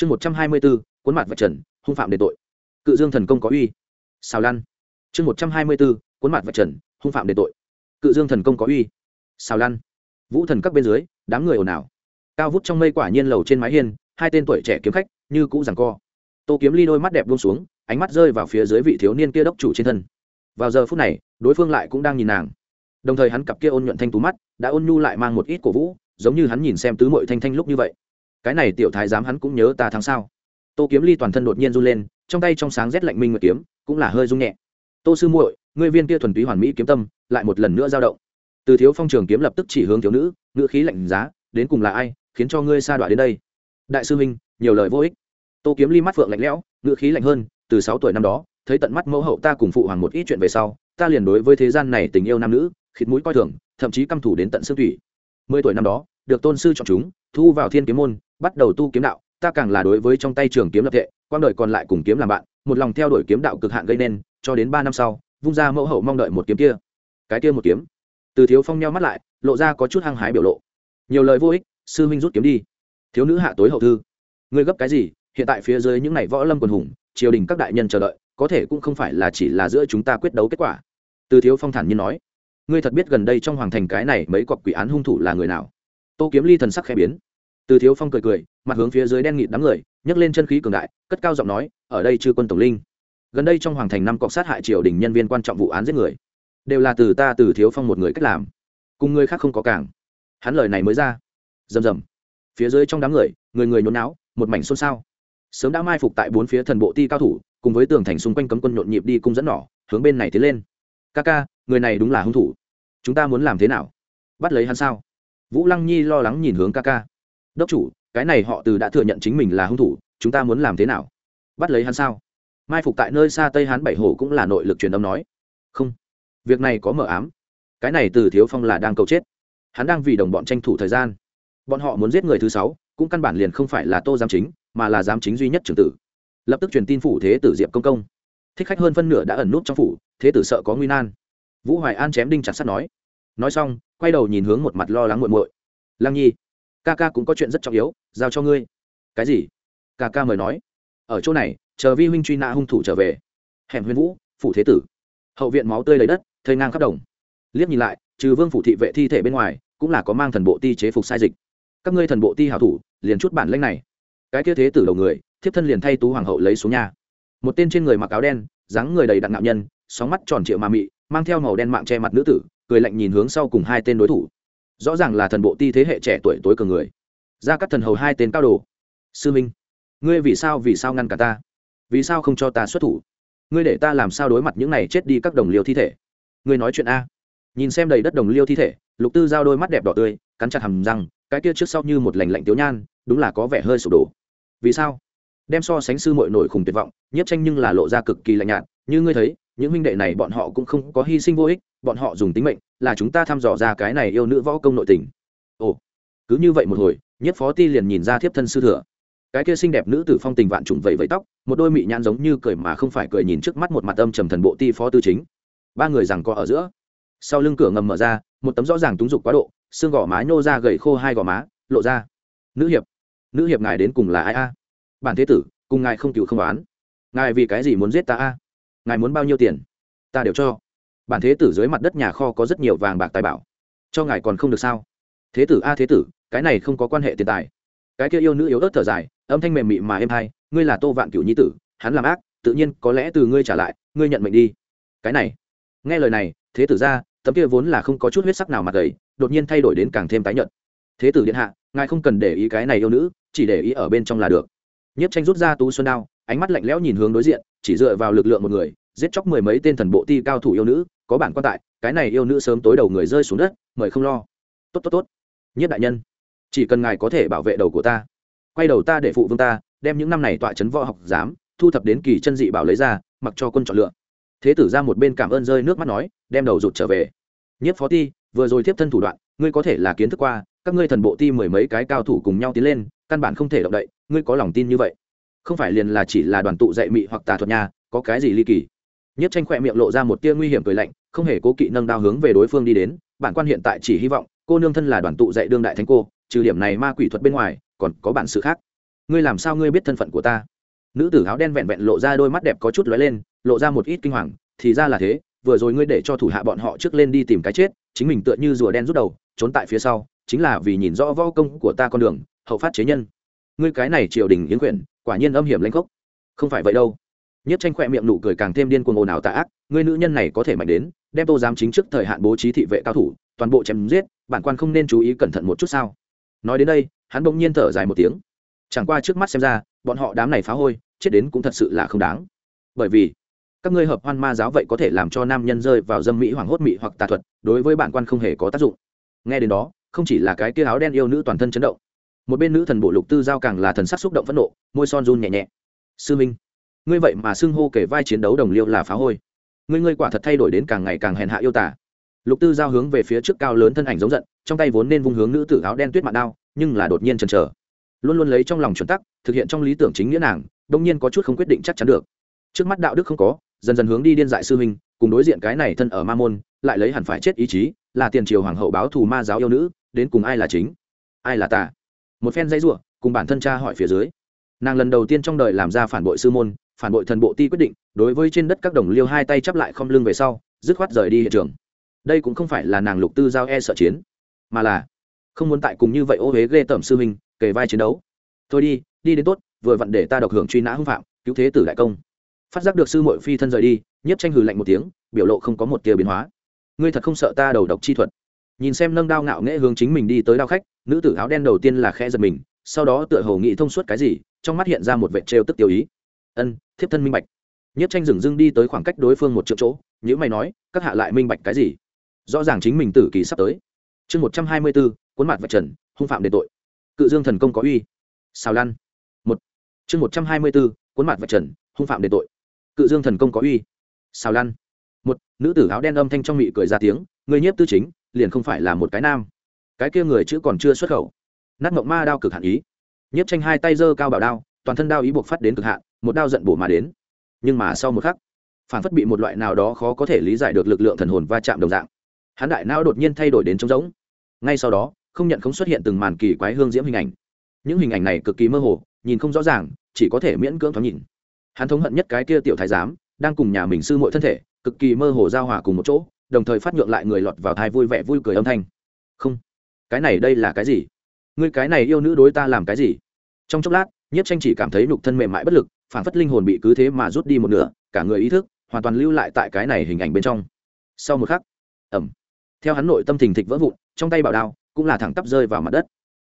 chương một trăm hai mươi bốn, cuốn mặt vạch trần, hung phạm đền tội. Cự dương thần công có uy. Xào lăn chương một trăm hai mươi bốn, cuốn mặt vạch trần, hung phạm đền tội. Cự dương thần công có uy. Xào lăn vũ thần các bên dưới, đám người ồn ào. Cao vút trong mây quả nhiên lầu trên mái hiên, hai tên tuổi trẻ kiếm khách, như cũ rằng co. Tô kiếm ly đôi mắt đẹp buông xuống, ánh mắt rơi vào phía dưới vị thiếu niên kia đốc chủ trên thân. Vào giờ phút này, đối phương lại cũng đang nhìn nàng. Đồng thời hắn cặp kia ôn nhuận thanh tú mắt, đã ôn nhu lại mang một ít cổ vũ, giống như hắn nhìn xem tứ mội thanh thanh lúc như vậy cái này tiểu thái giám hắn cũng nhớ ta tháng sau tô kiếm ly toàn thân đột nhiên run lên, trong tay trong sáng rét lạnh minh nguyệt kiếm, cũng là hơi rung nhẹ. Tô sư muội, ngươi viên kia thuần túy hoàn mỹ kiếm tâm, lại một lần nữa dao động. Từ thiếu phong trường kiếm lập tức chỉ hướng thiếu nữ, ngữ khí lạnh giá, đến cùng là ai, khiến cho ngươi sa đoạn đến đây? Đại sư huynh, nhiều lời vô ích. Tô kiếm ly mắt phượng lạnh lẽo, ngữ khí lạnh hơn, từ sáu tuổi năm đó, thấy tận mắt mẫu hậu ta cùng phụ hoàng một ít chuyện về sau, ta liền đối với thế gian này tình yêu nam nữ, khịt mũi coi thường, thậm chí căm thủ đến tận xương thủy. Mười tuổi năm đó, được tôn sư chọn chúng, thu vào thiên kiếm môn bắt đầu tu kiếm đạo, ta càng là đối với trong tay trường kiếm lập thệ, quang đời còn lại cùng kiếm làm bạn, một lòng theo đuổi kiếm đạo cực hạn gây nên, cho đến ba năm sau, vung ra mẫu hậu mong đợi một kiếm kia. Cái kia một kiếm. Từ thiếu phong nhau mắt lại, lộ ra có chút hăng hái biểu lộ. Nhiều lời vô ích, sư huynh rút kiếm đi. Thiếu nữ hạ tối hậu thư. Ngươi gấp cái gì? Hiện tại phía dưới những này võ lâm quần hùng, triều đình các đại nhân chờ đợi, có thể cũng không phải là chỉ là giữa chúng ta quyết đấu kết quả. Từ thiếu phong thản nhiên nói. Ngươi thật biết gần đây trong hoàng thành cái này mấy cọc quỷ án hung thủ là người nào? Tô kiếm ly thần sắc khẽ biến từ thiếu phong cười cười, mặt hướng phía dưới đen nghịt đám người, nhấc lên chân khí cường đại, cất cao giọng nói, ở đây chưa quân tổng linh. Gần đây trong hoàng thành năm cọc sát hại triều đình nhân viên quan trọng vụ án giết người. Đều là từ ta, từ thiếu phong một người cách làm. Cùng người khác không có cảng. Hắn lời này mới ra. Rầm rầm. Phía dưới trong đám người người người nhốn náo một mảnh xôn xao. Sớm đã mai phục tại bốn phía thần bộ ti cao thủ, cùng với tường thành xung quanh cấm quân nhộn nhịp đi cung dẫn nỏ, hướng bên này tiến lên. Ca ca, người này đúng là hung thủ. Chúng ta muốn làm thế nào? Bắt lấy hắn sao? Vũ lăng nhi lo lắng nhìn hướng ca ca đốc chủ, cái này họ từ đã thừa nhận chính mình là hung thủ, chúng ta muốn làm thế nào? Bắt lấy hắn sao? Mai phục tại nơi xa tây hán bảy hồ cũng là nội lực truyền âm nói. Không, việc này có mờ ám. Cái này từ thiếu phong là đang cầu chết. Hắn đang vì đồng bọn tranh thủ thời gian. Bọn họ muốn giết người thứ sáu, cũng căn bản liền không phải là tô giám chính, mà là giám chính duy nhất trưởng tử. Lập tức truyền tin phủ thế tử diệp công công. Thích khách hơn phân nửa đã ẩn nút trong phủ, thế tử sợ có nguy nan. Vũ hoài an chém đinh chặt sắt nói. Nói xong, quay đầu nhìn hướng một mặt lo lắng muộn muội. Lăng nhi ca ca cũng có chuyện rất trọng yếu, giao cho ngươi. Cái gì? Ca ca mời nói. Ở chỗ này, chờ vi huynh truy nã hung thủ trở về. Hẻm huyền vũ, phủ thế tử. Hậu viện máu tươi lấy đất thơi ngang khắp đồng. Liếc nhìn lại, trừ vương phủ thị vệ thi thể bên ngoài, cũng là có mang thần bộ ti chế phục sai dịch. Các ngươi thần bộ ti hảo thủ, liền chút bản lanh này. Cái kia thế tử đầu người, thiếp thân liền thay tú hoàng hậu lấy xuống nhà. Một tên trên người mặc áo đen, dáng người đầy đặn nạo nhân, sóng mắt tròn trịa mà mị, mang theo màu đen mạng che mặt nữ tử, cười lạnh nhìn hướng sau cùng hai tên đối thủ rõ ràng là thần bộ ti thế hệ trẻ tuổi tối cường người. Ra các thần hầu hai tên cao đồ. Sư minh, ngươi vì sao vì sao ngăn cả ta? Vì sao không cho ta xuất thủ? Ngươi để ta làm sao đối mặt những này chết đi các đồng liêu thi thể? Ngươi nói chuyện a. Nhìn xem đầy đất đồng liêu thi thể, lục tư giao đôi mắt đẹp đỏ tươi, cắn chặt hầm răng, cái kia trước sau như một lành lạnh tiếu nhan, đúng là có vẻ hơi sụp đổ. Vì sao? Đem so sánh sư mội nổi khủng tuyệt vọng, nhất tranh nhưng là lộ ra cực kỳ lạnh nhạt, như ngươi thấy, những huynh đệ này bọn họ cũng không có hy sinh vô ích bọn họ dùng tính mệnh là chúng ta thăm dò ra cái này yêu nữ võ công nội tình. Ồ, cứ như vậy một hồi, nhất phó ti liền nhìn ra thiếp thân sư thừa. Cái kia xinh đẹp nữ tử phong tình vạn trùng vẫy vẫy tóc, một đôi mị nhãn giống như cười mà không phải cười nhìn trước mắt một mặt âm trầm thần bộ ti phó tư chính. Ba người rằng co ở giữa. Sau lưng cửa ngầm mở ra, một tấm rõ ràng túng dục quá độ, xương gò má nhô ra gầy khô hai gò má, lộ ra. Nữ hiệp nữ hiệp ngài đến cùng là ai a? Bản thế tử, cùng ngài không cựu không oán. Ngài vì cái gì muốn giết ta a? Ngài muốn bao nhiêu tiền? Ta đều cho bản thế tử dưới mặt đất nhà kho có rất nhiều vàng bạc tài bảo. Cho ngài còn không được sao? Thế tử, a, thế tử, cái này không có quan hệ tiền tài. Cái kia yêu nữ yếu ớt thở dài, âm thanh mềm mị mà êm hay, ngươi là tô vạn cửu nhi tử, hắn làm ác, tự nhiên có lẽ từ ngươi trả lại, ngươi nhận mệnh đi. Cái này, nghe lời này, thế tử ra, tấm kia vốn là không có chút huyết sắc nào mặt gầy, đột nhiên thay đổi đến càng thêm tái nhợt. Thế tử điện hạ, ngài không cần để ý cái này yêu nữ, chỉ để ý ở bên trong là được. Nhiếp tranh rút ra tú xuân đao, ánh mắt lạnh lẽo nhìn hướng đối diện, chỉ dựa vào lực lượng một người, giết chóc mười mấy tên thần bộ ti cao thủ yêu nữ có bản quan tại, cái này yêu nữ sớm tối đầu người rơi xuống đất, mời không lo. Tốt tốt tốt. Nhất đại nhân, chỉ cần ngài có thể bảo vệ đầu của ta, quay đầu ta để phụ vương ta, đem những năm này tọa chấn võ học giám, thu thập đến kỳ chân dị bảo lấy ra, mặc cho quân chọn lựa. Thế tử ra một bên cảm ơn rơi nước mắt nói, đem đầu rụt trở về. Nhất phó ti, vừa rồi tiếp thân thủ đoạn, ngươi có thể là kiến thức qua, các ngươi thần bộ ti mười mấy cái cao thủ cùng nhau tiến lên, căn bản không thể động đậy, ngươi có lòng tin như vậy. Không phải liền là chỉ là đoàn tụ dạy mị hoặc tà thuật nhà có cái gì ly kỳ? Nhất tranh khỏe miệng lộ ra một tia nguy hiểm cười lạnh, không hề cố kỵ nâng đao hướng về đối phương đi đến, bản quan hiện tại chỉ hy vọng, cô nương thân là đoàn tụ dạy đương đại thánh cô, trừ điểm này ma quỷ thuật bên ngoài, còn có bản sự khác. Ngươi làm sao ngươi biết thân phận của ta? Nữ tử áo đen vẹn vẹn lộ ra đôi mắt đẹp có chút lóe lên, lộ ra một ít kinh hoàng, thì ra là thế, vừa rồi ngươi để cho thủ hạ bọn họ trước lên đi tìm cái chết, chính mình tựa như rùa đen rút đầu, trốn tại phía sau, chính là vì nhìn rõ võ công của ta con đường, hậu phát chế nhân. Ngươi cái này triều đình yến quyển quả nhiên âm hiểm lanh khốc. Không phải vậy đâu nhất tranh khỏe miệng nụ cười càng thêm điên cuồng ồn ào tà ác, người nữ nhân này có thể mạnh đến, đem tô giám chính trước thời hạn bố trí thị vệ cao thủ, toàn bộ chém giết, bản quan không nên chú ý cẩn thận một chút sao? Nói đến đây, hắn bỗng nhiên thở dài một tiếng. Chẳng qua trước mắt xem ra, bọn họ đám này phá hôi, chết đến cũng thật sự là không đáng. Bởi vì, các ngươi hợp hoan ma giáo vậy có thể làm cho nam nhân rơi vào dâm mỹ hoàng hốt mỹ hoặc tà thuật, đối với bản quan không hề có tác dụng. Nghe đến đó, không chỉ là cái kia áo đen yêu nữ toàn thân chấn động, một bên nữ thần bộ lục tư giao càng là thần sắc xúc động phẫn nộ, môi son run nhẹ nhẹ. Sư minh ngươi vậy mà xưng hô kể vai chiến đấu đồng liêu là phá hôi. Ngươi ngươi quả thật thay đổi đến càng ngày càng hèn hạ yêu tả. Lục tư giao hướng về phía trước cao lớn thân ảnh giống giận, trong tay vốn nên vung hướng nữ tử áo đen tuyết mạn đao, nhưng là đột nhiên chần chờ. Luôn luôn lấy trong lòng chuẩn tắc, thực hiện trong lý tưởng chính nghĩa nàng đông nhiên có chút không quyết định chắc chắn được. Trước mắt đạo đức không có, dần dần hướng đi điên dại sư huynh, cùng đối diện cái này thân ở ma môn, lại lấy hẳn phải chết ý chí, là tiền triều hoàng hậu báo thù ma giáo yêu nữ, đến cùng ai là chính, ai là tà. Một phen dây ruộng cùng bản thân cha hỏi phía dưới. Nàng lần đầu tiên trong đời làm ra phản bội sư môn phản bội thần bộ ti quyết định, đối với trên đất các đồng liêu hai tay chắp lại không lưng về sau, dứt khoát rời đi hiện trường. Đây cũng không phải là nàng lục tư giao e sợ chiến, mà là không muốn tại cùng như vậy ô huế ghê tởm sư huynh kề vai chiến đấu. Thôi đi đi đến tốt, vừa vặn để ta độc hưởng truy nã hưng phạm, cứu thế tử đại công. Phát giác được sư mội phi thân rời đi, nhất tranh hừ lạnh một tiếng, biểu lộ không có một tia biến hóa. Ngươi thật không sợ ta đầu độc chi thuật? Nhìn xem nâng đao ngạo nghễ hướng chính mình đi tới đao khách, nữ tử áo đen đầu tiên là khẽ giật mình, sau đó tựa hồ nghĩ thông suốt cái gì, trong mắt hiện ra một vệ trêu tức tiêu ý. Ân thiếp thân minh bạch. Nhiếp tranh dừng dưng đi tới khoảng cách đối phương một triệu chỗ nhữ mày nói, các hạ lại minh bạch cái gì? Rõ ràng chính mình tử kỳ sắp tới. Chương một trăm hai mươi bốn, cuốn mặt vạch trần, hung phạm đền tội. Cự dương thần công có uy. Xào lăn một. Chương một trăm hai mươi bốn, cuốn mặt vạch trần, hung phạm đền tội. Cự dương thần công có uy. Xào lăn một. Nữ tử áo đen âm thanh trong mị cười ra tiếng, người nhiếp tư chính, liền không phải là một cái nam. Cái kia người chữ còn chưa xuất khẩu. Nát mộng ma đao cực hạn ý. Nhiếp tranh hai tay giơ cao bảo đao toàn thân đao ý buộc phát đến cực hạn, một đao giận bổ mà đến. Nhưng mà sau một khắc, phản phất bị một loại nào đó khó có thể lý giải được lực lượng thần hồn va chạm đồng dạng. Hắn đại não đột nhiên thay đổi đến trống rỗng. Ngay sau đó, không nhận không xuất hiện từng màn kỳ quái hương diễm hình ảnh. Những hình ảnh này cực kỳ mơ hồ, nhìn không rõ ràng, chỉ có thể miễn cưỡng thoáng nhìn. Hắn thống hận nhất cái kia tiểu thái giám, đang cùng nhà mình sư muội thân thể, cực kỳ mơ hồ giao hòa cùng một chỗ, đồng thời phát nhượng lại người lọt vào thai vui vẻ vui cười âm thanh. Không, cái này đây là cái gì? Ngươi cái này yêu nữ đối ta làm cái gì? Trong chốc lát nhiếp tranh chỉ cảm thấy nhục thân mềm mại bất lực phản phất linh hồn bị cứ thế mà rút đi một nửa, cả người ý thức hoàn toàn lưu lại tại cái này hình ảnh bên trong. Sau một khắc ẩm theo hắn nội tâm thình thịch vỡ vụn, trong tay bảo đao cũng là thẳng tắp rơi vào mặt đất.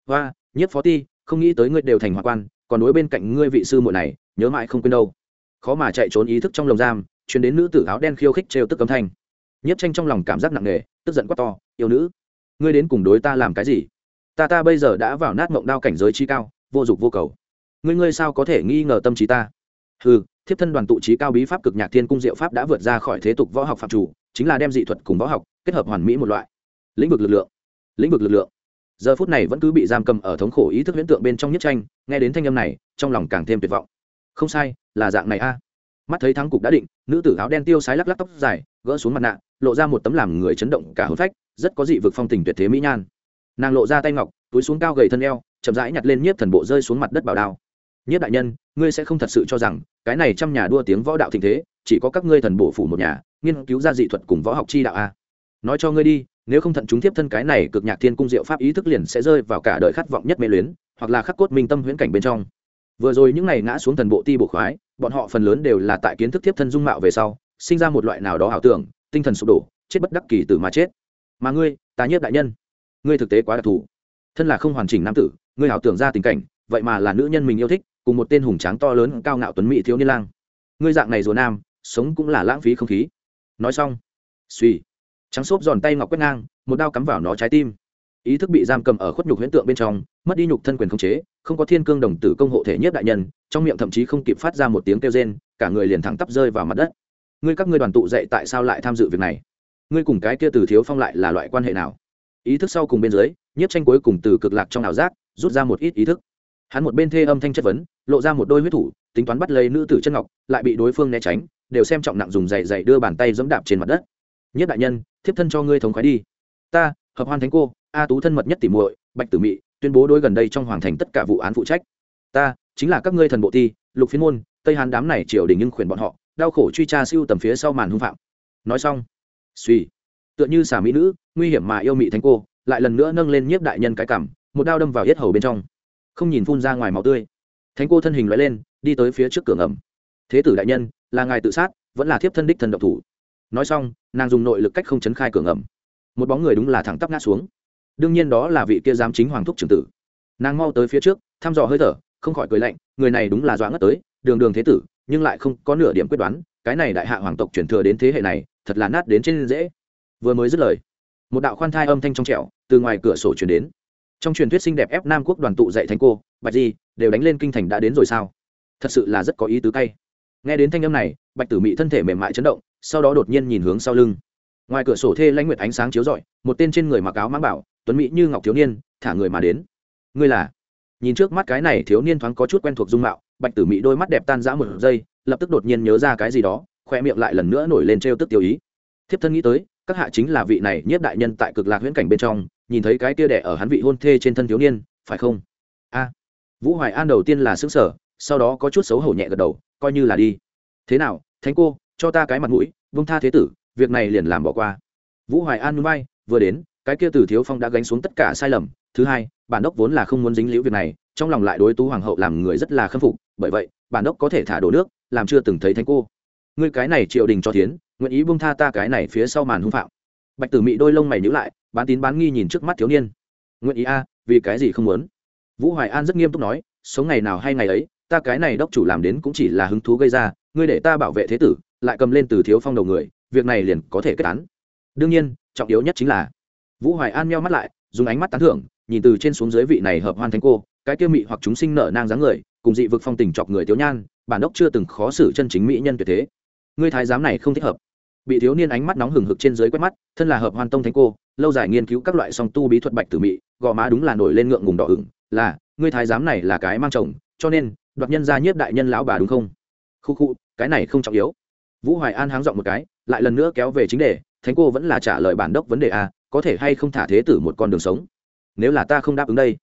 Và nhiếp phó ti, không nghĩ tới ngươi đều thành hoa quan, còn đối bên cạnh ngươi vị sư muội này, nhớ mãi không quên đâu. Khó mà chạy trốn ý thức trong lồng giam chuyển đến nữ tử áo đen khiêu khích trêu tức cấm thanh. Nhiếp tranh trong lòng cảm giác nặng nề, tức giận quát to, yêu nữ, ngươi đến cùng đối ta làm cái gì? Ta ta bây giờ đã vào nát mộng đao cảnh giới chi cao, vô dục vô cầu ngươi ngươi sao có thể nghi ngờ tâm trí ta? Ừ thiếp thân đoàn tụ trí cao bí pháp cực nhạc thiên cung diệu pháp đã vượt ra khỏi thế tục võ học phạm chủ, chính là đem dị thuật cùng võ học kết hợp hoàn mỹ một loại. Lĩnh vực lực lượng. Lĩnh vực lực lượng. Giờ phút này vẫn cứ bị giam cầm ở thống khổ ý thức huyễn tượng bên trong nhất tranh, nghe đến thanh âm này, trong lòng càng thêm tuyệt vọng. Không sai, là dạng này a. Mắt thấy thắng cục đã định, nữ tử áo đen tiêu sái lắc lắc tóc dài, gỡ xuống mặt nạ, lộ ra một tấm làm người chấn động cả hôn phách, rất có dị vực phong tình tuyệt thế mỹ nhan. Nàng lộ ra tay ngọc, túi xuống cao gầy thân eo, chậm rãi nhặt lên nhiếp thần bộ rơi xuống mặt đất bảo đao. Nhất đại nhân, ngươi sẽ không thật sự cho rằng, cái này trăm nhà đua tiếng võ đạo thịnh thế, chỉ có các ngươi thần bộ phủ một nhà, nghiên cứu ra dị thuật cùng võ học chi đạo a. Nói cho ngươi đi, nếu không thận chúng tiếp thân cái này cực nhạc thiên cung diệu pháp ý thức liền sẽ rơi vào cả đời khát vọng nhất mê luyến, hoặc là khắc cốt minh tâm huyễn cảnh bên trong. Vừa rồi những ngày ngã xuống thần bộ ti bộ khoái, bọn họ phần lớn đều là tại kiến thức tiếp thân dung mạo về sau, sinh ra một loại nào đó ảo tưởng, tinh thần sụp đổ, chết bất đắc kỳ từ mà chết. Mà ngươi, ta nhất đại nhân, ngươi thực tế quá đặc thù. Thân là không hoàn chỉnh nam tử, ngươi ảo tưởng ra tình cảnh, vậy mà là nữ nhân mình yêu thích cùng một tên hùng tráng to lớn cao ngạo tuấn mỹ thiếu niên lang. Ngươi dạng này rùa nam, sống cũng là lãng phí không khí. Nói xong, suy, trắng xốp giòn tay ngọc quét ngang, một đao cắm vào nó trái tim. Ý thức bị giam cầm ở khuất nhục huyễn tượng bên trong, mất đi nhục thân quyền khống chế, không có thiên cương đồng tử công hộ thể nhất đại nhân, trong miệng thậm chí không kịp phát ra một tiếng kêu rên, cả người liền thẳng tắp rơi vào mặt đất. Ngươi các ngươi đoàn tụ dậy tại sao lại tham dự việc này? Ngươi cùng cái kia từ thiếu phong lại là loại quan hệ nào? Ý thức sau cùng bên dưới, nhiếp tranh cuối cùng từ cực lạc trong ảo giác, rút ra một ít ý thức hắn một bên thê âm thanh chất vấn, lộ ra một đôi huyết thủ, tính toán bắt lấy nữ tử chân ngọc, lại bị đối phương né tránh, đều xem trọng nặng dùng dày dày đưa bàn tay dẫm đạp trên mặt đất. Nhất đại nhân, thiếp thân cho ngươi thống khoái đi. Ta, hợp hoan thánh cô, a tú thân mật nhất tỉ muội, bạch tử mị, tuyên bố đối gần đây trong hoàng thành tất cả vụ án phụ trách. Ta, chính là các ngươi thần bộ ti, lục phiên môn, tây hàn đám này triều đình nhưng khuyển bọn họ, đau khổ truy tra siêu tầm phía sau màn hung phạm. Nói xong, suy, tựa như xả mỹ nữ, nguy hiểm mà yêu mị thánh cô, lại lần nữa nâng lên nhiếp đại nhân cái cảm, một đao đâm vào yết hầu bên trong không nhìn phun ra ngoài máu tươi. Thánh cô thân hình loại lên, đi tới phía trước cửa ngầm. Thế tử đại nhân, là ngài tự sát, vẫn là thiếp thân đích thần độc thủ. Nói xong, nàng dùng nội lực cách không chấn khai cửa ngầm. Một bóng người đúng là thẳng tắp ngã xuống. Đương nhiên đó là vị kia giám chính hoàng thúc trưởng tử. Nàng mau tới phía trước, thăm dò hơi thở, không khỏi cười lạnh, người này đúng là doãn ngất tới, đường đường thế tử, nhưng lại không có nửa điểm quyết đoán, cái này đại hạ hoàng tộc chuyển thừa đến thế hệ này, thật là nát đến trên dễ. Vừa mới dứt lời, một đạo khoan thai âm thanh trong trẻo, từ ngoài cửa sổ chuyển đến trong truyền thuyết xinh đẹp ép nam quốc đoàn tụ dạy thánh cô, bạch di, đều đánh lên kinh thành đã đến rồi sao? Thật sự là rất có ý tứ cay. Nghe đến thanh âm này, bạch tử mị thân thể mềm mại chấn động, sau đó đột nhiên nhìn hướng sau lưng. Ngoài cửa sổ thê lãnh nguyệt ánh sáng chiếu rọi, một tên trên người mặc áo mang bảo, tuấn mỹ như ngọc thiếu niên, thả người mà đến. Ngươi là? Nhìn trước mắt cái này thiếu niên thoáng có chút quen thuộc dung mạo, bạch tử mị đôi mắt đẹp tan rã một giây, lập tức đột nhiên nhớ ra cái gì đó, khoe miệng lại lần nữa nổi lên trêu tức tiêu ý. Thiếp thân nghĩ tới, các hạ chính là vị này nhiếp đại nhân tại cực lạc huyễn cảnh bên trong nhìn thấy cái kia đẻ ở hắn vị hôn thê trên thân thiếu niên, phải không? A. Vũ hoài an đầu tiên là xứng sở sau đó có chút xấu hổ nhẹ gật đầu, coi như là đi. Thế nào, thánh cô, cho ta cái mặt mũi vung tha thế tử, việc này liền làm bỏ qua. Vũ hoài an núi bay vừa đến, cái kia từ thiếu phong đã gánh xuống tất cả sai lầm. Thứ hai, bản đốc vốn là không muốn dính liễu việc này, trong lòng lại đối tú hoàng hậu làm người rất là khâm phục. Bởi vậy, bản đốc có thể thả đổ nước, làm chưa từng thấy thánh cô. Ngươi cái này triều đình cho tiến nguyện ý buông tha ta cái này phía sau màn hung phạm bạch tử mị đôi lông mày nhữ lại, bán tín bán nghi nhìn trước mắt thiếu niên. Nguyện ý a, vì cái gì không muốn? Vũ hoài an rất nghiêm túc nói, sống ngày nào hay ngày ấy, ta cái này đốc chủ làm đến cũng chỉ là hứng thú gây ra, ngươi để ta bảo vệ thế tử, lại cầm lên từ thiếu phong đầu người, việc này liền có thể kết án. Đương nhiên, trọng yếu nhất chính là, vũ hoài an meo mắt lại, dùng ánh mắt tán thưởng, nhìn từ trên xuống dưới vị này hợp hoan thánh cô, cái kia mị hoặc chúng sinh nở nang dáng người, cùng dị vực phong tình chọc người thiếu nhan, bản đốc chưa từng khó xử chân chính mỹ nhân tuyệt thế. Ngươi thái giám này không thích hợp bị thiếu niên ánh mắt nóng hừng hực trên dưới quét mắt, thân là hợp hoan tông thánh cô, lâu dài nghiên cứu các loại song tu bí thuật bạch tử mị, gò má đúng là nổi lên ngượng ngùng đỏ ửng, là, ngươi thái giám này là cái mang chồng, cho nên, đoạt nhân gia nhiếp đại nhân lão bà đúng không? Khu khu, cái này không trọng yếu. Vũ hoài an háng dọn một cái, lại lần nữa kéo về chính đề, thánh cô vẫn là trả lời bản đốc vấn đề a có thể hay không thả thế tử một con đường sống? Nếu là ta không đáp ứng đây.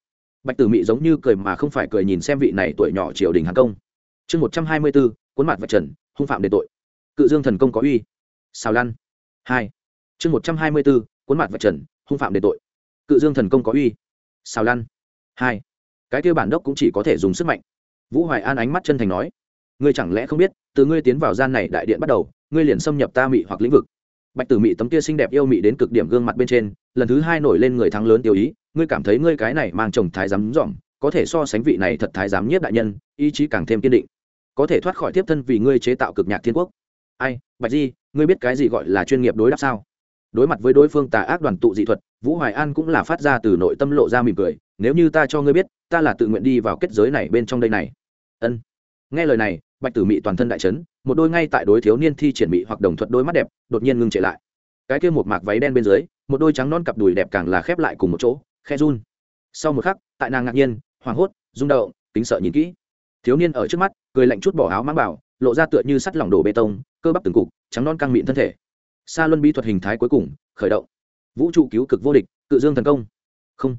Bạch tử mị giống như cười mà không phải cười nhìn xem vị này tuổi nhỏ triều đình hàng công. Chương một trăm hai mươi bốn cuốn mặt vạch trần, hung phạm đền tội. Cự dương thần công có uy xào lăn hai. Chương một trăm hai mươi bốn, cuốn mặt vật trần, hung phạm đền tội. Cự dương thần công có uy. Xào lăn hai. Cái kêu bản đốc cũng chỉ có thể dùng sức mạnh. Vũ hoài an ánh mắt chân thành nói, ngươi chẳng lẽ không biết, từ ngươi tiến vào gian này đại điện bắt đầu, ngươi liền xâm nhập ta mị hoặc lĩnh vực. Bạch tử mị tấm kia xinh đẹp yêu mị đến cực điểm gương mặt bên trên, lần thứ hai nổi lên người thắng lớn tiêu ý, ngươi cảm thấy ngươi cái này mang chồng thái giám dỏm, có thể so sánh vị này thật thái giám nhất đại nhân, ý chí càng thêm kiên định, có thể thoát khỏi tiếp thân vì ngươi chế tạo cực nhạc thiên quốc. Ai, bạch di ngươi biết cái gì gọi là chuyên nghiệp đối đáp sao? Đối mặt với đối phương tà ác đoàn tụ dị thuật, vũ hoài an cũng là phát ra từ nội tâm lộ ra mỉm cười, nếu như ta cho ngươi biết, ta là tự nguyện đi vào kết giới này bên trong đây này. Ân. Nghe lời này, bạch tử mị toàn thân đại trấn một đôi ngay tại đối thiếu niên thi triển mị hoặc đồng thuận đôi mắt đẹp, đột nhiên ngưng trệ lại. Cái kia một mạc váy đen bên dưới, một đôi trắng non cặp đùi đẹp càng là khép lại cùng một chỗ khe run. Sau một khắc, tại nàng ngạc nhiên, hoảng hốt, rung động, kính sợ nhìn kỹ. Thiếu niên ở trước mắt, cười lạnh chút bỏ áo mang bảo, lộ ra tựa như sắt lỏng đổ bê tông cơ bắp từng cục, trắng non căng mịn thân thể. Xa luân bí thuật hình thái cuối cùng, khởi động. Vũ trụ cứu cực vô địch, cự dương thần công. Không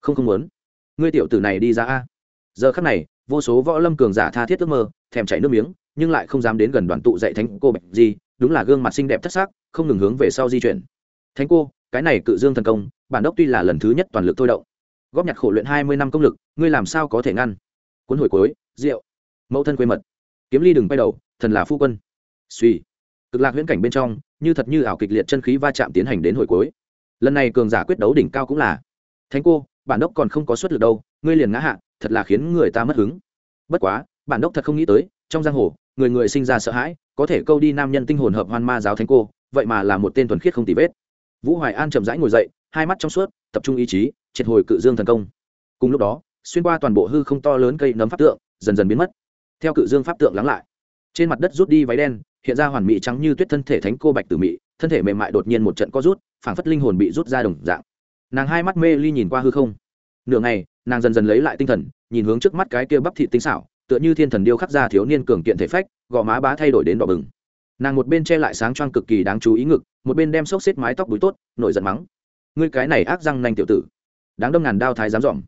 không không muốn. Ngươi tiểu tử này đi ra a. Giờ khắc này, vô số võ lâm cường giả tha thiết ước mơ, thèm chảy nước miếng, nhưng lại không dám đến gần đoàn tụ dạy thánh cô bạch di, đúng là gương mặt xinh đẹp thất xác không ngừng hướng về sau di chuyển. Thánh cô, cái này cự dương thần công, bản đốc tuy là lần thứ nhất toàn lực thôi động, góp nhặt khổ luyện hai mươi năm công lực, ngươi làm sao có thể ngăn? Cuốn hồi cuối, rượu. Mẫu thân quê mật. Kiếm ly đừng bay đầu, thần là phu quân suy. Cực lạc huyễn cảnh bên trong, như thật như ảo kịch liệt chân khí va chạm tiến hành đến hồi cuối. Lần này cường giả quyết đấu đỉnh cao cũng là. Thánh cô, bản đốc còn không có suất lực đâu, ngươi liền ngã hạ, thật là khiến người ta mất hứng. Bất quá, bản đốc thật không nghĩ tới, trong giang hồ, người người sinh ra sợ hãi, có thể câu đi nam nhân tinh hồn hợp hoan ma giáo thánh cô, vậy mà là một tên thuần khiết không tì vết. Vũ hoài an chậm rãi ngồi dậy, hai mắt trong suốt, tập trung ý chí, triệt hồi cự dương thần công. Cùng lúc đó, xuyên qua toàn bộ hư không to lớn cây nấm pháp tượng, dần dần biến mất. Theo cự dương pháp tượng lắng lại, trên mặt đất rút đi váy đen hiện ra hoàn mỹ trắng như tuyết thân thể thánh cô bạch tử mỹ thân thể mềm mại đột nhiên một trận co rút, phảng phất linh hồn bị rút ra đồng dạng. Nàng hai mắt mê ly nhìn qua hư không. Nửa ngày, nàng dần dần lấy lại tinh thần, nhìn hướng trước mắt cái kia bắp thị tinh xảo, tựa như thiên thần điêu khắc ra thiếu niên cường kiện thể phách, gò má bá thay đổi đến đỏ bừng. Nàng một bên che lại sáng choang cực kỳ đáng chú ý ngực, một bên đem xốc xếp mái tóc búi tốt, nổi giận mắng. Ngươi cái này ác răng nanh tiểu tử. Đáng đâm ngàn đao thái dám dỏm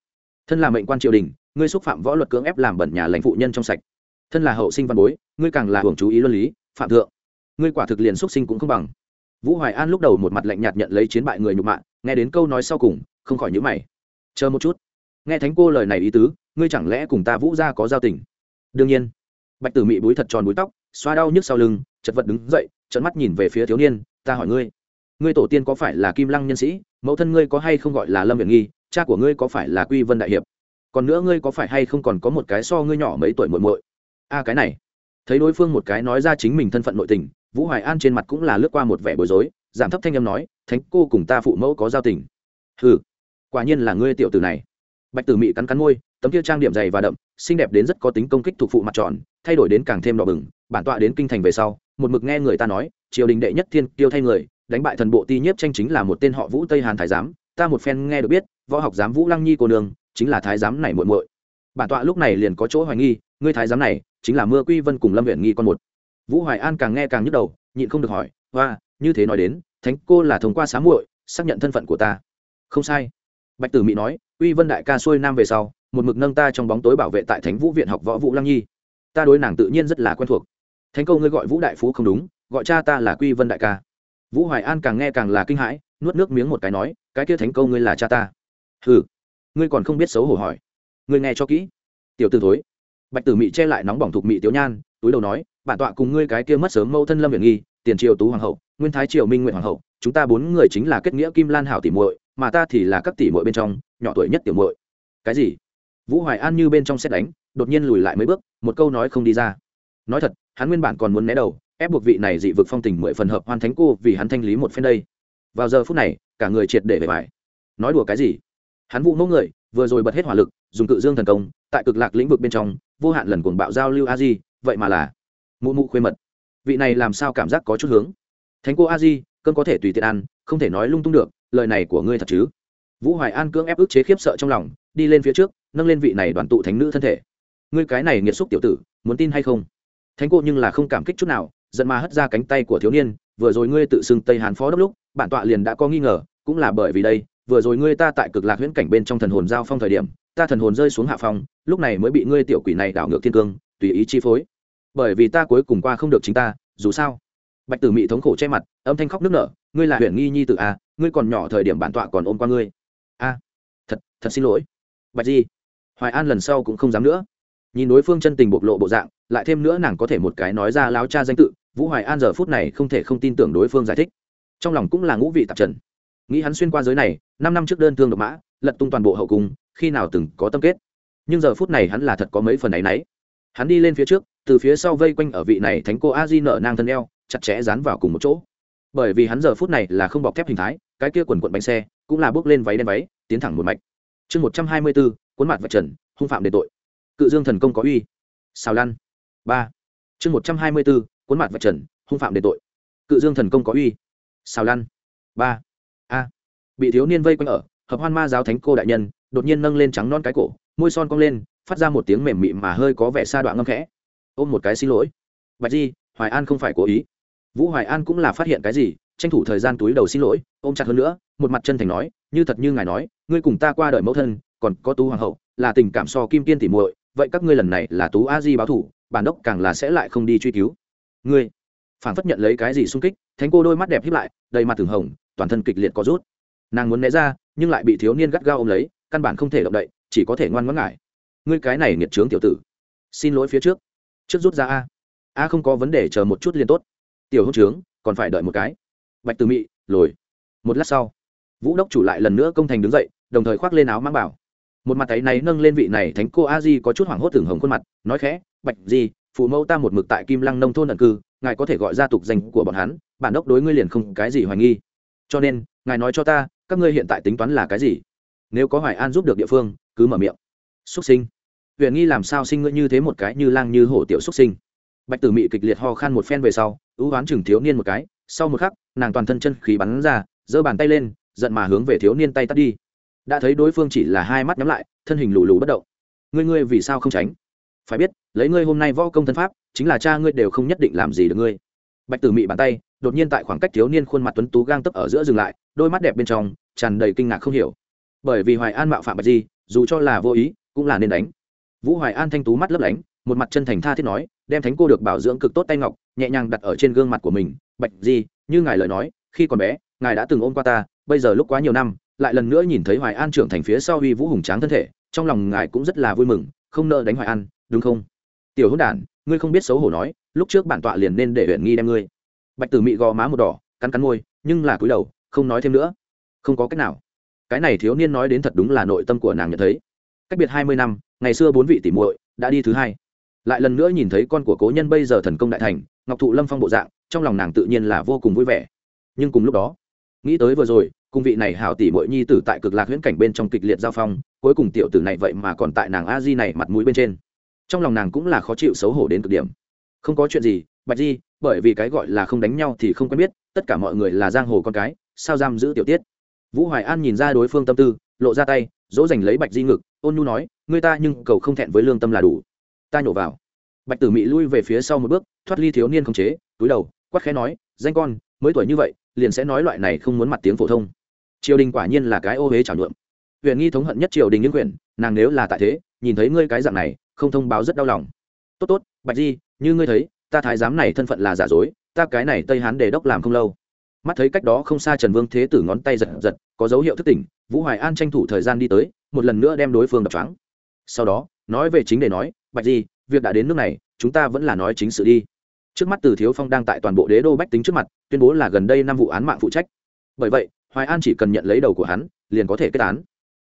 thân là mệnh quan triều đình, ngươi xúc phạm võ luật cưỡng ép làm bẩn nhà lãnh phụ nhân trong sạch. Thân là hậu sinh văn bối, ngươi càng là hưởng chú ý luân lý phạm thượng. Ngươi quả thực liền xuất sinh cũng không bằng. Vũ hoài an lúc đầu một mặt lạnh nhạt nhận lấy chiến bại người nhục mạ, nghe đến câu nói sau cùng, không khỏi nhữ mày. Chờ một chút. Nghe thánh cô lời này ý tứ, ngươi chẳng lẽ cùng ta vũ ra có giao tình? Đương nhiên. Bạch tử mị búi thật tròn búi tóc, xoa đau nhức sau lưng, chật vật đứng dậy trận mắt nhìn về phía thiếu niên, ta hỏi ngươi ngươi tổ tiên có phải là kim lăng nhân sĩ? Mẫu thân ngươi có hay không gọi là lâm viện nghi? Cha của ngươi có phải là quy vân đại hiệp? Còn nữa ngươi có phải hay không còn có một cái so ngươi nhỏ mấy tuổi muội muội? A, cái này thấy đối phương một cái nói ra chính mình thân phận nội tình, vũ hoài an trên mặt cũng là lướt qua một vẻ bối rối, giảm thấp thanh âm nói, thánh cô cùng ta phụ mẫu có giao tình. Ừ quả nhiên là ngươi tiểu tử này. Bạch tử mị cắn cắn môi, tấm kia trang điểm dày và đậm, xinh đẹp đến rất có tính công kích thuộc phụ mặt tròn, thay đổi đến càng thêm đỏ bừng, bản tọa đến kinh thành về sau, một mực nghe người ta nói, triều đình đệ nhất thiên tiêu thay người, đánh bại thần bộ ti nhiếp tranh chính là một tên họ vũ tây hàn thái giám, ta một phen nghe được biết, võ học giám vũ lăng nhi cô nương, chính là thái giám này muội muội. Bản tọa lúc này liền có chỗ hoài nghi, ngươi thái giám này chính là mưa quy vân cùng lâm huyện nghi con một. Vũ hoài an càng nghe càng nhức đầu, nhịn không được hỏi, hoa, như thế nói đến, thánh cô là thông qua xá muội, xác nhận thân phận của ta. Không sai. Bạch tử mỹ nói uy vân đại ca xuôi nam về sau, một mực nâng ta trong bóng tối bảo vệ tại thánh vũ viện học võ vũ lăng nhi. Ta đối nàng tự nhiên rất là quen thuộc. Thánh câu ngươi gọi vũ đại phú không đúng, gọi cha ta là quy vân đại ca. Vũ hoài an càng nghe càng là kinh hãi, nuốt nước miếng một cái nói, cái kia thánh câu ngươi là cha ta. Ừ ngươi còn không biết xấu hổ hỏi. Ngươi nghe cho kỹ. Tiểu t ử thối bạch tử mị che lại nóng bỏng thục mị tiểu nhan, túi đầu nói, bản tọa cùng ngươi cái kia mất sớm mẫu thân lâm viện nghi, tiền triều tú hoàng hậu, nguyên thái triều minh nguyện hoàng hậu, chúng ta bốn người chính là kết nghĩa kim lan hảo tỷ muội, mà ta thì là các tỷ muội bên trong, nhỏ tuổi nhất tiểu muội. Cái gì? Vũ hoài an như bên trong xét đánh, đột nhiên lùi lại mấy bước, một câu nói không đi ra. Nói thật, hắn nguyên bản còn muốn né đầu, ép buộc vị này dị vực phong tình mười phần hợp hoàn thánh cô vì hắn thanh lý một phen đây. Vào giờ phút này, cả người triệt để về bài nói đùa cái gì? Hắn vụ mẫu người vừa rồi bật hết hỏa lực, dùng cự dương thần công, tại cực lạc lĩnh vực bên trong, vô hạn lần cuồng bạo giao lưu a di, vậy mà là mụ mụ khuê mật. Vị này làm sao cảm giác có chút hướng? Thánh cô a di, cơn có thể tùy tiện ăn, không thể nói lung tung được, lời này của ngươi thật chứ? Vũ hoài an cưỡng ép ức chế khiếp sợ trong lòng, đi lên phía trước, nâng lên vị này đoàn tụ thánh nữ thân thể. Ngươi cái này nghiệt xúc tiểu tử, muốn tin hay không? Thánh cô nhưng là không cảm kích chút nào, giận mà hất ra cánh tay của thiếu niên, vừa rồi ngươi tự xưng tây hàn phó đốc lúc, bản tọa liền đã có nghi ngờ, cũng là bởi vì đây vừa rồi ngươi ta tại cực lạc huyễn cảnh bên trong thần hồn giao phong thời điểm, ta thần hồn rơi xuống hạ phong, lúc này mới bị ngươi tiểu quỷ này đảo ngược thiên cương, tùy ý chi phối. Bởi vì ta cuối cùng qua không được chính ta, dù sao. Bạch tử mị thống khổ che mặt, âm thanh khóc nức nở, ngươi là huyện nghi nhi tự a à, ngươi còn nhỏ thời điểm bản tọa còn ôm qua ngươi. A, thật thật xin lỗi. Bạch di, hoài an lần sau cũng không dám nữa. Nhìn đối phương chân tình bộc lộ bộ dạng, lại thêm nữa nàng có thể một cái nói ra láo cha danh tự, vũ hoài an giờ phút này không thể không tin tưởng đối phương giải thích. Trong lòng cũng là ngũ vị tạp trần nghĩ hắn xuyên qua giới này, năm năm trước đơn thương độc mã, lật tung toàn bộ hậu cung, khi nào từng có tâm kết. Nhưng giờ phút này hắn là thật có mấy phần ấ y n ấ y hắn đi lên phía trước, từ phía sau vây quanh ở vị này thánh cô a di nợ nang thân eo, chặt chẽ dán vào cùng một chỗ. Bởi vì hắn giờ phút này là không bọc thép hình thái, cái kia quần quận bánh xe, cũng là bước lên váy đen váy, tiến thẳng một mạch. Chương một trăm hai mươi bốn, cuốn mặt vạch trần, hung phạm đền tội. Cự dương thần công có uy. Xào lăn. Ba. Chương một trăm hai mươi bốn, cuốn mặt vạch trần, hung phạm đền tội. Cự dương thần công có uy. Xào lăn. Ba bị thiếu niên vây quanh ở, hợp hoan ma giáo thánh cô đại nhân, đột nhiên nâng lên trắng non cái cổ, môi son cong lên, phát ra một tiếng mềm mị mà hơi có vẻ xa đoạn ngâm khẽ. Ôm một cái xin lỗi. Bạch di, hoài an không phải cố ý. Vũ hoài an cũng là phát hiện cái gì, tranh thủ thời gian túi đầu xin lỗi, ôm chặt hơn nữa, một mặt chân thành nói, như thật như ngài nói, ngươi cùng ta qua đời mẫu thân, còn có tú hoàng hậu, là tình cảm so kim tiên tỉ muội, vậy các ngươi lần này là tú a di báo thủ, bản đốc càng là sẽ lại không đi truy cứu. Ngươi? Phản phất nhận lấy cái gì sung kích, thánh cô đôi mắt đẹp hiếp lại, đầy mặt thường hồng, toàn thân kịch liệt có rút nàng muốn né ra, nhưng lại bị thiếu niên gắt gao ôm lấy, căn bản không thể động đậy, chỉ có thể ngoan ngoãn ngại. Ngươi cái này nghiệt trướng tiểu tử. Xin lỗi phía trước. Trước rút ra a. A không có vấn đề, chờ một chút liền tốt. Tiểu hôn trướng, còn phải đợi một cái. Bạch từ mị, lồi. Một lát sau, vũ đốc chủ lại lần nữa công thành đứng dậy, đồng thời khoác lên áo mang bảo. Một mặt ấy này nâng lên vị này thánh cô a di có chút hoảng hốt thường hồng khuôn mặt, nói khẽ, bạch di, phụ mẫu ta một mực tại kim lăng nông thôn ẩn cư, ngài có thể gọi ra tục danh của bọn hắn, bản đốc đối ngươi liền không cái gì hoài nghi. Cho nên, ngài nói cho ta các ngươi hiện tại tính toán là cái gì? Nếu có hoài an giúp được địa phương, cứ mở miệng. Xuất sinh. Huyện nghi làm sao sinh ngươi như thế một cái như lang như hổ tiểu xuất sinh? Bạch tử mị kịch liệt ho khan một phen về sau, ưu oán chừng thiếu niên một cái, sau một khắc, nàng toàn thân chân khí bắn ra, giơ bàn tay lên, giận mà hướng về thiếu niên tay tắt đi. Đã thấy đối phương chỉ là hai mắt nhắm lại, thân hình lù lù bất động. Ngươi ngươi vì sao không tránh? Phải biết, lấy ngươi hôm nay võ công thân pháp, chính là cha ngươi đều không nhất định làm gì được ngươi bạch tử mị bàn tay, đột nhiên tại khoảng cách thiếu niên khuôn mặt tuấn tú gang tấp ở giữa dừng lại, đôi mắt đẹp bên trong tràn đầy kinh ngạc không hiểu. Bởi vì hoài an mạo phạm bạch di, dù cho là vô ý, cũng là nên đánh. Vũ hoài an thanh tú mắt lấp lánh, một mặt chân thành tha thiết nói, đem thánh cô được bảo dưỡng cực tốt tay ngọc, nhẹ nhàng đặt ở trên gương mặt của mình. Bạch di, như ngài lời nói, khi còn bé, ngài đã từng ôm qua ta, bây giờ lúc quá nhiều năm, lại lần nữa nhìn thấy hoài an trưởng thành phía sau huy vũ hùng tráng thân thể, trong lòng ngài cũng rất là vui mừng, không nợ đánh hoài an, đúng không? Tiểu hữu đản, ngươi không biết xấu hổ nói lúc trước bản tọa liền nên để huyện nghi đem ngươi. Bạch tử mị gò má một đỏ, cắn cắn môi, nhưng là cúi đầu, không nói thêm nữa. Không có cách nào. Cái này thiếu niên nói đến thật đúng là nội tâm của nàng nhận thấy. Cách biệt hai mươi năm, ngày xưa bốn vị tỷ muội đã đi thứ hai. Lại lần nữa nhìn thấy con của cố nhân bây giờ thần công đại thành, ngọc thụ lâm phong bộ dạng, trong lòng nàng tự nhiên là vô cùng vui vẻ. Nhưng cùng lúc đó, nghĩ tới vừa rồi cung vị này hảo tỷ muội nhi tử tại cực lạc huyễn cảnh bên trong kịch liệt giao phong, cuối cùng tiểu tử này vậy mà còn tại nàng a di này mặt mũi bên trên. Trong lòng nàng cũng là khó chịu xấu hổ đến cực điểm không có chuyện gì bạch di bởi vì cái gọi là không đánh nhau thì không quen biết tất cả mọi người là giang hồ con cái sao giam giữ tiểu tiết? Vũ hoài an nhìn ra đối phương tâm tư lộ ra tay dỗ dành lấy bạch di ngực ôn nhu nói người ta nhưng cầu không thẹn với lương tâm là đủ. Ta nhổ vào. Bạch tử mị lui về phía sau một bước thoát ly thiếu niên không chế túi đầu quát khẽ nói danh con mới tuổi như vậy liền sẽ nói loại này không muốn mặt tiếng phổ thông. Triều đình quả nhiên là cái ô huế trảo nhuộm. Huyện nghi thống hận nhất triều đình những quyền, nàng nếu là tại thế nhìn thấy ngươi cái dạng này không thông báo rất đau lòng. Tốt tốt bạch di như ngươi thấy, ta thái giám này thân phận là giả dối, ta cái này tây hán đề đốc làm không lâu. Mắt thấy cách đó không xa trần vương thế tử ngón tay giật giật, có dấu hiệu thức tỉnh, vũ hoài an tranh thủ thời gian đi tới, một lần nữa đem đối phương đập trắng sau đó, nói về chính để nói, bạch di, việc đã đến nước này, chúng ta vẫn là nói chính sự đi. Trước mắt từ thiếu phong đang tại toàn bộ đế đô bách tính trước mặt, tuyên bố là gần đây năm vụ án mạng phụ trách. Bởi vậy, hoài an chỉ cần nhận lấy đầu của hắn, liền có thể kết án.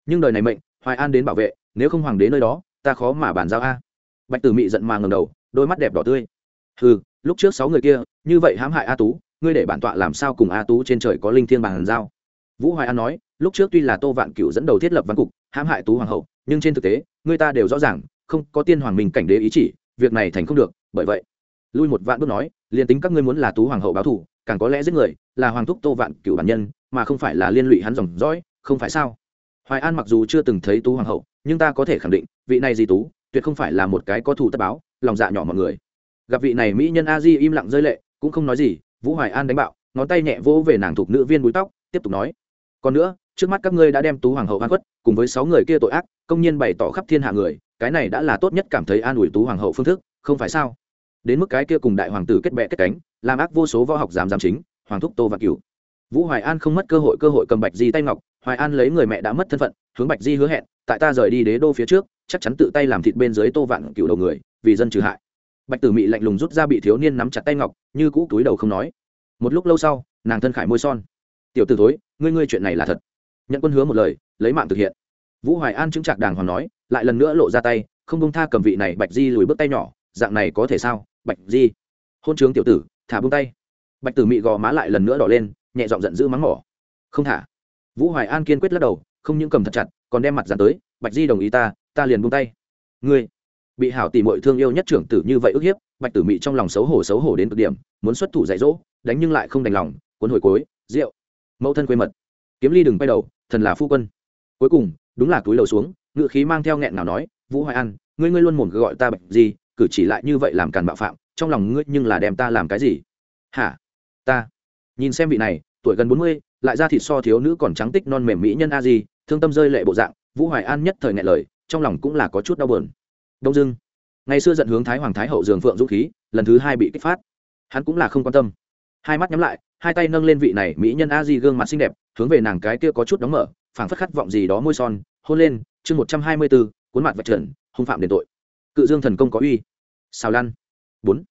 Nhưng đời này mệnh, hoài an đến bảo vệ, nếu không hoàng đế nơi đó, ta khó mà bàn giao a. Bạch tử mị giận mà ngầm đầu đôi mắt đẹp đỏ tươi. Ừ lúc trước sáu người kia, như vậy hãm hại a tú, ngươi để bản tọa làm sao cùng a tú trên trời có linh thiên bàn giao? Vũ hoài an nói, lúc trước tuy là tô vạn cựu dẫn đầu thiết lập văn cục, hãm hại tú hoàng hậu, nhưng trên thực tế, người ta đều rõ ràng, không có tiên hoàng minh cảnh đế ý chỉ, việc này thành không được, bởi vậy. Lui một vạn bước nói, liền tính các ngươi muốn là tú hoàng hậu báo thù, càng có lẽ giết người, là hoàng thúc tô vạn cựu bản nhân, mà không phải là liên lụy hắn dòng dõi, không phải sao? Hoài an mặc dù chưa từng thấy tú hoàng hậu, nhưng ta có thể khẳng định, vị này gì tú, tuyệt không phải là một cái có thù tất báo lòng dạ nhỏ mọi người. Gặp vị này mỹ nhân a di im lặng rơi lệ, cũng không nói gì, vũ hoài an đánh bạo, ngón tay nhẹ vỗ về nàng thuộc nữ viên búi tóc, tiếp tục nói. Còn nữa, trước mắt các ngươi đã đem tú hoàng hậu an khuất, cùng với sáu người kia tội ác, công nhiên bày tỏ khắp thiên hạ người, cái này đã là tốt nhất cảm thấy an ủi tú hoàng hậu phương thức, không phải sao? Đến mức cái kia cùng đại hoàng tử kết bệ kết cánh, làm ác vô số võ học giám giám chính, hoàng thúc tô và cửu. Vũ hoài an không mất cơ hội cơ hội cầm bạch di tay ngọc, hoài an lấy người mẹ đã mất thân phận, hướng bạch di hứa hẹn, tại ta rời đi đế đô phía trước, chắc chắn tự tay làm thịt bên dưới tô vạn cửu đầu người vì dân trừ hại. Bạch tử mị lạnh lùng rút ra bị thiếu niên nắm chặt tay ngọc, như cũ túi đầu không nói. Một lúc lâu sau, nàng thân khải môi son. Tiểu t ử thối, ngươi ngươi chuyện này là thật. Nhận quân hứa một lời, lấy mạng thực hiện. Vũ hoài an chứng chặt đàng hoàng nói, lại lần nữa lộ ra tay, không bông tha cầm vị này bạch di lùi bước tay nhỏ, dạng này có thể sao? Bạch di, hôn trướng tiểu tử, thả bông tay. Bạch tử mị gò má lại lần nữa đỏ lên, nhẹ giọng giận dữ mắng mỏ. Không thả. Vũ hoài an kiên quyết lắc đầu, không những cầm thật chặt, còn đem mặt dàn tới, bạch di đồng ý ta ta liền buông tay. Ngươi bị hảo tỷ mội thương yêu nhất trưởng tử như vậy ức hiếp, bạch tử mị trong lòng xấu hổ xấu hổ đến cực điểm, muốn xuất thủ dạy dỗ, đánh nhưng lại không đành lòng, cuốn hồi cối, rượu. Mẫu thân quê mật. Kiếm ly đừng quay đầu, thần là phu quân. Cuối cùng, đúng là túi đầu xuống, ngựa khí mang theo nghẹn nào nói, vũ hoài an, ngươi ngươi luôn mồm gọi ta bạch gì cử chỉ lại như vậy làm càn bạo phạm, trong lòng ngươi nhưng là đem ta làm cái gì? Hả? Ta? Nhìn xem vị này, tuổi gần bốn mươi, lại ra thịt so thiếu nữ còn trắng tích non mềm mỹ nhân a gì thương tâm rơi lệ bộ dạng, vũ hoài an nhất thời ngại lời, trong lòng cũng là có chút đau buồn đông dưng ngày xưa dẫn hướng thái hoàng thái hậu dường phượng dũng khí, lần thứ hai bị kích phát. Hắn cũng là không quan tâm. Hai mắt nhắm lại, hai tay nâng lên vị này mỹ nhân a di gương mặt xinh đẹp, hướng về nàng cái kia có chút đóng mở, phảng phất khát vọng gì đó môi son, hôn lên, chương một trăm hai mươi bốn, cuốn mặt vạch trần, hung phạm đền tội. Cự dương thần công có uy. Xào lăn bốn.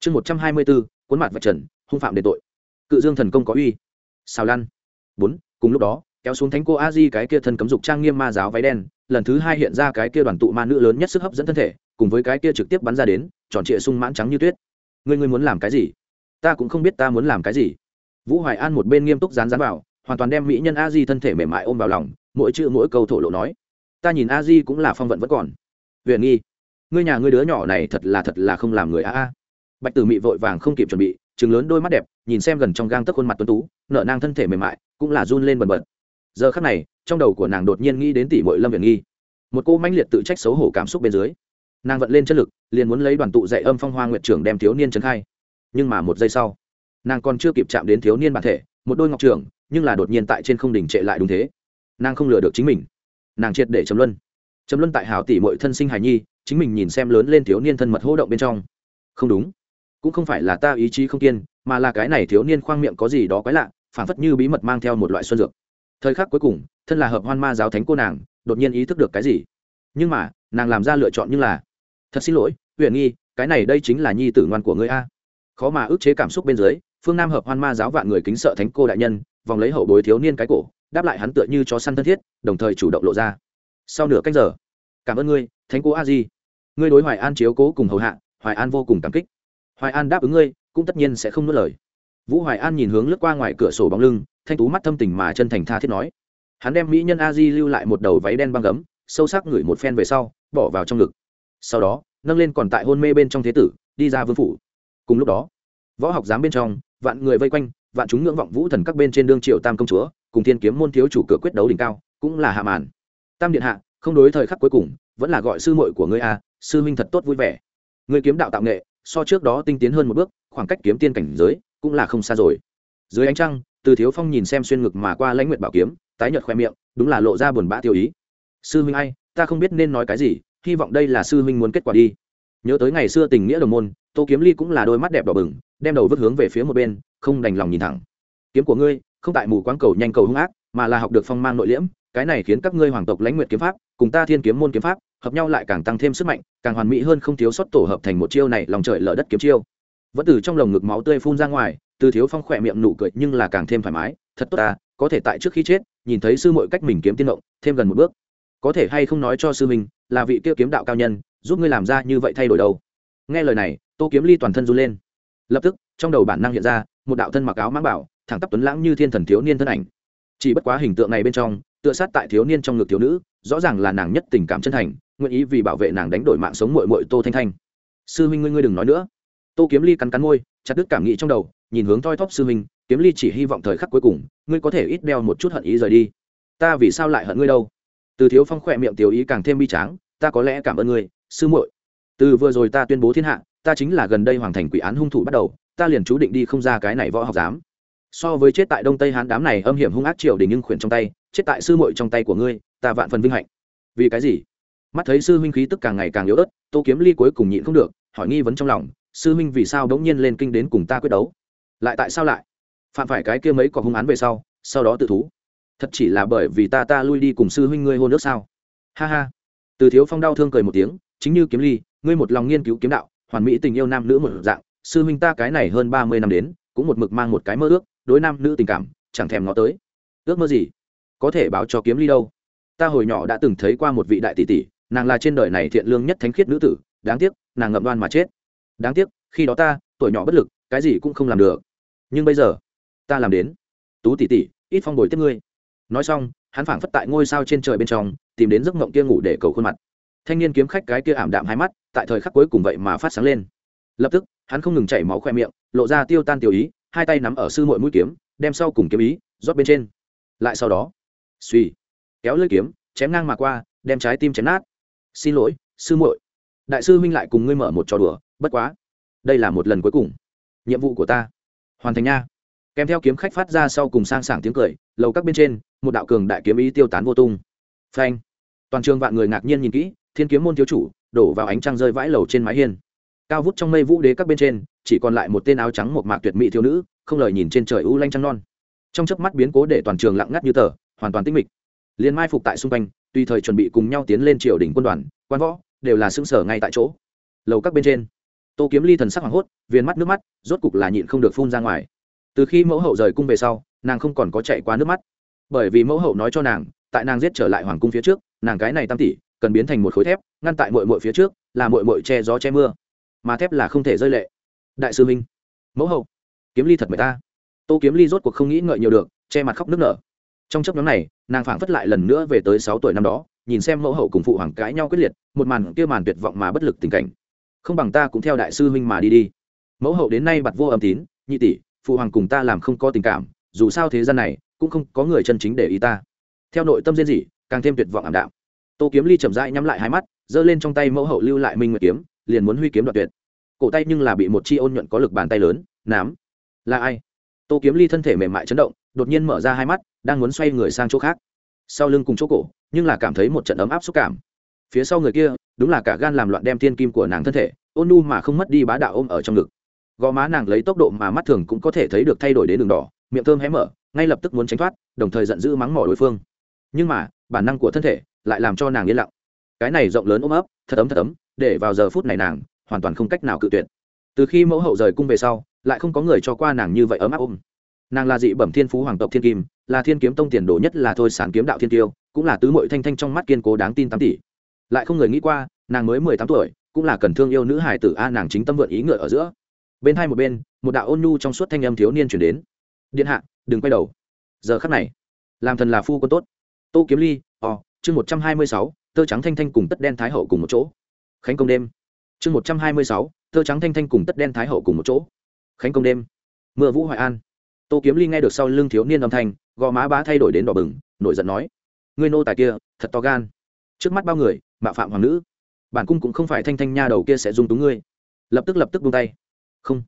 Chương một trăm hai mươi bốn, cuốn mặt vạch trần, hung phạm đền tội. Cự dương thần công có uy. Xào lăn bốn, cùng lúc đó kéo xuống thánh cô a di cái kia thân cấm dục trang nghiêm ma giáo váy đen, lần thứ hai hiện ra cái kia đoàn tụ ma nữ lớn nhất sức hấp dẫn thân thể, cùng với cái kia trực tiếp bắn ra đến, tròn trịa sung mãn trắng như tuyết. Ngươi ngươi muốn làm cái gì? Ta cũng không biết ta muốn làm cái gì. Vũ hoài an một bên nghiêm túc dán dán vào, hoàn toàn đem mỹ nhân a di thân thể mềm mại ôm vào lòng, mỗi chữ mỗi câu thổ lộ nói. Ta nhìn a di cũng là phong vận vẫn còn. Huyền nghi, ngươi nhà ngươi đứa nhỏ này thật là thật là không làm người a a. Bạch tử mị vội vàng không kịp chuẩn bị chừng lớn đôi mắt đẹp, nhìn xem gần trong gang tấc khuôn mặt tuấn tú nợ nang thân thể mềm mại, cũng là run lên bần bật giờ khắc này, trong đầu của nàng đột nhiên nghĩ đến tỷ mội lâm viện nghi. Một cô manh liệt tự trách xấu hổ cảm xúc bên dưới, nàng vận lên chất lực, liền muốn lấy đoàn tụ dạy âm phong hoa nguyện trưởng đem thiếu niên trấn khai. Nhưng mà một giây sau, nàng còn chưa kịp chạm đến thiếu niên bản thể, một đôi ngọc trưởng, nhưng là đột nhiên tại trên không đỉnh trệ lại đúng thế. Nàng không lừa được chính mình, nàng triệt để chấm luân. Chấm luân tại hảo tỷ mội thân sinh hài nhi, chính mình nhìn xem lớn lên thiếu niên thân mật hô động bên trong. Không đúng, cũng không phải là ta ý chí không kiên, mà là cái này thiếu niên khoang miệng có gì đó quái lạ phản phất như bí mật mang theo một loại xuân dược thời khắc cuối cùng, thân là hợp hoan ma giáo thánh cô nàng, đột nhiên ý thức được cái gì? Nhưng mà, nàng làm ra lựa chọn như là, thật xin lỗi huyền nghi, cái này đây chính là nhi tử ngoan của ngươi a. Khó mà ức chế cảm xúc bên dưới, phương nam hợp hoan ma giáo vạn người kính sợ thánh cô đại nhân, vòng lấy hậu bối thiếu niên cái cổ, đáp lại hắn tựa như chó săn thân thiết, đồng thời chủ động lộ ra. Sau nửa cách giờ, cảm ơn ngươi, thánh cô a di. Ngươi đối hoài an chiếu cố cùng hầu hạ, hoài an vô cùng cảm kích. Hoài an đáp ứng ngươi, cũng tất nhiên sẽ không nuốt lời vũ hoài an nhìn hướng lướt qua ngoài cửa sổ bóng lưng, thanh tú mắt thâm tình mà chân thành tha thiết nói. Hắn đem mỹ nhân a di lưu lại một đầu váy đen băng gấm, sâu sắc ngửi một phen về sau, bỏ vào trong ngực. Sau đó, nâng lên còn tại hôn mê bên trong thế tử, đi ra vương phủ. Cùng lúc đó, võ học giám bên trong, vạn người vây quanh, vạn chúng ngưỡng vọng vũ thần các bên trên đương triệu tam công chúa, cùng thiên kiếm môn thiếu chủ cửa quyết đấu đỉnh cao, cũng là hạ màn. Tam điện hạ, không đối thời khắc cuối cùng, vẫn là gọi sư muội của ngươi a, sư huynh thật tốt vui vẻ. Người kiếm đạo tạo nghệ, so trước đó tinh tiến hơn một bước, khoảng cách kiếm tiên cảnh giới cũng là không xa rồi. Dưới ánh trăng, từ thiếu phong nhìn xem xuyên ngực mà qua lãnh nguyệt bảo kiếm, tái nhợt khoe miệng, đúng là lộ ra buồn bã tiêu ý. Sư huynh ai, ta không biết nên nói cái gì, hy vọng đây là sư huynh muốn kết quả đi. Nhớ tới ngày xưa tình nghĩa đồng môn, tô kiếm ly cũng là đôi mắt đẹp đỏ bừng, đem đầu vứt hướng về phía một bên, không đành lòng nhìn thẳng. Kiếm của ngươi, không tại mù quáng cầu nhanh cầu hung ác, mà là học được phong mang nội liễm, cái này khiến các ngươi hoàng tộc lãnh nguyệt kiếm pháp, cùng ta thiên kiếm môn kiếm pháp, hợp nhau lại càng tăng thêm sức mạnh, càng hoàn mỹ hơn không thiếu sót tổ hợp thành một chiêu này, lòng trời lở đất kiếm chiêu vẫn từ trong lồng ngực máu tươi phun ra ngoài, từ thiếu phong khỏe miệng nụ cười nhưng là càng thêm thoải mái, thật tốt ta, có thể tại trước khi chết, nhìn thấy sư muội cách mình kiếm tiên động, thêm gần một bước. Có thể hay không nói cho sư mình là vị kia kiếm đạo cao nhân, giúp ngươi làm ra như vậy thay đổi đâu. Nghe lời này, tô kiếm ly toàn thân run lên. Lập tức, trong đầu bản năng hiện ra, một đạo thân mặc áo mang bảo, thẳng tắp tuấn lãng như thiên thần thiếu niên thân ảnh. Chỉ bất quá hình tượng này bên trong, tựa sát tại thiếu niên trong ngực thiếu nữ, rõ ràng là nàng nhất tình cảm chân thành, nguyện ý vì bảo vệ nàng đánh đổi mạng sống mội mội tô thanh thanh. Sư huynh ngươi ngươi đừng nói nữa tô kiếm ly cắn cắn môi chặt đứt cảm nghĩ trong đầu nhìn hướng thoi thóp sư minh, kiếm ly chỉ hy vọng thời khắc cuối cùng ngươi có thể ít đeo một chút hận ý rời đi. Ta vì sao lại hận ngươi đâu? Từ thiếu phong khỏe miệng tiểu ý càng thêm bi tráng ta có lẽ cảm ơn ngươi sư muội. Từ vừa rồi ta tuyên bố thiên hạ ta chính là gần đây hoàn thành quỷ án hung thủ bắt đầu ta liền chú định đi không ra cái này võ học giám. So với chết tại đông tây hán đám này âm hiểm hung ác triều đình nhưng khuyển trong tay chết tại sư muội trong tay của ngươi ta vạn phần vinh hạnh. Vì cái gì? Mắt thấy sư huynh khí tức càng ngày càng yếu ớt tô kiếm ly cuối cùng nhịn không được hỏi nghi vấn trong lòng sư Minh vì sao đống nhiên lên kinh đến cùng ta quyết đấu? Lại tại sao lại? Phạm phải cái kia mấy quả hung án về sau sau đó tự thú. Thật chỉ là bởi vì ta ta lui đi cùng sư huynh ngươi hôn nước sao? Ha ha. Từ thiếu phong đau thương cười một tiếng, chính như kiếm ly, ngươi một lòng nghiên cứu kiếm đạo, hoàn mỹ tình yêu nam nữ một dạng, sư huynh ta cái này hơn ba mươi năm đến, cũng một mực mang một cái mơ ước, đối nam nữ tình cảm, chẳng thèm ngó tới. Ước mơ gì? Có thể báo cho kiếm ly đâu? Ta hồi nhỏ đã từng thấy qua một vị đại tỷ tỷ, nàng là trên đời này thiện lương nhất thánh khiết nữ tử, đáng tiếc, nàng ngậm đoan mà chết đáng tiếc, khi đó ta, tuổi nhỏ bất lực, cái gì cũng không làm được. Nhưng bây giờ, ta làm đến. Tú tỷ tỷ, ít phong bồi tiếp ngươi. Nói xong, hắn phảng phất tại ngôi sao trên trời bên trong, tìm đến giấc mộng kia ngủ để cầu khuôn mặt. Thanh niên kiếm khách cái kia ảm đạm hai mắt, tại thời khắc cuối cùng vậy mà phát sáng lên. Lập tức, hắn không ngừng chảy máu khoe miệng, lộ ra tiêu tan tiểu ý, hai tay nắm ở sư mội mũi kiếm, đem sau cùng kiếm ý, rót bên trên. Lại sau đó, suy, kéo lưỡi kiếm, chém ngang mà qua, đem trái tim chém nát. Xin lỗi, sư muội. Đại sư huynh lại cùng ngươi mở một trò đùa bất quá, đây là một lần cuối cùng. Nhiệm vụ của ta. Hoàn thành nha. Kèm theo kiếm khách phát ra sau cùng sang sảng tiếng cười, lầu các bên trên, một đạo cường đại kiếm ý tiêu tán vô tung. Phanh. Toàn trường vạn người ngạc nhiên nhìn kỹ, thiên kiếm môn thiếu chủ, đổ vào ánh trăng rơi vãi lầu trên mái hiên. Cao vút trong mây vũ đế các bên trên, chỉ còn lại một tên áo trắng một mạc tuyệt mỹ thiếu nữ, không lời nhìn trên trời u lanh trăng non. Trong chớp mắt biến cố để toàn trường lặng ngắt như tờ, hoàn toàn tinh mịch. Liền mai phục tại xung quanh, tùy thời chuẩn bị cùng nhau tiến lên triều đỉnh quân đoàn, quan võ, đều là xứng sở ngay tại chỗ. Lầu các bên trên tô kiếm ly thần sắc hoảng hốt viên mắt nước mắt, rốt cục là nhịn không được phun ra ngoài. Từ khi mẫu hậu rời cung về sau, nàng không còn có chạy qua nước mắt. Bởi vì mẫu hậu nói cho nàng, tại nàng giết trở lại hoàng cung phía trước, nàng cái này tam tỷ, cần biến thành một khối thép, ngăn tại mội mội phía trước, là mội mội che gió che mưa. Mà thép là không thể rơi lệ. Đại sư minh, mẫu hậu, kiếm ly thật mời ta. Tô kiếm ly rốt cuộc không nghĩ ngợi nhiều được, che mặt khóc nước nở. Trong chấp nhóm này, nàng phảng phất lại lần nữa về tới sáu tuổi năm đó, nhìn xem mẫu hậu cùng phụ hoàng cãi nhau quyết liệt, một màn kia màn tuyệt vọng mà bất lực tình cảnh không bằng ta cũng theo đại sư huynh mà đi đi. Mẫu hậu đến nay bặt vô âm tín, nhị tỷ, phụ hoàng cùng ta làm không có tình cảm, dù sao thế gian này, cũng không có người chân chính để ý ta. Theo nội tâm riêng gì càng thêm tuyệt vọng ảm đạm. Tô kiếm ly chậm rãi nhắm lại hai mắt, giơ lên trong tay mẫu hậu lưu lại minh nguyệt kiếm, liền muốn huy kiếm đoạt tuyệt. Cổ tay nhưng là bị một chi ôn nhuận có lực bàn tay lớn, nám. Là ai? Tô kiếm ly thân thể mềm mại chấn động, đột nhiên mở ra hai mắt, đang muốn xoay người sang chỗ khác. Sau lưng cùng chỗ cổ, nhưng là cảm thấy một trận ấm áp xúc cảm phía sau người kia, đúng là cả gan làm loạn đem thiên kim của nàng thân thể, ôn nu mà không mất đi bá đạo ôm ở trong ngực. Gò má nàng lấy tốc độ mà mắt thường cũng có thể thấy được thay đổi đến đường đỏ, miệng thơm hé mở, ngay lập tức muốn tránh thoát, đồng thời giận dữ mắng mỏ đối phương. Nhưng mà, bản năng của thân thể lại làm cho nàng yên lặng. Cái này rộng lớn ôm ấp, thật ấm thật ấm, để vào giờ phút này nàng hoàn toàn không cách nào cự tuyệt. Từ khi mẫu hậu rời cung về sau, lại không có người cho qua nàng như vậy ấm áp ôm. Nàng là dị bẩm thiên phú hoàng tộc thiên kim, là thiên kiếm tông tiền đồ nhất là thôi sản kiếm đạo thiên tiêu, cũng là tứ mội thanh thanh trong mắt kiên cố đáng tin tám tỷ lại không người nghĩ qua, nàng mới mười tám tuổi, cũng là cần thương yêu nữ hải tử a, nàng chính tâm vượn ý ngựa ở giữa. Bên hai một bên, một đạo ôn nhu trong suốt thanh âm thiếu niên chuyển đến. Điện hạ, đừng quay đầu. Giờ khắc này, làm thần là phu quân tốt. Tô kiếm ly ò chương một trăm hai mươi sáu, tơ trắng thanh thanh cùng tất đen thái hậu cùng một chỗ. Khánh công đêm, chương một trăm hai mươi sáu, tơ trắng thanh thanh cùng tất đen thái hậu cùng một chỗ. Khánh công đêm, mưa vũ hoài an. Tô kiếm ly nghe được sau lưng thiếu niên âm thanh, gò má bá thay đổi đến đỏ bừng, nổi giận nói, ngươi nô tài kia, thật to gan. Trước mắt bao người mạo phạm hoàng nữ. Bản cung cũng không phải thanh thanh nha đầu kia sẽ dung túng ngươi. Lập tức lập tức buông tay. Không.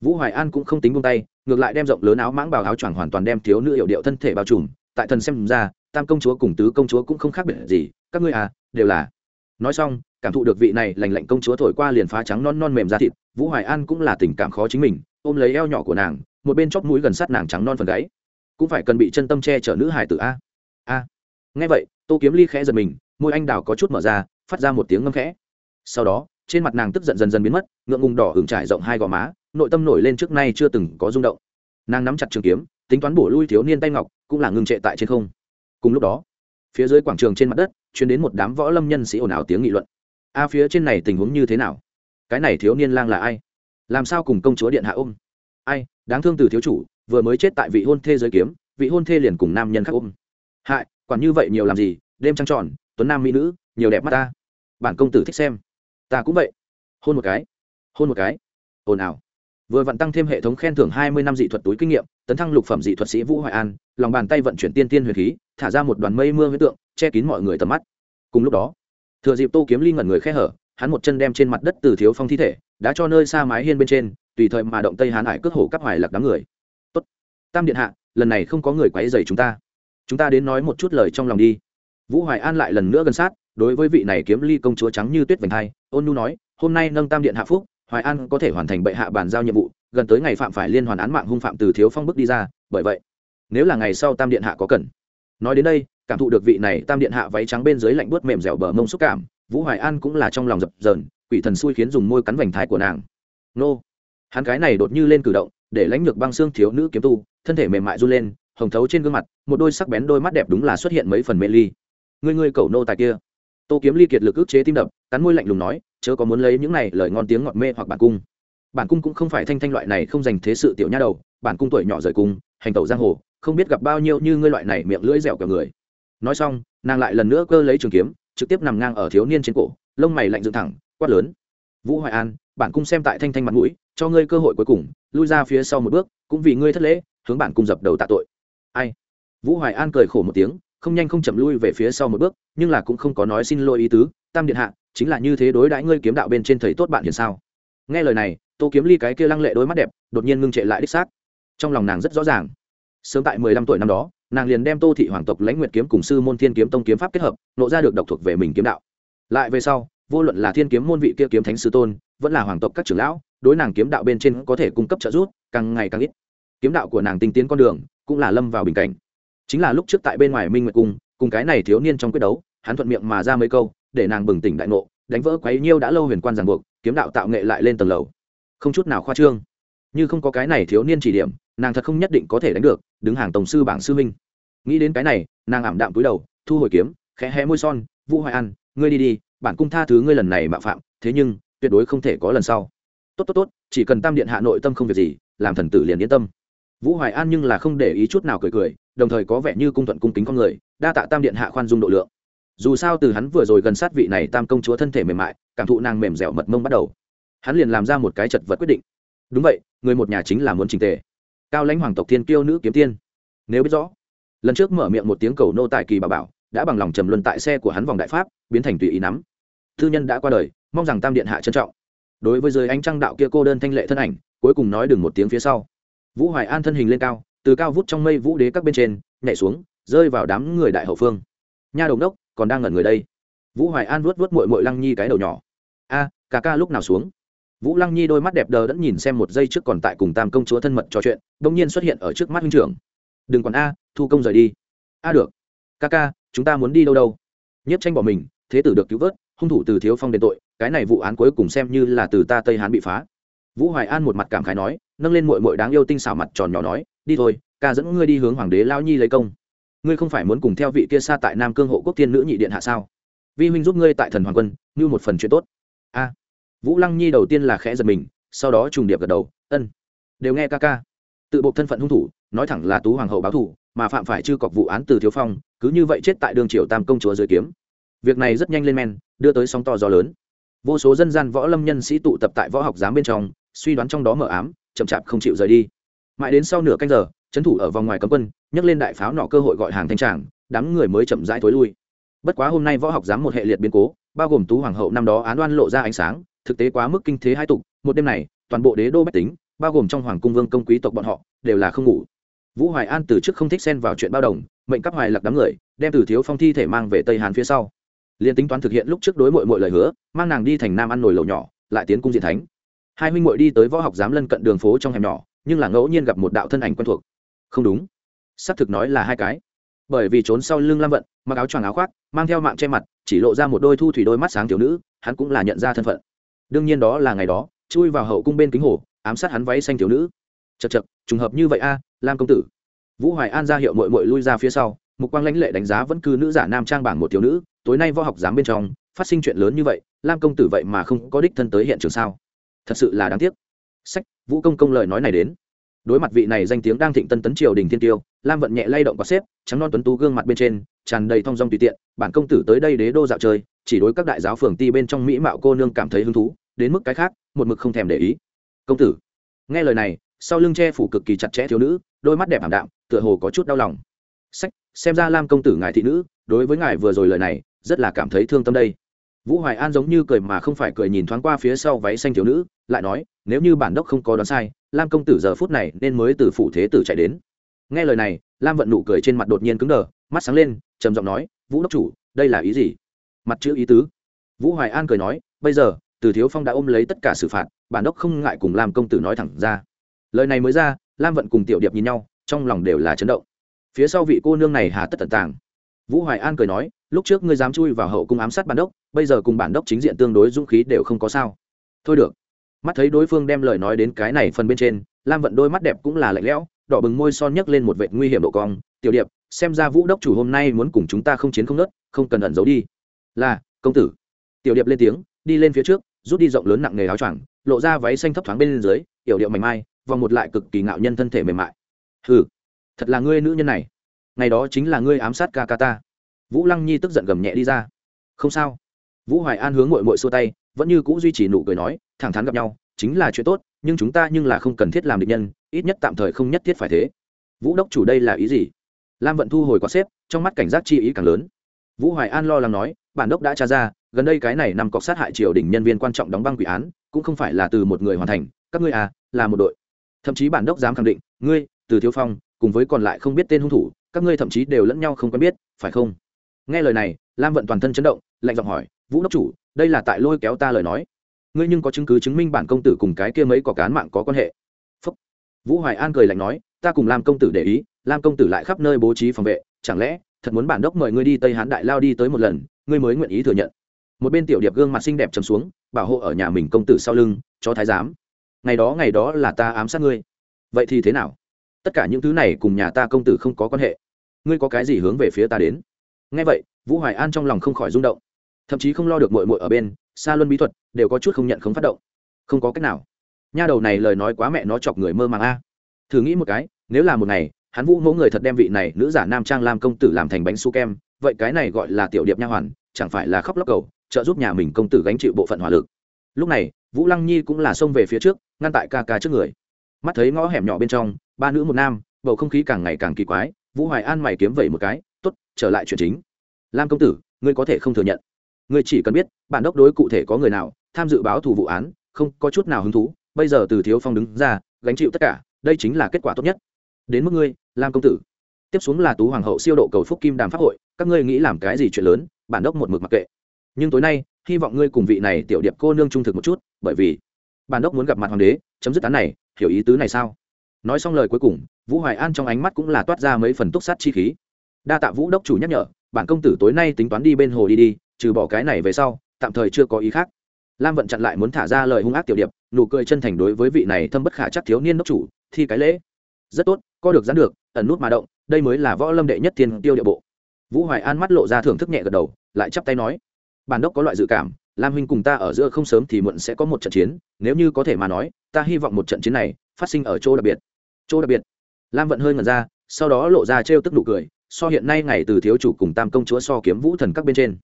Vũ hoài an cũng không tính buông tay, ngược lại đem rộng lớn áo mãng bào áo choàng hoàn toàn đem thiếu nữ hiệu điệu thân thể bao trùm. Tại thần xem ra, tam công chúa cùng tứ công chúa cũng không khác biệt gì, các ngươi à đều là. Nói xong, cảm thụ được vị này lành lạnh công chúa thổi qua liền phá trắng non non mềm ra thịt, vũ hoài an cũng là tình cảm khó chính mình, ôm lấy eo nhỏ của nàng, một bên chóp mũi gần sát nàng trắng non phần gáy. Cũng phải cần bị chân tâm che chở nữ hải tử a. A. Nghe vậy, tô kiếm ly khẽ giật mình môi anh đào có chút mở ra, phát ra một tiếng ngâm khẽ. Sau đó, trên mặt nàng tức giận dần dần biến mất, ngượng ngùng đỏ hưởng trải rộng hai gò má, nội tâm nổi lên trước nay chưa từng có rung động. Nàng nắm chặt trường kiếm, tính toán bổ lui thiếu niên tay ngọc, cũng là ngừng trệ tại trên không. Cùng lúc đó, phía dưới quảng trường trên mặt đất chuyển đến một đám võ lâm nhân sĩ ồn ào tiếng nghị luận. A, phía trên này tình huống như thế nào? Cái này thiếu niên lang là ai? Làm sao cùng công chúa điện hạ ôm? Ai, đáng thương từ thiếu chủ, vừa mới chết tại vị hôn thê giới kiếm, vị hôn thê liền cùng nam nhân khác ôm. Hại, quản như vậy nhiều làm gì, đêm trăng tròn tuấn nam mỹ nữ, nhiều đẹp mắt ta. Bản công tử thích xem. Ta cũng vậy. Hôn một cái. Hôn một cái. Ồn ào. Vừa vận tăng thêm hệ thống khen thưởng hai mươi năm dị thuật túi kinh nghiệm, tấn thăng lục phẩm dị thuật sĩ vũ hoài an, lòng bàn tay vận chuyển tiên tiên huyền khí, thả ra một đoàn mây mưa huyết tượng, che kín mọi người tầm mắt. Cùng lúc đó, thừa dịp tô kiếm ly ngẩn người khe hở, hắn một chân đem trên mặt đất từ thiếu phong thi thể, đã cho nơi xa mái hiên bên trên, tùy thời mà động tây hán hải cướp hổ cắp hoài lạc đám người. Tốt. Tam điện hạ, lần này không có người quấy dày chúng ta. Chúng ta đến nói một chút lời trong lòng đi vũ hoài an lại lần nữa gần sát, đối với vị này kiếm ly công chúa trắng như tuyết vành thai, ôn nu nói, hôm nay nâng tam điện hạ phúc, hoài an có thể hoàn thành bệ hạ bàn giao nhiệm vụ, gần tới ngày phạm phải liên hoàn án mạng hung phạm từ thiếu phong bức đi ra, bởi vậy, nếu là ngày sau tam điện hạ có cần. Nói đến đây, cảm thụ được vị này tam điện hạ váy trắng bên dưới lạnh buốt mềm dẻo bờ mông xúc cảm, vũ hoài an cũng là trong lòng dập dờn, quỷ thần xui khiến dùng môi cắn vành thái của nàng. Nô! Hắn cái này đột như lên cử động, để lãnh lược băng xương thiếu nữ kiếm tu, thân thể mềm mại run lên, hồng thấu trên gương mặt, một đôi sắc bén đôi mắt đẹp đúng là xuất hiện mấy phần mê ly ngươi ngươi cầu nô tài kia. Tô kiếm ly kiệt lực ức chế tim đập, cắn môi lạnh lùng nói, chớ có muốn lấy những này lời ngon tiếng ngọt mê hoặc bản cung. Bản cung cũng không phải thanh thanh loại này không dành thế sự tiểu nha đầu, bản cung tuổi nhỏ rời cung, hành tẩu giang hồ, không biết gặp bao nhiêu như ngươi loại này miệng lưỡi dẻo cả người. Nói xong, nàng lại lần nữa cơ lấy trường kiếm, trực tiếp nằm ngang ở thiếu niên trên cổ, lông mày lạnh dựng thẳng, quát lớn. Vũ hoài an, bản cung xem tại thanh thanh mặt mũi, cho ngươi cơ hội cuối cùng, lui ra phía sau một bước, cũng vì ngươi thất lễ, hướng bản cung dập đầu tạ tội. Ai? Vũ hoài an cười khổ một tiếng không nhanh không chậm lui về phía sau một bước, nhưng là cũng không có nói xin lỗi ý tứ, tam điện hạ, chính là như thế đối đãi ngươi kiếm đạo bên trên thầy tốt bạn hiền sao? Nghe lời này, tô kiếm ly cái kia lăng lệ đôi mắt đẹp, đột nhiên ngưng trệ lại đích xác. Trong lòng nàng rất rõ ràng. Sớm tại mười lăm tuổi năm đó, nàng liền đem tô thị hoàng tộc lãnh nguyệt kiếm cùng sư môn thiên kiếm tông kiếm pháp kết hợp, nộ ra được độc thuộc về mình kiếm đạo. Lại về sau, vô luận là thiên kiếm môn vị kia kiếm thánh sư tôn, vẫn là hoàng tộc các trưởng lão, đối nàng kiếm đạo bên trên có thể cung cấp trợ giúp, càng ngày càng ít. Kiếm đạo của nàng tinh tiến con đường, cũng là lâm vào bình cảnh chính là lúc trước tại bên ngoài minh nguyệt cung, cùng cái này thiếu niên trong quyết đấu, hắn thuận miệng mà ra mấy câu, để nàng bừng tỉnh đại ngộ, đánh vỡ quấy nhiêu đã lâu huyền quan ràng buộc, kiếm đạo tạo nghệ lại lên tầng lầu. Không chút nào khoa trương. Như không có cái này thiếu niên chỉ điểm, nàng thật không nhất định có thể đánh được, đứng hàng tổng sư bảng sư minh nghĩ đến cái này, nàng ảm đạm túi đầu, thu hồi kiếm, khẽ hé môi son, vũ hoài an, ngươi đi đi, bản cung tha thứ ngươi lần này mạo phạm, thế nhưng, tuyệt đối không thể có lần sau. Tốt tốt tốt, chỉ cần tam điện hạ nội tâm không việc gì, làm thần tử liền yên tâm vũ hoài an nhưng là không để ý chút nào cười cười, đồng thời có vẻ như cung thuận cung kính con người, đa tạ tam điện hạ khoan dung độ lượng. Dù sao từ hắn vừa rồi gần sát vị này tam công chúa thân thể mềm mại, cảm thụ nàng mềm dẻo mật mông bắt đầu, hắn liền làm ra một cái chật vật quyết định. Đúng vậy, người một nhà chính là muốn trình tề. Cao lãnh hoàng tộc thiên kiêu nữ kiếm tiên. Nếu biết rõ, lần trước mở miệng một tiếng cầu nô tại kỳ bà bảo, đã bằng lòng trầm luân tại xe của hắn vòng đại pháp, biến thành tùy ý nắm. Thư nhân đã qua đời, mong rằng tam điện hạ trân trọng. Đối với dưới ánh trăng đạo kia cô đơn thanh lệ thân ảnh, cuối cùng nói đừng một tiếng phía sau vũ hoài an thân hình lên cao, từ cao vút trong mây vũ đế các bên trên, nhảy xuống, rơi vào đám người đại hậu phương. Nha đồng đốc, còn đang ngẩn người đây. Vũ hoài an vuốt vuốt mội mội lăng nhi cái đầu nhỏ. A, ca ca lúc nào xuống? Vũ lăng nhi đôi mắt đẹp đờ đẫn nhìn xem một giây trước còn tại cùng tam công chúa thân mật trò chuyện đ ỗ n g nhiên xuất hiện ở trước mắt huynh trưởng. Đừng còn a, thu công rời đi. A được. Ca ca, chúng ta muốn đi đâu đâu? Nhiếp tranh bỏ mình, thế tử được cứu vớt, hung thủ từ thiếu phong đền tội, cái này vụ án cuối cùng xem như là từ ta tây hán bị phá vũ hoài an một mặt cảm khái nói, nâng lên mội mội đáng yêu tinh xảo mặt tròn nhỏ nói, đi thôi, ca dẫn ngươi đi hướng hoàng đế lao nhi lấy công. Ngươi không phải muốn cùng theo vị kia xa tại nam cương hộ quốc thiên nữ nhị điện hạ sao? Vi huynh giúp ngươi tại thần hoàng quân, như một phần chuyện tốt. A. Vũ lăng nhi đầu tiên là khẽ giật mình, sau đó trùng điệp gật đầu, ân, đều nghe ca ca. Tự bộ thân phận hung thủ, nói thẳng là tú hoàng hậu báo thủ mà phạm phải chư cọc vụ án từ thiếu phong, cứ như vậy chết tại đường triều tam công chúa dưới kiếm. Việc này rất nhanh lên men, đưa tới sóng to gió lớn. Vô số dân gian võ lâm nhân sĩ tụ tập tại võ học giám bên trong suy đoán trong đó mở ám, chậm chạp không chịu rời đi. Mãi đến sau nửa canh giờ, trấn thủ ở vòng ngoài cấm quân, nhấc lên đại pháo nọ cơ hội gọi hàng thanh tràng, đám người mới chậm rãi thối lui. Bất quá hôm nay võ học giám một hệ liệt biến cố, bao gồm tú hoàng hậu năm đó án oan lộ ra ánh sáng, thực tế quá mức kinh thế hai tục, một đêm này, toàn bộ đế đô bách tính, bao gồm trong hoàng cung vương công quý tộc bọn họ, đều là không ngủ. Vũ hoài an từ trước không thích xen vào chuyện bao đồng, mệnh cấp hoài lạc đám người, đem từ thiếu phong thi thể mang về tây hàn phía sau. Liền tính toán thực hiện lúc trước đối mội mội lời hứa, mang nàng đi thành nam ăn nồi lầu nhỏ, lại tiến cung diện thánh hai huynh muội đi tới võ học giám lân cận đường phố trong hẻm nhỏ, nhưng là ngẫu nhiên gặp một đạo thân ảnh quen thuộc. Không đúng. Xác thực nói là hai cái. Bởi vì trốn sau lưng lam vận, mặc áo choàng áo khoác, mang theo mạng che mặt, chỉ lộ ra một đôi thu thủy đôi mắt sáng thiếu nữ, hắn cũng là nhận ra thân phận. Đương nhiên đó là ngày đó, chui vào hậu cung bên kính hồ, ám sát hắn váy xanh thiếu nữ. Chật chật trùng hợp như vậy a, lam công tử. Vũ hoài an ra hiệu mội mội lui ra phía sau, mục quang lãnh lệ đánh giá vẫn cứ nữ giả nam trang bảng một thiếu nữ, tối nay võ học giám bên trong, phát sinh chuyện lớn như vậy, lam công tử vậy mà không có đích thân tới hiện trường sao? Thật sự là đáng tiếc. Sách, vũ công công lời nói này đến. Đối mặt vị này danh tiếng đang thịnh tân tấn triều đình thiên tiêu, lam vận nhẹ lay động có xếp, trắng non tuấn tú gương mặt bên trên, tràn đầy thong dong tùy tiện, bản công tử tới đây đế đô dạo chơi, chỉ đối các đại giáo phường ti bên trong mỹ mạo cô nương cảm thấy hứng thú, đến mức cái khác, một mực không thèm để ý. Công tử, nghe lời này, sau lưng che phủ cực kỳ chặt chẽ thiếu nữ, đôi mắt đẹp ảm đạm, tựa hồ có chút đau lòng. Sách, xem ra lam công tử ngài thị nữ, đối với ngài vừa rồi lời này, rất là cảm thấy thương tâm đây vũ hoài an giống như cười mà không phải cười nhìn thoáng qua phía sau váy xanh thiếu nữ, lại nói, nếu như bản đốc không có đoán sai, lam công tử giờ phút này nên mới từ phủ thế tử chạy đến. Nghe lời này, lam vận nụ cười trên mặt đột nhiên cứng đờ, mắt sáng lên, trầm giọng nói, vũ đốc chủ, đây là ý gì? Mặt chữ ý tứ. Vũ hoài an cười nói, bây giờ, từ thiếu phong đã ôm lấy tất cả xử phạt, bản đốc không ngại cùng lam công tử nói thẳng ra. Lời này mới ra, lam vận cùng tiểu điệp nhìn nhau, trong lòng đều là chấn động. Phía sau vị cô nương này hà tất tận tàng vũ hoài an cười nói, lúc trước ngươi dám chui vào hậu cung ám sát bản đốc, bây giờ cùng bản đốc chính diện tương đối dũng khí đều không có sao. Thôi được. Mắt thấy đối phương đem lời nói đến cái này phần bên trên, lam vận đôi mắt đẹp cũng là lạnh lẽo, đỏ bừng môi son nhấc lên một vệ nguy hiểm độ cong. Tiểu điệp, xem ra vũ đốc chủ hôm nay muốn cùng chúng ta không chiến không nớt, không cần ẩn giấu đi. Là, công tử. Tiểu điệp lên tiếng, đi lên phía trước, rút đi rộng lớn nặng nghề áo choàng, lộ ra váy xanh thấp thoáng bên dưới yểu điệu mảnh mai, vòng một lại cực kỳ ngạo nhân thân thể mềm mại. Hừ, thật là ngươi nữ nhân này ngày đó chính là ngươi ám sát ca ca ta vũ lăng nhi tức giận gầm nhẹ đi ra. Không sao. Vũ hoài an hướng mội mội xua tay, vẫn như c ũ duy trì nụ cười nói, thẳng thắn gặp nhau, chính là chuyện tốt, nhưng chúng ta nhưng là không cần thiết làm địch nhân, ít nhất tạm thời không nhất thiết phải thế. Vũ đốc chủ đây là ý gì? Lam vận thu hồi có xếp, trong mắt cảnh giác chi ý càng lớn. Vũ hoài an lo lắng nói, bản đốc đã tra ra, gần đây cái này nằm cọc sát hại triều đình nhân viên quan trọng đóng băng quỷ án, cũng không phải là từ một người hoàn thành, các ngươi à là một đội. Thậm chí bản đốc dám khẳng định, ngươi, từ thiếu phong, cùng với còn lại không biết tên hung thủ các ngươi thậm chí đều lẫn nhau không quen biết, phải không? Nghe lời này, lam vận toàn thân chấn động, lạnh giọng hỏi, vũ đốc chủ, đây là tại lôi kéo ta lời nói. Ngươi nhưng có chứng cứ chứng minh bản công tử cùng cái kia mấy có cán mạng có quan hệ. Phúc. vũ hoài an cười lạnh nói, ta cùng lam công tử để ý, lam công tử lại khắp nơi bố trí phòng vệ, chẳng lẽ thật muốn bản đốc mời ngươi đi tây hán đại lao đi tới một lần, ngươi mới nguyện ý thừa nhận? Một bên tiểu điệp gương mặt xinh đẹp trầm xuống, bảo hộ ở nhà mình công tử sau lưng cho thái giám, ngày đó ngày đó là ta ám sát ngươi. Vậy thì thế nào? Tất cả những thứ này cùng nhà ta công tử không có quan hệ ngươi có cái gì hướng về phía ta đến? Ngay vậy, vũ hoài an trong lòng không khỏi rung động. Thậm chí không lo được mội mội ở bên xa luân bí thuật đều có chút không nhận, không phát động. Không có cách nào. Nha đầu này lời nói quá mẹ nó chọc người mơ màng a. Thử nghĩ một cái, nếu là một ngày, hắn vũ mẫu người thật đem vị này nữ giả nam trang làm công tử làm thành bánh su kem, vậy cái này gọi là tiểu điệp nha hoàn, chẳng phải là khóc lóc cầu, trợ giúp nhà mình công tử gánh chịu bộ phận hỏa lực. Lúc này, vũ lăng nhi cũng là xông về phía trước, ngăn tại ca ca trước người. Mắt thấy ngõ hẻm nhỏ bên trong, ba nữ một nam, bầu không khí càng ngày càng kỳ quái vũ hoài an mày kiếm vẩy một cái t ố t trở lại chuyện chính. Lam công tử, ngươi có thể không thừa nhận. Ngươi chỉ cần biết, bản đốc đối cụ thể có người nào, tham dự báo thù vụ án, không có chút nào hứng thú, bây giờ từ thiếu phong đứng ra, gánh chịu tất cả, đây chính là kết quả tốt nhất. Đến mức ngươi, lam công tử. Tiếp xuống là tú hoàng hậu siêu độ cầu phúc kim đàm pháp hội, các ngươi nghĩ làm cái gì chuyện lớn, bản đốc một mực mặc kệ. Nhưng tối nay, hy vọng ngươi cùng vị này tiểu điệp cô nương trung thực một chút, bởi vì bản đốc muốn gặp mặt hoàng đế, chấm dứt án này, hiểu ý tứ này sao? Nói xong lời cuối cùng, vũ hoài an trong ánh mắt cũng là toát ra mấy phần túc sát chi khí. Đa tạ vũ đốc chủ nhắc nhở, bản công tử tối nay tính toán đi bên hồ đi đi, trừ bỏ cái này về sau, tạm thời chưa có ý khác. Lam vận chặn lại muốn thả ra lời hung ác tiểu điệp, nụ cười chân thành đối với vị này thâm bất khả chắc thiếu niên đốc chủ, thi cái lễ. Rất tốt co được dán được, ẩn nút mà động, đây mới là võ lâm đệ nhất thiên tiêu địa bộ. Vũ hoài an mắt lộ ra thưởng thức nhẹ gật đầu, lại chắp tay nói, bản đốc có loại dự cảm, lam huynh cùng ta ở giữa không sớm thì muộn sẽ có một trận chiến, nếu như có thể mà nói, ta hy vọng một trận chiến này phát sinh ở chỗ đặc biệt chỗ đặc biệt. Lam vận hơi ngẩn ra, sau đó lộ ra trêu tức nụ cười, so hiện nay ngày từ thiếu chủ cùng tam công chúa so kiếm vũ thần các bên trên.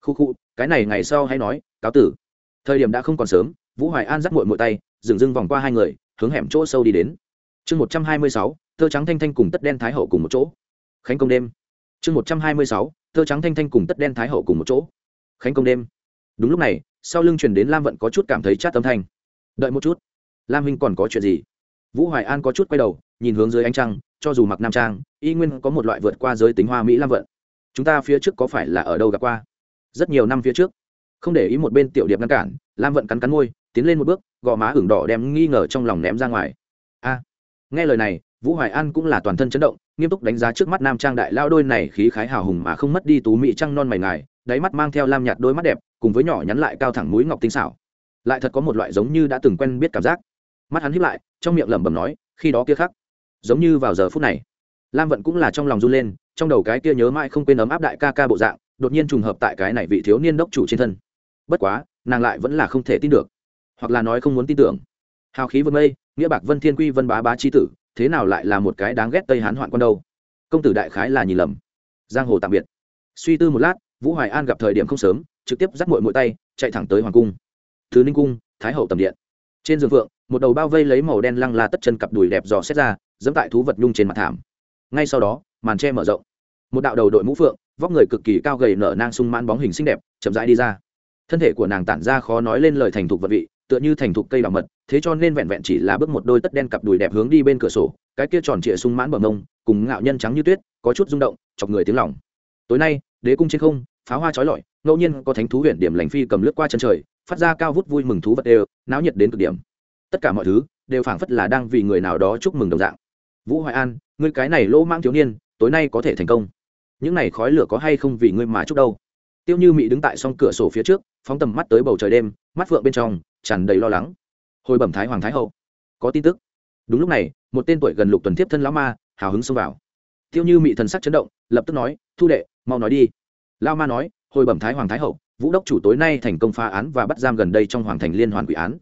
Khu khu, cái này ngày sau hay nói, cáo tử. Thời điểm đã không còn sớm, vũ hoài an dắt mội mội tay, dừng dưng vòng qua hai người, hướng hẻm chỗ sâu đi đến. Chương một trăm hai mươi sáu, thơ trắng thanh thanh cùng tất đen thái hậu cùng một chỗ. Khánh công đêm. Chương một trăm hai mươi sáu, thơ trắng thanh thanh cùng tất đen thái hậu cùng một chỗ. Khánh công đêm. Đúng lúc này, sau lưng truyền đến lam vận có chút cảm thấy chát tâm thanh. Đợi một chút. Lam huynh còn có chuyện gì? Vũ hoài an có chút quay đầu, nhìn hướng dưới ánh trăng, cho dù mặc nam trang, y nguyên có một loại vượt qua giới tính hoa mỹ lam vận. Chúng ta phía trước có phải là ở đâu gặp qua? Rất nhiều năm phía trước, không để ý một bên tiểu điệp ngăn cản, lam vận cắn cắn môi, tiến lên một bước, gò má hửng đỏ đem nghi ngờ trong lòng ném ra ngoài. A, nghe lời này, vũ hoài an cũng là toàn thân chấn động, nghiêm túc đánh giá trước mắt nam trang đại lao đôi này khí khái hào hùng mà không mất đi tú mỹ trăng non mày ngài, đáy mắt mang theo lam nhạt đôi mắt đẹp, cùng với nhỏ nhắn lại cao thẳng mũi ngọc tinh xảo. Lại thật có một loại giống như đã từng quen biết cảm giác mắt hắn hiếp lại, trong miệng lẩm bẩm nói, khi đó kia khắc, giống như vào giờ phút này. Lam vận cũng là trong lòng run lên, trong đầu cái kia nhớ mãi không quên ấm áp đại ca ca bộ dạng, đột nhiên trùng hợp tại cái này vị thiếu niên đốc chủ trên thân. Bất quá, nàng lại vẫn là không thể tin được, hoặc là nói không muốn tin tưởng. Hào khí vân mây nghĩa bạc vân thiên quy vân bá bá chi tử, thế nào lại là một cái đáng ghét tây hán hoạn con đâu? Công tử đại khái là nhìn lầm. Giang hồ tạm biệt. Suy tư một lát, vũ hoài an gặp thời điểm không sớm, trực tiếp dắt mội mội tay, chạy thẳng tới hoàng cung. Thứ ninh cung, thái hậu tầm điện. Trên giường phượng một đầu bao vây lấy màu đen lăng la tất chân cặp đùi đẹp dò xét ra dẫm tại thú vật nhung trên mặt thảm. Ngay sau đó, màn tre mở rộng. Một đạo đầu đội mũ phượng, vóc người cực kỳ cao gầy nở nang sung mãn bóng hình xinh đẹp, chậm rãi đi ra. Thân thể của nàng tản ra khó nói lên lời thành thục vật vị, tựa như thành thục cây bảo mật, thế cho nên vẹn vẹn chỉ là bước một đôi tất đen cặp đùi đẹp hướng đi bên cửa sổ, cái kia tròn trịa sung mãn bờ mông, cùng ngạo nhân trắng như tuyết, có chút rung động, chọc người tiếng lòng. Tối nay, đế cung trên không pháo hoa trói lọi, ngẫu nhiên có thánh thú huyện điểm lành phi cầm lướt qua chân trời, phát ra cao vút vui mừng thú vật đều, náo nhiệt đến cực điểm tất cả mọi thứ đều phảng phất là đang vì người nào đó chúc mừng đồng dạng. Vũ hoài an, ngươi cái này lỗ mang thiếu niên, tối nay có thể thành công. Những này khói lửa có hay không vì ngươi mà chúc đâu? Tiêu như mị đứng tại song cửa sổ phía trước, phóng tầm mắt tới bầu trời đêm, mắt phượng bên trong tràn đầy lo lắng. Hồi bẩm thái hoàng thái hậu, có tin tức. Đúng lúc này, một tên tuổi gần lục tuần thiếp thân lão ma hào hứng xông vào. Tiêu như mị thần sắc chấn động, lập tức nói, thu đệ, mau nói đi. Lao ma nói, hồi bẩm thái hoàng thái hậu, vũ đốc chủ tối nay thành công phá án và bắt giam gần đây trong hoàng thành liên hoàn quỷ án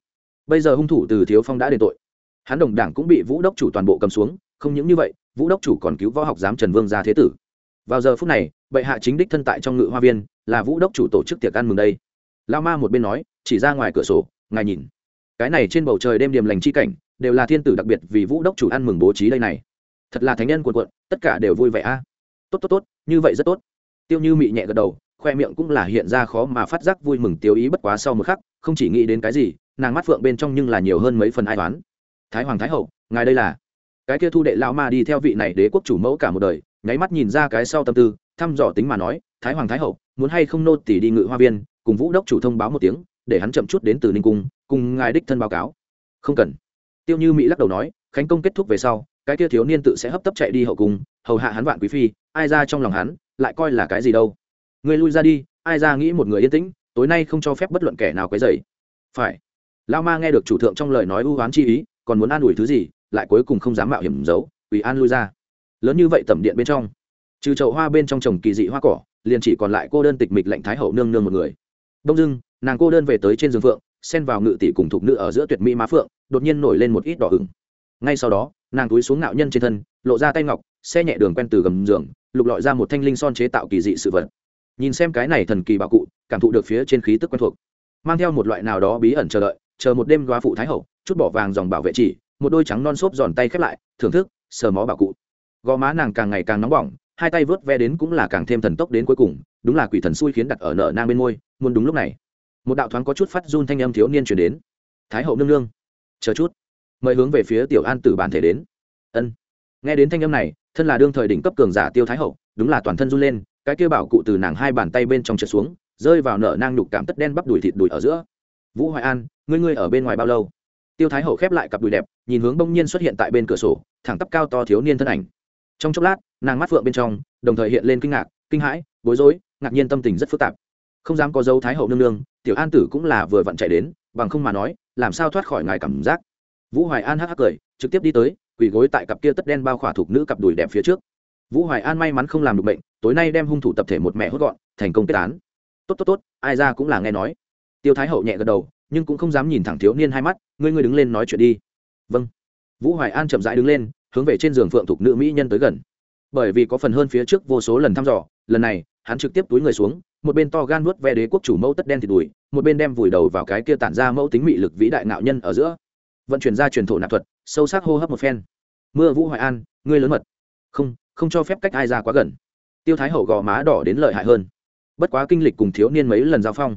bây giờ hung thủ từ thiếu phong đã đền tội. Hắn đồng đảng cũng bị vũ đốc chủ toàn bộ cầm xuống, không những như vậy, vũ đốc chủ còn cứu võ học giám trần vương ra thế tử. Vào giờ phút này, bệ hạ chính đích thân tại trong ngự hoa viên, là vũ đốc chủ tổ chức tiệc ăn mừng đây. Lao ma một bên nói, chỉ ra ngoài cửa sổ, ngài nhìn. Cái này trên bầu trời đêm điềm lành chi cảnh, đều là thiên tử đặc biệt vì vũ đốc chủ ăn mừng bố trí đây này. Thật là thánh nhân cuộn cuộn, tất cả đều vui vẻ a. Tốt tốt tốt, như vậy rất tốt. Tiêu như mị nhẹ gật đầu, khoe miệng cũng là hiện ra khó mà phát giác vui mừng tiêu ý bất quá sau một khắc, không chỉ nghĩ đến cái gì nàng mắt phượng bên trong nhưng là nhiều hơn mấy phần ai toán thái hoàng thái hậu, ngài đây là? Cái kia thu đệ lão ma đi theo vị này đế quốc chủ mẫu cả một đời, nháy mắt nhìn ra cái sau tâm tư, thăm dò tính mà nói, thái hoàng thái hậu, muốn hay không nô tỷ đi ngự hoa viên, cùng vũ đốc chủ thông báo một tiếng, để hắn chậm chút đến từ ninh cung, cùng ngài đích thân báo cáo. Không cần. Tiêu như mỹ lắc đầu nói, khánh công kết thúc về sau, cái kia thiếu niên tự sẽ hấp tấp chạy đi hậu cung, hầu hạ hắn vạn quý phi, ai ra trong lòng hắn, lại coi là cái gì đâu? Người lui ra đi, ai ra nghĩ một người yên tĩnh, tối nay không cho phép bất luận kẻ nào quấy dày phải lao ma nghe được chủ thượng trong lời nói ưu oán chi ý, còn muốn an ủi thứ gì, lại cuối cùng không dám mạo hiểm giấu ủy an lui ra. Lớn như vậy tẩm điện bên trong, trừ chậu hoa bên trong trồng kỳ dị hoa cỏ, liền chỉ còn lại cô đơn tịch mịch lệnh thái hậu nương nương một người. Đông dưng nàng cô đơn về tới trên giường phượng, xen vào ngự tỷ cùng thục nữ ở giữa tuyệt mỹ má phượng, đột nhiên nổi lên một ít đỏ ửng. Ngay sau đó, nàng túi xuống nạo nhân trên thân, lộ ra tay ngọc, xe nhẹ đường quen từ gầm giường, lục lọi ra một thanh linh son chế tạo kỳ dị sự vật. Nhìn xem cái này thần kỳ bảo cụ, cảm thụ được phía trên khí tức quen thuộc, mang theo một loại nào đó bí ẩn chờ đợi chờ một đêm góa phụ thái hậu, chút bỏ vàng dòng bảo vệ chỉ, một đôi trắng non xốp giòn tay khép lại, thưởng thức, sờ mó bảo cụ. Gò má nàng càng ngày càng nóng bỏng, hai tay vớt ve đến cũng là càng thêm thần tốc đến cuối cùng, đúng là quỷ thần xui khiến đặt ở nợ nang bên môi, muốn đúng lúc này. Một đạo thoáng có chút phát run thanh âm thiếu niên chuyển đến. Thái hậu nương nương, chờ chút, mời hướng về phía tiểu an tử bản thể đến. Ân. Nghe đến thanh âm này, thân là đương thời đỉnh cấp cường giả tiêu thái hậu, đúng là toàn thân run lên, cái kia bảo cụ từ nàng hai bàn tay bên trong trượt xuống, rơi vào nợ nang nhục cảm tất đen bắp đùi thịt đùi ở giữa vũ hoài an, ngươi ngươi ở bên ngoài bao lâu? Tiêu thái hậu khép lại cặp đùi đẹp, nhìn hướng bỗng nhiên xuất hiện tại bên cửa sổ, thẳng tắp cao to thiếu niên thân ảnh. Trong chốc lát, nàng mắt phượng bên trong, đồng thời hiện lên kinh ngạc, kinh hãi, bối rối, ngạc nhiên tâm tình rất phức tạp. Không dám có dấu thái hậu nương nương, tiểu an tử cũng là vừa vặn chạy đến, bằng không mà nói, làm sao thoát khỏi ngài cảm giác? Vũ hoài an hắc hắc cười, trực tiếp đi tới, quỳ gối tại cặp kia tất đen bao khỏa thuộc nữ cặp đùi đẹp phía trước. Vũ hoài an may mắn không làm được bệnh, tối nay đem hung thủ tập thể một mẹ hốt gọn, thành công kết án. Tốt tốt tốt, ai ra cũng là nghe nói tiêu thái hậu nhẹ gật đầu, nhưng cũng không dám nhìn thẳng thiếu niên hai mắt, ngươi ngươi đứng lên nói chuyện đi. Vâng. Vũ hoài an chậm rãi đứng lên, hướng về trên giường phượng thục nữ mỹ nhân tới gần. Bởi vì có phần hơn phía trước vô số lần thăm dò, lần này, hắn trực tiếp túi người xuống, một bên to gan nuốt ve đế quốc chủ mẫu tất đen thịt đùi, một bên đem vùi đầu vào cái kia tản ra mẫu tính mị lực vĩ đại ngạo nhân ở giữa. Vận chuyển ra truyền thổ nạp thuật, sâu sắc hô hấp một phen. Mưa vũ hoài an, ngươi lớn mật. Không không cho phép cách ai ra quá gần. Tiêu thái hậu gò má đỏ đến lợi hại hơn. Bất quá kinh lịch cùng thiếu niên mấy lần giao phong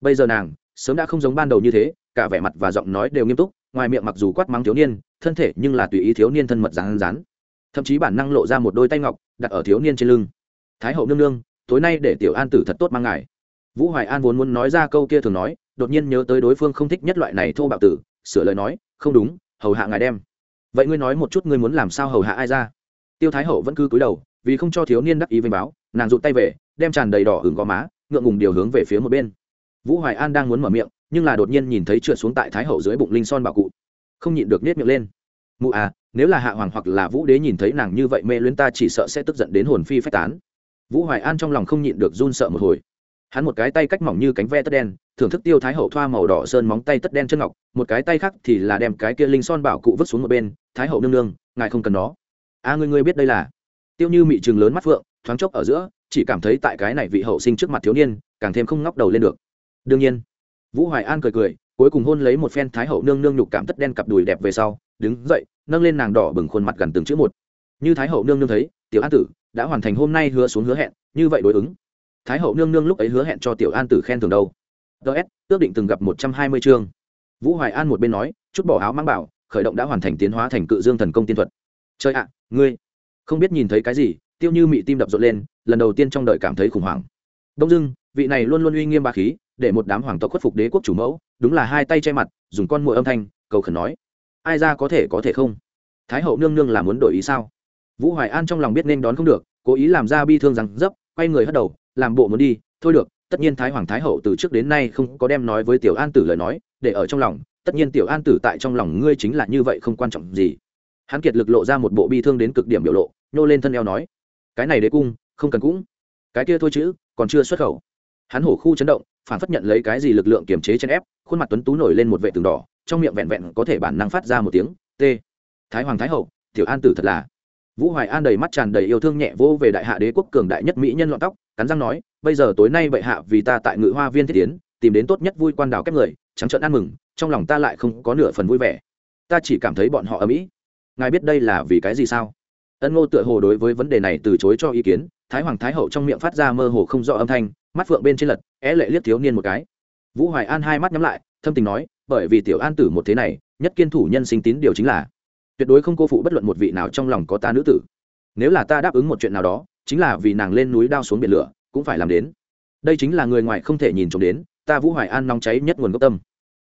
bây giờ nàng sớm đã không giống ban đầu như thế, cả vẻ mặt và giọng nói đều nghiêm túc, ngoài miệng mặc dù quát mắng thiếu niên, thân thể nhưng là tùy ý thiếu niên thân mật rán rán. Thậm chí bản năng lộ ra một đôi tay ngọc, đặt ở thiếu niên trên lưng. Thái hậu nương nương, tối nay để tiểu an tử thật tốt mang ngài. Vũ hoài an vốn muốn nói ra câu kia thường nói, đột nhiên nhớ tới đối phương không thích nhất loại này thô bạo tử, sửa lời nói, không đúng, hầu hạ ngài đem. Vậy ngươi nói một chút ngươi muốn làm sao hầu hạ ai ra? Tiêu thái hậu vẫn cứ cúi đầu, vì không cho thiếu niên đắc ý vênh báo, nàng rụt tay về, đem tràn đầy đỏ hừng gò má, ngượng ngùng điều hướng về phía một bên vũ hoài an đang muốn mở miệng nhưng là đột nhiên nhìn thấy trượt xuống tại thái hậu dưới bụng linh son bảo cụ. Không nhịn được nết miệng lên. Mụ à nếu là hạ hoàng hoặc là vũ đế nhìn thấy nàng như vậy mê luyến ta chỉ sợ sẽ tức giận đến hồn phi phách tán. Vũ hoài an trong lòng không nhịn được run sợ một hồi. Hắn một cái tay cách mỏng như cánh ve tất đen thưởng thức tiêu thái hậu thoa màu đỏ sơn móng tay tất đen chân ngọc một cái tay khác thì là đem cái kia linh son bảo cụ vứt xuống một bên thái hậu nương nương ngài không cần nó. A à, ngươi ngươi biết đây là? Tiêu như mị trường lớn mắt phượng thoáng chốc ở giữa chỉ cảm thấy tại cái này vị hậu sinh trước mặt thiếu niên càng thêm không ngóc đầu lên được đương nhiên. Vũ hoài an cười cười, cuối cùng hôn lấy một phen thái hậu nương nương nhục cảm tất đen cặp đùi đẹp về sau, đứng dậy, nâng lên nàng đỏ bừng khuôn mặt gần từng chữ một. Như thái hậu nương nương thấy, tiểu an tử đã hoàn thành hôm nay hứa xuống hứa hẹn, như vậy đối ứng. Thái hậu nương nương lúc ấy hứa hẹn cho tiểu an tử khen thường đâu? Ts ước định từng gặp một trăm hai mươi chương. Vũ hoài an một bên nói, chút bỏ áo mang bảo, khởi động đã hoàn thành tiến hóa thành cự dương thần công tiên thuật. Chơi ạ, ngươi không biết nhìn thấy cái gì, tiêu như mị tim đập rộn lên, lần đầu tiên trong đời cảm thấy khủng hoảng. Đông dưng vị này luôn luôn uy nghiêm ba khí để một đám hoàng tộc khuất phục đế quốc chủ mẫu, đúng là hai tay che mặt, dùng con mồi âm thanh, cầu khẩn nói, ai ra có thể có thể không? Thái hậu nương nương là muốn đổi ý sao? Vũ hoài an trong lòng biết nên đón không được, cố ý làm ra bi thương rằng dấp, quay người hất đầu, làm bộ muốn đi, thôi được, tất nhiên thái hoàng thái hậu từ trước đến nay không có đem nói với tiểu an tử lời nói, để ở trong lòng, tất nhiên tiểu an tử tại trong lòng ngươi chính là như vậy không quan trọng gì. Hắn kiệt lực lộ ra một bộ bi thương đến cực điểm biểu lộ, nhô lên thân eo nói, cái này đế cung, không cần cũng. Cái kia thôi chứ, còn chưa xuất khẩu. Hắn hổ khu chấn động phản phất nhận lấy cái gì lực lượng kiềm chế trên ép, khuôn mặt tuấn tú nổi lên một vệ tường đỏ, trong miệng vẹn vẹn có thể bản năng phát ra một tiếng, t. Thái hoàng thái hậu, tiểu an tử thật là. Vũ hoài an đầy mắt tràn đầy yêu thương nhẹ vô về đại hạ đế quốc cường đại nhất mỹ nhân lọn tóc, cắn răng nói, bây giờ tối nay bệ hạ vì ta tại ngự hoa viên thiết tiến tìm đến tốt nhất vui quan đào kép người, trắng trợn ăn mừng, trong lòng ta lại không có nửa phần vui vẻ. Ta chỉ cảm thấy bọn họ ở mỹ ngài biết đây là vì cái gì sao? Ân ngô tựa hồ đối với vấn đề này từ chối cho ý kiến, thái hoàng thái hậu trong miệng phát ra mơ hồ không rõ âm thanh mắt phượng bên trên lật, é lệ liếc thiếu niên một cái. Vũ hoài an hai mắt nhắm lại, thâm tình nói, bởi vì tiểu an tử một thế này, nhất kiên thủ nhân sinh tín điều chính là, tuyệt đối không cô phụ bất luận một vị nào trong lòng có ta nữ tử. Nếu là ta đáp ứng một chuyện nào đó, chính là vì nàng lên núi đao xuống biển lửa, cũng phải làm đến. Đây chính là người ngoài không thể nhìn trộm đến, ta vũ hoài an nóng cháy nhất nguồn gốc tâm.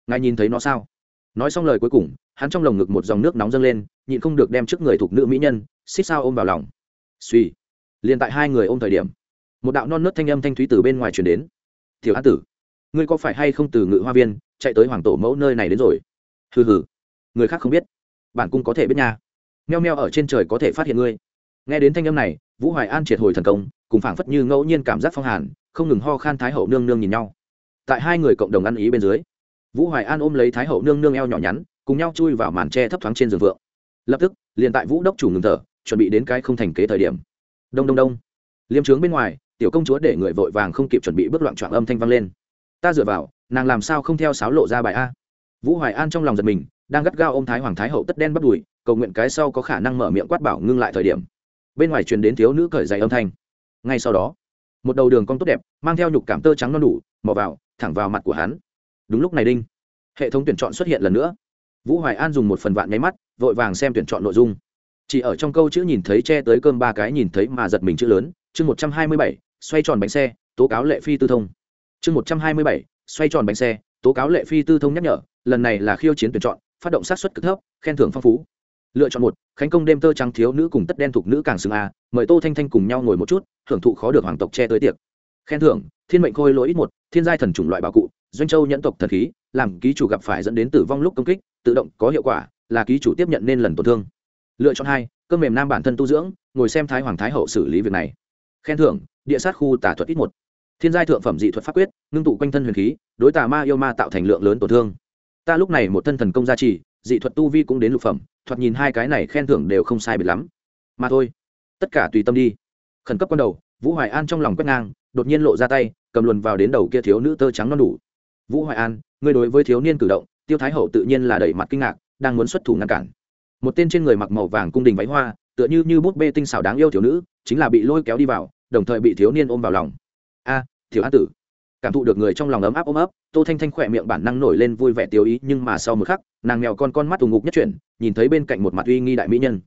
Ngài nhìn thấy nó sao? Nói xong lời cuối cùng, hắn trong lồng ngực một dòng nước nóng dâng lên, nhịn không được đem trước người thuộc nữ mỹ nhân, xích sao ôm vào lòng. Suy liền tại hai người ôm thời điểm một đạo non nớt thanh âm thanh thúy từ bên ngoài truyền đến. Tiểu an tử, ngươi có phải hay không từ ngự hoa viên chạy tới hoàng tổ mẫu nơi này đến rồi? Hừ hừ, người khác không biết. Bản cung có thể biết nha. Meo meo ở trên trời có thể phát hiện ngươi. Nghe đến thanh âm này, vũ hoài an triệt hồi thần công, cùng phảng phất như ngẫu nhiên cảm giác phong hàn, không ngừng ho khan thái hậu nương nương nhìn nhau. Tại hai người cộng đồng ăn ý bên dưới, vũ hoài an ôm lấy thái hậu nương nương eo nhỏ nhắn, cùng nhau chui vào màn tre thấp thoáng trên giường vượng. Lập tức, liền tại vũ đốc chủ ngừng thở, chuẩn bị đến cái không thành kế thời điểm. Đông đông đông. Liêm trướng bên ngoài tiểu công chúa để người vội vàng không kịp chuẩn bị bước loạn trọn âm thanh vang lên. Ta dựa vào, nàng làm sao không theo sáo lộ ra bài a? Vũ hoài an trong lòng giật mình, đang gắt gao ô m thái hoàng thái hậu tất đen bắt đùi, cầu nguyện cái sau có khả năng mở miệng quát bảo ngưng lại thời điểm. Bên ngoài truyền đến thiếu nữ cởi dày âm thanh. Ngay sau đó, một đầu đường cong tốt đẹp, mang theo nhục cảm tơ trắng non đủ, mò vào, thẳng vào mặt của hắn. Đúng lúc này đinh, hệ thống tuyển chọn xuất hiện lần nữa. Vũ hoài an dùng một phần vạn nháy mắt, vội vàng xem tuyển chọn nội dung. Chỉ ở trong câu chữ nhìn thấy che tới cơm ba cái nhìn thấy mà giật mình chữ lớn, chương một trăm hai mươi bảy xoay tròn bánh xe, tố cáo lệ phi tư thông. Chương một trăm hai mươi bảy, xoay tròn bánh xe, tố cáo lệ phi tư thông nhắc nhở, lần này là khiêu chiến tuyển chọn, phát động sát xuất cực thấp, khen thưởng phong phú. Lựa chọn một, khánh công đêm tơ trắng thiếu nữ cùng tất đen thuộc nữ càng xương a, mời tô thanh thanh cùng nhau ngồi một chút hưởng thụ khó được hoàng tộc che tới tiệc. Khen thưởng, thiên mệnh khôi lỗi ít một, thiên giai thần chủng loại bảo cụ, doanh châu nhẫn tộc thần khí, làm ký chủ gặp phải dẫn đến tử vong lúc công kích, tự động có hiệu quả, là ký chủ tiếp nhận nên lần tổn thương. Lựa chọn hai, cơm mềm nam bản thân tu dưỡng, ngồi xem thái hoàng thái hậu xử lý việc này khen thưởng, địa sát khu tả thuật ít một. Thiên giai thượng phẩm dị thuật pháp quyết, ngưng tụ quanh thân huyền khí, đối tà ma yêu ma tạo thành lượng lớn tổn thương. Ta lúc này một thân thần công gia trì, dị thuật tu vi cũng đến lục phẩm, thoạt nhìn hai cái này khen thưởng đều không sai biệt lắm. Mà thôi, tất cả tùy tâm đi. Khẩn cấp con đầu, vũ hoài an trong lòng quét ngang, đột nhiên lộ ra tay, cầm luồn vào đến đầu kia thiếu nữ tơ trắng non đủ. Vũ hoài an người đối với thiếu niên cử động, tiêu thái hậu tự nhiên là đẩy mặt kinh ngạc, đang muốn xuất thủ ngăn cản. Một tên trên người mặc màu vàng cung đình váy hoa tựa như như bút bê tinh xảo đáng yêu thiếu nữ, chính là bị lôi kéo đi vào, đồng thời bị thiếu niên ôm vào lòng. A thiếu an tử. Cảm thụ được người trong lòng ấm áp ôm ấp, tô thanh thanh khỏe miệng bản năng nổi lên vui vẻ tiêu ý, nhưng mà sau một khắc, nàng mèo con con mắt tù ngục nhất chuyển, nhìn thấy bên cạnh một mặt uy nghi đại mỹ nhân.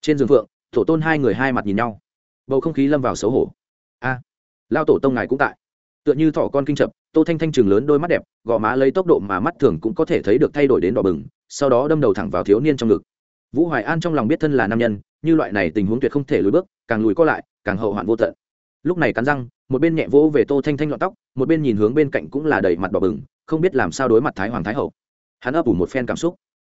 Trên giường phượng, thổ tôn hai người hai mặt nhìn nhau. Bầu không khí lâm vào xấu hổ. A lao tổ tông ngài cũng tại. Tựa như thỏ con kinh chập, tô thanh thanh chừng lớn đôi mắt đẹp, gò má lấy tốc độ mà mắt thường cũng có thể thấy được thay đổi đến đỏ bừng, sau đó đâm đầu thẳng vào thiếu niên trong ngực. Vũ hoài an trong lòng biết thân là nam nhân như loại này tình huống tuyệt không thể lùi bước, càng lùi co lại, càng hậu hoạn vô tận. Lúc này cắn răng, một bên nhẹ vỗ về tô thanh thanh lọn tóc, một bên nhìn hướng bên cạnh cũng là đầy mặt đỏ bừng, không biết làm sao đối mặt thái hoàng thái hậu. Hắn ấp ủ một phen cảm xúc.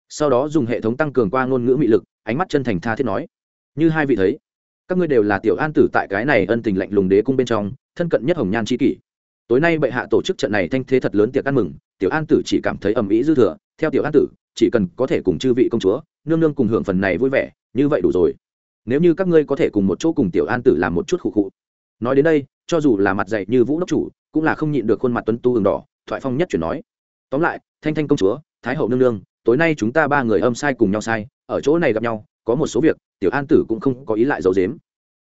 Sau đó dùng hệ thống tăng cường qua ngôn ngữ mị lực, ánh mắt chân thành tha thiết nói, như hai vị thấy, các ngươi đều là tiểu an tử tại cái này ân tình lạnh lùng đế cung bên trong, thân cận nhất hồng nhan c kỷ. Tối nay bệ hạ tổ chức trận này thanh thế thật lớn tiệc ăn mừng, tiểu an tử chỉ cảm thấy ầm ĩ dư thừa, theo tiểu an tử, chỉ cần có thể cùng chư vị công chúa, nương nương cùng hưởng phần này vui vẻ như vậy đủ rồi. Nếu như các ngươi có thể cùng một chỗ cùng tiểu an tử làm một chút khụ khụ. Nói đến đây, cho dù là mặt dạy như vũ đốc chủ, cũng là không nhịn được khuôn mặt tuấn tu hừng đỏ, thoại phong nhất chuyển nói. Tóm lại, thanh thanh công chúa, thái hậu nương nương, tối nay chúng ta ba người âm sai cùng nhau sai, ở chỗ này gặp nhau, có một số việc, tiểu an tử cũng không có ý lại giấu dếm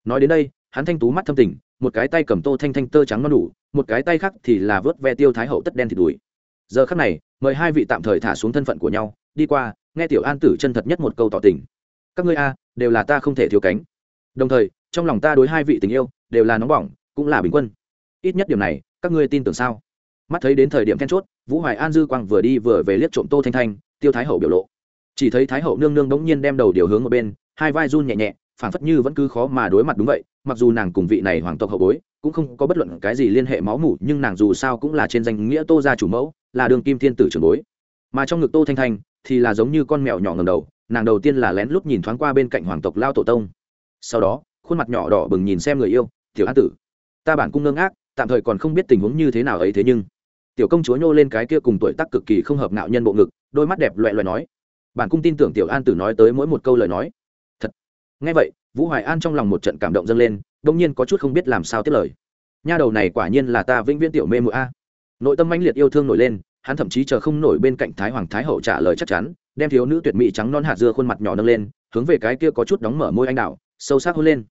nói đến đây, hắn thanh tú mắt thâm tình, một cái tay cầm tô thanh thanh tơ trắng non đủ, một cái tay khác thì là vớt ve tiêu thái hậu tất đen thịt đùi. Giờ khắc này, mời hai vị tạm thời thả xuống thân phận của nhau, đi qua, nghe tiểu an tử chân thật nhất một câu tỏ tình các ngươi a, đều là ta không thể thiếu cánh. Đồng thời, trong lòng ta đối hai vị tình yêu, đều là nóng bỏng, cũng là bình quân. Ít nhất điểm này, các ngươi tin tưởng sao? Mắt thấy đến thời điểm then chốt, vũ hoài an dư quang vừa đi vừa về liếc trộm tô thanh thanh, tiêu thái hậu biểu lộ. Chỉ thấy thái hậu nương nương bỗng nhiên đem đầu điều hướng một bên, hai vai run nhẹ nhẹ phản phất như vẫn cứ khó mà đối mặt đúng vậy, mặc dù nàng cùng vị này hoàng tộc hậu bối, cũng không có bất luận cái gì liên hệ máu mủ, nhưng nàng dù sao cũng là trên danh nghĩa tô gia chủ mẫu, là đường kim thiên tử trưởng bối. Mà trong ngực tô thanh thanh thì là giống như con mèo nhỏ ngầm đầu nàng đầu tiên là lén lút nhìn thoáng qua bên cạnh hoàng tộc lao tổ tông. Sau đó, khuôn mặt nhỏ đỏ bừng nhìn xem người yêu, tiểu an tử, ta bản cung ngưng ác tạm thời còn không biết tình huống như thế nào ấy thế nhưng. Tiểu công chúa nhô lên cái kia cùng tuổi tác cực kỳ không hợp ngạo nhân bộ ngực, đôi mắt đẹp loẹ loẹ nói, bản cung tin tưởng tiểu an tử nói tới mỗi một câu lời nói. Thật. Nghe vậy, vũ hoài an trong lòng một trận cảm động dâng lên đông nhiên có chút không biết làm sao tiếp lời. Nha đầu này quả nhiên là ta vĩnh viễn tiểu mê mụa a. Nội tâm mãnh liệt yêu thương nổi lên, hắn thậm chí chờ không nổi bên cạnh thái hoàng thái hậu trả lời chắc chắn đem thiếu nữ tuyệt mỹ trắng non hạt dưa khuôn mặt nhỏ nâng lên, hướng về cái kia có chút đóng mở môi anh đào, sâu sắc hôn lên.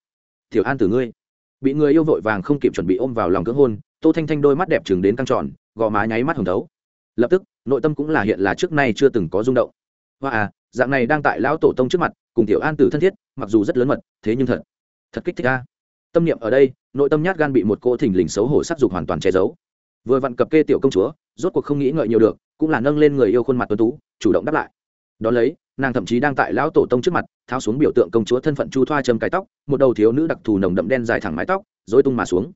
Tiểu an tử ngươi. Bị người yêu vội vàng không kịp chuẩn bị ôm vào lòng cưỡng hôn, tô thanh thanh đôi mắt đẹp chừng đến căng tròn, gò má nháy mắt hồng thấu. Lập tức, nội tâm cũng là hiện là trước nay chưa từng có rung động. Hoa à dạng này đang tại lão tổ tông trước mặt, cùng tiểu an tử thân thiết, mặc dù rất lớn mật, thế nhưng thật thật kích thích a. Tâm niệm ở đây, nội tâm nhát gan bị một cô thình lình xấu hổ sắc dục hoàn toàn che giấu. Vừa vặn cập kê tiểu công chúa, rốt cuộc không nghĩ ngợi nhiều được, cũng là nâng lên người yêu khuôn mặt tuấn tú, chủ động đáp lại đón lấy, nàng thậm chí đang tại lão tổ tông trước mặt, tháo xuống biểu tượng công chúa thân phận chu thoa châm cái tóc, một đầu thiếu nữ đặc thù nồng đậm đen dài thẳng mái tóc dối tung mà xuống.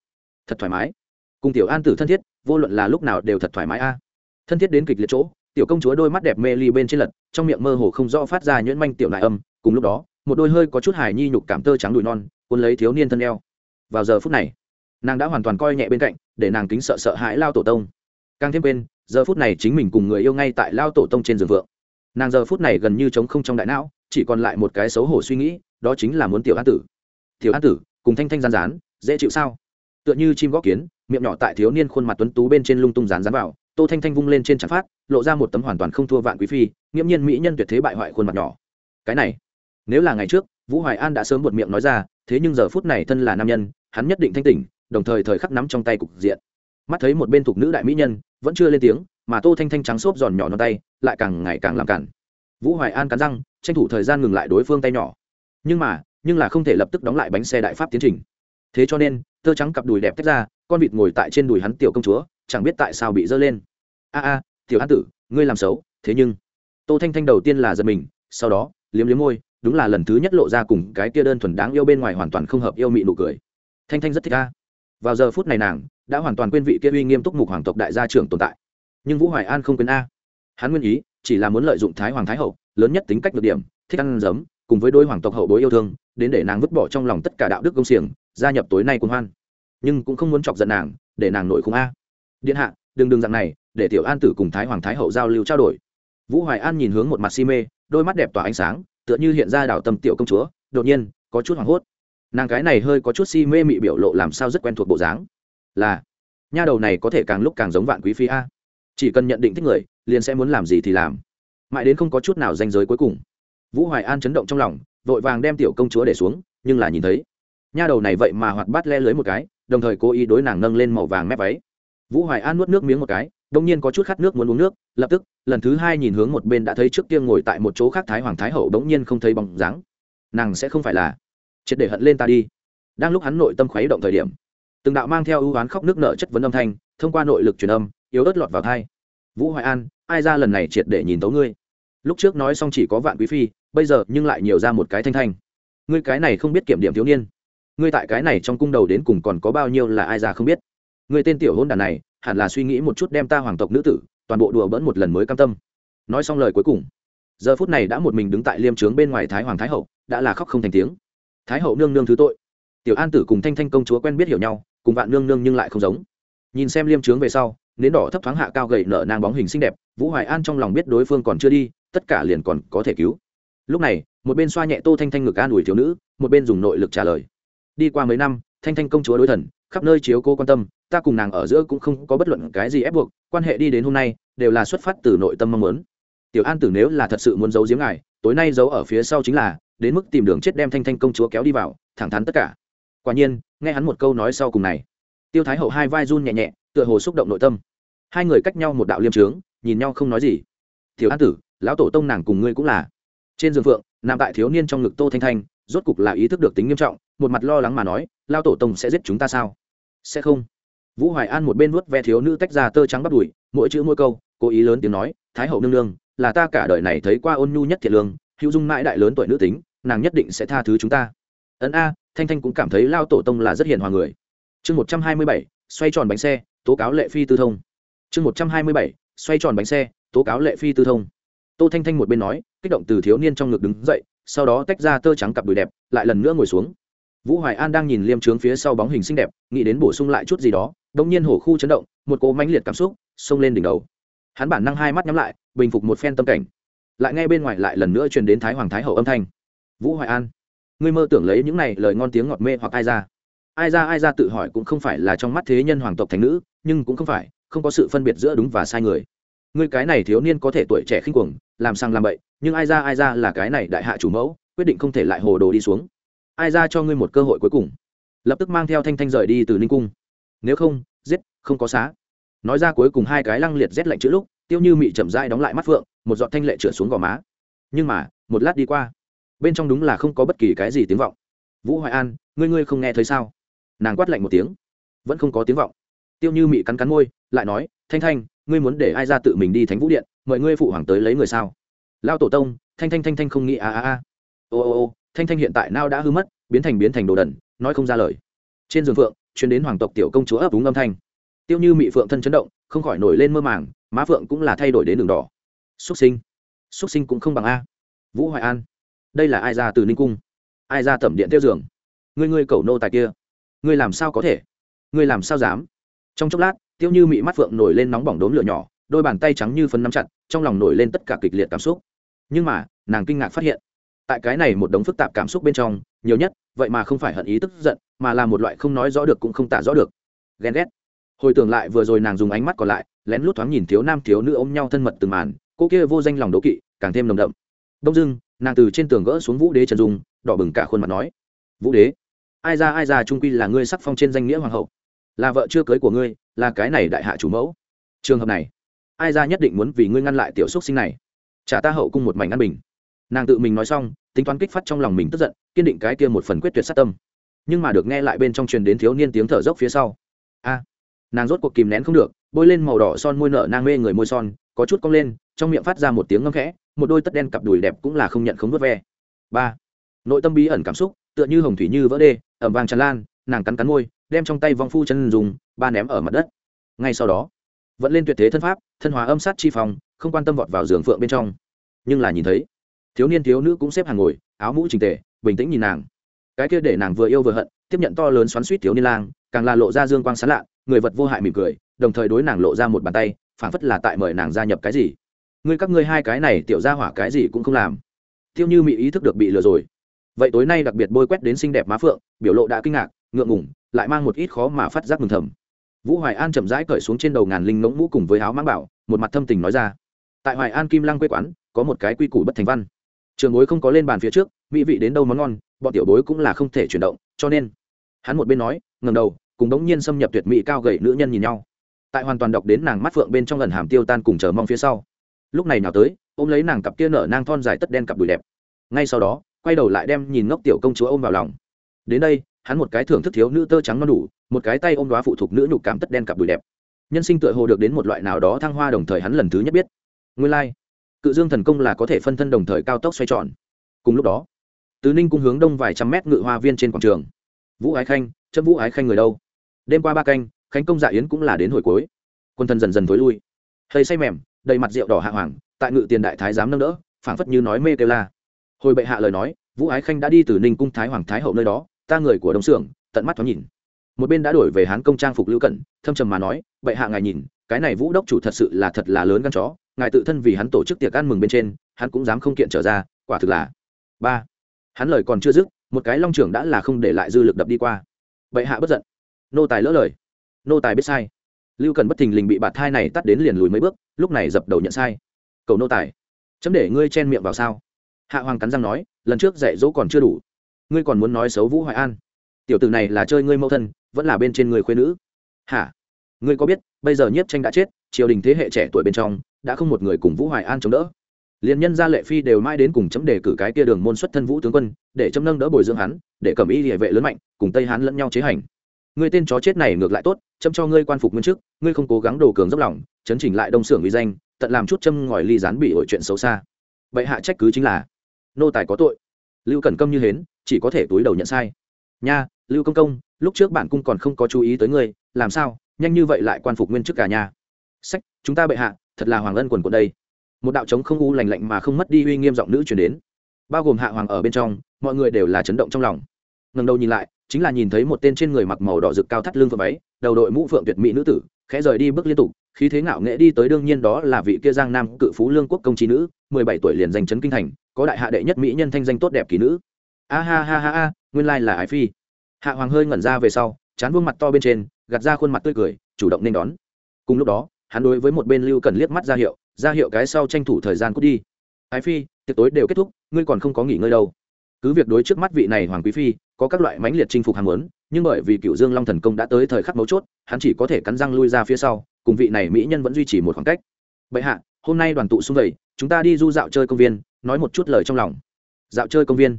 Thật thoải mái. Cùng tiểu an tử thân thiết, vô luận là lúc nào đều thật thoải mái a. Thân thiết đến kịch liệt chỗ, tiểu công chúa đôi mắt đẹp mê ly bên trên lật, trong miệng mơ hồ không rõ phát ra nhuyễn manh tiểu nại âm, cùng lúc đó, một đôi hơi có chút hài nhi nhục cảm tơ trắng đùi non, cuốn lấy thiếu niên thân eo. Vào giờ phút này, nàng đã hoàn toàn coi nhẹ bên cạnh, để nàng kính sợ sợ hãi lao tổ tông. Càng thêm bên giờ phút này chính mình cùng người yêu ngay tại lao tổ tông trên giường vượng nàng giờ phút này gần như trống không trong đại não, chỉ còn lại một cái xấu hổ suy nghĩ, đó chính là muốn tiểu an tử. Tiểu an tử, cùng thanh thanh rán rán, dễ chịu sao? Tựa như chim góp kiến, miệng nhỏ tại thiếu niên khuôn mặt tuấn tú bên trên lung tung rán rán vào, tô thanh thanh vung lên trên trạm phát, lộ ra một tấm hoàn toàn không thua vạn quý phi, nghiễm nhiên mỹ nhân tuyệt thế bại hoại khuôn mặt nhỏ. Cái này, nếu là ngày trước, vũ hoài an đã sớm buột miệng nói ra, thế nhưng giờ phút này thân là nam nhân, hắn nhất định thanh tỉnh, đồng thời thời khắc nắm trong tay cục diện. Mắt thấy một bên thuộc nữ đại mỹ nhân vẫn chưa lên tiếng, mà tô thanh thanh trắng xốp giòn nhỏ non tay, lại càng ngày càng làm cản. Vũ hoài an cắn răng, tranh thủ thời gian ngừng lại đối phương tay nhỏ. Nhưng mà, nhưng là không thể lập tức đóng lại bánh xe đại pháp tiến trình. Thế cho nên, tơ trắng cặp đùi đẹp tách ra, con vịt ngồi tại trên đùi hắn tiểu công chúa, chẳng biết tại sao bị dơ lên. A a, tiểu an tử, ngươi làm xấu, thế nhưng tô thanh thanh đầu tiên là giật mình, sau đó, liếm liếm môi, đúng là lần thứ nhất lộ ra cùng cái kia đơn thuần đáng yêu bên ngoài hoàn toàn không hợp yêu mị nụ cười. Thanh thanh rất thích a. Vào giờ phút này nàng đã hoàn toàn quên vị kia uy nghiêm túc mục hoàng tộc đại gia trưởng tồn tại. Nhưng vũ hoài an không quên a. Hắn nguyên ý, chỉ là muốn lợi dụng thái hoàng thái hậu, lớn nhất tính cách được điểm, thích ăn giấm, cùng với đôi hoàng tộc hậu bối yêu thương, đến để nàng vứt bỏ trong lòng tất cả đạo đức công xiềng, gia nhập tối nay cùng hoan. Nhưng cũng không muốn chọc giận nàng, để nàng nội khung a. Điện hạ, đừng đừng dạng này, để tiểu an tử cùng thái hoàng thái hậu giao lưu trao đổi. Vũ hoài an nhìn hướng một mặt si mê, đôi mắt đẹp tỏa ánh sáng, tựa như hiện ra đảo tâm tiểu công chúa, đột nhiên, có chút hoảng hốt. Nàng cái này hơi có chút si mê mị biểu lộ làm sao rất quen thuộc bộ dáng là, nha đầu này có thể càng lúc càng giống vạn quý phi a. Chỉ cần nhận định thích người, liền sẽ muốn làm gì thì làm. Mãi đến không có chút nào danh giới cuối cùng. Vũ hoài an chấn động trong lòng, vội vàng đem tiểu công chúa để xuống, nhưng là nhìn thấy, nha đầu này vậy mà hoạt bát le lưới một cái, đồng thời cố ý đối nàng nâng lên màu vàng mép váy. Vũ hoài an nuốt nước miếng một cái, đông nhiên có chút khát nước muốn uống nước, lập tức, lần thứ hai nhìn hướng một bên đã thấy trước kia ngồi tại một chỗ khác thái hoàng thái hậu đống nhiên không thấy bóng dáng. Nàng sẽ không phải là. Triệt để hận lên ta đi. Đang lúc hắn nội tâm khuấy động thời điểm từng đạo mang theo ưu oán khóc nước nợ chất vấn âm thanh, thông qua nội lực truyền âm, yếu ớt lọt vào thai. Vũ hoài an, ai ra lần này triệt để nhìn tấu ngươi? Lúc trước nói xong chỉ có vạn quý phi, bây giờ nhưng lại nhiều ra một cái thanh thanh. Ngươi cái này không biết kiểm điểm thiếu niên. Ngươi tại cái này trong cung đầu đến cùng còn có bao nhiêu là ai ra không biết. Ngươi tên tiểu hôn đàn này, hẳn là suy nghĩ một chút đem ta hoàng tộc nữ tử, toàn bộ đùa bỡn một lần mới cam tâm. Nói xong lời cuối cùng, giờ phút này đã một mình đứng tại liêm trướng bên ngoài thái hoàng thái hậu, đã là khóc không thành tiếng. Thái hậu nương nương thứ tội. Tiểu an tử cùng thanh thanh công chúa quen biết hiểu nhau cùng vạn nương nương nhưng lại không giống. Nhìn xem liêm trướng về sau, nến đỏ thấp thoáng hạ cao gậy nở nang bóng hình xinh đẹp, vũ hoài an trong lòng biết đối phương còn chưa đi, tất cả liền còn có thể cứu. Lúc này, một bên xoa nhẹ tô thanh thanh ngực an ủi thiếu nữ, một bên dùng nội lực trả lời. Đi qua mấy năm, thanh thanh công chúa đối thần, khắp nơi chiếu cô quan tâm, ta cùng nàng ở giữa cũng không có bất luận cái gì ép buộc, quan hệ đi đến hôm nay, đều là xuất phát từ nội tâm mong muốn. Tiểu an tử nếu là thật sự muốn giấu giếm ngài, tối nay giấu ở phía sau chính là, đến mức tìm đường chết đem thanh thanh công chúa kéo đi vào, thẳng thắn tất cả quả nhiên, nghe hắn một câu nói sau cùng này, tiêu thái hậu hai vai run nhẹ nhẹ, tựa hồ xúc động nội tâm. Hai người cách nhau một đạo liêm trướng, nhìn nhau không nói gì. Thiếu an tử, lão tổ tông nàng cùng ngươi cũng là. Trên giường phượng nằm tại thiếu niên trong ngực tô thanh thanh, rốt cục là ý thức được tính nghiêm trọng, một mặt lo lắng mà nói lao tổ tông sẽ giết chúng ta sao? Sẽ không. Vũ hoài an một bên vuốt ve thiếu nữ tách ra tơ trắng bắt đùi, mỗi chữ mỗi câu, cố ý lớn tiếng nói, thái hậu nương nương, là ta cả đời này thấy qua ôn nhu nhất thiệt lương, hữu dung mãi đại lớn tuổi nữ tính, nàng nhất định sẽ tha thứ chúng ta. Ấn a thanh thanh cũng cảm thấy lao tổ tông là rất hiền hòa người. Chương một trăm hai mươi bảy, xoay tròn bánh xe, tố cáo lệ phi tư thông. Chương một trăm hai mươi bảy, xoay tròn bánh xe, tố cáo lệ phi tư thông. Tô thanh thanh một bên nói, kích động từ thiếu niên trong ngực đứng dậy, sau đó tách ra tơ trắng cặp đùi đẹp, lại lần nữa ngồi xuống. Vũ hoài an đang nhìn liêm trướng phía sau bóng hình xinh đẹp, nghĩ đến bổ sung lại chút gì đó đông nhiên hổ khu chấn động, một cỗ mãnh liệt cảm xúc, xông lên đỉnh đầu. Hắn bản năng hai mắt nhắm lại, bình phục một phen tâm cảnh. Lại ngay bên ngoài lại lần nữa truyền đến thái hoàng thái hậu âm thanh. Vũ hoài an ngươi mơ tưởng lấy những này lời ngon tiếng ngọt mê hoặc ai ra. Ai ra ai ra tự hỏi cũng không phải là trong mắt thế nhân hoàng tộc thành nữ, nhưng cũng không phải, không có sự phân biệt giữa đúng và sai người. Ngươi cái này thiếu niên có thể tuổi trẻ khinh cuồng, làm sang làm bậy, nhưng ai ra ai ra là cái này đại hạ chủ mẫu, quyết định không thể lại hồ đồ đi xuống. Ai ra cho ngươi một cơ hội cuối cùng. Lập tức mang theo thanh thanh rời đi từ ninh cung. Nếu không, giết, không có xá. Nói ra cuối cùng hai cái lăng liệt rét lạnh chữ lúc, tiêu như mị chậm dai đóng lại mắt phượng, một giọt thanh lệ trượt xuống gò má. Nhưng mà, một lát đi qua bên trong đúng là không có bất kỳ cái gì tiếng vọng. Vũ hoài an, ngươi ngươi không nghe thấy sao? Nàng quát lạnh một tiếng. Vẫn không có tiếng vọng. Tiêu như mị cắn cắn môi, lại nói, thanh thanh, ngươi muốn để ai ra tự mình đi thánh vũ điện, mời ngươi phụ hoàng tới lấy người sao? Lao tổ tông, thanh thanh thanh thanh không nghĩ, a a a. Ô ô ô, thanh thanh hiện tại nao đã hư mất, biến thành biến thành đồ đần, nói không ra lời. Trên giường phượng chuyến đến hoàng tộc tiểu công chúa ấp úng âm thanh. Tiêu như mị phượng thân chấn động, không khỏi nổi lên mơ màng, má phượng cũng là thay đổi đến đường đỏ. Xuất sinh xuất sinh cũng không bằng a. Vũ hoài an đây là ai ra từ ninh cung? Ai ra tẩm điện tiêu giường? Ngươi ngươi cầu nô tài kia. Ngươi làm sao có thể? Ngươi làm sao dám? Trong chốc lát, tiêu như mị mắt phượng nổi lên nóng bỏng đốm lửa nhỏ, đôi bàn tay trắng như phấn nắm chặt, trong lòng nổi lên tất cả kịch liệt cảm xúc. Nhưng mà, nàng kinh ngạc phát hiện, tại cái này một đống phức tạp cảm xúc bên trong, nhiều nhất, vậy mà không phải hận ý tức giận, mà là một loại không nói rõ được cũng không tả rõ được. Ghen ghét. Hồi tưởng lại vừa rồi nàng dùng ánh mắt còn lại, lén lút thoáng nhìn thiếu nam thiếu nữ ôm nhau thân mật từng màn, cô kia vô danh lòng đố kỵ, càng thêm nồng đậm. Đông dưng nàng từ trên tường gỡ xuống vũ đế trần dung, đỏ bừng cả khuôn mặt nói, vũ đế, ai ra ai ra, trung quy là ngươi sắc phong trên danh nghĩa hoàng hậu. Là vợ chưa cưới của ngươi, là cái này đại hạ chủ mẫu. Trường hợp này, ai ra nhất định muốn vì ngươi ngăn lại tiểu xúc sinh này. Trả ta hậu cung một mảnh an bình. Nàng tự mình nói xong, tính toán kích phát trong lòng mình tức giận, kiên định cái kia một phần quyết tuyệt sát tâm. Nhưng mà được nghe lại bên trong truyền đến thiếu niên tiếng thở dốc phía sau. A, nàng rốt cuộc kìm nén không được, bôi lên màu đỏ son môi nợ nang mê người môi son, có chút cong lên, trong miệng phát ra một tiếng ngâm khẽ một đôi tất đen cặp đùi đẹp cũng là không nhận không vớt ve. Ba, nội tâm bí ẩn cảm xúc, tựa như hồng thủy như vỡ đê, ẩm vàng tràn lan, nàng cắn cắn môi, đem trong tay vong phu chân dùng, ba ném ở mặt đất. Ngay sau đó, vẫn lên tuyệt thế thân pháp, thân hóa âm sát chi phòng không quan tâm vọt vào giường phượng bên trong. Nhưng là nhìn thấy, thiếu niên thiếu nữ cũng xếp hàng ngồi, áo mũ trình tề, bình tĩnh nhìn nàng. Cái kia để nàng vừa yêu vừa hận, tiếp nhận to lớn xoắn suýt thiếu niên lang, càng là lộ ra dương quang sán lạ, người vật vô hại mỉm cười, đồng thời đối nàng lộ ra một bàn tay, phảng phất là tại mời nàng gia nhập cái gì ngươi các ngươi hai cái này tiểu ra hỏa cái gì cũng không làm. Tiêu như mỹ ý thức được bị lừa rồi. Vậy tối nay đặc biệt bôi quét đến xinh đẹp má phượng, biểu lộ đã kinh ngạc, ngượng ngủng lại mang một ít khó mà phát giác mừng thầm. Vũ hoài an chậm rãi cởi xuống trên đầu ngàn linh ngỗng mũ cùng với áo mang bảo, một mặt thâm tình nói ra. Tại hoài an kim lăng quê quán, có một cái quy củ bất thành văn. Trường bối không có lên bàn phía trước, mỹ vị đến đâu món ngon, bọn tiểu bối cũng là không thể chuyển động, cho nên, hắn một bên nói ngầm đầu, cùng đống nhiên xâm nhập tuyệt mỹ cao gậy nữ nhân nhìn nhau. Tại hoàn toàn đọc đến nàng mắt phượng bên trong lần hàm tiêu tan cùng chờ mong phía sau lúc này nào tới, ôm lấy nàng cặp kia nở nang thon dài tất đen cặp đùi đẹp. Ngay sau đó, quay đầu lại đem nhìn ngốc tiểu công chúa ôm vào lòng. Đến đây, hắn một cái thưởng thức thiếu nữ tơ trắng non đủ, một cái tay ôm đoá phụ thuộc nữ nhục cảm tất đen cặp đùi đẹp. Nhân sinh tựa hồ được đến một loại nào đó thăng hoa đồng thời hắn lần thứ nhất biết. Nguyên lai、like. cự dương thần công là có thể phân thân đồng thời cao tốc xoay tròn. Cùng lúc đó, tứ ninh cung hướng đông vài trăm mét ngự hoa viên trên quảng trường. Vũ ái khanh chấp vũ ái khanh người đâu? Đêm qua ba canh, khánh công dạ yến cũng là đến hồi cuối. Quân thần dần dần t ố i lui. Hơi say mềm đầy mặt rượu đỏ hạ hoàng, tại ngự tiền đại thái giám nâng đỡ, phảng phất như nói mê kêu la. Hồi bệ hạ lời nói, vũ ái khanh đã đi từ ninh cung thái hoàng thái hậu nơi đó, ta người của đông xưởng tận mắt thoáng nhìn. Một bên đã đổi về hán công trang phục lưu cẩn, thâm trầm mà nói, bệ hạ ngài nhìn, cái này vũ đốc chủ thật sự là thật là lớn gan chó, ngài tự thân vì hắn tổ chức tiệc ăn mừng bên trên, hắn cũng dám không kiện trở ra, quả thực là ba. Hắn lời còn chưa dứt, một cái long trưởng đã là không để lại dư lực đập đi qua. Bệ hạ bất giận. Nô tài lỡ lời. Nô tài biết sai lưu cần bất thình lình bị bạt thai này tắt đến liền lùi mấy bước, lúc này dập đầu nhận sai. Cầu nô tài, chấm để ngươi chen miệng vào sao? Hạ hoàng cắn răng nói, lần trước dạy dỗ còn chưa đủ. Ngươi còn muốn nói xấu vũ hoài an. Tiểu tử này là chơi ngươi mâu thân, vẫn là bên trên người khuyên nữ. Hả? Ngươi có biết, bây giờ nhiếp tranh đã chết, triều đình thế hệ trẻ tuổi bên trong, đã không một người cùng vũ hoài an chống đỡ. Liền nhân gia lệ phi đều mãi đến cùng chấm đề cử cái kia đường môn xuất thân vũ tướng quân, để chấm nâng đỡ bồi dưỡng hắn, để cầm y địa vệ lớn mạnh, cùng tây hán lẫn nhau chế hành ngươi tên chó chết này ngược lại tốt, châm cho ngươi quan phục nguyên chức, ngươi không cố gắng đồ cường dốc lòng, chấn chỉnh lại đông xưởng uy danh, tận làm chút châm ngòi ly gián bị ổi chuyện xấu xa. Vậy hạ trách cứ chính là, nô tài có tội. Lưu cẩn công như hến, chỉ có thể túi đầu nhận sai. Nha, lưu công công, lúc trước bản cung còn không có chú ý tới ngươi, làm sao, nhanh như vậy lại quan phục nguyên chức cả nhà? Sách, chúng ta bệ hạ, thật là hoàng ân quần của đây. Một đạo trống không u lành lạnh mà không mất đi uy nghiêm giọng nữ chuyển đến. Bao gồm hạ hoàng ở bên trong, mọi người đều là chấn động trong lòng. Ngần đầu nhìn lại chính là nhìn thấy một tên trên người mặc màu đỏ rực cao thắt lưng phượng váy, đầu đội mũ phượng tuyệt mỹ nữ tử, khẽ rời đi bước liên tục, khí thế ngạo nghệ đi tới đương nhiên đó là vị kia giang nam cự phú lương quốc công trí nữ, mười bảy tuổi liền giành chấn kinh thành, có đại hạ đệ nhất mỹ nhân thanh danh tốt đẹp kỳ nữ. A ha ha ha ha, nguyên lai là ái phi. Hạ hoàng hơi ngẩn ra về sau, chán vương mặt to bên trên, gạt ra khuôn mặt tươi cười, chủ động nên đón. Cùng lúc đó, hắn đối với một bên lưu cần liếc mắt ra hiệu ra hiệu cái sau tranh thủ thời gian cút đi. Ái phi, tiệc tối đều kết thúc, ngươi còn không có nghỉ ngơi đâu cứ việc đối trước mắt vị này hoàng quý phi có các loại mãnh liệt chinh phục hàng muốn, nhưng bởi vì cựu dương long thần công đã tới thời khắc mấu chốt, hắn chỉ có thể cắn răng lui ra phía sau, cùng vị này mỹ nhân vẫn duy trì một khoảng cách. Bệ hạ, hôm nay đoàn tụ xung vầy, chúng ta đi du dạo chơi công viên, nói một chút lời trong lòng. Dạo chơi công viên?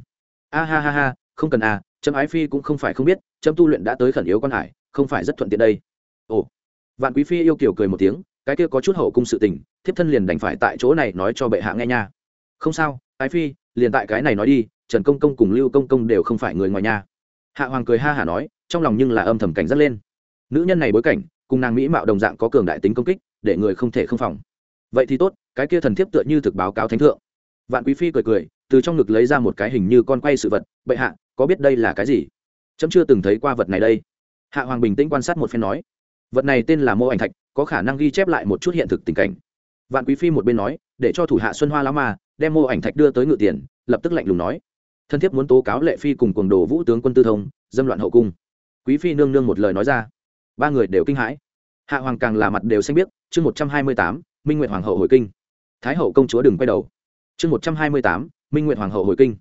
A ha ha ha, không cần à trâm ái phi cũng không phải không biết, trâm tu luyện đã tới khẩn yếu quan hải, không phải rất thuận tiện đây. Ồ. Vạn quý phi yêu kiểu cười một tiếng, cái kia có chút hậu cung sự tình, thiếp thân liền đành phải tại chỗ này nói cho bệ hạ nghe nha. Không sao, ái phi, liền tại cái này nói đi trần công công cùng lưu công công đều không phải người ngoài nhà. Hạ hoàng cười ha hả nói trong lòng nhưng là âm thầm cảnh giác lên. Nữ nhân này bối cảnh cùng nàng mỹ mạo đồng dạng có cường đại tính công kích để người không thể không phòng. Vậy thì tốt cái kia thần thiếp tựa như thực báo cáo thánh thượng. Vạn quý phi cười cười từ trong ngực lấy ra một cái hình như con quay sự vật bệ hạ có biết đây là cái gì? Trẫm chưa từng thấy qua vật này đây. Hạ hoàng bình tĩnh quan sát một phen nói vật này tên là mô ảnh thạch có khả năng ghi chép lại một chút hiện thực tình cảnh. Vạn quý phi một bên nói để cho thủ hạ xuân hoa lão mà, đem mô ảnh thạch đưa tới ngự tiền lập tức lạnh lùng nói thân thiết muốn tố cáo lệ phi cùng cuồng đồ vũ tướng quân tư thông, dâm loạn hậu cung. Quý phi nương nương một lời nói ra. Ba người đều kinh hãi. Hạ hoàng càng là mặt đều xanh biết chương một trăm hai mươi tám, minh nguyện hoàng hậu hồi kinh. Thái hậu công chúa đừng quay đầu. Chương một trăm hai mươi tám, minh nguyện hoàng hậu hồi kinh.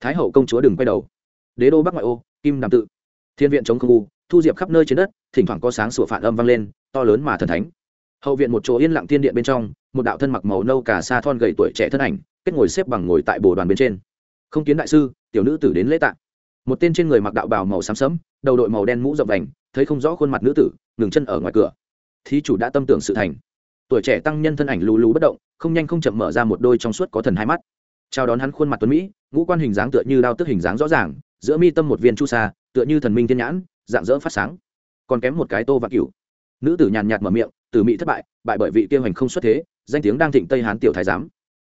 Thái hậu công chúa đừng quay đầu. Đế đô bắc ngoại ô, kim đàm tự. Thiên viện chống không u, thu diệp khắp nơi trên đất, thỉnh thoảng có sáng sủa phản âm vang lên, to lớn mà thần thánh. Hậu viện một chỗ yên lặng tiên điện bên trong, một đạo thân mặc màu nâu cả xa thon gầy tuổi trẻ thân ảnh, kết ngồi xếp bằng ngồi tại bồ đoàn bên trên không kiến đại sư, tiểu nữ tử đến lễ tạ. Một tên trên người mặc đạo bào màu xám sẫm, đầu đội màu đen mũ rộng vành, thấy không rõ khuôn mặt nữ tử, ngừng chân ở ngoài cửa. Thí chủ đã tâm tưởng sự thành. Tuổi trẻ tăng nhân thân ảnh lù lù bất động, không nhanh không chậm mở ra một đôi trong suốt có thần hai mắt. Chào đón hắn khuôn mặt tuấn mỹ, ngũ quan hình dáng tựa như đao tức hình dáng rõ ràng, giữa mi tâm một viên chu sa, tựa như thần minh thiên nhãn, dạng dỡ phát sáng. Còn kém một cái tô và cửu. Nữ tử nhàn nhạt mở miệng, từ mỹ thất bại bại bởi vị tiêu hành không xuất thế, danh tiếng đang thịnh tây hán tiểu thái giám.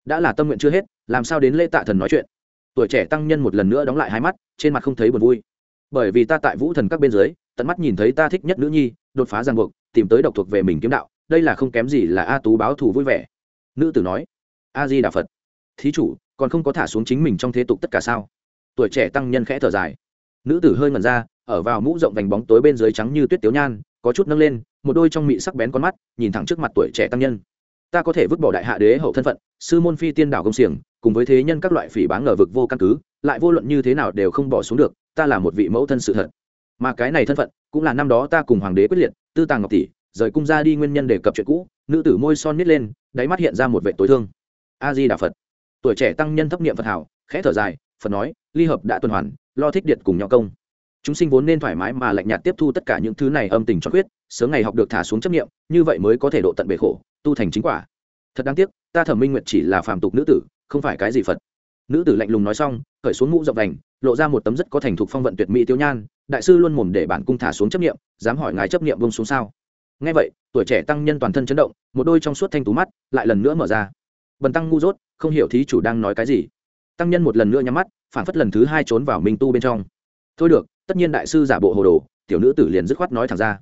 Đã là tâm nguyện chưa hết, làm sao đến lễ tạ thần nói chuyện? Tuổi trẻ tăng nhân một lần nữa đóng lại hai mắt, trên mặt không thấy buồn vui. Bởi vì ta tại vũ thần các bên dưới, tận mắt nhìn thấy ta thích nhất nữ nhi, đột phá ràng buộc, tìm tới độc thuộc về mình kiếm đạo, đây là không kém gì là a tú báo thù vui vẻ. Nữ tử nói, a di đà phật, thí chủ, còn không có thả xuống chính mình trong thế tục tất cả sao? Tuổi trẻ tăng nhân khẽ thở dài. Nữ tử hơi ngẩn ra, ở vào mũ rộng vành bóng tối bên dưới trắng như tuyết tiếu nhan, có chút nâng lên, một đôi trong mị sắc bén con mắt, nhìn thẳng trước mặt tuổi trẻ tăng nhân. Ta có thể vứt bỏ đại hạ đế hậu thân phận, sư môn phi tiên đảo công xiềng cùng với thế nhân các loại phỉ báng ngờ vực vô căn cứ, lại vô luận như thế nào đều không bỏ xuống được, ta là một vị mẫu thân sự thật. Mà cái này thân phận, cũng là năm đó ta cùng hoàng đế quyết liệt, tư tàng ngọc tỷ, rời cung ra đi nguyên nhân đề cập chuyện cũ, nữ tử môi son nít lên, đáy mắt hiện ra một vệ tối thương. A di đà phật. Tuổi trẻ tăng nhân thấp niệm phật hảo khẽ thở dài, phật nói, ly hợp đã tuần hoàn, lo thích điện cùng nhau công. Chúng sinh vốn nên thoải mái mà lạnh nhạt tiếp thu tất cả những thứ này âm tình cho quyết, sớm ngày học được thả xuống chấp niệm, như vậy mới có thể độ tận bể khổ, tu thành chính quả. Thật đáng tiếc, ta thẩm minh nguyệt chỉ là phàm tục nữ tử không phải cái gì phật nữ tử lạnh lùng nói xong khởi xuống mũ rộng đành lộ ra một tấm rất có thành thục phong vận tuyệt mỹ tiêu nhan đại sư luôn mồm để bản cung thả xuống chấp niệm dám hỏi ngài chấp niệm vông xuống sao ngay vậy tuổi trẻ tăng nhân toàn thân chấn động một đôi trong suốt thanh tú mắt lại lần nữa mở ra bần tăng ngu dốt không hiểu thí chủ đang nói cái gì tăng nhân một lần nữa nhắm mắt phản phất lần thứ hai trốn vào minh tu bên trong thôi được tất nhiên đại sư giả bộ hồ đồ tiểu nữ tử liền dứt khoát nói thẳng ra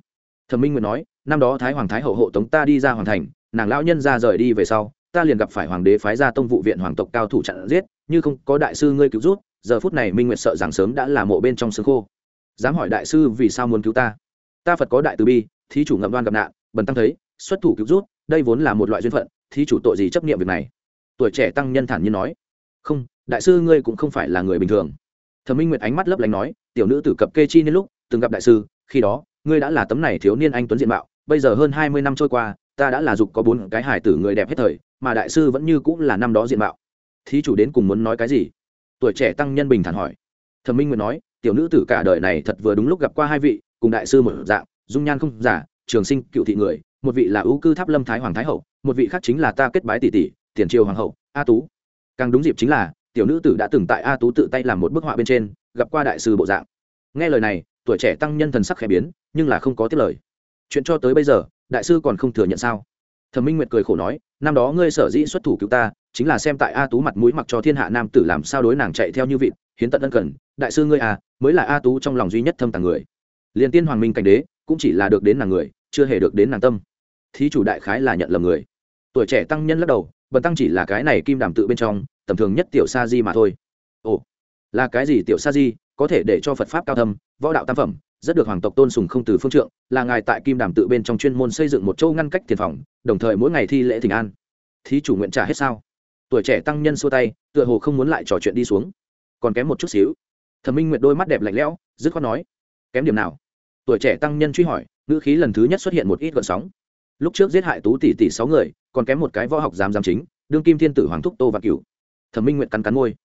thẩm minh nguyện nói năm đó thái hoàng thái hậu hộ tống ta đi ra hoàng thành nàng lão nhân ra rời đi về sau ta liền gặp phải hoàng đế phái ra tông vụ viện hoàng tộc cao thủ chặn giết, như không có đại sư ngươi cứu rút giờ phút này minh nguyệt sợ rằng sớm đã là mộ bên trong xương khô. Dám hỏi đại sư vì sao muốn cứu ta? Ta phật có đại từ bi, thí chủ ngậm đoan gặp nạn, bần tăng thấy, xuất thủ cứu rút đây vốn là một loại duyên phận, thí chủ tội gì chấp nghiệm việc này? Tuổi trẻ tăng nhân thản nhiên nói. Không, đại sư ngươi cũng không phải là người bình thường. Thẩm minh nguyệt ánh mắt lấp lánh nói, tiểu nữ tử cập kê chi nên lúc, từng gặp đại sư, khi đó, ngươi đã là tấm này thiếu niên anh tuấn diện mạo, bây giờ hơn hai mươi năm trôi qua, ta đã là dục có bốn cái hài tử người đẹp hết thời mà đại sư vẫn như cũng là năm đó diện mạo. Thí chủ đến cùng muốn nói cái gì? Tuổi trẻ tăng nhân bình thản hỏi. Thẩm minh nguyệt nói, tiểu nữ tử cả đời này thật vừa đúng lúc gặp qua hai vị, cùng đại sư một dạng, dung nhan không giả, trường sinh cựu thị người, một vị là ưu cư tháp lâm thái hoàng thái hậu, một vị khác chính là ta kết bái tỷ tỷ, tiền triều hoàng hậu, a tú. Càng đúng dịp chính là, tiểu nữ tử đã từng tại a tú tự tay làm một bức họa bên trên, gặp qua đại sư bộ dạng. Nghe lời này, tuổi trẻ tăng nhân thần sắc khẽ biến, nhưng là không có tiết lời. Chuyện cho tới bây giờ, đại sư còn không thừa nhận sao? Thẩm minh nguyệt cười khổ nói, năm đó ngươi sở dĩ xuất thủ cứu ta, chính là xem tại a tú mặt mũi mặc cho thiên hạ nam tử làm sao đối nàng chạy theo như vịt, hiến tận ân cần. Đại sư ngươi à mới là a tú trong lòng duy nhất thâm tàng người. Liền tiên hoàng minh cảnh đế, cũng chỉ là được đến nàng người, chưa hề được đến nàng tâm. Thí chủ đại khái là nhận lầm người. Tuổi trẻ tăng nhân lắc đầu, bần tăng chỉ là cái này kim đàm tự bên trong, tầm thường nhất tiểu sa di mà thôi. Ồ, là cái gì tiểu sa di, có thể để cho phật pháp cao thâm, võ đạo tam phẩm rất được hoàng tộc tôn sùng không từ phương trượng, là ngài tại kim đàm tự bên trong chuyên môn xây dựng một châu ngăn cách tiền phòng, đồng thời mỗi ngày thi lễ thỉnh an. Thí chủ nguyện trả hết sao? Tuổi trẻ tăng nhân xua tay, tựa hồ không muốn lại trò chuyện đi xuống. Còn kém một chút xíu. Thẩm minh nguyệt đôi mắt đẹp lạnh lẽo, dứt khoát nói, kém điểm nào? Tuổi trẻ tăng nhân truy hỏi, ngữ khí lần thứ nhất xuất hiện một ít gợn sóng. Lúc trước giết hại tú tỷ tỷ sáu người, còn kém một cái võ học giám giám chính, đương kim thiên tử hoàng thúc tô và cửu. Thẩm minh nguyện cắn cắn môi,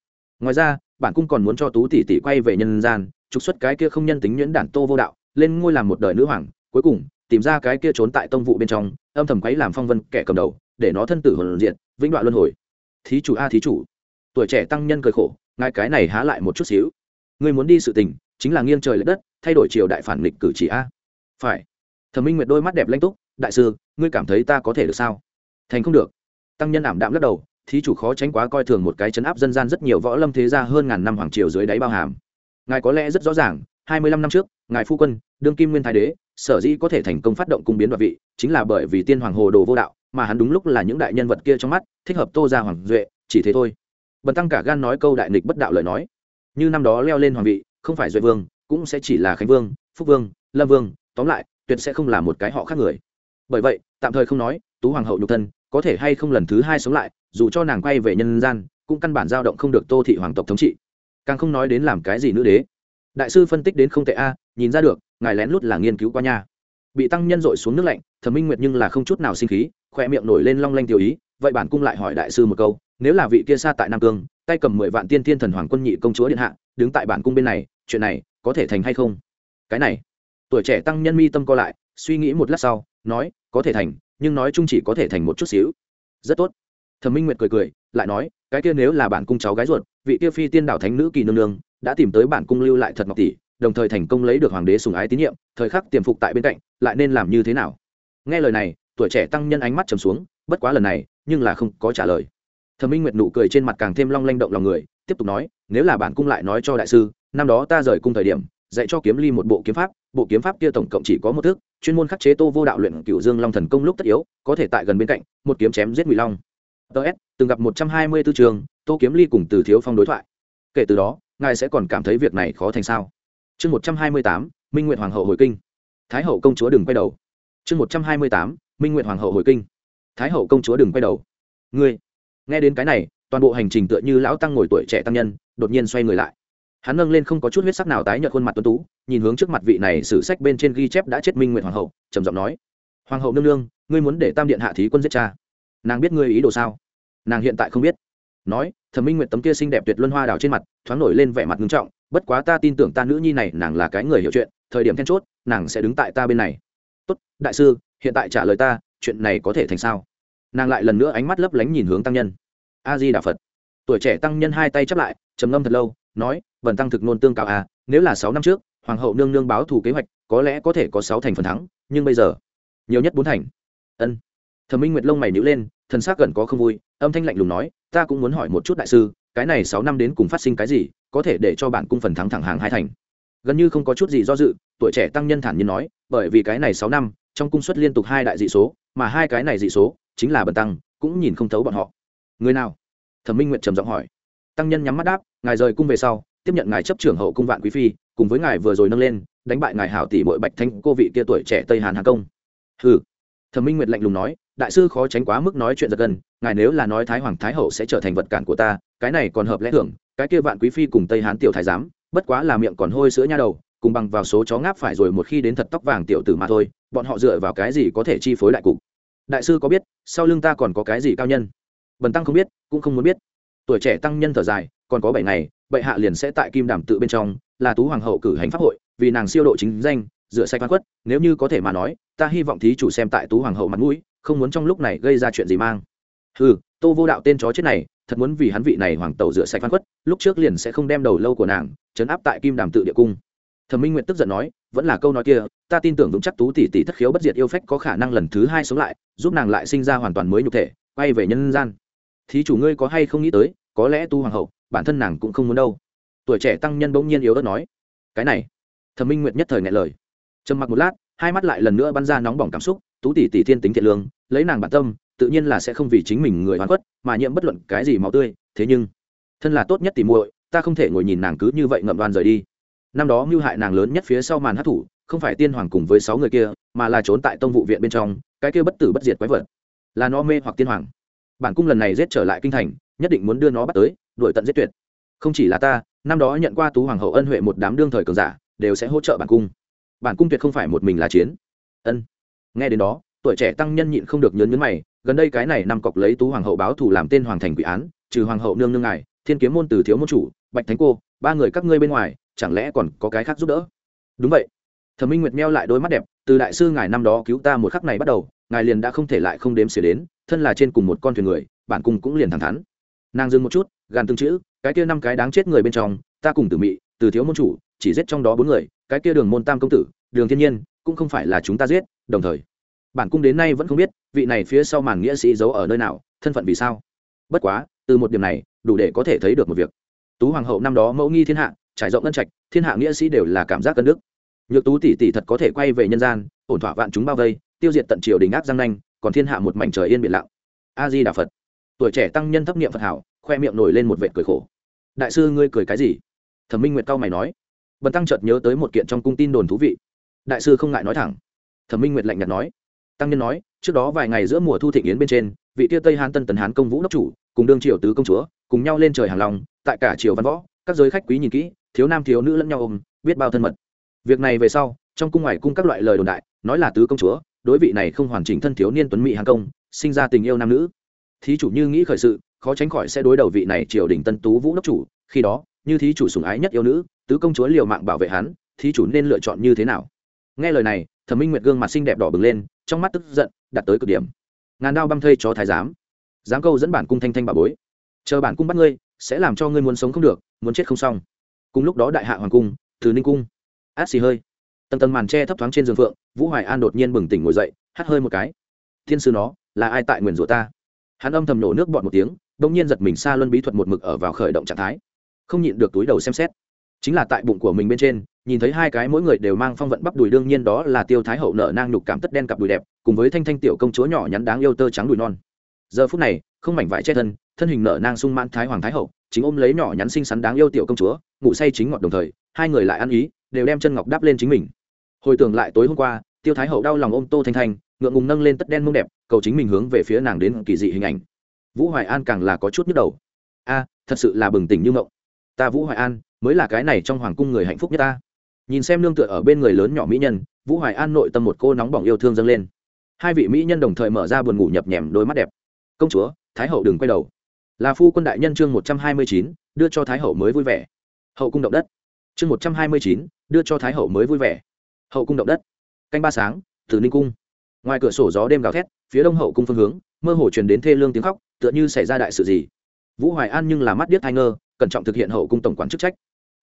ngoài ra, bản cung còn muốn cho tú tỷ tỷ quay về nhân gian trục xuất cái kia không nhân tính nhuyễn đản tô vô đạo, lên ngôi làm một đời nữ hoàng, cuối cùng, tìm ra cái kia trốn tại tông vụ bên trong, âm thầm quấy làm phong vân kẻ cầm đầu, để nó thân tử hồn diện vĩnh đoạn luân hồi. Thí chủ a, thí chủ. Tuổi trẻ tăng nhân cười khổ, ngài cái này há lại một chút xíu. Người muốn đi sự tình, chính là nghiêng trời l ệ đất, thay đổi triều đại phản nghịch cử chỉ a. Phải. Thẩm minh nguyệt đôi mắt đẹp lanh túc, đại sư, ngươi cảm thấy ta có thể được sao? Thành không được. Tăng nhân ảm đạm lắc đầu, thí chủ khó tránh quá coi thường một cái chấn áp dân gian rất nhiều võ lâm thế gia hơn ngàn năm hoàng triều dưới đáy bao hàm ngài có lẽ rất rõ ràng, hai mươi lăm năm trước, ngài phu quân, đương kim nguyên thái đế, sở dĩ có thể thành công phát động cung biến đoạt vị, chính là bởi vì tiên hoàng hồ đồ vô đạo, mà hắn đúng lúc là những đại nhân vật kia trong mắt, thích hợp tô ra hoàng duệ, chỉ thế thôi. Bần tăng cả gan nói câu đại nghịch bất đạo lời nói. Như năm đó leo lên hoàng vị, không phải duệ vương, cũng sẽ chỉ là khánh vương, phúc vương, lâm vương, tóm lại, tuyệt sẽ không là một cái họ khác người. Bởi vậy, tạm thời không nói, tú hoàng hậu nhục thân, có thể hay không lần thứ hai sống lại, dù cho nàng quay về nhân gian, cũng căn bản dao động không được tô thị hoàng tộc thống trị càng không nói đến làm cái gì nữ đế. Đại sư phân tích đến không tệ a, nhìn ra được, ngài lén lút là nghiên cứu qua nha. Bị tăng nhân dội xuống nước lạnh, thẩm minh nguyệt nhưng là không chút nào sinh khí khoe miệng nổi lên long lanh tiểu ý, vậy bản cung lại hỏi đại sư một câu, nếu là vị kia xa tại nam cương, tay cầm mười vạn tiên thiên thần hoàng quân nhị công chúa điện hạ, đứng tại bản cung bên này, chuyện này có thể thành hay không? Cái này, tuổi trẻ tăng nhân mi tâm co lại, suy nghĩ một lát sau, nói, có thể thành, nhưng nói chung chỉ có thể thành một chút xíu. Rất tốt. Thẩm minh nguyệt cười cười, lại nói cái kia nếu là bản cung cháu gái ruột, vị kia phi tiên đảo thánh nữ kỳ nương nương, đã tìm tới bản cung lưu lại thật ngọc tỷ, đồng thời thành công lấy được hoàng đế sùng ái tín nhiệm, thời khắc tiềm phục tại bên cạnh, lại nên làm như thế nào? Nghe lời này, tuổi trẻ tăng nhân ánh mắt trầm xuống, bất quá lần này, nhưng là không có trả lời. Thẩm minh nguyệt nụ cười trên mặt càng thêm long lanh động lòng người, tiếp tục nói, nếu là bản cung lại nói cho đại sư, năm đó ta rời cung thời điểm, dạy cho kiếm ly một bộ kiếm pháp, bộ kiếm pháp kia tổng cộng chỉ có một thước chuyên môn khắc chế tô vô đạo luyện cựu dương long thần công lúc tất yếu, có thể tại gần bên cạnh, một kiếm chém giết ngụy long ts từng gặp một trăm hai mươi 124 trường, tô kiếm ly cùng từ thiếu phong đối thoại. Kể từ đó, ngài sẽ còn cảm thấy việc này khó thành sao? Chương một trăm hai mươi tám, minh nguyện hoàng hậu hồi kinh. Thái hậu công chúa đừng quay đầu. Chương một trăm hai mươi tám, minh nguyện hoàng hậu hồi kinh. Thái hậu công chúa đừng quay đầu. Ngươi, nghe đến cái này, toàn bộ hành trình tựa như lão tăng ngồi tuổi trẻ tăng nhân, đột nhiên xoay người lại. Hắn nâng lên không có chút huyết sắc nào tái nhợt khuôn mặt tuấn tú, nhìn hướng trước mặt vị này sử sách bên trên ghi chép đã chết minh nguyện hoàng hậu, trầm giọng nói. Hoàng hậu nương nương, ngươi muốn để tam điện hạ thí quân giết cha nàng biết ngươi ý đồ sao? Nàng hiện tại không biết. Nói, thẩm minh nguyện tấm kia xinh đẹp tuyệt luân hoa đào trên mặt, thoáng nổi lên vẻ mặt ngưng trọng, bất quá ta tin tưởng ta nữ nhi này nàng là cái người hiểu chuyện, thời điểm then chốt, nàng sẽ đứng tại ta bên này. Tốt, đại sư, hiện tại trả lời ta, chuyện này có thể thành sao? Nàng lại lần nữa ánh mắt lấp lánh nhìn hướng tăng nhân. A di đà phật. Tuổi trẻ tăng nhân hai tay chắp lại, trầm ngâm thật lâu, nói vần tăng thực nôn tương cao à nếu là sáu năm trước, hoàng hậu nương nương báo thù kế hoạch, có lẽ có thể có sáu thành phần thắng, nhưng bây giờ, nhiều nhất bốn thành. Ân. Thẩm minh nguyệt lông mày nhữ lên thần s ắ c gần có không vui, âm thanh lạnh lùng nói, ta cũng muốn hỏi một chút đại sư, cái này sáu năm đến cùng phát sinh cái gì, có thể để cho bản cung phần thắng thẳng hàng hai thành? Gần như không có chút gì do dự, tuổi trẻ tăng nhân thản nhiên nói, bởi vì cái này sáu năm, trong cung suất liên tục hai đại dị số, mà hai cái này dị số chính là bần tăng, cũng nhìn không thấu bọn họ. Người nào? Thẩm minh nguyện trầm giọng hỏi. Tăng nhân nhắm mắt đáp, ngài rời cung về sau, tiếp nhận ngài chấp trưởng hậu cung vạn quý phi, cùng với ngài vừa rồi nâng lên, đánh bại ngài hảo tỷ bội bạch thanh cô vị kia tuổi trẻ tây hàn hà công. Hừ. Thẩm minh nguyệt lạnh lùng nói đại sư khó tránh quá mức nói chuyện giật gần ngài nếu là nói thái hoàng thái hậu sẽ trở thành vật cản của ta, cái này còn hợp lẽ thưởng cái kia vạn quý phi cùng tây hán tiểu thái giám, bất quá là miệng còn hôi sữa nha đầu, cùng bằng vào số chó ngáp phải rồi một khi đến thật tóc vàng tiểu tử mà thôi, bọn họ dựa vào cái gì có thể chi phối đại cục? Đại sư có biết, sau lưng ta còn có cái gì cao nhân? Bần tăng không biết, cũng không muốn biết. Tuổi trẻ tăng nhân thở dài, còn có bảy ngày, bệ hạ liền sẽ tại kim đàm tự bên trong, là tú hoàng hậu cử hành pháp hội, vì nàng siêu độ chính danh, rửa sạch văn quất nếu như có thể mà nói, ta hy vọng thí chủ xem tại tú hoàng hậu mặt mũi không muốn trong lúc này gây ra chuyện gì mang. Ừ tô vô đạo tên chó chết này, thật muốn vì hắn vị này hoàng tẩu rửa sạch phan quất, lúc trước liền sẽ không đem đầu lâu của nàng chấn áp tại kim đàm tự địa cung. Thẩm minh nguyện tức giận nói, vẫn là câu nói kia, ta tin tưởng vững chắc tú tỷ tỷ thất khiếu bất diệt yêu phách có khả năng lần thứ hai sống lại, giúp nàng lại sinh ra hoàn toàn mới nhục thể, quay về nhân gian. Thí chủ ngươi có hay không nghĩ tới, có lẽ tu hoàng hậu, bản thân nàng cũng không muốn đâu. Tuổi trẻ tăng nhân bỗng nhiên yếu ớt nói, cái này. Thẩm minh nguyệt nhất thời ngại lời. Trầm mặc một lát, hai mắt lại lần nữa bắn ra nóng bỏng cảm xúc tú tỷ tỷ thiên tính thiện lương, lấy nàng bản tâm, tự nhiên là sẽ không vì chính mình người hoàn quất mà nhiễm bất luận cái gì máu tươi, thế nhưng, thân là tốt nhất tìm muội, ta không thể ngồi nhìn nàng cứ như vậy ngậm đoan rời đi. Năm đó mưu hại nàng lớn nhất phía sau màn hát thủ, không phải tiên hoàng cùng với sáu người kia, mà là trốn tại tông vụ viện bên trong, cái kia bất tử bất diệt quái vật, là nó mê hoặc tiên hoàng. Bản cung lần này giết trở lại kinh thành, nhất định muốn đưa nó bắt tới, đuổi tận giết tuyệt. Không chỉ là ta, năm đó nhận qua tú hoàng hậu ân huệ một đám đương thời cường giả, đều sẽ hỗ trợ bản cung. Bản cung tuyệt không phải một mình là chiến. Ân nghe đến đó, tuổi trẻ tăng nhân nhịn không được nhớn nhớn mày, gần đây cái này nằm cọc lấy tú hoàng hậu báo thù làm tên hoàng thành quỷ án, trừ hoàng hậu nương nương ngài, thiên kiếm môn từ thiếu môn chủ, bạch thánh cô, ba người các ngươi bên ngoài, chẳng lẽ còn có cái khác giúp đỡ? Đúng vậy. Thẩm minh nguyệt meo lại đôi mắt đẹp, từ đại sư ngài năm đó cứu ta một khắc này bắt đầu, ngài liền đã không thể lại không đếm xỉa đến, thân là trên cùng một con thuyền người, bản cung cũng liền thẳng thắn. Nàng dừng một chút, gàn tương chữ, cái kia năm cái đáng chết người bên trong, ta cùng tử mị, từ thiếu môn chủ, chỉ giết trong đó bốn người, cái kia đường môn tam công tử, đường thiên nhiên cũng không phải là chúng ta giết, đồng thời, bản cung đến nay vẫn không biết vị này phía sau màn nghĩa sĩ giấu ở nơi nào, thân phận vì sao. Bất quá, từ một điểm này, đủ để có thể thấy được một việc. Tú hoàng hậu năm đó mẫu nghi thiên hạ, trải rộng ngân trạch, thiên hạ nghĩa sĩ đều là cảm giác cân đức. Nhược tú tỷ tỷ thật có thể quay về nhân gian, ổn thỏa vạn chúng bao vây, tiêu diệt tận triều đình ác giang nanh, còn thiên hạ một mảnh trời yên biển lặng. A di đà phật. Tuổi trẻ tăng nhân thấp niệm phật hảo, khoe miệng nổi lên một vệt cười khổ. Đại sư ngươi cười cái gì? Thẩm minh nguyệt cao mày nói. Bần tăng chợt nhớ tới một kiện trong cung tin đồn thú vị đại sư không ngại nói thẳng. Thẩm minh nguyệt lạnh nhạt nói. Tăng nhân nói, trước đó vài ngày giữa mùa thu thịnh yến bên trên, vị tia tây hán tân tần hán công vũ đốc chủ, cùng đương triều tứ công chúa, cùng nhau lên trời hàng lòng tại cả triều văn võ, các giới khách quý nhìn kỹ, thiếu nam thiếu nữ lẫn nhau ôm, biết bao thân mật. Việc này về sau, trong cung ngoài cung các loại lời đồn đại, nói là tứ công chúa, đối vị này không hoàn chỉnh thân thiếu niên tuấn mỹ hàng công, sinh ra tình yêu nam nữ. Thí chủ như nghĩ khởi sự, khó tránh khỏi sẽ đối đầu vị này triều đình tân tú vũ đốc chủ, khi đó, như thí chủ sủng ái nhất yêu nữ, tứ công chúa liều mạng bảo vệ hắn, thí chủ nên lựa chọn như thế nào? Nghe lời này, thẩm minh nguyệt gương mặt xinh đẹp đỏ bừng lên, trong mắt tức giận đặt tới cực điểm. Ngàn đao băm thây cho thái giám. Giám câu dẫn bản cung thanh thanh bà bối. Chờ bản cung bắt ngươi, sẽ làm cho ngươi muốn sống không được, muốn chết không xong. Cùng lúc đó đại hạ hoàng cung, từ ninh cung. Át xì hơi. Tầng tầng màn tre thấp thoáng trên giường phượng, vũ hoài an đột nhiên bừng tỉnh ngồi dậy, hắt hơi một cái. Thiên sư nó, là ai tại nguyền rủa ta? Hắn âm thầm nổ nước bọt một tiếng đông nhiên giật mình xa luân bí thuật một mực ở vào khởi động trạng thái. Không nhịn được túi đầu xem xét. Chính là tại bụng của mình bên trên nhìn thấy hai cái mỗi người đều mang phong vận bắp đùi, đương nhiên đó là tiêu thái hậu nợ nang nhục cảm tất đen cặp đùi đẹp, cùng với thanh thanh tiểu công chúa nhỏ nhắn đáng yêu tơ trắng đùi non. Giờ phút này, không mảnh vải che thân thân hình nợ nang sung mãn thái hoàng thái hậu, chính ôm lấy nhỏ nhắn xinh xắn đáng yêu tiểu công chúa, ngủ say chính ngọt đồng thời, hai người lại ăn ý, đều đem chân ngọc đắp lên chính mình. Hồi tưởng lại tối hôm qua, tiêu thái hậu đau lòng ôm tô thanh thanh, ngượng ngùng nâng lên tất đen mông đẹp, cầu chính mình hướng về phía nàng đến kỳ dị hình ảnh. Vũ hoài an càng là có chút nhức đầu. A, thật sự là bừng tỉnh như ngộng ta vũ hoài an, mới là cái này trong hoàng cung người hạnh phúc nhất ta nhìn xem nương tựa ở bên người lớn nhỏ mỹ nhân, vũ hoài an nội tâm một cô nóng bỏng yêu thương dâng lên. Hai vị mỹ nhân đồng thời mở ra buồn ngủ nhập nhèm đôi mắt đẹp. Công chúa, thái hậu đừng quay đầu. Là phu quân đại nhân chương một trăm hai mươi chín, đưa cho thái hậu mới vui vẻ. Hậu cung động đất. Chương một trăm hai mươi chín, đưa cho thái hậu mới vui vẻ. Hậu cung động đất. Canh ba sáng từ ninh cung. Ngoài cửa sổ gió đêm gào thét, phía đông hậu cung phương hướng, mơ hồ truyền đến thê lương tiếng khóc, tựa như xảy ra đại sự gì. Vũ hoài an nhưng là mắt điếc hai ngơ, cẩn trọng thực hiện hậu cung tổng quản chức trách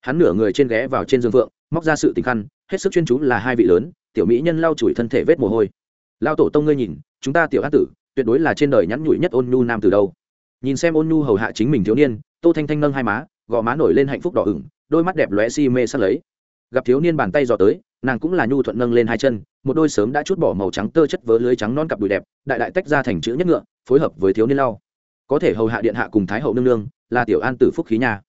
hắn nửa người trên ghé vào trên giường vượng, móc ra sự tình khăn, hết sức chuyên chú là hai vị lớn, tiểu mỹ nhân lau chùi thân thể vết mồ hôi. Lao tổ tông ngươi nhìn, chúng ta tiểu hát tử, tuyệt đối là trên đời nhắn nhủi nhất ôn nhu nam từ đâu. Nhìn xem ôn nhu hầu hạ chính mình thiếu niên, tô thanh thanh nâng hai má, gò má nổi lên hạnh phúc đỏ ửng, đôi mắt đẹp lóe si mê sắt lấy. Gặp thiếu niên bàn tay dò tới, nàng cũng là nhu thuận nâng lên hai chân, một đôi sớm đã chút bỏ màu trắng tơ chất vớ lưới trắng non cặp đùi đẹp, đại đại tách ra thành chữ nhất ngựa, phối hợp với thiếu niên lau. Có thể hầu hạ điện hạ cùng thái hậu nương nương, là tiểu an tử phúc khí nhà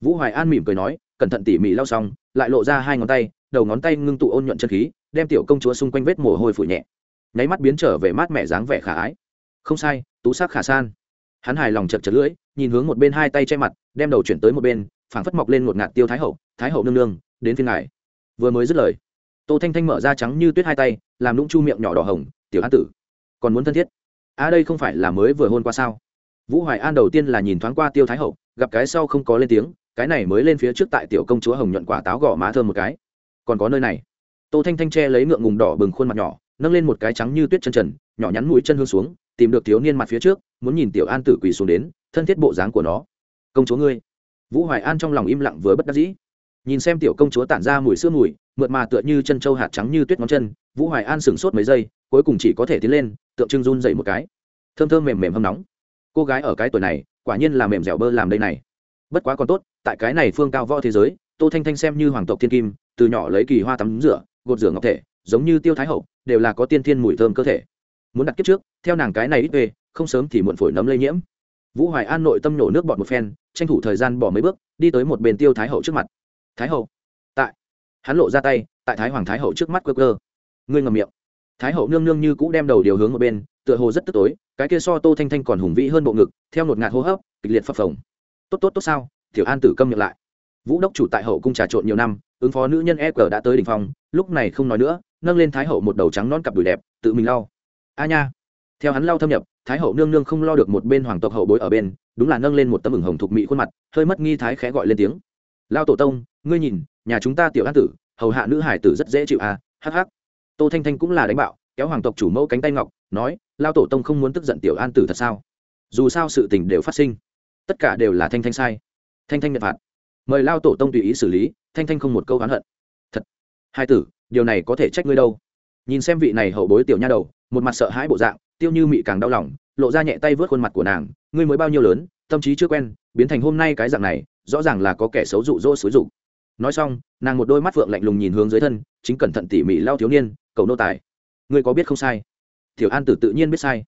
vũ hoài an mỉm cười nói cẩn thận tỉ mỉ lau xong, lại lộ ra hai ngón tay, đầu ngón tay ngưng tụ ôn nhuận chân khí, đem tiểu công chúa xung quanh vết mồ hôi phủ nhẹ. Nháy mắt biến trở về mát mẻ dáng vẻ khả ái. Không sai, tú sắc khả san. Hắn hài lòng chật chật lưỡi, nhìn hướng một bên hai tay che mặt, đem đầu chuyển tới một bên, phảng phất mọc lên một ngạt tiêu thái hậu thái hậu nương nương, đến phiên ngài. Vừa mới dứt lời, tô thanh thanh mở ra trắng như tuyết hai tay, làm lũng chu miệng nhỏ đỏ hồng, tiểu an tử, còn muốn thân thiết? À đây không phải là mới vừa hôn qua sao? Vũ hoài an đầu tiên là nhìn thoáng qua tiêu thái hậu, gặp cái sau không có lên tiếng cái này mới lên phía trước tại tiểu công chúa hồng nhuận quả táo gõ má thơm một cái. Còn có nơi này. Tô thanh thanh tre lấy ngượng ngùng đỏ bừng khuôn mặt nhỏ, nâng lên một cái trắng như tuyết chân trần, nhỏ nhắn mũi chân hương xuống, tìm được thiếu niên mặt phía trước, muốn nhìn tiểu an tử quỳ xuống đến, thân thiết bộ dáng của nó. Công chúa ngươi. Vũ hoài an trong lòng im lặng vừa bất đắc dĩ. Nhìn xem tiểu công chúa tản ra mùi sữa mùi, mượt mà tựa như chân trâu hạt trắng như tuyết ngón chân, vũ hoài an sửng sốt mấy giây, cuối cùng chỉ có thể tiến lên, tượng trưng run dậy một cái. Thơm thơm mềm mềm hâm nóng. Cô gái ở cái tuổi này, quả nhiên là mềm dẻo bơ làm đây này. Bất quá còn tốt tại cái này phương cao võ thế giới, tô thanh thanh xem như hoàng tộc thiên kim, từ nhỏ lấy kỳ hoa tắm rửa, gột rửa ngọc thể, giống như tiêu thái hậu, đều là có tiên thiên mùi thơm cơ thể. Muốn đặt kiếp trước, theo nàng cái này ít về, không sớm thì muộn phổi nấm lây nhiễm. Vũ hoài an nội tâm nổ nước bọt một phen, tranh thủ thời gian bỏ mấy bước, đi tới một bên tiêu thái hậu trước mặt. Thái hậu. Tại, hắn lộ ra tay, tại thái hoàng thái hậu trước mắt cơ cơ ngươi ngầm miệng. Thái hậu nương nương như cũ đem đầu điều hướng một bên, tựa hồ rất tức tối, cái kia so tô thanh thanh còn hùng vĩ hơn bộ ngực, theo một ngạt hô hấp, kịch liệt phập phồng. Tốt tốt tốt sao? Tiểu an tử câm miệng lại. Vũ đốc chủ tại hậu cung trà trộn nhiều năm, ứng phó nữ nhân e cờ đã tới đỉnh phong, lúc này không nói nữa, nâng lên thái hậu một đầu trắng non cặp đùi đẹp, tự mình lau. A nha. Theo hắn lau thâm nhập, thái hậu nương nương không lo được một bên hoàng tộc hậu bối ở bên, đúng là nâng lên một tấm ửng hồng thục mỹ khuôn mặt, hơi mất nghi thái khẽ gọi lên tiếng. Lao tổ tông, ngươi nhìn, nhà chúng ta tiểu an tử, hầu hạ nữ hải tử rất dễ chịu à hh tô thanh thanh cũng là đánh bạo, kéo hoàng tộc chủ mẫu cánh tay ngọc, nói, lao tổ tông không muốn tức giận tiểu an tử thật sao? Dù sao sự tình đều phát sinh, tất cả đều là thanh thanh sai thanh thanh nhận phạt. Mời lao tổ tông tùy ý xử lý, thanh thanh không một câu oán hận. Thật. Hai tử, điều này có thể trách ngươi đâu. Nhìn xem vị này hậu bối tiểu nha đầu, một mặt sợ hãi bộ dạng, tiêu như mị càng đau lòng, lộ ra nhẹ tay vớt khuôn mặt của nàng, ngươi mới bao nhiêu lớn, tâm trí chưa quen, biến thành hôm nay cái dạng này, rõ ràng là có kẻ xấu rụ rỗ xúi rụng nói xong, nàng một đôi mắt phượng lạnh lùng nhìn hướng dưới thân, chính cẩn thận tỉ mỉ lao thiếu niên, cầu nô tài, ngươi có biết không sai? Tiểu an tử tự nhiên biết sai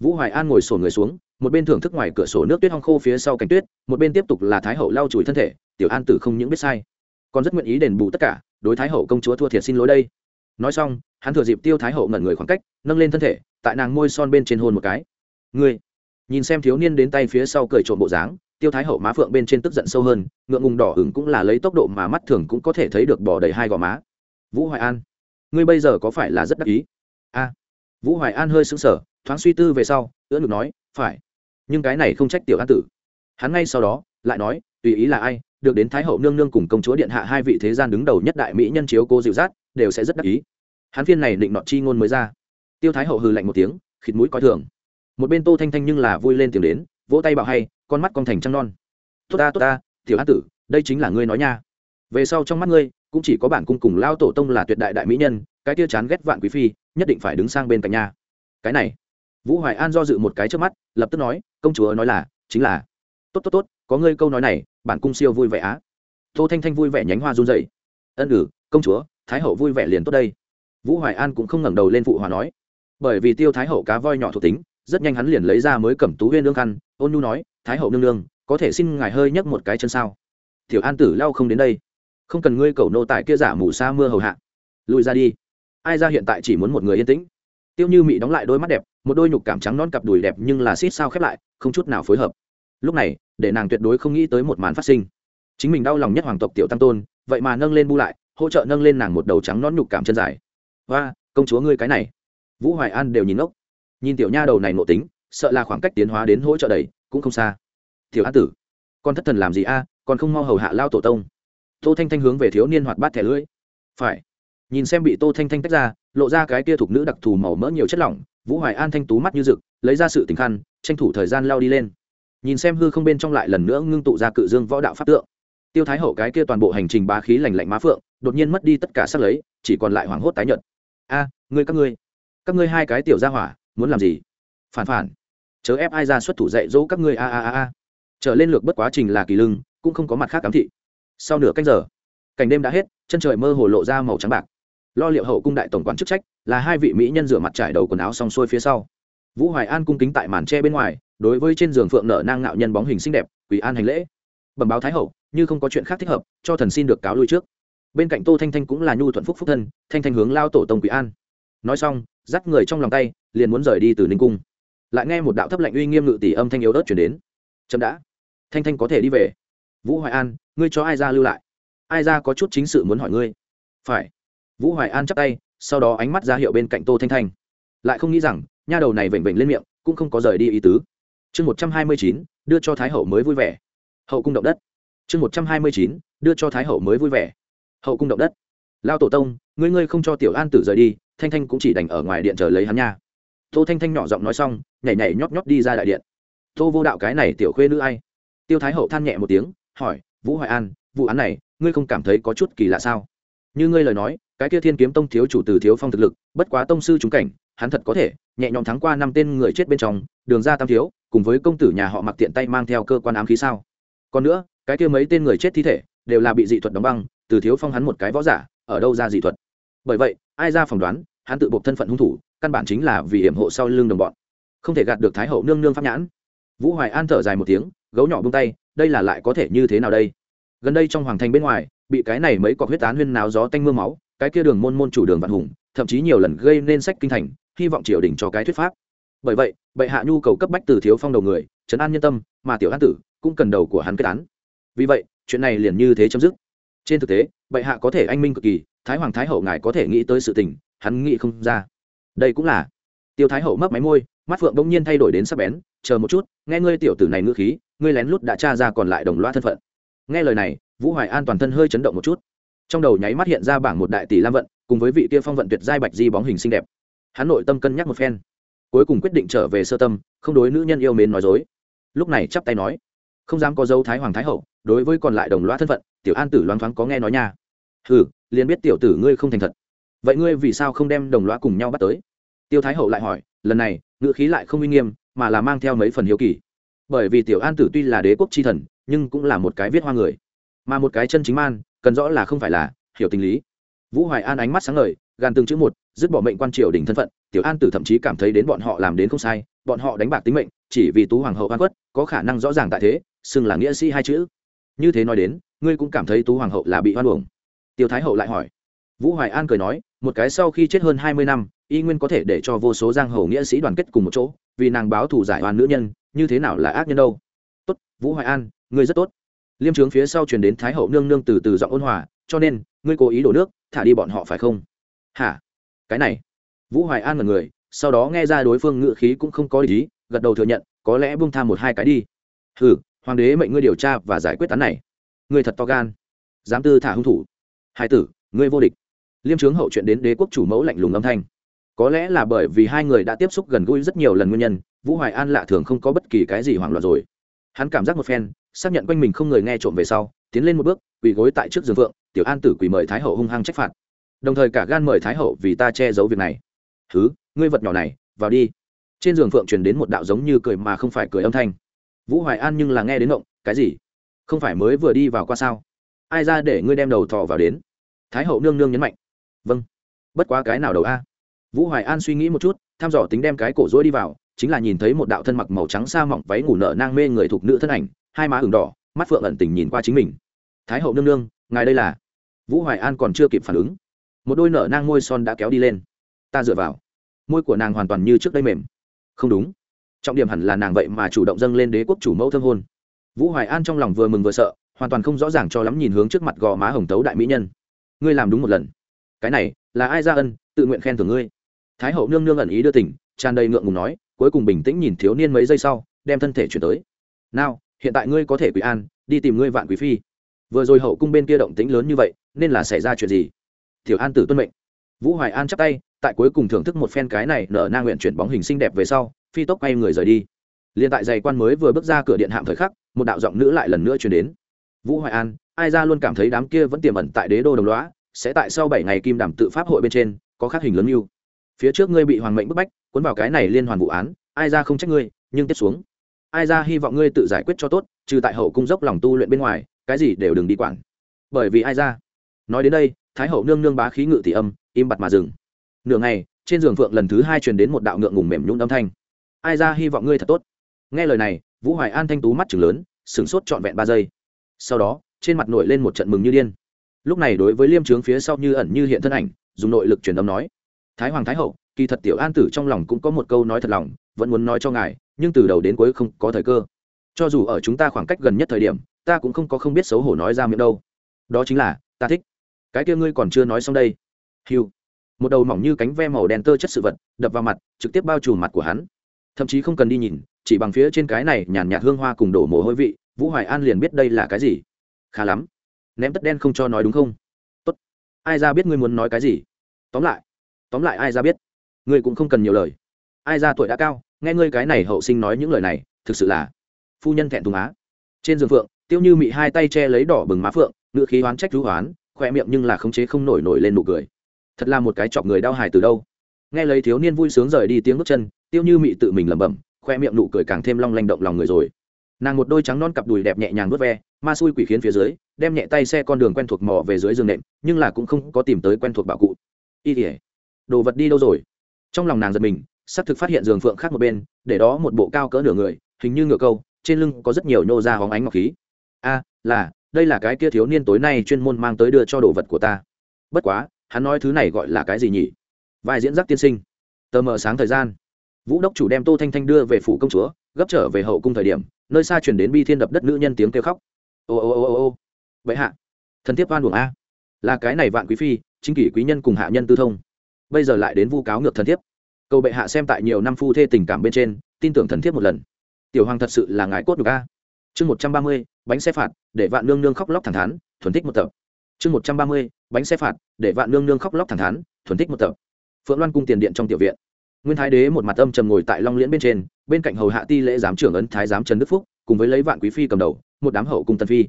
vũ hoài an ngồi sổ người xuống, một bên thưởng thức ngoài cửa sổ nước tuyết hong khô phía sau cánh tuyết, một bên tiếp tục là thái hậu lau chùi thân thể, tiểu an tử không những biết sai, còn rất nguyện ý đền bù tất cả, đối thái hậu công chúa thua thiệt xin lỗi đây. Nói xong, hắn thừa dịp tiêu thái hậu ngẩn người khoảng cách, nâng lên thân thể, tại nàng môi son bên trên hôn một cái. Ngươi. Nhìn xem thiếu niên đến tay phía sau cười trộm bộ dáng, tiêu thái hậu má phượng bên trên tức giận sâu hơn, ngượng ngùng đỏ hứng cũng là lấy tốc độ mà mắt thường cũng có thể thấy được bỏ đầy hai gò má. Vũ hoài an, ngươi bây giờ có phải là rất đắc ý? A. Vũ hoài an hơi sững sờ thoáng suy tư về sau, ưỡn ngực nói, phải. Nhưng cái này không trách tiểu an tử. Hắn ngay sau đó lại nói, tùy ý là ai, được đến thái hậu nương nương cùng công chúa điện hạ hai vị thế gian đứng đầu nhất đại mỹ nhân chiếu cô dịu dắt, đều sẽ rất đắc ý. Hắn phiên này định nọ chi ngôn mới ra. Tiêu thái hậu hừ lạnh một tiếng, khịt mũi coi thường. Một bên tô thanh thanh nhưng là vui lên tiếng đến, vỗ tay bảo hay, con mắt con thành trăng non. Tốt ta tốt ta, tiểu an tử, đây chính là ngươi nói nha. Về sau trong mắt ngươi, cũng chỉ có bản cung cùng lao tổ tông là tuyệt đại đại mỹ nhân, cái tia chán ghét vạn quý phi, nhất định phải đứng sang bên cạnh nhà cái này vũ hoài an do dự một cái trước mắt, lập tức nói, công chúa nói là, chính là. Tốt tốt tốt, có ngươi câu nói này, bản cung siêu vui vẻ á. Tô thanh thanh vui vẻ nhánh hoa run dậy ân ừ công chúa, thái hậu vui vẻ liền tốt đây. Vũ hoài an cũng không ngẩng đầu lên phụ hòa nói. Bởi vì tiêu thái hậu cá voi nhỏ thuộc tính, rất nhanh hắn liền lấy ra mới cẩm tú huyên lương khăn, ôn nhu nói, thái hậu nương nương, có thể xin ngài hơi nhấc một cái chân sao? Tiểu an tử lao không đến đây. Không cần ngươi cầu nô tại kia giả mù sa mưa hầu hạ. Lùi ra đi. Ai ra hiện tại chỉ muốn một người yên tĩnh tiêu như mị đóng lại đôi mắt đẹp, một đôi nhục cảm trắng non cặp đùi đẹp nhưng là xít sao khép lại, không chút nào phối hợp. Lúc này, để nàng tuyệt đối không nghĩ tới một màn phát sinh. Chính mình đau lòng nhất hoàng tộc tiểu tăng tôn, vậy mà nâng lên bu lại, hỗ trợ nâng lên nàng một đầu trắng non nhục cảm chân dài. Và công chúa ngươi cái này. Vũ hoài an đều nhìn ngốc. Nhìn tiểu nha đầu này nộ tính, sợ là khoảng cách tiến hóa đến hỗ trợ đầy, cũng không xa. Tiểu an tử, con thất thần làm gì a còn không mau hầu hạ lao tổ tông. Tô thanh thanh hướng về thiếu niên hoạt bát thẻ lưỡi. Phải nhìn xem bị tô thanh thanh tách ra, lộ ra cái kia thuộc nữ đặc thù màu mỡ nhiều chất lỏng, vũ hoài an thanh tú mắt như rực, lấy ra sự tình khăn, tranh thủ thời gian lao đi lên. Nhìn xem hư không bên trong lại lần nữa ngưng tụ ra cự dương võ đạo pháp tượng. Tiêu thái hậu cái kia toàn bộ hành trình bá khí lành lạnh má phượng, đột nhiên mất đi tất cả sắc lấy, chỉ còn lại hoảng hốt tái nhợt. A, ngươi các ngươi các ngươi hai cái tiểu gia hỏa, muốn làm gì? Phản phản, chớ ép ai ra xuất thủ dạy dỗ các ngươi, a a a a. Trở lên lược bất quá trình là kỳ lưng, cũng không có mặt khác cám thị. Sau nửa canh giờ, cảnh đêm đã hết, chân trời mơ hồ lộ ra màu trắng bạc lo liệu hậu cung đại tổng quản chức trách, là hai vị mỹ nhân rửa mặt trải đầu quần áo xong xuôi phía sau. Vũ hoài an cung kính tại màn tre bên ngoài, đối với trên giường phượng nở nang ngạo nhân bóng hình xinh đẹp quỷ an hành lễ. Bẩm báo thái hậu, như không có chuyện khác thích hợp, cho thần xin được cáo lui trước. Bên cạnh tô thanh thanh cũng là nhu thuận phúc phúc thân, thanh thanh hướng lao tổ tông quỷ an. Nói xong, dắt người trong lòng tay, liền muốn rời đi từ ninh cung. Lại nghe một đạo thấp lạnh uy nghiêm ngự tỷ âm thanh yếu ớt chuyển đến. Chậm đã, thanh thanh có thể đi về. Vũ hoài an, ngươi cho ai ra lưu lại? Ai ra có chút chính sự muốn hỏi ngươi? Phải vũ hoài an chắp tay, sau đó ánh mắt ra hiệu bên cạnh tô thanh thanh. Lại không nghĩ rằng, nha đầu này vểnh vểnh lên miệng, cũng không có rời đi ý tứ. Chương một trăm hai mươi chín, đưa cho thái hậu mới vui vẻ. Hậu cung động đất. Chương một trăm hai mươi chín, đưa cho thái hậu mới vui vẻ. Hậu cung động đất. Lao tổ tông, ngươi ngươi không cho tiểu an tử rời đi, thanh thanh cũng chỉ đành ở ngoài điện chờ lấy hắn nha. Tô thanh thanh nhỏ giọng nói xong, nhảy nhảy nhót nhót đi ra đại điện. Tô vô đạo cái này tiểu khuê nữ ai? Tiêu thái hậu than nhẹ một tiếng, hỏi, vũ hoài an, vụ án này, ngươi không cảm thấy có chút kỳ lạ sao? Như ngươi lời nói cái kia thiên kiếm tông thiếu chủ từ thiếu phong thực lực, bất quá tông sư trúng cảnh, hắn thật có thể, nhẹ nhõm thắng qua năm tên người chết bên trong, đường ra tam thiếu, cùng với công tử nhà họ mặc tiện tay mang theo cơ quan ám khí sao? Còn nữa, cái kia mấy tên người chết thi thể, đều là bị dị thuật đóng băng, từ thiếu phong hắn một cái võ giả, ở đâu ra dị thuật? Bởi vậy, ai ra phỏng đoán, hắn tự buộc thân phận hung thủ, căn bản chính là vì hiểm hộ sau lưng đồng bọn. Không thể gạt được thái hậu nương nương pháp nhãn. Vũ hoài an thở dài một tiếng, gấu nhỏ bông tay, đây là lại có thể như thế nào đây? Gần đây trong hoàng thành bên ngoài, bị cái này mấy cọc huyết tán huyên náo gió tanh mưa máu cái kia đường môn môn chủ đường vạn hùng, thậm chí nhiều lần gây nên sách kinh thành, hy vọng triều đình cho cái thuyết pháp. Bởi vậy, bệ hạ nhu cầu cấp bách từ thiếu phong đầu người, trấn an nhân tâm, mà tiểu an tử cũng cần đầu của hắn kết án. Vì vậy, chuyện này liền như thế chấm dứt. Trên thực tế, bệ hạ có thể anh minh cực kỳ, thái hoàng thái hậu ngài có thể nghĩ tới sự tình, hắn nghĩ không ra. Đây cũng là tiêu thái hậu mấp máy môi, mắt phượng bỗng nhiên thay đổi đến sắp bén, chờ một chút, nghe ngươi tiểu tử này ngữ khí, ngươi lén lút đã tra ra còn lại đồng loa thân phận. Nghe lời này, vũ hoài an toàn thân hơi chấn động một chút trong đầu nháy mắt hiện ra bảng một đại tỷ lam vận, cùng với vị kia phong vận tuyệt giai bạch di bóng hình xinh đẹp. Hắn nội tâm cân nhắc một phen. Cuối cùng quyết định trở về sơ tâm, không đối nữ nhân yêu mến nói dối. Lúc này chắp tay nói, không dám có dấu thái hoàng thái hậu, đối với còn lại đồng loa thân phận, tiểu an tử loáng thoáng có nghe nói nha. Ừ liền biết tiểu tử ngươi không thành thật. Vậy ngươi vì sao không đem đồng loa cùng nhau bắt tới? Tiêu thái hậu lại hỏi, lần này, ngữ khí lại không uy nghiêm, mà là mang theo mấy phần hiếu kỳ. Bởi vì tiểu an tử tuy là đế quốc chi thần, nhưng cũng là một cái viết hoa người. Mà một cái chân chính man cần rõ là không phải là, hiểu tình lý. Vũ hoài an ánh mắt sáng ngời gan từng chữ một, dứt bỏ mệnh quan triều đình thân phận, tiểu an tử thậm chí cảm thấy đến bọn họ làm đến không sai, bọn họ đánh bạc tính mệnh, chỉ vì tú hoàng hậu an quất có khả năng rõ ràng tại thế, xưng là nghĩa sĩ hai chữ. Như thế nói đến, ngươi cũng cảm thấy tú hoàng hậu là bị hoan uổng. Tiêu thái hậu lại hỏi. Vũ hoài an cười nói, một cái sau khi chết hơn hai mươi năm, y nguyên có thể để cho vô số giang hầu nghĩa sĩ đoàn kết cùng một chỗ, vì nàng báo thù giải oan nữ nhân, như thế nào là ác nhân đâu? Tốt, vũ hoài an, ngươi rất tốt liêm trướng phía sau truyền đến thái hậu nương nương từ từ giọng ôn hòa, cho nên, ngươi cố ý đổ nước, thả đi bọn họ phải không? Hả? Cái này? Vũ hoài an là người, sau đó nghe ra đối phương ngự khí cũng không có ý gật đầu thừa nhận, có lẽ buông tham một hai cái đi. Hừ, hoàng đế mệnh ngươi điều tra và giải quyết án này. Ngươi thật to gan. Dám tư thả hung thủ. Hai tử, ngươi vô địch. Liêm trướng hậu chuyện đến đế quốc chủ mẫu lạnh lùng âm thanh. Có lẽ là bởi vì hai người đã tiếp xúc gần gũi rất nhiều lần nguyên nhân, vũ hoài an lạ thường không có bất kỳ cái gì hoảng loạn rồi. Hắn cảm giác một phen xác nhận quanh mình không người nghe trộm về sau, tiến lên một bước, quỳ gối tại trước giường phượng, tiểu an tử quỳ mời thái hậu hung hăng trách phạt. Đồng thời cả gan mời thái hậu vì ta che giấu việc này. Thứ ngươi vật nhỏ này, vào đi. Trên giường phượng truyền đến một đạo giống như cười mà không phải cười âm thanh. Vũ hoài an nhưng là nghe đến động cái gì? Không phải mới vừa đi vào qua sao? Ai ra để ngươi đem đầu thọ vào đến? Thái hậu nương nương nhấn mạnh. Vâng bất quá cái nào đầu a? Vũ hoài an suy nghĩ một chút thăm dò tính đem cái cổ rối đi vào, chính là nhìn thấy một đạo thân mặc màu trắng xa mỏng váy ngủ nợ nang mê người thuộc nữ thân ảnh hai má ửng đỏ, mắt phượng ẩn tình nhìn qua chính mình. Thái hậu nương nương, ngài đây là? Vũ hoài an còn chưa kịp phản ứng. Một đôi nở nang môi son đã kéo đi lên. Ta dựa vào. Môi của nàng hoàn toàn như trước đây mềm. Không đúng. Trọng điểm hẳn là nàng vậy mà chủ động dâng lên đế quốc chủ mẫu thơm hôn. Vũ hoài an trong lòng vừa mừng vừa sợ, hoàn toàn không rõ ràng cho lắm nhìn hướng trước mặt gò má hồng tấu đại mỹ nhân. Ngươi làm đúng một lần. Cái này, là ai ra ân, tự nguyện khen thưởng ngươi. Thái hậu nương nương ẩn ý đưa tỉnh, tràn đầy ngượng ngùng nói, cuối cùng bình tĩnh nhìn thiếu niên mấy giây sau, đem thân thể chuyển tới. Nào hiện tại ngươi có thể quý an, đi tìm ngươi vạn quý phi. Vừa rồi hậu cung bên kia động tĩnh lớn như vậy, nên là xảy ra chuyện gì? Tiểu an tử tuân mệnh. Vũ hoài an chắp tay, tại cuối cùng thưởng thức một phen cái này nở nang nguyện chuyển bóng hình xinh đẹp về sau, phi tốc quay người rời đi. Liền tại giày quan mới vừa bước ra cửa điện hạm thời khắc, một đạo giọng nữ lại lần nữa chuyển đến. Vũ hoài an, ai ra luôn cảm thấy đám kia vẫn tiềm ẩn tại đế đô đồng loá sẽ tại sau bảy ngày kim đảm tự pháp hội bên trên, có khắc hình lớn mưu phía trước ngươi bị hoàng mệnh bức bách, cuốn vào cái này liên hoàn vụ án, ai ra không trách ngươi, nhưng tiếp xuống ai ra hy vọng ngươi tự giải quyết cho tốt, trừ tại hậu cung dốc lòng tu luyện bên ngoài, cái gì đều đừng đi quản. Bởi vì ai ra? Nói đến đây, thái hậu nương nương bá khí ngự tỷ âm, im bặt mà dừng. Nửa ngày, trên giường phượng lần thứ hai truyền đến một đạo ngượng ngùng mềm nhún âm thanh. Ai ra hy vọng ngươi thật tốt? Nghe lời này, vũ hoài an thanh tú mắt chừng lớn, sửng sốt trọn vẹn ba giây. Sau đó, trên mặt nổi lên một trận mừng như điên. Lúc này đối với liêm trướng phía sau như ẩn như hiện thân ảnh, dùng nội lực truyền âm nói, thái hoàng thái hậu, kỳ thật tiểu an tử trong lòng cũng có một câu nói thật lòng vẫn muốn nói cho ngài, nhưng từ đầu đến cuối không có thời cơ. Cho dù ở chúng ta khoảng cách gần nhất thời điểm, ta cũng không có không biết xấu hổ nói ra miệng đâu. Đó chính là, ta thích. Cái kia ngươi còn chưa nói xong đây. Hiu một đầu mỏng như cánh ve màu đen tơ chất sự vật, đập vào mặt, trực tiếp bao trùm mặt của hắn. Thậm chí không cần đi nhìn, chỉ bằng phía trên cái này nhàn nhạt hương hoa cùng đổ mồ hôi vị, vũ hoài an liền biết đây là cái gì. Khá lắm. Ném tất đen không cho nói đúng không? Tốt. Ai ra biết ngươi muốn nói cái gì? Tóm lại. Tóm lại ai ra biết? Ngươi cũng không cần nhiều lời. Ai ra tuổi đã cao? Nghe ngươi cái này hậu sinh nói những lời này, thực sự là phu nhân thẹn thùng á. Trên giường phượng, tiêu như mị hai tay che lấy đỏ bừng má phượng ngựa khí oán trách rú oán khoe miệng nhưng là khống chế không nổi nổi lên nụ cười. Thật là một cái chọc người đau hài từ đâu. Nghe lấy thiếu niên vui sướng rời đi tiếng bước chân, tiêu như mị tự mình lẩm bẩm khoe miệng nụ cười càng thêm long lanh động lòng người rồi. Nàng một đôi trắng non cặp đùi đẹp nhẹ nhàng vớt ve, ma xui quỷ khiến phía dưới, đem nhẹ tay xe con đường quen thuộc mò về dưới giường nệm, nhưng là cũng không có tìm tới quen thuộc bảo cụ. Y tỉa đồ vật đi đâu rồi? Trong lòng nàng giật mình xác thực phát hiện giường phượng khác một bên, để đó một bộ cao cỡ nửa người, hình như ngựa câu, trên lưng có rất nhiều nhô ra hóng ánh ngọc khí. A, là, đây là cái kia thiếu niên tối nay chuyên môn mang tới đưa cho đồ vật của ta. Bất quá, hắn nói thứ này gọi là cái gì nhỉ? Vai diễn giác tiên sinh. Tờ mờ sáng thời gian. Vũ đốc chủ đem tô thanh thanh đưa về phủ công chúa, gấp trở về hậu cung thời điểm, nơi xa chuyển đến bi thiên đập đất nữ nhân tiếng kêu khóc. Ô ô ô ô ô. Vậy hạ. Thần thiếp oan buồng a. Là cái này vạn quý phi, chính kỷ quý nhân cùng hạ nhân tư thông. Bây giờ lại đến vu cáo ngược thần thiếp cầu bệ hạ xem tại nhiều năm phu thê tình cảm bên trên, tin tưởng thần thiếp một lần. Tiểu hoàng thật sự là ngài cốt được a. Chương một trăm ba mươi, bánh xe phạt, để vạn nương nương khóc lóc thẳng thắn, thuần thích một tập. Chương một trăm ba mươi, bánh xe phạt, để vạn nương nương khóc lóc thẳng thắn, thuần thích một tập. Phượng loan cung tiền điện trong tiểu viện. Nguyên thái đế một mặt âm trầm ngồi tại long liễn bên trên, bên cạnh hầu hạ ti lễ giám trưởng ấn thái giám trần đức phúc, cùng với lấy vạn quý phi cầm đầu, một đám hậu cung tân phi.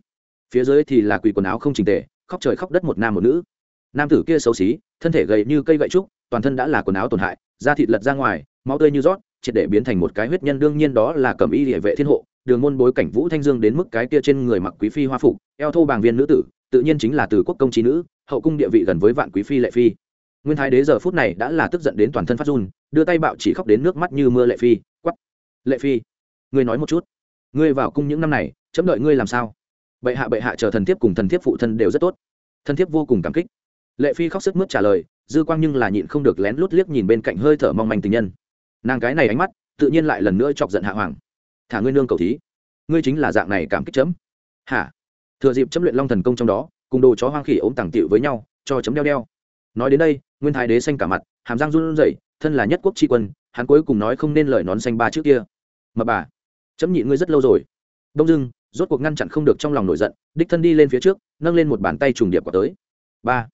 Phía dưới thì là quỳ quần áo không trình tề, khóc trời khóc đất một nam một nữ nam tử kia xấu xí, thân thể gầy như cây gậy trúc, toàn thân đã là quần áo tổn hại, da thịt lật ra ngoài, máu tươi như rót, triệt để biến thành một cái huyết nhân, đương nhiên đó là cầm y địa vệ thiên hộ, đường môn bối cảnh vũ thanh dương đến mức cái kia trên người mặc quý phi hoa phục, eo thô bàng viên nữ tử, tự nhiên chính là từ quốc công trí nữ, hậu cung địa vị gần với vạn quý phi lệ phi. Nguyên thái đế giờ phút này đã là tức giận đến toàn thân phát run, đưa tay bạo chỉ khóc đến nước mắt như mưa lệ phi quắp lệ phi, ngươi nói một chút, ngươi vào cung những năm này, chấm đợi ngươi làm sao? Bệ hạ bệ hạ, chờ thần thiếp cùng thần thiếp phụ thân đều rất tốt. Thần thiếp vô cùng cảm kích lệ phi khóc sức mướt trả lời, dư quang nhưng là nhịn không được lén lút liếc nhìn bên cạnh hơi thở mong manh tình nhân. Nàng cái này ánh mắt, tự nhiên lại lần nữa chọc giận hạ hoàng. Thả ngươi nương cầu thí. Ngươi chính là dạng này cảm kích chấm. Hả? Thừa dịp chấm luyện long thần công trong đó, cùng đồ chó hoang khỉ ốm tàng tiệu với nhau, cho chấm đeo đeo. Nói đến đây, nguyên thái đế xanh cả mặt, hàm răng run rẩy, thân là nhất quốc tri quân, hắn cuối cùng nói không nên lời nón xanh ba trước kia. Mà bà, chấm nhịn ngươi rất lâu rồi. Đông dưng rốt cuộc ngăn chặn không được trong lòng nổi giận, đích thân đi lên phía trước, nâng lên một bàn tay trùng điệp quả tới. Ba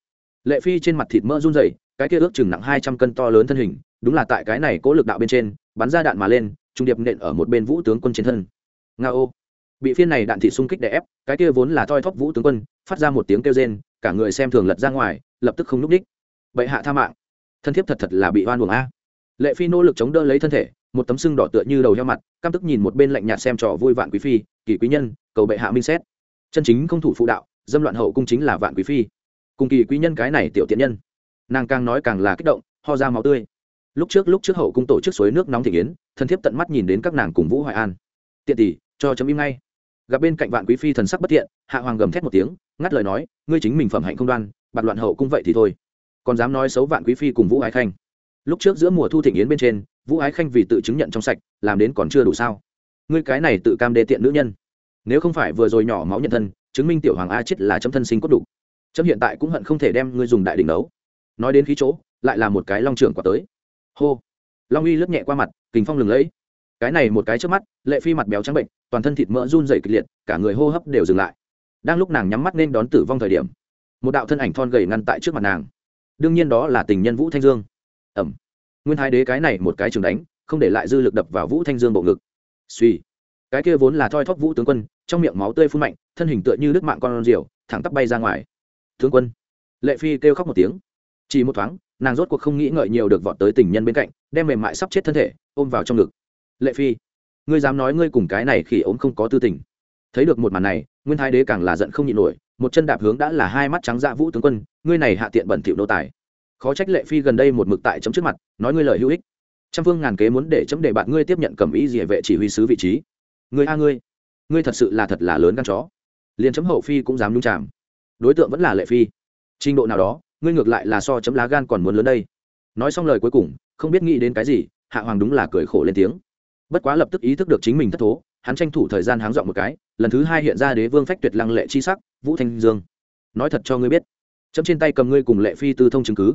lệ phi trên mặt thịt mỡ run rẩy, cái kia ước chừng nặng hai trăm cân to lớn thân hình, đúng là tại cái này cố lực đạo bên trên, bắn ra đạn mà lên, trung điệp nện ở một bên vũ tướng quân trên thân. Nga ô. Bị phiên này đạn thị xung kích đè ép, cái kia vốn là thoi thóp vũ tướng quân, phát ra một tiếng kêu rên, cả người xem thường lật ra ngoài, lập tức không núp đích. Bệ hạ tha mạng. Thân thiết thật thật là bị oan uổng a. Lệ phi nỗ lực chống đỡ lấy thân thể, một tấm sưng đỏ tựa như đầu heo mặt, căm tức nhìn một bên lạnh nhạt xem trò vui vạn quý phi, kỳ quý nhân, cầu bệ hạ minh xét. Chân chính không thủ phụ đạo, dâm loạn hậu cung chính là vạn quý phi cùng kỳ quý nhân cái này tiểu tiện nhân. Nàng càng nói càng là kích động, ho ra máu tươi. Lúc trước lúc trước hậu cung tổ chức suối nước nóng thị kiến, thân thiết tận mắt nhìn đến các nàng cùng vũ hoài an. Tiện tỷ, cho chấm im ngay. Gặp bên cạnh vạn quý phi thần sắc bất thiện, hạ hoàng gầm thét một tiếng, ngắt lời nói, ngươi chính mình phẩm hạnh không đoan bạt loạn hậu cung vậy thì thôi. Còn dám nói xấu vạn quý phi cùng vũ ái khanh. Lúc trước giữa mùa thu thịnh yến bên trên, vũ ái khanh vì tự chứng nhận trong sạch, làm đến còn chưa đủ sao. Ngươi cái này tự cam đê tiện nữ nhân. Nếu không phải vừa rồi nhỏ máu nhận thân, chứng minh tiểu hoàng a chết là chấm thân sinh cốt đủ chấm hiện tại cũng hận không thể đem ngươi dùng đại đỉnh nấu nói đến khí chỗ, lại là một cái long trưởng quả tới. Hô. Long uy lướt nhẹ qua mặt, kình phong lừng lẫy. Cái này một cái trước mắt, lệ phi mặt béo trắng bệnh, toàn thân thịt mỡ run dày kịch liệt, cả người hô hấp đều dừng lại. Đang lúc nàng nhắm mắt nên đón tử vong thời điểm, một đạo thân ảnh thon gầy ngăn tại trước mặt nàng. Đương nhiên đó là tình nhân vũ thanh dương. Ẩm. Nguyên hai đế cái này một cái trường đánh, không để lại dư lực đập vào vũ thanh dương bộ ngực. Suy cái kia vốn là thoi thóp vũ tướng quân, trong miệng máu tươi phun mạnh, thân hình tựa như nước mạng con rượu thẳng tắp bay ra ngoài tướng quân. Lệ phi kêu khóc một tiếng. Chỉ một thoáng, nàng rốt cuộc không nghĩ ngợi nhiều được vọt tới tình nhân bên cạnh, đem mềm mại sắp chết thân thể, ôm vào trong ngực. Lệ phi, ngươi dám nói ngươi cùng cái này khi ốm không có tư tình. Thấy được một màn này, nguyên thái đế càng là giận không nhịn nổi, một chân đạp hướng đã là hai mắt trắng dạ vũ tướng quân, ngươi này hạ tiện bẩn thỉu nô tài. Khó trách lệ phi gần đây một mực tại chấm trước mặt, nói ngươi lời hữu ích. Trăm phương ngàn kế muốn để chấm để bạn ngươi tiếp nhận cầm ý gì vệ chỉ huy sứ vị trí. Ngươi a ngươi ngươi thật sự là thật là lớn gan chó. Liền chấm hậu phi cũng dám nhung chạm đối tượng vẫn là lệ phi. Trình độ nào đó, ngươi ngược lại là so chấm lá gan còn muốn lớn đây. Nói xong lời cuối cùng, không biết nghĩ đến cái gì, hạ hoàng đúng là cười khổ lên tiếng. Bất quá lập tức ý thức được chính mình thất thố, hắn tranh thủ thời gian háng dọn một cái, lần thứ hai hiện ra đế vương phách tuyệt lăng lệ chi sắc, vũ thanh dương. Nói thật cho ngươi biết, chấm trên tay cầm ngươi cùng lệ phi tư thông chứng cứ.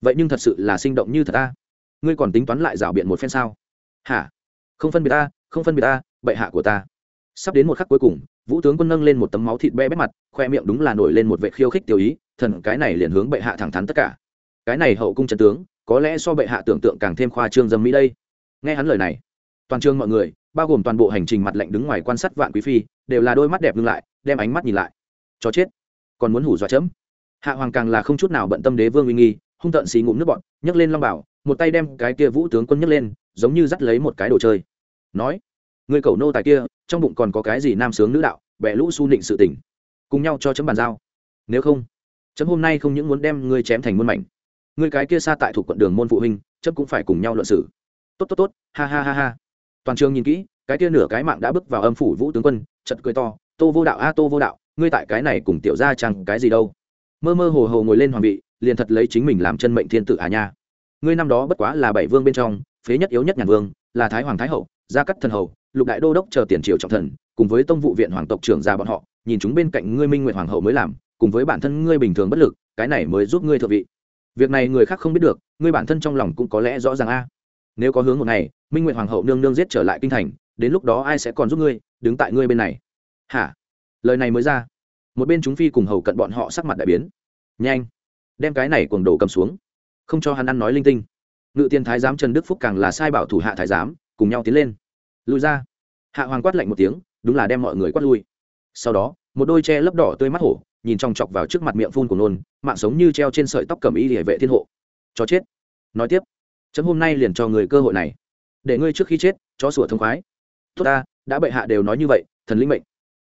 Vậy nhưng thật sự là sinh động như thật ta. Ngươi còn tính toán lại rảo biện một phen sao? Hả? Không phân biệt ta, không phân biệt ta, bệ hạ của ta. Sắp đến một khắc cuối cùng vũ tướng quân nâng lên một tấm máu thịt be bét mặt, khoe miệng đúng là nổi lên một vệ khiêu khích tiêu ý, thần cái này liền hướng bệ hạ thẳng thắn tất cả. Cái này hậu cung trần tướng, có lẽ so bệ hạ tưởng tượng càng thêm khoa trương dâm mỹ đây. Nghe hắn lời này, toàn trường mọi người, bao gồm toàn bộ hành trình mặt lạnh đứng ngoài quan sát vạn quý phi, đều là đôi mắt đẹp ngưng lại, đem ánh mắt nhìn lại. Cho chết, còn muốn hủ dọa chấm. Hạ hoàng càng là không chút nào bận tâm đế vương uy nghi, hung tận xì ngụm nước bọn nhấc lên long bảo, một tay đem cái kia vũ tướng quân nhấc lên, giống như dắt lấy một cái đồ chơi. Nói người cầu nô tài kia, trong bụng còn có cái gì nam sướng nữ đạo, bẻ lũ su nịnh sự tỉnh cùng nhau cho chấm bàn giao. Nếu không, chấm hôm nay không những muốn đem ngươi chém thành muôn mảnh, ngươi cái kia xa tại thuộc quận đường môn phụ huynh, chấm cũng phải cùng nhau luận xử. Tốt tốt tốt, ha ha ha ha. Toàn trường nhìn kỹ, cái kia nửa cái mạng đã bước vào âm phủ vũ tướng quân, chật cười to, tô vô đạo, a, tô vô đạo, ngươi tại cái này cùng tiểu ra chẳng cái gì đâu. Mơ mơ hồ hồ ngồi lên hoàng vị, liền thật lấy chính mình làm chân mệnh thiên tử à nha. Ngươi năm đó bất quá là bảy vương bên trong, phế nhất yếu nhất nhàn vương, là thái hoàng thái hậu, gia cắt thần hầu lục đại đô đốc chờ tiền triều trọng thần, cùng với tông vụ viện hoàng tộc trưởng ra bọn họ, nhìn chúng bên cạnh ngươi minh nguyệt hoàng hậu mới làm, cùng với bản thân ngươi bình thường bất lực, cái này mới giúp ngươi thượng vị. Việc này người khác không biết được, ngươi bản thân trong lòng cũng có lẽ rõ ràng a. Nếu có hướng một ngày, minh nguyệt hoàng hậu nương nương giết trở lại kinh thành, đến lúc đó ai sẽ còn giúp ngươi, đứng tại ngươi bên này? Hả? Lời này mới ra, một bên chúng phi cùng hầu cận bọn họ sắc mặt đại biến. Nhanh, đem cái này cuồng đồ cầm xuống, không cho hắn ăn nói linh tinh. Ngự tiên thái giám trần đức phúc càng là sai bảo thủ hạ thái giám, cùng nhau tiến lên lùi ra. Hạ hoàng quát lạnh một tiếng, đúng là đem mọi người quát lui. Sau đó, một đôi che lấp đỏ tươi mắt hổ, nhìn trong chọc vào trước mặt miệng phun của nôn, mạng sống như treo trên sợi tóc cầm y địa vệ thiên hộ. Cho chết. Nói tiếp, chấm hôm nay liền cho người cơ hội này. Để ngươi trước khi chết cho sủa thông khoái. Tốt ta, đã bệ hạ đều nói như vậy, thần linh mệnh.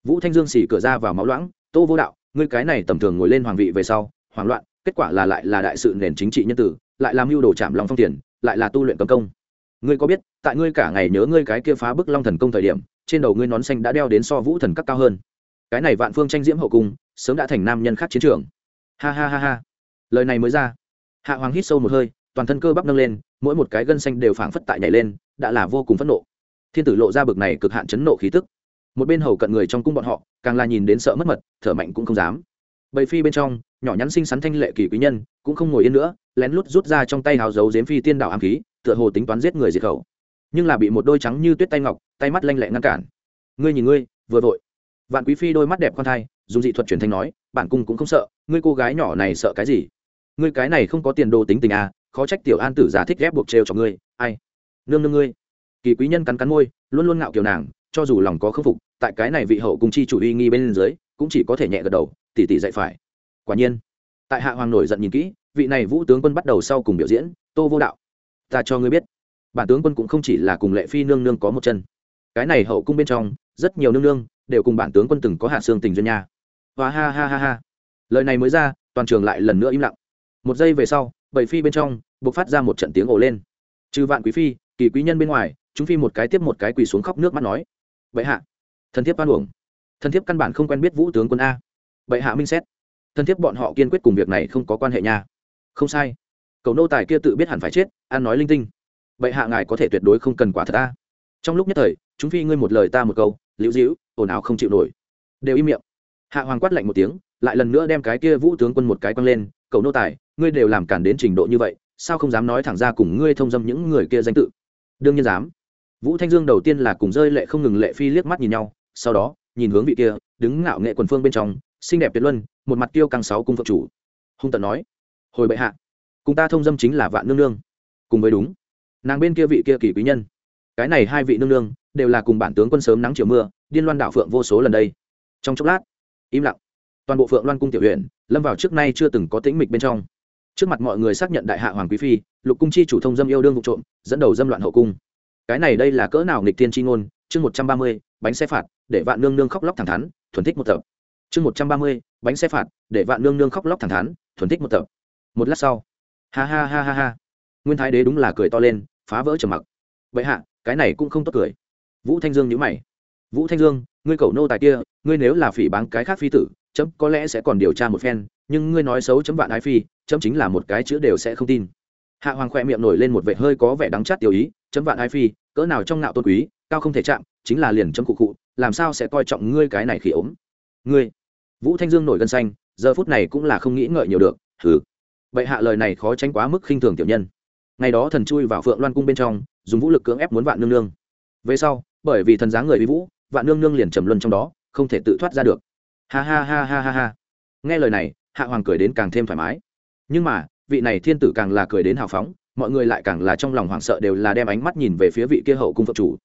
Vũ thanh dương xỉ cửa ra vào máu loãng, tô vô đạo, ngươi cái này tầm thường ngồi lên hoàng vị về sau, hoảng loạn, kết quả là lại là đại sự nền chính trị nhân tử, lại làm mưu đồ chạm lòng phong tiền, lại là tu luyện cấm công ngươi có biết, tại ngươi cả ngày nhớ ngươi cái kia phá bức long thần công thời điểm, trên đầu ngươi nón xanh đã đeo đến so vũ thần các cao hơn. Cái này vạn phương tranh diễm hậu cung, sớm đã thành nam nhân khác chiến trường. Ha ha ha ha. Lời này mới ra. Hạ hoàng hít sâu một hơi, toàn thân cơ bắp nâng lên, mỗi một cái gân xanh đều phảng phất tại nhảy lên, đã là vô cùng phẫn nộ. Thiên tử lộ ra bực này cực hạn chấn nộ khí tức. Một bên hầu cận người trong cung bọn họ, càng là nhìn đến sợ mất mật, thở mạnh cũng không dám. Bầy phi bên trong, nhỏ nhắn xinh xắn thanh lệ kỳ quý nhân, cũng không ngồi yên nữa lén lút rút ra trong tay hào dấu giếm phi tiên đạo ám khí, tựa hồ tính toán giết người diệt khẩu. Nhưng là bị một đôi trắng như tuyết tay ngọc, tay mắt lanh lẹ ngăn cản. Ngươi nhìn ngươi, vừa vội. Vạn quý phi đôi mắt đẹp con thai, dùng dị thuật truyền thanh nói, bản cung cũng không sợ, ngươi cô gái nhỏ này sợ cái gì? Ngươi cái này không có tiền đồ tính tình à khó trách tiểu an tử giả thích ghép buộc trêu cho ngươi, ai? Nương nương ngươi. Kỳ quý nhân cắn cắn môi, luôn luôn ngạo kiểu nàng, cho dù lòng có khâm phục, tại cái này vị hậu cung chi chủ uy nghi bên dưới, cũng chỉ có thể nhẹ gật đầu tỉ tỉ dạy phải. Quả nhiên, tại hạ hoàng nổi giận nhìn kỹ vị này vũ tướng quân bắt đầu sau cùng biểu diễn, tô vô đạo. Ta cho ngươi biết, bản tướng quân cũng không chỉ là cùng lệ phi nương nương có một chân. Cái này hậu cung bên trong, rất nhiều nương nương đều cùng bản tướng quân từng có hạ xương tình duyên nha. Và ha ha ha ha. Lời này mới ra, toàn trường lại lần nữa im lặng. Một giây về sau bảy phi bên trong buộc phát ra một trận tiếng ồ lên. Trừ vạn quý phi, kỳ quý nhân bên ngoài, chúng phi một cái tiếp một cái quỳ xuống khóc nước mắt nói. Vậy hạ, thân thiết văn uổng. Thân thiết căn bản không quen biết vũ tướng quân a. Vậy hạ minh xét. Thân thiết bọn họ kiên quyết cùng việc này không có quan hệ nha không sai. Cậu nô tài kia tự biết hẳn phải chết an nói linh tinh. Vậy hạ ngài có thể tuyệt đối không cần quả thật ta. Trong lúc nhất thời, chúng phi ngươi một lời ta một câu, liễu dĩu ồn ào không chịu nổi. Đều im miệng. Hạ hoàng quát lạnh một tiếng, lại lần nữa đem cái kia vũ tướng quân một cái quăng lên cậu nô tài, ngươi đều làm cản đến trình độ như vậy, sao không dám nói thẳng ra cùng ngươi thông dâm những người kia danh tự? Đương nhiên dám. Vũ thanh dương đầu tiên là cùng rơi lệ không ngừng lệ phi liếc mắt nhìn nhau, sau đó, nhìn hướng vị kia, đứng ngạo nghệ quần phương bên trong, xinh đẹp tuyệt luân, một mặt tiêu càng sáu cung phật chủ. Hung tận nói hồi bệ hạ, cùng ta thông dâm chính là vạn nương nương. Cùng với đúng. Nàng bên kia vị kia kỳ quý nhân. Cái này hai vị nương nương đều là cùng bản tướng quân sớm nắng chiều mưa, điên loan đảo phượng vô số lần đây. Trong chốc lát, im lặng. Toàn bộ phượng loan cung tiểu huyện, lâm vào trước nay chưa từng có tĩnh mịch bên trong. Trước mặt mọi người xác nhận đại hạ hoàng quý phi, lục cung chi chủ thông dâm yêu đương vụ trộm, dẫn đầu dâm loạn hậu cung. Cái này đây là cỡ nào nghịch tiên tri ngôn? Chương một trăm ba mươi, bánh xe phạt, để vạn nương nương khóc lóc thẳng thắn, thuần thích một tập. Chương một trăm ba mươi, bánh xe phạt, để vạn nương nương khóc lóc thẳng thắn, thuần thích một tập một lát sau. Ha ha ha ha ha. Nguyên thái đế đúng là cười to lên, phá vỡ trầm mặc. Vậy hạ, cái này cũng không tốt cười. Vũ thanh dương nhữ mày. Vũ thanh dương, ngươi cầu nô tài kia, ngươi nếu là phỉ báng cái khác phi tử, chấm có lẽ sẽ còn điều tra một phen, nhưng ngươi nói xấu chấm vạn ái phi, chấm chính là một cái chữ đều sẽ không tin. Hạ hoàng khoe miệng nổi lên một vệ hơi có vẻ đắng chát tiểu ý, chấm vạn ái phi, cỡ nào trong nạo tôn quý, cao không thể chạm, chính là liền chấm cụ cụ, làm sao sẽ coi trọng ngươi cái này khi ốm? Ngươi! Vũ thanh dương nổi gân xanh, giờ phút này cũng là không nghĩ ngợi nhiều được thử vậy hạ lời này khó tránh quá mức khinh thường tiểu nhân. Ngày đó thần chui vào phượng loan cung bên trong, dùng vũ lực cưỡng ép muốn vạn nương nương. Về sau, bởi vì thần dáng người uy vũ, vạn nương nương liền trầm luân trong đó, không thể tự thoát ra được. Ha ha ha ha ha ha. Nghe lời này, hạ hoàng cười đến càng thêm thoải mái. Nhưng mà, vị này thiên tử càng là cười đến hào phóng, mọi người lại càng là trong lòng hoảng sợ đều là đem ánh mắt nhìn về phía vị kia hậu cung phật chủ.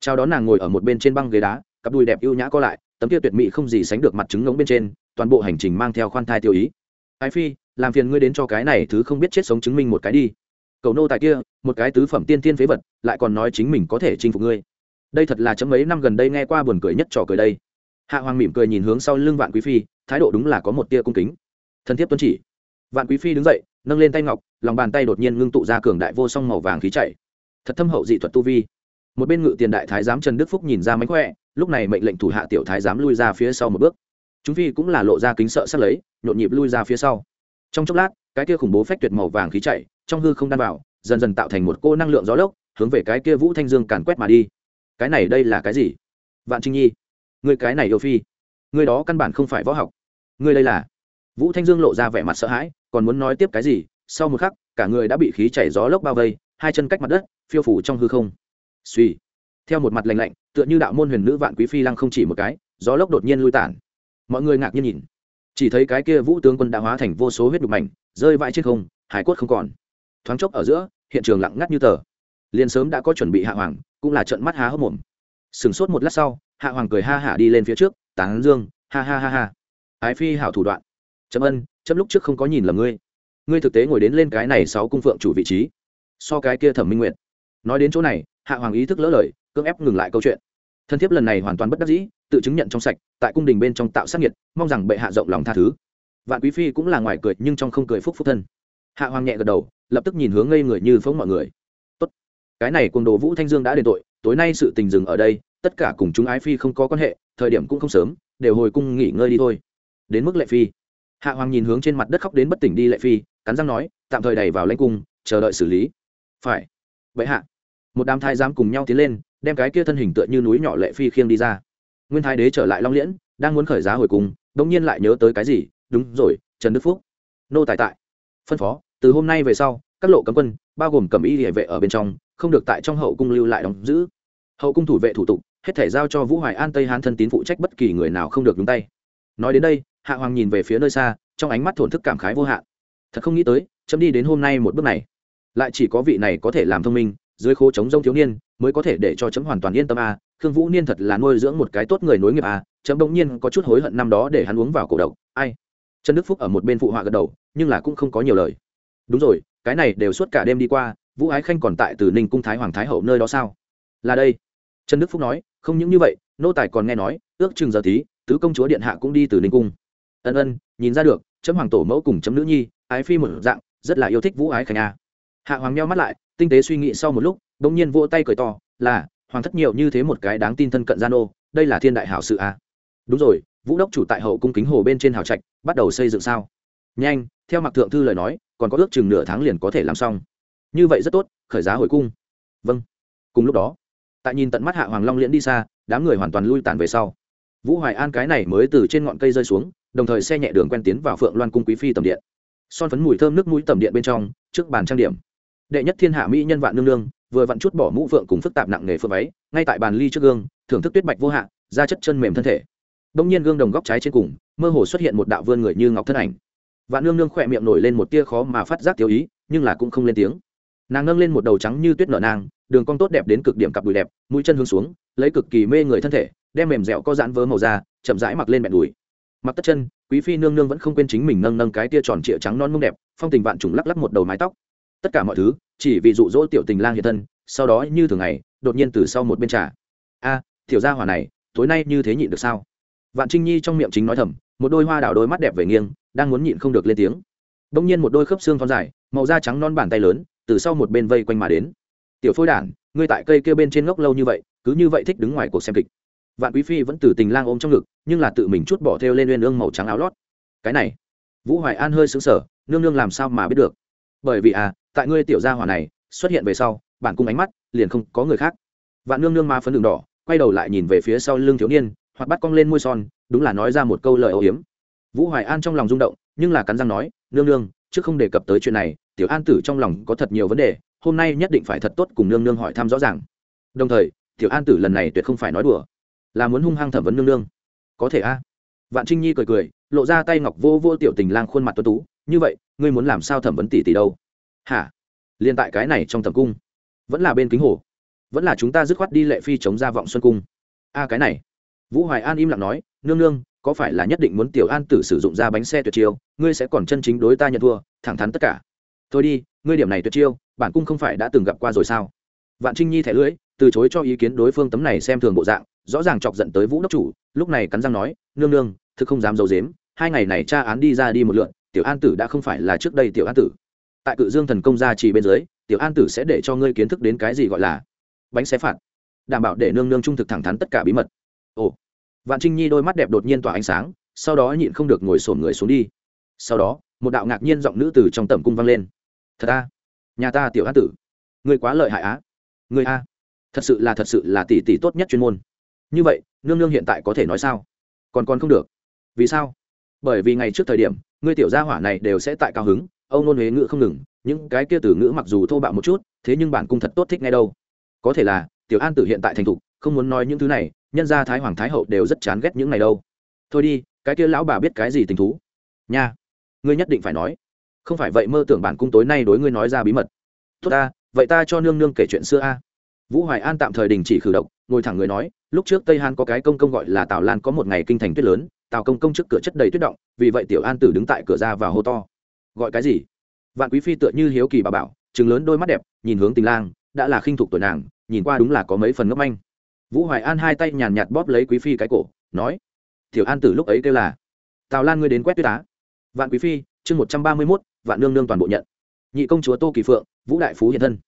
Chào đón nàng ngồi ở một bên trên băng ghế đá, cặp đùi đẹp ưu nhã co lại, tấm kia tuyệt mỹ không gì sánh được mặt trứng ngống bên trên, toàn bộ hành trình mang theo khoan thai tiêu ý. Ái phi làm phiền ngươi đến cho cái này thứ không biết chết sống chứng minh một cái đi. Cầu nô tài kia, một cái tứ phẩm tiên tiên phế vật, lại còn nói chính mình có thể chinh phục ngươi. Đây thật là chấm mấy năm gần đây nghe qua buồn cười nhất trò cười đây. Hạ hoàng mỉm cười nhìn hướng sau lưng vạn quý phi, thái độ đúng là có một tia cung kính. Thân thiết tuân chỉ. Vạn quý phi đứng dậy, nâng lên tay ngọc, lòng bàn tay đột nhiên ngưng tụ ra cường đại vô song màu vàng khí chảy. Thật thâm hậu dị thuật tu vi. Một bên ngự tiền đại thái giám trần đức phúc nhìn ra mánh khỏe, lúc này mệnh lệnh thủ hạ tiểu thái giám lui ra phía sau một bước. Chúng phi cũng là lộ ra kính sợ sắt lấy, nhộn nhịp lui ra phía sau trong chốc lát, cái kia khủng bố phách tuyệt màu vàng khí chạy, trong hư không đan vào, dần dần tạo thành một cô năng lượng gió lốc, hướng về cái kia vũ thanh dương càn quét mà đi. Cái này đây là cái gì? Vạn trinh nhi người cái này yêu phi người đó căn bản không phải võ học. Người đây là? Vũ thanh dương lộ ra vẻ mặt sợ hãi, còn muốn nói tiếp cái gì? Sau một khắc, cả người đã bị khí chảy gió lốc bao vây, hai chân cách mặt đất, phiêu phủ trong hư không. Suy theo một mặt lành lạnh, tựa như đạo môn huyền nữ vạn quý phi lăng không chỉ một cái, gió lốc đột nhiên lui tản. Mọi người ngạc nhiên nhìn chỉ thấy cái kia vũ tướng quân đã hóa thành vô số huyết đục mảnh, rơi vãi trên không, hải quất không còn. Thoáng chốc ở giữa, hiện trường lặng ngắt như tờ. Liền sớm đã có chuẩn bị hạ hoàng, cũng là trận mắt há hốc mồm. Sửng sốt một lát sau, hạ hoàng cười ha hả đi lên phía trước, tán dương, ha ha ha ha. Ái phi hảo thủ đoạn. Chấm ân, chấm lúc trước không có nhìn lầm ngươi. Ngươi thực tế ngồi đến lên cái này sáu cung phượng chủ vị trí. So cái kia thẩm minh nguyện nói đến chỗ này, hạ hoàng ý thức lỡ lời, cưỡng ép ngừng lại câu chuyện. Thân thiếp lần này hoàn toàn bất đắc dĩ tự chứng nhận trong sạch, tại cung đình bên trong tạo sát nhiệt mong rằng bệ hạ rộng lòng tha thứ. Vạn quý phi cũng là ngoài cười, nhưng trong không cười phúc phúc thân. Hạ hoàng nhẹ gật đầu, lập tức nhìn hướng ngây người như phóng mọi người. Tốt. Cái này cùng đồ vũ thanh dương đã đền tội, tối nay sự tình dừng ở đây, tất cả cùng chúng ái phi không có quan hệ, thời điểm cũng không sớm, đều hồi cung nghỉ ngơi đi thôi. Đến mức lệ phi. Hạ hoàng nhìn hướng trên mặt đất khóc đến bất tỉnh đi lệ phi, cắn răng nói, tạm thời đẩy vào lãnh cung, chờ đợi xử lý. Phải. Vậy hạ. Một đám thái giám cùng nhau tiến lên, đem cái kia thân hình tựa như núi nhỏ lệ phi khiêng đi ra nguyên thái đế trở lại long liễn, đang muốn khởi giá hồi cung đống nhiên lại nhớ tới cái gì? Đúng rồi, trần đức phúc. Nô tài tại. Phân phó, từ hôm nay về sau, các lộ cấm quân, bao gồm cầm y địa vệ ở bên trong, không được tại trong hậu cung lưu lại đóng giữ. Hậu cung thủ vệ thủ tục, hết thể giao cho vũ hoài an tây hán thân tín phụ trách bất kỳ người nào không được nhúng tay. Nói đến đây, hạ hoàng nhìn về phía nơi xa, trong ánh mắt thổn thức cảm khái vô hạn. Thật không nghĩ tới, chấm đi đến hôm nay một bước này. Lại chỉ có vị này có thể làm thông minh, dưới khố chống rông thiếu niên, mới có thể để cho chấm hoàn toàn yên tâm à khương vũ niên thật là nuôi dưỡng một cái tốt người nối nghiệp à. chấm bỗng nhiên có chút hối hận năm đó để hắn uống vào cổ độc. Ai? Trần đức phúc ở một bên phụ họa gật đầu, nhưng là cũng không có nhiều lời. Đúng rồi, cái này đều suốt cả đêm đi qua, vũ ái khanh còn tại từ ninh cung thái hoàng thái hậu nơi đó sao? Là đây. Trần đức phúc nói, không những như vậy, nô tài còn nghe nói, ước chừng giờ tí, tứ công chúa điện hạ cũng đi từ ninh cung. Ân ân, nhìn ra được, chấm hoàng tổ mẫu cùng chấm nữ nhi, ái phi một dạng, rất là yêu thích vũ ái khanh a hạ hoàng meo mắt lại, tinh tế suy nghĩ sau một lúc đ ỗ n g nhiên vỗ tay cười to, là hoàng thất nhiều như thế một cái đáng tin thân cận gian ô đây là thiên đại hảo sự à? Đúng rồi, vũ đốc chủ tại hậu cung kính hồ bên trên hào trạch, bắt đầu xây dựng sao? Nhanh, theo mặc thượng thư lời nói, còn có ước chừng nửa tháng liền có thể làm xong. Như vậy rất tốt, khởi giá hồi cung. Vâng. Cùng lúc đó, tại nhìn tận mắt hạ hoàng long liễn đi xa, đám người hoàn toàn lui tàn về sau. Vũ hoài an cái này mới từ trên ngọn cây rơi xuống, đồng thời xe nhẹ đường quen tiến vào phượng loan cung quý phi tầm điện. Son phấn mùi thơm nước mũi tầm điện bên trong, trước bàn trang điểm. Đệ nhất thiên hạ mỹ nhân vạn nương nương vừa vặn chút bỏ mũ phượng cùng phức tạp nặng nghề phượng váy, ngay tại bàn ly trước gương, thưởng thức tuyết bạch vô hạn da chất chân mềm thân thể. Đông nhiên gương đồng góc trái trên cùng, mơ hồ xuất hiện một đạo vươn người như ngọc thân ảnh. Vạn nương nương khỏe miệng nổi lên một tia khó mà phát giác tiêu ý, nhưng là cũng không lên tiếng. Nàng nâng lên một đầu trắng như tuyết nở nang, đường cong tốt đẹp đến cực điểm cặp đùi đẹp, mũi chân hướng xuống, lấy cực kỳ mê người thân thể, đem mềm dẻo có dãn vớ màu da, chậm rãi mặc lên mẹ đùi. Mặc tất chân, quý phi nương nương vẫn không quên chính mình nâng nâng cái tia tròn trịa trắng non mông đẹp, phong tình vạn trùng lắc lắc một đầu mái tóc tất cả mọi thứ, chỉ vì dụ dỗ tiểu tình lang hiện thân, sau đó như thường ngày, đột nhiên từ sau một bên trà. A, tiểu gia hỏa này, tối nay như thế nhịn được sao? Vạn trinh nhi trong miệng chính nói thầm, một đôi hoa đảo đôi mắt đẹp về nghiêng, đang muốn nhịn không được lên tiếng. Bỗng nhiên một đôi khớp xương thon dài, màu da trắng non bàn tay lớn, từ sau một bên vây quanh mà đến. Tiểu phôi đản, ngươi tại cây kia bên trên ngốc lâu như vậy, cứ như vậy thích đứng ngoài cuộc xem kịch. Vạn quý phi vẫn từ tình lang ôm trong ngực, nhưng là tự mình chút bỏ theo lên uyên ương màu trắng áo lót. Cái này, vũ hoài an hơi xứng sở nương nương làm sao mà biết được? Bởi vì à tại ngươi tiểu gia hỏa này xuất hiện về sau, bản cung ánh mắt liền không có người khác. Vạn nương nương ma phấn đường đỏ, quay đầu lại nhìn về phía sau lưng thiếu niên, hoặc bắt cong lên môi son, đúng là nói ra một câu lời âu hiếm vũ hoài an trong lòng rung động, nhưng là cắn răng nói, nương nương chứ không đề cập tới chuyện này, tiểu an tử trong lòng có thật nhiều vấn đề, hôm nay nhất định phải thật tốt cùng nương nương hỏi thăm rõ ràng. Đồng thời, tiểu an tử lần này tuyệt không phải nói đùa, là muốn hung hăng thẩm vấn nương nương. Có thể a. Vạn trinh nhi cười cười, lộ ra tay ngọc vô vô tiểu tình lang khuôn mặt tuấn tú, như vậy, ngươi muốn làm sao thẩm vấn tỷ tỷ đâu? Hả? Liên tại cái này trong tầm cung? Vẫn là bên kính hồ? Vẫn là chúng ta dứt khoát đi lệ phi chống ra vọng xuân cung? A cái này. Vũ hoài an im lặng nói, nương nương, có phải là nhất định muốn tiểu an tử sử dụng ra bánh xe tuyệt chiêu, ngươi sẽ còn chân chính đối ta nhận thua, thẳng thắn tất cả. Thôi đi, ngươi điểm này tuyệt chiêu, bản cung không phải đã từng gặp qua rồi sao? Vạn trinh nhi thẻ lưỡi, từ chối cho ý kiến đối phương tấm này xem thường bộ dạng, rõ ràng chọc giận tới vũ đốc chủ, lúc này cắn răng nói, nương nương, thực không dám d i ấ u dếm hai ngày này cha án đi ra đi một lượn, tiểu an tử đã không phải là trước đây tiểu an tử tại cự dương thần công gia trì bên dưới, tiểu an tử sẽ để cho ngươi kiến thức đến cái gì gọi là bánh xé phạt, đảm bảo để nương nương trung thực thẳng thắn tất cả bí mật. Ồ, vạn trinh nhi đôi mắt đẹp đột nhiên tỏa ánh sáng, sau đó nhịn không được ngồi sổn người xuống đi. Sau đó, một đạo ngạc nhiên giọng nữ từ trong tầm cung vang lên. Thật a, nhà ta tiểu an tử người quá lợi hại á người a, thật sự là thật sự là tỷ tỷ tốt nhất chuyên môn. Như vậy, nương nương hiện tại có thể nói sao? Còn còn không được. Vì sao? Bởi vì ngày trước thời điểm, ngươi tiểu gia hỏa này đều sẽ tại cao hứng Ông nôn huế ngữ không ngừng, những cái kia từ ngữ mặc dù thô bạo một chút, thế nhưng bản cung thật tốt thích ngay đâu. Có thể là, tiểu an tử hiện tại thành thục, không muốn nói những thứ này, nhân gia thái hoàng thái hậu đều rất chán ghét những này đâu. Thôi đi, cái kia lão bà biết cái gì tình thú? Nha, ngươi nhất định phải nói. Không phải vậy mơ tưởng bản cung tối nay đối ngươi nói ra bí mật. Tốt ta, vậy ta cho nương nương kể chuyện xưa a. Vũ hoài an tạm thời đình chỉ khử độc, ngồi thẳng người nói, lúc trước tây han có cái công công gọi là tào lan có một ngày kinh thành tuyết lớn, tào công công trước cửa chất đầy tuyết động, vì vậy tiểu an tử đứng tại cửa ra và hô to gọi cái gì? Vạn quý phi tựa như hiếu kỳ bà bảo chừng lớn đôi mắt đẹp, nhìn hướng tình lang, đã là khinh thục tuổi nàng, nhìn qua đúng là có mấy phần ngốc manh. Vũ hoài an hai tay nhàn nhạt bóp lấy quý phi cái cổ, nói, tiểu an tử lúc ấy kêu là, tào lan ngươi đến quét tuyết á. Vạn quý phi, chương một trăm ba mươi mốt, vạn nương nương toàn bộ nhận. Nhị công chúa tô kỳ phượng, vũ đại phú hiện thân.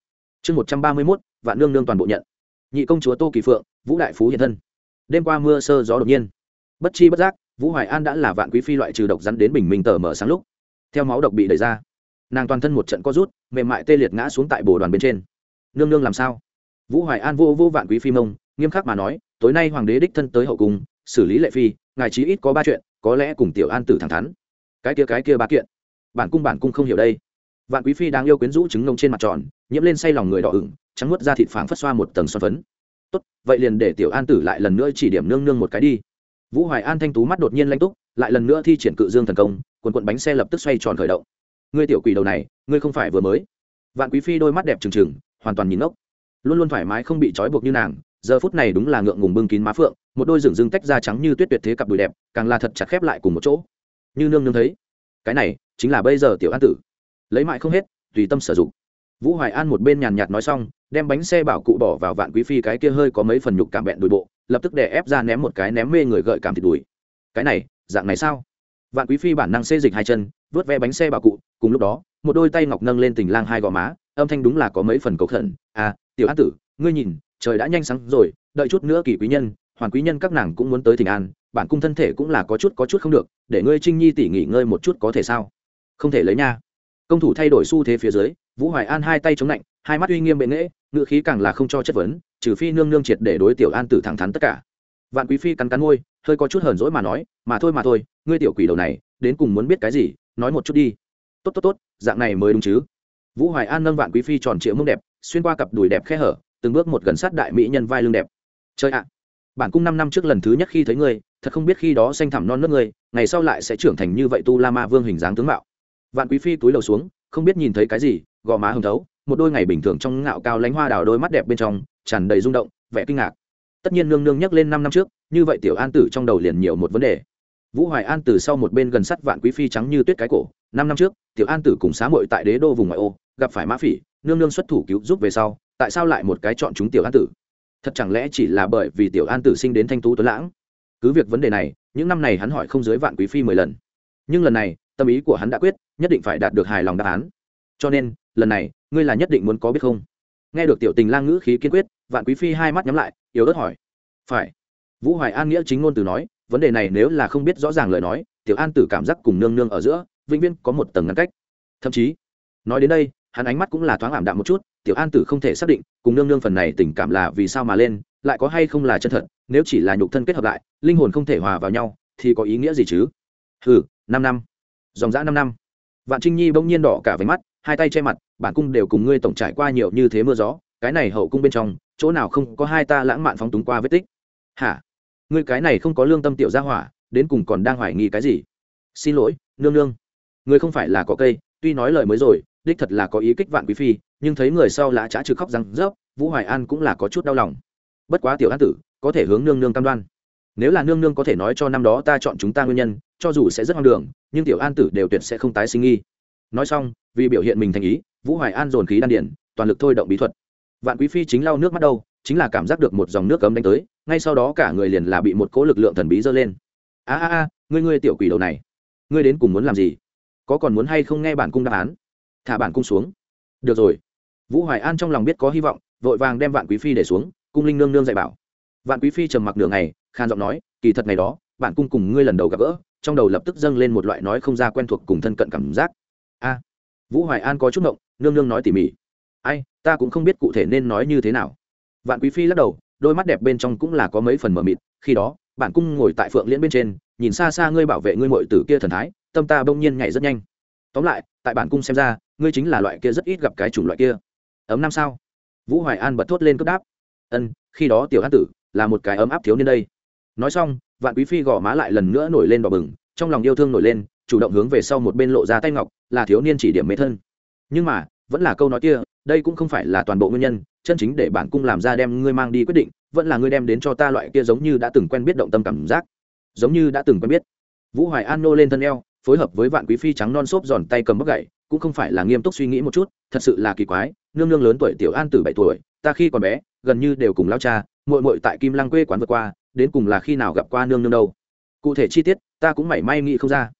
Chương một trăm ba mươi mốt, vạn nương nương toàn bộ nhận. Nhị công chúa tô kỳ phượng, vũ đại phú hiện thân. Đêm qua mưa sơ gió đột nhiên. Bất chi bất giác, vũ hoài an đã là vạn quý phi loại trừ độc rắn đến bình minh tờ mở sáng lúc theo máu độc bị đẩy ra. Nàng toàn thân một trận co rút, mềm mại tê liệt ngã xuống tại bồ đoàn bên trên. Nương nương làm sao? Vũ hoài an vô vô vạn quý phi mông, nghiêm khắc mà nói, tối nay hoàng đế đích thân tới hậu cung, xử lý lệ phi, ngài chí ít có ba chuyện, có lẽ cùng tiểu an tử thẳng thắn. Cái kia cái kia ba kiện. Bản cung bản cung không hiểu đây. Vạn quý phi đang yêu quyến rũ trứng nông trên mặt tròn, nhiễm lên say lòng người đỏ ửng, trắng nuốt ra thịt phảng phất xoa một tầng son phấn. Tốt, vậy liền để tiểu an tử lại lần nữa chỉ điểm nương nương một cái đi. Vũ hoài an thanh tú mắt đột nhiên lanh túc lại lần nữa thi triển cự dương thần công, quần quận bánh xe lập tức xoay tròn khởi động. Ngươi tiểu quỷ đầu này, ngươi không phải vừa mới. Vạn quý phi đôi mắt đẹp trừng trừng, hoàn toàn nhìn ngốc. Luôn luôn thoải mái không bị trói buộc như nàng, giờ phút này đúng là ngượng ngùng bưng kín má phượng, một đôi rừng rưng tách da trắng như tuyết tuyệt thế cặp đùi đẹp, càng là thật chặt khép lại cùng một chỗ. Như nương nương thấy, cái này chính là bây giờ tiểu an tử. Lấy mãi không hết, tùy tâm sử dụng. Vũ hoài an một bên nhàn nhạt nói xong, đem bánh xe bảo cụ bỏ vào vạn quý phi cái kia hơi có mấy phần nhục cảm bẹn đùi bộ, lập tức đè ép ra ném một cái ném mê người gợi cảm thịt đùi. Cái này dạng này sao? Vạn quý phi bản năng xê dịch hai chân, vớt ve bánh xe bảo cụ, cùng lúc đó, một đôi tay ngọc nâng lên tình lang hai gò má, âm thanh đúng là có mấy phần cầu khẩn. À tiểu an tử, ngươi nhìn, trời đã nhanh sáng rồi, đợi chút nữa kỳ quý nhân hoàn quý nhân các nàng cũng muốn tới thỉnh an, bản cung thân thể cũng là có chút có chút không được, để ngươi trinh nhi tỉ nghỉ ngơi một chút có thể sao? Không thể lấy nha. Công thủ thay đổi xu thế phía dưới, vũ hoài an hai tay chống lạnh hai mắt uy nghiêm bệ nghễ ngự khí càng là không cho chất vấn, trừ phi nương nương triệt để đối tiểu an tử thẳng thắn tất cả vạn quý phi cắn cắn môi, hơi có chút hờn dỗi mà nói, mà thôi mà thôi, ngươi tiểu quỷ đầu này, đến cùng muốn biết cái gì, nói một chút đi. Tốt tốt tốt, dạng này mới đúng chứ. Vũ hoài an nâng vạn quý phi tròn triệu mông đẹp, xuyên qua cặp đùi đẹp khe hở, từng bước một gần sát đại mỹ nhân vai lưng đẹp. Chơi ạ, bản cung năm năm trước lần thứ nhất khi thấy ngươi, thật không biết khi đó xanh thẳm non nước ngươi, ngày sau lại sẽ trưởng thành như vậy tu la ma vương hình dáng tướng mạo. Vạn quý phi túi đầu xuống, không biết nhìn thấy cái gì, gò má hồng thấu, một đôi ngày bình thường trong ngạo cao lánh hoa đào đôi mắt đẹp bên trong, tràn đầy rung động, vẻ kinh ngạc tất nhiên nương nương nhắc lên năm năm trước, như vậy tiểu an tử trong đầu liền nhiều một vấn đề. Vũ hoài an từ sau một bên gần sắt vạn quý phi trắng như tuyết cái cổ, năm năm trước, tiểu an tử cùng xá mội tại đế đô vùng ngoại ô, gặp phải mã phỉ, nương nương xuất thủ cứu giúp về sau, tại sao lại một cái chọn chúng tiểu an tử? Thật chẳng lẽ chỉ là bởi vì tiểu an tử sinh đến thanh tú tuấn lãng? Cứ việc vấn đề này, những năm này hắn hỏi không dưới vạn quý phi mười lần. Nhưng lần này, tâm ý của hắn đã quyết, nhất định phải đạt được hài lòng đáp án. Cho nên, lần này, ngươi là nhất định muốn có biết không? Nghe được tiểu tình lang ngữ khí kiên quyết, vạn quý phi hai mắt nhắm lại, yếu ớt hỏi. Phải. Vũ hoài an nghĩa chính ngôn từ nói, vấn đề này nếu là không biết rõ ràng lời nói, tiểu an tử cảm giác cùng nương nương ở giữa, vĩnh viễn có một tầng ngăn cách. Thậm chí, nói đến đây, hắn ánh mắt cũng là thoáng ảm đạm một chút, tiểu an tử không thể xác định, cùng nương nương phần này tình cảm là vì sao mà lên, lại có hay không là chân thật, nếu chỉ là nhục thân kết hợp lại, linh hồn không thể hòa vào nhau, thì có ý nghĩa gì chứ? Ừ năm năm. Dòng dã năm năm. Vạn trinh nhi bỗng nhiên đỏ cả váy mắt hai tay che mặt, bản cung đều cùng ngươi tổng trải qua nhiều như thế mưa gió, cái này hậu cung bên trong, chỗ nào không có hai ta lãng mạn phóng túng qua vết tích. Hả? Ngươi cái này không có lương tâm tiểu gia hỏa, đến cùng còn đang hoài nghi cái gì? Xin lỗi, nương nương. Ngươi không phải là có cây, tuy nói lời mới rồi, đích thật là có ý kích vạn quý phi, nhưng thấy người sau lã trá trừ khóc răng rớp, vũ hoài an cũng là có chút đau lòng. Bất quá tiểu an tử, có thể hướng nương nương cam đoan. Nếu là nương nương có thể nói cho năm đó ta chọn chúng ta nguyên nhân, cho dù sẽ rất hoang đường, nhưng tiểu an tử đều tuyệt sẽ không tái sinh nghi nói xong, vì biểu hiện mình thành ý, vũ hoài an dồn khí đan điển toàn lực thôi động bí thuật. Vạn quý phi chính lau nước mắt đâu, chính là cảm giác được một dòng nước cấm đánh tới, ngay sau đó cả người liền là bị một cỗ lực lượng thần bí dơ lên. A a a, ngươi ngươi tiểu quỷ đầu này, ngươi đến cùng muốn làm gì? Có còn muốn hay không nghe bản cung đáp án? Thả bản cung xuống. Được rồi. Vũ hoài an trong lòng biết có hy vọng, vội vàng đem vạn quý phi để xuống, cung linh nương nương dạy bảo. Vạn quý phi trầm mặc nửa ngày, khan giọng nói, kỳ thật ngày đó, bản cung cùng ngươi lần đầu gặp gỡ, trong đầu lập tức dâng lên một loại nói không ra quen thuộc cùng thân cận cảm giác vũ hoài an có chút động nương nương nói tỉ mỉ. Ai, ta cũng không biết cụ thể nên nói như thế nào. Vạn quý phi lắc đầu, đôi mắt đẹp bên trong cũng là có mấy phần mờ mịt. Khi đó bản cung ngồi tại phượng liễn bên trên, nhìn xa xa ngươi bảo vệ ngươi mội tử kia thần thái, tâm ta bỗng nhiên nhảy rất nhanh. Tóm lại, tại bản cung xem ra, ngươi chính là loại kia rất ít gặp cái chủng loại kia. Ấm năm sao? Vũ hoài an bật thốt lên cướp đáp. Ân, khi đó tiểu an tử là một cái ấm áp thiếu niên đây. Nói xong, vạn quý phi gõ má lại lần nữa nổi lên đỏ bừng, trong lòng yêu thương nổi lên chủ động hướng về sau một bên lộ ra tay ngọc, là thiếu niên chỉ điểm mê thân. Nhưng mà, vẫn là câu nói kia, đây cũng không phải là toàn bộ nguyên nhân, chân chính để bản cung làm ra đem ngươi mang đi quyết định, vẫn là ngươi đem đến cho ta loại kia giống như đã từng quen biết động tâm cảm giác. Giống như đã từng quen biết. Vũ hoài an nô lên thân eo, phối hợp với vạn quý phi trắng non xốp giòn tay cầm bấc gậy, cũng không phải là nghiêm túc suy nghĩ một chút, thật sự là kỳ quái, nương nương lớn tuổi tiểu an từ bảy tuổi, ta khi còn bé, gần như đều cùng lao cha, muội muội tại kim lăng quê quán vượt qua, đến cùng là khi nào gặp qua nương nương đâu. Cụ thể chi tiết, ta cũng mảy may nghĩ không ra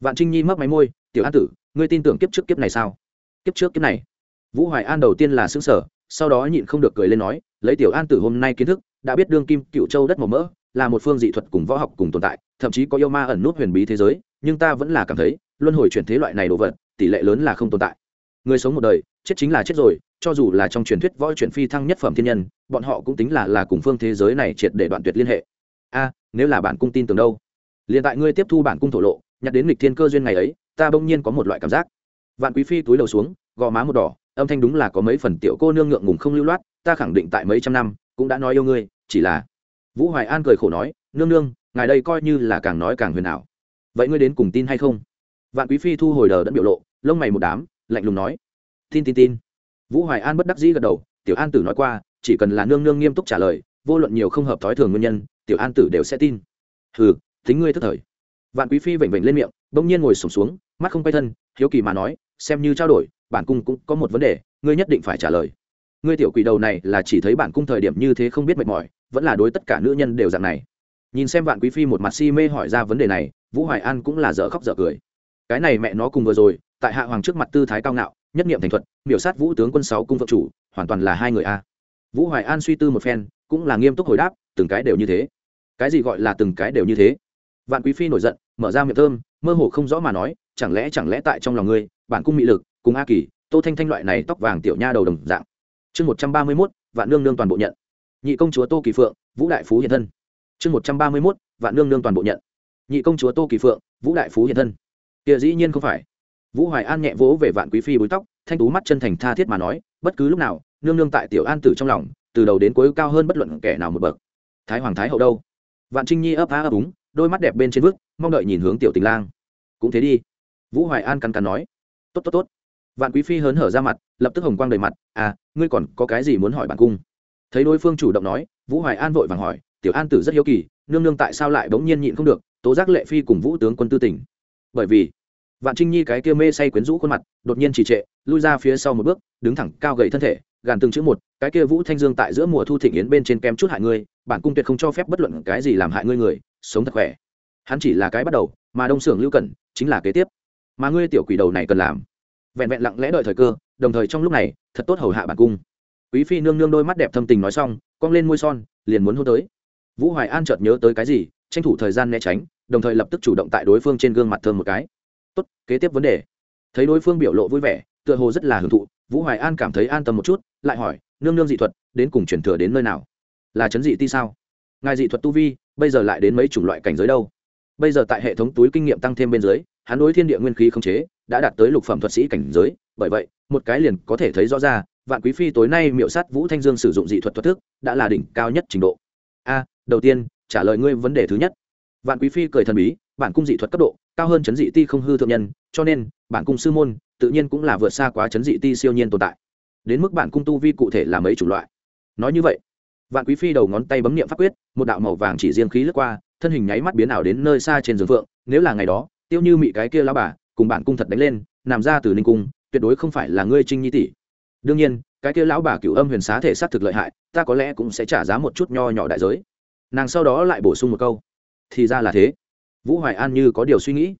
vạn trinh nhi mấp máy môi, tiểu an tử, ngươi tin tưởng kiếp trước kiếp này sao? Kiếp trước kiếp này? Vũ hoài an đầu tiên là xứng sở sau đó nhịn không được cười lên nói, lấy tiểu an tử hôm nay kiến thức, đã biết đương kim cựu châu đất màu mỡ, là một phương dị thuật cùng võ học cùng tồn tại, thậm chí có yêu ma ẩn nút huyền bí thế giới, nhưng ta vẫn là cảm thấy, luân hồi chuyển thế loại này đồ vật, tỷ lệ lớn là không tồn tại. Người sống một đời, chết chính là chết rồi, cho dù là trong truyền thuyết võ chuyển phi thăng nhất phẩm thiên nhân, bọn họ cũng tính là là cùng phương thế giới này triệt để đoạn tuyệt liên hệ. A, nếu là bản cung tin tưởng đâu? Liền tại ngươi tiếp thu bản cung thổ lộ nhắc đến lịch thiên cơ duyên ngày ấy, ta bỗng nhiên có một loại cảm giác. Vạn quý phi túi đầu xuống, gò má một đỏ, âm thanh đúng là có mấy phần tiểu cô nương ngượng ngùng không lưu loát, ta khẳng định tại mấy trăm năm, cũng đã nói yêu ngươi, chỉ là vũ hoài an cười khổ nói, nương nương, ngài đây coi như là càng nói càng huyền ảo. Vậy ngươi đến cùng tin hay không? Vạn quý phi thu hồi đờ đẫn biểu lộ, lông mày một đám, lạnh lùng nói, tin tin tin. Vũ hoài an bất đắc dĩ gật đầu, tiểu an tử nói qua, chỉ cần là nương nương nghiêm túc trả lời, vô luận nhiều không hợp thói thường nguyên nhân, tiểu an tử đều sẽ tin. Hừ tính ngươi thất thời vạn quý phi vểnh vểnh lên miệng, bỗng nhiên ngồi sổm xuống, mắt không quay thân, hiếu kỳ mà nói, xem như trao đổi, bản cung cũng có một vấn đề, ngươi nhất định phải trả lời. Ngươi tiểu quỷ đầu này là chỉ thấy bản cung thời điểm như thế không biết mệt mỏi, vẫn là đối tất cả nữ nhân đều dạng này. Nhìn xem vạn quý phi một mặt si mê hỏi ra vấn đề này, vũ hoài an cũng là dở khóc dở cười. Cái này mẹ nó cùng vừa rồi, tại hạ hoàng trước mặt tư thái cao ngạo, nhất nghiệm thành thuật, miểu sát vũ tướng quân sáu cung vợ chủ, hoàn toàn là hai người a. Vũ hoài an suy tư một phen, cũng là nghiêm túc hồi đáp, từng cái đều như thế. Cái gì gọi là từng cái đều như thế? Vạn quý phi nổi giận mở ra miệng thơm, mơ hồ không rõ mà nói, chẳng lẽ chẳng lẽ tại trong lòng ngươi, bản cung mị lực, cùng a kỳ, tô thanh thanh loại này tóc vàng tiểu nha đầu đồng dạng. Chương một trăm ba mươi mốt, vạn nương nương toàn bộ nhận. Nhị công chúa tô kỳ phượng, vũ đại phú hiện thân. Chương một trăm ba mươi mốt, vạn nương nương toàn bộ nhận. Nhị công chúa tô kỳ phượng, vũ đại phú hiện thân. Kia dĩ nhiên không phải. Vũ hoài an nhẹ vỗ về vạn quý phi búi tóc, thanh tú mắt chân thành tha thiết mà nói, bất cứ lúc nào, nương nương tại tiểu an tử trong lòng, từ đầu đến cuối cao hơn bất luận kẻ nào một bậc. Thái hoàng thái hậu đâu? Vạn trinh nhi ấp á ấp úng, đôi mắt đẹp bên trên vức mong đợi nhìn hướng tiểu tình lang. Cũng thế đi. Vũ hoài an cắn cắn nói. Tốt tốt tốt. Vạn quý phi hớn hở ra mặt, lập tức hồng quang đầy mặt. À ngươi còn có cái gì muốn hỏi bản cung? Thấy đối phương chủ động nói, vũ hoài an vội vàng hỏi. Tiểu an tử rất hiếu kỳ, nương nương tại sao lại bỗng nhiên nhịn không được, tố giác lệ phi cùng vũ tướng quân tư tỉnh bởi vì, vạn trinh nhi cái kia mê say quyến rũ khuôn mặt, đột nhiên trì trệ, lui ra phía sau một bước, đứng thẳng cao gầy thân thể, gàn từng chữ một, cái kia vũ thanh dương tại giữa mùa thu thịnh yến bên trên kem chút hại ngươi, bản cung tuyệt không cho phép bất luận cái gì làm hại ngươi người, sống thật khỏe hắn chỉ là cái bắt đầu, mà đông xưởng lưu cẩn chính là kế tiếp. Mà ngươi tiểu quỷ đầu này cần làm. Vẹn vẹn lặng lẽ đợi thời cơ, đồng thời trong lúc này, thật tốt hầu hạ bản cung. Quý phi nương nương đôi mắt đẹp thâm tình nói xong, cong lên môi son, liền muốn hôn tới. Vũ hoài an chợt nhớ tới cái gì, tranh thủ thời gian né tránh, đồng thời lập tức chủ động tại đối phương trên gương mặt thơm một cái. Tốt, kế tiếp vấn đề. Thấy đối phương biểu lộ vui vẻ, tựa hồ rất là hưởng thụ, vũ hoài an cảm thấy an tâm một chút, lại hỏi, nương nương dị thuật, đến cùng chuyển thừa đến nơi nào? Là chấn dị ti sao? Ngài dị thuật tu vi, bây giờ lại đến mấy chủng loại cảnh giới đâu? Bây giờ tại hệ thống túi kinh nghiệm tăng thêm bên dưới, hắn đối thiên địa nguyên khí không chế đã đạt tới lục phẩm thuật sĩ cảnh giới. Bởi vậy, một cái liền có thể thấy rõ ra, vạn quý phi tối nay miệu sát vũ thanh dương sử dụng dị thuật thuật thức, đã là đỉnh cao nhất trình độ. A, đầu tiên, trả lời ngươi vấn đề thứ nhất. Vạn quý phi cười thần bí, bản cung dị thuật cấp độ, cao hơn chấn dị ti không hư thượng nhân, cho nên, bản cung sư môn, tự nhiên cũng là vượt xa quá chấn dị ti siêu nhiên tồn tại. Đến mức bản cung tu vi cụ thể là mấy chủng loại? Nói như vậy, vạn quý phi đầu ngón tay bấm niệm pháp quyết, một đạo màu vàng chỉ riêng khí lướt qua thân hình nháy mắt biến ảo đến nơi xa trên giường phượng, nếu là ngày đó, tiêu như mị cái kia lao bà, cùng bản cung thật đánh lên, nằm ra từ ninh cung, tuyệt đối không phải là ngươi trinh nhi tỷ. Đương nhiên, cái kia lão bà cửu âm huyền xá thể sát thực lợi hại, ta có lẽ cũng sẽ trả giá một chút nho nhỏ đại giới. Nàng sau đó lại bổ sung một câu. Thì ra là thế. Vũ hoài an như có điều suy nghĩ.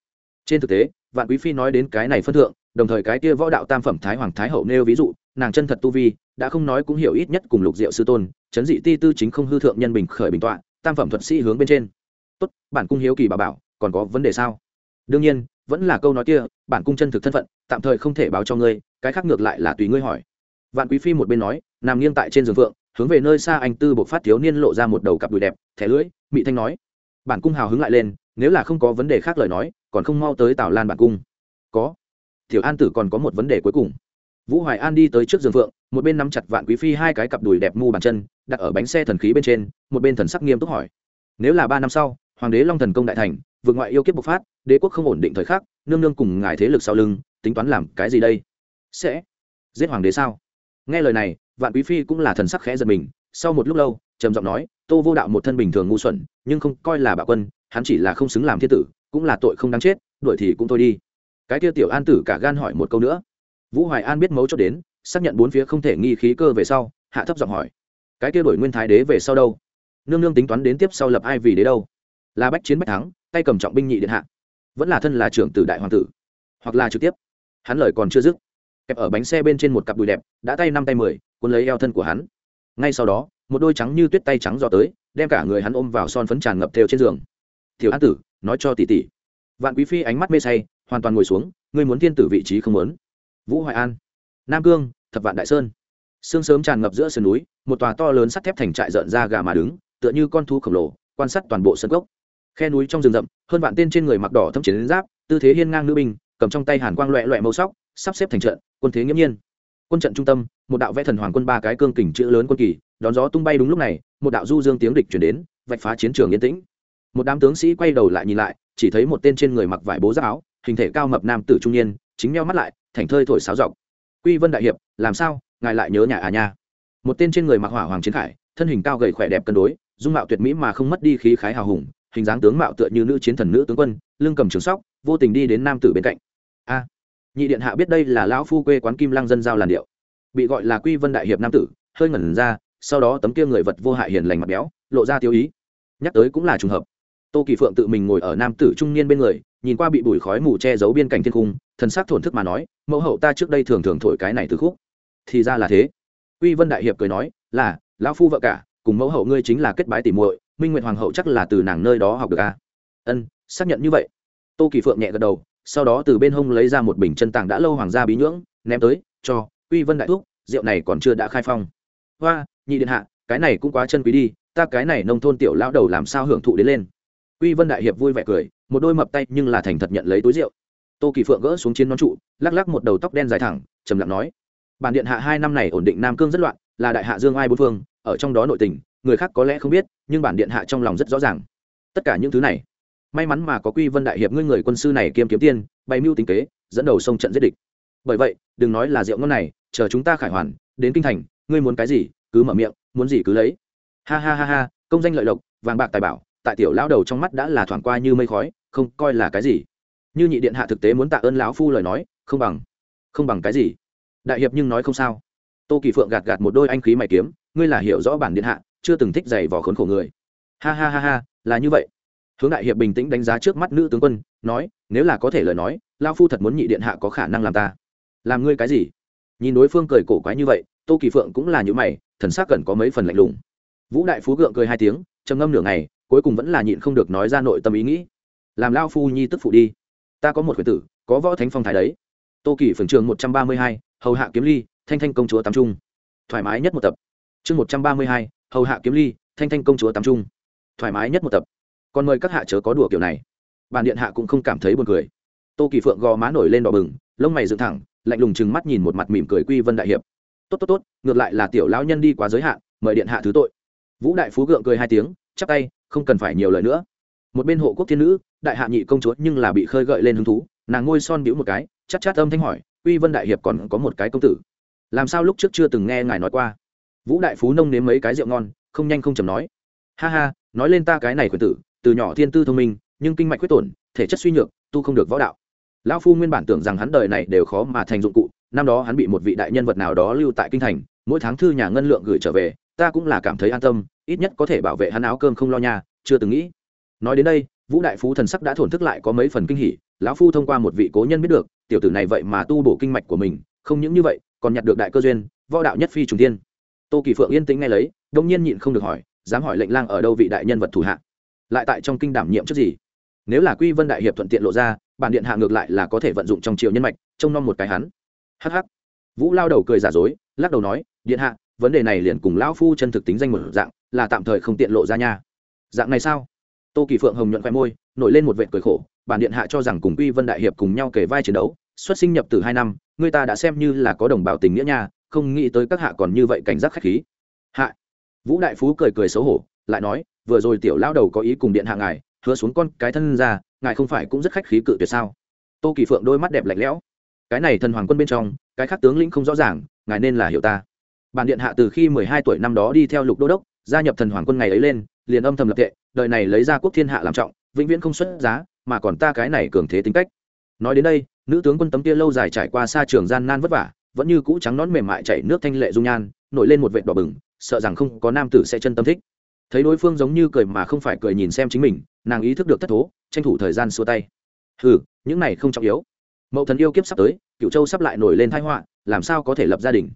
Trên thực tế, vạn quý phi nói đến cái này phân thượng, đồng thời cái kia võ đạo tam phẩm thái hoàng thái hậu nêu ví dụ, nàng chân thật tu vi, đã không nói cũng hiểu ít nhất cùng lục diệu sư tôn, chấn dị ti tư chính không hư thượng nhân bình khởi bình tọa, tam phẩm thuật sĩ hướng bên trên tốt, bản cung hiếu kỳ bà bảo, còn có vấn đề sao? Đương nhiên, vẫn là câu nói kia, bản cung chân thực thân phận, tạm thời không thể báo cho ngươi, cái khác ngược lại là tùy ngươi hỏi. Vạn quý phi một bên nói, nằm nghiêng tại trên giường phượng hướng về nơi xa anh tư bộc phát thiếu niên lộ ra một đầu cặp đùi đẹp, thẻ lưỡi, mị thanh nói. Bản cung hào hứng lại lên, nếu là không có vấn đề khác lời nói, còn không mau tới tào lan bản cung. Có. Tiểu an tử còn có một vấn đề cuối cùng. Vũ hoài an đi tới trước giường phượng một bên nắm chặt vạn quý phi hai cái cặp đùi đẹp mu bàn chân, đặt ở bánh xe thần khí bên trên, một bên thần sắc nghiêm túc hỏi. Nếu là ba năm sau hoàng đế long thần công đại thành, vượt ngoại yêu kiếp bộc phát, đế quốc không ổn định thời khắc, nương nương cùng ngài thế lực sau lưng, tính toán làm cái gì đây? Sẽ giết hoàng đế sao? Nghe lời này, vạn quý phi cũng là thần sắc khẽ giật mình, sau một lúc lâu, trầm giọng nói, tô vô đạo một thân bình thường ngu xuẩn, nhưng không coi là bạo quân, hắn chỉ là không xứng làm thiên tử, cũng là tội không đáng chết, đuổi thì cũng thôi đi. Cái kia tiểu an tử cả gan hỏi một câu nữa. Vũ hoài an biết mấu chốt đến, xác nhận bốn phía không thể nghi khí cơ về sau, hạ thấp giọng hỏi, cái kia đổi nguyên thái đế về sau đâu? Nương nương tính toán đến tiếp sau lập ai vì đế đâu? Là bách chiến bách thắng, tay cầm trọng binh nhị điện hạ. Vẫn là thân là trưởng tử đại hoàng tử, hoặc là trực tiếp. Hắn lời còn chưa dứt, kẹp ở bánh xe bên trên một cặp đùi đẹp, đã tay năm tay mười, cuốn lấy eo thân của hắn. Ngay sau đó, một đôi trắng như tuyết tay trắng dò tới, đem cả người hắn ôm vào son phấn tràn ngập theo trên giường. Thiếu an tử, nói cho tỷ tỷ. Vạn quý phi ánh mắt mê say, hoàn toàn ngồi xuống, ngươi muốn thiên tử vị trí không muốn? Vũ hoài an. Nam cương, thập vạn đại sơn. Sương sớm tràn ngập giữa sườn núi, một tòa to lớn sắt thép thành trại rợn ra gà mà đứng, tựa như con thú khổng lồ, quan sát toàn bộ sân gốc khe núi trong rừng rậm, hơn vạn tên trên người mặc đỏ thâm chiến giáp, tư thế hiên ngang nữ binh, cầm trong tay hàn quang loẹ loẹ màu sóc, sắp xếp thành trận, quân thế nghiễm nhiên. Quân trận trung tâm, một đạo vẽ thần hoàng quân ba cái cương kình chữ lớn quân kỳ, đón gió tung bay đúng lúc này, một đạo du dương tiếng địch chuyển đến, vạch phá chiến trường yên tĩnh. Một đám tướng sĩ quay đầu lại nhìn lại, chỉ thấy một tên trên người mặc vải bố giáp áo, hình thể cao mập nam tử trung niên, chính meo mắt lại, thành thơi thổi sáo dọc. Quy vân đại hiệp, làm sao? Ngài lại nhớ nhà à nha? Một tên trên người mặc hỏa hoàng chiến khải, thân hình cao gầy khỏe đẹp cân đối, dung mạo tuyệt mỹ mà không mất đi khí khái hào hùng hình dáng tướng mạo tựa như nữ chiến thần nữ tướng quân, lưng cầm trường sóc, vô tình đi đến nam tử bên cạnh. A, nhị điện hạ biết đây là lão phu quê quán kim lăng dân giao làn điệu. Bị gọi là quy vân đại hiệp nam tử, hơi ngẩn ra, sau đó tấm kia người vật vô hại hiền lành mặt béo, lộ ra tiêu ý. Nhắc tới cũng là trùng hợp. Tô kỳ phượng tự mình ngồi ở nam tử trung niên bên người, nhìn qua bị bụi khói mù che giấu biên cảnh thiên cung, thần sắc thổn thức mà nói, mẫu hậu ta trước đây thường thường thổi cái này từ khúc. Thì ra là thế. Quy vân đại hiệp cười nói, là, lão phu vợ cả, cùng mẫu hậu ngươi chính là kết bái tỉ muội minh nguyệt hoàng hậu chắc là từ nàng nơi đó học được a à? ân, xác nhận như vậy. Tô kỳ phượng nhẹ gật đầu, sau đó từ bên hông lấy ra một bình chân tàng đã lâu hoàng gia bí nhưỡng, ném tới, cho Uy vân đại thúc, rượu này còn chưa đã khai phong. Hoa, nhị điện hạ, cái này cũng quá chân quý đi, ta cái này nông thôn tiểu lão đầu làm sao hưởng thụ đến lên? Uy vân đại hiệp vui vẻ cười, một đôi mập tay nhưng là thành thật nhận lấy túi rượu. Tô kỳ phượng gỡ xuống chiến nón trụ, lắc lắc một đầu tóc đen dài thẳng, trầm lặng nói, bản điện hạ hai năm này ổn định nam cương rất loạn, là đại hạ dương ai bốn phương, ở trong đó nội tình người khác có lẽ không biết, nhưng bản điện hạ trong lòng rất rõ ràng. Tất cả những thứ này, may mắn mà có quy vân đại hiệp ngươi người quân sư này kiêm kiếm tiên, bày mưu tính kế, dẫn đầu sông trận giết địch. Bởi vậy, đừng nói là rượu ngon này, chờ chúng ta khải hoàn, đến kinh thành, ngươi muốn cái gì, cứ mở miệng, muốn gì cứ lấy. Ha ha ha ha, công danh lợi lộc, vàng bạc tài bảo, tại tiểu lão đầu trong mắt đã là thoảng qua như mây khói, không coi là cái gì. Như nhị điện hạ thực tế muốn tạ ơn lão phu lời nói, không bằng không bằng cái gì. Đại hiệp nhưng nói không sao. Tô kỳ phượng gạt gạt một đôi anh khí mày kiếm, ngươi là hiểu rõ bản điện hạ chưa từng thích giày vò khốn khổ người. Ha ha ha ha, là như vậy. Hướng đại hiệp bình tĩnh đánh giá trước mắt nữ tướng quân, nói, nếu là có thể lời nói, lao phu thật muốn nhị điện hạ có khả năng làm ta. Làm ngươi cái gì? Nhìn đối phương cười cổ quái như vậy, tô kỳ phượng cũng là như mày, thần s ắ c cần có mấy phần lạnh lùng. Vũ đại phú gượng cười hai tiếng, trầm ngâm nửa ngày, cuối cùng vẫn là nhịn không được nói ra nội tâm ý nghĩ. Làm lao phu nhi tức phụ đi. Ta có một khuyển tử, có võ thánh phong thái đấy. Tô kỳ phường trường một trăm ba mươi hai, hầu hạ kiếm ly, thanh thanh công chúa tám trung. Thoải mái nhất một tập. Chương một trăm ba mươi hai hầu hạ kiếm ly, thanh thanh công chúa tắm trung thoải mái nhất một tập. Còn mời các hạ chớ có đùa kiểu này. Bàn điện hạ cũng không cảm thấy buồn cười. Tô kỳ phượng gò má nổi lên đỏ bừng, lông mày dựng thẳng, lạnh lùng chừng mắt nhìn một mặt mỉm cười quy vân đại hiệp. Tốt tốt tốt, ngược lại là tiểu lão nhân đi quá giới hạn, mời điện hạ thứ tội. Vũ đại phú gượng cười hai tiếng, chắp tay, không cần phải nhiều lời nữa. Một bên hộ quốc thiên nữ, đại hạ nhị công chúa nhưng là bị khơi gợi lên hứng thú, nàng ngôi son bĩu một cái chắc chát âm thanh hỏi uy vân đại hiệp còn có một cái công tử. Làm sao lúc trước chưa từng nghe ngài nói qua? Vũ đại phú nông nếm mấy cái rượu ngon, không nhanh không chầm nói. Ha ha, nói lên ta cái này quyền tử, từ nhỏ thiên tư thông minh, nhưng kinh mạch quyết tổn, thể chất suy nhược, tu không được võ đạo. Lão phu nguyên bản tưởng rằng hắn đời này đều khó mà thành dụng cụ, năm đó hắn bị một vị đại nhân vật nào đó lưu tại kinh thành, mỗi tháng thư nhà ngân lượng gửi trở về, ta cũng là cảm thấy an tâm, ít nhất có thể bảo vệ hắn áo cơm không lo nhà chưa từng nghĩ. Nói đến đây, vũ đại phú thần sắc đã thổn thức lại có mấy phần kinh hỉ, lão phu thông qua một vị cố nhân biết được, tiểu tử này vậy mà tu bổ kinh mạch của mình, không những như vậy, còn nhặt được đại cơ duyên, võ đạo nhất phi trùng tiên tô kỳ phượng yên tĩnh nghe lấy, đông nhiên nhịn không được hỏi, dám hỏi lệnh lang ở đâu vị đại nhân vật thủ hạ? Lại tại trong kinh đảm nhiệm trước gì? Nếu là quy vân đại hiệp thuận tiện lộ ra, bản điện hạ ngược lại là có thể vận dụng trong triều nhân mạch, trông nom một cái hắn. Hh vũ lao đầu cười giả dối, lắc đầu nói, điện hạ, vấn đề này liền cùng lão phu chân thực tính danh một dạng, là tạm thời không tiện lộ ra nha. Dạng này sao? Tô kỳ phượng hồng nhuận khoe môi, nổi lên một vệ cười khổ, bản điện hạ cho rằng cùng quy vân đại hiệp cùng nhau kể vai chiến đấu, xuất sinh nhập từ hai năm, người ta đã xem như là có đồng bào tình nghĩa nha không nghĩ tới các hạ còn như vậy cảnh giác khách khí. Hạ. Vũ đại phú cười cười xấu hổ, lại nói, vừa rồi tiểu lao đầu có ý cùng điện hạ ngài, hứa xuống con cái thân ra, ngài không phải cũng rất khách khí cự tuyệt sao? Tô kỳ phượng đôi mắt đẹp lạnh lẽo. Cái này thần hoàng quân bên trong, cái khác tướng lĩnh không rõ ràng, ngài nên là hiểu ta. Bản điện hạ từ khi mười hai tuổi năm đó đi theo lục đô đốc, gia nhập thần hoàng quân ngày ấy lên, liền âm thầm lập tệ đời này lấy ra quốc thiên hạ làm trọng, vĩnh viễn không xuất giá, mà còn ta cái này cường thế tính cách. Nói đến đây, nữ tướng quân tấm kia lâu dài trải qua xa trường gian nan vất vả vẫn như cũ trắng nón mềm mại chảy nước thanh lệ dung nhan, nổi lên một vệt đỏ bừng, sợ rằng không có nam tử sẽ chân tâm thích. Thấy đối phương giống như cười mà không phải cười nhìn xem chính mình, nàng ý thức được thất thố, tranh thủ thời gian xua tay. Ừ những này không trọng yếu. Mậu thần yêu kiếp sắp tới cựu châu sắp lại nổi lên thái họa, làm sao có thể lập gia đình?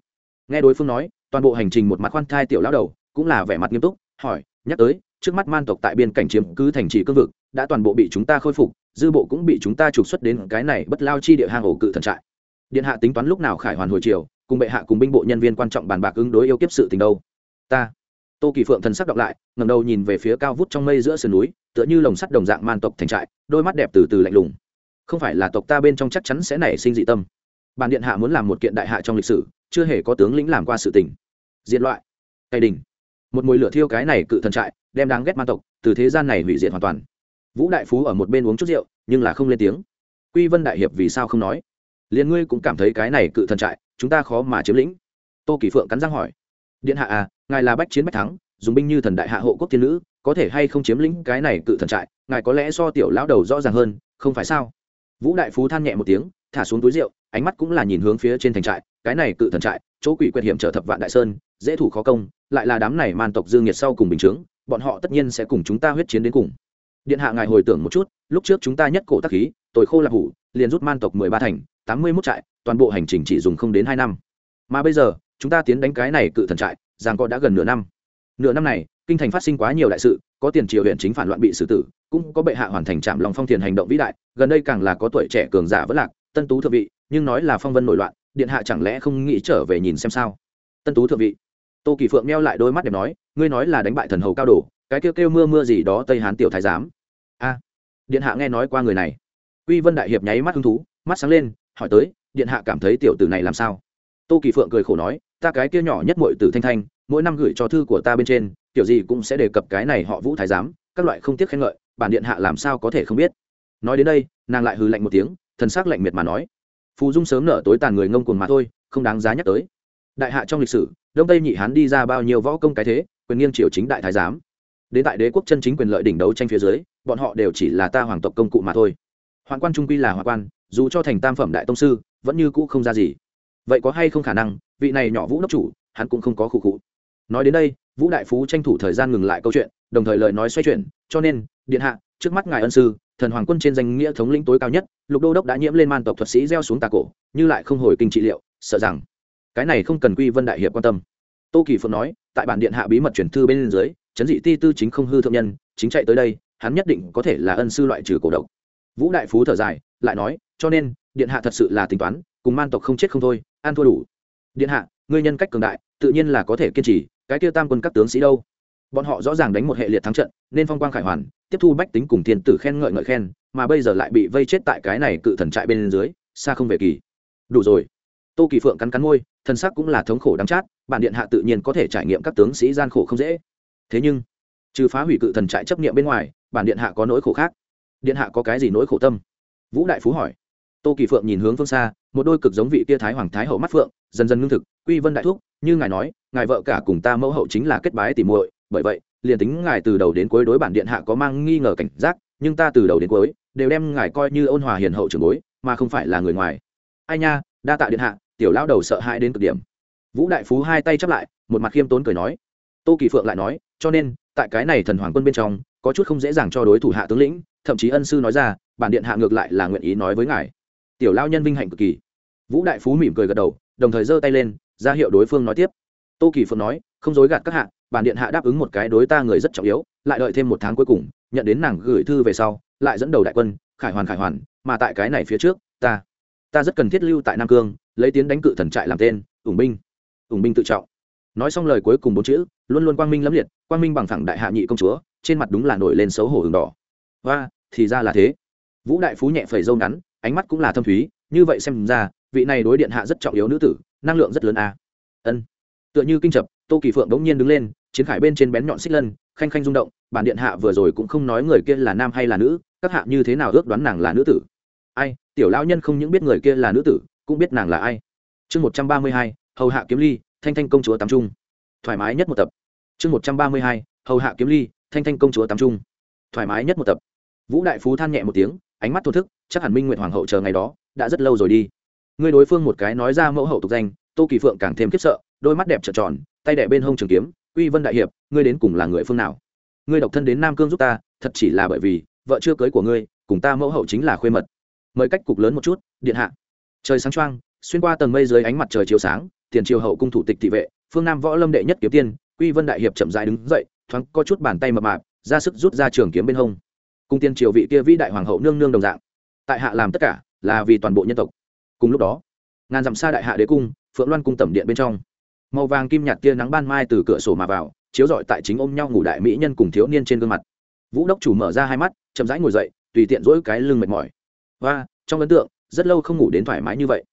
Nghe đối phương nói, toàn bộ hành trình một mặt khoan thai tiểu lão đầu, cũng là vẻ mặt nghiêm túc, hỏi, nhắc tới, trước mắt man tộc tại biên cảnh chiếm cứ thành trì cương vực, đã toàn bộ bị chúng ta khôi phục, dư bộ cũng bị chúng ta trục xuất đến cái này bất lao chi địa hang ổ cự thần trại điện hạ tính toán lúc nào khải hoàn hồi chiều cùng bệ hạ cùng binh bộ nhân viên quan trọng bàn bạc ứng đối yêu kiếp sự tình đâu. Ta, tô kỳ phượng thần sắc đọc lại ngầm đầu nhìn về phía cao vút trong mây giữa sườn núi, tựa như lồng sắt đồng dạng man tộc thành trại, đôi mắt đẹp từ từ lạnh lùng. Không phải là tộc ta bên trong chắc chắn sẽ nảy sinh dị tâm. Bản điện hạ muốn làm một kiện đại hạ trong lịch sử, chưa hề có tướng lĩnh làm qua sự tình. Diện loại, cây đình. Một mùi lửa thiêu cái này cự thần trại, đem đáng ghét man tộc, từ thế gian này hủy diệt hoàn toàn. Vũ đại phú ở một bên uống chút rượu, nhưng là không lên tiếng. Quy vân đại hiệp vì sao không nói? Liền ngươi cũng cảm thấy cái này cự thần trại, chúng ta khó mà chiếm lĩnh. Tô kỳ phượng cắn răng hỏi. Điện hạ à ngài là bách chiến bách thắng, dùng binh như thần đại hạ hộ quốc thiên nữ, có thể hay không chiếm lĩnh cái này cự thần trại, ngài có lẽ so tiểu lão đầu rõ ràng hơn, không phải sao? Vũ đại phú than nhẹ một tiếng, thả xuống túi rượu, ánh mắt cũng là nhìn hướng phía trên thành trại, cái này cự thần trại, chỗ quỷ quyệt hiểm trở thập vạn đại sơn, dễ thủ khó công, lại là đám này man tộc dương nhiệt sau cùng bình chướng, bọn họ tất nhiên sẽ cùng chúng ta huyết chiến đến cùng. Điện hạ ngài hồi tưởng một chút, lúc trước chúng ta nhất cổ tác khí, tội khô lạc hủ, liền rút man tộc mười ba thành tám mươi mốt trại, toàn bộ hành trình chỉ dùng không đến hai năm. Mà bây giờ, chúng ta tiến đánh cái này cự thần trại giang có đã gần nửa năm. Nửa năm này, kinh thành phát sinh quá nhiều đại sự, có tiền triều huyện chính phản loạn bị xử tử, cũng có bệ hạ hoàn thành trạm lòng phong thiền hành động vĩ đại, gần đây càng là có tuổi trẻ cường giả vất lạc, tân tú thượng vị, nhưng nói là phong vân nổi loạn, điện hạ chẳng lẽ không nghĩ trở về nhìn xem sao? Tân tú thượng vị, tô kỳ phượng meo lại đôi mắt đẹp nói, ngươi nói là đánh bại thần hầu cao đồ, cái kêu kêu mưa mưa gì đó tây hán tiểu thái giám. A, điện hạ nghe nói qua người này. Uy vân đại hiệp nháy mắt hứng thú, mắt sáng lên hỏi tới, điện hạ cảm thấy tiểu tử này làm sao? Tô kỳ phượng cười khổ nói, ta cái kia nhỏ nhất mội tử thanh thanh, mỗi năm gửi cho thư của ta bên trên, kiểu gì cũng sẽ đề cập cái này họ vũ thái giám, các loại không tiếc khen ngợi, bản điện hạ làm sao có thể không biết? Nói đến đây, nàng lại hừ lạnh một tiếng, thần s ắ c lạnh miệt mà nói, phù dung sớm nở tối tàn người ngông cuồng mà thôi, không đáng giá nhắc tới. Đại hạ trong lịch sử, đông tây nhị hán đi ra bao nhiêu võ công cái thế, quyền nghiêng triều chính đại thái giám. Đến tại đế quốc chân chính quyền lợi đỉnh đấu tranh phía dưới, bọn họ đều chỉ là ta hoàng tộc công cụ mà thôi. Hoàng quan trung quy là hoàng quan dù cho thành tam phẩm đại tông sư, vẫn như cũ không ra gì. Vậy có hay không khả năng, vị này nhỏ vũ đốc chủ, hắn cũng không có khu cụ nói đến đây, vũ đại phú tranh thủ thời gian ngừng lại câu chuyện, đồng thời lời nói xoay chuyển, cho nên, điện hạ, trước mắt ngài ân sư, thần hoàng quân trên danh nghĩa thống lĩnh tối cao nhất, lục đô đốc đã nhiễm lên man tộc thuật sĩ gieo xuống tà cổ, như lại không hồi kinh trị liệu, sợ rằng, cái này không cần quy vân đại hiệp quan tâm. Tô kỳ phượng nói, tại bản điện hạ bí mật chuyển thư bên dưới, chấn dị ti tư chính không hư thượng nhân, chính chạy tới đây, hắn nhất định có thể là ân sư loại trừ cổ độc. Vũ đại phú thở dài, lại nói cho nên, điện hạ thật sự là tính toán, cùng man tộc không chết không thôi an thua đủ. Điện hạ, ngươi nhân cách cường đại, tự nhiên là có thể kiên trì, cái tiêu tam quân các tướng sĩ đâu? Bọn họ rõ ràng đánh một hệ liệt thắng trận, nên phong quang khải hoàn, tiếp thu bách tính cùng tiền tử khen ngợi ngợi khen, mà bây giờ lại bị vây chết tại cái này cự thần trại bên dưới, xa không về kỳ. Đủ rồi. Tô kỳ phượng cắn cắn môi thân sắc cũng là thống khổ đắng chát, bản điện hạ tự nhiên có thể trải nghiệm các tướng sĩ gian khổ không dễ. Thế nhưng, trừ phá hủy cự thần trại chấp nghiệm bên ngoài, bản điện hạ có nỗi khổ khác. Điện hạ có cái gì nỗi khổ tâm? Vũ đại phú hỏi tô kỳ phượng nhìn hướng phương xa, một đôi cực giống vị tia thái hoàng thái hậu mắt phượng, dần dần ngưng thực, quy vân đại thúc, như ngài nói, ngài vợ cả cùng ta mẫu hậu chính là kết bái tỉ muội, bởi vậy, liền tính ngài từ đầu đến cuối đối bản điện hạ có mang nghi ngờ cảnh giác, nhưng ta từ đầu đến cuối đều đem ngài coi như ôn hòa hiền hậu trưởng bối, mà không phải là người ngoài. Ai nha, đa tạ điện hạ, tiểu lão đầu sợ hãi đến cực điểm. Vũ đại phú hai tay chắp lại, một mặt khiêm tốn cười nói. Tô kỳ phượng lại nói, cho nên, tại cái này thần hoàng quân bên trong, có chút không dễ dàng cho đối thủ hạ tướng lĩnh, thậm chí ân sư nói ra, bản điện hạ ngược lại là nguyện ý nói với ngài tiểu lao nhân vinh hạnh cực kỳ. Vũ đại phú mỉm cười gật đầu, đồng thời giơ tay lên, ra hiệu đối phương nói tiếp. Tô kỳ phượng nói, không dối gạt các hạ, bản điện hạ đáp ứng một cái đối ta người rất trọng yếu, lại đợi thêm một tháng cuối cùng, nhận đến nàng gửi thư về sau, lại dẫn đầu đại quân, khải hoàn khải hoàn, mà tại cái này phía trước, ta ta rất cần thiết lưu tại nam cương, lấy tiến đánh cự thần trại làm tên, ủng binh ủng binh tự trọng. Nói xong lời cuối cùng bốn chữ, luôn luôn quang minh lẫm liệt, quang minh bằng thẳng đại hạ nhị công chúa, trên mặt đúng là nổi lên xấu hổ hừng đỏ. Và thì ra là thế. Vũ đại phú nhẹ phẩy dâu ngắn ánh mắt cũng là thâm thúy, như vậy xem ra, vị này đối điện hạ rất trọng yếu nữ tử, năng lượng rất lớn a à. ân. Tựa như kinh chập, tô kỳ phượng đống nhiên đứng lên, chiến khải bên trên bén nhọn xích lân, khanh khanh rung động, bản điện hạ vừa rồi cũng không nói người kia là nam hay là nữ, các hạ như thế nào ước đoán nàng là nữ tử? Ai, tiểu lão nhân không những biết người kia là nữ tử, cũng biết nàng là ai. Chương một trăm ba mươi hai, hầu hạ kiếm ly, thanh thanh công chúa tám trung. Thoải mái nhất một tập. Chương một trăm ba mươi hai, hầu hạ kiếm ly, thanh thanh công chúa tám trung. Thoải mái nhất một tập. Vũ đại phú than nhẹ một tiếng ánh mắt thổ thức, chắc hẳn minh nguyện hoàng hậu chờ ngày đó, đã rất lâu rồi đi. Người đối phương một cái nói ra mẫu hậu tục danh, tô kỳ phượng càng thêm khiếp sợ, đôi mắt đẹp trợn tròn, tay đẻ bên hông trường kiếm, uy vân đại hiệp, ngươi đến cùng là người phương nào? Ngươi độc thân đến nam cương giúp ta, thật chỉ là bởi vì vợ chưa cưới của ngươi, cùng ta mẫu hậu chính là khuê mật. Mời cách cục lớn một chút, điện hạ. Trời sáng choang, xuyên qua tầng mây dưới ánh mặt trời chiếu sáng, tiền triều hậu cung thủ tịch thị vệ, phương nam võ lâm đệ nhất kiếm tiên, uy vân đại hiệp chậm dại đứng dậy, thoáng có chút bàn tay mập mạp, ra sức rút ra trường kiếm bên hông cung tiên triều vị kia vĩ đại hoàng hậu nương nương đồng dạng. Tại hạ làm tất cả là vì toàn bộ nhân tộc. Cùng lúc đó, ngàn dặm xa đại hạ đế cung, phượng loan cung tẩm điện bên trong, màu vàng kim nhạt tia nắng ban mai từ cửa sổ mà vào, chiếu rọi tại chính ôm nhau ngủ đại mỹ nhân cùng thiếu niên trên gương mặt. Vũ đốc chủ mở ra hai mắt, chậm rãi ngồi dậy, tùy tiện dỗi cái lưng mệt mỏi. Và trong ấn tượng, rất lâu không ngủ đến thoải mái như vậy.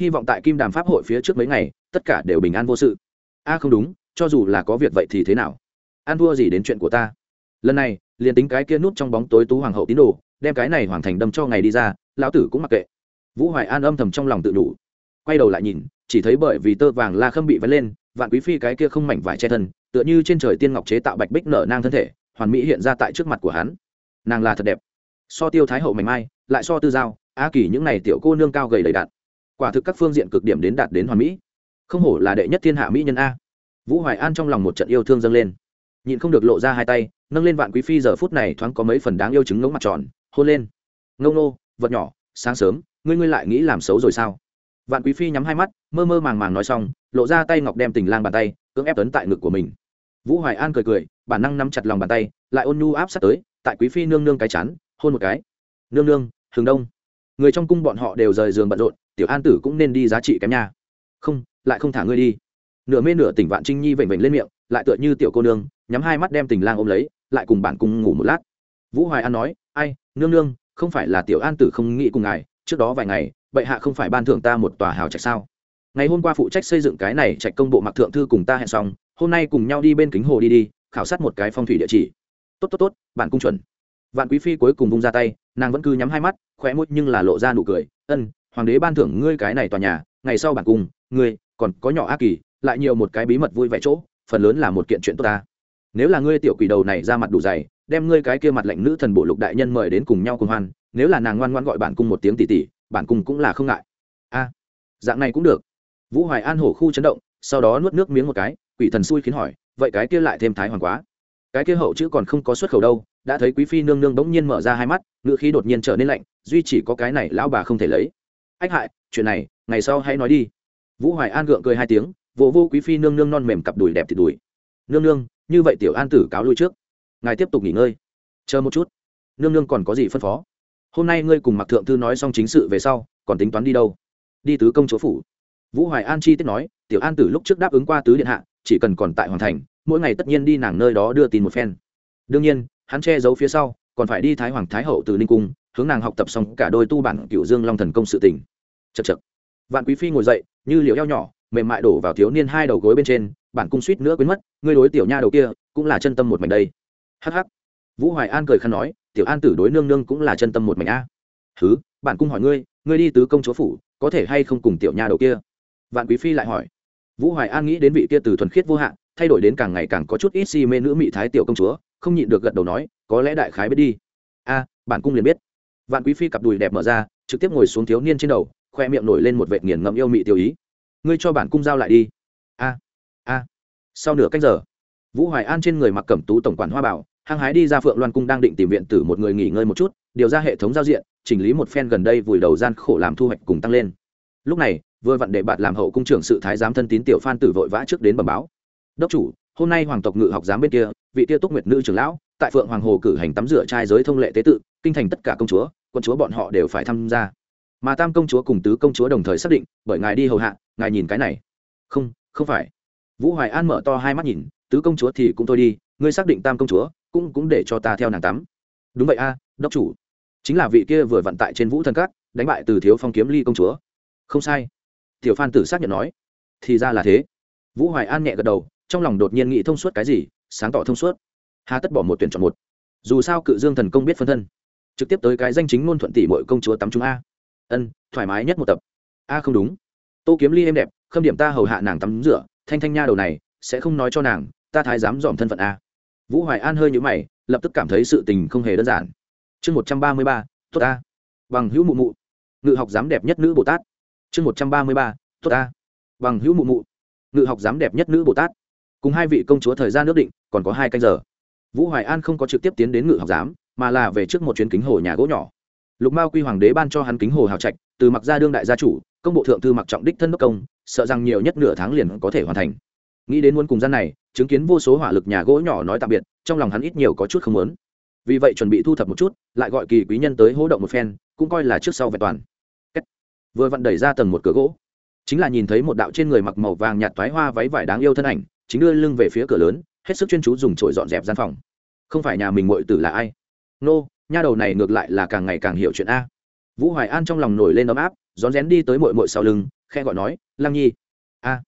Hy vọng tại kim đàm pháp hội phía trước mấy ngày, tất cả đều bình an vô sự. A, không đúng, cho dù là có việc vậy thì thế nào? An thua gì đến chuyện của ta? Lần này liền tính cái kia nút trong bóng tối tú hoàng hậu tín đồ, đem cái này hoàn thành đâm cho ngày đi ra, lão tử cũng mặc kệ. Vũ hoài an âm thầm trong lòng tự đủ. Quay đầu lại nhìn, chỉ thấy bởi vì tơ vàng la khâm bị vấn lên, vạn quý phi cái kia không mảnh vải che thân, tựa như trên trời tiên ngọc chế tạo bạch bích nở nang thân thể, hoàn mỹ hiện ra tại trước mặt của hắn. Nàng là thật đẹp. So tiêu thái hậu mảnh mai, lại so tư giao a kỳ những này tiểu cô nương cao gầy đầy đạn. Quả thực các phương diện cực điểm đến đạt đến hoàn mỹ. Không hổ là đệ nhất thiên hạ mỹ nhân a. Vũ hoài an trong lòng một trận yêu thương dâng lên. Nhịn không được lộ ra hai tay nâng lên vạn quý phi giờ phút này thoáng có mấy phần đáng yêu chứng ngống mặt tròn, hôn lên. Ngông nô vật nhỏ, sáng sớm, ngươi ngươi lại nghĩ làm xấu rồi sao? Vạn quý phi nhắm hai mắt, mơ mơ màng màng nói xong, lộ ra tay ngọc đem tình lang bàn tay, cưỡng ép tấn tại ngực của mình. Vũ hoài an cười cười, bản năng nắm chặt lòng bàn tay, lại ôn nhu áp sát tới, tại quý phi nương nương cái chán, hôn một cái. Nương nương hướng đông. Người trong cung bọn họ đều rời giường bận rộn, tiểu an tử cũng nên đi giá trị kém nha. Không, lại không thả ngươi đi. Nửa mê nửa tỉnh vạn trinh nhi vểnh vểnh lên miệng, lại tựa như tiểu cô nương, nhắm hai mắt đem tình lang ôm lấy lại cùng bản cung ngủ một lát. Vũ hoài an nói, ai, nương nương, không phải là tiểu an tử không nghĩ cùng ngài, trước đó vài ngày, bệ hạ không phải ban thưởng ta một tòa hào trạch sao? Ngày hôm qua phụ trách xây dựng cái này trạch công bộ mặc thượng thư cùng ta hẹn xong, hôm nay cùng nhau đi bên kính hồ đi đi, khảo sát một cái phong thủy địa chỉ. Tốt tốt tốt bản cung chuẩn. Vạn quý phi cuối cùng vung ra tay, nàng vẫn cứ nhắm hai mắt, khóe môi nhưng là lộ ra nụ cười, ân, hoàng đế ban thưởng ngươi cái này tòa nhà, ngày sau bản cung ngươi còn có nhỏ ác kỳ, lại nhiều một cái bí mật vui vẻ chỗ, phần lớn là một kiện chuyện tốt ta nếu là ngươi tiểu quỷ đầu này ra mặt đủ dày, đem ngươi cái kia mặt lệnh nữ thần bộ lục đại nhân mời đến cùng nhau cùng hoan, nếu là nàng ngoan ngoan gọi bản cung một tiếng tỷ tỷ, bản cung cũng là không ngại. A, dạng này cũng được. Vũ hoài an hổ khu chấn động, sau đó nuốt nước miếng một cái, quỷ thần xui khiến hỏi, vậy cái kia lại thêm thái hoàng quá? Cái kia hậu chữ còn không có xuất khẩu đâu, đã thấy quý phi nương nương bỗng nhiên mở ra hai mắt, ngữ khí đột nhiên trở nên lạnh, duy chỉ có cái này lão bà không thể lấy. Ách hại, chuyện này, ngày sau hãy nói đi. Vũ hoài an gượng cười hai tiếng vô vô quý phi nương nương non mềm cặp đùi đẹp thì đùi. Nương nương như vậy tiểu an tử cáo lui trước. Ngài tiếp tục nghỉ ngơi. Chờ một chút. Nương nương còn có gì phân phó? Hôm nay ngươi cùng mặc thượng thư nói xong chính sự về sau, còn tính toán đi đâu? Đi tứ công chúa phủ. Vũ hoài an chi tiết nói, tiểu an tử lúc trước đáp ứng qua tứ điện hạ, chỉ cần còn tại hoàng thành, mỗi ngày tất nhiên đi nàng nơi đó đưa tin một phen. Đương nhiên, hắn che giấu phía sau, còn phải đi thái hoàng thái hậu từ ninh cung, hướng nàng học tập xong cả đôi tu bản cựu dương long thần công sự tỉnh chật chật vạn quý phi ngồi dậy, như liều eo nhỏ, mềm mại đổ vào thiếu niên hai đầu gối bên trên bản cung suýt nữa quên mất, ngươi đối tiểu nha đầu kia cũng là chân tâm một mảnh đây. Hh vũ hoài an cười khăn nói, tiểu an tử đối nương nương cũng là chân tâm một mảnh a. Thứ bản cung hỏi ngươi ngươi đi tứ công chúa phủ, có thể hay không cùng tiểu nha đầu kia? Vạn quý phi lại hỏi. Vũ hoài an nghĩ đến vị kia từ thuần khiết vô hạn thay đổi đến càng ngày càng có chút ít si mê nữ mỹ thái tiểu công chúa, không nhịn được gật đầu nói, có lẽ đại khái biết đi. A, bản cung liền biết. Vạn quý phi cặp đùi đẹp mở ra, trực tiếp ngồi xuống thiếu niên trên đầu, khoe miệng nổi lên một vệt nghiền ngẫm yêu mị tiêu ý. Ngươi cho bản cung giao lại đi a. Sau nửa canh giờ, vũ hoài an trên người mặc cẩm tú tổng quản hoa bảo, hăng hái đi ra phượng loan cung đang định tìm viện tử một người nghỉ ngơi một chút, điều ra hệ thống giao diện, chỉnh lý một phen gần đây vùi đầu gian khổ làm thu hoạch cùng tăng lên. Lúc này, vừa vặn để bạn làm hậu cung trưởng sự thái giám thân tín tiểu phan tử vội vã trước đến bẩm báo. Đốc chủ, hôm nay hoàng tộc ngự học giám bên kia, vị tia túc nguyệt nữ trưởng lão, tại phượng hoàng hồ cử hành tắm rửa trai giới thông lệ tế tự, kinh thành tất cả công chúa, quân chúa bọn họ đều phải tham gia. Mà tam công chúa cùng tứ công chúa đồng thời xác định, bởi ngài đi hầu hạ, ngài nhìn cái này. Không không phải vũ hoài an mở to hai mắt nhìn, tứ công chúa thì cũng thôi đi, ngươi xác định tam công chúa, cũng cũng để cho ta theo nàng tắm. Đúng vậy a, đốc chủ. Chính là vị kia vừa vận tại trên vũ thần cát đánh bại từ thiếu phong kiếm ly công chúa. Không sai. Tiểu phan tử xác nhận nói. Thì ra là thế. Vũ hoài an nhẹ gật đầu, trong lòng đột nhiên nghĩ thông suốt cái gì, sáng tỏ thông suốt. Hà tất bỏ một tuyển chọn một. Dù sao cự dương thần công biết phân thân, trực tiếp tới cái danh chính ngôn thuận tỷ mọi công chúa tắm chúng a. Ân, thoải mái nhất một tập. A, không đúng. Tô kiếm ly êm đẹp, khâm điểm ta hầu hạ nàng tắm rửa thanh thanh nha đầu này, sẽ không nói cho nàng, ta thái dám dòm thân phận a. Vũ hoài an hơi nhũ mày, lập tức cảm thấy sự tình không hề đơn giản. Chương một trăm ba mươi ba, tốt ta. Bằng hữu mụ mụ. Ngự học dám đẹp nhất nữ bồ tát. Chương một trăm ba mươi ba, tốt ta. Bằng hữu mụ mụ. Ngự học dám đẹp nhất nữ bồ tát. Cùng hai vị công chúa thời gian nước định, còn có hai canh giờ. Vũ hoài an không có trực tiếp tiến đến ngự học giám, mà là về trước một chuyến kính hồ nhà gỗ nhỏ. Lục mao quy hoàng đế ban cho hắn kính hồ hào trạch, từ mặc ra đương đại gia chủ, công bộ thượng thư mặc trọng đích thân đốc công sợ rằng nhiều nhất nửa tháng liền có thể hoàn thành. Nghĩ đến muốn cùng gian này, chứng kiến vô số hỏa lực nhà gỗ nhỏ nói tạm biệt, trong lòng hắn ít nhiều có chút không muốn. Vì vậy chuẩn bị thu thập một chút, lại gọi kỳ quý nhân tới hỗ động một phen, cũng coi là trước sau vẹn toàn. Vừa vặn đẩy ra tầng một cửa gỗ. Chính là nhìn thấy một đạo trên người mặc màu vàng nhạt toái hoa váy vải đáng yêu thân ảnh, chính đưa lưng về phía cửa lớn, hết sức chuyên chú dùng chổi dọn dẹp gian phòng. Không phải nhà mình muội tử là ai? Nô, nha đầu này ngược lại là càng ngày càng hiểu chuyện a. Vũ hoài an trong lòng nổi lên ấm áp, rón rén đi tới mội mội sau lưng khe gọi nói, lăng nhi. A.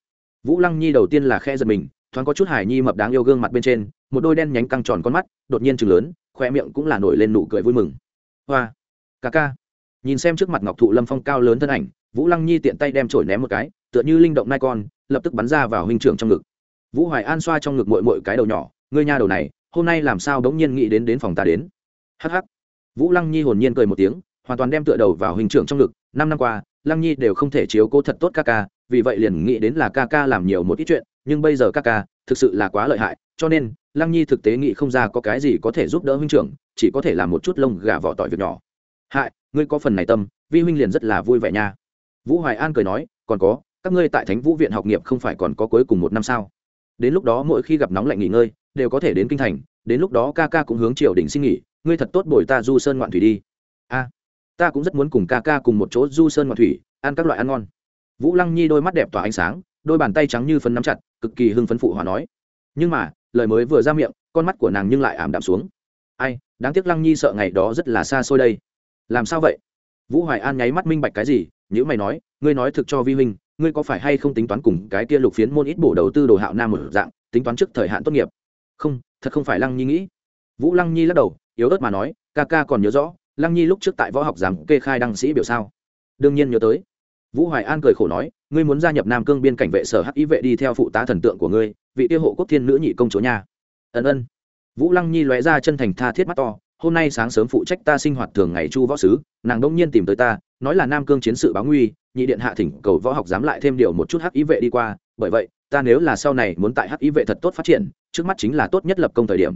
Vũ lăng nhi đầu tiên là khe giật mình, thoáng có chút hải nhi mập đáng yêu gương mặt bên trên, một đôi đen nhánh căng tròn con mắt, đột nhiên chừng lớn khoe miệng cũng là nổi lên nụ cười vui mừng. Hoa, ca ca. Nhìn xem trước mặt ngọc thụ lâm phong cao lớn thân ảnh, vũ lăng nhi tiện tay đem trổi ném một cái, tựa như linh động nai con, lập tức bắn ra vào huynh trưởng trong ngực. Vũ hoài an xoa trong ngực mội mội cái đầu nhỏ, ngươi nha đầu này, hôm nay làm sao đống nhiên nghĩ đến đến phòng ta đến? Hh vũ lăng nhi hồn nhiên cười một tiếng, hoàn toàn đem tựa đầu vào huynh trưởng trong ngực, năm năm qua lăng nhi đều không thể chiếu cố thật tốt ca ca, vì vậy liền nghĩ đến là ca ca làm nhiều một ít chuyện, nhưng bây giờ ca ca thực sự là quá lợi hại, cho nên lăng nhi thực tế nghĩ không ra có cái gì có thể giúp đỡ huynh trưởng, chỉ có thể làm một chút lông gà vỏ tỏi việc nhỏ. Hại, ngươi có phần này tâm, vi huynh liền rất là vui vẻ nha. Vũ hoài an cười nói, còn có, các ngươi tại thánh vũ viện học nghiệp không phải còn có cuối cùng một năm sao? Đến lúc đó mỗi khi gặp nóng lạnh nghỉ ngơi, đều có thể đến kinh thành, đến lúc đó ca ca cũng hướng triều đình xin nghỉ, ngươi thật tốt bồi ta du sơn ngoạn thủy đi. A ta cũng rất muốn cùng ca ca cùng một chỗ du sơn ngoạn thủy, ăn các loại ăn ngon. Vũ lăng nhi đôi mắt đẹp tỏa ánh sáng, đôi bàn tay trắng như phấn nắm chặt, cực kỳ hưng phấn phụ hòa nói. Nhưng mà, lời mới vừa ra miệng, con mắt của nàng nhưng lại ảm đạm xuống. Ai, đáng tiếc lăng nhi sợ ngày đó rất là xa xôi đây. Làm sao vậy? Vũ hoài an nháy mắt minh bạch cái gì nhữ mày nói, ngươi nói thực cho vi huynh, ngươi có phải hay không tính toán cùng cái kia lục phiến môn ít bổ đầu tư đồ hạo nam một dạng, tính toán trước thời hạn tốt nghiệp? Không, thật không phải lăng nhi nghĩ. Vũ lăng nhi lắc đầu, yếu ớt mà nói, ca ca còn nhớ rõ lăng nhi lúc trước tại võ học giám kê khai đăng sĩ biểu sao? Đương nhiên nhớ tới. Vũ hoài an cười khổ nói, ngươi muốn gia nhập nam cương biên cảnh vệ sở hắc ý vệ đi theo phụ tá thần tượng của ngươi, vị tiêu hộ quốc thiên nữ nhị công chúa nha. Ân ân. Vũ lăng nhi lóe ra chân thành tha thiết mắt to, hôm nay sáng sớm phụ trách ta sinh hoạt thường ngày chu võ sứ, nàng đông nhiên tìm tới ta, nói là nam cương chiến sự báo nguy, nhị điện hạ thỉnh cầu võ học dám lại thêm điều một chút hắc ý vệ đi qua, bởi vậy, ta nếu là sau này muốn tại hắc ý vệ thật tốt phát triển, trước mắt chính là tốt nhất lập công thời điểm.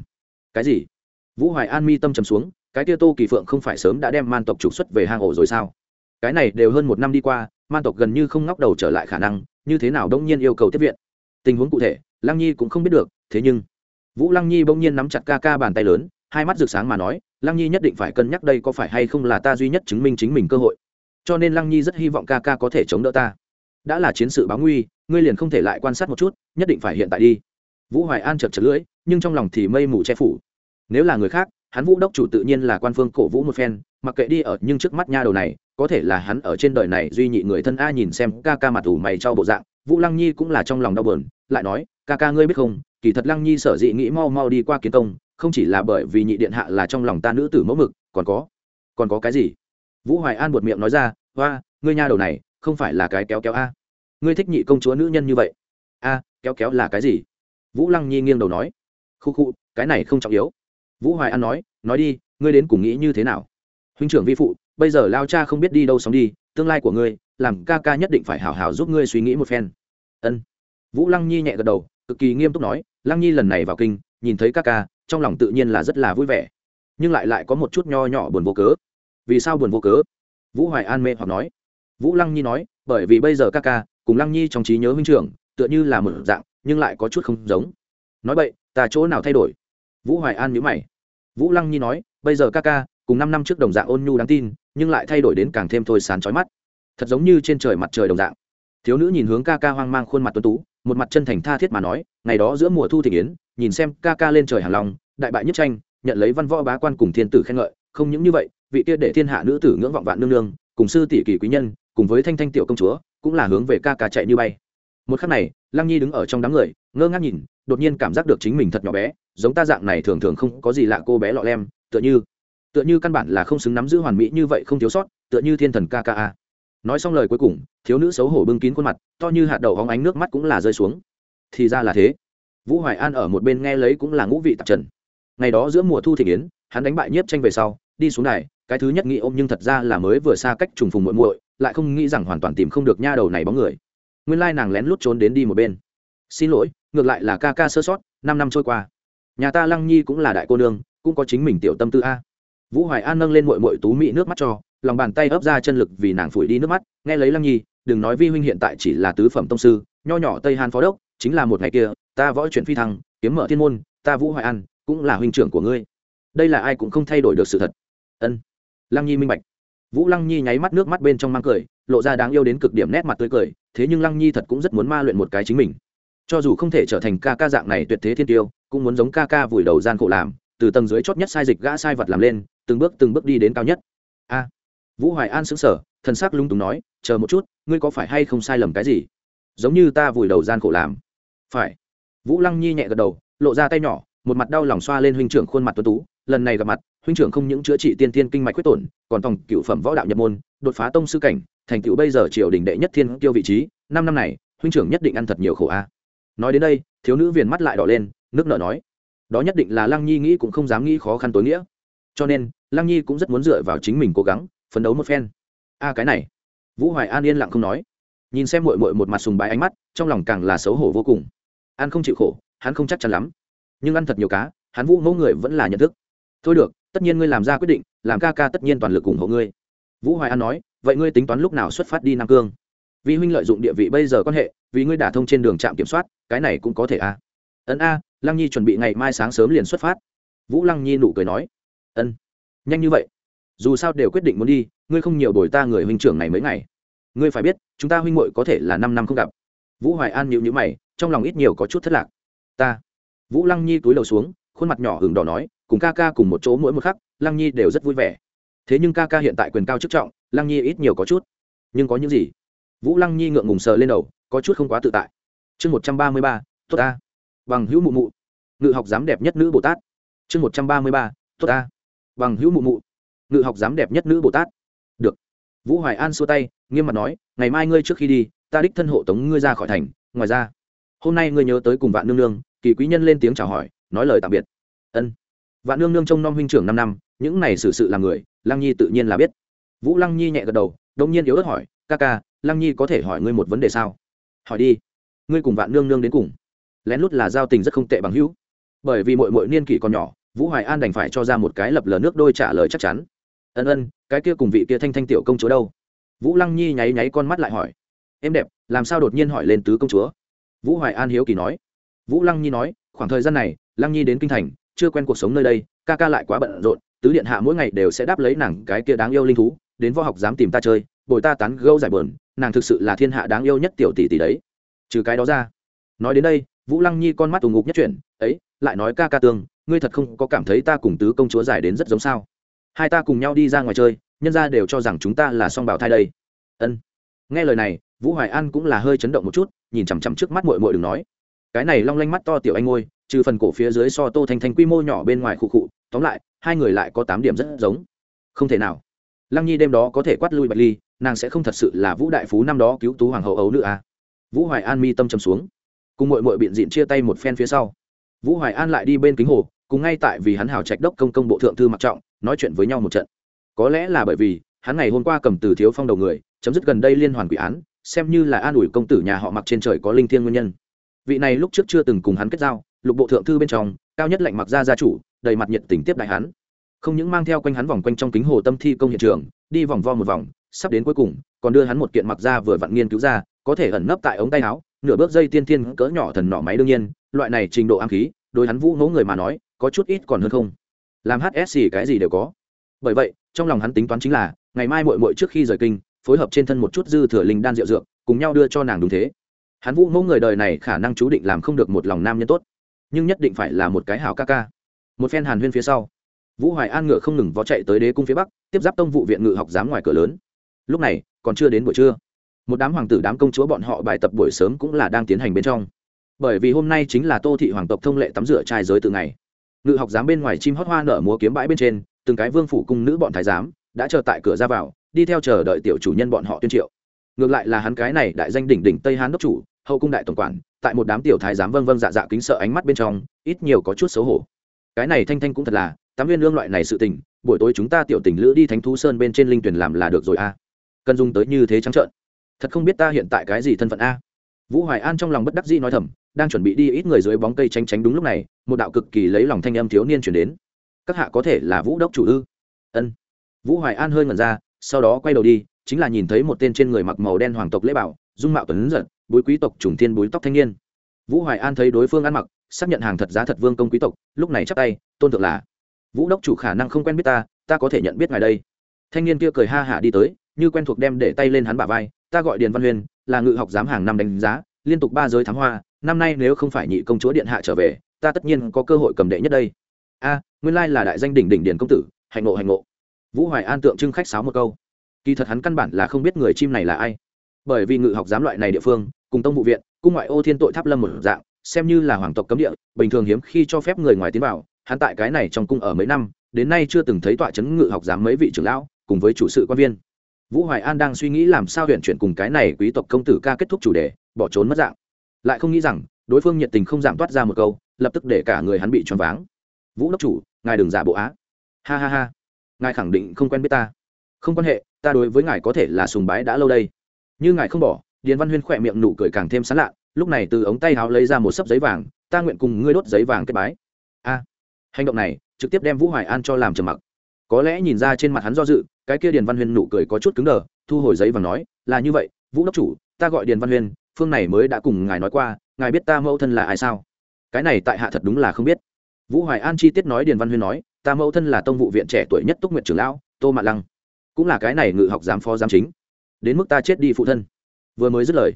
Cái gì? Vũ hoài an mi tâm trầm xuống cái tia tô kỳ phượng không phải sớm đã đem man tộc trục xuất về hang ổ rồi sao? Cái này đều hơn một năm đi qua, man tộc gần như không ngóc đầu trở lại khả năng, như thế nào đông nhiên yêu cầu tiếp viện? Tình huống cụ thể, lăng nhi cũng không biết được, thế nhưng, vũ lăng nhi bỗng nhiên nắm chặt ca ca bàn tay lớn, hai mắt rực sáng mà nói, lăng nhi nhất định phải cân nhắc đây có phải hay không là ta duy nhất chứng minh chính mình cơ hội. Cho nên lăng nhi rất hy vọng ca ca có thể chống đỡ ta. Đã là chiến sự báo nguy, ngươi liền không thể lại quan sát một chút, nhất định phải hiện tại đi. Vũ hoài an chật chật lưỡi, nhưng trong lòng thì mây mù che phủ. Nếu là người khác hắn vũ đốc chủ tự nhiên là quan phương cổ vũ một phen, mặc kệ đi ở nhưng trước mắt nha đầu này, có thể là hắn ở trên đời này duy nhị người thân a nhìn xem ca ca mặt ủ mày cho bộ dạng, vũ lăng nhi cũng là trong lòng đau bờn lại nói, ca ca ngươi biết không, kỳ thật lăng nhi sở dị nghĩ mau mau đi qua kiến công, không chỉ là bởi vì nhị điện hạ là trong lòng ta nữ tử mẫu mực, còn có còn có cái gì? Vũ hoài an buột miệng nói ra, hoa, ngươi nha đầu này, không phải là cái kéo kéo a. Ngươi thích nhị công chúa nữ nhân như vậy. A, kéo kéo là cái gì? Vũ lăng nhi nghiêng đầu nói. Khu khu, cái này không trọng yếu vũ hoài an nói nói đi, ngươi đến cùng nghĩ như thế nào? Huynh trưởng vi phụ, bây giờ lao cha không biết đi đâu sống đi, tương lai của ngươi, làm ca ca nhất định phải hảo hảo giúp ngươi suy nghĩ một phen. Ân. Vũ lăng nhi nhẹ gật đầu, cực kỳ nghiêm túc nói, lăng nhi lần này vào kinh, nhìn thấy ca ca, trong lòng tự nhiên là rất là vui vẻ. Nhưng lại lại có một chút nho nhỏ buồn vô cớ. Vì sao buồn vô cớ? Vũ hoài an mê hoặc nói. Vũ lăng nhi nói, bởi vì bây giờ ca ca, cùng lăng nhi trong trí nhớ huynh trưởng, tựa như là một dạng, nhưng lại có chút không giống. Nói vậy ta chỗ nào thay đổi? Vũ hoài an nhữ mày. Vũ lăng nhi nói, bây giờ ca ca, cùng năm năm trước đồng dạng ôn nhu đáng tin, nhưng lại thay đổi đến càng thêm thôi sán trói mắt. Thật giống như trên trời mặt trời đồng dạng. Thiếu nữ nhìn hướng ca ca hoang mang khuôn mặt tuấn tú, một mặt chân thành tha thiết mà nói, ngày đó giữa mùa thu thị yến, nhìn xem ca ca lên trời hàng lòng, đại bại nhất tranh, nhận lấy văn võ bá quan cùng thiên tử khen ngợi, không những như vậy, vị kia để thiên hạ nữ tử ngưỡng vọng vạn nương nương, cùng sư tỷ kỳ quý nhân, cùng với thanh thanh tiểu công chúa, cũng là hướng về ca ca chạy như bay. Một khắc này, lăng nhi đứng ở trong đám người, ngơ ngác nhìn, đột nhiên cảm giác được chính mình thật nhỏ bé giống ta dạng này thường thường không có gì lạ cô bé lọ lem, tựa như tựa như căn bản là không xứng nắm giữ hoàn mỹ như vậy không thiếu sót, tựa như thiên thần ca ca a. Nói xong lời cuối cùng, thiếu nữ xấu hổ bưng kín khuôn mặt, to như hạt đậu hóng ánh nước mắt cũng là rơi xuống. Thì ra là thế. Vũ hoài an ở một bên nghe lấy cũng là ngũ vị tạp trần. Ngày đó giữa mùa thu thị kiến hắn đánh bại nhiếp tranh về sau, đi xuống này cái thứ nhất nghĩ ôm nhưng thật ra là mới vừa xa cách trùng phùng muội muội, lại không nghĩ rằng hoàn toàn tìm không được nha đầu này bóng người. Nguyên lai nàng lén lút trốn đến đi một bên. Xin lỗi, ngược lại là ca ca sơ sót, năm năm trôi qua nhà ta lăng nhi cũng là đại cô nương, cũng có chính mình tiểu tâm tư a. Vũ hoài an nâng lên mội mội tú mị nước mắt cho, lòng bàn tay ấp ra chân lực vì nàng phủi đi nước mắt, nghe lấy lăng nhi, đừng nói vi huynh hiện tại chỉ là tứ phẩm tông sư, nho nhỏ tây hàn phó đốc, chính là một ngày kia, ta võ chuyển phi thăng, kiếm mở thiên môn, ta vũ hoài an cũng là huynh trưởng của ngươi. Đây là ai cũng không thay đổi được sự thật. Ân. Lăng nhi minh bạch. Vũ lăng nhi nháy mắt nước mắt bên trong mang cười, lộ ra đáng yêu đến cực điểm nét mặt tươi cười, thế nhưng lăng nhi thật cũng rất muốn ma luyện một cái chính mình. Cho dù không thể trở thành ca ca dạng này tuyệt thế thiên tiêu cũng muốn giống ca ca vùi đầu gian khổ làm, từ tầng dưới chót nhất sai dịch gã sai vật làm lên, từng bước từng bước đi đến cao nhất. A. Vũ hoài an xứng sở thần sắc lung túng nói, chờ một chút, ngươi có phải hay không sai lầm cái gì? Giống như ta vùi đầu gian khổ làm. Phải. Vũ lăng nhi nhẹ gật đầu, lộ ra tay nhỏ, một mặt đau lòng xoa lên huynh trưởng khuôn mặt tuấn tú, lần này gặp mặt, huynh trưởng không những chữa trị tiên tiên kinh mạch quyết tổn, còn tòng cựu phẩm võ đạo nhập môn, đột phá tông sư cảnh, thành tựu bây giờ triều đình đệ nhất thiên tiêu vị trí, năm năm này, huynh trưởng nhất định ăn thật nhiều khổ a. Nói đến đây, thiếu nữ viền mắt lại đỏ lên nước nợ nói. Đó nhất định là lăng nhi nghĩ cũng không dám nghĩ khó khăn tối nghĩa. Cho nên, lăng nhi cũng rất muốn dựa vào chính mình cố gắng, phấn đấu một phen. A, cái này. Vũ hoài an yên lặng không nói. Nhìn xem mội mội một mặt sùng bái ánh mắt, trong lòng càng là xấu hổ vô cùng. An không chịu khổ, hắn không chắc chắn lắm. Nhưng ăn thật nhiều cá, hắn vũ mẫu người vẫn là nhận thức. Thôi được, tất nhiên ngươi làm ra quyết định, làm ca ca tất nhiên toàn lực ủng hộ ngươi. Vũ hoài an nói, vậy ngươi tính toán lúc nào xuất phát đi nam cương? Vì huynh lợi dụng địa vị bây giờ quan hệ, vì ngươi đả thông trên đường trạm kiểm soát, cái này cũng có thể a. à ấn a, lăng nhi chuẩn bị ngày mai sáng sớm liền xuất phát. Vũ lăng nhi nụ cười nói. Ân, nhanh như vậy. Dù sao đều quyết định muốn đi, ngươi không nhiều đổi ta người huynh trưởng này mấy ngày. Ngươi phải biết, chúng ta huynh muội có thể là năm năm không gặp. Vũ hoài an nhịu nhữ mày, trong lòng ít nhiều có chút thất lạc. Ta. Vũ lăng nhi túi đầu xuống, khuôn mặt nhỏ hừng đỏ nói, cùng ca ca cùng một chỗ mỗi một khắc, lăng nhi đều rất vui vẻ. Thế nhưng ca ca hiện tại quyền cao chức trọng, lăng nhi ít nhiều có chút. Nhưng có những gì? Vũ lăng nhi ngượng ngùng sờ lên đầu, có chút không quá tự tại. Chương một trăm ba mươi ba, tốt ta bằng hữu mụ mụ. Ngự học giám đẹp nhất nữ bồ tát. Chương một trăm ba mươi ba, tốt ta. Bằng hữu mụ mụ. Ngự học giám đẹp nhất nữ bồ tát. Được. Vũ hoài an xua tay, nghiêm mặt nói, ngày mai ngươi trước khi đi, ta đích thân hộ tống ngươi ra khỏi thành. Ngoài ra, hôm nay ngươi nhớ tới cùng vạn nương nương. Kỳ quý nhân lên tiếng chào hỏi, nói lời tạm biệt. Ân. Vạn nương nương trông nom huynh trưởng năm năm, những này xử sự làm người, lăng nhi tự nhiên là biết. Vũ lăng nhi nhẹ gật đầu, đông nhiên yếu ớt hỏi, ca ca, lăng nhi có thể hỏi ngươi một vấn đề sao? Hỏi đi. Ngươi cùng vạn nương nương đến cùng lén lút là giao tình rất không tệ bằng hữu. Bởi vì mỗi mỗi niên kỷ còn nhỏ, vũ hoài an đành phải cho ra một cái lập lờ nước đôi trả lời chắc chắn. Ân ân, cái kia cùng vị kia thanh thanh tiểu công chúa đâu? Vũ lăng nhi nháy nháy con mắt lại hỏi. Em đẹp, làm sao đột nhiên hỏi lên tứ công chúa? Vũ hoài an hiếu kỳ nói. Vũ lăng nhi nói, khoảng thời gian này, lăng nhi đến kinh thành, chưa quen cuộc sống nơi đây, ca ca lại quá bận rộn, tứ điện hạ mỗi ngày đều sẽ đáp lấy nàng cái kia đáng yêu linh thú, đến võ học dám tìm ta chơi, bồi ta tán gâu giải bờn nàng thực sự là thiên hạ đáng yêu nhất tiểu tỷ tỷ đấy. Trừ cái đó ra, nói đến đây vũ lăng nhi con mắt tù ngục nhất chuyển, ấy, lại nói ca ca tương, ngươi thật không có cảm thấy ta cùng tứ công chúa giải đến rất giống sao? Hai ta cùng nhau đi ra ngoài chơi, nhân ra đều cho rằng chúng ta là song bảo thai đây. Ân. Nghe lời này, vũ hoài an cũng là hơi chấn động một chút, nhìn chằm chằm trước mắt mội mội đừng nói. Cái này long lanh mắt to tiểu anh ngôi, trừ phần cổ phía dưới so tô thành thành quy mô nhỏ bên ngoài khu cụ tóm lại, hai người lại có tám điểm rất giống. Không thể nào. Lăng nhi đêm đó có thể quát lui bạch ly, nàng sẽ không thật sự là vũ đại phú năm đó cứu tú hoàng hậu ấu nữa à? Vũ hoài an mi tâm trầm xuống cùng mội mội biện diện chia tay một phen phía sau. Vũ hoài an lại đi bên kính hồ, cùng ngay tại vì hắn hào trạch đốc công công bộ thượng thư mặc trọng, nói chuyện với nhau một trận. Có lẽ là bởi vì, hắn ngày hôm qua cầm từ thiếu phong đầu người, chấm dứt gần đây liên hoàn quỷ án, xem như là an ủi công tử nhà họ mặc trên trời có linh thiêng nguyên nhân. Vị này lúc trước chưa từng cùng hắn kết giao, lục bộ thượng thư bên trong, cao nhất lạnh mặc ra gia chủ, đầy mặt nhiệt tình tiếp đại hắn. Không những mang theo quanh hắn vòng quanh trong kính hồ tâm thi công hiện trường, đi vòng vo một vòng, sắp đến cuối cùng, còn đưa hắn một kiện mặc ra vừa vặn nghiên cứu ra, có thể ẩn nấp tại ống tay áo nửa bước dây tiên tiên cỡ nhỏ thần nỏ máy đương nhiên, loại này trình độ am khí, đối hắn vũ ngỗ người mà nói, có chút ít còn hơn không. Làm hsc cái gì đều có. Bởi vậy, trong lòng hắn tính toán chính là, ngày mai mội mội trước khi rời kinh, phối hợp trên thân một chút dư thừa linh đan rượu dược, cùng nhau đưa cho nàng đúng thế. Hắn vũ ngỗ người đời này khả năng chú định làm không được một lòng nam nhân tốt, nhưng nhất định phải là một cái hảo ca ca. Một phen hàn huyên phía sau, vũ hoài an ngựa không ngừng vó chạy tới đế cung phía bắc, tiếp giáp tông vụ viện ngự học giám ngoài cửa lớn. Lúc này, còn chưa đến buổi trưa một đám hoàng tử đám công chúa bọn họ bài tập buổi sớm cũng là đang tiến hành bên trong. Bởi vì hôm nay chính là tô thị hoàng tộc thông lệ tắm rửa trai giới từ ngày. Ngự học giám bên ngoài chim hót hoa nở múa kiếm bãi bên trên, từng cái vương phủ cung nữ bọn thái giám đã chờ tại cửa ra vào, đi theo chờ đợi tiểu chủ nhân bọn họ tuyên triệu. Ngược lại là hắn cái này đại danh đỉnh đỉnh tây hán đốc chủ, hậu cung đại tổng quản, tại một đám tiểu thái giám vâng vâng dạ dạ kính sợ ánh mắt bên trong, ít nhiều có chút xấu hổ. Cái này thanh thanh cũng thật là, tám viên lương loại này sự tình, buổi tối chúng ta tiểu tình lữ đi thánh thú sơn bên trên linh tuyển làm là được rồi a cần dùng tới như thế trắng trợn thật không biết ta hiện tại cái gì thân phận a. Vũ hoài an trong lòng bất đắc dĩ nói thầm, đang chuẩn bị đi ít người dưới bóng cây tranh tránh đúng lúc này, một đạo cực kỳ lấy lòng thanh âm thiếu niên chuyển đến. Các hạ có thể là vũ đốc chủ ư? Ân. Vũ hoài an hơi ngẩn ra, sau đó quay đầu đi, chính là nhìn thấy một tên trên người mặc màu đen hoàng tộc lễ bảo, dung mạo tuấn giật, bối quý tộc trùng thiên bối tóc thanh niên. Vũ hoài an thấy đối phương ăn mặc, xác nhận hàng thật giá thật vương công quý tộc, lúc này chắp tay, tôn thượng là, vũ đốc chủ khả năng không quen biết ta ta có thể nhận biết ngài đây. Thanh niên kia cười ha hả đi tới, như quen thuộc đem để tay lên hắn bả vai ta gọi điền văn huyền là ngự học giám hàng năm đánh giá, liên tục ba giới thám hoa, năm nay nếu không phải nhị công chúa điện hạ trở về, ta tất nhiên có cơ hội cầm đệ nhất đây. A, nguyên lai là đại danh đỉnh đỉnh điền công tử, hạnh ngộ hạnh ngộ. Vũ hoài an tượng trưng khách sáo một câu. Kỳ thật hắn căn bản là không biết người chim này là ai. Bởi vì ngự học giám loại này địa phương, cùng tông vụ viện, cung ngoại ô thiên tội tháp lâm một dạng, xem như là hoàng tộc cấm địa, bình thường hiếm khi cho phép người ngoài tiến vào, hắn tại cái này trong cung ở mấy năm, đến nay chưa từng thấy tọa chấn ngự học giám mấy vị trưởng lão, cùng với chủ sự quan viên vũ hoài an đang suy nghĩ làm sao huyện chuyển cùng cái này quý tộc công tử ca kết thúc chủ đề, bỏ trốn mất dạng. Lại không nghĩ rằng, đối phương nhiệt tình không giảm toát ra một câu, lập tức để cả người hắn bị choáng váng. Vũ đốc chủ, ngài đừng giả bộ á. Ha ha ha. Ngài khẳng định không quen biết ta. Không quan hệ, ta đối với ngài có thể là sùng bái đã lâu đây. Như ngài không bỏ, điền văn huyên khỏe miệng nụ cười càng thêm sán lạ, lúc này từ ống tay áo lấy ra một sấp giấy vàng, ta nguyện cùng ngươi đốt giấy vàng kết bái. A. Hành động này, trực tiếp đem vũ hoài an cho làm trầm mặc có lẽ nhìn ra trên mặt hắn do dự, cái kia điền văn huyên nụ cười có chút cứng đờ, thu hồi giấy và nói, là như vậy, vũ đốc chủ, ta gọi điền văn huyên, phương này mới đã cùng ngài nói qua, ngài biết ta mẫu thân là ai sao? Cái này tại hạ thật đúng là không biết. Vũ hoài an chi tiết nói điền văn huyên nói, ta mẫu thân là tông vụ viện trẻ tuổi nhất túc nguyện trưởng lão, tô mạ lăng. Cũng là cái này ngự học giám phó giám chính. Đến mức ta chết đi phụ thân. Vừa mới dứt lời,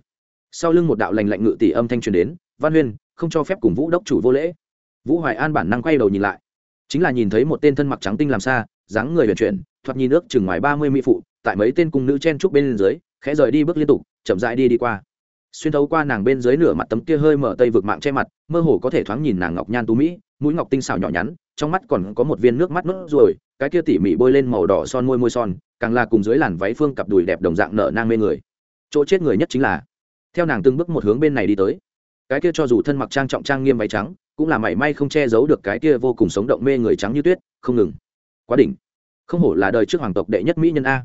sau lưng một đạo lành lạnh ngự tỷ âm thanh truyền đến, văn huyên, không cho phép cùng vũ đốc chủ vô lễ. Vũ hoài an bản năng quay đầu nhìn lại, chính là nhìn thấy một tên thân mặc trắng tinh làm xa dáng người huyền chuyển, thoạt nhìn nước chừng ngoài ba mươi mỹ phụ, tại mấy tên cung nữ chen trúc bên dưới, khẽ rời đi bước liên tục, chậm rãi đi đi qua. Xuyên thấu qua nàng bên dưới nửa mặt tấm kia hơi mở tây vực mạng che mặt, mơ hồ có thể thoáng nhìn nàng ngọc nhan tú mỹ, mũi ngọc tinh xảo nhỏ nhắn, trong mắt còn có một viên nước mắt nốt ruồi, cái kia tỉ mỉ bôi lên màu đỏ son môi môi son, càng là cùng dưới làn váy phương cặp đùi đẹp đồng dạng nở nang mê người. Chỗ chết người nhất chính là, theo nàng từng bước một hướng bên này đi tới. Cái kia cho dù thân mặc trang trọng trang nghiêm váy trắng, cũng là mảy may không che giấu được cái kia vô cùng sống động mê người trắng như tuyết, không ngừng quá đỉnh. Không hổ là đời trước hoàng tộc đệ nhất mỹ nhân a.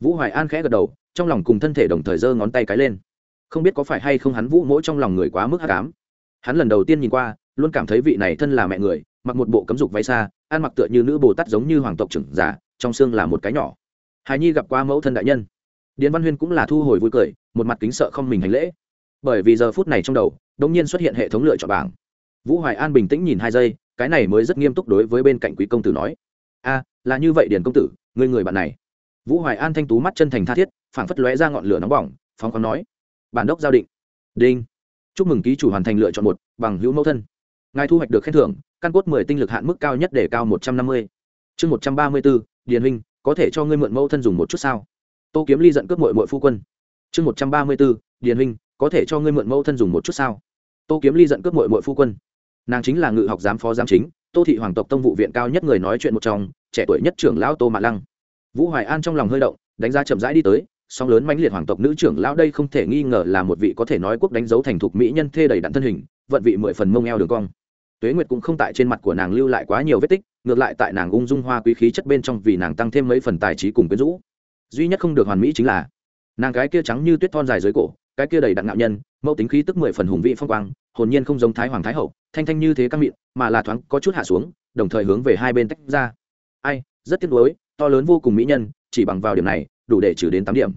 Vũ hoài an khẽ gật đầu, trong lòng cùng thân thể đồng thời giơ ngón tay cái lên. Không biết có phải hay không hắn vũ mỗi trong lòng người quá mức hát cám hắn lần đầu tiên nhìn qua, luôn cảm thấy vị này thân là mẹ người, mặc một bộ cấm dục váy xa ăn mặc tựa như nữ bồ tát giống như hoàng tộc trưởng giả, trong xương là một cái nhỏ. Hài nhi gặp qua mẫu thân đại nhân. Điền văn huyên cũng là thu hồi vui cười, một mặt kính sợ không mình hành lễ. Bởi vì giờ phút này trong đầu đông nhiên xuất hiện hệ thống lựa chọn bảng. Vũ hoài an bình tĩnh nhìn hai giây, cái này mới rất nghiêm túc đối với bên cạnh quý công tử nói a là như vậy điền công tử người người bạn này. Vũ hoài an thanh tú mắt chân thành tha thiết, phảng phất lóe ra ngọn lửa nóng bỏng, phóng khoáng nói. Bản đốc giao định. Đinh. Chúc mừng ký chủ hoàn thành lựa chọn một, bằng hữu mẫu thân. Ngài thu hoạch được khen thưởng, căn cốt mười tinh lực hạn mức cao nhất để cao một trăm năm mươi. Chương một trăm ba mươi bốn điền huynh, có thể cho ngươi mượn mẫu thân dùng một chút sao? Tô kiếm ly giận cướp mội mội phu quân. Chương một trăm ba mươi bốn điền huynh, có thể cho ngươi mượn mẫu thân dùng một chút sao? Tô kiếm ly giận cướp mội mội phu quân nàng chính là ngự học giám phó giám chính, tô thị hoàng tộc tông vụ viện cao nhất người nói chuyện một trong, trẻ tuổi nhất trưởng lão tô mạ lăng. Vũ hoài an trong lòng hơi động, đánh giá chậm rãi đi tới, song lớn mãnh liệt hoàng tộc nữ trưởng lão đây không thể nghi ngờ là một vị có thể nói quốc đánh dấu thành thục mỹ nhân thê đầy đặn thân hình, vận vị mười phần mông eo đường cong. Tuế nguyệt cũng không tại trên mặt của nàng lưu lại quá nhiều vết tích, ngược lại tại nàng ung dung hoa quý khí chất bên trong vì nàng tăng thêm mấy phần tài trí cùng quyến rũ. Duy nhất không được hoàn mỹ chính là, nàng gái kia trắng như tuyết thon dài dưới cổ cái kia đầy đặn ngạo nhân, mẫu tính khí tức mười phần hùng vị phong quang, hồn nhiên không giống thái hoàng thái hậu, thanh thanh như thế căng mịn, mà là thoáng có chút hạ xuống, đồng thời hướng về hai bên tách ra. Ai, rất tiếc nuối, to lớn vô cùng mỹ nhân, chỉ bằng vào điểm này, đủ để trừ đến tám điểm.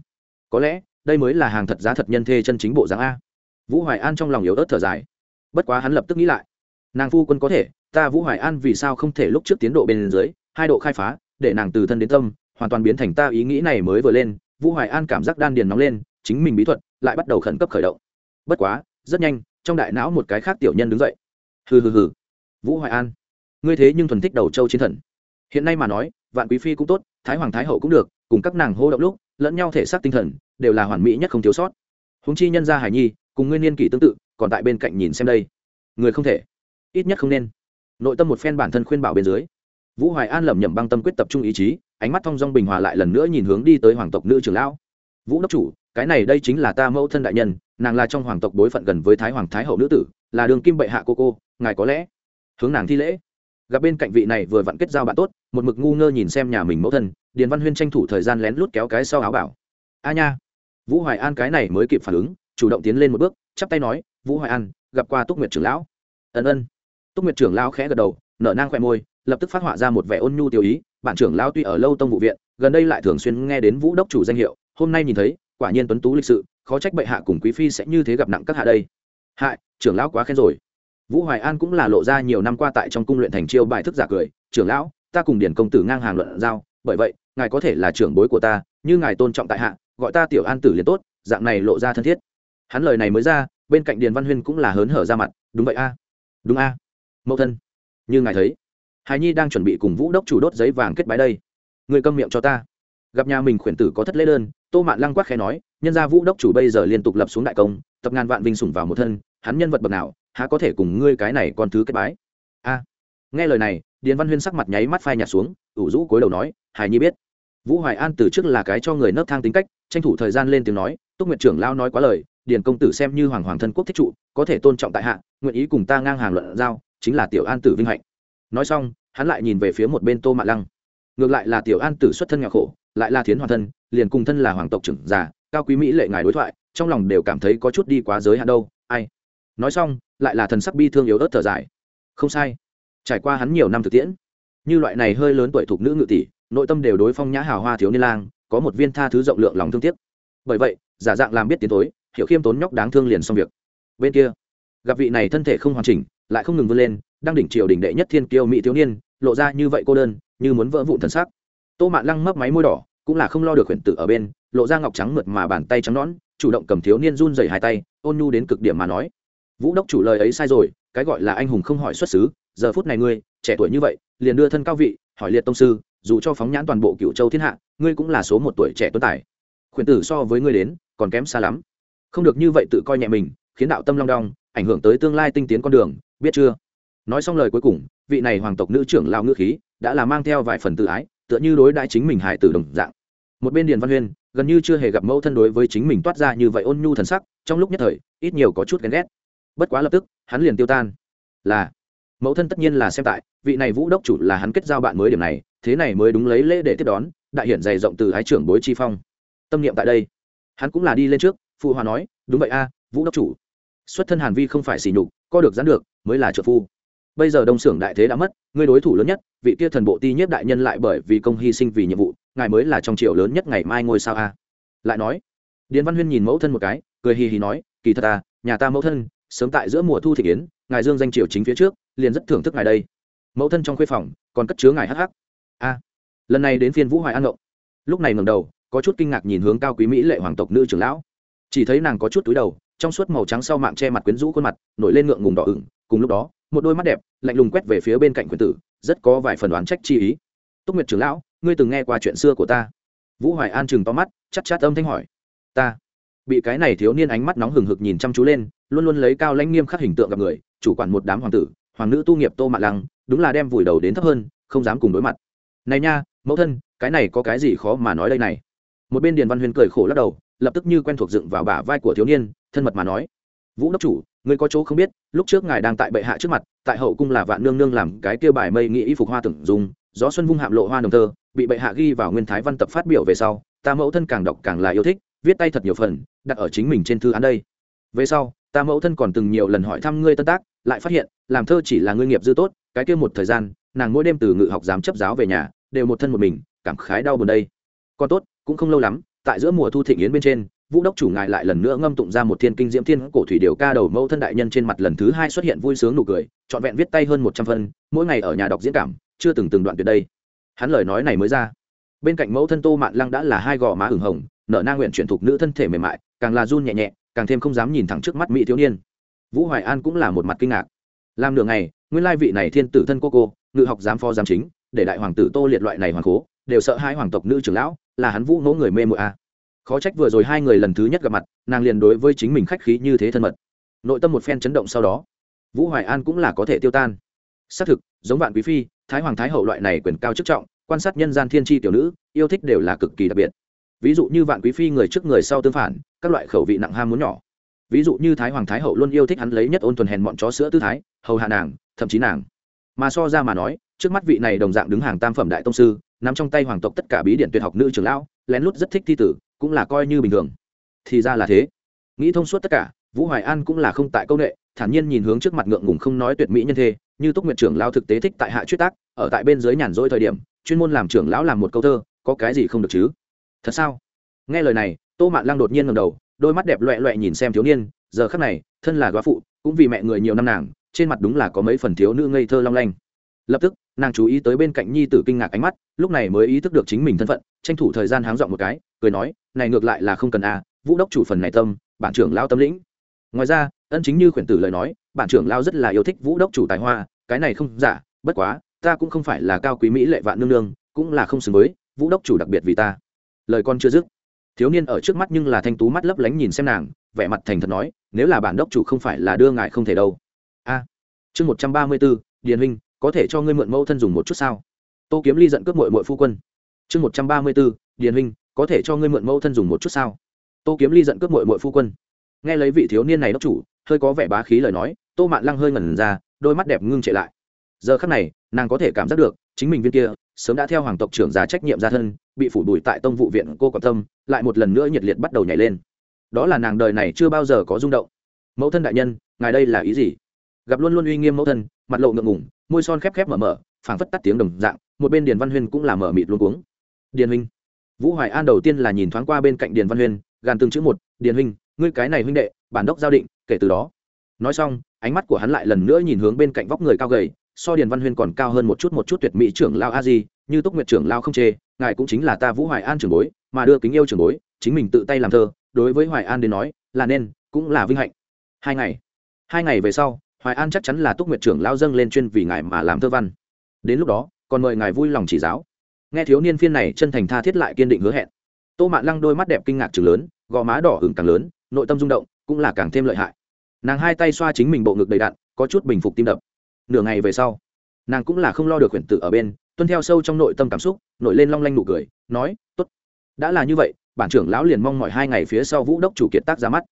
Có lẽ, đây mới là hàng thật giá thật nhân thê chân chính bộ dáng a. Vũ hoài an trong lòng yếu ớt thở dài. Bất quá hắn lập tức nghĩ lại. Nàng phu quân có thể, ta vũ hoài an vì sao không thể lúc trước tiến độ bên dưới, hai độ khai phá, để nàng từ thân đến tâm, hoàn toàn biến thành ta ý nghĩ này mới vừa lên, vũ hoài an cảm giác đan điền nóng lên, chính mình bí thuật lại bắt đầu khẩn cấp khởi động. Bất quá, rất nhanh, trong đại não một cái khác tiểu nhân đứng dậy. Hừ hừ hừ. Vũ hoài an, ngươi thế nhưng thuần thích đầu châu chiến thần. Hiện nay mà nói, vạn quý phi cũng tốt, thái hoàng thái hậu cũng được, cùng các nàng hô động lúc, lẫn nhau thể xác tinh thần, đều là hoàn mỹ nhất không thiếu sót. Húng chi nhân gia hải nhi, cùng nguyên niên kỷ tương tự, còn tại bên cạnh nhìn xem đây. Người không thể, ít nhất không nên. Nội tâm một phen bản thân khuyên bảo bên dưới, vũ hoài an lẩm nhẩm băng tâm quyết tập trung ý chí, ánh mắt thong dong bình hòa lại lần nữa nhìn hướng đi tới hoàng tộc nữ trưởng lão. Vũ đốc chủ cái này đây chính là ta mẫu thân đại nhân, nàng là trong hoàng tộc bối phận gần với thái hoàng thái hậu nữ tử, là đường kim bệ hạ cô cô, ngài có lẽ hướng nàng thi lễ. Gặp bên cạnh vị này vừa vặn kết giao bạn tốt, một mực ngu ngơ nhìn xem nhà mình mẫu thân, điền văn huyên tranh thủ thời gian lén lút kéo cái sau áo bảo. A nha! Vũ hoài an cái này mới kịp phản ứng, chủ động tiến lên một bước, chắp tay nói, vũ hoài an, gặp qua túc nguyệt trưởng lão. Ân ân. Túc nguyệt trưởng lão khẽ gật đầu, nở nang khoe môi, lập tức phát họa ra một vẻ ôn nhu tiêu ý bản trưởng lão tuy ở lâu tông vụ viện, gần đây lại thường xuyên nghe đến vũ đốc chủ danh hiệu, hôm nay nhìn thấy quả nhiên tuấn tú lịch sự, khó trách bệ hạ cùng quý phi sẽ như thế gặp nặng các hạ đây. Hại, trưởng lão quá khen rồi. Vũ hoài an cũng là lộ ra nhiều năm qua tại trong cung luyện thành chiêu bài thức giả cười, trưởng lão, ta cùng điển công tử ngang hàng luận giao, bởi vậy, ngài có thể là trưởng bối của ta, như ngài tôn trọng tại hạ, gọi ta tiểu an tử liền tốt. Dạng này lộ ra thân thiết. Hắn lời này mới ra, bên cạnh điền văn huyên cũng là hớn hở ra mặt, đúng vậy a, đúng a, mẫu thân, như ngài thấy hài nhi đang chuẩn bị cùng vũ đốc chủ đốt giấy vàng kết bái đây. Người câm miệng cho ta. Gặp nhà mình khuyển tử có thất lễ đơn tô mạn lăng quắc khẽ nói, nhân gia vũ đốc chủ bây giờ liên tục lập xuống đại công, tập ngàn vạn vinh sủng vào một thân, hắn nhân vật bậc nào, há có thể cùng ngươi cái này con thứ kết bái? A. Nghe lời này, điền văn huyên sắc mặt nháy mắt phai nhạt xuống, ủ rũ cối đầu nói, hải nhi biết. Vũ hoài an từ trước là cái cho người nấp thang tính cách, tranh thủ thời gian lên tiếng nói, túc nguyệt trưởng lao nói quá lời, điền công tử xem như hoàng hoàng thân quốc thích trụ, có thể tôn trọng tại hạ, nguyện ý cùng ta ngang hàng luận giao, chính là tiểu an tử vinh hạnh. Nói xong, hắn lại nhìn về phía một bên tô mạ lăng. Ngược lại là tiểu an tử xuất thân nhà khổ, lại là thiến hoàng thân liền cùng thân là hoàng tộc trưởng già cao quý mỹ lệ ngài đối thoại, trong lòng đều cảm thấy có chút đi quá giới hạn đâu, ai? Nói xong, lại là thần sắc bi thương yếu ớt thở dài. Không sai. Trải qua hắn nhiều năm thực tiễn, như loại này hơi lớn tuổi thuộc nữ ngự tỷ, nội tâm đều đối phong nhã hào hoa thiếu niên lang, có một viên tha thứ rộng lượng lòng thương tiếc. Bởi vậy, giả dạng làm biết tiến tối hiểu khiêm tốn nhóc đáng thương liền xong việc. Bên kia, gặp vị này thân thể không hoàn chỉnh, lại không ngừng vươn lên, đang đỉnh triều đỉnh đệ nhất thiên kiêu mỹ thiếu niên, lộ ra như vậy cô đơn, như muốn vỡ vụn thần sắc. Tô mạn lăng mấp máy môi đỏ cũng là không lo được huyền tử ở bên, lộ ra ngọc trắng mượt mà bàn tay trắng nõn, chủ động cầm thiếu niên run rẩy hai tay, ôn nhu đến cực điểm mà nói. Vũ đốc chủ lời ấy sai rồi, cái gọi là anh hùng không hỏi xuất xứ, giờ phút này ngươi, trẻ tuổi như vậy, liền đưa thân cao vị, hỏi liệt tông sư, dù cho phóng nhãn toàn bộ cựu châu thiên hạ, ngươi cũng là số một tuổi trẻ tuấn tài. Khuyển tử so với ngươi đến, còn kém xa lắm. Không được như vậy tự coi nhẹ mình, khiến đạo tâm long đong, ảnh hưởng tới tương lai tinh tiến con đường, biết chưa? Nói xong lời cuối cùng, vị này hoàng tộc nữ trưởng lao ngữ khí đã là mang theo vài phần tự ái tựa như đối đãi chính mình hải tử đồng dạng. Một bên điền văn huyên, gần như chưa hề gặp mẫu thân đối với chính mình toát ra như vậy ôn nhu thần sắc, trong lúc nhất thời, ít nhiều có chút ghen ghét. Bất quá lập tức, hắn liền tiêu tan. Là, mẫu thân tất nhiên là xem tại, vị này vũ đốc chủ là hắn kết giao bạn mới điểm này, thế này mới đúng lấy lễ để tiếp đón, đại hiển dày rộng từ ái trưởng bối chi phong. Tâm niệm tại đây. Hắn cũng là đi lên trước, phụ hòa nói, đúng vậy a, vũ đốc chủ. Xuất thân hàn vi không phải xỉ nhục co được gián được, mới là trợ phu bây giờ đông xưởng đại thế đã mất người đối thủ lớn nhất, vị kia thần bộ ti nhất đại nhân lại bởi vì công hy sinh vì nhiệm vụ, ngài mới là trong triều lớn nhất ngày mai ngôi sao a. Lại nói, điền văn huyên nhìn mẫu thân một cái, cười hì hì nói, kỳ thật à nhà ta mẫu thân, sớm tại giữa mùa thu thị kiến ngài dương danh triều chính phía trước, liền rất thưởng thức ngài đây. Mẫu thân trong khuê phòng, còn cất chứa ngài hh hắc. A, lần này đến phiên vũ hoài an ngộng. Lúc này ngầm đầu, có chút kinh ngạc nhìn hướng cao quý mỹ lệ hoàng tộc nữ trưởng lão. Chỉ thấy nàng có chút túi đầu, trong suốt màu trắng sau mạng che mặt quyến rũ khuôn mặt, nổi lên ngượng ngùng đỏ ửng, cùng lúc đó một đôi mắt đẹp, lạnh lùng quét về phía bên cạnh quyền tử, rất có vài phần đoán trách chi ý. Túc nguyệt trưởng lão, ngươi từng nghe qua chuyện xưa của ta? Vũ hoài an chừng to mắt chắc chát âm thanh hỏi. Ta. Bị cái này thiếu niên ánh mắt nóng hừng hực nhìn chăm chú lên, luôn luôn lấy cao lãnh nghiêm khắc hình tượng gặp người, chủ quản một đám hoàng tử, hoàng nữ tu nghiệp tô mạ lăng, đúng là đem vùi đầu đến thấp hơn, không dám cùng đối mặt. Này nha, mẫu thân, cái này có cái gì khó mà nói đây này? Một bên điền văn huyền cười khổ lắc đầu, lập tức như quen thuộc dựng vào bả vai của thiếu niên, thân mật mà nói vũ đốc chủ người có chỗ không biết, lúc trước ngài đang tại bệ hạ trước mặt, tại hậu cung là vạn nương nương làm cái kia bài mây nghĩ y phục hoa tưởng dùng, gió xuân vung hạm lộ hoa đồng thơ, bị bệ hạ ghi vào nguyên thái văn tập phát biểu về sau, ta mẫu thân càng đọc càng là yêu thích, viết tay thật nhiều phần, đặt ở chính mình trên thư án đây. Về sau, ta mẫu thân còn từng nhiều lần hỏi thăm ngươi tân tác, lại phát hiện, làm thơ chỉ là ngươi nghiệp dư tốt, cái kia một thời gian, nàng mỗi đêm từ ngự học giám chấp giáo về nhà, đều một thân một mình, cảm khái đau buồn đây. Còn tốt, cũng không lâu lắm, tại giữa mùa thu thịnh yến bên trên vũ đốc chủ ngài lại lần nữa ngâm tụng ra một thiên kinh diễm thiên cổ thủy điều ca đầu mẫu thân đại nhân trên mặt lần thứ hai xuất hiện vui sướng nụ cười, trọn vẹn viết tay hơn một trăm phân, mỗi ngày ở nhà đọc diễn cảm, chưa từng từng đoạn tuyệt đây. Hắn lời nói này mới ra. Bên cạnh mẫu thân tô mạn lăng đã là hai gò má hửng hồng, nở nang nguyện chuyển thục nữ thân thể mềm mại, càng là run nhẹ nhẹ, càng thêm không dám nhìn thẳng trước mắt mỹ thiếu niên. Vũ hoài an cũng là một mặt kinh ngạc. Làm nửa ngày, nguyên lai vị này thiên tử thân cô cô, ngự học giám phó giám chính, để đại hoàng tử tô liệt loại này hoàng cố, đều sợ hai hoàng tộc nữ trưởng lão, là hắn vũ ngỗ người mê mội a khó trách vừa rồi hai người lần thứ nhất gặp mặt, nàng liền đối với chính mình khách khí như thế thân mật. Nội tâm một phen chấn động sau đó, vũ hoài an cũng là có thể tiêu tan. Xác thực, giống vạn quý phi, thái hoàng thái hậu loại này quyền cao chức trọng, quan sát nhân gian thiên tri tiểu nữ, yêu thích đều là cực kỳ đặc biệt. Ví dụ như vạn quý phi người trước người sau tương phản, các loại khẩu vị nặng ham muốn nhỏ. Ví dụ như thái hoàng thái hậu luôn yêu thích hắn lấy nhất ôn thuần hèn bọn chó sữa tư thái, hầu hạ nàng, thậm chí nàng mà so ra mà nói, trước mắt vị này đồng dạng đứng hàng tam phẩm đại tông sư, nắm trong tay hoàng tộc tất cả bí điện tuyệt học nữ trưởng lão, lén lút rất thích thi tử, cũng là coi như bình thường. Thì ra là thế. Nghĩ thông suốt tất cả, vũ hoài an cũng là không tại công nghệ thản nhiên nhìn hướng trước mặt ngượng ngùng không nói tuyệt mỹ nhân thê, như túc nguyện trưởng lao thực tế thích tại hạ chuyết tác, ở tại bên dưới nhàn rỗi thời điểm, chuyên môn làm trưởng lão làm một câu thơ, có cái gì không được chứ? Thật sao? Nghe lời này, tô mạn lăng đột nhiên ngầm đầu, đôi mắt đẹp loẹ loẹ nhìn xem thiếu niên, giờ khắc này, thân là góa phụ, cũng vì mẹ người nhiều năm nàng trên mặt đúng là có mấy phần thiếu nữ ngây thơ long lanh. Lập tức, nàng chú ý tới bên cạnh nhi tử kinh ngạc ánh mắt, lúc này mới ý thức được chính mình thân phận, tranh thủ thời gian háng dọn một cái, cười nói, này ngược lại là không cần à vũ đốc chủ phần này tâm, bản trưởng lao tâm lĩnh. Ngoài ra, ân chính như khuyển tử lời nói, bản trưởng lao rất là yêu thích vũ đốc chủ tài hoa, cái này không giả, bất quá, ta cũng không phải là cao quý mỹ lệ vạn nương nương, cũng là không xứng với vũ đốc chủ đặc biệt vì ta. Lời con chưa dứt, thiếu niên ở trước mắt nhưng là thanh tú mắt lấp lánh nhìn xem nàng, vẻ mặt thành thật nói, nếu là bản đốc chủ không phải là đưa ngài không thể đâu a. Chương một trăm ba mươi bốn điền huynh, có thể cho ngươi mượn mẫu thân dùng một chút sao? Tô kiếm ly giận cướp mội mội phu quân. Chương một trăm ba mươi b ố điền huynh, có thể cho ngươi mượn mẫu thân dùng một chút sao? Tô kiếm ly giận cướp mội mội phu quân. Nghe lấy vị thiếu niên này đốc chủ, hơi có vẻ bá khí lời nói, tô mạn lăng hơi ngẩn ra, đôi mắt đẹp ngưng trệ lại. Giờ khắc này, nàng có thể cảm giác được, chính mình viên kia, sớm đã theo hoàng tộc trưởng già trách nhiệm gia thân, bị phủ đùi tại tông vụ viện cô quan tâm, lại một lần nữa nhiệt liệt bắt đầu nhảy lên. Đó là nàng đời này chưa bao giờ có rung động. Mẫu thân đại nhân, ngài đây là ý gì? Gặp luôn luôn uy nghiêm mẫu thân, mặt lộ ngượng ngủng môi son khép khép mở mở, phảng phất tắt tiếng đồng dạng, một bên điền văn huyên cũng là mở mịt luôn cuống. Điền huynh. Vũ hoài an đầu tiên là nhìn thoáng qua bên cạnh điền văn huyên, gàn từng chữ một, điền huynh, ngươi cái này huynh đệ, bản đốc giao định, kể từ đó. Nói xong, ánh mắt của hắn lại lần nữa nhìn hướng bên cạnh vóc người cao gầy, so điền văn huyên còn cao hơn một chút một chút tuyệt mỹ trưởng lao a di như túc nguyệt trưởng lao không chê, ngài cũng chính là ta vũ hoài an trưởng bối, mà đưa kính yêu trưởng bối, chính mình tự tay làm thơ, đối với hoài an đến nói, là nên, cũng là vinh hạnh. Hai ngày. Hai ngày về sau hoài an chắc chắn là túc nguyệt trưởng lao dâng lên chuyên vì ngài mà làm thơ văn. Đến lúc đó, còn mời ngài vui lòng chỉ giáo. Nghe thiếu niên phiên này chân thành tha thiết lại kiên định hứa hẹn. Tô mạn lăng đôi mắt đẹp kinh ngạc chừng lớn, gò má đỏ hừng càng lớn, nội tâm rung động, cũng là càng thêm lợi hại. Nàng hai tay xoa chính mình bộ ngực đầy đặn, có chút bình phục tim đập. Nửa ngày về sau, nàng cũng là không lo được huyện tử ở bên, tuân theo sâu trong nội tâm cảm xúc, nổi lên long lanh nụ cười, nói t ố t đã là như vậy, bản trưởng lão liền mong mọi hai ngày phía sau vũ đốc chủ kiệt tác ra mắt.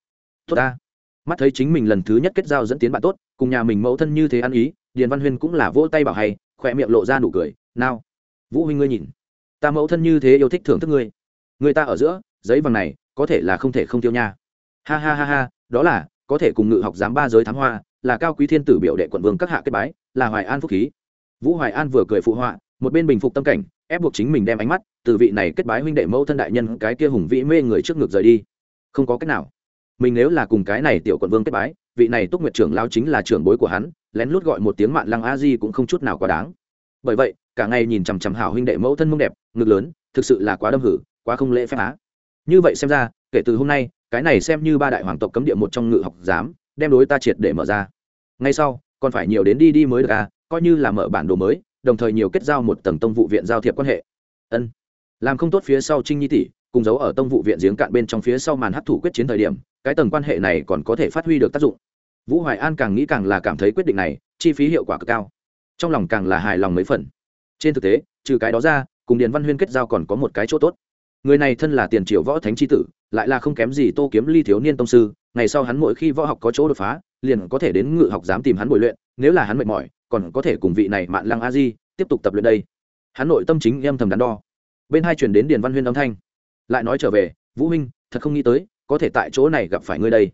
Tốt ta mắt thấy chính mình lần thứ nhất kết giao dẫn tiến bạn tốt, cùng nhà mình mẫu thân như thế ăn ý, điền văn huyên cũng là vỗ tay bảo hay, khỏe miệng lộ ra nụ cười, nào, vũ huynh ngươi nhìn, ta mẫu thân như thế yêu thích thưởng thức ngươi. Người ta ở giữa, giấy vàng này, có thể là không thể không tiêu nha. Ha ha ha ha, đó là, có thể cùng ngự học giám ba giới thám hoa, là cao quý thiên tử biểu đệ quận vương các hạ kết bái, là hoài an phúc khí. Vũ hoài an vừa cười phụ họa, một bên bình phục tâm cảnh, ép buộc chính mình đem ánh mắt từ vị này kết bái huynh đệ mẫu thân đại nhân, cái kia hùng vĩ mê người trước ngực rời đi. Không có cách nào mình nếu là cùng cái này tiểu quận vương kết bái, vị này túc nguyệt trưởng lao chính là trưởng bối của hắn, lén lút gọi một tiếng mạn lăng a di cũng không chút nào quá đáng. Bởi vậy, cả ngày nhìn chằm chằm hảo huynh đệ mẫu thân mông đẹp, ngực lớn, thực sự là quá đâm hử, quá không lễ phép á. Như vậy xem ra, kể từ hôm nay, cái này xem như ba đại hoàng tộc cấm địa một trong ngự học giám, đem đối ta triệt để mở ra. Ngay sau, còn phải nhiều đến đi đi mới được à coi như là mở bản đồ mới, đồng thời nhiều kết giao một tầng tông vụ viện giao thiệp quan hệ. Ân. Làm không tốt phía sau trinh nhi tỷ cùng giấu ở tông vụ viện giếng cạn bên trong phía sau màn hấp thụ quyết chiến thời điểm, cái tầng quan hệ này còn có thể phát huy được tác dụng. Vũ hoài an càng nghĩ càng là cảm thấy quyết định này, chi phí hiệu quả cực cao. Trong lòng càng là hài lòng mấy phần. Trên thực tế, trừ cái đó ra, cùng điền văn huyên kết giao còn có một cái chỗ tốt. Người này thân là tiền triều võ thánh chi tử, lại là không kém gì tô kiếm ly thiếu niên tông sư, ngày sau hắn mỗi khi võ học có chỗ đột phá, liền có thể đến ngự học dám tìm hắn bồi luyện, nếu là hắn mệt mỏi, còn có thể cùng vị này mạn lăng a di tiếp tục tập luyện đây. Hắn nội tâm chính em thầm đắn đo. Bên hai truyền đến điền văn huyên âm thanh lại nói trở về, vũ minh thật không nghĩ tới, có thể tại chỗ này gặp phải ngươi đây.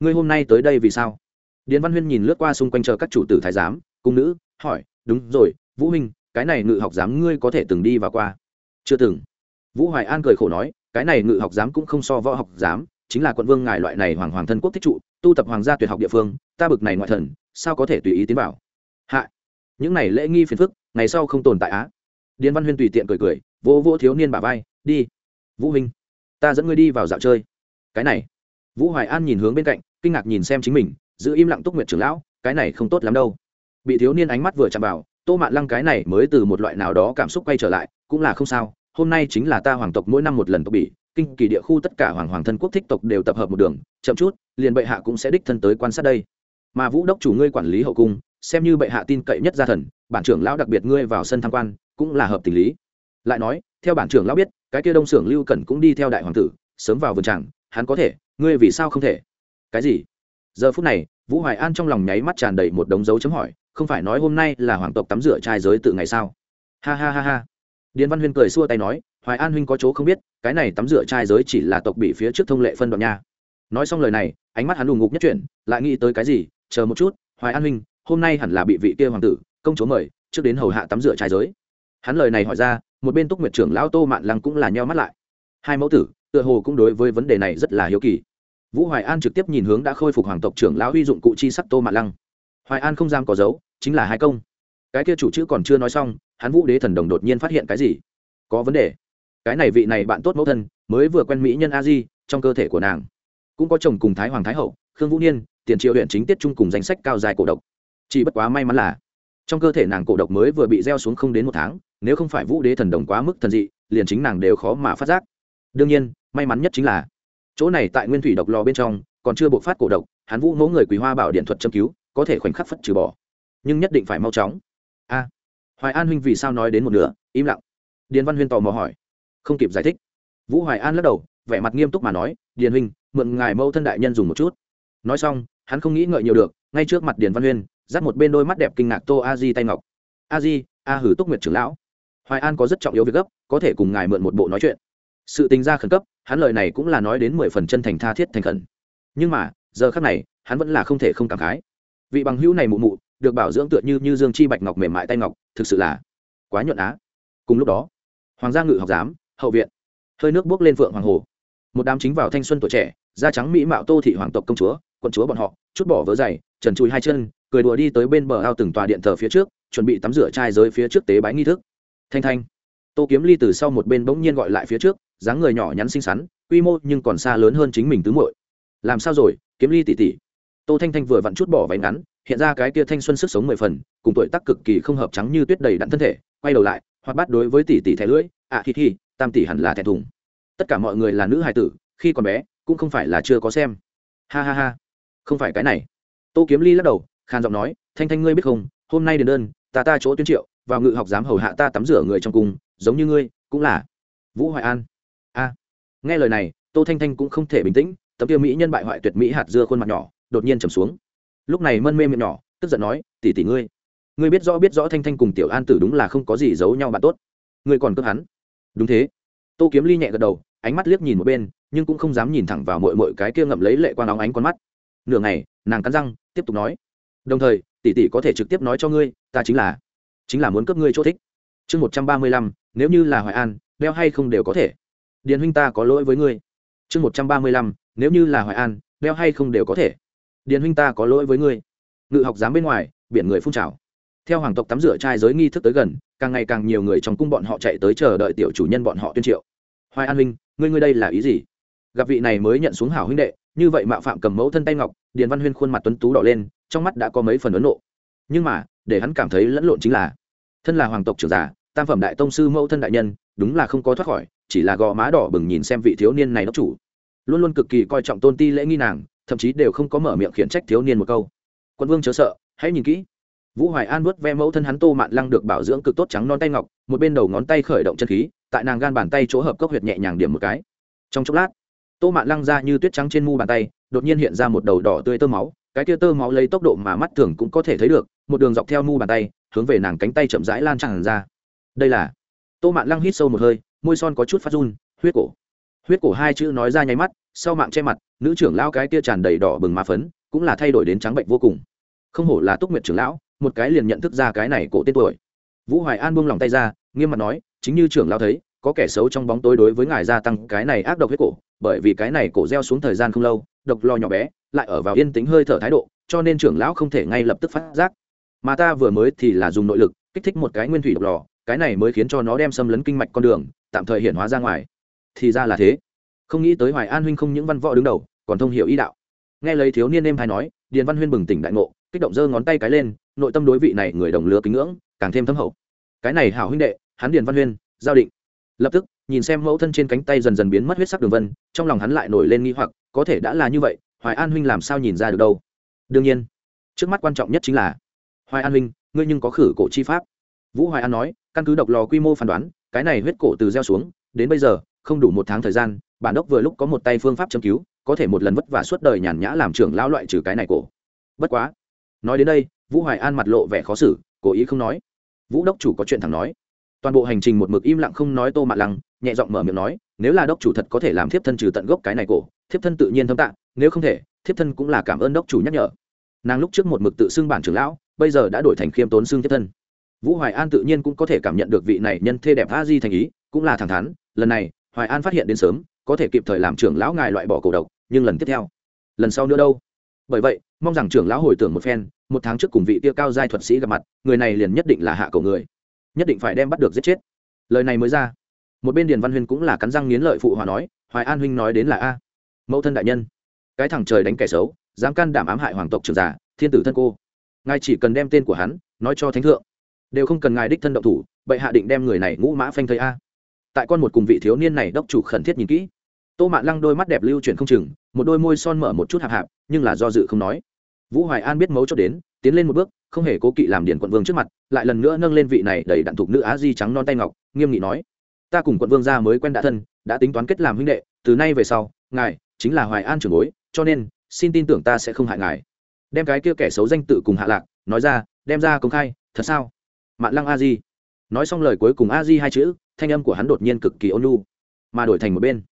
Ngươi hôm nay tới đây vì sao? Điền văn huyên nhìn lướt qua xung quanh chờ các chủ tử thái giám, cung nữ, hỏi, đúng rồi, vũ minh cái này ngự học giám ngươi có thể từng đi và qua? Chưa từng. Vũ hoài an cười khổ nói, cái này ngự học giám cũng không so võ học giám, chính là quận vương ngài loại này hoàng hoàng thân quốc thích trụ, tu tập hoàng gia tuyệt học địa phương, ta bực này ngoại thần, sao có thể tùy ý tiến bảo? hạ, những này lễ nghi phiền phức, ngày sau không tồn tại á. Điền văn huyên tùy tiện cười cười, vỗ vỗ thiếu niên bà vai, đi vũ huynh, ta dẫn ngươi đi vào dạo chơi. Cái này, vũ hoài an nhìn hướng bên cạnh, kinh ngạc nhìn xem chính mình, giữ im lặng túc nguyệt trưởng lão, cái này không tốt lắm đâu. Bị thiếu niên ánh mắt vừa chạm vào, tô mạn lăng cái này mới từ một loại nào đó cảm xúc quay trở lại, cũng là không sao, hôm nay chính là ta hoàng tộc mỗi năm một lần tộc bỉ, kinh kỳ địa khu tất cả hoàng hoàng thân quốc thích tộc đều tập hợp một đường, chậm chút, liền bệ hạ cũng sẽ đích thân tới quan sát đây. Mà vũ đốc chủ ngươi quản lý hậu cung, xem như bệ hạ tin cậy nhất gia thần, bản trưởng lão đặc biệt ngươi vào sân tham quan, cũng là hợp tình lý lại nói, theo bản trưởng lão biết, cái kia đông xưởng lưu cẩn cũng đi theo đại hoàng tử, sớm vào vườn tràng, hắn có thể, ngươi vì sao không thể? Cái gì? Giờ phút này, vũ hoài an trong lòng nháy mắt tràn đầy một đống dấu chấm hỏi, không phải nói hôm nay là hoàng tộc tắm rửa trai giới tự ngày sao? Ha ha ha ha. Điền văn huyên cười xua tay nói, hoài an huynh có chỗ không biết, cái này tắm rửa trai giới chỉ là tộc bị phía trước thông lệ phân đoạn nha. Nói xong lời này, ánh mắt hắn đùng ngục nhất chuyển, lại nghĩ tới cái gì, chờ một chút, hoài an huynh, hôm nay hẳn là bị vị kia hoàng tử, công chúa mời, trước đến hầu hạ tắm rửa trai giới. Hắn lời này hỏi ra một bên túc nguyệt trưởng lão tô mạn lăng cũng là nheo mắt lại. Hai mẫu tử, tựa hồ cũng đối với vấn đề này rất là hiếu kỳ. Vũ hoài an trực tiếp nhìn hướng đã khôi phục hoàng tộc trưởng lão huy dụng cụ chi sắc tô mạn lăng. Hoài an không dám có dấu, chính là hai công. Cái kia chủ chữ còn chưa nói xong, hắn vũ đế thần đồng đột nhiên phát hiện cái gì? Có vấn đề. Cái này vị này bạn tốt mẫu thân, mới vừa quen mỹ nhân a di, trong cơ thể của nàng. Cũng có chồng cùng thái hoàng thái hậu, khương vũ niên, tiền triệu huyện chính tiết chung cùng danh sách cao dài cổ độc. Chỉ bất quá may mắn là, trong cơ thể nàng cổ độc mới vừa bị gieo xuống không đến một tháng nếu không phải vũ đế thần đồng quá mức thần dị, liền chính nàng đều khó mà phát giác. Đương nhiên, may mắn nhất chính là, chỗ này tại nguyên thủy độc lò bên trong, còn chưa buộc phát cổ độc, hắn vũ mẫu người quý hoa bảo điện thuật châm cứu, có thể khoảnh khắc phất trừ bỏ. Nhưng nhất định phải mau chóng. A, hoài an huynh vì sao nói đến một nửa, im lặng. Điền văn huyên tò mò hỏi. Không kịp giải thích. Vũ hoài an lắc đầu, vẻ mặt nghiêm túc mà nói, điền huynh, mượn ngài mâu thân đại nhân dùng một chút. Nói xong, hắn không nghĩ ngợi nhiều được, ngay trước mặt điền văn huyên, dắt một bên đôi mắt đẹp kinh ngạc tô a di tay ngọc. A di, a hử túc nguyệt trưởng lão hoài an có rất trọng yếu việc gấp, có thể cùng ngài mượn một bộ nói chuyện. Sự tình ra khẩn cấp, hắn lời này cũng là nói đến mười phần chân thành tha thiết thành khẩn. Nhưng mà, giờ khắc này, hắn vẫn là không thể không cảm khái. Vị bằng hữu này mụ mụ, được bảo dưỡng tựa như như dương chi bạch ngọc mềm mại tay ngọc, thực sự là quá nhuận á. Cùng lúc đó, hoàng gia ngự học giám, hậu viện, hơi nước bước lên phượng hoàng hồ. Một đám chính vào thanh xuân tuổi trẻ, da trắng mỹ mạo tô thị hoàng tộc công chúa, quận chúa bọn họ, chút bỏ vớ dày, trần chùi hai chân, cười đùa đi tới bên bờ ao từng tòa điện thờ phía trước, chuẩn bị tắm rửa trai giới phía trước tế bái nghi thức thanh thanh. Tô kiếm ly từ sau một bên bỗng nhiên gọi lại phía trước, dáng người nhỏ nhắn xinh xắn, quy mô nhưng còn xa lớn hơn chính mình tứ muội. Làm sao rồi, kiếm ly tỉ tỉ tô thanh thanh vừa vặn chút bỏ váy ngắn, hiện ra cái kia thanh xuân sức sống mười phần, cùng tuổi tác cực kỳ không hợp trắng như tuyết đầy đặn thân thể, quay đầu lại hoặc bắt đối với tỷ tỷ thẻ lưỡi à, ạ thì thì tam tỷ hẳn là thẻ thùng. Tất cả mọi người là nữ hài tử, khi còn bé, cũng không phải là chưa có xem. Ha ha ha. Không phải cái này. Tô kiếm ly lắc đầu khan giọng nói, thanh thanh ngươi biết không, hôm nay đến đơn, ta ta chỗ tuyên triệu vào ngự học giám hầu hạ ta tắm rửa người trong cung, giống như ngươi, cũng là. Vũ hoài an. A. Nghe lời này, tô thanh thanh cũng không thể bình tĩnh, tấm tiêu mỹ nhân bại hoại tuyệt mỹ hạt dưa khuôn mặt nhỏ, đột nhiên trầm xuống. Lúc này mân mê miệng nhỏ, tức giận nói, tỷ tỷ ngươi ngươi biết rõ biết rõ thanh thanh cùng tiểu an tử đúng là không có gì giấu nhau bạn tốt. Ngươi còn cướp hắn. Đúng thế. Tô kiếm ly nhẹ gật đầu, ánh mắt liếc nhìn một bên, nhưng cũng không dám nhìn thẳng vào mọi mọi cái kia ngậm lấy lệ quan óng ánh con mắt. Nửa ngày, nàng cắn răng, tiếp tục nói, đồng thời, tỷ tỷ có thể trực tiếp nói cho ngươi, ta chính là chính là muốn cướp ngươi chỗ thích. Chương một trăm ba mươi lăm, nếu như là hoài an, đeo hay không đều có thể. Điền huynh ta có lỗi với ngươi. Chương một trăm ba mươi lăm, nếu như là hoài an, đeo hay không đều có thể. Điền huynh ta có lỗi với ngươi. Ngự học giám bên ngoài, biển người phun trào. Theo hoàng tộc tắm rửa trai giới nghi thức tới gần, càng ngày càng nhiều người trong cung bọn họ chạy tới chờ đợi tiểu chủ nhân bọn họ tuyên triệu. Hoài an huynh, ngươi ngươi đây là ý gì? Gặp vị này mới nhận xuống hảo huynh đệ, như vậy mạo phạm cầm mẫu thân tay ngọc, điền văn huyên khuôn mặt tuấn tú đỏ lên, trong mắt đã có mấy phần ấn nộ. Nhưng mà, để hắn cảm thấy lẫn lộn chính là thân là hoàng tộc trưởng giả, tam phẩm đại tông sư mẫu thân đại nhân, đúng là không có thoát khỏi, chỉ là gò má đỏ bừng nhìn xem vị thiếu niên này đốc chủ. Luôn luôn cực kỳ coi trọng tôn ti lễ nghi nàng, thậm chí đều không có mở miệng khiển trách thiếu niên một câu. Quân vương chớ sợ, hãy nhìn kỹ. Vũ hoài an vớt ve mẫu thân hắn tô mạn lăng được bảo dưỡng cực tốt trắng non tay ngọc, một bên đầu ngón tay khởi động chân khí, tại nàng gan bàn tay chỗ hợp cốc huyệt nhẹ nhàng điểm một cái. Trong chốc lát, tô mạn lăng ra như tuyết trắng trên mu bàn tay, đột nhiên hiện ra một đầu đỏ tươi tơ máu, cái tia tơ máu lấy tốc độ mà mắt thường cũng có thể thấy được, một đường dọc theo mu bàn tay hướng về nàng cánh tay chậm rãi lan tràn ra. Đây là, tô mạn lăng hít sâu một hơi, môi son có chút phát run, huyết cổ. Huyết cổ hai chữ nói ra nháy mắt, sau mạng che mặt, nữ trưởng lão cái kia tràn đầy đỏ bừng má phấn, cũng là thay đổi đến trắng bệnh vô cùng. Không hổ là túc nguyệt trưởng lão, một cái liền nhận thức ra cái này cổ tên tuổi. Vũ hoài an buông lòng tay ra, nghiêm mặt nói, chính như trưởng lão thấy, có kẻ xấu trong bóng tối đối với ngài gia tăng cái này ác độc huyết cổ, bởi vì cái này cổ gieo xuống thời gian không lâu, độc lo nhỏ bé, lại ở vào yên tĩnh hơi thở thái độ, cho nên trưởng lão không thể ngay lập tức phát giác mà ta vừa mới thì là dùng nội lực, kích thích một cái nguyên thủy độc lò, cái này mới khiến cho nó đem xâm lấn kinh mạch con đường, tạm thời hiện hóa ra ngoài. Thì ra là thế. Không nghĩ tới hoài an huynh không những văn võ đứng đầu, còn thông hiểu ý đạo. Nghe lấy thiếu niên em hay nói, điền văn huyên bừng tỉnh đại ngộ, kích động giơ ngón tay cái lên, nội tâm đối vị này người đồng lứa kính ngưỡng, càng thêm thâm hậu. Cái này hảo huynh đệ, hắn điền văn huyên, giao định. Lập tức, nhìn xem mẫu thân trên cánh tay dần dần biến mất huyết sắc đường vân, trong lòng hắn lại nổi lên nghi hoặc, có thể đã là như vậy, hoài an huynh làm sao nhìn ra được đâu? Đương nhiên, trước mắt quan trọng nhất chính là hoài an huynh ngươi nhưng có khử cổ chi pháp. Vũ hoài an nói, căn cứ độc lò quy mô phán đoán, cái này huyết cổ từ gieo xuống, đến bây giờ, không đủ một tháng thời gian, bản đốc vừa lúc có một tay phương pháp châm cứu, có thể một lần vất vả suốt đời nhàn nhã làm trưởng lão loại trừ cái này cổ. Bất quá, nói đến đây, vũ hoài an mặt lộ vẻ khó xử, cố ý không nói. Vũ đốc chủ có chuyện thẳng nói. Toàn bộ hành trình một mực im lặng không nói tô mạ lăng, nhẹ giọng mở miệng nói, nếu là đốc chủ thật có thể làm thiếp thân trừ tận gốc cái này cổ, thiếp thân tự nhiên thâm tạng nếu không thể, thiếp thân cũng là cảm ơn đốc chủ nhắc nhở. Nàng lúc trước một mực tự xưng bản trưởng lão bây giờ đã đổi thành khiêm tốn xương tiếp thân. Vũ hoài an tự nhiên cũng có thể cảm nhận được vị này nhân thê đẹp a di thành ý, cũng là thẳng thắn, lần này, hoài an phát hiện đến sớm, có thể kịp thời làm trưởng lão ngài loại bỏ cổ độc, nhưng lần tiếp theo, lần sau nữa đâu? Bởi vậy, mong rằng trưởng lão hồi tưởng một phen, một tháng trước cùng vị kia cao giai thuật sĩ gặp mặt, người này liền nhất định là hạ cổ người, nhất định phải đem bắt được giết chết. Lời này mới ra, một bên điền văn huyên cũng là cắn răng nghiến lợi phụ hòa nói, hoài an huynh nói đến là a. Mẫu thân đại nhân, cái thằng trời đánh kẻ xấu, dám can đảm ám hại hoàng tộc trưởng giả, thiên tử thân cô ngài chỉ cần đem tên của hắn nói cho thánh thượng, đều không cần ngài đích thân động thủ, bệ hạ định đem người này ngũ mã phanh thây a. Tại con một cùng vị thiếu niên này đốc chủ khẩn thiết nhìn kỹ, tô mạn lăng đôi mắt đẹp lưu chuyển không chừng, một đôi môi son mở một chút hạp hạp, nhưng là do dự không nói. Vũ hoài an biết mấu chốt đến, tiến lên một bước, không hề cố kỵ làm điện quận vương trước mặt, lại lần nữa nâng lên vị này đầy đặn thục nữ á di trắng non tay ngọc, nghiêm nghị nói, ta cùng quận vương gia mới quen đã thân, đã tính toán kết làm huynh đệ, từ nay về sau, ngài chính là hoài an trưởng bối, cho nên, xin tin tưởng ta sẽ không hại ngài đem cái kia kẻ xấu danh tự cùng hạ lạc, nói ra, đem ra công khai, thật sao? Mạn lăng a di nói xong lời cuối cùng a di hai chữ, thanh âm của hắn đột nhiên cực kỳ ôn nhu, mà đổi thành một bên.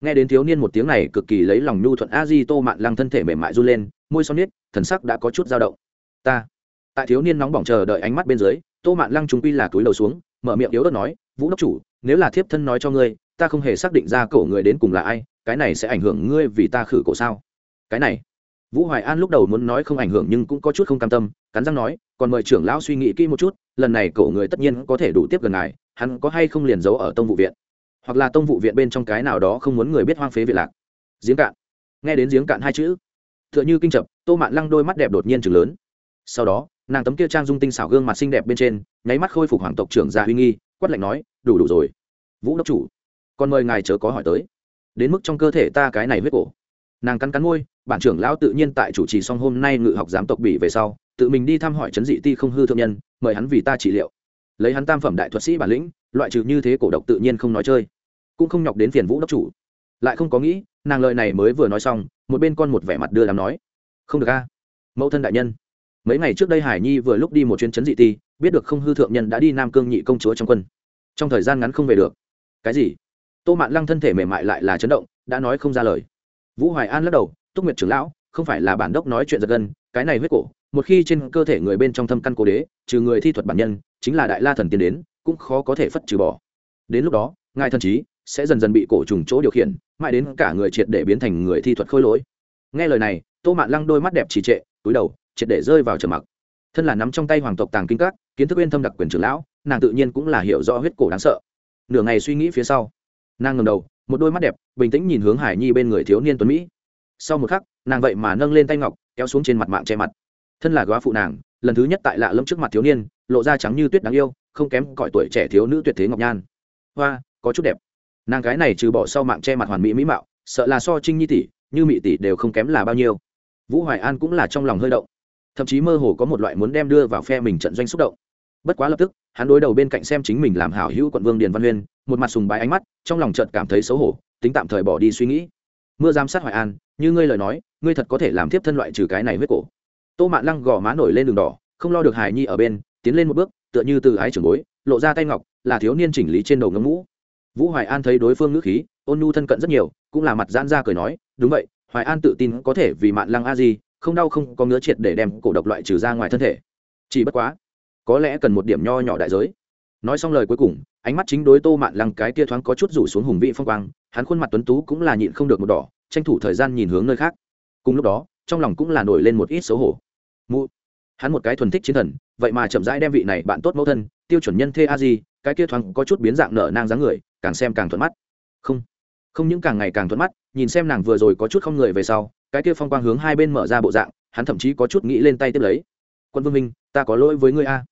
Nghe đến thiếu niên một tiếng này, cực kỳ lấy lòng nhu thuận a di tô mạn lăng thân thể mềm mại run lên, môi son nít thần sắc đã có chút dao động. Ta. Tại thiếu niên nóng bỏng chờ đợi ánh mắt bên dưới, tô mạn lăng chúng quy là túi đầu xuống, mở miệng yếu ớt nói, vũ đốc chủ, nếu là thiếp thân nói cho ngươi, ta không hề xác định ra cổ người đến cùng là ai, cái này sẽ ảnh hưởng ngươi vì ta khử cổ sao? Cái này? Vũ hoài an lúc đầu muốn nói không ảnh hưởng nhưng cũng có chút không cam tâm, cắn răng nói, còn mời trưởng lão suy nghĩ kỹ một chút, lần này cậu người tất nhiên có thể đủ tiếp gần ngài, hắn có hay không liền giấu ở tông vụ viện? Hoặc là tông vụ viện bên trong cái nào đó không muốn người biết hoang phế viện lạc? Giếng cạn. Nghe đến giếng cạn hai chữ t h ư ợ n h ư kinh chập, tô mạn lăng đôi mắt đẹp đột nhiên chừng lớn. Sau đó, nàng tấm kia trang dung tinh xảo gương mặt xinh đẹp bên trên, nháy mắt khôi phục hoàng tộc trưởng gia huy nghi, quát lạnh nói, đủ đủ rồi. Vũ đốc chủ, còn mời ngài chớ có hỏi tới. Đến mức trong cơ thể ta cái này huyết cổ. Nàng cắn cắn môi bản trưởng lão tự nhiên tại chủ trì xong hôm nay ngự học giám tộc bỉ về sau, tự mình đi thăm hỏi chấn dị ti không hư thượng nhân, mời hắn vì ta trị liệu. Lấy hắn tam phẩm đại thuật sĩ bản lĩnh, loại trừ như thế cổ độc tự nhiên không nói chơi, cũng không nhọc đến phiền vũ đốc chủ. Lại không có nghĩ, nàng lợi này mới vừa nói xong, một bên con một vẻ mặt đưa đám nói, không được a, mẫu thân đại nhân. Mấy ngày trước đây hải nhi vừa lúc đi một chuyến chấn dị ti, biết được không hư thượng nhân đã đi nam cương nhị công chúa trong quân. Trong thời gian ngắn không về được. Cái gì? Tô mạn lăng thân thể mềm mại lại là chấn động, đã nói không ra lời. Vũ hoài an lắc đầu túc nguyệt trưởng lão, không phải là bản đốc nói chuyện giật gân, cái này huyết cổ, một khi trên cơ thể người bên trong thâm căn cố đế, trừ người thi thuật bản nhân, chính là đại la thần tiên đến, cũng khó có thể phất trừ bỏ. Đến lúc đó, ngài thần trí sẽ dần dần bị cổ trùng chỗ điều khiển, mãi đến cả người triệt để biến thành người thi thuật khôi lỗi. Nghe lời này, tô mạn lăng đôi mắt đẹp trì trệ, túi đầu, triệt để rơi vào trầm mặc. Thân là nắm trong tay hoàng tộc tàng kinh các, kiến thức uyên thâm đặc quyền trưởng lão, nàng tự nhiên cũng là hiểu rõ huyết cổ đáng sợ. Nửa ngày suy nghĩ phía sau, nàng ngầm đầu, một đôi mắt đẹp bình tĩnh nhìn hướng hải nhi bên người thiếu niên tuấn mỹ sau một khắc, nàng vậy mà nâng lên tay ngọc, kéo xuống trên mặt mạng che mặt. Thân là góa phụ nàng, lần thứ nhất tại lạ lâm trước mặt thiếu niên, lộ ra trắng như tuyết đáng yêu, không kém cõi tuổi trẻ thiếu nữ tuyệt thế ngọc nhan. Hoa, có chút đẹp. Nàng gái này trừ bỏ sau mạng che mặt hoàn mỹ mỹ mạo, sợ là so trinh nhi tỷ, như mỹ tỷ đều không kém là bao nhiêu. Vũ hoài an cũng là trong lòng hơi động. Thậm chí mơ hồ có một loại muốn đem đưa vào phe mình trận doanh xúc động. Bất quá lập tức, hắn đối đầu bên cạnh xem chính mình làm hảo hữu quận vương điền văn huyên, một mặt sùng bái ánh mắt, trong lòng chợt cảm thấy xấu hổ, tính tạm thời bỏ đi suy nghĩ mưa giám sát hoài an, như ngươi lời nói, ngươi thật có thể làm tiếp thân loại trừ cái này huyết cổ. Tô mạn lăng gò má nổi lên đường đỏ, không lo được hài nhi ở bên, tiến lên một bước, tựa như từ ái trưởng bối, lộ ra tay ngọc, là thiếu niên chỉnh lý trên đầu ngấm mũ vũ hoài an thấy đối phương ngữ khí, ôn nhu thân cận rất nhiều, cũng là mặt giãn ra cười nói, đúng vậy, hoài an tự tin có thể vì mạn lăng a di, không đau không có ngứa triệt để đem cổ độc loại trừ ra ngoài thân thể. Chỉ bất quá, có lẽ cần một điểm nho nhỏ đại giới nói xong lời cuối cùng, ánh mắt chính đối tô mạn lăng cái kia thoáng có chút rủ xuống hùng vị phong quang, hắn khuôn mặt tuấn tú cũng là nhịn không được một đỏ, tranh thủ thời gian nhìn hướng nơi khác. Cùng lúc đó, trong lòng cũng là nổi lên một ít xấu hổ. Mụ, hắn một cái thuần thích chiến thần, vậy mà chậm rãi đem vị này bạn tốt mẫu thân, tiêu chuẩn nhân thê a di, cái kia thoáng có chút biến dạng nở nang dáng người, càng xem càng thuận mắt. Không không những càng ngày càng thuận mắt, nhìn xem nàng vừa rồi có chút không người về sau, cái kia phong quang hướng hai bên mở ra bộ dạng, hắn thậm chí có chút nghĩ lên tay tiếp lấy. Quân vương minh, ta có lỗi với ngươi a.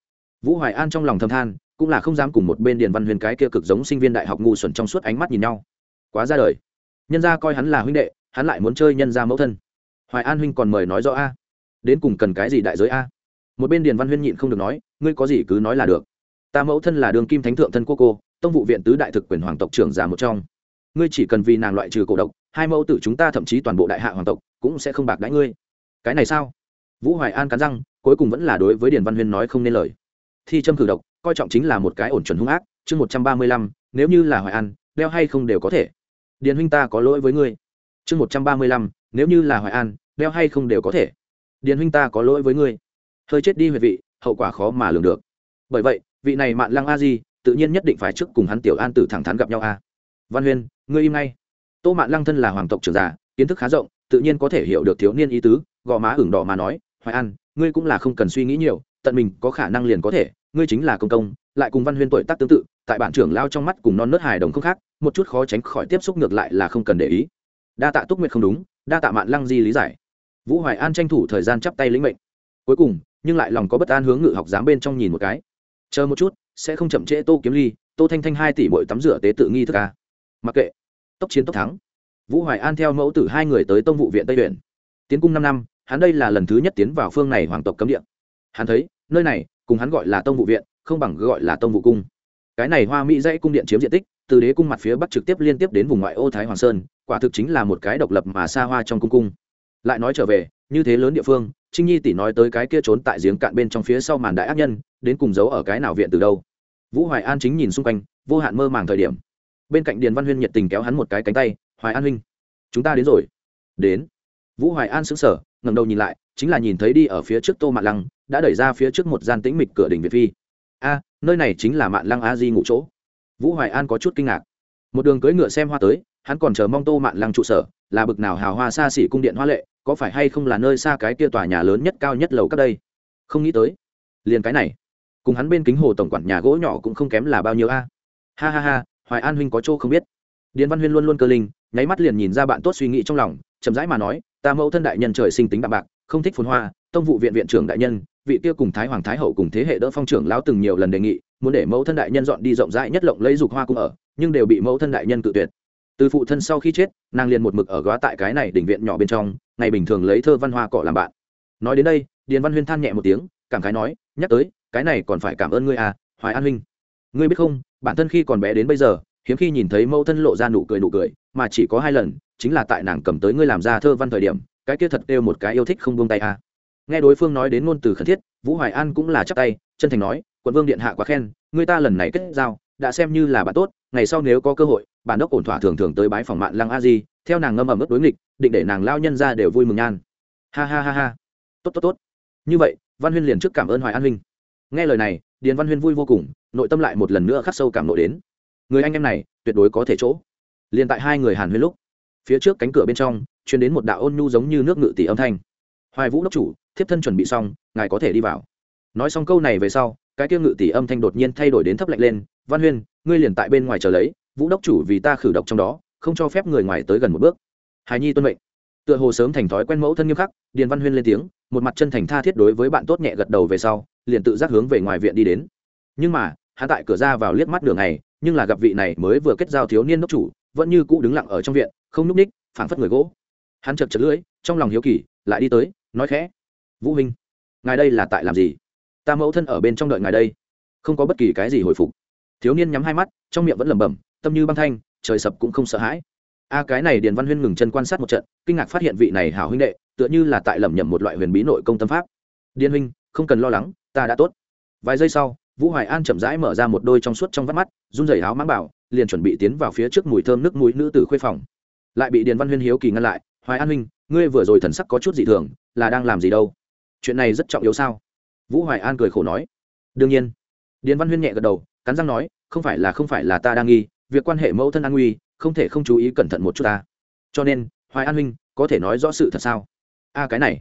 Vũ hoài an trong lòng thầm than cũng là không dám cùng một bên điền văn huyền cái kia cực giống sinh viên đại học ngu xuẩn trong suốt ánh mắt nhìn nhau. Quá ra đời. Nhân gia coi hắn là huynh đệ, hắn lại muốn chơi nhân gia mẫu thân. Hoài an huynh còn mời nói rõ a. Đến cùng cần cái gì đại giới a? Một bên điền văn huyên nhịn không được nói, ngươi có gì cứ nói là được. Ta mẫu thân là đường kim thánh thượng thân của cô, tông vụ viện tứ đại thực quyền hoàng tộc trưởng giả một trong. Ngươi chỉ cần vì nàng loại trừ cổ độc, hai mẫu tử chúng ta thậm chí toàn bộ đại hạ hoàng tộc cũng sẽ không bạc đãi ngươi. Cái này sao? Vũ hoài an cắn răng, cuối cùng vẫn là đối với điền văn huyên nói không nên lời. Thi châm cử độc coi trọng chính là một cái ổn chuẩn hung ác, chương một trăm ba mươi lăm, nếu như là hoài an đeo hay không đều có thể. Điền huynh ta có lỗi với ngươi. Chương một trăm ba mươi lăm, nếu như là hoài an đeo hay không đều có thể. Điền huynh ta có lỗi với ngươi. Hơi chết đi huyệt vị, hậu quả khó mà lường được. Bởi vậy, vị này mạn lăng a di, tự nhiên nhất định phải trước cùng hắn tiểu an tử thẳng thắn gặp nhau a. Văn huyên, ngươi im ngay. Tô mạn lăng thân là hoàng tộc trưởng giả, kiến thức khá rộng, tự nhiên có thể hiểu được thiếu niên ý tứ, gò má ửng đỏ mà nói, hoài an ngươi cũng là không cần suy nghĩ nhiều, tận mình có khả năng liền có thể ngươi chính là công công, lại cùng văn huyên tuổi tác tương tự, tại bản trưởng lao trong mắt cùng non nớt hài đồng không khác, một chút khó tránh khỏi tiếp xúc ngược lại là không cần để ý. Đa tạ túc nguyệt không đúng, đa tạ mạn lăng di lý giải. Vũ hoài an tranh thủ thời gian chắp tay lĩnh mệnh. Cuối cùng, nhưng lại lòng có bất an hướng ngự học giám bên trong nhìn một cái. Chờ một chút, sẽ không chậm trễ tô kiếm ly, tô thanh thanh hai tỷ bội tắm rửa tế tự nghi thức ca mặc kệ. Tốc chiến tốc thắng. Vũ hoài an theo mẫu tử hai người tới tông vụ viện tây huyện. Tiến cung năm năm, hắn đây là lần thứ nhất tiến vào phương này hoàng tộc cấm địa. Hắn thấy, nơi này cùng hắn gọi là tông vụ viện, không bằng gọi là tông vụ cung. Cái này hoa mỹ dãy cung điện chiếm diện tích, từ đế cung mặt phía bắc trực tiếp liên tiếp đến vùng ngoại ô thái hoàng sơn, quả thực chính là một cái độc lập mà xa hoa trong cung cung. Lại nói trở về, như thế lớn địa phương, trinh nhi tỷ nói tới cái kia trốn tại giếng cạn bên trong phía sau màn đại ác nhân, đến cùng giấu ở cái nào viện từ đâu? Vũ hoài an chính nhìn xung quanh, vô hạn mơ màng thời điểm. Bên cạnh điền văn huyên nhiệt tình kéo hắn một cái cánh tay, hoài an huynh, chúng ta đến rồi. Đến vũ hoài an xứng sở ngẩng đầu nhìn lại, chính là nhìn thấy đi ở phía trước tô mạn lăng, đã đẩy ra phía trước một gian tĩnh mịch cửa đình việt phi. A, nơi này chính là mạn lăng a di ngủ chỗ. Vũ hoài an có chút kinh ngạc. Một đường cưỡi ngựa xem hoa tới, hắn còn chờ mong tô mạn lăng trụ sở, là bực nào hào hoa xa xỉ cung điện hoa lệ, có phải hay không là nơi xa cái kia tòa nhà lớn nhất cao nhất lầu các đây? Không nghĩ tới. Liền cái này, cùng hắn bên kính hồ tổng quản nhà gỗ nhỏ cũng không kém là bao nhiêu a. Ha ha ha, hoài an huynh có chỗ không biết. Điền văn huyên luôn luôn cơ linh, nháy mắt liền nhìn ra bạn tốt suy nghĩ trong lòng chậm rãi mà nói, ta mẫu thân đại nhân trời sinh tính đạm bạc, không thích phồn hoa, tông vụ viện viện trưởng đại nhân, vị kia cùng thái hoàng thái hậu cùng thế hệ đỡ phong trưởng lão từng nhiều lần đề nghị, muốn để mẫu thân đại nhân dọn đi rộng rãi nhất lộng lấy dục hoa cung ở, nhưng đều bị mẫu thân đại nhân cự tuyệt. Từ phụ thân sau khi chết, nàng liền một mực ở góa tại cái này đỉnh viện nhỏ bên trong, ngày bình thường lấy thơ văn hoa cỏ làm bạn. Nói đến đây, điền văn huyên than nhẹ một tiếng, cảm khái nói, nhắc tới, cái này còn phải cảm ơn ngươi à hoài an huynh. Ngươi biết không, bản thân khi còn bé đến bây giờ, hiếm khi nhìn thấy mẫu thân lộ ra nụ cười nụ cười, mà chỉ có hai lần chính là tại nàng cầm tới ngươi làm ra thơ văn thời điểm, cái kia thật kêu một cái yêu thích không buông tay à. nghe đối phương nói đến ngôn từ khẩn thiết, vũ hoài an cũng là chắc tay, chân thành nói, quận vương điện hạ quá khen, người ta lần này kết giao, đã xem như là bạn tốt, ngày sau nếu có cơ hội, bản đốc ổn thỏa thường thường tới bái phòng mạng lăng a di, theo nàng ngâm ẩm ướt đối nghịch, định để nàng lao nhân ra đều vui mừng nhan. Ha ha ha ha. Tốt tốt tốt. Như vậy, văn huyên liền trước cảm ơn hoài an huynh nghe lời này, điền văn huyên vui vô cùng, nội tâm lại một lần nữa khắc sâu cảm nội đến. Người anh em này, tuyệt đối có thể chỗ. Liền tại hai người hàn huyên lúc phía trước cánh cửa bên trong chuyển đến một đạo ôn nhu giống như nước ngự tỷ âm thanh. Hoài vũ đốc chủ, thiếp thân chuẩn bị xong, ngài có thể đi vào. Nói xong câu này về sau, cái kia ngự tỷ âm thanh đột nhiên thay đổi đến thấp lạnh lên. Văn huyên, ngươi liền tại bên ngoài chờ lấy, vũ đốc chủ vì ta khử độc trong đó, không cho phép người ngoài tới gần một bước. Hài nhi tuân mệnh. Tựa hồ sớm thành thói quen mẫu thân nghiêm khắc, điền văn huyên lên tiếng, một mặt chân thành tha thiết đối với bạn tốt nhẹ gật đầu về sau, liền tự giác hướng về ngoài viện đi đến. Nhưng mà hạ tại cửa ra vào liếc mắt đường này, nhưng là gặp vị này mới vừa kết giao thiếu niên đốc chủ, vẫn như cũ đứng lặng ở trong viện không núp ních, phảng phất người gỗ. Hắn chật chật lưỡi, trong lòng hiếu kỳ, lại đi tới, nói khẽ, vũ huynh, ngài đây là tại làm gì? Ta mẫu thân ở bên trong đợi ngài đây. Không có bất kỳ cái gì hồi phục. Thiếu niên nhắm hai mắt, trong miệng vẫn lẩm bẩm, tâm như băng thanh, trời sập cũng không sợ hãi. A, cái này điền văn huyên ngừng chân quan sát một trận, kinh ngạc phát hiện vị này hảo huynh đệ, tựa như là tại lẩm nhẩm một loại huyền bí nội công tâm pháp. Điền huynh, không cần lo lắng, ta đã tốt. Vài giây sau, vũ hoài an chậm rãi mở ra một đôi trong suốt trong vắt mắt, run rẩy áo mang bảo, liền chuẩn bị tiến vào phía trước mùi thơm nước mũi nữ tử khuê phòng lại bị điền văn huyên hiếu kỳ ngăn lại, hoài an huynh, ngươi vừa rồi thần sắc có chút dị thường, là đang làm gì đâu? Chuyện này rất trọng yếu sao? Vũ hoài an cười khổ nói, đương nhiên. Điền văn huyên nhẹ gật đầu, cắn răng nói, không phải là, không phải là ta đang nghi, việc quan hệ mẫu thân an nguy, không thể không chú ý cẩn thận một chút ta. Cho nên, hoài an huynh, có thể nói rõ sự thật sao? A, cái này.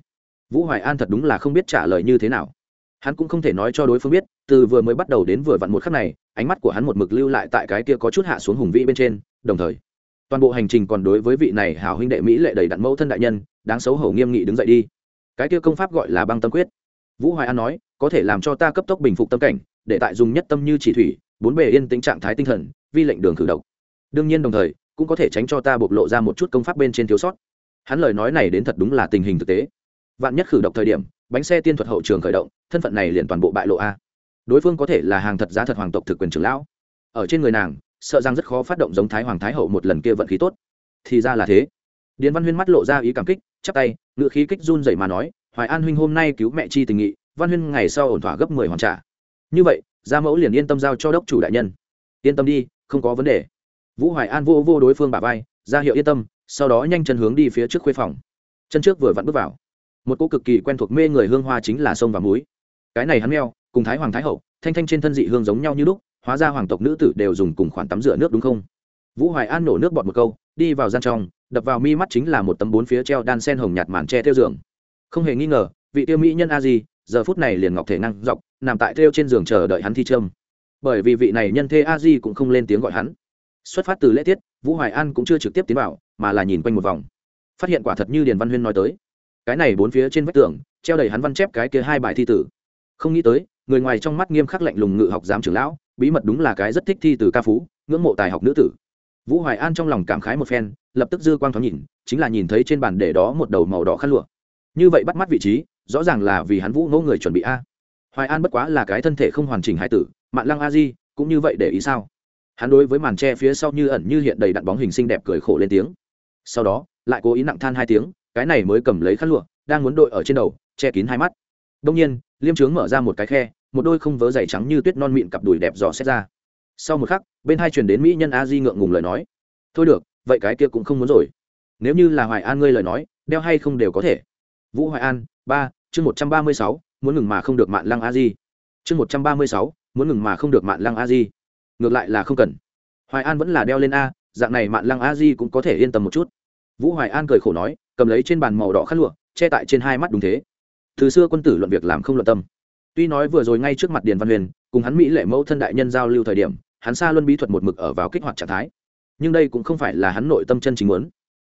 Vũ hoài an thật đúng là không biết trả lời như thế nào. Hắn cũng không thể nói cho đối phương biết, từ vừa mới bắt đầu đến vừa vặn một khắc này, ánh mắt của hắn một mực lưu lại tại cái kia có chút hạ xuống hùng vĩ bên trên, đồng thời toàn bộ hành trình còn đối với vị này hảo huynh đệ mỹ lệ đầy đặn mẫu thân đại nhân, đáng xấu hổ nghiêm nghị đứng dậy đi. Cái kia công pháp gọi là băng tâm quyết. Vũ hoài an nói, có thể làm cho ta cấp tốc bình phục tâm cảnh, để tại dùng nhất tâm như chỉ thủy, bốn bề yên tĩnh trạng thái tinh thần, vi lệnh đường khử độc đương nhiên đồng thời, cũng có thể tránh cho ta bộc lộ ra một chút công pháp bên trên thiếu sót. Hắn lời nói này đến thật đúng là tình hình thực tế. Vạn nhất khử độc thời điểm, bánh xe tiên thuật hậu trường khởi động, thân phận này liền toàn bộ bại lộ a. Đối phương có thể là hàng thật giá thật hoàng tộc thực quyền trưởng lão. Ở trên người nàng sợ rằng rất khó phát động giống thái hoàng thái hậu một lần kia vận khí tốt. Thì ra là thế. Điền văn huyên mắt lộ ra ý cảm kích, chắp tay ngựa khí kích run dậy mà nói, hoài an huynh hôm nay cứu mẹ chi tình nghị, văn huyên ngày sau ổn thỏa gấp mười hoàn trả. Như vậy, gia mẫu liền yên tâm giao cho đốc chủ đại nhân. Yên tâm đi, không có vấn đề. Vũ hoài an vô vô đối phương bà vai, ra hiệu yên tâm, sau đó nhanh chân hướng đi phía trước khuê phòng. Chân trước vừa vặn bước vào. Một cô cực kỳ quen thuộc mê người hương hoa chính là sông và muối. Cái này hắn meo, cùng thái hoàng thái hậu, thanh thanh trên thân dị hương giống nhau như lúc hóa ra hoàng tộc nữ tử đều dùng cùng khoản tắm rửa nước đúng không? Vũ hoài an nổ nước bọt một câu, đi vào gian trong, đập vào mi mắt chính là một tấm bốn phía treo đan sen hồng nhạt màn tre theo giường. Không hề nghi ngờ, vị tiêu mỹ nhân a di, giờ phút này liền ngọc thể năng dọc, nằm tại theo trên giường chờ đợi hắn thi trâm. Bởi vì vị này nhân thê a di cũng không lên tiếng gọi hắn. Xuất phát từ lễ tiết, vũ hoài an cũng chưa trực tiếp tiến vào, mà là nhìn quanh một vòng. Phát hiện quả thật như điền văn huyên nói tới. Cái này bốn phía trên vách tường, treo đầy hắn văn chép cái kia hai bài thi tử. Không nghĩ tới, người ngoài trong mắt nghiêm khắc lạnh lùng ngự học giám trưởng lão bí mật đúng là cái rất thích thi từ ca phú, ngưỡng mộ tài học nữ tử. Vũ hoài an trong lòng cảm khái một phen, lập tức dư quang thoáng nhìn, chính là nhìn thấy trên bàn để đó một đầu màu đỏ khăn lụa. Như vậy bắt mắt vị trí, rõ ràng là vì hắn vũ ngỗ người chuẩn bị a. Hoài an bất quá là cái thân thể không hoàn chỉnh hải tử, mạn lăng a di, cũng như vậy để ý sao? Hắn đối với màn tre phía sau như ẩn như hiện đầy đặn bóng hình xinh đẹp cười khổ lên tiếng. Sau đó, lại cố ý nặng than hai tiếng, cái này mới cầm lấy khăn lụa, đang muốn đội ở trên đầu, che kín hai mắt. Đông nhiên, liêm trướng mở ra một cái khe một đôi không vớ dày trắng như tuyết non mịn cặp đùi đẹp dò xét ra. Sau một khắc, bên hai truyền đến mỹ nhân a di ngượng ngùng lời nói. Thôi được, vậy cái kia cũng không muốn rồi. Nếu như là hoài an ngươi lời nói, đeo hay không đều có thể. Vũ hoài an, ba, chương một trăm ba mươi sáu, muốn ngừng mà không được mạn lăng a di. Chương một trăm ba mươi sáu, muốn ngừng mà không được mạn lăng a di. Ngược lại là không cần. Hoài an vẫn là đeo lên a, dạng này mạn lăng a di cũng có thể yên tâm một chút. Vũ hoài an cười khổ nói, cầm lấy trên bàn màu đỏ khăn lụa, che tại trên hai mắt đúng thế. Từ xưa quân tử luận việc làm không luận tâm tuy nói vừa rồi ngay trước mặt điền văn huyền, cùng hắn mỹ lệ mẫu thân đại nhân giao lưu thời điểm, hắn xa luân bí thuật một mực ở vào kích hoạt trạng thái. Nhưng đây cũng không phải là hắn nội tâm chân chính muốn.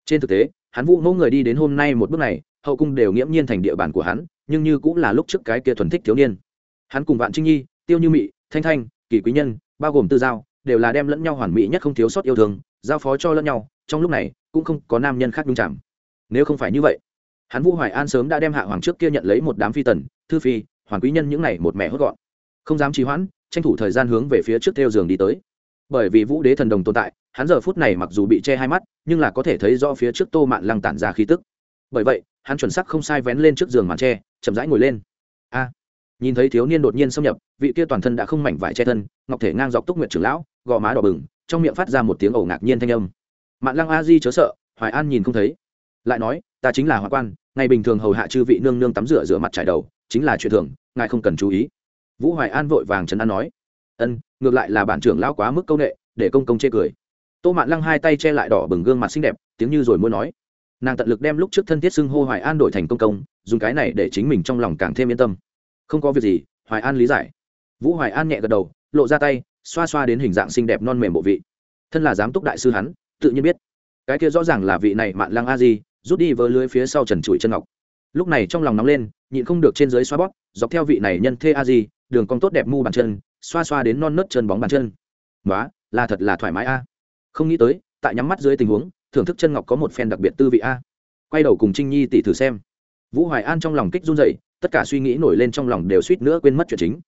Trên thực tế, hắn vũ mẫu người đi đến hôm nay một bước này, hậu cung đều nghiễm nhiên thành địa bàn của hắn, nhưng như cũng là lúc trước cái kia thuần thích thiếu niên. Hắn cùng vạn trinh nhi, tiêu như mị, thanh thanh, kỳ quý nhân, bao gồm tư giao, đều là đem lẫn nhau hoàn mỹ nhất không thiếu sót yêu thương, giao phó cho lẫn nhau, trong lúc này, cũng không có nam nhân khác nhung chạm nếu không phải như vậy, hắn vũ hoài an sớm đã đem hạ hoàng trước kia nhận lấy một đám phi tần, thư phi Hoàn quý nhân những này một mẹ hốt gọn. Không dám trì hoãn, tranh thủ thời gian hướng về phía trước theo giường đi tới. Bởi vì vũ đế thần đồng tồn tại, hắn giờ phút này mặc dù bị che hai mắt, nhưng là có thể thấy rõ phía trước tô mạn lăng tản ra khí tức. Bởi vậy, hắn chuẩn sắc không sai vén lên trước giường màn tre, chậm rãi ngồi lên. A! Nhìn thấy thiếu niên đột nhiên xâm nhập, vị kia toàn thân đã không mảnh vải che thân, ngọc thể ngang dọc túc nguyện trưởng lão, gò má đỏ bừng, trong miệng phát ra một tiếng ẩu ngạc nhiên thanh âm. Mạn lăng a di chớ sợ, hoài an nhìn không thấy. Lại nói, ta chính là hoa quan, ngày bình thường hầu hạ chư vị nương nương tắm rửa rửa mặt trải đầu chính là chuyện thường, ngài không cần chú ý. Vũ hoài an vội vàng trấn an nói, ân, ngược lại là bản trưởng lão quá mức công nghệ để công công chê cười. Tô mạn lăng hai tay che lại đỏ bừng gương mặt xinh đẹp, tiếng như rồi muốn nói, nàng tận lực đem lúc trước thân thiết xưng hô hoài an đổi thành công công, dùng cái này để chính mình trong lòng càng thêm yên tâm. Không có việc gì, hoài an lý giải. Vũ hoài an nhẹ gật đầu, lộ ra tay, xoa xoa đến hình dạng xinh đẹp non mềm bộ vị. Thân là giám túc đại sư hắn, tự nhiên biết. Cái kia rõ ràng là vị này mạn lăng a di, rút đi vỡ lưới phía sau trần trụi chân ngọc lúc này trong lòng nóng lên, nhịn không được trên dưới xoa bóp, dọc theo vị này nhân thê a di, đường cong tốt đẹp mu bàn chân, xoa xoa đến non nớt chân bóng bàn chân. Quá là thật là thoải mái a. Không nghĩ tới, tại nhắm mắt dưới tình huống, thưởng thức chân ngọc có một phen đặc biệt tư vị a. Quay đầu cùng trinh nhi tỷ thử xem. Vũ hoài an trong lòng kích run dậy tất cả suy nghĩ nổi lên trong lòng đều suýt nữa quên mất chuyện chính.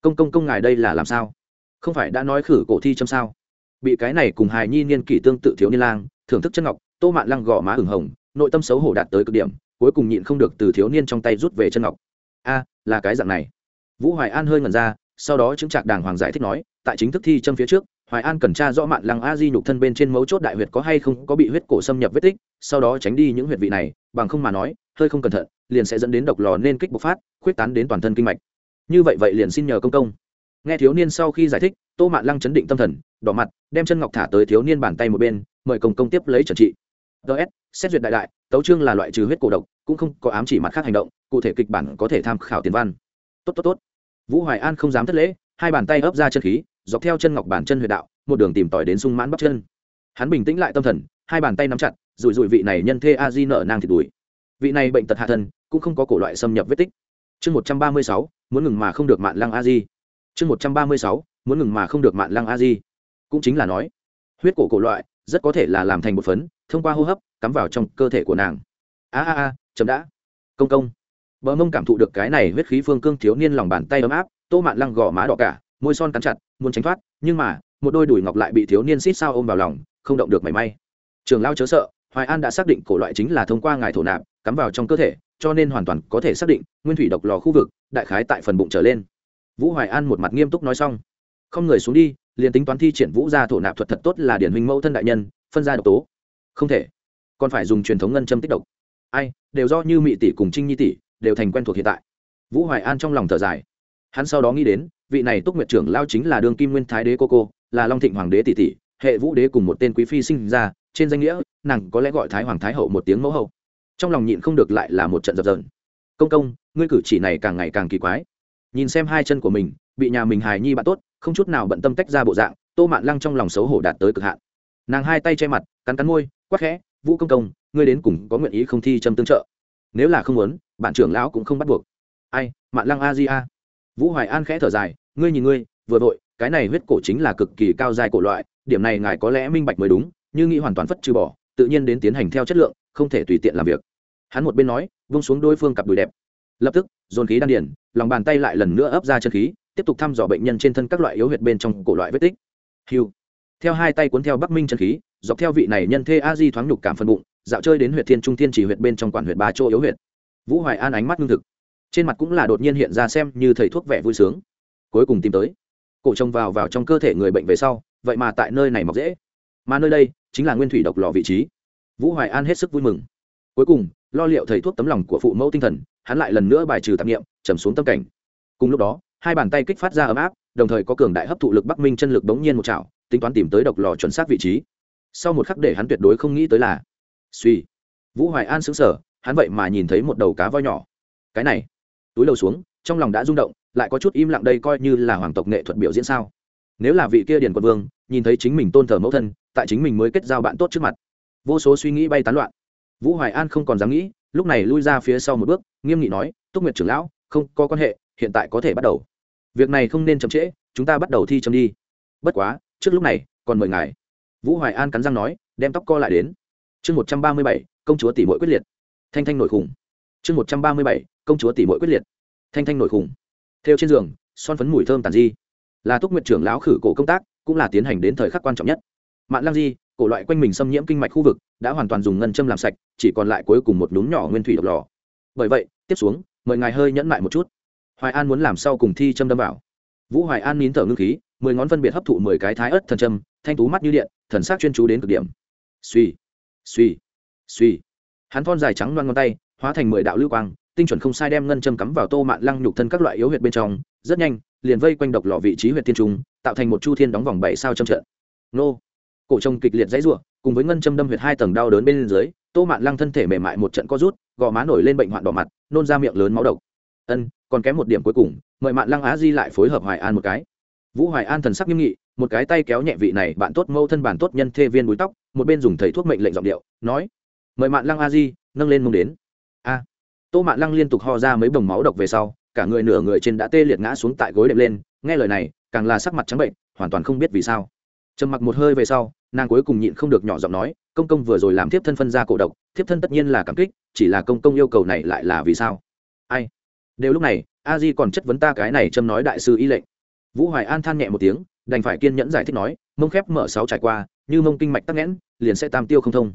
Công công công ngài đây là làm sao? Không phải đã nói khử cổ thi châm sao? Bị cái này cùng hài nhi niên kỷ tương tự thiếu niên lang, thưởng thức chân ngọc, tô mạn lăng gò má hửng hồng, nội tâm xấu hổ đạt tới cực điểm cuối cùng nhịn không được từ thiếu niên trong tay rút về chân ngọc. A, là cái dạng này. Vũ hoài an hơi ngẩn ra, sau đó chứng trạc đàng hoàng giải thích nói, tại chính thức thi châm phía trước, hoài an cần tra rõ mạn lăng a di nhục thân bên trên mấu chốt đại huyệt có hay không có bị huyết cổ xâm nhập vết tích, sau đó tránh đi những huyệt vị này, bằng không mà nói, hơi không cẩn thận, liền sẽ dẫn đến độc lò nên kích bộc phát, khuyết tán đến toàn thân kinh mạch. Như vậy vậy liền xin nhờ công công. Nghe thiếu niên sau khi giải thích, tô mạn lăng chấn định tâm thần, đỏ mặt, đem chân ngọc thả tới thiếu niên bàn tay một bên, mời công công tiếp lấy trần trị. Ts xét duyệt đại đại, tấu trương là loại trừ huyết cổ độc cũng không có ám chỉ mặt khác hành động, cụ thể kịch bản có thể tham khảo tiền văn. Tốt tốt tốt. Vũ hoài an không dám thất lễ, hai bàn tay ấp ra chân khí, dọc theo chân ngọc bản chân huyệt đạo, một đường tìm tòi đến sung mãn bắp chân. Hắn bình tĩnh lại tâm thần, hai bàn tay nắm chặt, rủi rủi vị này nhân thê a di nợ nang thịt đùi. Vị này bệnh tật hạ thân, cũng không có cổ loại xâm nhập vết tích. Chương một trăm ba mươi sáu, muốn ngừng mà không được mạn lăng a di. Chương một trăm ba mươi sáu, muốn ngừng mà không được mạn lăng a di. Cũng chính là nói, huyết cổ cổ loại, rất có thể là làm thành một phấn, thông qua hô hấp, cắm vào trong cơ thể của nàng. A a a chấm đã. Công công. Bờ mông cảm thụ được cái này huyết khí phương cương thiếu niên lòng bàn tay ấm áp, tô mạn lăng gò má đỏ cả, môi son cắn chặt, muốn tránh thoát, nhưng mà, một đôi đùi ngọc lại bị thiếu niên xít sao ôm vào lòng, không động được mảy may. Trường lao chớ sợ, hoài an đã xác định cổ loại chính là thông qua ngài thổ nạp, cắm vào trong cơ thể, cho nên hoàn toàn có thể xác định, nguyên thủy độc lò khu vực, đại khái tại phần bụng trở lên. Vũ hoài an một mặt nghiêm túc nói xong. Không người xuống đi, liền tính toán thi triển vũ ra thổ nạp thuật thật tốt là điển hình mẫu thân đại nhân, phân ra độc tố. Không thể. Còn phải dùng truyền thống ngân châm tích độc ai, đều do như mị tỷ cùng trinh nhi tỷ, đều thành quen thuộc hiện tại. Vũ hoài an trong lòng thở dài. Hắn sau đó nghĩ đến, vị này túc nguyệt trưởng lao chính là đương kim nguyên thái đế cô cô, là long thịnh hoàng đế tỷ tỷ, hệ vũ đế cùng một tên quý phi sinh ra, trên danh nghĩa, nàng có lẽ gọi thái hoàng thái hậu một tiếng mẫu hậu. Trong lòng nhịn không được lại là một trận dập dờn. Công công, ngươi cử chỉ này càng ngày càng kỳ quái. Nhìn xem hai chân của mình, bị nhà mình hài nhi bạn tốt, không chút nào bận tâm tách ra bộ dạng, tô mạn lăng trong lòng xấu hổ đạt tới cực hạn. Nàng hai tay che mặt, cắn cắn môi, quắc khẽ vũ công công, ngươi đến cùng có nguyện ý không thi châm tương trợ? Nếu là không muốn, bạn trưởng lão cũng không bắt buộc. Ai, mạn lăng a di a vũ hoài an khẽ thở dài, ngươi nhìn ngươi, vừa vội, cái này huyết cổ chính là cực kỳ cao dài cổ loại, điểm này ngài có lẽ minh bạch mới đúng, nhưng nghĩ hoàn toàn phất trừ bỏ, tự nhiên đến tiến hành theo chất lượng, không thể tùy tiện làm việc. Hắn một bên nói, vung xuống đôi phương cặp đùi đẹp. Lập tức, dồn khí đan điển lòng bàn tay lại lần nữa ấp ra chân khí, tiếp tục thăm dò bệnh nhân trên thân các loại yếu huyệt bên trong cổ loại vết tích. Hiu theo hai tay cuốn theo bắc minh chân khí dọc theo vị này nhân thê a di thoáng nhục cảm phân bụng, dạo chơi đến huyện thiên trung thiên chỉ huyện bên trong quản huyện ba chỗ yếu huyện vũ hoài an ánh mắt ngưng thực. Trên mặt cũng là đột nhiên hiện ra xem như thầy thuốc vẻ vui sướng. Cuối cùng tìm tới. Cổ trông vào vào trong cơ thể người bệnh về sau, vậy mà tại nơi này mọc dễ. Mà nơi đây chính là nguyên thủy độc lò vị trí. Vũ hoài an hết sức vui mừng. Cuối cùng, lo liệu thầy thuốc tấm lòng của phụ mẫu tinh thần, hắn lại lần nữa bài trừ tạp nghiệm trầm xuống tâm cảnh. Cùng lúc đó, hai bàn tay kích phát ra ấm áp, đồng thời có cường đại hấp thụ lực bắc minh chân lực bỗng nhiên một chảo tính toán tìm tới độc lò chuẩn xác vị trí sau một khắc để hắn tuyệt đối không nghĩ tới là, suy, vũ hoài an xứng sở hắn vậy mà nhìn thấy một đầu cá voi nhỏ. Cái này, túi đầu xuống, trong lòng đã rung động, lại có chút im lặng đây coi như là hoàng tộc nghệ thuật biểu diễn sao. Nếu là vị kia điền quận vương, nhìn thấy chính mình tôn thờ mẫu thân, tại chính mình mới kết giao bạn tốt trước mặt. Vô số suy nghĩ bay tán loạn. Vũ hoài an không còn dám nghĩ, lúc này lui ra phía sau một bước, nghiêm nghị nói, túc nguyệt trưởng lão, không có quan hệ, hiện tại có thể bắt đầu. Việc này không nên chậm trễ, chúng ta bắt đầu thi chấm đi. Bất quá, trước lúc này, còn mời ngài vũ hoài an cắn răng nói, đem tóc co lại đến. Chương một trăm ba mươi bảy, công chúa tỷ mội quyết liệt. Thanh thanh nổi khủng. Chương một trăm ba mươi bảy, công chúa tỷ mội quyết liệt. Thanh thanh nổi khủng. Theo trên giường, son phấn mùi thơm tàn di. Là túc nguyện trưởng lão khử cổ công tác, cũng là tiến hành đến thời khắc quan trọng nhất. Mạng lang di, cổ loại quanh mình xâm nhiễm kinh mạch khu vực, đã hoàn toàn dùng ngân châm làm sạch, chỉ còn lại cuối cùng một núm nhỏ nguyên thủy độc lò. Bởi vậy, tiếp xuống, mời ngài hơi nhẫn lại một chút. Hoài an muốn làm sau cùng thi châm đâm vào. Vũ hoài an nín thở ngưng khí mười ngón phân biệt hấp thụ mười cái thái ớt thần châm, thanh tú mắt như điện, thần sắc chuyên chú đến cực điểm. Suy suy suy hắn thon dài trắng loan ngón tay, hóa thành mười đạo lưu quang, tinh chuẩn không sai đem ngân châm cắm vào tô mạn lăng nhục thân các loại yếu huyệt bên trong, rất nhanh, liền vây quanh độc lọ vị trí huyệt tiên trung, tạo thành một chu thiên đóng vòng bảy sao châm trận. Nô. Cổ trông kịch liệt dãy rủa, cùng với ngân châm đâm huyệt hai tầng đau đớn bên dưới, tô mạn lăng thân thể mềm mại một trận co rút, gò má nổi lên bệnh hoạn đỏ mặt, nôn ra miệng lớn máu độc. Ân, còn kém một điểm cuối cùng, mời mạn lăng á di lại phối hợp hoài an một cái vũ hoài an thần sắc nghiêm nghị, một cái tay kéo nhẹ vị này bạn tốt mâu thân bản tốt nhân thê viên búi tóc, một bên dùng thầy thuốc mệnh lệnh giọng điệu, nói, mời mạn lăng a di, nâng lên mông đến. A. Tô mạn lăng liên tục ho ra mấy bồng máu độc về sau, cả người nửa người trên đã tê liệt ngã xuống tại gối đệm lên, nghe lời này, càng là sắc mặt trắng bệnh, hoàn toàn không biết vì sao. Trầm mặc một hơi về sau, nàng cuối cùng nhịn không được nhỏ giọng nói, công công vừa rồi làm thiếp thân phân ra cổ độc, thiếp thân tất nhiên là cảm kích, chỉ là công công yêu cầu này lại là vì sao? Ai? Đều lúc này, a di còn chất vấn ta cái này châm nói đại sư y lệnh vũ hoài an than nhẹ một tiếng, đành phải kiên nhẫn giải thích nói, mông khép mở sáu trải qua, như mông kinh mạch tắc nghẽn, liền sẽ tam tiêu không thông.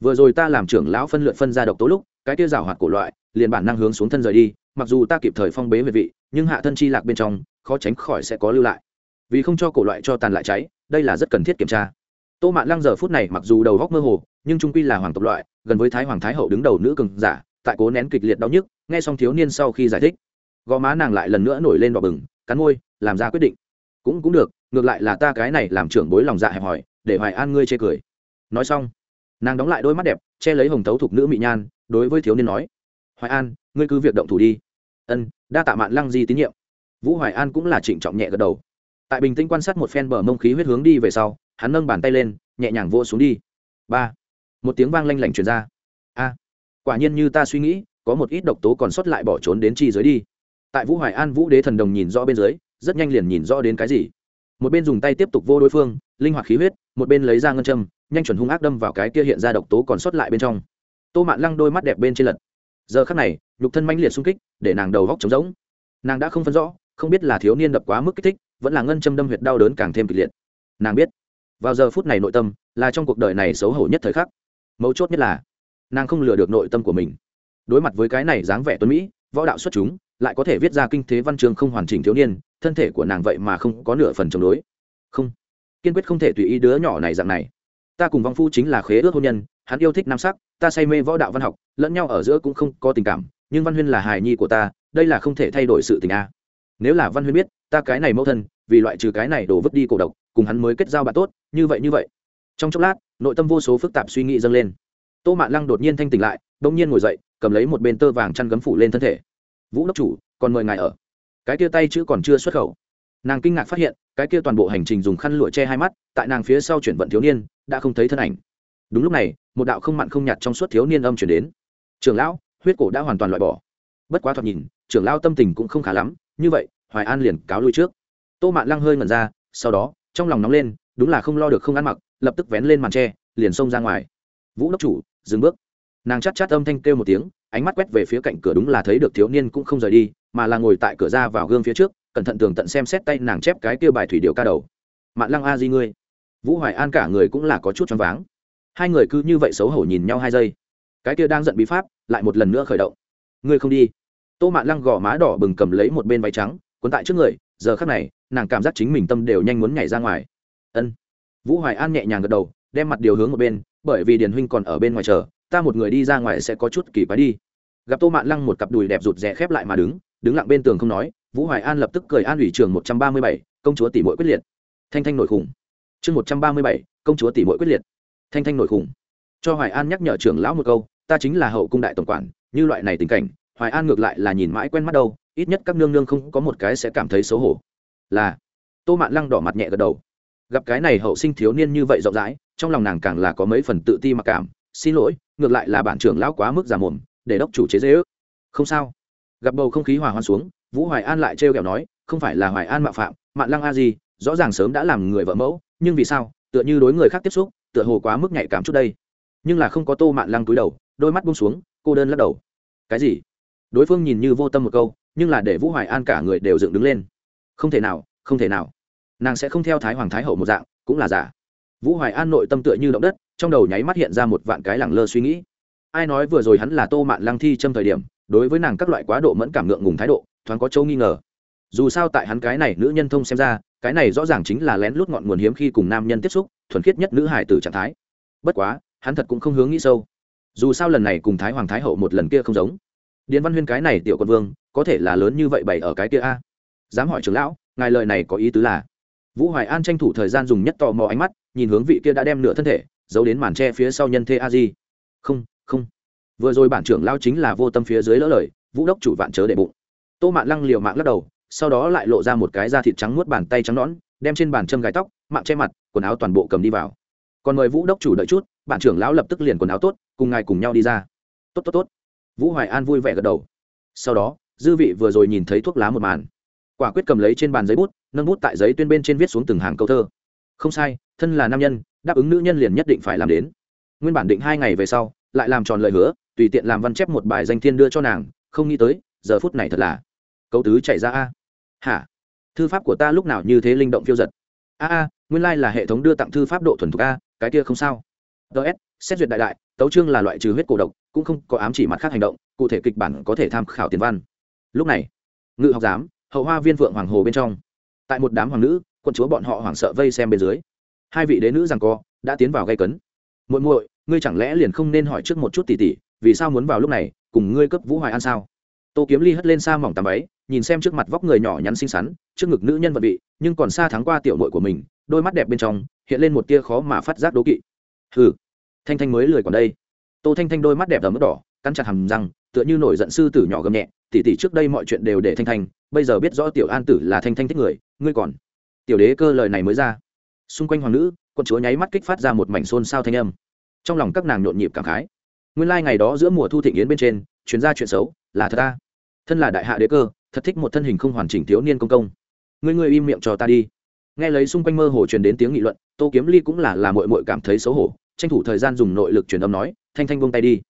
Vừa rồi ta làm trưởng lão phân lượt phân ra độc tố lúc, cái tiêu rào hoạt cổ loại, liền bản năng hướng xuống thân rời đi, mặc dù ta kịp thời phong bế về vị, nhưng hạ thân chi lạc bên trong, khó tránh khỏi sẽ có lưu lại. Vì không cho cổ loại cho tàn lại cháy, đây là rất cần thiết kiểm tra. Tô mạn lăng giờ phút này mặc dù đầu góc mơ hồ, nhưng trung quy là hoàng tộc loại, gần với thái hoàng thái hậu đứng đầu nữ cường giả, tại cố nén kịch liệt đau nhức, nghe xong thiếu niên sau khi giải thích, gò má nàng lại lần nữa nổi lên đỏ bừng, cắn môi làm ra quyết định. Cũng cũng được, ngược lại là ta cái này làm trưởng bối lòng dạ hẹp hòi, để hoài an ngươi chê cười. Nói xong, nàng đóng lại đôi mắt đẹp, che lấy hồng tấu thục nữ mị nhan, đối với thiếu niên nói, hoài an, ngươi cứ việc động thủ đi. Ân, đa tạ mạn lăng di tín nhiệm. Vũ hoài an cũng là trịnh trọng nhẹ gật đầu. Tại bình tĩnh quan sát một phen bờ mông khí huyết hướng đi về sau, hắn nâng bàn tay lên, nhẹ nhàng vô xuống đi. Ba, một tiếng vang lanh lảnh truyền ra. A, quả nhiên như ta suy nghĩ, có một ít độc tố còn sót lại bỏ trốn đến chi dưới đi. Tại vũ hoài an vũ đế thần đồng nhìn rõ bên dưới rất nhanh liền nhìn rõ đến cái gì. Một bên dùng tay tiếp tục vô đối phương, linh hoạt khí huyết, một bên lấy ra ngân châm, nhanh chuẩn hung ác đâm vào cái kia hiện ra độc tố còn sót lại bên trong. Tô mạn lăng đôi mắt đẹp bên trên lật. Giờ khắc này, nhục thân manh liệt xung kích, để nàng đầu góc trống rỗng. Nàng đã không phân rõ, không biết là thiếu niên đập quá mức kích thích, vẫn là ngân châm đâm huyệt đau đớn càng thêm kịch liệt. Nàng biết, vào giờ phút này nội tâm là trong cuộc đời này xấu hổ nhất thời khắc. Mấu chốt nhất là, nàng không lừa được nội tâm của mình. Đối mặt với cái này dáng vẻ tuấn mỹ, võ đạo xuất chúng, lại có thể viết ra kinh thế văn chương không hoàn chỉnh thiếu niên thân thể của nàng vậy mà không có nửa phần chống đối. Không. Kiên quyết không thể tùy ý đứa nhỏ này dạng này. Ta cùng vong phu chính là khế ước hôn nhân, hắn yêu thích nam sắc, ta say mê võ đạo văn học, lẫn nhau ở giữa cũng không có tình cảm, nhưng văn huyên là hài nhi của ta, đây là không thể thay đổi sự tình a. Nếu là văn huyên biết, ta cái này mẫu thân, vì loại trừ cái này đổ vứt đi cổ độc, cùng hắn mới kết giao bạn tốt, như vậy như vậy. Trong chốc lát, nội tâm vô số phức tạp suy nghĩ dâng lên. Tô mạn lăng đột nhiên thanh tỉnh lại đ ỗ n g nhiên ngồi dậy, cầm lấy một bên tơ vàng chăn gấm phủ lên thân thể. Vũ đốc chủ, còn mời ngài ở cái kia tay chữ còn chưa xuất khẩu. Nàng kinh ngạc phát hiện, cái kia toàn bộ hành trình dùng khăn lụa che hai mắt, tại nàng phía sau chuyển vận thiếu niên, đã không thấy thân ảnh. Đúng lúc này, một đạo không mặn không nhạt trong suốt thiếu niên âm chuyển đến. Trưởng lão, huyết cổ đã hoàn toàn loại bỏ. Bất quá thoạt nhìn, trưởng lão tâm tình cũng không khá lắm, như vậy, hoài an liền cáo lui trước. Tô mạn lăng hơi ngẩn ra, sau đó, trong lòng nóng lên, đúng là không lo được không ăn mặc, lập tức vén lên màn tre liền xông ra ngoài. Vũ đốc chủ, dừng bước. Nàng chát chát âm thanh kêu một tiếng ánh mắt quét về phía cạnh cửa đúng là thấy được thiếu niên cũng không rời đi, mà là ngồi tại cửa ra vào gương phía trước, cẩn thận tường tận xem xét tay nàng chép cái tiêu bài thủy điệu ca đầu. Mạn lăng a di ngươi. Vũ hoài an cả người cũng là có chút choáng váng. Hai người cứ như vậy xấu hổ nhìn nhau hai giây. Cái kia đang giận bí pháp lại một lần nữa khởi động. Ngươi không đi. Tô mạn lăng gò má đỏ bừng cầm lấy một bên váy trắng, cuốn tại trước người, giờ khắc này, nàng cảm giác chính mình tâm đều nhanh muốn nhảy ra ngoài. Ân. Vũ hoài an nhẹ nhàng gật đầu, đem mặt điều hướng một bên, bởi vì điền huynh còn ở bên ngoài chờ, ta một người đi ra ngoài sẽ có chút kỳ quái đi gặp tô mạn lăng một cặp đùi đẹp rụt rè khép lại mà đứng đứng lặng bên tường không nói, vũ hoài an lập tức cười an ủy trường một trăm ba mươi bảy, công chúa tỷ muội quyết liệt. Thanh thanh nổi khủng chương một trăm ba mươi bảy, công chúa tỷ muội quyết liệt. Thanh thanh nổi khủng cho hoài an nhắc nhở trưởng lão một câu, ta chính là hậu cung đại tổng quản, như loại này tình cảnh, hoài an ngược lại là nhìn mãi quen mắt đâu, ít nhất các nương nương không có một cái sẽ cảm thấy xấu hổ. Là, tô mạn lăng đỏ mặt nhẹ gật đầu. Gặp cái này hậu sinh thiếu niên như vậy rộng rãi, trong lòng nàng càng là có mấy phần tự ti mặc cảm, xin lỗi, ngược lại là bản trưởng lão quá mức già mồm để đốc chủ chế dễ ước. Không sao. Gặp bầu không khí hòa hoan xuống, vũ hoài an lại trêu ghẹo nói, không phải là hoài an mạo phạm, mạn lăng a gì rõ ràng sớm đã làm người vợ mẫu, nhưng vì sao, tựa như đối người khác tiếp xúc, tựa hồ quá mức nhạy cảm chút đây. Nhưng là không có tô mạn lăng túi đầu, đôi mắt buông xuống, cô đơn lắc đầu. Cái gì? Đối phương nhìn như vô tâm một câu, nhưng là để vũ hoài an cả người đều dựng đứng lên. Không thể nào, không thể nào. Nàng sẽ không theo thái hoàng thái hậu một dạng, cũng là giả. Vũ hoài an nội tâm tựa như động đất, trong đầu nháy mắt hiện ra một vạn cái lẳng lơ suy nghĩ ai nói vừa rồi hắn là tô mạn lăng thi trong thời điểm, đối với nàng các loại quá độ mẫn cảm ngượng ngùng thái độ, thoáng có châu nghi ngờ. Dù sao tại hắn cái này nữ nhân thông xem ra, cái này rõ ràng chính là lén lút ngọn nguồn hiếm khi cùng nam nhân tiếp xúc, thuần khiết nhất nữ hải tử trạng thái. Bất quá, hắn thật cũng không hướng nghĩ sâu. Dù sao lần này cùng thái hoàng thái hậu một lần kia không giống. Điền văn huyên cái này tiểu quân vương, có thể là lớn như vậy bày ở cái kia a? Dám hỏi trưởng lão, ngài lời này có ý tứ là? Vũ hoài an tranh thủ thời gian dùng nhất tò mò ánh mắt, nhìn hướng vị kia đã đem nửa thân thể, giấu đến màn tre phía sau nhân thê a di. Không không. Vừa rồi bản trưởng lao chính là vô tâm phía dưới lỡ lời, vũ đốc chủ vạn chớ để bụng. Tô mạn lăng liều mạng lắc đầu, sau đó lại lộ ra một cái da thịt trắng nuốt bàn tay trắng nõn, đem trên bàn châm gái tóc, mạng che mặt, quần áo toàn bộ cầm đi vào. Còn mời vũ đốc chủ đợi chút, bản trưởng lão lập tức liền quần áo tốt, cùng ngài cùng nhau đi ra. Tốt tốt tốt. Vũ hoài an vui vẻ gật đầu. Sau đó, dư vị vừa rồi nhìn thấy thuốc lá một màn. Quả quyết cầm lấy trên bàn giấy bút, nâng bút tại giấy tuyên bên trên viết xuống từng hàng câu thơ. Không sai, thân là nam nhân, đáp ứng nữ nhân liền nhất định phải làm đến. Nguyên bản định hai ngày về sau lại làm tròn lời hứa, tùy tiện làm văn chép một bài danh thiên đưa cho nàng, không nghĩ tới, giờ phút này thật là câu tứ chạy ra a. Hả? Thư pháp của ta lúc nào như thế linh động phiêu giật? A a, nguyên lai、like、là hệ thống đưa tặng thư pháp độ thuần thục a, cái kia không sao. Ts xét duyệt đại đại, tấu trương là loại trừ huyết cổ độc, cũng không có ám chỉ mặt khác hành động, cụ thể kịch bản có thể tham khảo tiền văn. Lúc này, ngự học giám, hậu hoa viên vượng hoàng hồ bên trong. Tại một đám hoàng nữ quân chúa bọn họ hoảng sợ vây xem bên dưới. Hai vị đế nữ rằng co, đã tiến vào gây cấn. Muội muội ngươi chẳng lẽ liền không nên hỏi trước một chút tỉ tỉ, vì sao muốn vào lúc này, cùng ngươi cấp vũ hoài an sao? Tô kiếm ly hất lên xa mỏng tàm váy, nhìn xem trước mặt vóc người nhỏ nhắn xinh xắn, trước ngực nữ nhân vật vị, nhưng còn xa thắng qua tiểu nội của mình, đôi mắt đẹp bên trong, hiện lên một tia khó mà phát giác đố kỵ. Hừ, thanh thanh mới lười còn đây. Tô thanh thanh đôi mắt đẹp ở mức đỏ, cắn chặt hầm răng, tựa như nổi giận sư tử nhỏ gầm nhẹ, tỉ tỉ trước đây mọi chuyện đều để thanh thanh, bây giờ biết rõ tiểu an tử là thanh thanh thích người, ngươi còn. Tiểu đế cơ lời này mới ra. Xung quanh hoàng nữ con chúa nháy mắt kích phát ra một mảnh xôn xao thanh âm trong lòng các nàng nhộn nhịp cảm khái. Nguyên lai、like、ngày đó giữa mùa thu thịnh yến bên trên chuyến ra chuyện xấu, là thật ta. Thân là đại hạ đế cơ, thật thích một thân hình không hoàn chỉnh thiếu niên công công. Ngươi ngươi im miệng cho ta đi. Nghe lấy xung quanh mơ hồ truyền đến tiếng nghị luận, tô kiếm ly cũng là là mội mội cảm thấy xấu hổ, tranh thủ thời gian dùng nội lực truyền âm nói, thanh thanh bông tay đi.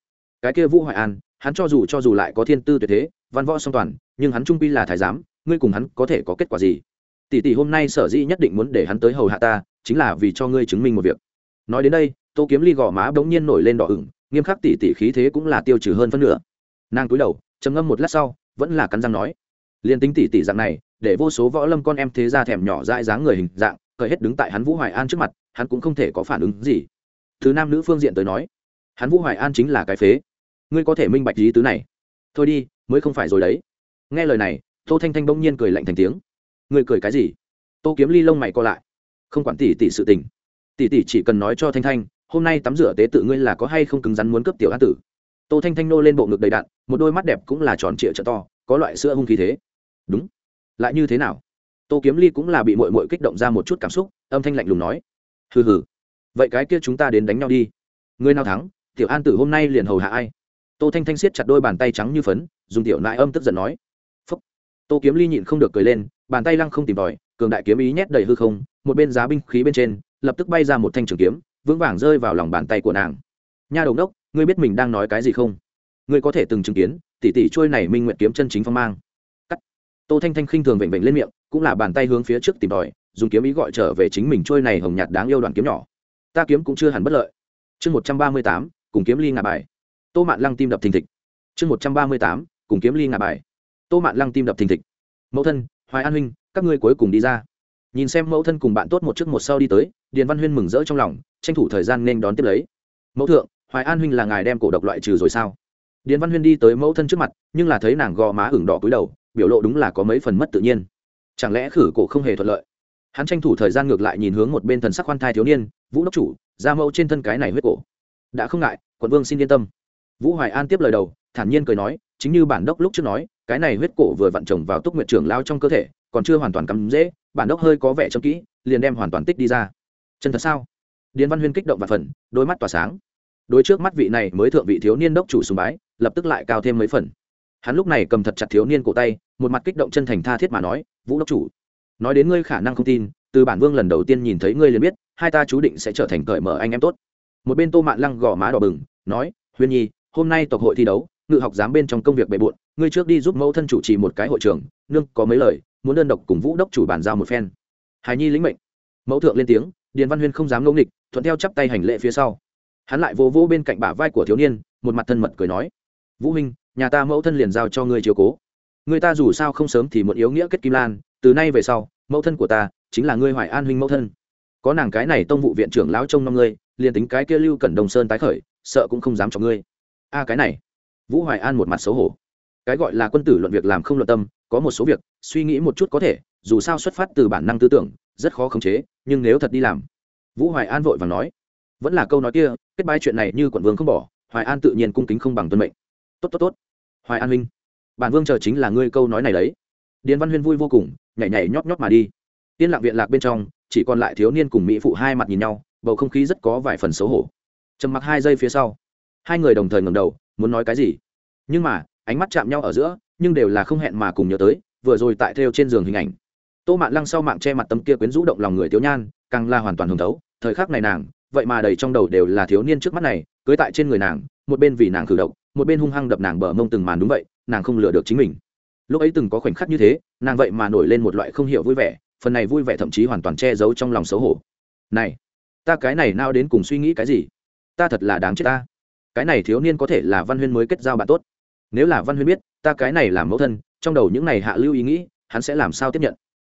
Cái kia vũ hoài an, hắn cho dù cho dù lại có thiên tư tuyệt thế, văn võ song toàn, nhưng hắn trung pi là thái giám, ngươi cùng hắn có thể có kết quả gì? Tỷ tỷ hôm nay sở dĩ nhất định muốn để hắn tới hầu hạ ta, chính là vì cho ngươi chứng minh một việc. Nói đến đây tô kiếm ly gò má bỗng nhiên nổi lên đỏ ửng, nghiêm khắc tỷ tỷ khí thế cũng là tiêu trừ hơn phân nửa. Nàng cúi đầu, trầm ngâm một lát sau, vẫn là cắn răng nói liền tính tỷ tỷ dạng này, để vô số võ lâm con em thế ra thèm nhỏ dại dáng người hình dạng cởi hết đứng tại hắn vũ hoài an trước mặt, hắn cũng không thể có phản ứng gì. Thứ nam nữ phương diện tới nói, hắn vũ hoài an chính là cái phế. Ngươi có thể minh bạch lý tứ này. Thôi đi, mới không phải rồi đấy. Nghe lời này, tô thanh thanh bỗng nhiên cười lạnh thành tiếng. Ngươi cười cái gì? Tô kiếm ly lông mày co lại. Không quản tỷ tỷ sự tình. Tỷ tỷ chỉ cần nói cho thanh thanh hôm nay tắm rửa tế tự ngươi là có hay không cứng rắn muốn cướp tiểu an tử? Tô thanh thanh nô lên bộ ngực đầy đạn, một đôi mắt đẹp cũng là tròn trịa trợ to, có loại sữa hung khí thế. Đúng. Lại như thế nào? Tô kiếm ly cũng là bị mội mội kích động ra một chút cảm xúc, âm thanh lạnh lùng nói. Hừ hừ. Vậy cái kia chúng ta đến đánh nhau đi. Ngươi nào thắng, tiểu an tử hôm nay liền hầu hạ ai? Tô thanh thanh siết chặt đôi bàn tay trắng như phấn, dùng tiểu nại âm tức giận nói. Phúc. Tô kiếm ly nhịn không được cười lên, bàn tay lăng không tìm tòi, cường đại kiếm ý nhét đầy hư không, một bên giá binh khí bên trên, lập tức bay ra một thanh trường kiếm vững vàng rơi vào lòng bàn tay của nàng. Nha đầu đốc ngươi biết mình đang nói cái gì không? Ngươi có thể từng chứng kiến tỷ tỷ trôi này minh nguyện kiếm chân chính phong mang. Cắt. Tô thanh thanh khinh thường vểnh vểnh lên miệng cũng là bàn tay hướng phía trước tìm đòi, dùng kiếm ý gọi trở về chính mình trôi này hồng nhạt đáng yêu đoàn kiếm nhỏ. Ta kiếm cũng chưa hẳn bất lợi. Chương một trăm ba mươi tám cùng kiếm ly ngà bài. Tô mạn lăng tim đập thình thịch. Chương một trăm ba mươi tám cùng kiếm ly ngà bài. Tô mạn lăng tim đập thình thịch. Mẫu thân hoài an huynh các ngươi cuối cùng đi ra. Nhìn xem mẫu thân cùng bạn tốt một trước một sau đi tới điền văn huyên mừng rỡ trong lòng, tranh thủ thời gian nên đón tiếp lấy. Mẫu thượng, hoài an huynh là ngài đem cổ độc loại trừ rồi sao? Điền văn huyên đi tới mẫu thân trước mặt, nhưng là thấy nàng gò má ửng đỏ cúi đầu, biểu lộ đúng là có mấy phần mất tự nhiên. Chẳng lẽ khử cổ không hề thuận lợi? Hắn tranh thủ thời gian ngược lại nhìn hướng một bên thần sắc khoan thai thiếu niên, vũ đốc chủ, ra mẫu trên thân cái này huyết cổ. Đã không ngại, quận vương xin yên tâm. Vũ hoài an tiếp lời đầu, thản nhiên cười nói, chính như bản đốc lúc trước nói, cái này huyết cổ vừa vặn trồng vào túc nguyện trưởng lao trong cơ thể, còn chưa hoàn toàn cắm dễ, bản đốc hơi có vẻ châm kỹ, liền đem hoàn toàn tích đi ra chân thật sao? Điền văn huyên kích động và phần, đôi mắt tỏa sáng. Đôi trước mắt vị này mới thượng vị thiếu niên đốc chủ sùng bái, lập tức lại cao thêm mấy phần. Hắn lúc này cầm thật chặt thiếu niên cổ tay, một mặt kích động chân thành tha thiết mà nói, vũ đốc chủ, nói đến ngươi khả năng không tin, từ bản vương lần đầu tiên nhìn thấy ngươi liền biết, hai ta chú định sẽ trở thành cởi mở anh em tốt. Một bên tô mạn lăng gò má đỏ bừng, nói, huyên nhi, hôm nay tộc hội thi đấu, ngự học giám bên trong công việc bề bộn, ngươi trước đi giúp mẫu thân chủ trì một cái hội trường, nương có mấy lời, muốn đơn độc cùng vũ đốc chủ bàn giao một phen. Hài nhi lĩnh mệnh. Mẫu thượng lên tiếng điền văn huyên không dám ngẫu nghịch, thuận theo chắp tay hành lệ phía sau. Hắn lại vô vô bên cạnh bả vai của thiếu niên, một mặt thân mật cười nói, vũ huynh, nhà ta mẫu thân liền giao cho ngươi chiếu cố. Người ta dù sao không sớm thì muộn yếu nghĩa kết kim lan, từ nay về sau, mẫu thân của ta chính là ngươi hoài an huynh mẫu thân. Có nàng cái này tông vụ viện trưởng lão trông năm ngươi, liền tính cái kia lưu cẩn đồng sơn tái khởi, sợ cũng không dám cho ngươi. A, cái này. Vũ hoài an một mặt xấu hổ. Cái gọi là quân tử luận việc làm không luận tâm, có một số việc, suy nghĩ một chút có thể, dù sao xuất phát từ bản năng tư tưởng, rất khó khống chế nhưng nếu thật đi làm, vũ hoài an vội và nói, vẫn là câu nói kia, kết bái chuyện này như quận vương không bỏ, hoài an tự nhiên cung kính không bằng tuân mệnh. Tốt tốt tốt. Hoài an huynh, bản vương chờ chính là ngươi câu nói này đấy. Điền văn huyên vui vô cùng, nhảy nhảy nhót nhót mà đi. Tiên lặng viện lạc bên trong, chỉ còn lại thiếu niên cùng mỹ phụ hai mặt nhìn nhau, bầu không khí rất có vài phần xấu hổ. Trầm mặc hai giây phía sau, hai người đồng thời ngầm đầu, muốn nói cái gì? Nhưng mà, ánh mắt chạm nhau ở giữa, nhưng đều là không hẹn mà cùng nhớ tới, vừa rồi tại theo trên giường hình ảnh tô mạn lăng sau mạng che mặt tấm kia quyến rũ động lòng người thiếu nhan, càng là hoàn toàn hồng thấu. Thời khắc này nàng, vậy mà đầy trong đầu đều là thiếu niên trước mắt này, cưới tại trên người nàng, một bên vì nàng cử động, một bên hung hăng đập nàng bờ mông từng màn đúng vậy, nàng không lừa được chính mình. Lúc ấy từng có khoảnh khắc như thế, nàng vậy mà nổi lên một loại không hiểu vui vẻ, phần này vui vẻ thậm chí hoàn toàn che giấu trong lòng xấu hổ. Này, ta cái này nao đến cùng suy nghĩ cái gì? Ta thật là đáng chết ta. Cái này thiếu niên có thể là văn huyên mới kết giao bạn tốt. Nếu là văn huyên biết, ta cái này làm mẫu thân, trong đầu những này hạ lưu ý nghĩ, hắn sẽ làm sao tiếp nhận?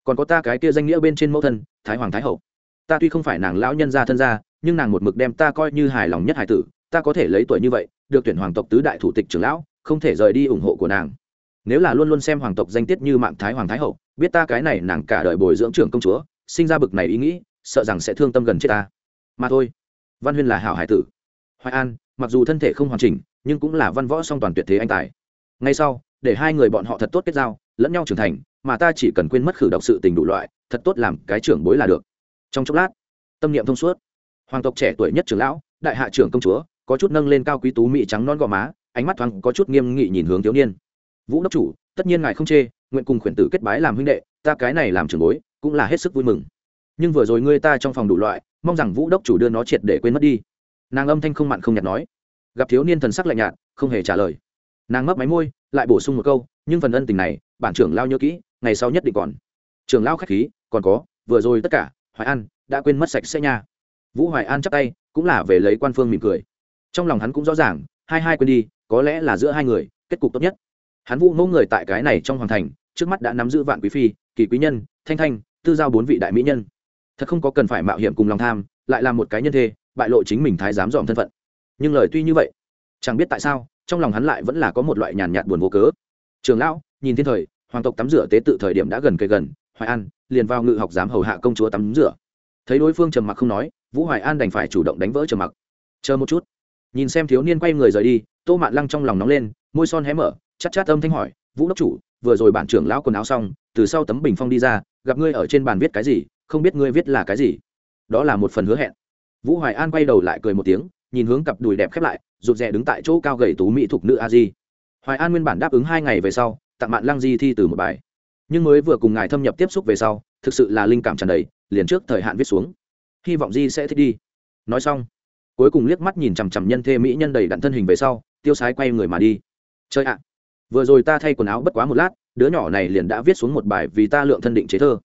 Còn có ta cái kia danh nghĩa bên trên mẫu thân, thái hoàng thái hậu. Ta tuy không phải nàng lão nhân gia thân gia, nhưng nàng một mực đem ta coi như hài lòng nhất hải tử, ta có thể lấy tuổi như vậy, được tuyển hoàng tộc tứ đại thủ tịch trưởng lão, không thể rời đi ủng hộ của nàng. Nếu là luôn luôn xem hoàng tộc danh tiết như mạng thái hoàng thái hậu, biết ta cái này nàng cả đời bồi dưỡng trưởng công chúa, sinh ra bực này ý nghĩ, sợ rằng sẽ thương tâm gần chết ta. Mà thôi, văn huyên là hảo hải tử. Hoài an, mặc dù thân thể không hoàn chỉnh, nhưng cũng là văn võ song toàn tuyệt thế anh tài. Ngay sau, để hai người bọn họ thật tốt kết giao, lẫn nhau trưởng thành mà ta chỉ cần quên mất khử độc sự tình đủ loại, thật tốt làm cái trưởng bối là được. Trong chốc lát, tâm niệm thông suốt. Hoàng tộc trẻ tuổi nhất trưởng lão, đại hạ trưởng công chúa, có chút nâng lên cao quý tú mỹ trắng non gò má, ánh mắt thoáng có chút nghiêm nghị nhìn hướng thiếu niên. Vũ đốc chủ, tất nhiên ngài không chê, nguyện cùng khuyển tử kết bái làm huynh đệ, ta cái này làm trưởng bối, cũng là hết sức vui mừng. Nhưng vừa rồi ngươi ta trong phòng đủ loại, mong rằng vũ đốc chủ đưa nó triệt để quên mất đi. Nàng âm thanh không mặn không nhạt nói. Gặp thiếu niên thần sắc lạnh nhạt, không hề trả lời. Nàng mấp máy môi, lại bổ sung một câu, nhưng phần ân tình này, bản trưởng lao nhớ kỹ ngày sau nhất định còn. Trường lão khách khí, còn có, vừa rồi tất cả, hoài an, đã quên mất sạch sẽ nha. Vũ hoài an chắp tay, cũng là về lấy quan phương mỉm cười. Trong lòng hắn cũng rõ ràng, hai hai quên đi, có lẽ là giữa hai người, kết cục tốt nhất. Hắn vũ mẫu người tại cái này trong hoàng thành, trước mắt đã nắm giữ vạn quý phi, kỳ quý nhân, thanh thanh, tư giao bốn vị đại mỹ nhân. Thật không có cần phải mạo hiểm cùng lòng tham, lại là một cái nhân thê, bại lộ chính mình thái dám dòm thân phận. Nhưng lời tuy như vậy, chẳng biết tại sao, trong lòng hắn lại vẫn là có một loại nhàn nhạt buồn vô cớ. Trường lão, nhìn thiên thời hoàng tộc tắm rửa tế tự thời điểm đã gần cây gần, hoài an liền vào ngự học giám hầu hạ công chúa tắm rửa. Thấy đối phương trầm mặc không nói, vũ hoài an đành phải chủ động đánh vỡ trầm mặc. Chờ một chút. Nhìn xem thiếu niên quay người rời đi, tô mạn lăng trong lòng nóng lên, môi son hé mở chắc chát âm thanh hỏi, vũ đốc chủ, vừa rồi bản trưởng lão quần áo xong, từ sau tấm bình phong đi ra, gặp ngươi ở trên bàn viết cái gì, không biết ngươi viết là cái gì? Đó là một phần hứa hẹn. Vũ hoài an quay đầu lại cười một tiếng, nhìn hướng cặp đùi đẹp khép lại, rụt rè đứng tại chỗ cao gầy tú mỹ thục nữ a di. Hoài an nguyên bản đáp ứng hai ngày về sau tặng mạn lăng di thi từ một bài. Nhưng mới vừa cùng ngài thâm nhập tiếp xúc về sau, thực sự là linh cảm tràn đầy, liền trước thời hạn viết xuống. Hy vọng di sẽ thích đi. Nói xong, cuối cùng liếc mắt nhìn chằm chằm nhân thê mỹ nhân đầy đặn thân hình về sau, tiêu sái quay người mà đi. Chơi ạ, vừa rồi ta thay quần áo bất quá một lát, đứa nhỏ này liền đã viết xuống một bài vì ta lượng thân định chế thơ.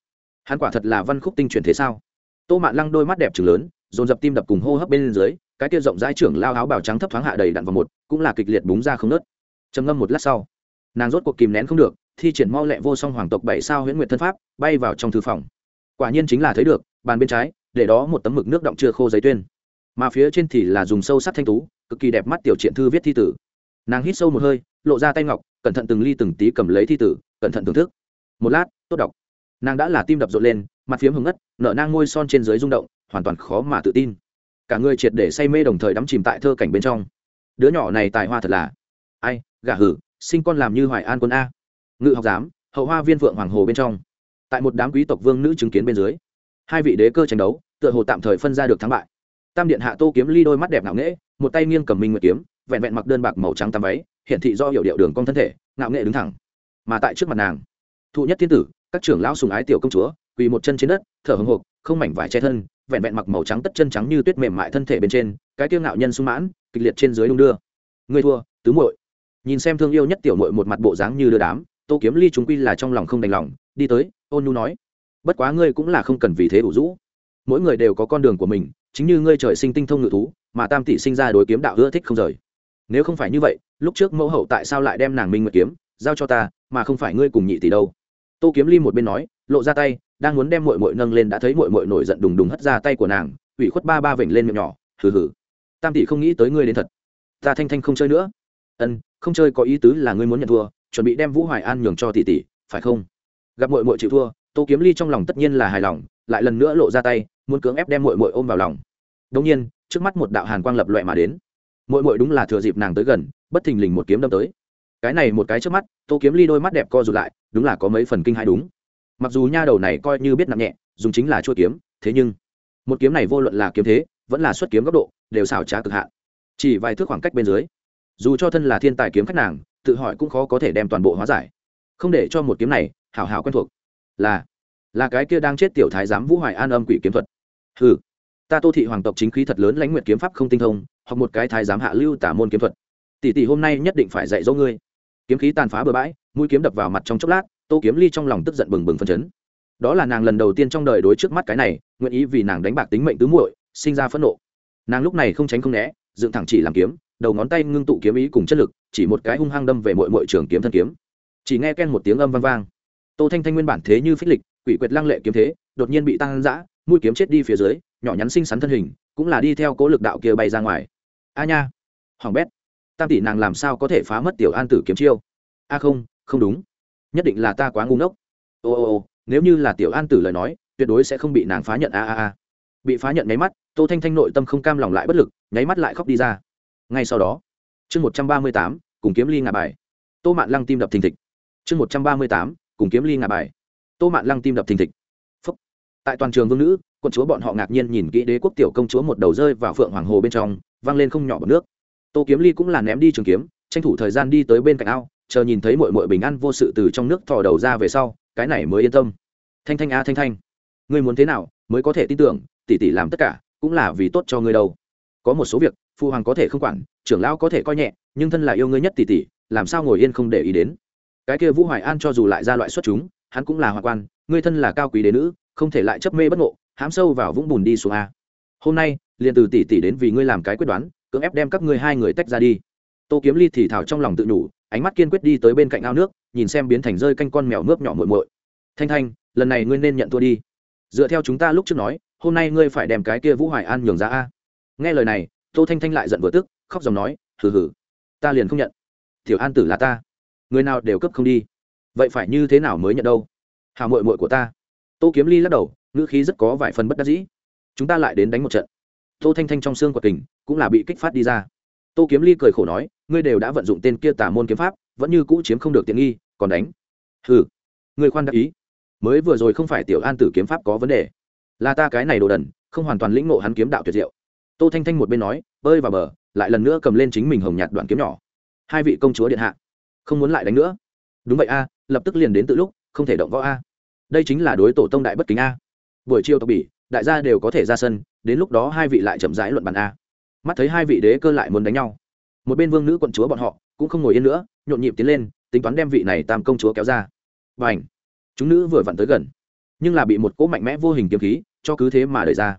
Hắn quả thật là văn khúc tinh truyền thế sao? Tô mạn lăng đôi mắt đẹp trừng lớn, dồn dập tim đập cùng hô hấp bên dưới, cái kia rộng rãi trưởng lao áo bào trắng thấp thoáng hạ đầy đặn vào một, cũng là kịch liệt búng ra không nớt. Trầm ngâm một lát sau nàng rốt cuộc kìm nén không được, thi triển mau lẹ vô song hoàng tộc bảy sao huyễn nguyệt thân pháp, bay vào trong thư phòng. Quả nhiên chính là thấy được, bàn bên trái, để đó một tấm mực nước động chưa khô giấy tuyên. Mà phía trên thì là dùng sâu sắc thanh tú, cực kỳ đẹp mắt tiểu triện thư viết thi tử. Nàng hít sâu một hơi, lộ ra tay ngọc, cẩn thận từng ly từng tí cầm lấy thi tử, cẩn thận thưởng thức. Một lát, tốt đọc. Nàng đã là tim đập rộn lên, mặt phiếm hứng ngất, nở nang ngôi son trên dưới rung động, hoàn toàn khó mà tự tin. Cả người triệt để say mê đồng thời đắm chìm tại thơ cảnh bên trong. Đứa nhỏ này tài hoa thật là. Ai, gả hử sinh con làm như hoài an quân a. Ngự học giám, hậu hoa viên vượng hoàng hồ bên trong. Tại một đám quý tộc vương nữ chứng kiến bên dưới, hai vị đế cơ tranh đấu, tựa hồ tạm thời phân ra được thắng bại. Tam điện hạ tô kiếm ly đôi mắt đẹp ngạo nghễ, một tay nghiêng cầm minh nguyệt kiếm, vẹn vẹn mặc đơn bạc màu trắng tắm váy hiện thị do hiệu điệu đường cong thân thể, ngạo nghệ đứng thẳng. Mà tại trước mặt nàng, thụ nhất thiên tử, các trưởng lão sùng ái tiểu công chúa, quỳ một chân trên đất, thở hồng hộc, không mảnh vải che thân, vẹn vẹn mặc màu trắng tất chân trắng như tuyết mềm mại thân thể bên trên, cái tiêu ngạo nhân sung mãn, kịch liệt trên dưới đung đưa. Người thua, tứ muội nhìn xem thương yêu nhất tiểu mội một mặt bộ dáng như đưa đám, tô kiếm ly chúng quy là trong lòng không đành lòng, đi tới, ôn nhu nói, bất quá ngươi cũng là không cần vì thế ủ rũ. Mỗi người đều có con đường của mình, chính như ngươi trời sinh tinh thông ngự thú, mà tam tỷ sinh ra đối kiếm đạo ưa thích không rời. Nếu không phải như vậy, lúc trước mẫu hậu tại sao lại đem nàng minh nguyệt kiếm giao cho ta, mà không phải ngươi cùng nhị tỷ đâu? Tô kiếm ly một bên nói, lộ ra tay, đang muốn đem mội mội nâng lên đã thấy mội mội nổi giận đùng đùng hất ra tay của nàng, ủy khuất ba ba vểnh lên miệng nhỏ, hừ hừ, tam tỷ không nghĩ tới ngươi đến thật. Ta thanh thanh không chơi nữa ân, không chơi có ý tứ là ngươi muốn nhận thua, chuẩn bị đem vũ hoài an nhường cho tỷ tỷ, phải không? Gặp mội mội chịu thua, tô kiếm ly trong lòng tất nhiên là hài lòng, lại lần nữa lộ ra tay, muốn cưỡng ép đem mội mội ôm vào lòng. Đông nhiên, trước mắt một đạo hàn quang lập loại mà đến. Mội mội đúng là thừa dịp nàng tới gần, bất thình lình một kiếm đâm tới. Cái này một cái trước mắt, tô kiếm ly đôi mắt đẹp co rụt lại, đúng là có mấy phần kinh hãi đúng. Mặc dù nha đầu này coi như biết nặng nhẹ, dùng chính là chua kiếm, thế nhưng, một kiếm này vô luận là kiếm thế, vẫn là xuất kiếm góc độ, đều xảo trá cực hạn. Chỉ vài thước khoảng cách bên dưới dù cho thân là thiên tài kiếm khách nàng, tự hỏi cũng khó có thể đem toàn bộ hóa giải. Không để cho một kiếm này hảo hảo quen thuộc. Là là cái kia đang chết tiểu thái giám vũ hoài an âm quỷ kiếm thuật. Ừ ta tô thị hoàng tộc chính khí thật lớn lãnh nguyện kiếm pháp không tinh thông hoặc một cái thái giám hạ lưu tả môn kiếm thuật. Tỷ tỷ hôm nay nhất định phải dạy dỗ ngươi. Kiếm khí tàn phá bừa bãi, mũi kiếm đập vào mặt trong chốc lát, tô kiếm ly trong lòng tức giận bừng bừng phân chấn. Đó là nàng lần đầu tiên trong đời đối trước mắt cái này, nguyện ý vì nàng đánh bạc tính mệnh tứ muội, sinh ra phẫn nộ. Nàng lúc này không tránh không né, dựng thẳng chỉ làm kiếm đầu ngón tay ngưng tụ kiếm ý cùng chất lực, chỉ một cái hung hăng đâm về mội mội trường kiếm thân kiếm. Chỉ nghe ken một tiếng âm vang vang. Tô thanh thanh nguyên bản thế như phích lịch, quỷ quyệt lăng lệ kiếm thế, đột nhiên bị tăng giã mũi kiếm chết đi phía dưới, nhỏ nhắn xinh xắn thân hình, cũng là đi theo cố lực đạo kia bay ra ngoài. A nha! Hoàng bét! Tam tỷ nàng làm sao có thể phá mất tiểu an tử kiếm chiêu? A không không đúng. Nhất định là ta quá ngu ngốc. Ô ô ô, nếu như là tiểu an tử lời nói, tuyệt đối sẽ không bị nàng phá nhận a a a. Bị phá nhận nháy mắt, tô thanh thanh nội tâm không cam lòng lại bất lực, nháy mắt lại khóc đi ra ngay sau đó, chương một trăm ba mươi tám, cùng kiếm ly ngà bài. Tô mạn lăng tim đập thình thịch. Chương một trăm ba mươi tám, cùng kiếm ly ngà bài. Tô mạn lăng tim đập thình thịch. Phúc. tại toàn trường vương nữ quân chúa bọn họ ngạc nhiên nhìn kỹ đế quốc tiểu công chúa một đầu rơi vào phượng hoàng hồ bên trong văng lên không nhỏ bọc nước. Tô kiếm ly cũng là ném đi trường kiếm, tranh thủ thời gian đi tới bên cạnh ao, chờ nhìn thấy mội mội bình an vô sự từ trong nước thò đầu ra về sau, cái này mới yên tâm. Thanh thanh a thanh thanh. Ngươi muốn thế nào, mới có thể tin tưởng, tỷ tỷ làm tất cả, cũng là vì tốt cho ngươi đâu. Có một số việc phụ hoàng có thể không quản, trưởng lão có thể coi nhẹ, nhưng thân là yêu ngươi nhất tỷ tỷ, làm sao ngồi yên không để ý đến? Cái kia vũ hoài an cho dù lại ra loại xuất chúng, hắn cũng là hoa quan, ngươi thân là cao quý đế nữ, không thể lại chấp mê bất ngộ, hám sâu vào vũng bùn đi xuống a. Hôm nay, liền từ tỷ tỷ đến vì ngươi làm cái quyết đoán, cưỡng ép đem các ngươi hai người tách ra đi. Tô kiếm ly thì thảo trong lòng tự nhủ, ánh mắt kiên quyết đi tới bên cạnh ao nước, nhìn xem biến thành rơi canh con mèo mướp nhỏ muội muội. Thanh thanh, lần này ngươi nên nhận thua đi. Dựa theo chúng ta lúc trước nói, hôm nay ngươi phải đem cái kia vũ hoài an nhường ra a. Nghe lời này tô thanh thanh lại giận vừa tức, khóc dòng nói, hừ hừ, ta liền không nhận. Tiểu an tử là ta. Người nào đều cấp không đi. Vậy phải như thế nào mới nhận đâu? Hào muội muội của ta. Tô kiếm ly lắc đầu, ngữ khí rất có vài phần bất đắc dĩ. Chúng ta lại đến đánh một trận. Tô thanh thanh trong xương quật kình cũng là bị kích phát đi ra. Tô kiếm ly cười khổ nói, ngươi đều đã vận dụng tên kia tả môn kiếm pháp, vẫn như cũ chiếm không được tiện nghi, còn đánh. Hừ, ngươi khoan đắc ý. Mới vừa rồi không phải tiểu an tử kiếm pháp có vấn đề. Là ta cái này đồ đần, không hoàn toàn lĩnh ngộ hắn kiếm đạo tuyệt diệu tô thanh thanh một bên nói, bơi vào bờ, lại lần nữa cầm lên chính mình hồng nhạt đoạn kiếm nhỏ. Hai vị công chúa điện hạ, không muốn lại đánh nữa. Đúng vậy a, lập tức liền đến từ lúc, không thể động võ a. Đây chính là đối tổ tông đại bất kính a. Buổi chiều tộc bỉ, đại gia đều có thể ra sân, đến lúc đó hai vị lại chậm rãi luận bàn a. Mắt thấy hai vị đế cơ lại muốn đánh nhau, một bên vương nữ quận chúa bọn họ cũng không ngồi yên nữa, nhộn nhịp tiến lên, tính toán đem vị này tam công chúa kéo ra. Và ảnh chúng nữ vừa vặn tới gần, nhưng là bị một cỗ mạnh mẽ vô hình kiếm khí cho cứ thế mà đẩy ra.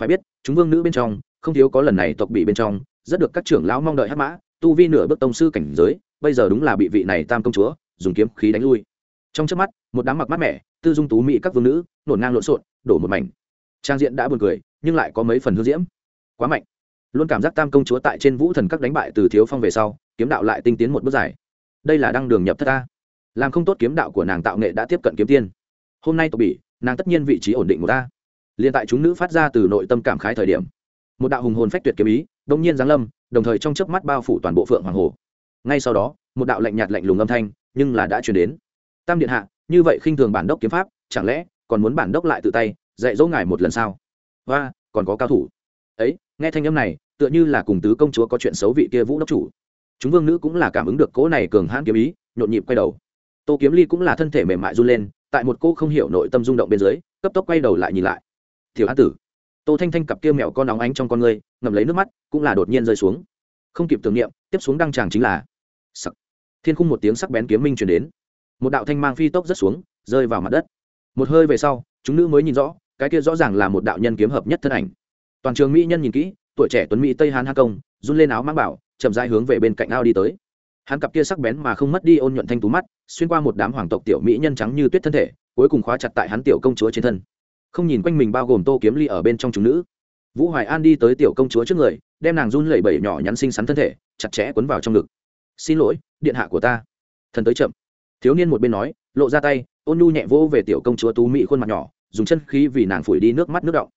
Phải biết, chúng vương nữ bên trong không thiếu có lần này tộc bị bên trong, rất được các trưởng lão mong đợi hắc mã, tu vi nửa bước tông sư cảnh giới, bây giờ đúng là bị vị này tam công chúa, dùng kiếm khí đánh lui. Trong trước mắt, một đám mặc mát mẻ, tư dung tú mỹ các vương nữ, nổn ngang lộn xộn, đổ một mảnh. Trang diện đã buồn cười, nhưng lại có mấy phần hư diễm. Quá mạnh. Luôn cảm giác tam công chúa tại trên vũ thần các đánh bại từ thiếu phong về sau, kiếm đạo lại tinh tiến một bước dài. Đây là đăng đường nhập thất ta. Làm không tốt kiếm đạo của nàng tạo nghệ đã tiếp cận kiếm tiên. Hôm nay tộc bỉ nàng tất nhiên vị trí ổn định của ta. Liền tại chúng nữ phát ra từ nội tâm cảm khái thời điểm một đạo hùng hồn phách tuyệt kiếm ý, đông nhiên giáng lâm, đồng thời trong chớp mắt bao phủ toàn bộ phượng hoàng hồ. Ngay sau đó, một đạo lạnh nhạt lạnh lùng âm thanh, nhưng là đã truyền đến. Tam điện hạ, như vậy khinh thường bản đốc kiếm pháp, chẳng lẽ còn muốn bản đốc lại tự tay dạy dỗ ngài một lần sao? Và còn có cao thủ. Ấy, nghe thanh âm này, tựa như là cùng tứ công chúa có chuyện xấu vị kia vũ đốc chủ. Chúng vương nữ cũng là cảm ứng được cỗ này cường hãn kiếm ý, nhộn nhịp quay đầu. Tô kiếm ly cũng là thân thể mềm mại run lên, tại một cô không hiểu nội tâm rung động bên dưới, cấp tốc quay đầu lại nhìn lại. Tiểu an tử tô thanh thanh cặp kia mẹo con óng ánh trong con người ngậm lấy nước mắt, cũng là đột nhiên rơi xuống. Không kịp tưởng niệm, tiếp xuống đăng tràng chính là sắc thiên khung một tiếng sắc bén kiếm minh truyền đến. Một đạo thanh mang phi tốc rất xuống, rơi vào mặt đất. Một hơi về sau, chúng nữ mới nhìn rõ, cái kia rõ ràng là một đạo nhân kiếm hợp nhất thân ảnh. Toàn trường mỹ nhân nhìn kỹ, tuổi trẻ tuấn mỹ tây hán ha công, run lên áo mang bảo, chậm rãi hướng về bên cạnh ao đi tới. Hắn cặp kia sắc bén mà không mất đi ôn nhuận thanh tú mắt, xuyên qua một đám hoàng tộc tiểu mỹ nhân trắng như tuyết thân thể, cuối cùng khóa chặt tại hắn tiểu công chúa trên thân không nhìn quanh mình bao gồm tô kiếm ly ở bên trong chúng nữ. Vũ hoài an đi tới tiểu công chúa trước người, đem nàng run lẩy bẩy nhỏ nhắn xinh xắn thân thể, chặt chẽ quấn vào trong ngực. Xin lỗi, điện hạ của ta. Thần tới chậm. Thiếu niên một bên nói, lộ ra tay, ôn nhu nhẹ vỗ về tiểu công chúa tú mỹ khuôn mặt nhỏ, dùng chân khí vì nàng phủi đi nước mắt nước động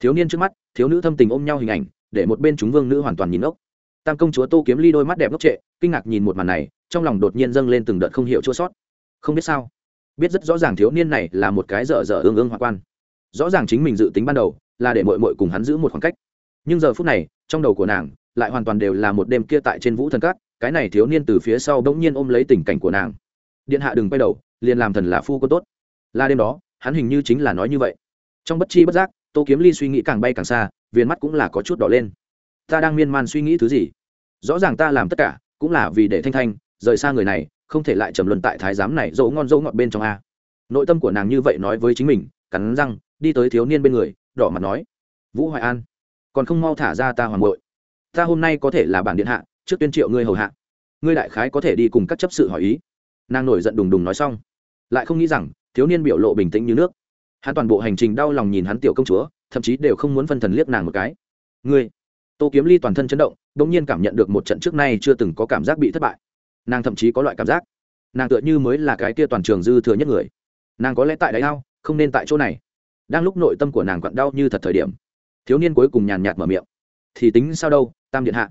thiếu niên trước mắt, thiếu nữ thâm tình ôm nhau hình ảnh, để một bên chúng vương nữ hoàn toàn nhìn ốc tam công chúa tô kiếm ly đôi mắt đẹp ngốc trệ, kinh ngạc nhìn một màn này, trong lòng đột nhiên dâng lên từng đợt không hiểu chua sót không biết sao, biết rất rõ ràng thiếu niên này là một cái dở dở ương ương hoa quan rõ ràng chính mình dự tính ban đầu là để mội mội cùng hắn giữ một khoảng cách. Nhưng giờ phút này, trong đầu của nàng lại hoàn toàn đều là một đêm kia tại trên vũ thần cát, cái này thiếu niên từ phía sau bỗng nhiên ôm lấy tình cảnh của nàng. Điện hạ đừng quay đầu, liền làm thần là phu có tốt. Là đêm đó, hắn hình như chính là nói như vậy. Trong bất chi bất giác, tô kiếm ly suy nghĩ càng bay càng xa, viền mắt cũng là có chút đỏ lên. Ta đang miên man suy nghĩ thứ gì? Rõ ràng ta làm tất cả, cũng là vì để thanh thanh, rời xa người này, không thể lại trầm luân tại thái giám này, dỗ ngon dỗ ngọt bên trong a. Nội tâm của nàng như vậy nói với chính mình, cắn răng đi tới thiếu niên bên người, đỏ mặt nói, vũ hoài an, còn không mau thả ra ta hoàng bội ta hôm nay có thể là bản điện hạ, trước tuyên triệu ngươi hầu hạ. Ngươi đại khái có thể đi cùng các chấp sự hỏi ý. Nàng nổi giận đùng đùng nói xong, lại không nghĩ rằng thiếu niên biểu lộ bình tĩnh như nước. Hắn toàn bộ hành trình đau lòng nhìn hắn tiểu công chúa, thậm chí đều không muốn phân thần liếc nàng một cái. Ngươi. Tô kiếm ly toàn thân chấn động đ ỗ n g nhiên cảm nhận được một trận trước nay chưa từng có cảm giác bị thất bại. Nàng thậm chí có loại cảm giác, nàng tựa như mới là cái kia toàn trường dư thừa nhất người. Nàng có lẽ tại đáy ao, không nên tại chỗ này đang lúc nội tâm của nàng quặn đau như thật thời điểm, thiếu niên cuối cùng nhàn nhạt mở miệng. Thì tính sao đâu, tam điện hạ?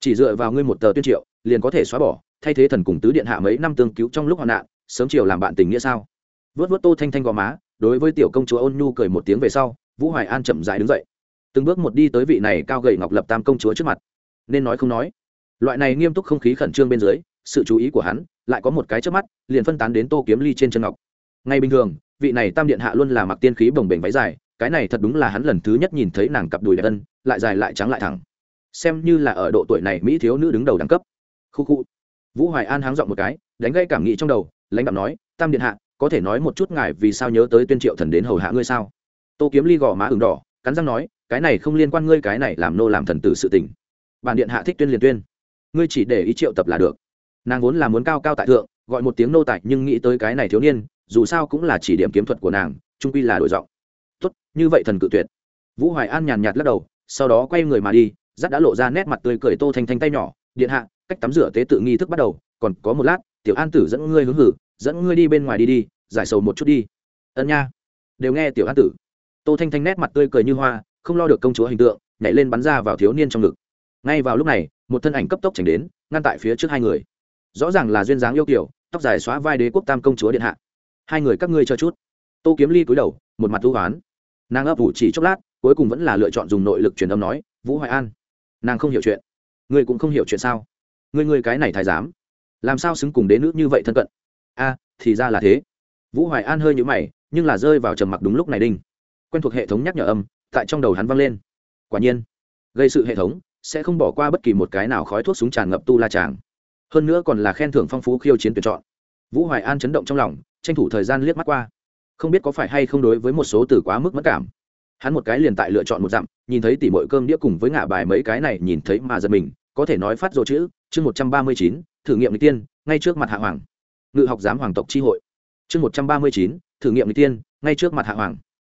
Chỉ dựa vào ngươi một tờ tuyên triệu, liền có thể xóa bỏ, thay thế thần cùng tứ điện hạ mấy năm tương cứu trong lúc hoạn nạn, sớm chiều làm bạn tình nghĩa sao? Vớt vớt tô thanh thanh gò má, đối với tiểu công chúa ôn nhu cười một tiếng về sau, vũ hoài an chậm dài đứng dậy. Từng bước một đi tới vị này cao gầy ngọc lập tam công chúa trước mặt. Nên nói không nói. Loại này nghiêm túc không khí khẩn trương bên dưới, sự chú ý của hắn lại có một cái trước mắt, liền phân tán đến tô kiếm ly trên chân ngọc. Ngay bình thường vị này tam điện hạ luôn là mặc tiên khí bồng bềnh váy dài, cái này thật đúng là hắn lần thứ nhất nhìn thấy nàng cặp đùi đẹp ân, lại dài lại trắng lại thẳng. Xem như là ở độ tuổi này mỹ thiếu nữ đứng đầu đẳng cấp. Khu khu. Vũ hoài an háng dọn một cái, đánh gây cảm nghĩ trong đầu, lãnh đạo nói, tam điện hạ, có thể nói một chút ngài vì sao nhớ tới tuyên triệu thần đến hầu hạ ngươi sao? Tô kiếm ly gò má ửng đỏ, cắn răng nói, cái này không liên quan ngươi, cái này làm nô làm thần tử sự tình. Bản điện hạ thích tuyên liền tuyên. Ngươi chỉ để ý triệu tập là được. Nàng vốn là muốn cao cao tại thượng, gọi một tiếng nô tại nhưng nghĩ tới cái này thiếu niên dù sao cũng là chỉ điểm kiếm thuật của nàng, trung quy là đổi giọng. Tốt, như vậy thần cự tuyệt. Vũ hoài an nhàn nhạt lắc đầu, sau đó quay người mà đi dắt đã lộ ra nét mặt tươi cười tô thanh thanh tay nhỏ, điện hạ, cách tắm rửa tế tự nghi thức bắt đầu, còn có một lát, tiểu an tử dẫn ngươi hướng hử, dẫn ngươi đi bên ngoài đi đi, giải sầu một chút đi. Ân nha. Đều nghe tiểu an tử. Tô thanh thanh nét mặt tươi cười như hoa, không lo được công chúa hình tượng, nhảy lên bắn ra vào thiếu niên trong ngực. Ngay vào lúc này, một thân ảnh cấp tốc chảnh đến, ngăn tại phía trước hai người. Rõ ràng là duyên dáng yêu kiểu tóc dài xóa vai đế quốc tam công chúa điện hạ hai người các ngươi chờ chút. Tô kiếm ly cúi đầu, một mặt thú hoán nàng ấp ủ chỉ chốc lát, cuối cùng vẫn là lựa chọn dùng nội lực truyền âm nói, vũ hoài an, nàng không hiểu chuyện. Ngươi cũng không hiểu chuyện sao? Ngươi ngươi cái này thái giám, làm sao xứng cùng đế nữ như vậy thân cận? A, thì ra là thế. Vũ hoài an hơi nhũ mày, nhưng là rơi vào trầm mặc đúng lúc này đinh. Quen thuộc hệ thống nhắc nhở âm, tại trong đầu hắn vang lên. Quả nhiên, gây sự hệ thống sẽ không bỏ qua bất kỳ một cái nào khói thuốc súng tràn ngập tu la tràng. Hơn nữa còn là khen thưởng phong phú khiêu chiến tuyển chọn. Vũ hoài an chấn động trong lòng tranh thủ thời gian liếc mắt qua. Không biết có phải hay không đối với một số từ quá mức mất cảm. Hắn một cái liền tại lựa chọn một dặm, nhìn thấy tỉ mọi cơm đĩa cùng với ngả bài mấy cái này nhìn thấy mà giật mình, có thể nói phát dỗ chữ, chương một trăm ba mươi chín, thử nghiệm lịch tiên, ngay trước mặt hạ hoàng. Ngự học giám hoàng tộc tri hội. Chương một trăm ba mươi chín, thử nghiệm lịch tiên, ngay trước mặt hạ hoàng.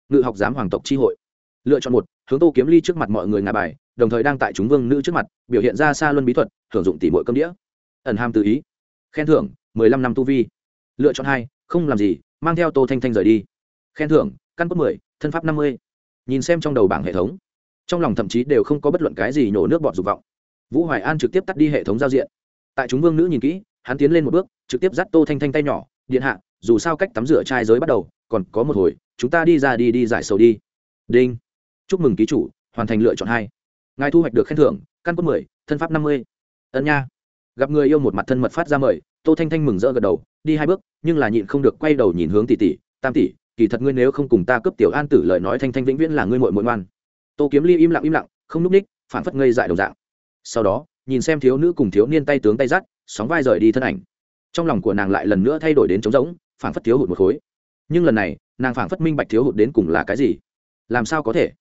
Ngự học giám hoàng tộc tri hội. Lựa chọn một, hướng tô kiếm ly trước mặt mọi người ngả bài, đồng thời đang tại chúng vương nữ trước mặt, biểu hiện ra xa luân bí thuật hưởng dụng tỉ mội cơm đĩa. Ẩn ham tự ý. Khen thưởng, mười lăm năm tu vi. Lựa chọn hai không làm gì, mang theo tô thanh thanh rời đi. Khen thưởng, căn cốt mười, thân pháp năm mươi. Nhìn xem trong đầu bảng hệ thống, trong lòng thậm chí đều không có bất luận cái gì nhổ nước bọt dục vọng. Vũ hoài an trực tiếp tắt đi hệ thống giao diện. Tại chúng vương nữ nhìn kỹ, hắn tiến lên một bước, trực tiếp dắt tô thanh thanh tay nhỏ, điện hạ, dù sao cách tắm rửa trai giới bắt đầu, còn có một hồi, chúng ta đi ra đi đi giải sầu đi. Đinh. Chúc mừng ký chủ, hoàn thành lựa chọn hai. Ngài thu hoạch được khen thưởng, căn cốt mười, thân pháp năm mươi. Ân nha gặp người yêu một mặt thân mật phát ra mời, tô thanh thanh mừng rỡ gật đầu, đi hai bước, nhưng là nhịn không được quay đầu nhìn hướng tỷ tỷ, tam tỷ, kỳ thật ngươi nếu không cùng ta cướp tiểu an tử lời nói thanh thanh vĩnh viễn là ngươi muội muội ngoan. Tô kiếm ly im lặng im lặng, không núp ních, phản phất ngây dại đồng dạng. Sau đó, nhìn xem thiếu nữ cùng thiếu niên tay tướng tay dắt, sóng vai rời đi thân ảnh. Trong lòng của nàng lại lần nữa thay đổi đến trống rỗng, phản phất thiếu hụt một khối. Nhưng lần này, nàng phản phất minh bạch thiếu hụt đến cùng là cái gì. Làm sao có thể?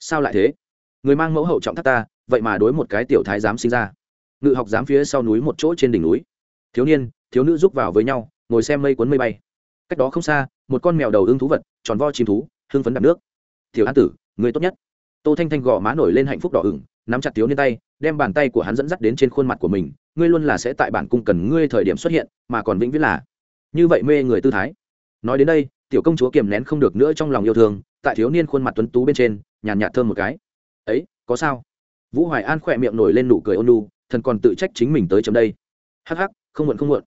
Sao lại thế? Người mang mẫu hậu trọng thất ta, vậy mà đối một cái tiểu thái dám sinh ra ngự học dám phía sau núi một chỗ trên đỉnh núi. Thiếu niên, thiếu nữ giúp vào với nhau, ngồi xem mây cuốn mây bay. Cách đó không xa, một con mèo đầu ưng thú vật, tròn vo chim thú, hưng phấn đạp nước. Tiểu an tử, người tốt nhất. Tô thanh thanh gò má nổi lên hạnh phúc đỏ ửng, nắm chặt thiếu niên tay, đem bàn tay của hắn dẫn dắt đến trên khuôn mặt của mình. Ngươi luôn là sẽ tại bản cung cần ngươi thời điểm xuất hiện, mà còn vĩnh viễn là. Như vậy mê người tư thái. Nói đến đây, tiểu công chúa kiềm nén không được nữa trong lòng yêu thương, tại thiếu niên khuôn mặt tuấn tú bên trên, nhàn nhạt thơm một cái. Ấy, có sao? Vũ hoài an khỏe miệng nổi lên nụ cười ôn lu thần còn tự trách chính mình tới chấm đây. Hắc hắc, không muộn không muộn.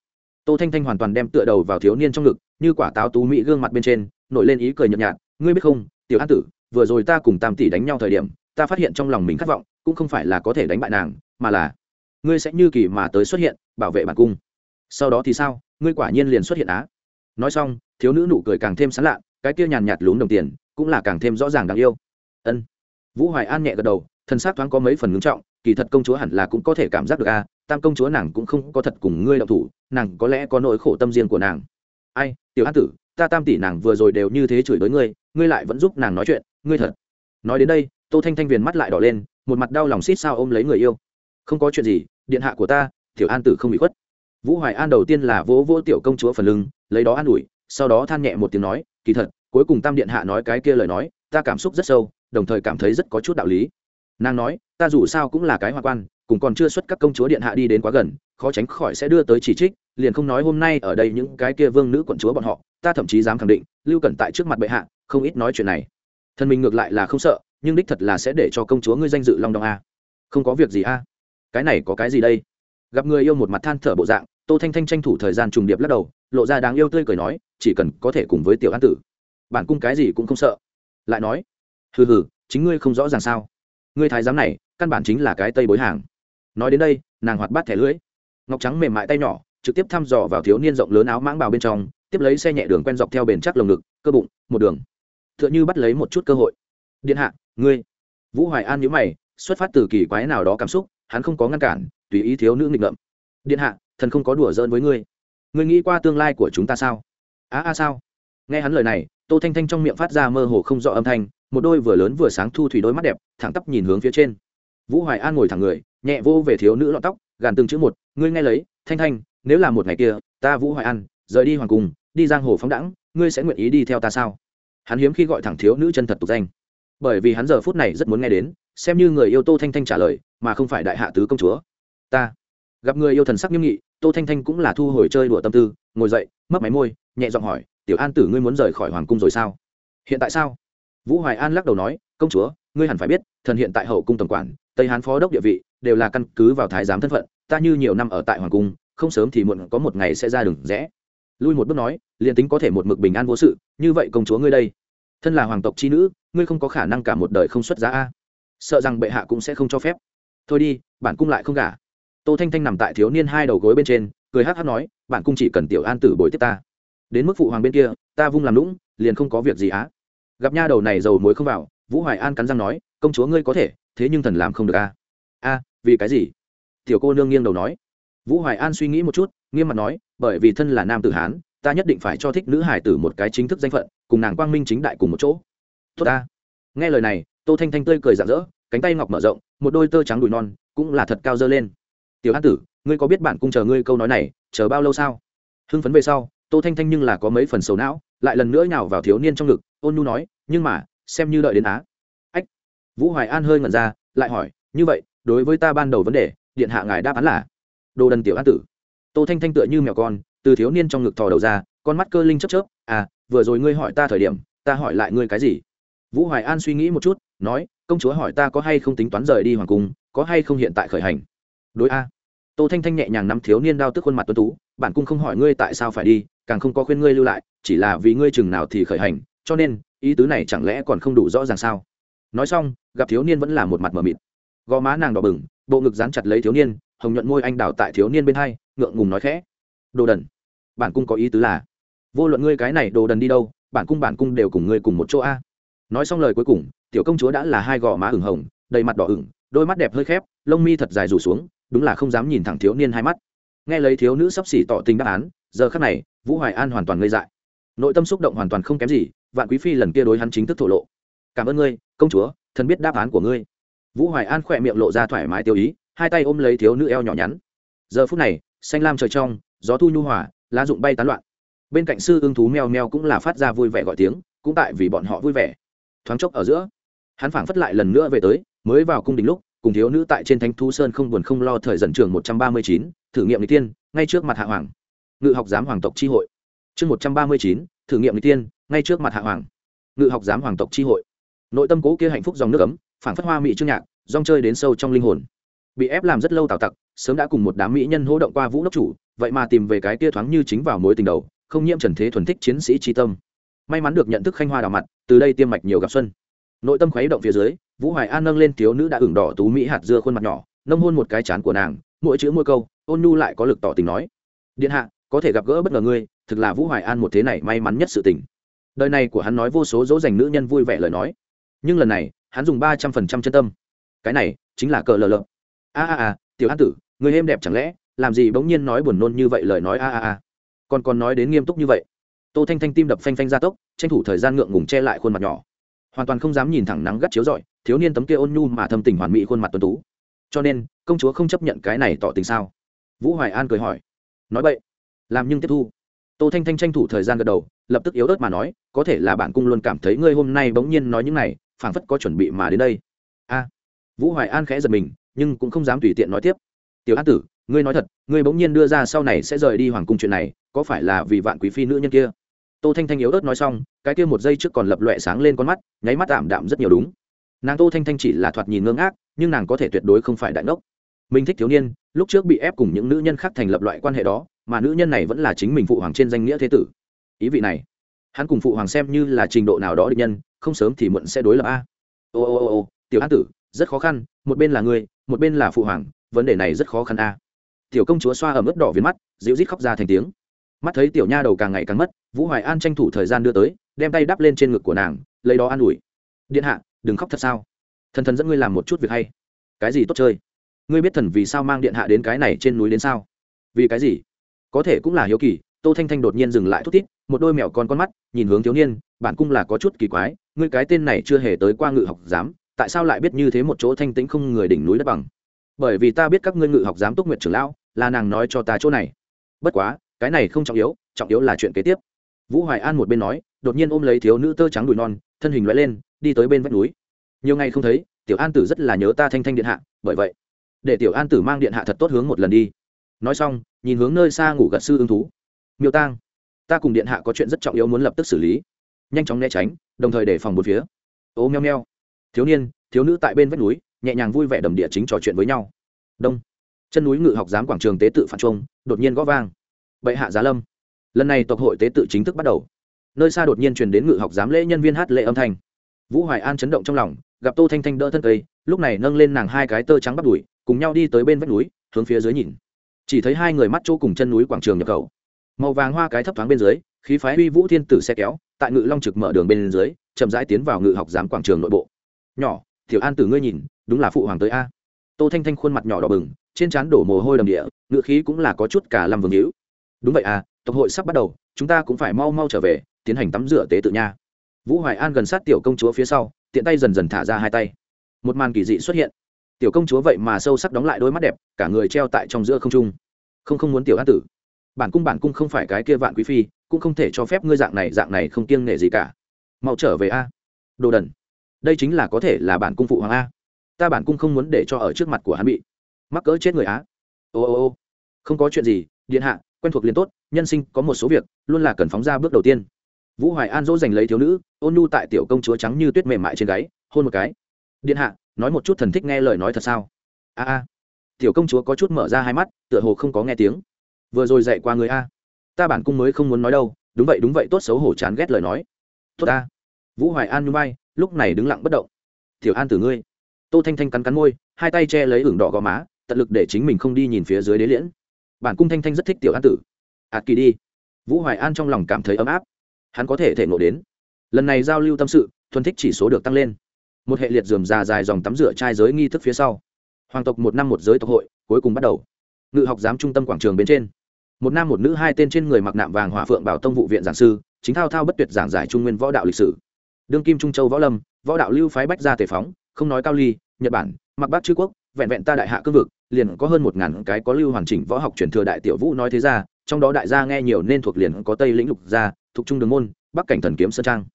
Tô thanh thanh hoàn toàn đem tựa đầu vào thiếu niên trong ngực, như quả táo tú mỹ gương mặt bên trên, nổi lên ý cười nhợt nhạt. Ngươi biết không, tiểu an tử, vừa rồi ta cùng tam tỷ đánh nhau thời điểm, ta phát hiện trong lòng mình khát vọng, cũng không phải là có thể đánh bại nàng, mà là ngươi sẽ như kỳ mà tới xuất hiện, bảo vệ bản cung. Sau đó thì sao? Ngươi quả nhiên liền xuất hiện á. Nói xong, thiếu nữ nụ cười càng thêm sán lạ, cái kia nhàn nhạt lún đồng tiền, cũng là càng thêm rõ ràng đáng yêu. Ân. Vũ hoài an nhẹ gật đầu thân xác thoáng có mấy phần ngưng trọng, kỳ thật công chúa hẳn là cũng có thể cảm giác được a, tam công chúa nàng cũng không có thật cùng ngươi đậu thủ, nàng có lẽ có nỗi khổ tâm riêng của nàng. Ai, tiểu an tử, ta tam tỷ nàng vừa rồi đều như thế chửi với ngươi ngươi lại vẫn giúp nàng nói chuyện, ngươi thật. Nói đến đây, tô thanh thanh viền mắt lại đỏ lên, một mặt đau lòng xít sao ôm lấy người yêu. Không có chuyện gì, điện hạ của ta, tiểu an tử không bị khuất. Vũ hoài an đầu tiên là vỗ vỗ tiểu công chúa phần lưng, lấy đó an ủi, sau đó than nhẹ một tiếng nói, kỳ thật, cuối cùng tam điện hạ nói cái kia lời nói, ta cảm xúc rất sâu, đồng thời cảm thấy rất có chút đạo lý nàng nói, ta dù sao cũng là cái hoa quan, cùng còn chưa xuất các công chúa điện hạ đi đến quá gần, khó tránh khỏi sẽ đưa tới chỉ trích, liền không nói hôm nay ở đây những cái kia vương nữ quận chúa bọn họ, ta thậm chí dám khẳng định, lưu cẩn tại trước mặt bệ hạ, không ít nói chuyện này. Thân mình ngược lại là không sợ, nhưng đích thật là sẽ để cho công chúa ngươi danh dự long đong a. Không có việc gì a. Cái này có cái gì đây? Gặp người yêu một mặt than thở bộ dạng, tô thanh thanh tranh thủ thời gian trùng điệp lắc đầu, lộ ra đáng yêu tươi cười nói, chỉ cần có thể cùng với tiểu an tử, bản cung cái gì cũng không sợ. Lại nói, hừ hừ, chính ngươi không rõ ràng sao? Ngươi thái giám này, căn bản chính là cái tây bối hàng. Nói đến đây, nàng hoạt bát thẻ lưỡi. Ngọc trắng mềm mại tay nhỏ, trực tiếp thăm dò vào thiếu niên rộng lớn áo mãng bào bên trong, tiếp lấy xe nhẹ đường quen dọc theo bền chắc lồng ngực, cơ bụng, một đường. T h ư ợ n h ư bắt lấy một chút cơ hội. Điện hạ, ngươi. Vũ hoài an nhữ mày, xuất phát từ kỳ quái nào đó cảm xúc, hắn không có ngăn cản, tùy ý thiếu nữ nghịch ngợm. Điện hạ, thần không có đùa giỡn với ngươi. Ngươi nghĩ qua tương lai của chúng ta sao? Á a sao? Nghe hắn lời này, tô thanh thanh trong miệng phát ra mơ hồ không rõ âm thanh một đôi vừa lớn vừa sáng thu thủy đôi mắt đẹp, thẳng tắp nhìn hướng phía trên. Vũ hoài an ngồi thẳng người, nhẹ vô về thiếu nữ lọn tóc, gàn từng chữ một, ngươi nghe lấy, thanh thanh, nếu là một ngày kia, ta vũ hoài an, rời đi hoàng cung, đi giang hồ phóng đẳng ngươi sẽ nguyện ý đi theo ta sao? Hắn hiếm khi gọi thẳng thiếu nữ chân thật tục danh. Bởi vì hắn giờ phút này rất muốn nghe đến, xem như người yêu tô thanh thanh trả lời, mà không phải đại hạ tứ công chúa. Ta. Gặp người yêu thần sắc nghiêm nghị, tô thanh thanh cũng là thu hồi chơi đùa tâm tư, ngồi dậy, mấp máy môi, nhẹ giọng hỏi, tiểu an tử ngươi muốn rời khỏi hoàng cung rồi sao? Hiện tại sao? Vũ hoài an lắc đầu nói, công chúa, ngươi hẳn phải biết, thần hiện tại hậu cung tổng quản, tây hán phó đốc địa vị, đều là căn cứ vào thái giám thân phận, ta như nhiều năm ở tại hoàng cung, không sớm thì muộn có một ngày sẽ ra đường rẽ. Lui một bước nói liền tính có thể một mực bình an vô sự, như vậy công chúa ngươi đây, thân là hoàng tộc chi nữ, ngươi không có khả năng cả một đời không xuất giá a. Sợ rằng bệ hạ cũng sẽ không cho phép. Thôi đi, bản cung lại không gả. Tô thanh thanh nằm tại thiếu niên hai đầu gối bên trên, cười hát hát nói, bản cung chỉ cần tiểu an tử bồi tiếp ta. Đến mức phụ hoàng bên kia, ta vung làm lũng, liền không có việc gì á gặp nha đầu này dầu muối không vào, vũ hoài an cắn răng nói, công chúa ngươi có thể, thế nhưng thần làm không được a. A, vì cái gì? Tiểu cô nương nghiêng đầu nói. Vũ hoài an suy nghĩ một chút, nghiêm mặt nói, bởi vì thân là nam tử hán, ta nhất định phải cho thích nữ hải tử một cái chính thức danh phận, cùng nàng quang minh chính đại cùng một chỗ. Tốt ta. Nghe lời này, tô thanh thanh tươi cười rạng rỡ, cánh tay ngọc mở rộng, một đôi tơ trắng đùi non, cũng là thật cao dơ lên. Tiểu an tử, ngươi có biết bản cung chờ ngươi câu nói này, chờ bao lâu sao? Hưng phấn về sau tô thanh thanh nhưng là có mấy phần sầu não, lại lần nữa nhào vào thiếu niên trong ngực, ôn nhu nói, nhưng mà, xem như đợi đến á. Ách. Vũ hoài an hơi ngẩn ra, lại hỏi, như vậy, đối với ta ban đầu vấn đề, điện hạ ngài đáp án là? Đồ đần tiểu an tử. Tô thanh thanh tựa như mèo con, từ thiếu niên trong ngực thò đầu ra, con mắt cơ linh chấp chớp à vừa rồi ngươi hỏi ta thời điểm, ta hỏi lại ngươi cái gì? Vũ hoài an suy nghĩ một chút, nói, công chúa hỏi ta có hay không tính toán rời đi hoàng cung, có hay không hiện tại khởi hành? Đối a tô thanh thanh nhẹ nhàng nắm thiếu niên đao tức khuôn mặt tuấn tú, bản cung không hỏi ngươi tại sao phải đi, càng không có khuyên ngươi lưu lại, chỉ là vì ngươi chừng nào thì khởi hành, cho nên, ý tứ này chẳng lẽ còn không đủ rõ ràng sao? Nói xong, gặp thiếu niên vẫn là một mặt mờ mịt. Gò má nàng đỏ bừng, bộ ngực dán chặt lấy thiếu niên, hồng nhuận môi anh đào tại thiếu niên bên hai, ngượng ngùng nói khẽ, đồ đần, bản cung có ý tứ là, vô luận ngươi cái này đồ đần đi đâu, bản cung bản cung đều cùng ngươi cùng một chỗ a. Nói xong lời cuối cùng, tiểu công chúa đã là hai gò má ửng hồng, đầy mặt đỏ ửng, đôi mắt đẹp hơi khép, lông mi thật dài rủ xuống đúng là không dám nhìn thẳng thiếu niên hai mắt. Nghe lấy thiếu nữ sắp xỉ tỏ tình đáp án, giờ khắc này, vũ hoài an hoàn toàn ngây dại. Nội tâm xúc động hoàn toàn không kém gì, vạn quý phi lần kia đối hắn chính thức thổ lộ. Cảm ơn ngươi, công chúa, thần biết đáp án của ngươi. Vũ hoài an khỏe miệng lộ ra thoải mái tiêu ý, hai tay ôm lấy thiếu nữ eo nhỏ nhắn. Giờ phút này, xanh lam trời trong, gió thu nhu hòa, lá rụng bay tán loạn. Bên cạnh sư ưng thú meo meo cũng là phát ra vui vẻ gọi tiếng, cũng tại vì bọn họ vui vẻ. Thoáng chốc ở giữa, hắn phảng phất lại lần nữa về tới, mới vào cung đình lúc cùng thiếu nữ tại trên thánh thú sơn không buồn không lo thời dần trường một trăm ba mươi chín, thử nghiệm n tiên, ngay trước mặt hạ hoàng. Ngự học giám hoàng tộc tri hội. Chương một trăm ba mươi chín, thử nghiệm n tiên, ngay trước mặt hạ hoàng. Ngự học giám hoàng tộc tri hội. Nội tâm cố kia hạnh phúc dòng nước ấm phản phất hoa mỹ trương nhạc, rong chơi đến sâu trong linh hồn. Bị ép làm rất lâu tào tặc, sớm đã cùng một đám mỹ nhân hỗ động qua vũ đốc chủ, vậy mà tìm về cái kia thoáng như chính vào mối tình đầu, không nhiễm trần thế thuần thích chiến sĩ tri tâm. May mắn được nhận thức khanh hoa đào mặt, từ đây tiêm mạch nhiều gặp xuân nội tâm khuấy động phía dưới, vũ hoài an nâng lên thiếu nữ đã ửng đỏ tú mỹ hạt dưa khuôn mặt nhỏ, nâng hôn một cái chán của nàng, mỗi chữ mỗi câu, ôn nhu lại có lực tỏ tình nói. Điện hạ, có thể gặp gỡ bất ngờ ngươi, thực là vũ hoài an một thế này may mắn nhất sự tình. Đời này của hắn nói vô số dỗ dành nữ nhân vui vẻ lời nói. Nhưng lần này, hắn dùng ba trăm phần trăm chân tâm. Cái này, chính là cờ lờ lờ. A a a, tiểu an tử, người êm đẹp chẳng lẽ, làm gì bỗng nhiên nói buồn nôn như vậy lời nói a a a? Còn còn nói đến nghiêm túc như vậy. Tô thanh thanh tim đập phanh phanh ra tốc, tranh thủ thời gian ngượng ngùng che lại khuôn mặt nhỏ hoàn toàn không dám nhìn thẳng nắng gắt chiếu rọi, thiếu niên tấm kia ôn nhu mà thâm tình hoàn mỹ khuôn mặt tuấn tú. Cho nên, công chúa không chấp nhận cái này tỏ tình sao? Vũ hoài an cười hỏi. Nói vậy làm nhưng tiếp thu. Tô thanh thanh tranh thủ thời gian gật đầu, lập tức yếu ớt mà nói, có thể là bạn cung luôn cảm thấy ngươi hôm nay bỗng nhiên nói những này, phảng phất có chuẩn bị mà đến đây. A. Vũ hoài an khẽ giật mình, nhưng cũng không dám tùy tiện nói tiếp. Tiểu an tử, ngươi nói thật, ngươi bỗng nhiên đưa ra sau này sẽ rời đi hoàng cung chuyện này, có phải là vì vạn quý phi nữ nhân kia? Tô thanh thanh yếu ớt nói xong, cái kia một giây trước còn lập loẹ sáng lên con mắt, nháy mắt tạm đạm rất nhiều đúng. Nàng tô thanh thanh chỉ là thoạt nhìn ngưng ác nhưng nàng có thể tuyệt đối không phải đại ngốc. Mình thích thiếu niên, lúc trước bị ép cùng những nữ nhân khác thành lập loại quan hệ đó, mà nữ nhân này vẫn là chính mình phụ hoàng trên danh nghĩa thế tử. Ý vị này, hắn cùng phụ hoàng xem như là trình độ nào đó định nhân, không sớm thì muộn sẽ đối lập a. Ô ô ô ô, tiểu an tử, rất khó khăn, một bên là ngươi một bên là phụ hoàng, vấn đề này rất khó khăn a. Tiểu công chúa xoa ở mức đỏ viên mắt, dịu rít khóc ra thành tiếng mắt thấy tiểu nha đầu càng ngày càng mất, vũ hoài an tranh thủ thời gian đưa tới, đem tay đắp lên trên ngực của nàng, lấy đó an ủi. Điện hạ, đừng khóc thật sao? Thần thần dẫn ngươi làm một chút việc hay. Cái gì tốt chơi? Ngươi biết thần vì sao mang điện hạ đến cái này trên núi đến sao? Vì cái gì? Có thể cũng là hiếu kỳ. Tô thanh thanh đột nhiên dừng lại thút thít, một đôi mèo con con mắt, nhìn hướng thiếu niên, bản cung là có chút kỳ quái, ngươi cái tên này chưa hề tới qua ngự học giám, tại sao lại biết như thế một chỗ thanh tĩnh không người đỉnh núi đất bằng? Bởi vì ta biết các ngươi ngự học giám túc nguyện trưởng lão, là nàng nói cho ta chỗ này. Bất quá cái này không trọng yếu trọng yếu là chuyện kế tiếp. Vũ hoài an một bên nói, đột nhiên ôm lấy thiếu nữ tơ trắng đùi non, thân hình loại lên, đi tới bên vách núi. Nhiều ngày không thấy, tiểu an tử rất là nhớ ta thanh thanh điện hạ, bởi vậy, để tiểu an tử mang điện hạ thật tốt hướng một lần đi. Nói xong, nhìn hướng nơi xa ngủ gật sư ứng thú. Miêu tang, ta cùng điện hạ có chuyện rất trọng yếu muốn lập tức xử lý. Nhanh chóng né tránh, đồng thời để phòng một phía. Ô meo meo. Thiếu niên, thiếu nữ tại bên vách núi, nhẹ nhàng vui vẻ đầm địa chính trò chuyện với nhau. Đông. Chân núi ngự học giám quảng trường tế tự phản trung đột nhiên gõ vang bệ hạ giá lâm. Lần này tộc hội tế tự chính thức bắt đầu. Nơi xa đột nhiên truyền đến ngự học giám lễ nhân viên hát lệ âm thanh. Vũ hoài an chấn động trong lòng, gặp tô thanh thanh đỡ thân cây, lúc này nâng lên nàng hai cái tơ trắng bắt đùi, cùng nhau đi tới bên vách núi, hướng phía dưới nhìn. Chỉ thấy hai người mắt chỗ cùng chân núi quảng trường nhập khẩu. Màu vàng hoa cái thấp thoáng bên dưới, khí phái uy vũ thiên tử xe kéo, tại ngự long trực mở đường bên dưới, chậm rãi tiến vào ngự học giám quảng trường nội bộ. Nhỏ, tiểu an tử ngươi nhìn, đúng là phụ hoàng tới a. Tô thanh thanh khuôn mặt nhỏ đỏ bừng, trên trán đổ mồ hôi đầm địa ngự khí cũng là có chút cả làm vương hữu đúng vậy à tộc hội sắp bắt đầu, chúng ta cũng phải mau mau trở về, tiến hành tắm rửa tế tự nha. Vũ hoài an gần sát tiểu công chúa phía sau, tiện tay dần dần thả ra hai tay. Một màn kỳ dị xuất hiện. Tiểu công chúa vậy mà sâu sắc đóng lại đôi mắt đẹp, cả người treo tại trong giữa không trung. Không không muốn tiểu an tử. Bản cung bản cung không phải cái kia vạn quý phi, cũng không thể cho phép ngươi dạng này dạng này không kiêng nể gì cả. Mau trở về a. Đồ đần. Đây chính là có thể là bản cung phụ hoàng a. Ta bản cung không muốn để cho ở trước mặt của hắn bị mắc cỡ chết người á. Ô ô ô. Không có chuyện gì, điện hạ quen thuộc liền tốt, nhân sinh có một số việc, luôn là cần phóng ra bước đầu tiên. Vũ hoài an dỗ dành lấy thiếu nữ, ôn nhu tại tiểu công chúa trắng như tuyết mềm mại trên gáy, hôn một cái. Điện hạ, nói một chút thần thích nghe lời nói thật sao? A a. Tiểu công chúa có chút mở ra hai mắt, tựa hồ không có nghe tiếng. Vừa rồi dạy qua người a. Ta bản cung mới không muốn nói đâu, đúng vậy đúng vậy, tốt xấu hổ chán ghét lời nói. Tốt ta. Vũ hoài an nhung bay lúc này đứng lặng bất động. Tiểu an tử ngươi. Tô thanh thanh cắn cắn môi, hai tay che lấy ửng đỏ gò má, tận lực để chính mình không đi nhìn phía dưới đế liễn bản cung thanh thanh rất thích tiểu an tử. Ạt kỳ đi. Vũ hoài an trong lòng cảm thấy ấm áp. Hắn có thể thể ngộ đến. Lần này giao lưu tâm sự, thuần thích chỉ số được tăng lên. Một hệ liệt dườm già dài dòng tắm rửa trai giới nghi thức phía sau. Hoàng tộc một năm một giới tộc hội, cuối cùng bắt đầu. Ngự học giám trung tâm quảng trường bên trên. Một nam một nữ hai tên trên người mặc nạm vàng hỏa phượng bảo tông vụ viện giảng sư, chính thao thao bất tuyệt giảng giải trung nguyên võ đạo lịch sử. Đương kim trung châu võ lâm, võ đạo lưu phái bách gia tề phóng, không nói cao ly, nhật bản, mặc bắc chư quốc, vẹn vẹn ta đại hạ cương vực liền có hơn một ngàn cái có lưu hoàn chỉnh võ học truyền thừa đại tiểu vũ nói thế ra, trong đó đại gia nghe nhiều nên thuộc liền có tây lĩnh lục gia, thuộc trung đường môn, bắc cảnh thần kiếm sơn trang.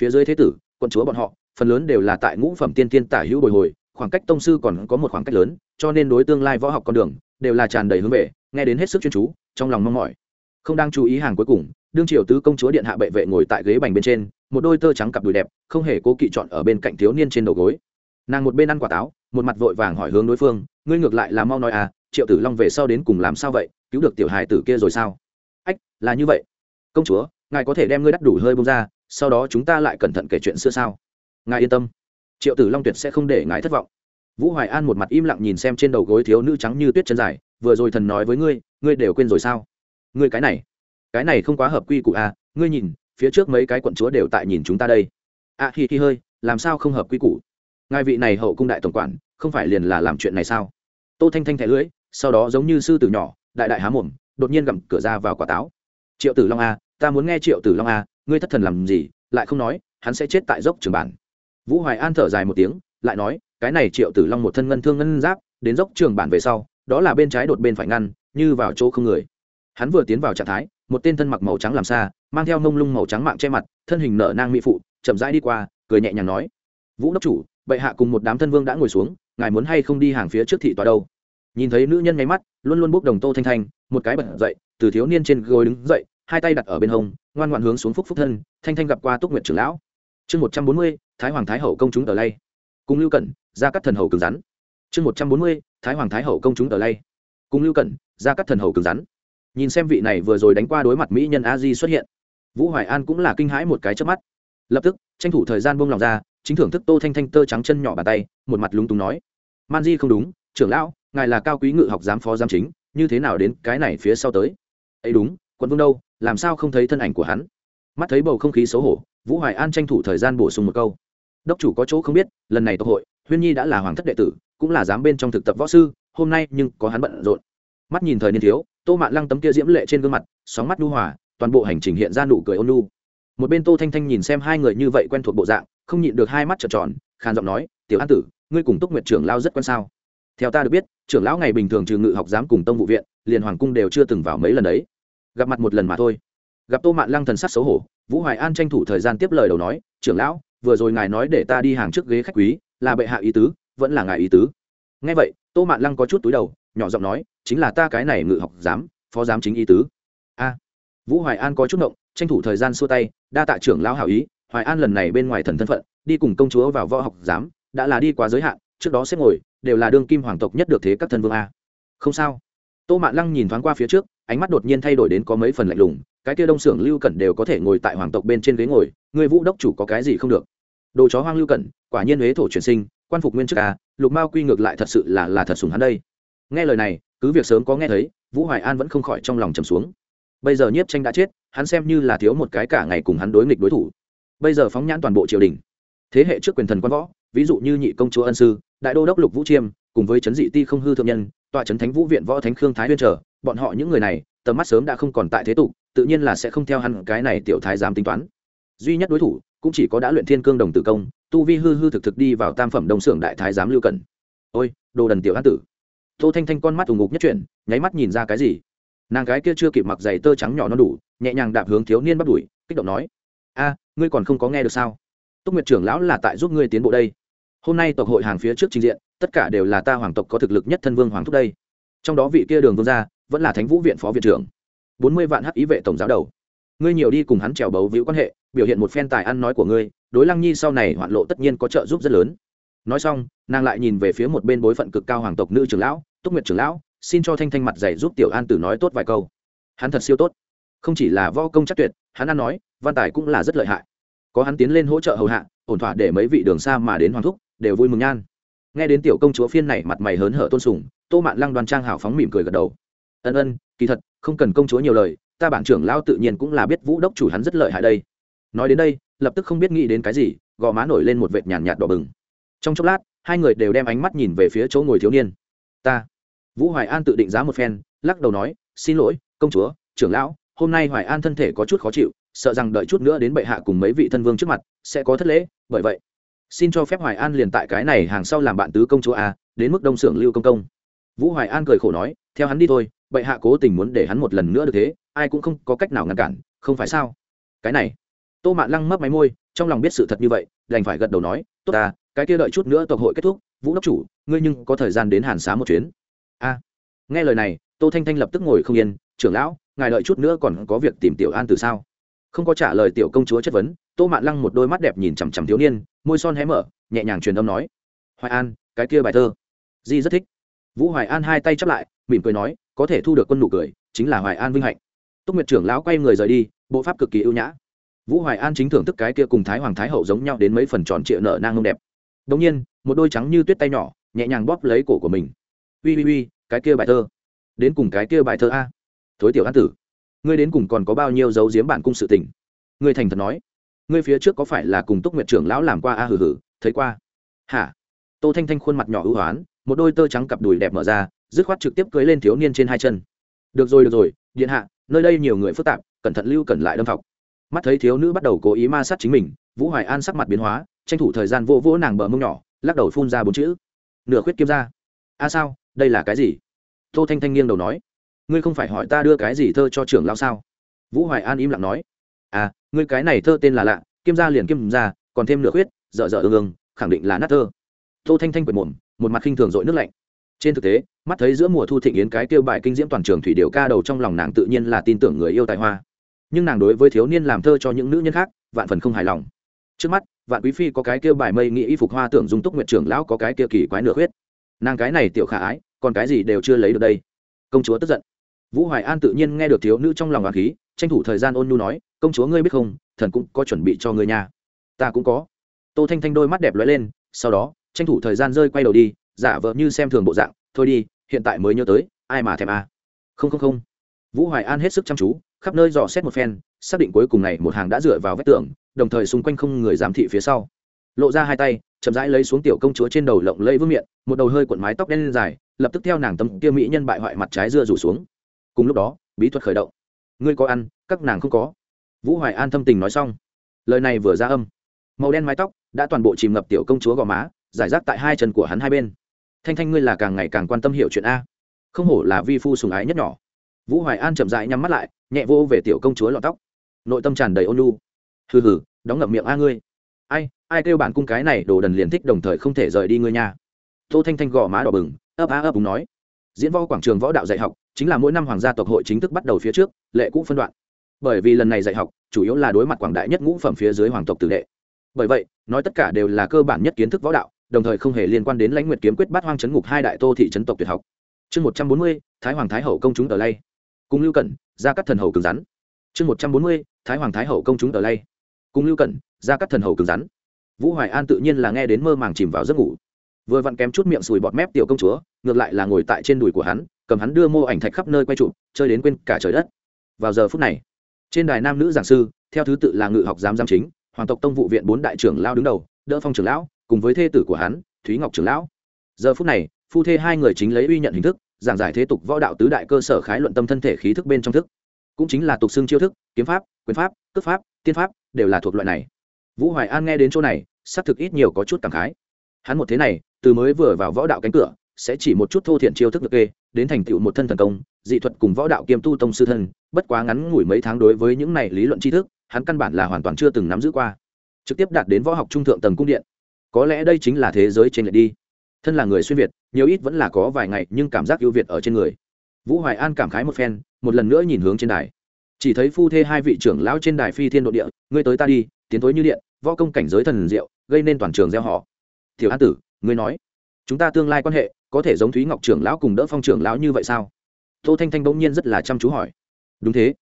Phía dưới thế tử quân chúa bọn họ, phần lớn đều là tại ngũ phẩm tiên tiên tả hữu bồi hồi, khoảng cách tông sư còn có một khoảng cách lớn, cho nên đối tương lai võ học con đường, đều là tràn đầy hướng về, nghe đến hết sức chuyên chú, trong lòng mong mỏi. Không đang chú ý hàng cuối cùng, đương triều tứ công chúa điện hạ bệ vệ ngồi tại ghế bành bên trên, một đôi tơ trắng cặp đùi đẹp, không hề cố kỵ chọn ở bên cạnh thiếu niên trên đầu gối. Nàng một bên ăn quả táo, một mặt vội vàng hỏi hướng đối phương ngươi ngược lại là mau nói à triệu tử long về sau đến cùng làm sao vậy, cứu được tiểu hài tử kia rồi sao? Ách, là như vậy. Công chúa, ngài có thể đem ngươi đắt đủ hơi bông ra, sau đó chúng ta lại cẩn thận kể chuyện xưa sao? Ngài yên tâm. Triệu tử long tuyệt sẽ không để ngài thất vọng. Vũ hoài an một mặt im lặng nhìn xem trên đầu gối thiếu nữ trắng như tuyết chân dài, vừa rồi thần nói với ngươi ngươi đều quên rồi sao? Ngươi cái này cái này không quá hợp quy củ à ngươi nhìn, phía trước mấy cái quận chúa đều tại nhìn chúng ta đây. À hi hi, hơi, làm sao không hợp quy củ? Ngài vị này hậu cung đại tổng quản, không phải liền là làm chuyện này sao? Tô thanh thanh thẻ lưỡi sau đó giống như sư tử nhỏ, đại đại há mồm, đột nhiên gặm cửa ra vào quả táo. Triệu tử long a ta muốn nghe triệu tử long a ngươi thất thần làm gì? Lại không nói, hắn sẽ chết tại dốc trường bản. Vũ hoài an thở dài một tiếng, lại nói, cái này triệu tử long một thân ngân thương ngân giáp, đến dốc trường bản về sau, đó là bên trái đột bên phải ngăn, như vào chỗ không người. Hắn vừa tiến vào trạng thái, một tên thân mặc màu trắng làm xa, mang theo mông lung màu trắng mạng che mặt, thân hình nở nang mỹ phụ, chậm rãi đi qua, cười nhẹ nhàng nói, vũ đốc chủ bệ hạ cùng một đám thân vương đã ngồi xuống, ngài muốn hay không đi hàng phía trước thị tòa đâu? Nhìn thấy nữ nhân nháy mắt, luôn luôn bốc đồng tô thanh thanh, một cái bật dậy, từ thiếu niên trên gối đứng dậy, hai tay đặt ở bên hông, ngoan ngoan hướng xuống phúc phúc thân, thanh thanh gặp qua túc nguyện trưởng lão. Chương một trăm bốn mươi, thái hoàng thái hậu công chúng ở lay. Cùng lưu cẩn ra các thần hầu cứng rắn. Chương một trăm bốn mươi, thái hoàng thái hậu công chúng ở lay. Cùng lưu cẩn ra các thần hầu cứng rắn. Nhìn xem vị này vừa rồi đánh qua đối mặt mỹ nhân a di xuất hiện, vũ hoài an cũng là kinh hãi một cái trước mắt. Lập tức, tranh thủ thời gian buông lòng ra chính thưởng thức tô thanh thanh tơ trắng chân nhỏ bàn tay, một mặt lúng túng nói. Man di không đúng, trưởng lão, ngài là cao quý ngự học giám phó giám chính, như thế nào đến cái này phía sau tới? Ấy đúng quân vương đâu, làm sao không thấy thân ảnh của hắn? Mắt thấy bầu không khí xấu hổ, vũ hoài an tranh thủ thời gian bổ sung một câu. Đốc chủ có chỗ không biết, lần này tộc hội, huyên nhi đã là hoàng thất đệ tử, cũng là giám bên trong thực tập võ sư, hôm nay nhưng có hắn bận rộn. Mắt nhìn thời niên thiếu, tô mạn lăng tấm kia diễm lệ trên gương mặt, sóng mắt nhu hòa, toàn bộ hành trình hiện ra nụ cười ôn nu một bên tô thanh thanh nhìn xem hai người như vậy quen thuộc bộ dạng không nhịn được hai mắt trợn tròn, khàn giọng nói, tiểu an tử, ngươi cùng túc nguyệt trưởng lao rất quan sao? Theo ta được biết, trưởng lão ngày bình thường trừ ngự học giám cùng tông vụ viện, liền hoàng cung đều chưa từng vào mấy lần đấy. Gặp mặt một lần mà thôi. Gặp tô mạn lăng thần sắc xấu hổ, vũ hoài an tranh thủ thời gian tiếp lời đầu nói, trưởng lão, vừa rồi ngài nói để ta đi hàng trước ghế khách quý, là bệ hạ ý tứ, vẫn là ngài ý tứ. Nghe vậy, tô mạn lăng có chút túi đầu, nhỏ giọng nói, chính là ta cái này ngự học giám, phó giám chính ý tứ. A. Vũ hoài an có chút động tranh thủ thời gian xua tay, đa tạ trưởng lão hảo ý hoài an lần này bên ngoài thần thân phận, đi cùng công chúa vào võ học giám, đã là đi quá giới hạn, trước đó xếp ngồi, đều là đương kim hoàng tộc nhất được thế các thân vương a. Không sao. Tô mạn lăng nhìn thoáng qua phía trước, ánh mắt đột nhiên thay đổi đến có mấy phần lạnh lùng, cái kia đông xưởng lưu cẩn đều có thể ngồi tại hoàng tộc bên trên ghế ngồi, người vũ đốc chủ có cái gì không được. Đồ chó hoang lưu cẩn, quả nhiên huế thổ chuyển sinh, quan phục nguyên chức a, lục mao quy ngược lại thật sự là là thật sùng hắn đây. Nghe lời này, cứ việc sớm có nghe thấy, vũ hoài an vẫn không khỏi trong lòng trầm xuống. Bây giờ nhiếp tranh đã chết, hắn xem như là thiếu một cái cả ngày cùng hắn đối nghịch đối thủ bây giờ phóng nhãn toàn bộ triều đình. Thế hệ trước quyền thần quan võ, ví dụ như nhị công chúa ân sư, đại đô đốc lục vũ chiêm, cùng với chấn dị ti không hư thượng nhân, tọa chấn thánh vũ viện võ thánh khương thái uyên trở, bọn họ những người này, tầm mắt sớm đã không còn tại thế tục, tự nhiên là sẽ không theo hẳn cái này tiểu thái giám tính toán. Duy nhất đối thủ, cũng chỉ có đã luyện thiên cương đồng tử công, tu vi hư hư thực thực đi vào tam phẩm đông xưởng đại thái giám lưu cẩn. Ôi, đồ đần tiểu an tử. Tô thanh thanh con mắt ủng ngục nhất chuyển, nháy mắt nhìn ra cái gì. Nàng gái kia chưa kịp mặc giày tơ trắng nhỏ nó đủ, nhẹ nhàng đạp hướng thiếu niên bắt đuổi, kích động nói, a ngươi còn không có nghe được sao? Túc nguyệt trưởng lão là tại giúp ngươi tiến bộ đây. Hôm nay tộc hội hàng phía trước trình diện, tất cả đều là ta hoàng tộc có thực lực nhất thân vương hoàng thúc đây. Trong đó vị kia đường vương gia, vẫn là thánh vũ viện phó viện trưởng. Bốn mươi vạn hắc ý vệ tổng giáo đầu. Ngươi nhiều đi cùng hắn trèo bấu víu quan hệ, biểu hiện một phen tài ăn nói của ngươi, đối lăng nhi sau này hoạn lộ tất nhiên có trợ giúp rất lớn. Nói xong, nàng lại nhìn về phía một bên bối phận cực cao hoàng tộc nữ trưởng lão, túc nguyệt trưởng lão, xin cho thanh thanh mặt dày giúp tiểu an tử nói tốt vài câu. Hắn thật siêu tốt không chỉ là võ công chắc tuyệt, hắn ăn nói, văn tài cũng là rất lợi hại. Có hắn tiến lên hỗ trợ hầu hạ, ổn thỏa để mấy vị đường xa mà đến hoàng thúc, đều vui mừng nhan. Nghe đến tiểu công chúa phiên này mặt mày hớn hở tôn sùng, tô mạn lăng đoan trang hào phóng mỉm cười gật đầu. Ân ân, kỳ thật, không cần công chúa nhiều lời, ta bản trưởng lao tự nhiên cũng là biết vũ đốc chủ hắn rất lợi hại đây. Nói đến đây, lập tức không biết nghĩ đến cái gì, gò má nổi lên một vệt nhàn nhạt đỏ bừng. Trong chốc lát, hai người đều đem ánh mắt nhìn về phía chỗ ngồi thiếu niên. Ta. Vũ hoài an tự định giá một phen, lắc đầu nói, xin lỗi, công chúa, trưởng lão hôm nay hoài an thân thể có chút khó chịu, sợ rằng đợi chút nữa đến bệ hạ cùng mấy vị thân vương trước mặt, sẽ có thất lễ, bởi vậy, xin cho phép hoài an liền tại cái này hàng sau làm bạn tứ công chúa a, đến mức đông xưởng lưu công công. Vũ hoài an cười khổ nói, theo hắn đi thôi, bệ hạ cố tình muốn để hắn một lần nữa được thế, ai cũng không có cách nào ngăn cản, không phải sao? Cái này, tô mạn lăng mấp máy môi, trong lòng biết sự thật như vậy, đành phải gật đầu nói, tốt ta, cái kia đợi chút nữa tộc hội kết thúc, vũ đốc chủ, ngươi nhưng có thời gian đến hàn xá một chuyến. A, nghe lời này, tô thanh thanh lập tức ngồi không yên, trưởng lão ngài đợi chút nữa còn có việc tìm tiểu an từ sao? Không có trả lời tiểu công chúa chất vấn, tô mạn lăng một đôi mắt đẹp nhìn chằm chằm thiếu niên, môi son hé mở, nhẹ nhàng truyền âm nói. Hoài an, cái kia bài thơ. Di rất thích. Vũ hoài an hai tay chắp lại, mỉm cười nói, có thể thu được quân nụ cười, chính là hoài an vinh hạnh. Túc nguyệt trưởng lão quay người rời đi, bộ pháp cực kỳ ưu nhã. Vũ hoài an chính thưởng thức cái kia cùng thái hoàng thái hậu giống nhau đến mấy phần tròn trịa nợ nang ngông đẹp. Đống nhiên, một đôi trắng như tuyết tay nhỏ, nhẹ nhàng bóp lấy cổ của mình. Ui ui ui cái kia bài thơ. Đến cùng cái kia bài thơ a thối tiểu an tử, ngươi đến cùng còn có bao nhiêu dấu diếm bản cung sự tình? Ngươi thành thật nói, ngươi phía trước có phải là cùng túc nguyệt trưởng lão làm qua a hử hử thấy qua? Hả? Tô thanh thanh khuôn mặt nhỏ ưu hoán, một đôi tơ trắng cặp đùi đẹp mở ra, dứt khoát trực tiếp cưới lên thiếu niên trên hai chân. Được rồi được rồi, điện hạ, nơi đây nhiều người phức tạp, cẩn thận lưu cẩn lại đâm học mắt thấy thiếu nữ bắt đầu cố ý ma sát chính mình, vũ hoài an sắc mặt biến hóa, tranh thủ thời gian vô vỗ nàng bờ mông nhỏ, lắc đầu phun ra bốn chữ. Nửa khuyết kiếm ra. A sao, đây là cái gì? Tô thanh thanh nghiêng đầu nói ngươi không phải hỏi ta đưa cái gì thơ cho trưởng lão sao? Vũ hoài an im lặng nói. À ngươi cái này thơ tên là lạ kim ra liền kim ra, còn thêm nửa khuyết, dở dở ương ương, khẳng định là nát thơ. Tô thanh thanh quệt mồm, một mặt khinh thường dội nước lạnh. Trên thực tế, mắt thấy giữa mùa thu thịnh yến cái tiêu bài kinh diễm toàn trường thủy điệu ca đầu trong lòng nàng tự nhiên là tin tưởng người yêu tài hoa. Nhưng nàng đối với thiếu niên làm thơ cho những nữ nhân khác, vạn phần không hài lòng. Trước mắt, vạn quý phi có cái kêu bài mây nghĩ y phục hoa tưởng dung túc nguyện trưởng lão có cái kia kỳ quái nửa khuyết. Nàng cái này tiểu khả ái, còn cái gì đều chưa lấy được đây. Công chúa tức giận vũ hoài an tự nhiên nghe được thiếu nữ trong lòng hoàng khí, tranh thủ thời gian ôn nhu nói, công chúa ngươi biết không, thần cũng có chuẩn bị cho ngươi nhà ta cũng có. Tô thanh thanh đôi mắt đẹp lóe lên, sau đó, tranh thủ thời gian rơi quay đầu đi, giả vờ như xem thường bộ dạng, thôi đi, hiện tại mới nhớ tới, ai mà thèm à. không không không. Vũ hoài an hết sức chăm chú, khắp nơi dò xét một phen, xác định cuối cùng này một hàng đã dựa vào vách tường, đồng thời xung quanh không người giám thị phía sau. Lộ ra hai tay, chậm rãi lấy xuống tiểu công chúa trên đầu lộng lây vương miệng một đầu hơi cuộn mái tóc đen lên dài, lập tức theo nàng tấm kia mỹ nhân bại hoại mặt trái dưa rủ xuống cùng lúc đó, bí thuật khởi động. Ngươi có ăn, các nàng không có. Vũ hoài an thâm tình nói xong. Lời này vừa ra âm. Màu đen mái tóc đã toàn bộ chìm ngập tiểu công chúa gò má, giải rác tại hai chân của hắn hai bên. Thanh thanh ngươi là càng ngày càng quan tâm hiểu chuyện a. Không hổ là vi phu sùng ái nhất nhỏ. Vũ hoài an chậm dại nhắm mắt lại, nhẹ vô về tiểu công chúa lọt tóc. Nội tâm tràn đầy ôn lu hừ hừ, đóng ngậm miệng a ngươi. Ai ai kêu bản cung cái này đồ đần liền thích đồng thời không thể rời đi ngươi nha. Tô thanh thanh gò má đỏ bừng, ấp á ấp đúng nói diễn võ quảng trường võ đạo dạy học, chính là mỗi năm hoàng gia tộc hội chính thức bắt đầu phía trước, lệ cũ phân đoạn. Bởi vì lần này dạy học, chủ yếu là đối mặt quảng đại nhất ngũ phẩm phía dưới hoàng tộc tử đệ. Bởi vậy, nói tất cả đều là cơ bản nhất kiến thức võ đạo, đồng thời không hề liên quan đến lãnh nguyệt kiếm quyết bắt hoang chấn ngục hai đại tô thị trấn tộc tuyệt học. Chương một trăm bốn mươi, thái hoàng thái hậu công chúng tờ lay. Cùng lưu cẩn ra các thần hầu cứng rắn. Chương một trăm bốn mươi, thái hoàng thái hậu công chúng tờ lay. Cùng lưu cẩn ra các thần hầu cứng rắn. Vũ hoài an tự nhiên là nghe đến mơ màng chìm vào giấc ngủ vừa vặn kém chút miệng sùi bọt mép tiểu công chúa, ngược lại là ngồi tại trên đùi của hắn, cầm hắn đưa mô ảnh thạch khắp nơi quay trụ chơi đến quên cả trời đất. Vào giờ phút này, trên đài nam nữ giảng sư, theo thứ tự là ngự học giám giám chính, hoàng tộc tông vụ viện bốn đại trưởng lao đứng đầu, đỡ phong trưởng lão, cùng với thê tử của hắn, thúy ngọc trưởng lão. Giờ phút này, phu thê hai người chính lấy uy nhận hình thức, giảng giải thế tục võ đạo tứ đại cơ sở khái luận tâm thân thể khí thức bên trong thức. Cũng chính là tục xưng chiêu thức, kiếm pháp, quyền pháp, cước pháp, tiên pháp, đều là thuộc loại này. Vũ hoài an nghe đến chỗ này, xác thực ít nhiều có chút cảm khái. Hắn một thế này từ mới vừa vào võ đạo cánh cửa, sẽ chỉ một chút thô thiện chiêu thức được kê, đến thành tựu một thân thần công, dị thuật cùng võ đạo kiêm tu tông sư thân, bất quá ngắn ngủi mấy tháng đối với những này lý luận tri thức, hắn căn bản là hoàn toàn chưa từng nắm giữ qua. Trực tiếp đạt đến võ học trung thượng tầng cung điện. Có lẽ đây chính là thế giới trên lệ đi. Thân là người xuyên việt, nhiều ít vẫn là có vài ngày nhưng cảm giác ưu việt ở trên người. Vũ hoài an cảm khái một phen, một lần nữa nhìn hướng trên đài. Chỉ thấy phu thê hai vị trưởng lão trên đài phi thiên độ địa, ngươi tới ta đi, tiến tối như điện, võ công cảnh giới thần diệu, gây nên toàn trường gieo họ. Thiểu an tử ngươi nói, chúng ta tương lai quan hệ có thể giống thúy ngọc trưởng lão cùng đỡ phong trưởng lão như vậy sao? Tô thanh thanh bỗng nhiên rất là chăm chú hỏi. Đúng thế.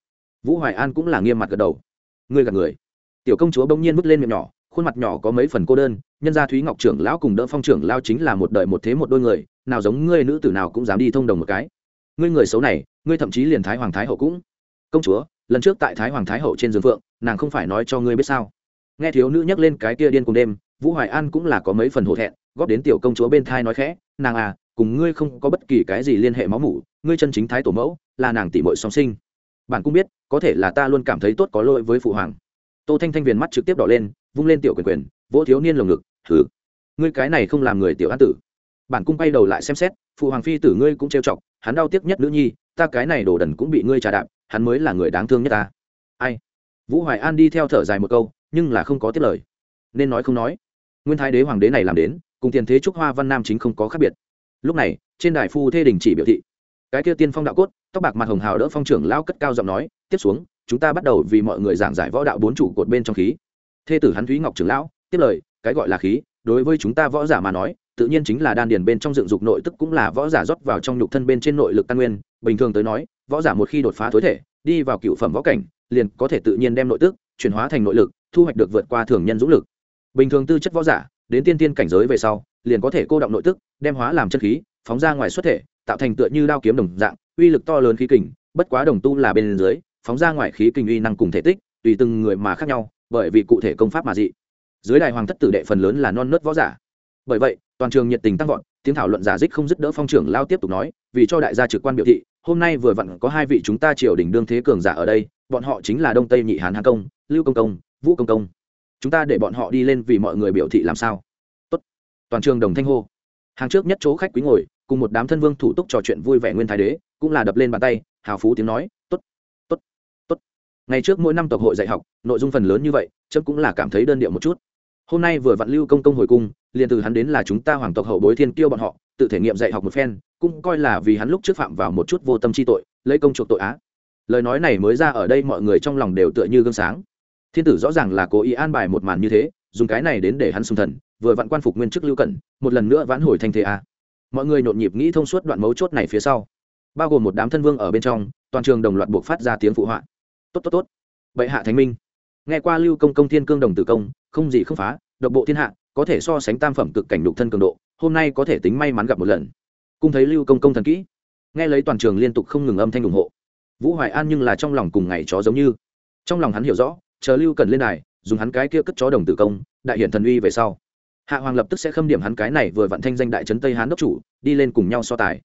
Vũ hoài an cũng là nghiêm mặt gật đầu. Ngươi gạt người. Tiểu công chúa bỗng nhiên bước lên miệng nhỏ, khuôn mặt nhỏ có mấy phần cô đơn, nhân gia thúy ngọc trưởng lão cùng đỡ phong trưởng lao chính là một đời một thế một đôi người, nào giống ngươi nữ tử nào cũng dám đi thông đồng một cái. Ngươi người xấu này, ngươi thậm chí liền thái hoàng thái hậu cũng. Công chúa, lần trước tại thái hoàng thái hậu trên giường phượng, nàng không phải nói cho ngươi biết sao? Nghe thiếu nữ nhắc lên cái kia điên cùng đêm, vũ hoài an cũng là có mấy phần hổ thẹn góp đến tiểu công chúa bên thai nói khẽ, nàng à cùng ngươi không có bất kỳ cái gì liên hệ máu mủ, ngươi chân chính thái tổ mẫu, là nàng tỷ mội song sinh. Bạn cũng biết, có thể là ta luôn cảm thấy tốt có lỗi với phụ hoàng. Tô thanh thanh viền mắt trực tiếp đỏ lên, vung lên tiểu quyền quyền, vỗ thiếu niên lồng ngực, thử. Ngươi cái này không làm người tiểu an tử. Bản cung bay đầu lại xem xét, phụ hoàng phi tử ngươi cũng trêu chọc, hắn đau tiếc nhất nữ nhi, ta cái này đổ đần cũng bị ngươi trà đạp, hắn mới là người đáng thương nhất ta. Ai? Vũ hoài an đi theo thở dài một câu, nhưng là không có tiết lời. Nên nói không nói. Nguyên thái đế hoàng đế này làm đến cùng tiền thế trúc hoa văn nam chính không có khác biệt. Lúc này, trên đài phu thê đình chỉ biểu thị. Cái kia tiên phong đạo cốt, tóc bạc mặt hồng hào đỡ phong trưởng lao cất cao giọng nói, tiếp xuống, chúng ta bắt đầu vì mọi người giảng giải võ đạo bốn trụ cột bên trong khí. Thê tử hắn thúy ngọc trưởng lão, tiếp lời, cái gọi là khí, đối với chúng ta võ giả mà nói, tự nhiên chính là đan điền bên trong dựng dục nội tức cũng là võ giả rót vào trong nhục thân bên trên nội lực căn nguyên. Bình thường tới nói, võ giả một khi đột phá tối thể, đi vào cựu phẩm võ cảnh, liền có thể tự nhiên đem nội tức chuyển hóa thành nội lực, thu hoạch được vượt qua thường nhân dũng lực. Bình thường tư chất võ giả đến tiên tiên cảnh giới về sau, liền có thể cô động nội tức, đem hóa làm chân khí, phóng ra ngoài xuất thể, tạo thành tựa như đao kiếm đồng dạng, uy lực to lớn khí kình, bất quá đồng tu là bên dưới, phóng ra ngoài khí kình uy năng cùng thể tích, tùy từng người mà khác nhau, bởi vì cụ thể công pháp mà dị. Dưới đài hoàng thất tử đệ phần lớn là non nớt võ giả. Bởi vậy, toàn trường nhiệt tình tăng vọt, tiếng thảo luận giả dích không dứt đỡ phong trưởng lao tiếp tục nói, vì cho đại gia trực quan biểu thị, hôm nay vừa vặn có hai vị chúng ta triều đình đương thế cường giả ở đây, bọn họ chính là đông tây nhị hán hán công, lưu công công, vũ công công chúng ta để bọn họ đi lên vì mọi người biểu thị làm sao? Tốt. Toàn trường đồng thanh hô. Hàng trước nhất chỗ khách quý ngồi, cùng một đám thân vương thủ túc trò chuyện vui vẻ nguyên thái đế, cũng là đập lên bàn tay, hào phú tiếng nói, tốt tốt tốt. Ngày trước mỗi năm tộc hội dạy học, nội dung phần lớn như vậy, chấm cũng là cảm thấy đơn điệu một chút. Hôm nay vừa vặn lưu công công hồi cung, liền từ hắn đến là chúng ta hoàng tộc hậu bối thiên kiêu bọn họ, tự thể nghiệm dạy học một phen, cũng coi là vì hắn lúc trước phạm vào một chút vô tâm chi tội, lấy công chuộc tội á. Lời nói này mới ra ở đây mọi người trong lòng đều tựa như gương sáng thiên tử rõ ràng là cố ý an bài một màn như thế, dùng cái này đến để hắn sung thần, vừa vặn quan phục nguyên chức lưu cẩn, một lần nữa vãn hồi thanh thế a. Mọi người nhộn nhịp nghĩ thông suốt đoạn mấu chốt này phía sau. Bao gồm một đám thân vương ở bên trong, toàn trường đồng loạt buộc phát ra tiếng phụ họa. Tốt tốt tốt. Bệ hạ thánh minh. Nghe qua lưu công công thiên cương đồng tử công, không gì không phá, độc bộ thiên hạ, có thể so sánh tam phẩm cực cảnh đục thân cường độ, hôm nay có thể tính may mắn gặp một lần. Cung thấy lưu công công thần kỹ, nghe lấy toàn trường liên tục không ngừng âm thanh ủng hộ. Vũ hoài an nhưng là trong lòng cùng ngày chó giống như. Trong lòng hắn hiểu rõ chờ lưu cần lên đài, dùng hắn cái kia cất chó đồng tử công, đại hiển thần uy về sau. Hạ hoàng lập tức sẽ khâm điểm hắn cái này vừa vặn thanh danh đại trấn tây hán đốc chủ, đi lên cùng nhau so tài.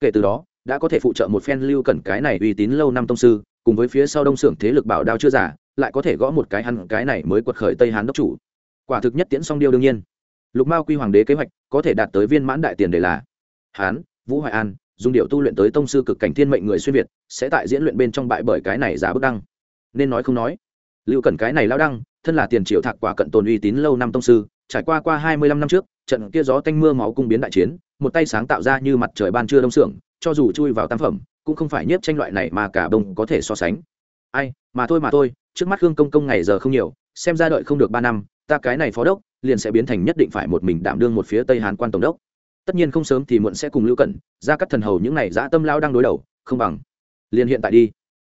Kể từ đó, đã có thể phụ trợ một phen lưu cẩn cái này uy tín lâu năm tông sư, cùng với phía sau đông xưởng thế lực bảo đao chưa giả, lại có thể gõ một cái hắn cái này mới quật khởi tây hán đốc chủ. Quả thực nhất tiễn song điêu đương nhiên. Lục mao quy hoàng đế kế hoạch, có thể đạt tới viên mãn đại tiền đề là hán, vũ hoài an, dùng điệu tu luyện tới tông sư cực cảnh thiên mệnh người xuyên việt, sẽ tại diễn luyện bên trong bại bởi cái này giá bức đăng. Nên nói không nói lưu cẩn cái này lao đăng, thân là tiền triệu thạc quả cận tồn uy tín lâu năm tông sư, trải qua qua hai mươi lăm năm trước, trận kia gió tanh mưa máu cung biến đại chiến, một tay sáng tạo ra như mặt trời ban trưa đông xưởng cho dù chui vào tam phẩm, cũng không phải nhiếp tranh loại này mà cả bông có thể so sánh. Ai, mà thôi mà thôi, trước mắt hương công công ngày giờ không nhiều, xem ra đợi không được ba năm, ta cái này phó đốc, liền sẽ biến thành nhất định phải một mình đảm đương một phía tây hàn quan tổng đốc. Tất nhiên không sớm thì muộn sẽ cùng lưu cẩn, ra các thần hầu những này dã tâm lao đang đối đầu, không bằng, liền hiện tại đi.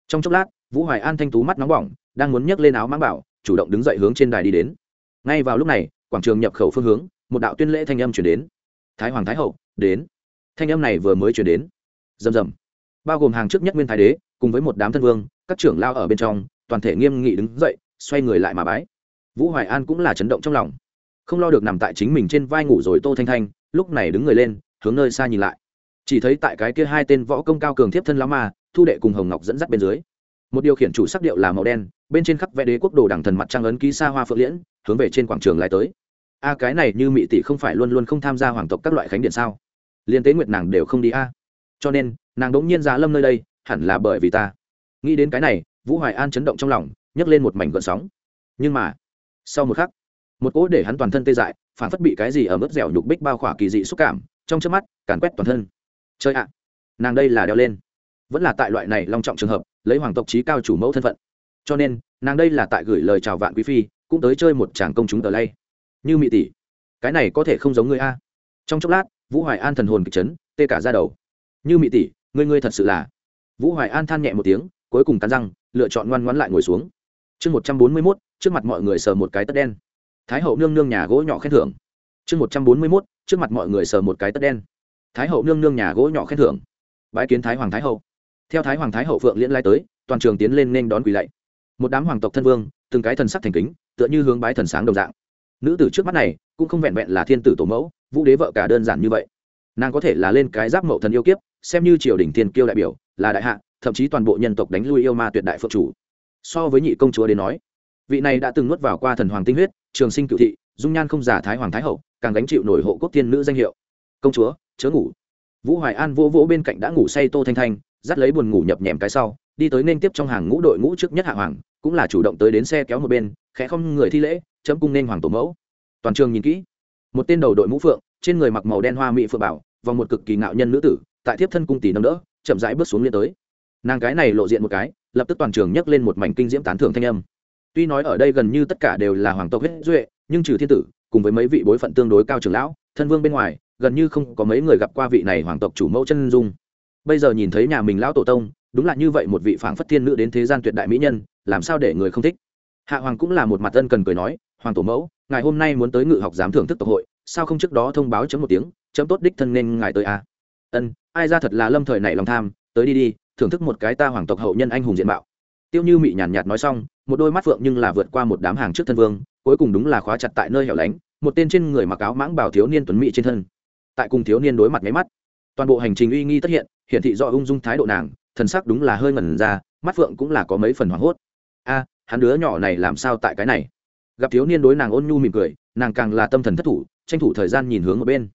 Trong chốc lát, vũ hoài an thanh tú mắt nóng bỏng đang muốn nhấc lên áo mang bảo, chủ động đứng dậy hướng trên đài đi đến. Ngay vào lúc này, quảng trường nhập khẩu phương hướng, một đạo tuyên lễ thanh âm chuyển đến. Thái hoàng thái hậu, đến. Thanh âm này vừa mới chuyển đến. Rầm rầm. Bao gồm hàng trước nhất nguyên thái đế, cùng với một đám thân vương, các trưởng lao ở bên trong, toàn thể nghiêm nghị đứng dậy, xoay người lại mà bái. Vũ hoài an cũng là chấn động trong lòng. Không lo được nằm tại chính mình trên vai ngủ rồi tô thanh thanh, lúc này đứng người lên, hướng nơi xa nhìn lại. Chỉ thấy tại cái kia hai tên võ công cao cường thiếp thân lão ma, thu đệ cùng hồng ngọc dẫn dắt bên dưới một điều khiển chủ sắc điệu là màu đen, bên trên khắp vẽ đế quốc đồ đằng thần mặt trăng ấn ký xa hoa phượng liễn, hướng về trên quảng trường lại tới. A, cái này như mị tỷ không phải luôn luôn không tham gia hoàng tộc các loại khánh điện sao? Liên tế nguyệt nàng đều không đi a. Cho nên, nàng đống nhiên giá lâm nơi đây, hẳn là bởi vì ta. Nghĩ đến cái này, vũ hoài an chấn động trong lòng, nhấc lên một mảnh gợn sóng. Nhưng mà, sau một khắc, một cỗ để hắn toàn thân tê dại, phản phất bị cái gì ở mức dẻo nhục bích bao khỏa kỳ dị xúc cảm, trong trước mắt, càn quét toàn thân. Chơi ạ, nàng đây là đeo lên vẫn là tại loại này long trọng trường hợp, lấy hoàng tộc trí cao chủ mẫu thân phận. Cho nên, nàng đây là tại gửi lời chào vạn quý phi, cũng tới chơi một chàng công chúng tờ lay. Như mỹ tỷ, cái này có thể không giống ngươi a? Trong chốc lát, vũ hoài an thần hồn kịch chấn, tê cả ra đầu. Như mỹ tỷ, ngươi ngươi thật sự là. Vũ hoài an than nhẹ một tiếng, cuối cùng cắn răng, lựa chọn ngoan ngoãn lại ngồi xuống. Chương một trăm bốn mươi mốt, trước mặt mọi người sờ một cái tất đen. Thái hậu nương nương nhà gỗ nhỏ khen thưởng. Chương một trăm bốn mươi mốt, trước mặt mọi người sờ một cái tất đen. Thái hậu nương nương nhà gỗ nhỏ khen thưởng. Bãi kiến thái hoàng thái hậu theo thái hoàng thái hậu phượng liễn lai tới, toàn trường tiến lên nên đón quỳ lạy. Một đám hoàng tộc thân vương, từng cái thần sắc thành kính, tựa như hướng bái thần sáng đồng dạng. Nữ tử trước mắt này, cũng không vẹn vẹn là thiên tử tổ mẫu, vũ đế vợ cả đơn giản như vậy. Nàng có thể là lên cái giáp mậu thần yêu kiếp, xem như triều đình thiên kiêu đại biểu, là đại hạ, thậm chí toàn bộ nhân tộc đánh lui yêu ma tuyệt đại phượng chủ. So với nhị công chúa đến nói, vị này đã từng nuốt vào qua thần hoàng tinh huyết, trường sinh cựu thị, dung nhan không giả thái hoàng thái hậu, càng gánh chịu nổi hộ quốc thiên nữ danh hiệu. Công chúa, chớ ngủ. Vũ hoài an vỗ vỗ bên cạnh đã ngủ say tô thanh thanh dắt lấy buồn ngủ nhập nhèm cái sau, đi tới nên tiếp trong hàng ngũ đội ngũ trước nhất hạ hoàng, cũng là chủ động tới đến xe kéo một bên, khẽ không người thi lễ, chấm cung nên hoàng tổ mẫu. Toàn trường nhìn kỹ, một tên đầu đội mũ phượng, trên người mặc màu đen hoa mỹ phượng bảo và một cực kỳ ngạo nhân nữ tử, tại tiếp thân cung tỷ nâng đỡ, chậm rãi bước xuống liên tới. Nàng cái này lộ diện một cái, lập tức toàn trường nhấc lên một mảnh kinh diễm tán thưởng thanh âm. Tuy nói ở đây gần như tất cả đều là hoàng tộc huyết duệ, nhưng trừ thiên tử, cùng với mấy vị bối phận tương đối cao trưởng lão, thân vương bên ngoài, gần như không có mấy người gặp qua vị này hoàng tộc chủ mẫu chân dung bây giờ nhìn thấy nhà mình lão tổ tông, đúng là như vậy một vị phảng phất thiên nữ đến thế gian tuyệt đại mỹ nhân, làm sao để người không thích? Hạ hoàng cũng là một mặt ân cần cười nói, hoàng tổ mẫu, ngài hôm nay muốn tới ngự học giám thưởng thức tộc hội, sao không trước đó thông báo chấm một tiếng, chấm tốt đích thân nên ngài tới a à? ân, ai ra thật là lâm thời này lòng tham, tới đi đi, thưởng thức một cái ta hoàng tộc hậu nhân anh hùng diện mạo. Tiêu như mị nhàn nhạt nói xong, một đôi mắt phượng nhưng là vượt qua một đám hàng trước thân vương, cuối cùng đúng là khóa chặt tại nơi hẻo lánh, một tên trên người mặc áo mãng bảo thiếu niên tuấn mỹ trên thân. Tại cùng thiếu niên đối mặt máy mắt toàn bộ hành trình uy nghi tất hiện hiện thị do ung dung thái độ nàng, thần sắc đúng là hơi ngẩn ra, mắt phượng cũng là có mấy phần hoảng hốt. A, hắn đứa nhỏ này làm sao tại cái này? Gặp thiếu niên đối nàng ôn nhu mỉm cười, nàng càng là tâm thần thất thủ, tranh thủ thời gian nhìn hướng ở bên.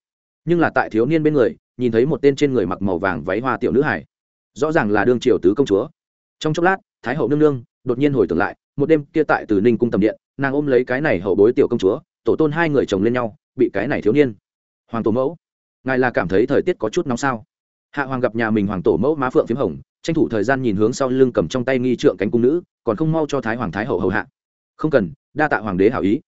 Nhưng là tại thiếu niên bên người, nhìn thấy một tên trên người mặc màu vàng váy hoa tiểu nữ hải. Rõ ràng là đương triều tứ công chúa. Trong chốc lát, thái hậu nương nương đột nhiên hồi tưởng lại, một đêm kia tại từ ninh cung tầm điện, nàng ôm lấy cái này hậu bối tiểu công chúa, tổ tôn hai người chồng lên nhau, bị cái này thiếu niên. Hoàng tổ mẫu ngài là cảm thấy thời tiết có chút nóng sao? Hạ hoàng gặp nhà mình hoàng tổ mẫu má phượng p h í m hồng, tranh thủ thời gian nhìn hướng sau lưng cầm trong tay nghi trượng cánh cung nữ, còn không mau cho thái hoàng thái hậu hầu hạ. Không cần, đa tạ hoàng đế hảo ý.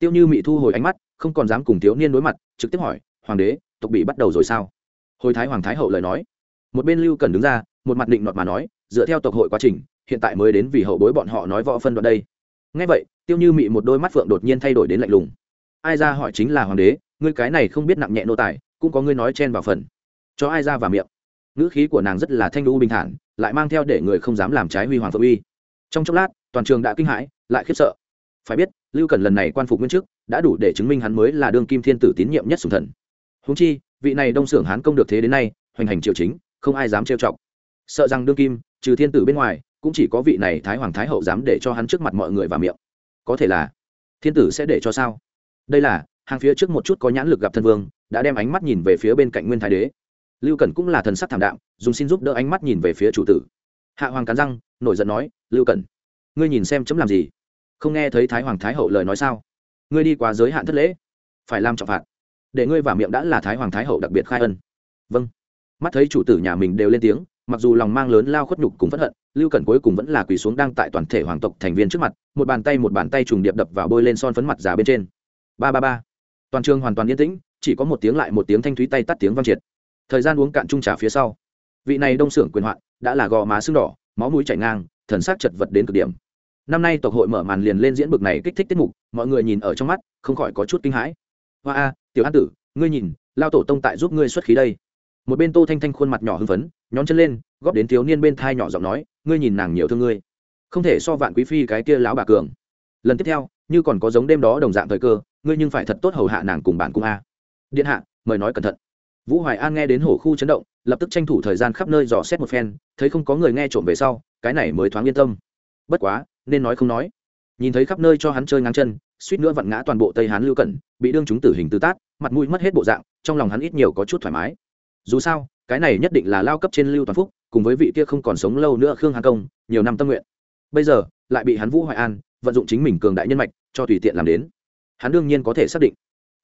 Tiêu như mị thu hồi ánh mắt, không còn dám cùng thiếu niên đối mặt, trực tiếp hỏi, hoàng đế, tộc bị bắt đầu rồi sao? Hồi thái hoàng thái hậu lời nói. Một bên lưu cần đứng ra, một mặt định nọt mà nói, dựa theo tộc hội quá trình, hiện tại mới đến vì hậu bối bọn họ nói võ phân đoạn đây. Ngay vậy, tiêu như mị một đôi mắt phượng đột nhiên thay đổi đến lạnh lùng. Ai ra hỏi chính là hoàng đế, ngươi cái này không biết nặng nhẹ nô tài cũng có ngươi nói chen vào phần. Cho ai ra vào miệng? Ngữ khí của nàng rất là thanh lưu bình thản, lại mang theo để người không dám làm trái huy hoàng phượng uy. Trong chốc lát, toàn trường đã kinh hãi, lại khiếp sợ. Phải biết, lưu cần lần này quan phục nguyên chức, đã đủ để chứng minh hắn mới là đương kim thiên tử tín nhiệm nhất sùng thần. Húng chi, vị này đông xưởng hán công được thế đến nay, hoành hành triều chính, không ai dám trêu chọc. Sợ rằng đương kim, trừ thiên tử bên ngoài, cũng chỉ có vị này thái hoàng thái hậu dám để cho hắn trước mặt mọi người vào miệng. Có thể là, thiên tử sẽ để cho sao? Đây là, hàng phía trước một chút có nhãn lực gặp thân vương đã đem ánh mắt nhìn về phía bên cạnh nguyên thái đế. Lưu cẩn cũng là thần sắc thảm đạm, dùng xin giúp đỡ ánh mắt nhìn về phía chủ tử. Hạ hoàng cắn răng, nổi giận nói, lưu cẩn, ngươi nhìn xem chấm làm gì? Không nghe thấy thái hoàng thái hậu lời nói sao? Ngươi đi quá giới hạn thất lễ, phải làm trọng phạt. Để ngươi vào miệng đã là thái hoàng thái hậu đặc biệt khai ân. Vâng. Mắt thấy chủ tử nhà mình đều lên tiếng, mặc dù lòng mang lớn lao khuất nhục cùng phẫn hận, lưu cẩn cuối cùng vẫn là quỳ xuống đang tại toàn thể hoàng tộc thành viên trước mặt, một bàn tay một bàn tay trùng điệp đập vào bôi lên son phấn mặt già bên trên. Ba ba ba. Toàn trường hoàn toàn yên tĩnh chỉ có một tiếng lại một tiếng thanh thúy tay tắt tiếng vang triệt. Thời gian uống cạn chung trà phía sau, vị này đông xưởng quyền hoạn đã là gò má sưng đỏ, máu mũi chảy ngang, thần sắc chật vật đến cực điểm. Năm nay tộc hội mở màn liền lên diễn bực này kích thích tiết mục, mọi người nhìn ở trong mắt, không khỏi có chút kinh hãi. Hoa a, tiểu an tử, ngươi nhìn, lao tổ tông tại giúp ngươi xuất khí đây. Một bên tô thanh thanh khuôn mặt nhỏ hưng phấn, nhón chân lên, góp đến thiếu niên bên thai nhỏ giọng nói, ngươi nhìn nàng nhiều thương ngươi. Không thể so vạn quý phi cái kia lão bà cường. Lần tiếp theo, như còn có giống đêm đó đồng dạng thời cơ, ngươi nhưng phải thật tốt hầu hạ nàng cùng bạn cung a điện hạ, mời nói cẩn thận. Vũ hoài an nghe đến hổ khu chấn động, lập tức tranh thủ thời gian khắp nơi dò xét một phen, thấy không có người nghe trộm về sau, cái này mới thoáng yên tâm. Bất quá, nên nói không nói. Nhìn thấy khắp nơi cho hắn chơi ngang chân, suýt nữa vặn ngã toàn bộ tây hán lưu cẩn, bị đương chúng tử hình tư tát, mặt mũi mất hết bộ dạng, trong lòng hắn ít nhiều có chút thoải mái. Dù sao, cái này nhất định là lao cấp trên lưu toàn phúc, cùng với vị kia không còn sống lâu nữa khương hà công, nhiều năm tâm nguyện. Bây giờ, lại bị hắn vũ hoài an vận dụng chính mình cường đại nhân mạch, cho tùy tiện làm đến. Hắn đương nhiên có thể xác định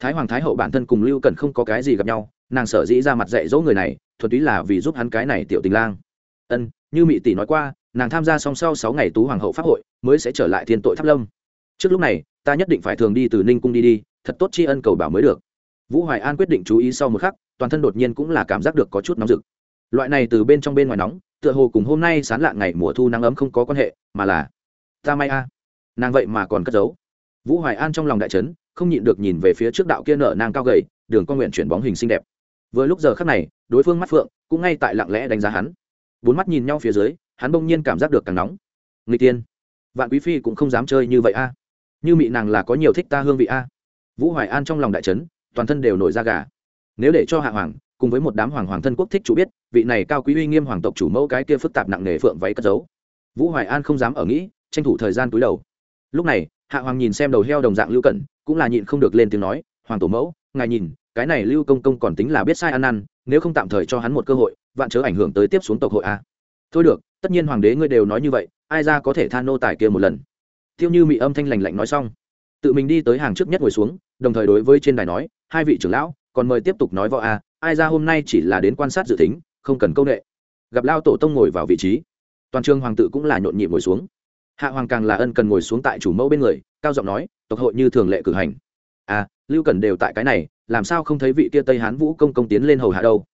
thái hoàng thái hậu bản thân cùng lưu cần không có cái gì gặp nhau, nàng sở dĩ ra mặt dạy dỗ người này, thuần túy là vì giúp hắn cái này tiểu tình lang. Ân, như mỹ tỷ nói qua, nàng tham gia song sau sáu ngày tú hoàng hậu pháp hội, mới sẽ trở lại thiên tội tháp lâm. Trước lúc này, ta nhất định phải thường đi từ ninh cung đi đi, thật tốt tri ân cầu bảo mới được. Vũ hoài an quyết định chú ý sau một khắc, toàn thân đột nhiên cũng là cảm giác được có chút nóng rực. Loại này từ bên trong bên ngoài nóng, tựa hồ cùng hôm nay sán lạ ngày mùa thu nắng ấm không có quan hệ, mà là, ta may a. Nàng vậy mà còn cất giấu. Vũ hoài an trong lòng đại trấn không nhịn được nhìn về phía trước đạo kia nở nang cao gầy, đường con nguyện chuyển bóng hình xinh đẹp. Vừa lúc giờ khắc này, đối phương mắt phượng cũng ngay tại lặng lẽ đánh giá hắn. Bốn mắt nhìn nhau phía dưới, hắn bỗng nhiên cảm giác được càng nóng. Người tiên, vạn quý phi cũng không dám chơi như vậy a. Như mị nàng là có nhiều thích ta hương vị a. Vũ hoài an trong lòng đại trấn toàn thân đều nổi da gà. Nếu để cho hạ hoàng, cùng với một đám hoàng hoàng thân quốc thích chủ biết, vị này cao quý uy nghiêm hoàng tộc chủ mẫu cái kia phức tạp nặng nề phượng váy cất giấu. Vũ hoài an không dám ở nghĩ, tranh thủ thời gian túi đầu. Lúc này, hạ hoàng nhìn xem đầu heo đồng dạng lưu cẩn cũng là nhịn không được lên tiếng nói, hoàng tổ mẫu, ngài nhìn, cái này lưu công công còn tính là biết sai ăn năn, nếu không tạm thời cho hắn một cơ hội, vạn chớ ảnh hưởng tới tiếp xuống tộc hội a thôi được, tất nhiên hoàng đế ngươi đều nói như vậy, ai ra có thể than nô tài kia một lần? Tiêu như mị âm thanh lành lạnh nói xong, tự mình đi tới hàng trước nhất ngồi xuống, đồng thời đối với trên đài nói, hai vị trưởng lão, còn mời tiếp tục nói võ a ai ra hôm nay chỉ là đến quan sát dự tính, không cần công nghệ gặp lao tổ tông ngồi vào vị trí, toàn trường hoàng tự cũng là nhộn nhịp ngồi xuống. Hạ hoàng càng là ân cần ngồi xuống tại chủ mẫu bên người, cao giọng nói tộc hội như thường lệ cử hành. À lưu cần đều tại cái này, làm sao không thấy vị kia tây hán vũ công công tiến lên hầu hạ đâu?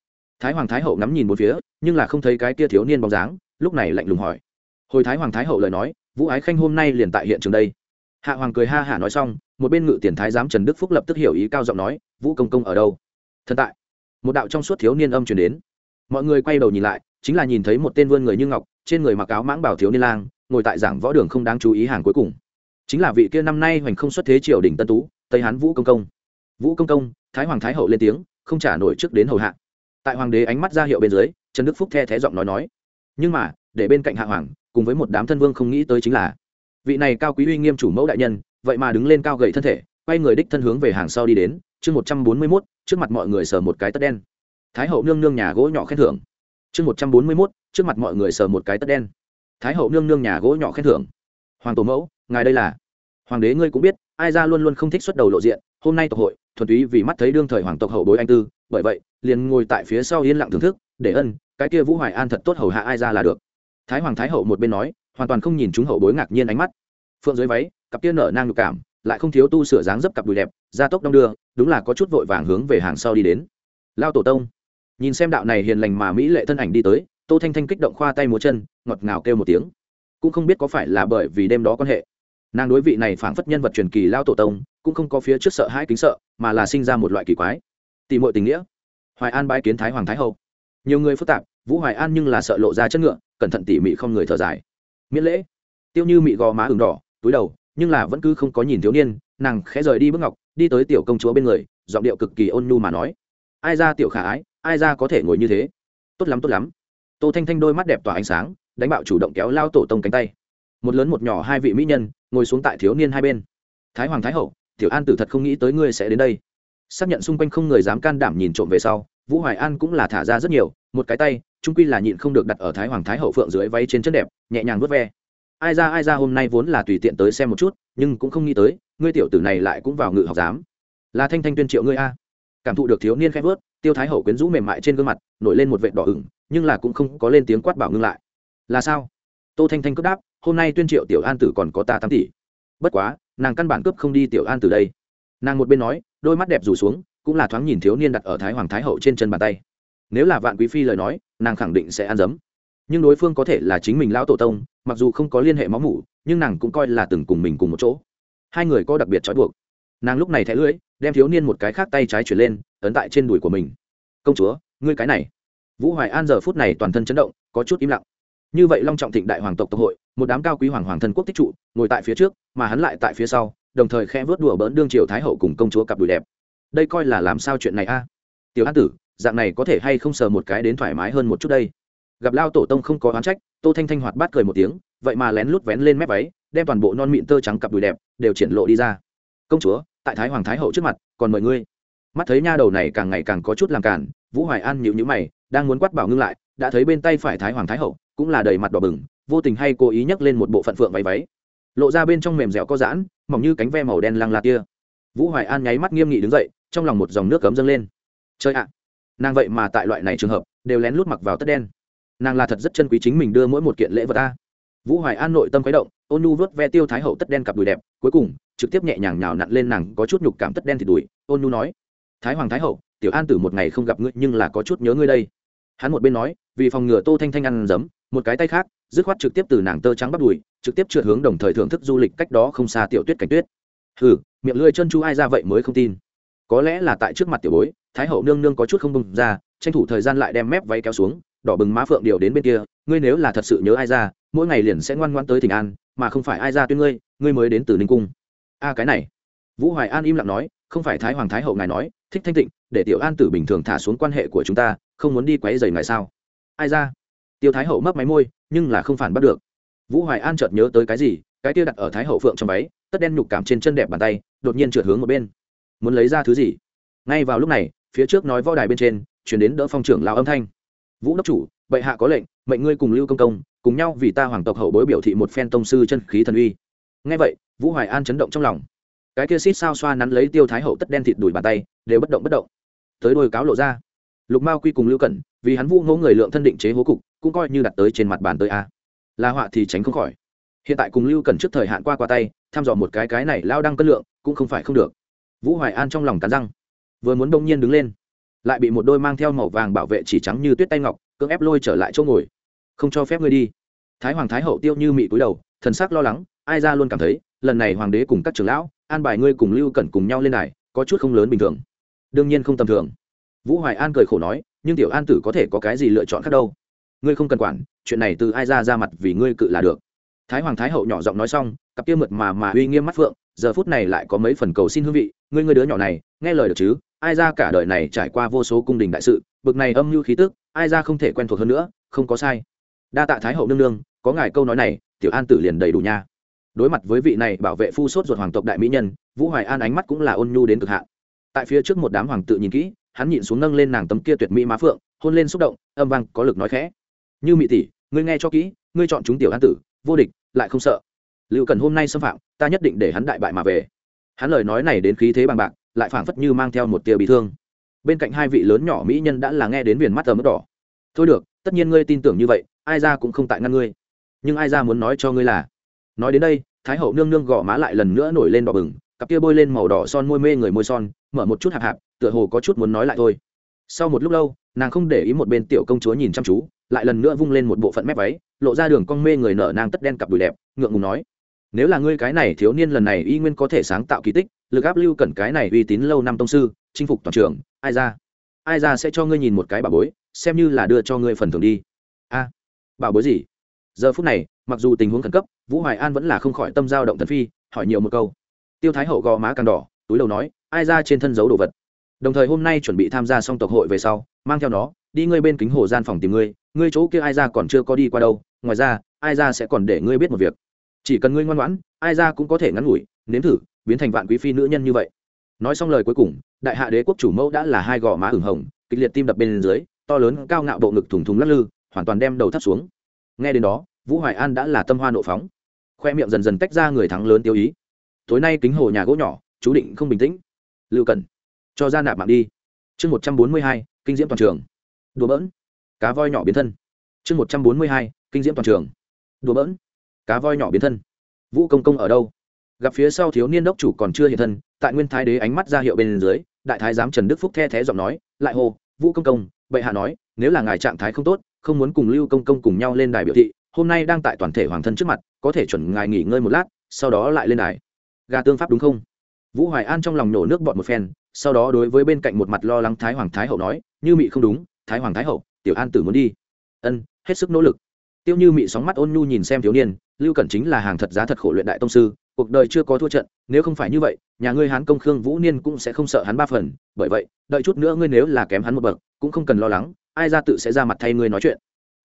Thái hoàng thái hậu ngắm nhìn một phía, nhưng là không thấy cái kia thiếu niên bóng dáng, lúc này lạnh lùng hỏi. Hồi thái hoàng thái hậu lời nói, vũ ái khanh hôm nay liền tại hiện trường đây. Hạ hoàng cười ha hả nói xong, một bên ngự tiền thái giám trần đức phúc lập tức hiểu ý cao giọng nói, vũ công công ở đâu? Thần tại. Một đạo trong suốt thiếu niên âm truyền đến. Mọi người quay đầu nhìn lại, chính là nhìn thấy một tên vươn người như ngọc, trên người mặc áo mãng bảo thiếu niên lang, ngồi tại giảng võ đường không đáng chú ý hàng cuối cùng chính là vị kia năm nay hoành không xuất thế triều đình tân tú, tây hán vũ công công. Vũ công công, thái hoàng thái hậu lên tiếng, không trả nổi trước đến hầu hạ. Tại hoàng đế ánh mắt ra hiệu bên dưới, trần đức phúc the thé giọng nói nói. Nhưng mà, để bên cạnh hạ hoàng, cùng với một đám thân vương không nghĩ tới chính là, vị này cao quý uy nghiêm chủ mẫu đại nhân, vậy mà đứng lên cao gậy thân thể, quay người đích thân hướng về hàng sau đi đến, chương một trăm bốn mươi mốt, trước mặt mọi người sờ một cái tất đen. Thái hậu nương nương nhà gỗ nhỏ khen thưởng. Chương một trăm bốn mươi mốt, trước mặt mọi người sờ một cái tất đen. Thái hậu nương nương nhà gỗ nhỏ khen thưởng. Hoàng tổ mẫu ngài đây là? Hoàng đế ngươi cũng biết, ai ra luôn luôn không thích xuất đầu lộ diện, hôm nay tộc hội, thuần túy vì mắt thấy đương thời hoàng tộc hậu bối anh tư, bởi vậy, liền ngồi tại phía sau yên lặng thưởng thức, để ân, cái kia vũ hoài an thật tốt hầu hạ ai ra là được. Thái hoàng thái hậu một bên nói, hoàn toàn không nhìn chúng hậu bối ngạc nhiên ánh mắt. Phượng dưới váy, cặp kia nở nang nhục cảm, lại không thiếu tu sửa dáng dấp cặp đùi đẹp, gia tốc đong đưa, đúng là có chút vội vàng hướng về hàng sau đi đến. Lao tổ tông, nhìn xem đạo này hiền lành mà mỹ lệ thân ảnh đi tới, tô thanh thanh kích động khoa tay múa chân, ngọt ngào kêu một tiếng. Cũng không biết có phải là bởi vì đêm đó quan hệ nàng đối vị này phảng phất nhân vật truyền kỳ lao tổ tông, cũng không có phía trước sợ hãi kính sợ, mà là sinh ra một loại kỳ quái. Tỉ mọi tình nghĩa. Hoài an bãi kiến thái hoàng thái hậu. Nhiều người phức tạp, vũ hoài an nhưng là sợ lộ ra chất ngựa, cẩn thận tỉ mỉ không người thở dài. Miễn lễ. Tiêu như mị gò má ửng đỏ, túi đầu, nhưng là vẫn cứ không có nhìn thiếu niên, nàng khẽ rời đi bước ngọc, đi tới tiểu công chúa bên người, giọng điệu cực kỳ ôn nhu mà nói. Ai ra tiểu khả ái, ai ra có thể ngồi như thế? Tốt lắm tốt lắm. Tô thanh thanh đôi mắt đẹp tỏa ánh sáng, đánh bạo chủ động kéo lao tổ tông cánh tay một lớn một nhỏ hai vị mỹ nhân, ngồi xuống tại thiếu niên hai bên. Thái hoàng thái hậu, tiểu an tử thật không nghĩ tới ngươi sẽ đến đây. Xác nhận xung quanh không người dám can đảm nhìn trộm về sau, vũ hoài an cũng là thả ra rất nhiều, một cái tay trung quy là nhịn không được đặt ở thái hoàng thái hậu phượng dưới váy trên chân đẹp, nhẹ nhàng vớt ve. Ai ra ai ra, hôm nay vốn là tùy tiện tới xem một chút, nhưng cũng không nghĩ tới, ngươi tiểu tử này lại cũng vào ngự học giám. Là thanh thanh tuyên triệu ngươi a. Cảm thụ được thiếu niên khẽ vớt tiêu thái hậu quyến rũ mềm mại trên gương mặt, nổi lên một vệt đỏ ửng, nhưng là cũng không có lên tiếng quát bảo ngưng lại. Là sao? Tô thanh thanh cướp đáp hôm nay tuyên triệu tiểu an tử còn có ta tám tỷ. Bất quá, nàng căn bản cướp không đi tiểu an tử đây. Nàng một bên nói, đôi mắt đẹp rủ xuống, cũng là thoáng nhìn thiếu niên đặt ở thái hoàng thái hậu trên chân bàn tay. Nếu là vạn quý phi lời nói, nàng khẳng định sẽ ăn dấm. Nhưng đối phương có thể là chính mình lão tổ tông, mặc dù không có liên hệ máu mủ, nhưng nàng cũng coi là từng cùng mình cùng một chỗ. Hai người có đặc biệt trói buộc. Nàng lúc này thẻ lưỡi, đem thiếu niên một cái khác tay trái chuyển lên, ấn tại trên đùi của mình. Công chúa, ngươi cái này. Vũ hoài an giờ phút này toàn thân chấn động, có chút im lặng. Như vậy long trọng thịnh đại hoàng tộc tộc hội một đám cao quý hoàng hoàng thân quốc tích trụ, ngồi tại phía trước, mà hắn lại tại phía sau, đồng thời khẽ vớt đùa bỡn đương triều thái hậu cùng công chúa cặp đùi đẹp. Đây coi là làm sao chuyện này a? Tiểu an tử, dạng này có thể hay không sờ một cái đến thoải mái hơn một chút đây? Gặp lao tổ tông không có oán trách, tô thanh thanh hoạt bát cười một tiếng, vậy mà lén lút vén lên mép váy, đem toàn bộ non mịn tơ trắng cặp đùi đẹp đều triển lộ đi ra. Công chúa, tại thái hoàng thái hậu trước mặt, còn mời ngươi. Mắt thấy nha đầu này càng ngày càng có chút làm cản vũ hoài an nhịu nhữ mày, đang muốn quát bảo ngưng lại, đã thấy bên tay phải thái hoàng thái hậu cũng là đầy mặt đỏ bừng vô tình hay cố ý nhấc lên một bộ phận phượng váy váy. Lộ ra bên trong mềm dẻo có giãn, mỏng như cánh ve màu đen lăng la tia vũ hoài an nháy mắt nghiêm nghị đứng dậy, trong lòng một dòng nước cấm dâng lên. Chơi ạ! Nàng vậy mà tại loại này trường hợp, đều lén lút mặc vào tất đen. Nàng là thật rất chân quý chính mình đưa mỗi một kiện lễ vật ta vũ hoài an nội tâm khuấy động, ôn nu vớt ve tiêu thái hậu tất đen cặp đùi đẹp, cuối cùng, trực tiếp nhẹ nhàng nhào nặn lên nàng có chút nhục cảm tất đen thì đùi, ôn nu nói, thái hoàng thái hậu, tiểu an tử một ngày không gặp ngươi nhưng là có chút nhớ ngươi đây. Hắn một bên nói, vì phòng ngừa tô thanh thanh ăn giấm một cái tay khác dứt khoát trực tiếp từ nàng tơ trắng bắt đùi, trực tiếp trượt hướng đồng thời thưởng thức du lịch cách đó không xa tiểu tuyết cảnh tuyết. Hừ, miệng lưỡi chân chu ai ra vậy mới không tin. Có lẽ là tại trước mặt tiểu bối, thái hậu nương nương có chút không bông ra, tranh thủ thời gian lại đem mép váy kéo xuống, đỏ bừng má phượng điều đến bên kia, ngươi nếu là thật sự nhớ ai ra, mỗi ngày liền sẽ ngoan ngoan tới thỉnh an, mà không phải ai ra tuyên ngươi ngươi mới đến từ ninh cung. A, cái này. Vũ hoài an im lặng nói, không phải thái hoàng thái hậu ngài nói, thích thanh tịnh, để tiểu an tử bình thường thả xuống quan hệ của chúng ta, không muốn đi quấy rầy ngài sao? Ai ra? Tiêu thái hậu mấp máy môi, nhưng là không phản bắt được. Vũ hoài an chợt nhớ tới cái gì, cái kia đặt ở thái hậu phượng trong váy, tất đen nhục cảm trên chân đẹp bàn tay, đột nhiên trượt hướng một bên. Muốn lấy ra thứ gì? Ngay vào lúc này, phía trước nói võ đài bên trên, chuyển đến đỡ phong trưởng lao âm thanh. Vũ đốc chủ, bệ hạ có lệnh, mệnh ngươi cùng lưu công công, cùng nhau vì ta hoàng tộc hậu bối biểu thị một phen tông sư chân khí thần uy. Ngay vậy, vũ hoài an chấn động trong lòng. Cái kia xít sao xoa nắn lấy tiêu thái hậu tất đen thịt đùi bàn tay, đều bất động bất động. Tới đôi cáo lộ ra lục mao quy cùng lưu cẩn, vì hắn vu ngỗ người lượng thân định chế hố cục, cũng coi như đặt tới trên mặt bàn tới a. Là họa thì tránh không khỏi. Hiện tại cùng lưu cẩn trước thời hạn qua qua tay, thăm dò một cái cái này lao đăng cân lượng, cũng không phải không được. Vũ hoài an trong lòng cắn răng, vừa muốn đông nhiên đứng lên, lại bị một đôi mang theo màu vàng bảo vệ chỉ trắng như tuyết tay ngọc, cưỡng ép lôi trở lại chỗ ngồi. Không cho phép ngươi đi. Thái hoàng thái hậu tiêu như mị cúi đầu, thần sắc lo lắng, ai ra luôn cảm thấy, lần này hoàng đế cùng các trưởng lão, an bài ngươi cùng lưu cẩn cùng nhau lên này có chút không lớn bình thường. Đương nhiên không tầm thường vũ hoài an cười khổ nói, nhưng tiểu an tử có thể có cái gì lựa chọn khác đâu? Ngươi không cần quản, chuyện này từ ai ra ra mặt vì ngươi cự là được. Thái hoàng thái hậu nhỏ giọng nói xong, cặp kia mượt mà mà uy nghiêm mắt phượng, giờ phút này lại có mấy phần cầu xin hương vị, ngươi ngươi đứa nhỏ này, nghe lời được chứ? Ai ra cả đời này trải qua vô số cung đình đại sự, bực này âm mưu khí tức, ai ra không thể quen thuộc hơn nữa, không có sai. Đa tạ thái hậu nương nương, có ngài câu nói này, tiểu an tử liền đầy đủ nha. Đối mặt với vị này bảo vệ phu sốt ruột hoàng tộc đại mỹ nhân, vũ hoài an ánh mắt cũng là ôn nhu đến cực hạn. Tại phía trước một đám hoàng tự nhìn kỹ hắn nhịn xuống nâng lên nàng tấm kia tuyệt mỹ má phượng, hôn lên xúc động, âm vang có lực nói khẽ. Như mỹ tỷ, ngươi nghe cho kỹ, ngươi chọn chúng tiểu an tử, vô địch, lại không sợ. Lưu cần hôm nay xâm phạm, ta nhất định để hắn đại bại mà về. Hắn lời nói này đến khí thế bằng bạc, lại phảng phất như mang theo một tia bị thương. Bên cạnh hai vị lớn nhỏ mỹ nhân đã là nghe đến viền mắt tờ mức đỏ. Thôi được, tất nhiên ngươi tin tưởng như vậy, ai ra cũng không tại ngăn ngươi. Nhưng ai ra muốn nói cho ngươi là? Nói đến đây, thái hậu nương nương gõ má lại lần nữa nổi lên đỏ bừng cặp kia bôi lên màu đỏ son môi mê người môi son, mở một chút hạp hạp, tựa hồ có chút muốn nói lại thôi. Sau một lúc lâu, nàng không để ý một bên tiểu công chúa nhìn chăm chú, lại lần nữa vung lên một bộ phận mép váy, lộ ra đường con mê người nở nang tất đen cặp đùi đẹp, ngượng ngùng nói, nếu là ngươi cái này thiếu niên lần này y nguyên có thể sáng tạo kỳ tích, lực áp lưu cẩn cái này uy tín lâu năm tông sư, chinh phục toàn trường, ai ra? Ai ra sẽ cho ngươi nhìn một cái bảo bối, xem như là đưa cho ngươi phần thưởng đi. A bảo bối gì? Giờ phút này, mặc dù tình huống khẩn cấp, vũ hoài an vẫn là không khỏi tâm giao động thần phi, hỏi nhiều một câu tiêu thái hậu gò má càng đỏ, túi đầu nói, ai ra trên thân giấu đồ vật? Đồng thời hôm nay chuẩn bị tham gia xong tộc hội về sau, mang theo nó, đi ngươi bên kính hồ gian phòng tìm ngươi ngươi chỗ kia ai ra còn chưa có đi qua đâu, ngoài ra, ai ra sẽ còn để ngươi biết một việc. Chỉ cần ngươi ngoan ngoãn, ai ra cũng có thể ngắn ngủi, nếm thử, biến thành vạn quý phi nữ nhân như vậy. Nói xong lời cuối cùng, đại hạ đế quốc chủ mẫu đã là hai gò má ửng hồng, kịch liệt tim đập bên dưới, to lớn cao ngạo bộ ngực thùng thùng lắc lư, hoàn toàn đem đầu thắt xuống. Nghe đến đó, vũ hoài an đã là tâm hoa nộ phóng. Khoe miệng dần dần tách ra người thắng lớn tiêu ý tối nay kính hồ nhà gỗ nhỏ, chú định không bình tĩnh. Lưu cần cho ra nạp mạng đi. Chương một trăm bốn mươi hai, kinh diễm toàn trường. Đùa bỡn. Cá voi nhỏ biến thân. Chương một trăm bốn mươi hai, kinh diễm toàn trường. Đùa bỡn. Cá voi nhỏ biến thân. Vũ công công ở đâu? Gặp phía sau thiếu niên đốc chủ còn chưa hiện thân, tại nguyên thái đế ánh mắt ra hiệu bên dưới, đại thái giám trần đức phúc the thé giọng nói, lại hô, vũ công công, bệ hạ nói, nếu là ngài trạng thái không tốt, không muốn cùng lưu công công cùng nhau lên đài biểu thị, hôm nay đang tại toàn thể hoàng thân trước mặt, có thể chuẩn ngài nghỉ ngơi một lát, sau đó lại lên đài gà tương pháp đúng không? Vũ hoài an trong lòng nổ nước bọt một phen, sau đó đối với bên cạnh một mặt lo lắng thái hoàng thái hậu nói, như mị không đúng, thái hoàng thái hậu, tiểu an tử muốn đi. Ân, hết sức nỗ lực. Tiêu như mị sóng mắt ôn nhu nhìn xem thiếu niên, lưu cẩn chính là hàng thật giá thật khổ luyện đại tông sư, cuộc đời chưa có thua trận, nếu không phải như vậy, nhà ngươi hán công khương vũ niên cũng sẽ không sợ hắn ba phần, bởi vậy, đợi chút nữa ngươi nếu là kém hắn một bậc, cũng không cần lo lắng, ai ra tự sẽ ra mặt thay ngươi nói chuyện.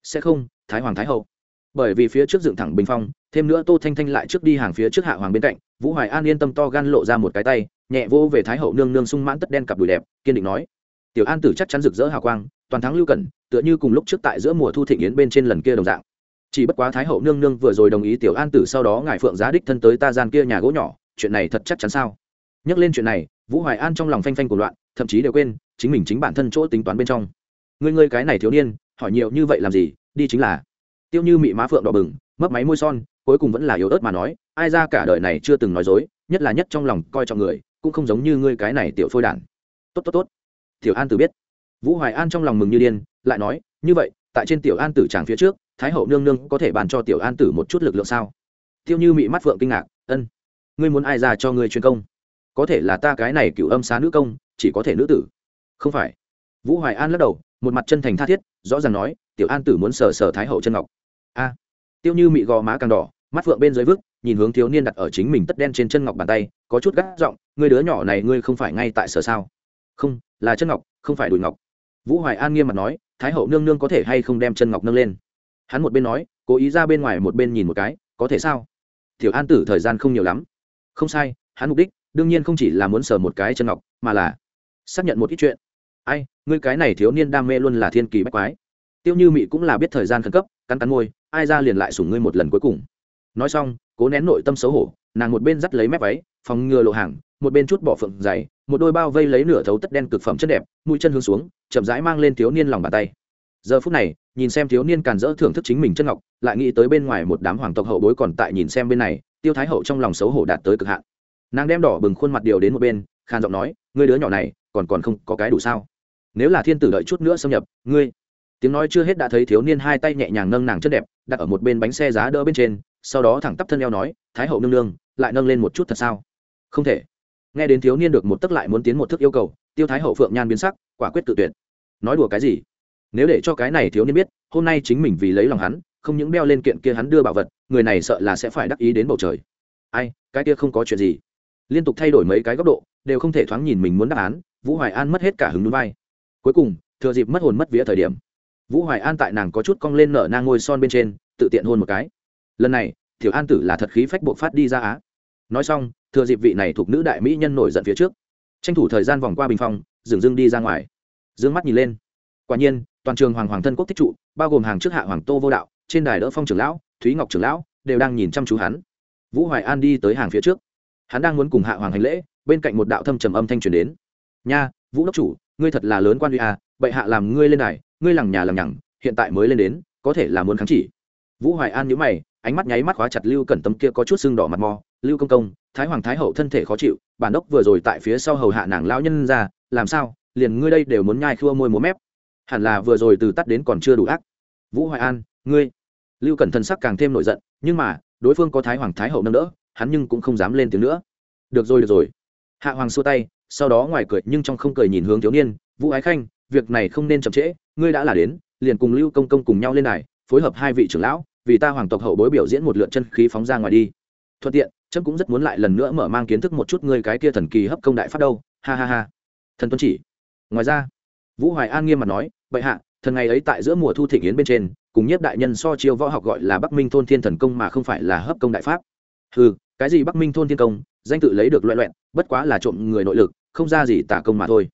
Sẽ không, thái hoàng thái hậu bởi vì phía trước dựng thẳng bình phong, thêm nữa tô thanh thanh lại trước đi hàng phía trước hạ hoàng bên cạnh, vũ hoài an yên tâm to gan lộ ra một cái tay, nhẹ vô về thái hậu nương nương sung mãn tất đen cặp đùi đẹp, kiên định nói, tiểu an tử chắc chắn rực rỡ hào quang, toàn thắng lưu cẩn, tựa như cùng lúc trước tại giữa mùa thu thịnh yến bên trên lần kia đồng dạng. Chỉ bất quá thái hậu nương nương vừa rồi đồng ý tiểu an tử sau đó ngài phượng giá đích thân tới ta gian kia nhà gỗ nhỏ, chuyện này thật chắc chắn sao? Nhắc lên chuyện này, vũ hoài an trong lòng phanh phanh của loạn, thậm chí đều quên, chính mình chính bản thân chỗ tính toán bên trong. Ngươi ngươi cái này thiếu niên, hỏi nhiều như vậy làm gì, đi chính là tiêu như mị má phượng đỏ bừng, mấp máy môi son, cuối cùng vẫn là yếu ớt mà nói, ai ra cả đời này chưa từng nói dối, nhất là nhất trong lòng coi trọng người, cũng không giống như ngươi cái này tiểu phôi đản. Tốt tốt tốt. Tiểu an tử biết. Vũ hoài an trong lòng mừng như điên, lại nói, như vậy, tại trên tiểu an tử tràng phía trước, thái hậu nương nương có thể bàn cho tiểu an tử một chút lực lượng sao? Tiêu như mị mắt phượng kinh ngạc, ân, ngươi muốn ai ra cho ngươi truyền công? Có thể là ta cái này cựu âm xá nữ công, chỉ có thể nữ tử. Không phải. Vũ hoài an lắc đầu, một mặt chân thành tha thiết, rõ ràng nói, tiểu an tử muốn sờ sờ thái hậu chân ngọc a. Tiêu như mị gò má càng đỏ, mắt phượng bên dưới vức, nhìn hướng thiếu niên đặt ở chính mình tất đen trên chân ngọc bàn tay, có chút gắt giọng người đứa nhỏ này ngươi không phải ngay tại sở sao? Không, là chân ngọc, không phải đùi ngọc. Vũ hoài an nghiêm mặt nói, thái hậu nương nương có thể hay không đem chân ngọc nâng lên? Hắn một bên nói, cố ý ra bên ngoài một bên nhìn một cái, có thể sao? Tiểu an tử thời gian không nhiều lắm. Không sai, hắn mục đích, đương nhiên không chỉ là muốn sờ một cái chân ngọc, mà là xác nhận một ít chuyện. Ai, ngươi cái này thiếu niên đam mê luôn là thiên kỳ bách quái. Tiêu như mị cũng là biết thời gian khẩn cấp, cắn cắn môi ai ra liền lại sủng ngươi một lần cuối cùng. Nói xong, cố nén nội tâm xấu hổ, nàng một bên dắt lấy mép váy, phòng ngừa lộ hàng, một bên chút bỏ phượng dày một đôi bao vây lấy nửa thấu tất đen cực phẩm chất đẹp, mũi chân hướng xuống, chậm rãi mang lên thiếu niên lòng bàn tay. Giờ phút này, nhìn xem thiếu niên càn rỡ thưởng thức chính mình chân ngọc, lại nghĩ tới bên ngoài một đám hoàng tộc hậu bối còn tại nhìn xem bên này, tiêu thái hậu trong lòng xấu hổ đạt tới cực hạn. Nàng đem đỏ bừng khuôn mặt điều đến một bên khan giọng nói, ngươi đứa nhỏ này, còn còn không có cái đủ sao? Nếu là thiên tử đợi chút nữa xâm nhập, ngươi tiếng nói chưa hết đã thấy thiếu niên hai tay nhẹ nhàng nâng nàng chân đẹp, đặt ở một bên bánh xe giá đỡ bên trên, sau đó thẳng tắp thân eo nói, thái hậu nương nương, lại nâng lên một chút thật sao? Không thể. Nghe đến thiếu niên được một tức lại muốn tiến một thức yêu cầu, tiêu thái hậu phượng nhan biến sắc, quả quyết tự tuyệt. Nói đùa cái gì? Nếu để cho cái này thiếu niên biết, hôm nay chính mình vì lấy lòng hắn, không những đeo lên kiện kia hắn đưa bảo vật, người này sợ là sẽ phải đắc ý đến bầu trời. Ai, cái kia không có chuyện gì. Liên tục thay đổi mấy cái góc độ, đều không thể thoáng nhìn mình muốn đáp án, vũ hoài an mất hết cả hứng núi vai. Cuối cùng, thừa dịp mất hồn mất vía thời điểm vũ hoài an tại nàng có chút cong lên nở nang ngôi son bên trên, tự tiện hôn một cái. Lần này, tiểu an tử là thật khí phách buộc phát đi ra á. Nói xong, thừa dịp vị này thuộc nữ đại mỹ nhân nổi giận phía trước. Tranh thủ thời gian vòng qua bình phong dừng dưng đi ra ngoài. D ư ơ n g mắt nhìn lên. Quả nhiên, toàn trường hoàng hoàng thân quốc thích trụ, bao gồm hàng trước hạ hoàng tô vô đạo, trên đài đỡ phong trưởng lão, thúy ngọc trưởng lão, đều đang nhìn chăm chú hắn. Vũ hoài an đi tới hàng phía trước. Hắn đang muốn cùng hạ hoàng hành lễ, bên cạnh một đạo thâm trầm âm thanh truyền đến. Nha, vũ đốc chủ, ngươi thật là lớn quan uy à bệ hạ làm ngươi lên đài ngươi lằng nhà lằng nhằng, hiện tại mới lên đến, có thể là muốn kháng chỉ. Vũ hoài an nhíu mày, ánh mắt nháy mắt khóa chặt lưu cẩn tâm kia có chút sưng đỏ mặt mò. Lưu công công, thái hoàng thái hậu thân thể khó chịu, bản đốc vừa rồi tại phía sau hầu hạ nàng lão nhân ra, làm sao, liền ngươi đây đều muốn nhai khua môi múa mép. Hẳn là vừa rồi từ tắt đến còn chưa đủ ác. Vũ hoài an, ngươi. Lưu cẩn thân sắc càng thêm nổi giận, nhưng mà, đối phương có thái hoàng thái hậu nâng đỡ, hắn nhưng cũng không dám lên tiếng nữa. Được rồi được rồi. Hạ hoàng xua tay, sau đó ngoài cười, nhưng trong không cười nhìn hướng thiếu niên, vũ ái khanh, việc này không nên chậm trễ ngươi đã là đến, liền cùng lưu công công cùng nhau lên này phối hợp hai vị trưởng lão, vì ta hoàng tộc hậu bối biểu diễn một lượt chân khí phóng ra ngoài đi. Thuận tiện, trâm cũng rất muốn lại lần nữa mở mang kiến thức một chút ngươi cái kia thần kỳ hấp công đại pháp đâu. Ha ha ha. Thần tuân chỉ. Ngoài ra, vũ hoài an nghiêm mặt nói, bệ hạ, thần ngày ấy tại giữa mùa thu thịnh yến bên trên, cùng nhiếp đại nhân so chiêu võ học gọi là bắc minh thôn thiên thần công mà không phải là hấp công đại pháp. Ừ cái gì bắc minh thôn thiên công? Danh tự lấy được loẹ loẹn, bất quá là trộm người nội lực, không ra gì tả công mà thôi.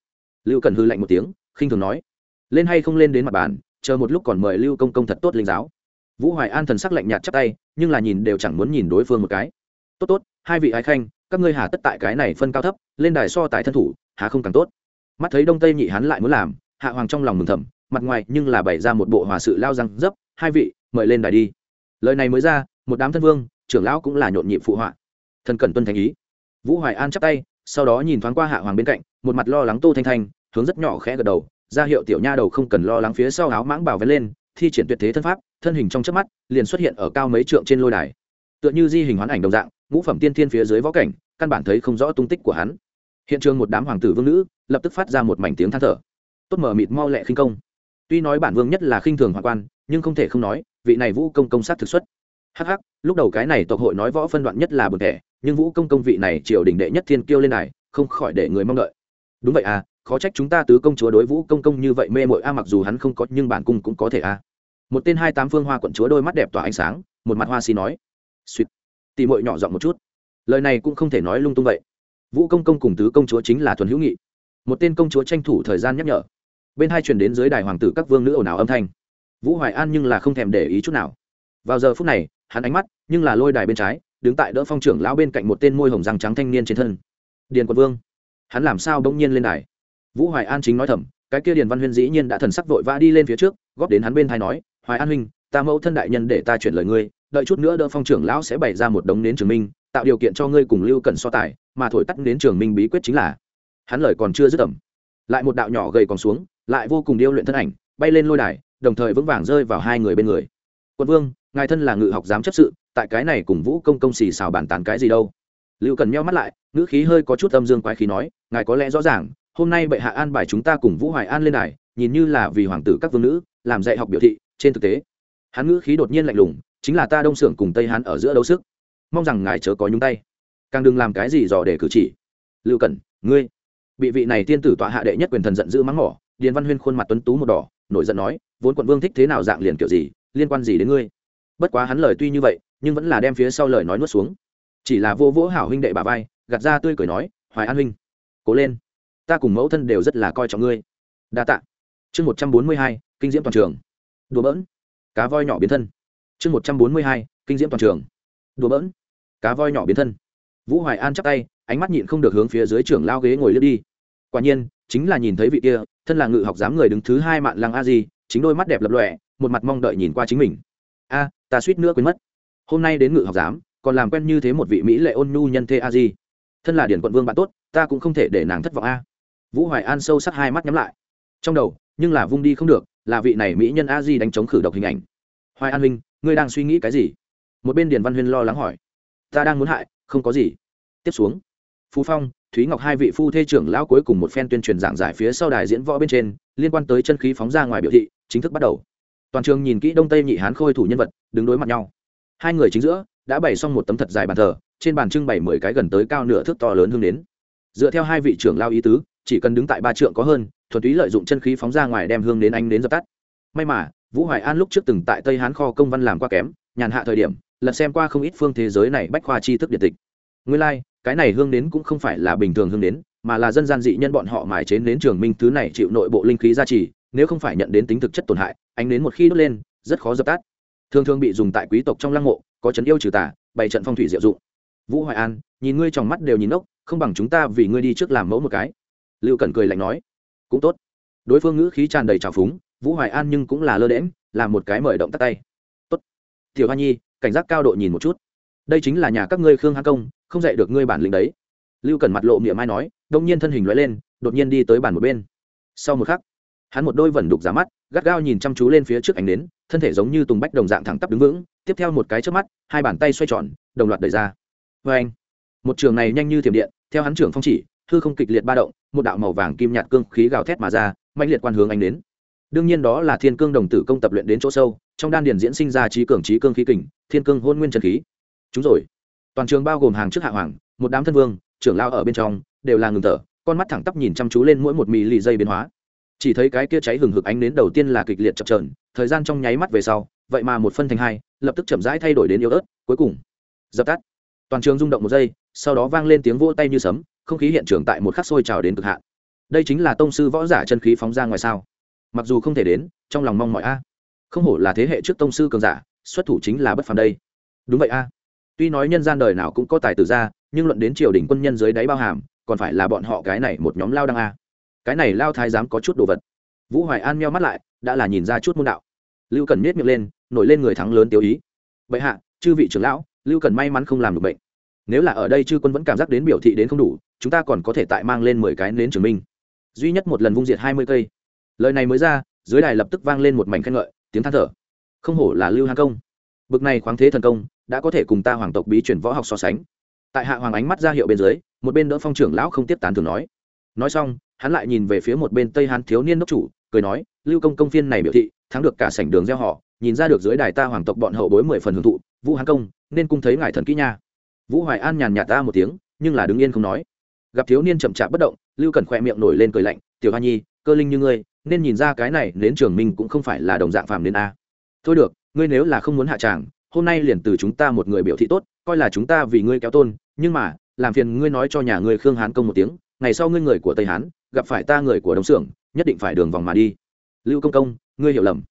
Lưu cần hư lạnh một tiếng, khinh thường nói lên hay không lên đến mặt bàn, chờ một lúc còn mời lưu công công thật tốt linh giáo. Vũ hoài an thần sắc lạnh nhạt chắp tay, nhưng là nhìn đều chẳng muốn nhìn đối phương một cái. Tốt tốt, hai vị ái khanh, các ngươi hà tất tại cái này phân cao thấp, lên đài so tài thân thủ, hà không càng tốt. Mắt thấy đông tây nhị hắn lại muốn làm, hạ hoàng trong lòng mừng thầm, mặt ngoài nhưng là bày ra một bộ hòa sự lao răng dấp, hai vị, mời lên đài đi. Lời này mới ra, một đám thân vương, trưởng lão cũng là nhộn nhịp phụ họa. Thần cẩn tuân thành ý. Vũ hoài an chắp tay, sau đó nhìn thoáng qua hạ hoàng bên cạnh, một mặt lo lắng tô thanh thanh, hướng rất nhỏ khẽ gật đầu ra hiệu tiểu nha đầu không cần lo lắng phía sau áo mãng bảo vén lên, thi triển tuyệt thế thân pháp, thân hình trong chớp mắt liền xuất hiện ở cao mấy trượng trên lôi đài. Tựa như di hình hoán ảnh đồng dạng, ngũ phẩm tiên thiên phía dưới võ cảnh, căn bản thấy không rõ tung tích của hắn. Hiện trường một đám hoàng tử vương nữ lập tức phát ra một mảnh tiếng than thở. Tốt mở mịt mau lẹ khinh công. Tuy nói bản vương nhất là khinh thường hoàng quan, nhưng không thể không nói, vị này vũ công công sát thực xuất. Hắc hắc, lúc đầu cái này tộc hội nói võ phân đoạn nhất là bực thẻ nhưng vũ công công vị này triều đình đệ nhất thiên kiêu lên này không khỏi để người mong đợi. Đúng vậy à khó trách chúng ta tứ công chúa đối vũ công công như vậy mê mội a, mặc dù hắn không có, nhưng bản cung cũng có thể a. Một tên hai tám phương hoa quận chúa đôi mắt đẹp tỏa ánh sáng, một mặt hoa xì nói. Suýt tỉ mội nhỏ giọng một chút. Lời này cũng không thể nói lung tung vậy. Vũ công công cùng tứ công chúa chính là thuần hữu nghị. Một tên công chúa tranh thủ thời gian nhắc nhở. Bên hai truyền đến dưới đài hoàng tử các vương nữ ồn ào âm thanh. Vũ hoài an nhưng là không thèm để ý chút nào. Vào giờ phút này, hắn ánh mắt nhưng là lôi đài bên trái, đứng tại đỡ phong trưởng lão bên cạnh một tên môi hồng răng trắng thanh niên trên thân. Điền quận vương. Hắn làm sao bỗng nhiên lên đài? Vũ hoài an chính nói thầm, cái kia điền văn huyên dĩ nhiên đã thần sắc vội vã đi lên phía trước, góp đến hắn bên thai nói, hoài an huynh, ta mẫu thân đại nhân để ta chuyển lời ngươi, đợi chút nữa đỡ phong trưởng lão sẽ bày ra một đống nến trường minh, tạo điều kiện cho ngươi cùng lưu cẩn so tài, mà thổi tắt nến trường minh bí quyết chính là. Hắn lời còn chưa dứt ẩm lại một đạo nhỏ gầy còn xuống, lại vô cùng điêu luyện thân ảnh, bay lên lôi đài, đồng thời vững vàng rơi vào hai người bên người. Quân vương, ngài thân là ngự học giám chấp sự, tại cái này cùng vũ công công xì xào bàn tán cái gì đâu? Lưu cần meo mắt lại, ngữ khí hơi có chút âm dương quái khí nói, ngài có lẽ rõ ràng hôm nay bệ hạ an bài chúng ta cùng vũ hoài an lên đài, nhìn như là vì hoàng tử các vương nữ, làm dạy học biểu thị, trên thực tế, hắn ngữ khí đột nhiên lạnh lùng, chính là ta đông xưởng cùng tây hắn ở giữa đấu sức. Mong rằng ngài chớ có nhúng tay. Càng đừng làm cái gì dò để cử chỉ. Lưu cẩn, ngươi, bị vị này tiên tử tọa hạ đệ nhất quyền thần giận dữ mắng mỏ, điền văn huyên khuôn mặt tuấn tú một đỏ, nổi giận nói, vốn quận vương thích thế nào dạng liền kiểu gì, liên quan gì đến ngươi? Bất quá hắn lời tuy như vậy, nhưng vẫn là đem phía sau lời nói nuốt xuống. Chỉ là vô vỗ hảo huynh đệ bà vai, gạt ra tươi cười nói, hoài an huynh, cố lên ta cùng mẫu thân đều rất là coi trọng ngươi. Đa tạ. Chương một trăm bốn mươi hai, kinh diễm toàn trường. Đùa bỡn. Cá voi nhỏ biến thân. Chương một trăm bốn mươi hai, kinh diễm toàn trường. Đùa bỡn. Cá voi nhỏ biến thân. Vũ hoài an chắp tay, ánh mắt nhịn không được hướng phía dưới trưởng lao ghế ngồi lướt đi. Quả nhiên, chính là nhìn thấy vị kia, thân là ngự học giám người đứng thứ hai mạn lăng a di, chính đôi mắt đẹp lập lọe một mặt mong đợi nhìn qua chính mình. A, ta suýt nữa quên mất. Hôm nay đến ngự học giám, còn làm quen như thế một vị mỹ lệ ôn nhu nhân thê a di. Thân là điển quận vương bạn tốt, ta cũng không thể để nàng thất vọng a vũ hoài an sâu sắc hai mắt nhắm lại. Trong đầu, nhưng là vung đi không được, là vị này mỹ nhân a di đánh chống khử độc hình ảnh. Hoài an huynh, ngươi đang suy nghĩ cái gì? Một bên điền văn huyên lo lắng hỏi. Ta đang muốn hại, không có gì. Tiếp xuống. Phú phong, thúy ngọc hai vị phu thê trưởng lão cuối cùng một phen tuyên truyền giảng giải phía sau đài diễn võ bên trên, liên quan tới chân khí phóng ra ngoài biểu thị, chính thức bắt đầu. Toàn trường nhìn kỹ đông tây nhị hán khôi thủ nhân vật, đứng đối mặt nhau. Hai người chính giữa, đã bày xong một tấm thật dài bàn thờ, trên bàn trưng bày mười cái gần tới cao nửa thước to lớn hương đến dựa theo hai vị trưởng lao ý tứ chỉ cần đứng tại ba trượng có hơn thuần túy lợi dụng chân khí phóng ra ngoài đem hương đến anh đến dập tắt. May mà vũ hoài an lúc trước từng tại tây hán kho công văn làm qua kém nhàn hạ thời điểm lật xem qua không ít phương thế giới này bách khoa tri thức điện tịch. Nguyên lai、like, cái này hương đến cũng không phải là bình thường hương đến mà là dân gian dị nhân bọn họ mài chế đến trường minh thứ này chịu nội bộ linh khí gia trì nếu không phải nhận đến tính thực chất tổn hại ánh đến một khi đốt lên rất khó dập tắt. Thường thường bị dùng tại quý tộc trong lăng mộ có chấn yêu trừ tà bày trận phong thủy diệu dụng. Vũ hoài an nhìn ngươi trong mắt đều nhìn ốc không bằng chúng ta vì ngươi đi trước làm mẫu một cái lưu cẩn cười lạnh nói, cũng tốt. Đối phương ngữ khí tràn đầy trào phúng, vũ hoài an nhưng cũng là lơ đễm làm một cái mời động tắt tay. Tốt. Tiểu hoa nhi, cảnh giác cao độ nhìn một chút. Đây chính là nhà các ngươi khương hán công, không dạy được ngươi bản lĩnh đấy. Lưu cần mặt lộ miệng mai nói, đông nhiên thân hình loại lên, đột nhiên đi tới bàn một bên. Sau một khắc, hắn một đôi vẩn đục giá mắt, gắt gao nhìn chăm chú lên phía trước ánh nến, thân thể giống như tùng bách đồng dạng thẳng tắp đứng vững, tiếp theo một cái trước mắt, hai bàn tay xoay tròn, đồng loạt đẩy ra. Vê anh một trường này nhanh như thiểm điện, theo hắn trưởng phong chỉ hư không kịch liệt ba động, một đạo màu vàng kim nhạt cương khí gào thét mà ra mạnh liệt quan hướng ánh đến. Đương nhiên đó là thiên cương đồng tử công tập luyện đến chỗ sâu, trong đan điền diễn sinh ra trí cường trí cương khí kình, thiên cương hôn nguyên trần khí. Chúng rồi. Toàn trường bao gồm hàng trước hạ hoàng, một đám thân vương, trưởng lao ở bên trong, đều là ngừng thở, con mắt thẳng tắp nhìn chăm chú lên mỗi một mì lì dây biến hóa. Chỉ thấy cái kia cháy hừng hực ánh đến đầu tiên là kịch liệt chập trờn thời gian trong nháy mắt về sau, vậy mà một phân thành hai, lập tức chậm rãi thay đổi đến yếu ớt, cuối cùng, dập tắt. Toàn trường rung động một giây, sau đó vang lên tiếng vỗ tay như sấm không khí hiện trường tại một khắc sôi trào đến cực hạn. Đây chính là tông sư võ giả chân khí phóng ra ngoài sao? Mặc dù không thể đến, trong lòng mong mọi a. Không hổ là thế hệ trước tông sư cường giả, xuất thủ chính là bất phàm đây. Đúng vậy a. Tuy nói nhân gian đời nào cũng có tài tử ra, nhưng luận đến triều đình quân nhân dưới đáy bao hàm, còn phải là bọn họ cái này một nhóm lao đăng a. Cái này lao thái dám có chút đồ vật. Vũ hoài an meo mắt lại, đã là nhìn ra chút môn đạo. Lưu cần miết miệng lên, nổi lên người thắng lớn tiêu ý. Bệ hạ, chư vị trưởng lão, lưu cần may mắn không làm được bệnh. Nếu là ở đây chư quân vẫn cảm giác đến biểu thị đến không đủ chúng ta còn có thể tại mang lên mười cái nến chứng minh. Duy nhất một lần vung diệt hai mươi cây. Lời này mới ra, dưới đài lập tức vang lên một mảnh khen ngợi, tiếng than thở. Không hổ là lưu hán công. Bực này khoáng thế thần công, đã có thể cùng ta hoàng tộc bí truyền võ học so sánh. Tại hạ hoàng ánh mắt ra hiệu bên dưới, một bên đỡ phong trưởng lão không tiếp tán thường nói. Nói xong, hắn lại nhìn về phía một bên tây hán thiếu niên đốc chủ, cười nói, lưu công công phiên này biểu thị, thắng được cả sảnh đường gieo họ, nhìn ra được dưới đài ta hoàng tộc bọn hậu bối mười phần hưởng thụ, vũ hán công, nên cung thấy ngài thần kỹ nha. Vũ hoài an nhàn nhạt ta một tiếng, nhưng là đứng yên không nói gặp thiếu niên chậm chạp bất động, lưu cần khoe miệng nổi lên cười lạnh, tiểu hoa nhi, cơ linh như ngươi, nên nhìn ra cái này đến trường minh cũng không phải là đồng dạng phạm đến a. Thôi được, ngươi nếu là không muốn hạ tràng, hôm nay liền từ chúng ta một người biểu thị tốt, coi là chúng ta vì ngươi kéo tôn, nhưng mà, làm phiền ngươi nói cho nhà ngươi khương hán công một tiếng, ngày sau ngươi người của tây hán, gặp phải ta người của đông xưởng nhất định phải đường vòng mà đi. Lưu công công, ngươi hiểu lầm.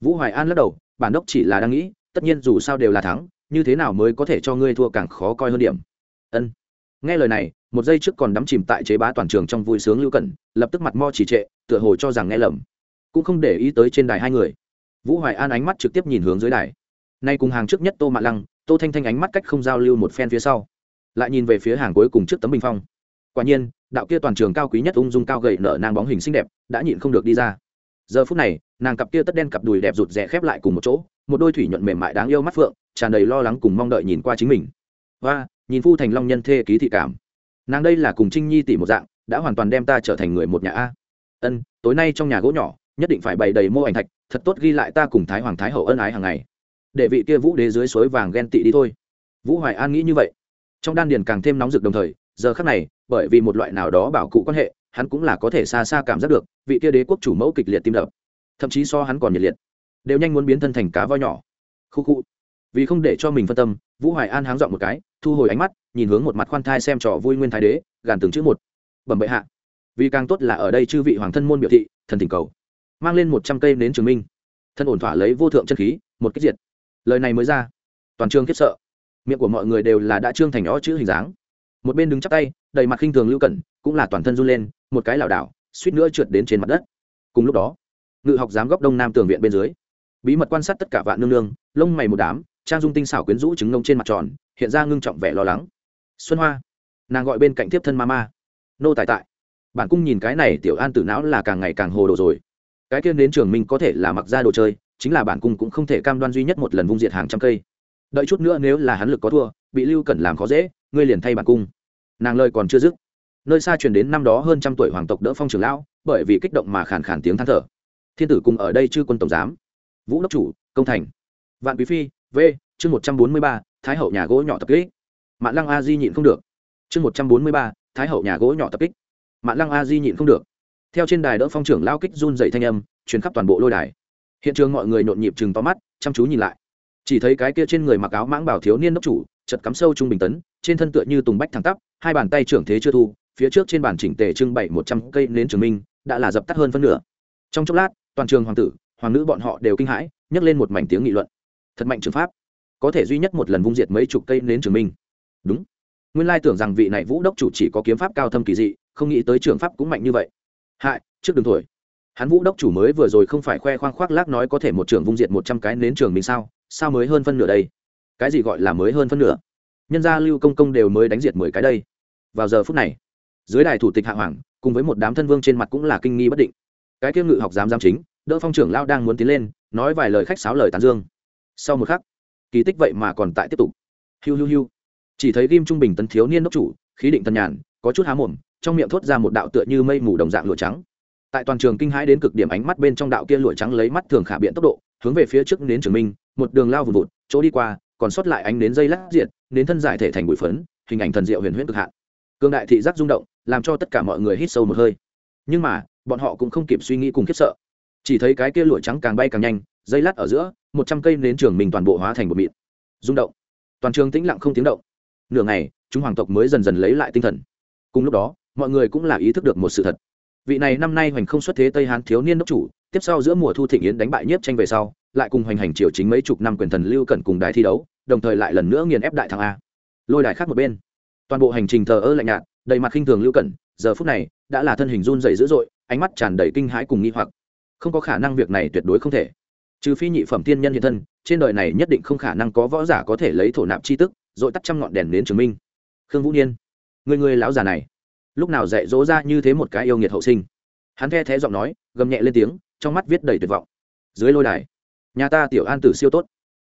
Vũ hoài an lắc đầu, bản đốc chỉ là đang nghĩ, tất nhiên dù sao đều là thắng, như thế nào mới có thể cho ngươi thua càng khó coi hơn điểm. Ân nghe lời này, một giây trước còn đắm chìm tại chế bá toàn trường trong vui sướng lưu cẩn, lập tức mặt mo chỉ trệ, tựa hồ cho rằng nghe lầm. Cũng không để ý tới trên đài hai người. Vũ hoài an ánh mắt trực tiếp nhìn hướng dưới đài. Nay cùng hàng trước nhất tô mạ lăng, tô thanh thanh ánh mắt cách không giao lưu một phen phía sau. Lại nhìn về phía hàng cuối cùng trước tấm bình phong. Quả nhiên, đạo kia toàn trường cao quý nhất ung dung cao gậy nở nang bóng hình xinh đẹp, đã nhịn không được đi ra. Giờ phút này, nàng cặp kia tất đen cặp đùi đẹp rụt rè khép lại cùng một chỗ, một đôi thủy nhuận mềm mại đáng yêu mắt phượng, tràn đầy lo lắng cùng mong đợi nhìn qua chính mình. Và nhìn phu thành long nhân thê ký thị cảm. Nàng đây là cùng trinh nhi tỷ một dạng, đã hoàn toàn đem ta trở thành người một nhà a. Ân, tối nay trong nhà gỗ nhỏ, nhất định phải bày đầy mô ảnh thạch, thật tốt ghi lại ta cùng thái hoàng thái hậu ân ái hàng ngày. Để vị kia vũ đế dưới suối vàng ghen tị đi thôi. Vũ hoài an nghĩ như vậy. Trong đan điền càng thêm nóng rực đồng thời, giờ khắc này, bởi vì một loại nào đó bảo cụ quan hệ, hắn cũng là có thể xa xa cảm giác được, vị kia đế quốc chủ mẫu kịch liệt tim đập. Thậm chí so hắn còn nhiệt liệt. Đều nhanh muốn biến thân thành cá voi nhỏ. Khu khu. Vì không để cho mình phân tâm, vũ hoài an háng dọn một cái thu hồi ánh mắt, nhìn hướng một mặt khoan thai xem trò vui nguyên thái đế, gàn từng chữ một. Bẩm bệ hạ. Vì càng tốt là ở đây chư vị hoàng thân môn biểu thị, thần tình cầu. Mang lên một trăm cây nến trường minh. Thân ổn thỏa lấy vô thượng chân khí, một cách diệt. Lời này mới ra. Toàn trường khiếp sợ. Miệng của mọi người đều là đã trương thành ó chữ hình dáng. Một bên đứng chắp tay, đầy mặt khinh thường lưu cẩn, cũng là toàn thân run lên, một cái lảo đảo, suýt nữa trượt đến trên mặt đất. Cùng lúc đó, ngự học giám góc đông nam tường viện bên dưới, bí mật quan sát tất cả vạn nương nương, lông mày một đám trang dung tinh xảo quyến rũ trứng nông trên mặt tròn, hiện ra ngưng trọng vẻ lo lắng. Xuân hoa, nàng gọi bên cạnh tiếp thân ma ma nô tài tại. Bản cung nhìn cái này tiểu an tử não là càng ngày càng hồ đồ rồi. Cái kia đến trường minh có thể là mặc ra đồ chơi, chính là bản cung cũng không thể cam đoan duy nhất một lần vung diệt hàng trăm cây. Đợi chút nữa nếu là hắn lực có thua, bị lưu cẩn làm khó dễ, ngươi liền thay bản cung. Nàng lời còn chưa dứt, nơi xa truyền đến năm đó hơn trăm tuổi hoàng tộc đỡ phong trưởng lão, bởi vì kích động mà khàn khàn tiếng than thở. Thiên tử cùng ở đây chư quân tổng giám, vũ đốc chủ, công thành. Vạn quý phi v, chương một trăm bốn mươi ba, thái hậu nhà gỗ nhỏ tập kích. Mạng lăng a di nhịn không được. Chương một trăm bốn mươi ba, thái hậu nhà gỗ nhỏ tập kích. Mạng lăng a di nhịn không được. Theo trên đài đỡ phong trưởng lao kích run dậy thanh âm chuyến khắp toàn bộ lôi đài. Hiện trường mọi người nhộn nhịp chừng to mắt, chăm chú nhìn lại. Chỉ thấy cái kia trên người mặc áo mãng bảo thiếu niên đốc chủ chật cắm sâu trung bình tấn, trên thân tựa như tùng bách thẳng tắp, hai bàn tay trưởng thế chưa thu, phía trước trên bàn chỉnh tề trưng bày một trăm cây nến trường minh, đã là dập tắt hơn phân nửa. Trong chốc lát, toàn trường hoàng tử, hoàng nữ bọn họ đều kinh hãi, nhấc lên một mảnh tiếng nghị luận thật mạnh trường pháp, có thể duy nhất một lần vung diệt mấy chục cây nến trường minh. Đúng. Nguyên lai tưởng rằng vị này vũ đốc chủ chỉ có kiếm pháp cao thâm kỳ dị, không nghĩ tới trường pháp cũng mạnh như vậy. Hại, trước đường tuổi hắn vũ đốc chủ mới vừa rồi không phải khoe khoang khoác lác nói có thể một trường vung diệt một trăm cái nến trường minh sao sao mới hơn phân nửa đây? Cái gì gọi là mới hơn phân nửa? Nhân gia lưu công công đều mới đánh diệt mười cái đây. Vào giờ phút này, dưới đài thủ tịch hạ hoàng, cùng với một đám thân vương trên mặt cũng là kinh nghi bất định. Cái kiêm ngự học giám giám chính, đỡ phong trưởng lao đang muốn tiến lên, nói vài lời khách sáo lời tán dương sau một khắc, kỳ tích vậy mà còn tại tiếp tục. Hiu hiu hiu. Chỉ thấy ghim trung bình tấn thiếu niên đốc chủ, khí định tân nhàn, có chút há mồm, trong miệng thốt ra một đạo tựa như mây mù đồng dạng lụa trắng. Tại toàn trường kinh hãi đến cực điểm ánh mắt bên trong đạo kia lụa trắng lấy mắt thường khả biện tốc độ, hướng về phía trước nến trường minh, một đường lao vùn vụt, chỗ đi qua, còn sót lại ánh đến dây lát diện đến thân giải thể thành bụi phấn, hình ảnh thần diệu huyền huyễn cực hạn. Cương đại thị giác rung động, làm cho tất cả mọi người hít sâu một hơi. Nhưng mà, bọn họ cũng không kịp suy nghĩ cùng khiếp sợ. Chỉ thấy cái kia lụa trắng càng bay càng nhanh dây lát ở giữa, một trăm cây nến trường mình toàn bộ hóa thành một mịn. Rung động. Toàn trường tĩnh lặng không tiếng động. Nửa ngày, chúng hoàng tộc mới dần dần lấy lại tinh thần. Cùng lúc đó, mọi người cũng là ý thức được một sự thật. Vị này năm nay hoành không xuất thế tây hán thiếu niên đốc chủ, tiếp sau giữa mùa thu thịnh yến đánh bại nhiếp tranh về sau, lại cùng hoành hành triều chính mấy chục năm quyền thần lưu cẩn cùng đài thi đấu, đồng thời lại lần nữa nghiền ép đại thăng a. Lôi đài khác một bên. Toàn bộ hành trình thờ ơ lạnh nhạt, đầy mặt khinh thường lưu cẩn, giờ phút này, đã là thân hình run dày dữ dội, ánh mắt tràn đầy kinh hãi cùng nghi hoặc. Không có khả năng việc này tuyệt đối không thể trừ phi nhị phẩm tiên nhân hiện thân, trên đời này nhất định không khả năng có võ giả có thể lấy thổ nạp c h i tức, rồi tắt trăm ngọn đèn đến chứng minh. Khương vũ niên, người người lão già này, lúc nào dạy dỗ ra như thế một cái yêu nghiệt hậu sinh? Hắn the thé giọng nói, gầm nhẹ lên tiếng, trong mắt viết đầy tuyệt vọng. Dưới lôi đài, nhà ta tiểu an tử siêu tốt.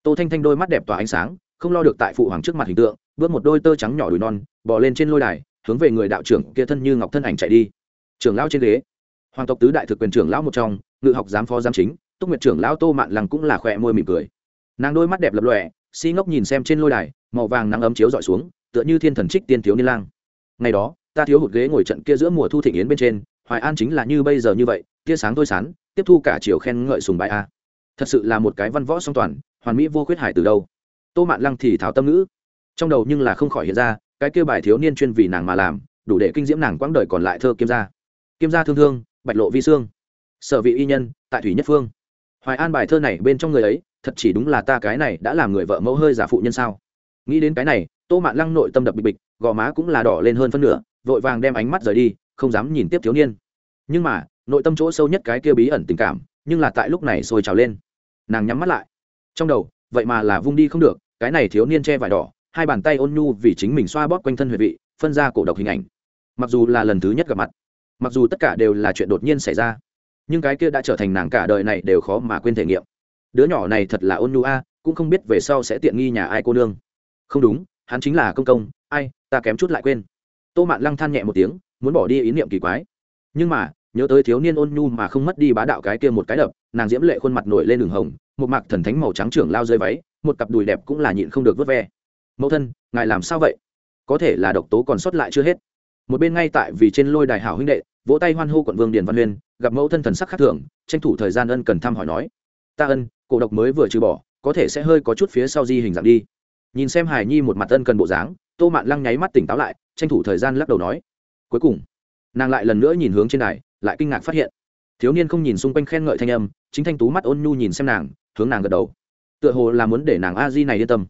Tô thanh thanh đôi mắt đẹp tỏa ánh sáng, không lo được tại phụ hoàng trước mặt hình tượng, bước một đôi tơ trắng nhỏ đùi non bỏ lên trên lôi đài, hướng về người đạo trưởng kia thân như ngọc thân ảnh chạy đi. Trưởng lão trên ghế, hoàng tộc tứ đại thực quyền trưởng lão một trong, ngự học giám phó giám chính túc nguyệt trưởng lão tô mạn lăng cũng là khỏe môi mỉm cười. Nàng đôi mắt đẹp lập lòe, si ngốc nhìn xem trên lôi đài, màu vàng nắng ấm chiếu dọi xuống, tựa như thiên thần trích tiên thiếu niên lang. Ngày đó, ta thiếu hụt ghế ngồi trận kia giữa mùa thu thịnh yến bên trên, hoài an chính là như bây giờ như vậy, tia sáng tôi sán, tiếp thu cả chiều khen ngợi sùng bài a. Thật sự là một cái văn võ song toàn, hoàn mỹ vô khuyết hải từ đâu. Tô mạn lăng thì thảo tâm ngữ. Trong đầu nhưng là không khỏi hiện ra, cái kia bài thiếu niên chuyên vì nàng mà làm, đủ để kinh diễm nàng quãng đời còn lại thơ kiêm gia. Kiêm gia thương thương, bạch lộ vi sương. Sở vị y nhân, tại thủy nhất phương hoài an bài thơ này bên trong người ấy, thật chỉ đúng là ta cái này đã làm người vợ mẫu hơi giả phụ nhân sao? Nghĩ đến cái này, tô mạn lăng nội tâm đập bịch bịch, gò má cũng là đỏ lên hơn phân nửa, vội vàng đem ánh mắt rời đi, không dám nhìn tiếp thiếu niên. Nhưng mà, nội tâm chỗ sâu nhất cái kia bí ẩn tình cảm, nhưng là tại lúc này sôi trào lên. Nàng nhắm mắt lại. Trong đầu, vậy mà là vung đi không được, cái này thiếu niên che vải đỏ, hai bàn tay ôn nhu vì chính mình xoa bóp quanh thân huệ vị, phân ra cổ độc hình ảnh. Mặc dù là lần thứ nhất gặp mặt, mặc dù tất cả đều là chuyện đột nhiên xảy ra nhưng cái kia đã trở thành nàng cả đời này đều khó mà quên thể nghiệm. Đứa nhỏ này thật là ôn nhu a, cũng không biết về sau sẽ tiện nghi nhà ai cô nương. Không đúng, hắn chính là công công, ai, ta kém chút lại quên. Tô mạn lăng than nhẹ một tiếng, muốn bỏ đi ý niệm kỳ quái. Nhưng mà, nhớ tới thiếu niên ôn nhu mà không mất đi bá đạo cái kia một cái đập, nàng diễm lệ khuôn mặt nổi lên đường hồng, một mạc thần thánh màu trắng trưởng lao rơi váy, một cặp đùi đẹp cũng là nhịn không được vớt ve. Mẫu thân, ngài làm sao vậy? Có thể là độc tố còn sót lại chưa hết một bên ngay tại vì trên lôi đài hảo huynh đệ, vỗ tay hoan hô quận vương điền văn huyên, gặp mẫu thân thần sắc khác thường, tranh thủ thời gian ân cần thăm hỏi nói, ta ân, cổ độc mới vừa trừ bỏ, có thể sẽ hơi có chút phía sau di hình dạng đi. Nhìn xem hải nhi một mặt ân cần bộ dáng, tô mạn lăng nháy mắt tỉnh táo lại, tranh thủ thời gian lắc đầu nói, cuối cùng. Nàng lại lần nữa nhìn hướng trên đài, lại kinh ngạc phát hiện, thiếu niên không nhìn xung quanh khen ngợi thanh âm, chính thanh tú mắt ôn nhu nhìn xem nàng, hướng nàng gật đầu. Tựa hồ là muốn để nàng a di này yên tâm.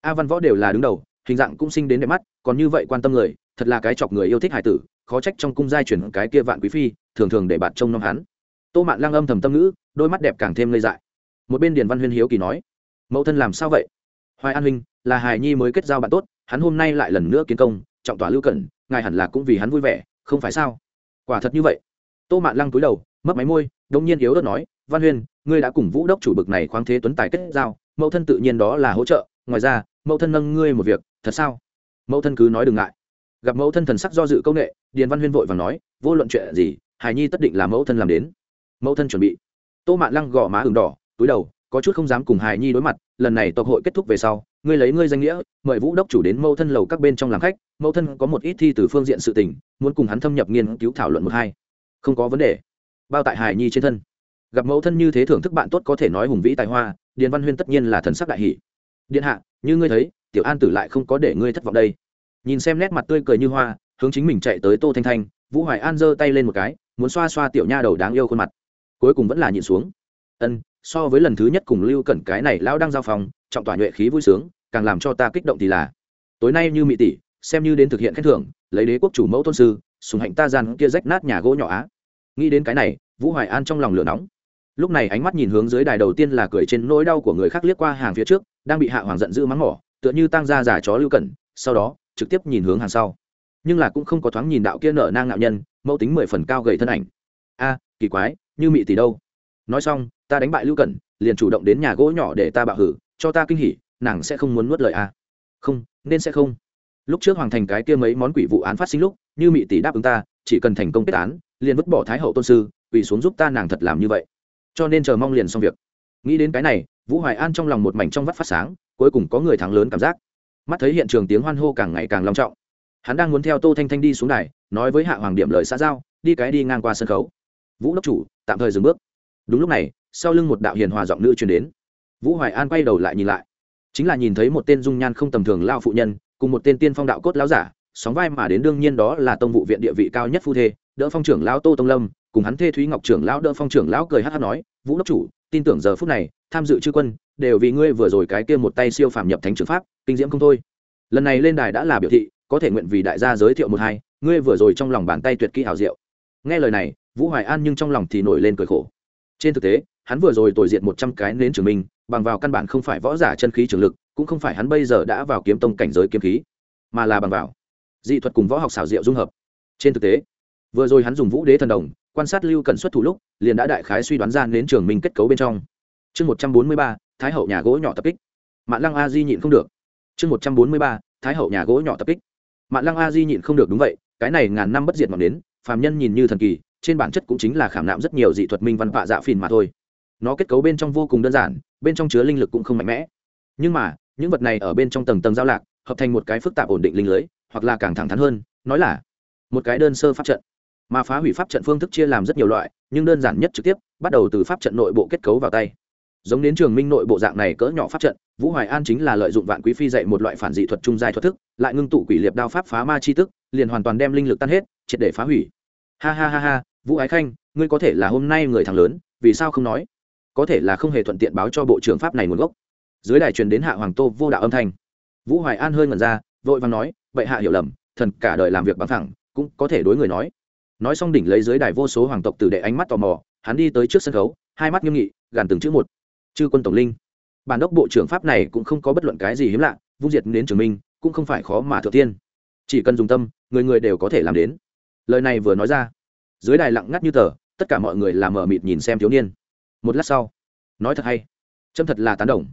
A văn võ đều là đứng đầu, hình dạng cũng sinh đến đẹp mắt, còn như vậy quan tâm người thật là cái chọc người yêu thích hải tử, khó trách trong cung giai chuyển cái kia vạn quý phi, thường thường để bạn trông nom hắn. Tô mạn lang âm thầm tâm ngữ, đôi mắt đẹp càng thêm ngây dại. Một bên điền văn huyên hiếu kỳ nói, mẫu thân làm sao vậy? Hoài an huynh, là hài nhi mới kết giao bạn tốt, hắn hôm nay lại lần nữa kiến công, trọng tỏa lưu cẩn, ngài hẳn là cũng vì hắn vui vẻ, không phải sao? Quả thật như vậy. Tô mạn lăng túi đầu mất máy môi đông nhiên yếu đất nói, văn huyên, ngươi đã cùng vũ đốc chủ bực này khoáng thế tuấn tài kết giao, mẫu thân tự nhiên đó là hỗ trợ, ngoài ra, mẫu thân nâng ngươi một việc, thật sao? Mẫu thân cứ nói đừng ngại gặp mẫu thân thần sắc do dự công nghệ điền văn huyên vội và nói, vô luận chuyện gì, hài nhi tất định là mẫu thân làm đến. Mẫu thân chuẩn bị. Tô mạn lăng gõ má ừng đỏ, túi đầu, có chút không dám cùng hài nhi đối mặt, lần này tộc hội kết thúc về sau, ngươi lấy ngươi danh nghĩa, mời vũ đốc chủ đến mẫu thân lầu các bên trong làm khách, mẫu thân có một ít thi từ phương diện sự tình, muốn cùng hắn thâm nhập nghiên cứu thảo luận một hai. Không có vấn đề. Bao tại hài nhi trên thân. Gặp mẫu thân như thế thưởng thức bạn tốt có thể nói hùng vĩ tài hoa, điền văn huyên tất nhiên là thần sắc đại hỷ điện hạ, như ngươi thấy, tiểu an tử lại không có để ngươi thất vọng đây nhìn xem nét mặt tươi cười như hoa, hướng chính mình chạy tới tô thanh thanh, vũ hoài an giơ tay lên một cái, muốn xoa xoa tiểu nha đầu đáng yêu khuôn mặt. Cuối cùng vẫn là nhịn xuống. Ân, so với lần thứ nhất cùng lưu cẩn cái này lão đang giao phòng, trọng tỏa nhuệ khí vui sướng, càng làm cho ta kích động thì là, tối nay như mỹ tỷ, xem như đến thực hiện khen thưởng, lấy đế quốc chủ mẫu tôn sư, sùng hạnh ta gian kia rách nát nhà gỗ nhỏ á. Nghĩ đến cái này, vũ hoài an trong lòng lửa nóng. Lúc này ánh mắt nhìn hướng dưới đài đầu tiên là cười trên nỗi đau của người khác liếc qua hàng phía trước, đang bị hạ hoàng giận dữ mắng mỏ, tựa như tăng ra giả chó lưu cẩn, sau đó trực tiếp nhìn hướng hàng sau. Nhưng là cũng không có thoáng nhìn đạo kia nở nang ngạo nhân, mẫu tính mười phần cao gầy thân ảnh. A, kỳ quái, như mị tỷ đâu? Nói xong, ta đánh bại lưu cẩn, liền chủ động đến nhà gỗ nhỏ để ta bạo hử, cho ta kinh hỉ, nàng sẽ không muốn nuốt lời a. Không, nên sẽ không. Lúc trước hoàng thành cái kia mấy món quỷ vụ án phát sinh lúc, như mị tỷ đáp ứng ta, chỉ cần thành công kết án, liền vứt bỏ thái hậu tôn sư vì xuống giúp ta nàng thật làm như vậy. Cho nên chờ mong liền xong việc. Nghĩ đến cái này, vũ hoài an trong lòng một mảnh trong vắt phát sáng, cuối cùng có người thắng lớn cảm giác mắt thấy hiện trường tiếng hoan hô càng ngày càng long trọng. Hắn đang muốn theo tô thanh thanh đi xuống đài, nói với hạ hoàng điểm lời xã giao, đi cái đi ngang qua sân khấu. Vũ đốc chủ, tạm thời dừng bước. Đúng lúc này, sau lưng một đạo hiền hòa giọng nữ truyền đến. Vũ hoài an quay đầu lại nhìn lại. Chính là nhìn thấy một tên dung nhan không tầm thường lao phụ nhân, cùng một tên tiên phong đạo cốt lão giả, sóng vai mà đến đương nhiên đó là tông vụ viện địa vị cao nhất phu thê, đỡ phong trưởng lão tô tông lâm, cùng hắn thê thúy ngọc trưởng lão đỡ phong trưởng lão cười hát hát nói, vũ đốc chủ tin tưởng giờ phút này, tham dự chư quân, đều vì ngươi vừa rồi cái kia một tay siêu phàm nhập thánh trường pháp, kinh diễm không thôi. Lần này lên đài đã là biểu thị, có thể nguyện vì đại gia giới thiệu một hai, ngươi vừa rồi trong lòng bàn tay tuyệt kỹ hào diệu. Nghe lời này, vũ hoài an nhưng trong lòng thì nổi lên cười khổ. Trên thực tế, hắn vừa rồi tồi diệt một trăm cái nến trường minh, bằng vào căn bản không phải võ giả chân khí trường lực, cũng không phải hắn bây giờ đã vào kiếm tông cảnh giới kiếm khí, mà là bằng vào dị thuật cùng võ học xảo diệu dung hợp. Trên thực tế, vừa rồi hắn dùng vũ đế thần đồng quan sát lưu cần xuất thủ lúc, liền đã đại khái suy đoán ra đến trường minh kết cấu bên trong. Chương một trăm bốn mươi ba, thái hậu nhà gỗ nhỏ tập kích. Mạng lăng a di nhịn không được. Chương một trăm bốn mươi ba, thái hậu nhà gỗ nhỏ tập kích. Mạng lăng a di nhịn không được, đúng vậy, cái này ngàn năm bất diệt ngọn đến phàm nhân nhìn như thần kỳ, trên bản chất cũng chính là khảm nạm rất nhiều dị thuật minh văn vạ dạ phìn mà thôi. Nó kết cấu bên trong vô cùng đơn giản, bên trong chứa linh lực cũng không mạnh mẽ. Nhưng mà, những vật này ở bên trong tầng tầng giao lạc, hợp thành một cái phức tạp ổn định linh lưới, hoặc là càng thẳng thắn hơn, nói là một cái đơn sơ pháp trận mà phá hủy pháp trận phương thức chia làm rất nhiều loại, nhưng đơn giản nhất trực tiếp, bắt đầu từ pháp trận nội bộ kết cấu vào tay. Giống đến trường minh nội bộ dạng này cỡ nhỏ pháp trận, vũ hoài an chính là lợi dụng vạn quý phi dạy một loại phản dị thuật trung dài thuật thức, lại ngưng tụ quỷ liệp đao pháp phá ma chi tức, liền hoàn toàn đem linh lực tan hết, triệt để phá hủy. Ha ha ha ha, vũ ái khanh, ngươi có thể là hôm nay người thằng lớn, vì sao không nói? Có thể là không hề thuận tiện báo cho bộ trưởng pháp này nguồn gốc. Dưới đài truyền đến hạ hoàng tô vô đạo âm thanh. Vũ hoài an hơi ngẩn ra, vội vàng nói vậy hạ hiểu lầm, thần cả đời làm việc bằng thẳng, cũng có thể đối người nói nói xong đỉnh lấy dưới đài vô số hoàng tộc tử đệ ánh mắt tò mò, hắn đi tới trước sân khấu, hai mắt nghiêm nghị, gàn từng chữ một. Chư quân tổng linh. Bản đốc bộ trưởng pháp này cũng không có bất luận cái gì hiếm lạ, vung diệt đến trường minh, cũng không phải khó mà thừa tiên. Chỉ cần dùng tâm, người người đều có thể làm đến. Lời này vừa nói ra, dưới đài lặng ngắt như tờ, tất cả mọi người làm mờ mịt nhìn xem thiếu niên. Một lát sau, nói thật hay trâm thật là tán đồng.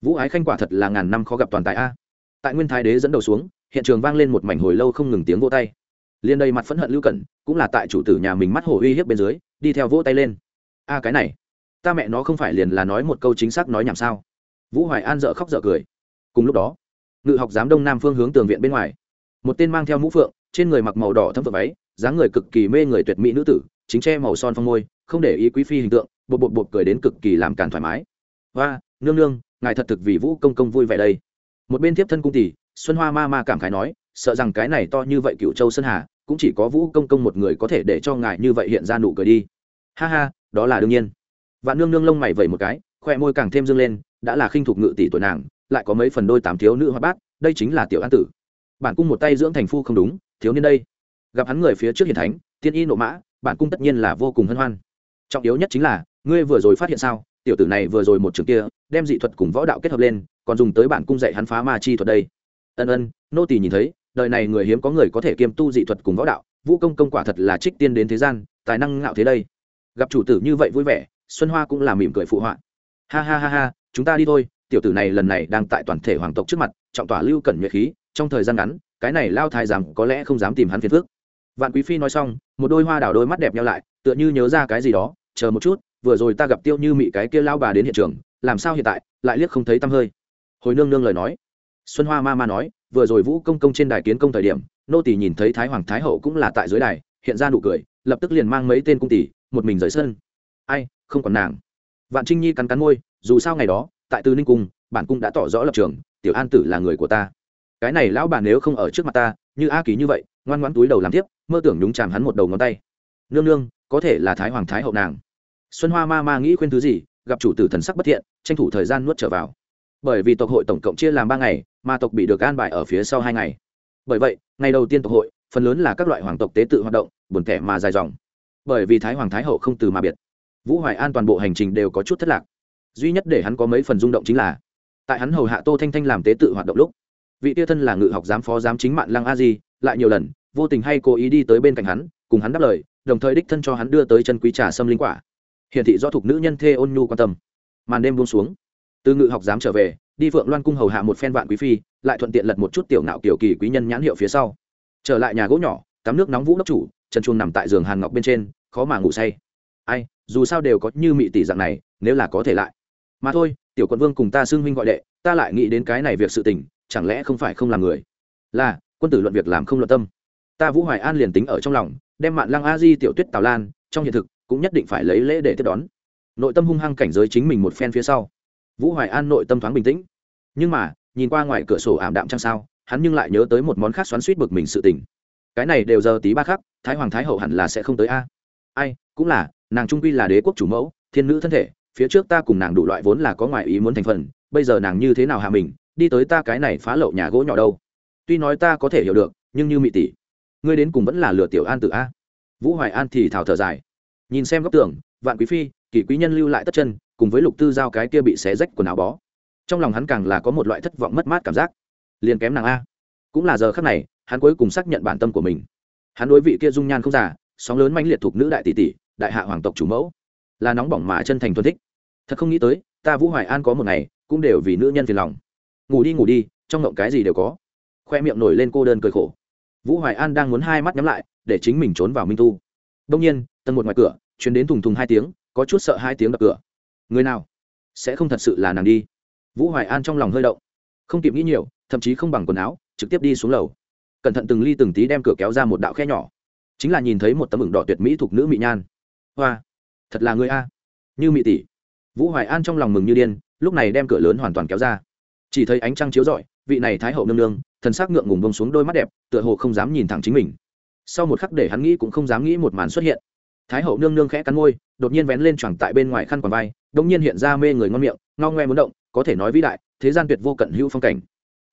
Vũ ái khanh quả thật là ngàn năm khó gặp toàn tại a. Tại nguyên thái đế dẫn đầu xuống, hiện trường vang lên một mảnh hồi lâu không ngừng tiếng vô tay liên đây mặt phẫn hận lưu cẩn, cũng là tại chủ tử nhà mình mắt hổ uy hiếp bên dưới, đi theo vỗ tay lên. A, cái này, ta mẹ nó không phải liền là nói một câu chính xác nói nhảm sao? Vũ hoài an dợ khóc dợ cười. Cùng lúc đó, ngự học giám đông nam phương hướng tường viện bên ngoài, một tên mang theo mũ phượng, trên người mặc màu đỏ thâm phượng váy, dáng người cực kỳ mê người tuyệt mỹ nữ tử, chính che màu son phong môi, không để ý quý phi hình tượng, bột bột bột cười đến cực kỳ làm càn thoải mái. Và nương nương, ngài thật thực vì vũ công công vui vẻ đây. Một bên tiếp thân cung tỷ, xuân hoa ma ma cảm khái nói sợ rằng cái này to như vậy cựu châu sơn hà, cũng chỉ có vũ công công một người có thể để cho ngài như vậy hiện ra nụ cười đi. Ha ha, đó là đương nhiên. Vạn nương nương lông mày vẩy một cái, khoe môi càng thêm dương lên, đã là khinh thục ngự tỷ tuổi nàng, lại có mấy phần đôi tám thiếu nữ hoa bát, đây chính là tiểu an tử. Bản cung một tay dưỡng thành phu không đúng, thiếu niên đây. Gặp hắn người phía trước hiền thánh, tiên y nộ mã, bản cung tất nhiên là vô cùng hân hoan. Trọng yếu nhất chính là, ngươi vừa rồi phát hiện sao, tiểu tử này vừa rồi một trường kia, đem dị thuật cùng võ đạo kết hợp lên, còn dùng tới bản cung dạy hắn phá ma chi thuật đây. Ân ân, nô tỳ nhìn thấy đời này người hiếm có người có thể kiêm tu dị thuật cùng võ đạo, vũ công công quả thật là trích tiên đến thế gian, tài năng ngạo thế đây. Gặp chủ tử như vậy vui vẻ, xuân hoa cũng là mỉm cười phụ họa. Ha ha ha ha, chúng ta đi thôi, tiểu tử này lần này đang tại toàn thể hoàng tộc trước mặt, trọng tỏa lưu cẩn nhuệ khí, trong thời gian ngắn, cái này lao thái giám có lẽ không dám tìm hắn phiền phước vạn quý phi nói xong, một đôi hoa đào đôi mắt đẹp nhau lại, tựa như nhớ ra cái gì đó, chờ một chút, vừa rồi ta gặp tiêu như mị cái kia lao bà đến hiện trường, làm sao hiện tại? Lại liếc không thấy tăm hơi. Hồi nương nương lời nói xuân hoa ma ma nói, vừa rồi vũ công công trên đài kiến công thời điểm, nô tỷ nhìn thấy thái hoàng thái hậu cũng là tại dưới đài, hiện ra nụ cười, lập tức liền mang mấy tên cung tỷ, một mình rời sân. Ai, không còn nàng. Vạn trinh nhi cắn cắn môi, dù sao ngày đó, tại tư ninh cung, bản cung đã tỏ rõ lập trường, tiểu an tử là người của ta. Cái này lão bà nếu không ở trước mặt ta, như a ký như vậy, ngoan ngoãn túi đầu làm tiếp, mơ tưởng nhúng chàm hắn một đầu ngón tay. Nương nương, có thể là thái hoàng thái hậu nàng. Xuân hoa ma ma nghĩ khuyên thứ gì, gặp chủ tử thần sắc bất thiện, tranh thủ thời gian nuốt trở vào bởi vì tộc hội tổng cộng chia làm ba ngày, mà tộc bị được an bài ở phía sau hai ngày. Bởi vậy, ngày đầu tiên tộc hội, phần lớn là các loại hoàng tộc tế tự hoạt động, buồn thẻ mà dài dòng. Bởi vì thái hoàng thái hậu không từ mà biệt, vũ hoài an toàn bộ hành trình đều có chút thất lạc. Duy nhất để hắn có mấy phần rung động chính là, tại hắn hầu hạ tô thanh thanh làm tế tự hoạt động lúc, vị tia thân là ngự học giám phó giám chính mạng lăng a di, lại nhiều lần, vô tình hay cố ý đi tới bên cạnh hắn, cùng hắn đáp lời, đồng thời đích thân cho hắn đưa tới chân quý trà sâm linh quả. Hiển thị do thuộc nữ nhân thê ôn nhu quan tâm. Màn đêm buông xuống từ ngự học dám trở về, đi phượng loan cung hầu hạ một phen vạn quý phi, lại thuận tiện lật một chút tiểu nạo kiểu kỳ quý nhân nhãn hiệu phía sau. Trở lại nhà gỗ nhỏ, tắm nước nóng vũ đốc chủ chân chuông nằm tại giường hàn ngọc bên trên, khó mà ngủ say. Ai, dù sao đều có như mị tỷ dạng này, nếu là có thể lại. Mà thôi, tiểu quận vương cùng ta xưng huynh gọi đệ, ta lại nghĩ đến cái này việc sự tình, chẳng lẽ không phải không làm người? Là, quân tử luận việc làm không luận tâm. Ta vũ hoài an liền tính ở trong lòng, đem mạn lăng a di, tiểu tuyết tào lan, trong hiện thực, cũng nhất định phải lấy lễ để tiếp đón. Nội tâm hung hăng cảnh giới chính mình một phen phía sau vũ hoài an nội tâm thoáng bình tĩnh. Nhưng mà, nhìn qua ngoài cửa sổ ảm đạm trăng sao, hắn nhưng lại nhớ tới một món khác xoắn suýt bực mình sự tình. Cái này đều giờ tí ba khắc, thái hoàng thái hậu hẳn là sẽ không tới a. Ai, cũng là, nàng trung quy là đế quốc chủ mẫu, thiên nữ thân thể, phía trước ta cùng nàng đủ loại vốn là có ngoại ý muốn thành phần, bây giờ nàng như thế nào hạ mình, đi tới ta cái này phá lậu nhà gỗ nhỏ đâu. Tuy nói ta có thể hiểu được, nhưng như mị tỷ, ngươi đến cùng vẫn là lừa tiểu an tự a. Vũ hoài an thì thảo thở dài. Nhìn xem góc tường, vạn quý phi Kỳ quý nhân lưu lại tất chân, cùng với lục tư giao cái kia bị xé rách quần áo bó. Trong lòng hắn càng là có một loại thất vọng mất mát cảm giác. Liền kém nàng a. Cũng là giờ khắc này, hắn cuối cùng xác nhận bản tâm của mình. Hắn đối vị kia dung nhan không giả sóng lớn manh liệt thuộc nữ đại tỷ tỷ, đại hạ hoàng tộc chủ mẫu. Là nóng bỏng mà chân thành thuần thích. Thật không nghĩ tới, ta vũ hoài an có một ngày, cũng đều vì nữ nhân phiền lòng. Ngủ đi ngủ đi, trong ngộng cái gì đều có. Khoe miệng nổi lên cô đơn cười khổ. Vũ hoài an đang muốn hai mắt nhắm lại, để chính mình trốn vào minh tu. Đông nhiên, tầng một ngoài cửa chuyến đến thùng thùng hai tiếng có chút sợ hai tiếng đập cửa. Người nào? Sẽ không thật sự là nàng đi. Vũ hoài an trong lòng hơi động. Không kịp nghĩ nhiều, thậm chí không bằng quần áo, trực tiếp đi xuống lầu. Cẩn thận từng ly từng tí đem cửa kéo ra một đạo khe nhỏ. Chính là nhìn thấy một tấm ửng đỏ tuyệt mỹ thuộc nữ mỹ nhan. Hoa, thật là người a. Như mỹ tỷ. Vũ hoài an trong lòng mừng như điên, lúc này đem cửa lớn hoàn toàn kéo ra. Chỉ thấy ánh trăng chiếu rọi, vị này thái hậu nương nương, thần sắc ngượng ngùng bông xuống đôi mắt đẹp, tựa hồ không dám nhìn thẳng chính mình. Sau một khắc để hắn nghĩ cũng không dám nghĩ một màn xuất hiện thái hậu nương nương khẽ cắn môi, đột nhiên vén lên choàng tại bên ngoài khăn quàng vai đông nhiên hiện ra mê người ngon miệng, ngao ngoe muốn động, có thể nói vĩ đại, thế gian tuyệt vô cận hữu phong cảnh.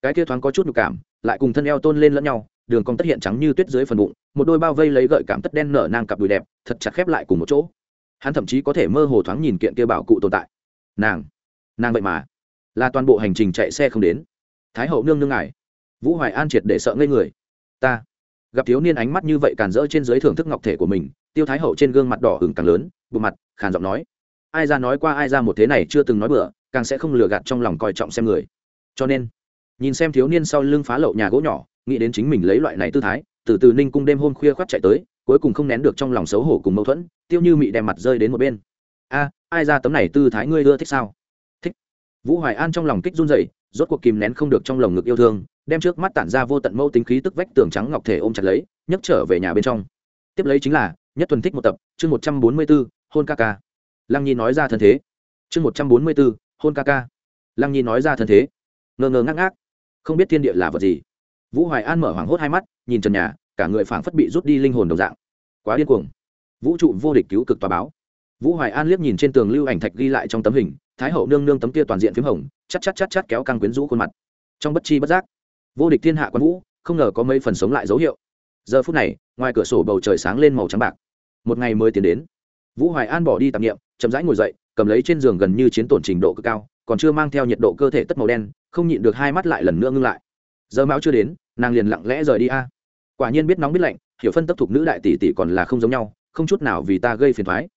Cái kia thoáng có chút nhục cảm, lại cùng thân eo tôn lên lẫn nhau, đường cong tất hiện trắng như tuyết dưới phần bụng, một đôi bao vây lấy gợi cảm tất đen nở nang cặp đùi đẹp, thật chặt khép lại cùng một chỗ. Hắn thậm chí có thể mơ hồ thoáng nhìn kiện kia bảo cụ tồn tại. Nàng nàng vậy mà, là toàn bộ hành trình chạy xe không đến. Thái hậu nương nương ngài, vũ hoài an triệt để sợ ngây người. Ta gặp thiếu niên ánh mắt như vậy càn rỡ trên dưới thưởng thức ngọc thể của mình, tiêu thái hậu trên gương mặt đỏ hừng càng lớn bộ mặt, khàn giọng nói, ai ra nói qua, ai ra một thế này chưa từng nói bừa, càng sẽ không lừa gạt trong lòng coi trọng xem người. Cho nên, nhìn xem thiếu niên sau lưng phá lậu nhà gỗ nhỏ, nghĩ đến chính mình lấy loại này tư thái, từ từ ninh cung đêm hôm khuya khoác chạy tới, cuối cùng không nén được trong lòng xấu hổ cùng mâu thuẫn, tiêu như mị đem mặt rơi đến một bên. A, ai ra tấm này tư thái ngươi ưa thích sao? Thích. Vũ hoài an trong lòng kích run dậy rốt cuộc kìm nén không được trong lồng ngực yêu thương, đem trước mắt tản ra vô tận mâu tính khí tức vách tường trắng ngọc thể ôm chặt lấy, nhấc trở về nhà bên trong. Tiếp lấy chính là, nhất thuần thích một tập, chương một trăm bốn mươi b ố hôn ca ca. Lăng nhi nói ra thân thế. Chương một trăm bốn mươi b ố hôn ca ca. Lăng nhi nói ra thân thế. Ngơ ngơ ngác ngác. Không biết thiên địa là vật gì. Vũ hoài an mở hoảng hốt hai mắt, nhìn trần nhà, cả người phảng phất bị rút đi linh hồn đồng dạng. Quá điên cuồng. Vũ trụ vô địch cứu cực tòa báo vũ hoài an liếc nhìn trên tường lưu ảnh thạch ghi lại trong tấm hình, thái hậu nương nương tấm kia toàn diện p h í m hồng chắc chắc chắc chắc kéo căng quyến rũ khuôn mặt. Trong bất chi bất giác, vô địch thiên hạ quân vũ, không ngờ có mấy phần sống lại dấu hiệu. Giờ phút này, ngoài cửa sổ bầu trời sáng lên màu trắng bạc. Một ngày mới tiến đến. Vũ hoài an bỏ đi tạp nghiệm chậm rãi ngồi dậy, cầm lấy trên giường gần như chiến tổn trình độ cực cao, còn chưa mang theo nhiệt độ cơ thể tất màu đen, không nhịn được hai mắt lại lần nữa ngưng lại. Giờ mão chưa đến, nàng liền lặng lẽ rời đi a. Quả nhiên biết nóng biết lạnh, hiểu phân tấp thuộc nữ đại tỷ tỷ còn là không giống nhau, không chút nào vì ta gây phiền thoái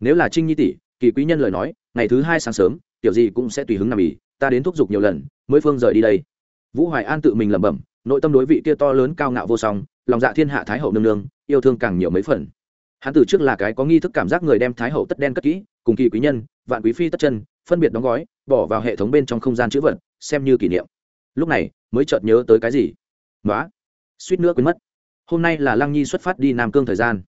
nếu là trinh nhi tỷ, kỳ quý nhân lời nói, ngày thứ hai sáng sớm, tiểu gì cũng sẽ tùy hứng nằm ỉ, ta đến thúc giục nhiều lần, mới phương rời đi đây. Vũ hoài an tự mình lẩm bẩm, nội tâm đối vị kia to lớn cao ngạo vô song, lòng dạ thiên hạ thái hậu nương nương, yêu thương càng nhiều mấy phần. Hắn từ trước là cái có nghi thức cảm giác người đem thái hậu tất đen cất kỹ, cùng kỳ quý nhân, vạn quý phi tất chân, phân biệt đóng gói, bỏ vào hệ thống bên trong không gian chữ vật, xem như kỷ niệm. Lúc này, mới chợt nhớ tới cái gì? Nói suýt nữa quên mất. Hôm nay là lăng nhi xuất phát đi nam cương thời gian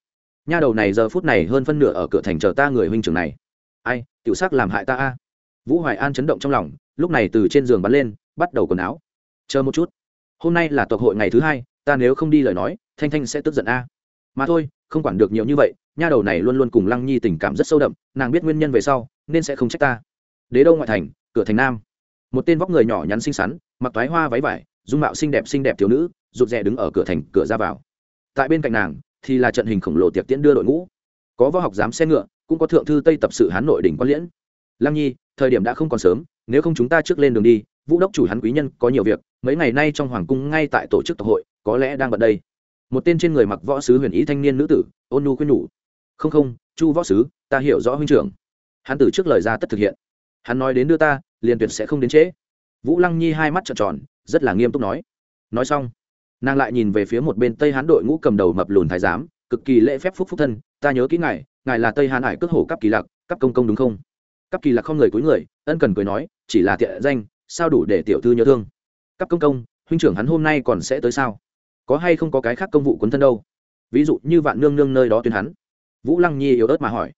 nha đầu này giờ phút này hơn phân nửa ở cửa thành chờ ta người huynh trưởng này. Ai, tiểu sắc làm hại ta a. Vũ hoài an chấn động trong lòng, lúc này từ trên giường bắn lên, bắt đầu quần áo. Chờ một chút. Hôm nay là tộc hội ngày thứ hai, ta nếu không đi lời nói, thanh thanh sẽ tức giận a. Mà thôi, không quản được nhiều như vậy, nha đầu này luôn luôn cùng lăng nhi tình cảm rất sâu đậm, nàng biết nguyên nhân về sau, nên sẽ không trách ta. Đế đâu ngoại thành, cửa thành nam. Một tên vóc người nhỏ nhắn xinh xắn, mặc toái hoa váy vải, dung mạo xinh đẹp xinh đẹp thiếu nữ, rụt rè đứng ở cửa thành, cửa ra vào. Tại bên cạnh nàng thì là trận hình khổng lồ tiệc tiễn đưa đội ngũ. Có võ học giám xe ngựa, cũng có thượng thư tây tập sự hán nội đỉnh quan liễn. Lăng nhi, thời điểm đã không còn sớm, nếu không chúng ta trước lên đường đi, vũ đốc chủ hắn quý nhân có nhiều việc, mấy ngày nay trong hoàng cung ngay tại tổ chức tộc hội, có lẽ đang bận đây. Một tên trên người mặc võ sứ huyền ý thanh niên nữ tử, ôn nu khuyên nhủ. Không không, chu võ sứ, ta hiểu rõ huynh trưởng. Hắn từ trước lời ra tất thực hiện. Hắn nói đến đưa ta, liền tuyệt sẽ không đến trễ. Vũ lăng nhi hai mắt trợn tròn, rất là nghiêm túc nói. Nói xong nàng lại nhìn về phía một bên tây hán đội ngũ cầm đầu mập lùn thái giám, cực kỳ lễ phép phúc phúc thân, ta nhớ kỹ ngài ngài là tây hán hải cước hổ cấp kỳ lạc cấp công công đúng không? Cấp kỳ lạc không người cuối người, ân cần cười nói, chỉ là tiện danh, sao đủ để tiểu thư nhớ thương? Cấp công công, huynh trưởng hắn hôm nay còn sẽ tới sao? Có hay không có cái khác công vụ quấn thân đâu? Ví dụ như vạn nương nương nơi đó tuyên hắn. Vũ lăng nhi yếu ớt mà hỏi,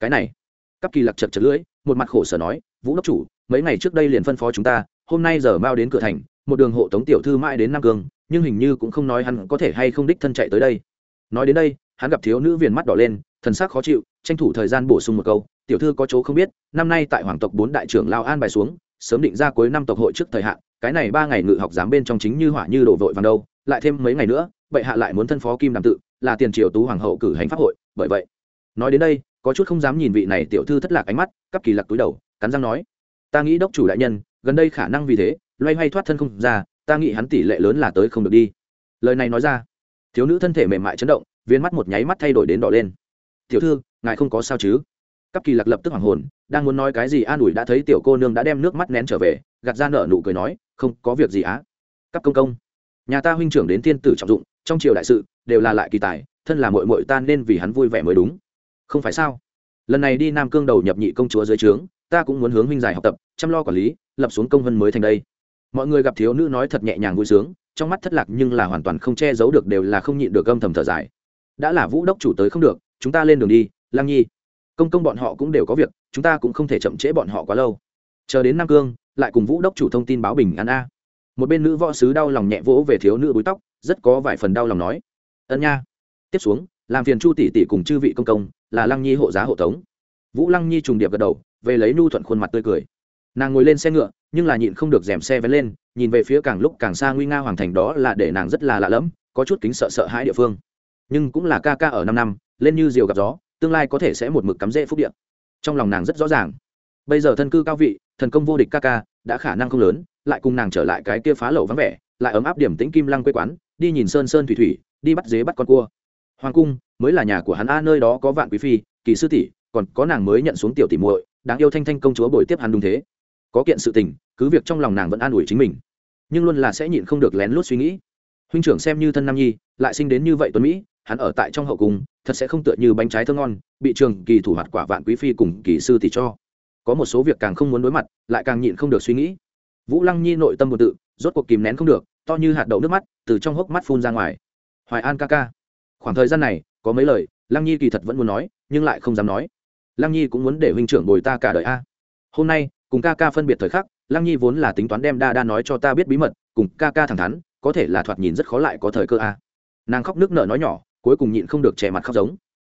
cái này? Cấp kỳ lạc chật chật lưỡi, một mặt khổ sở nói, vũ đốc chủ, mấy ngày trước đây liền phân phó chúng ta, hôm nay giờ mau đến cửa thành một đường hộ tống tiểu thư mãi đến nam cương, nhưng hình như cũng không nói hắn có thể hay không đích thân chạy tới đây. Nói đến đây, hắn gặp thiếu nữ viền mắt đỏ lên, thần sắc khó chịu, tranh thủ thời gian bổ sung một câu, tiểu thư có chỗ không biết, năm nay tại hoàng tộc bốn đại trưởng lao an bài xuống, sớm định ra cuối năm tộc hội trước thời hạn, cái này ba ngày ngự học giám bên trong chính như hỏa như đổ vội vàng đâu, lại thêm mấy ngày nữa, bệ hạ lại muốn thân phó kim đàm tự, là tiền triều tú hoàng hậu cử hành pháp hội, bởi vậy. Nói đến đây, có chút không dám nhìn vị này tiểu thư thất lạc ánh mắt, cắp kỳ lạc túi đầu, cắn răng nói, ta nghĩ đốc chủ đại nhân, gần đây khả năng vì thế loay hoay thoát thân không ra, ta nghĩ hắn tỷ lệ lớn là tới không được đi. Lời này nói ra, thiếu nữ thân thể mềm mại chấn động, viên mắt một nháy mắt thay đổi đến đỏ lên. Tiểu thư, ngài không có sao chứ? Cắp kỳ lạc lập tức hoàng hồn, đang muốn nói cái gì an ủi đã thấy tiểu cô nương đã đem nước mắt nén trở về, gạt ra nở nụ cười nói, không, có việc gì á. Cắp công công, nhà ta huynh trưởng đến thiên tử trọng dụng, trong triều đại sự, đều là lại kỳ tài, thân là mội mội ta nên vì hắn vui vẻ mới đúng. Không phải sao? Lần này đi nam cương đầu nhập nhị công chúa dưới trướng, ta cũng muốn hướng huynh giải học tập, chăm lo quản lý, lập xuống công vân mới thành đây mọi người gặp thiếu nữ nói thật nhẹ nhàng vui sướng, trong mắt thất lạc nhưng là hoàn toàn không che giấu được đều là không nhịn được âm thầm thở dài. Đã là vũ đốc chủ tới không được, chúng ta lên đường đi lăng nhi. Công công bọn họ cũng đều có việc, chúng ta cũng không thể chậm trễ bọn họ quá lâu. Chờ đến nam cương, lại cùng vũ đốc chủ thông tin báo bình an a. Một bên nữ võ sứ đau lòng nhẹ vỗ về thiếu nữ búi tóc, rất có vài phần đau lòng nói. Ân nha. Tiếp xuống, làm phiền chu tỷ tỷ cùng chư vị công công, là lăng nhi hộ giá hộ tống. Vũ lăng nhi trùng điệp gật đầu, về lấy nhu thuận khuôn mặt tươi cười. Nàng ngồi lên xe ngựa nhưng là nhịn không được dèm xe vén lên, nhìn về phía càng lúc càng xa nguy nga hoàng thành đó là để nàng rất là lạ lẫm, có chút kính sợ sợ hãi địa phương. Nhưng cũng là ca ca ở năm năm, lên như diều gặp gió, tương lai có thể sẽ một mực cắm rễ phúc điện trong lòng nàng rất rõ ràng. Bây giờ thân cư cao vị, thần công vô địch ca ca, đã khả năng không lớn, lại cùng nàng trở lại cái kia phá lẩu vắng vẻ, lại ấm áp điểm tĩnh kim lăng quê quán, đi nhìn sơn sơn thủy thủy, đi bắt dế bắt con cua. Hoàng cung, mới là nhà của hắn a, nơi đó có vạn quý phi, kỳ sư tỷ, còn có nàng mới nhận xuống tiểu tỷ muội, đáng yêu thanh thanh công chúa bồi tiếp hắn đúng thế có kiện sự tình, cứ việc trong lòng nàng vẫn an ủi chính mình, nhưng luôn là sẽ nhịn không được lén lút suy nghĩ. Huynh trưởng xem như thân nam nhi, lại sinh đến như vậy tuấn mỹ, hắn ở tại trong hậu cung, thật sẽ không tựa như bánh trái thơ ngon, bị trường kỳ thủ hoạt quả vạn quý phi cùng kỳ sư tỷ cho. Có một số việc càng không muốn đối mặt, lại càng nhịn không được suy nghĩ. Vũ lăng nhi nội tâm một tự, rốt cuộc kìm nén không được, to như hạt đậu nước mắt, từ trong hốc mắt phun ra ngoài. Hoài an ca ca. Khoảng thời gian này, có mấy lời, lăng nhi kỳ thật vẫn muốn nói, nhưng lại không dám nói. Lăng nhi cũng muốn để huynh trưởng bồi ta cả đời a. Hôm nay cùng ca ca phân biệt thời khắc, lăng nhi vốn là tính toán đem đa đa nói cho ta biết bí mật, cùng ca ca thẳng thắn, có thể là thoạt nhìn rất khó lại có thời cơ a. Nàng khóc nước nở nói nhỏ, cuối cùng nhịn không được che mặt khóc giống.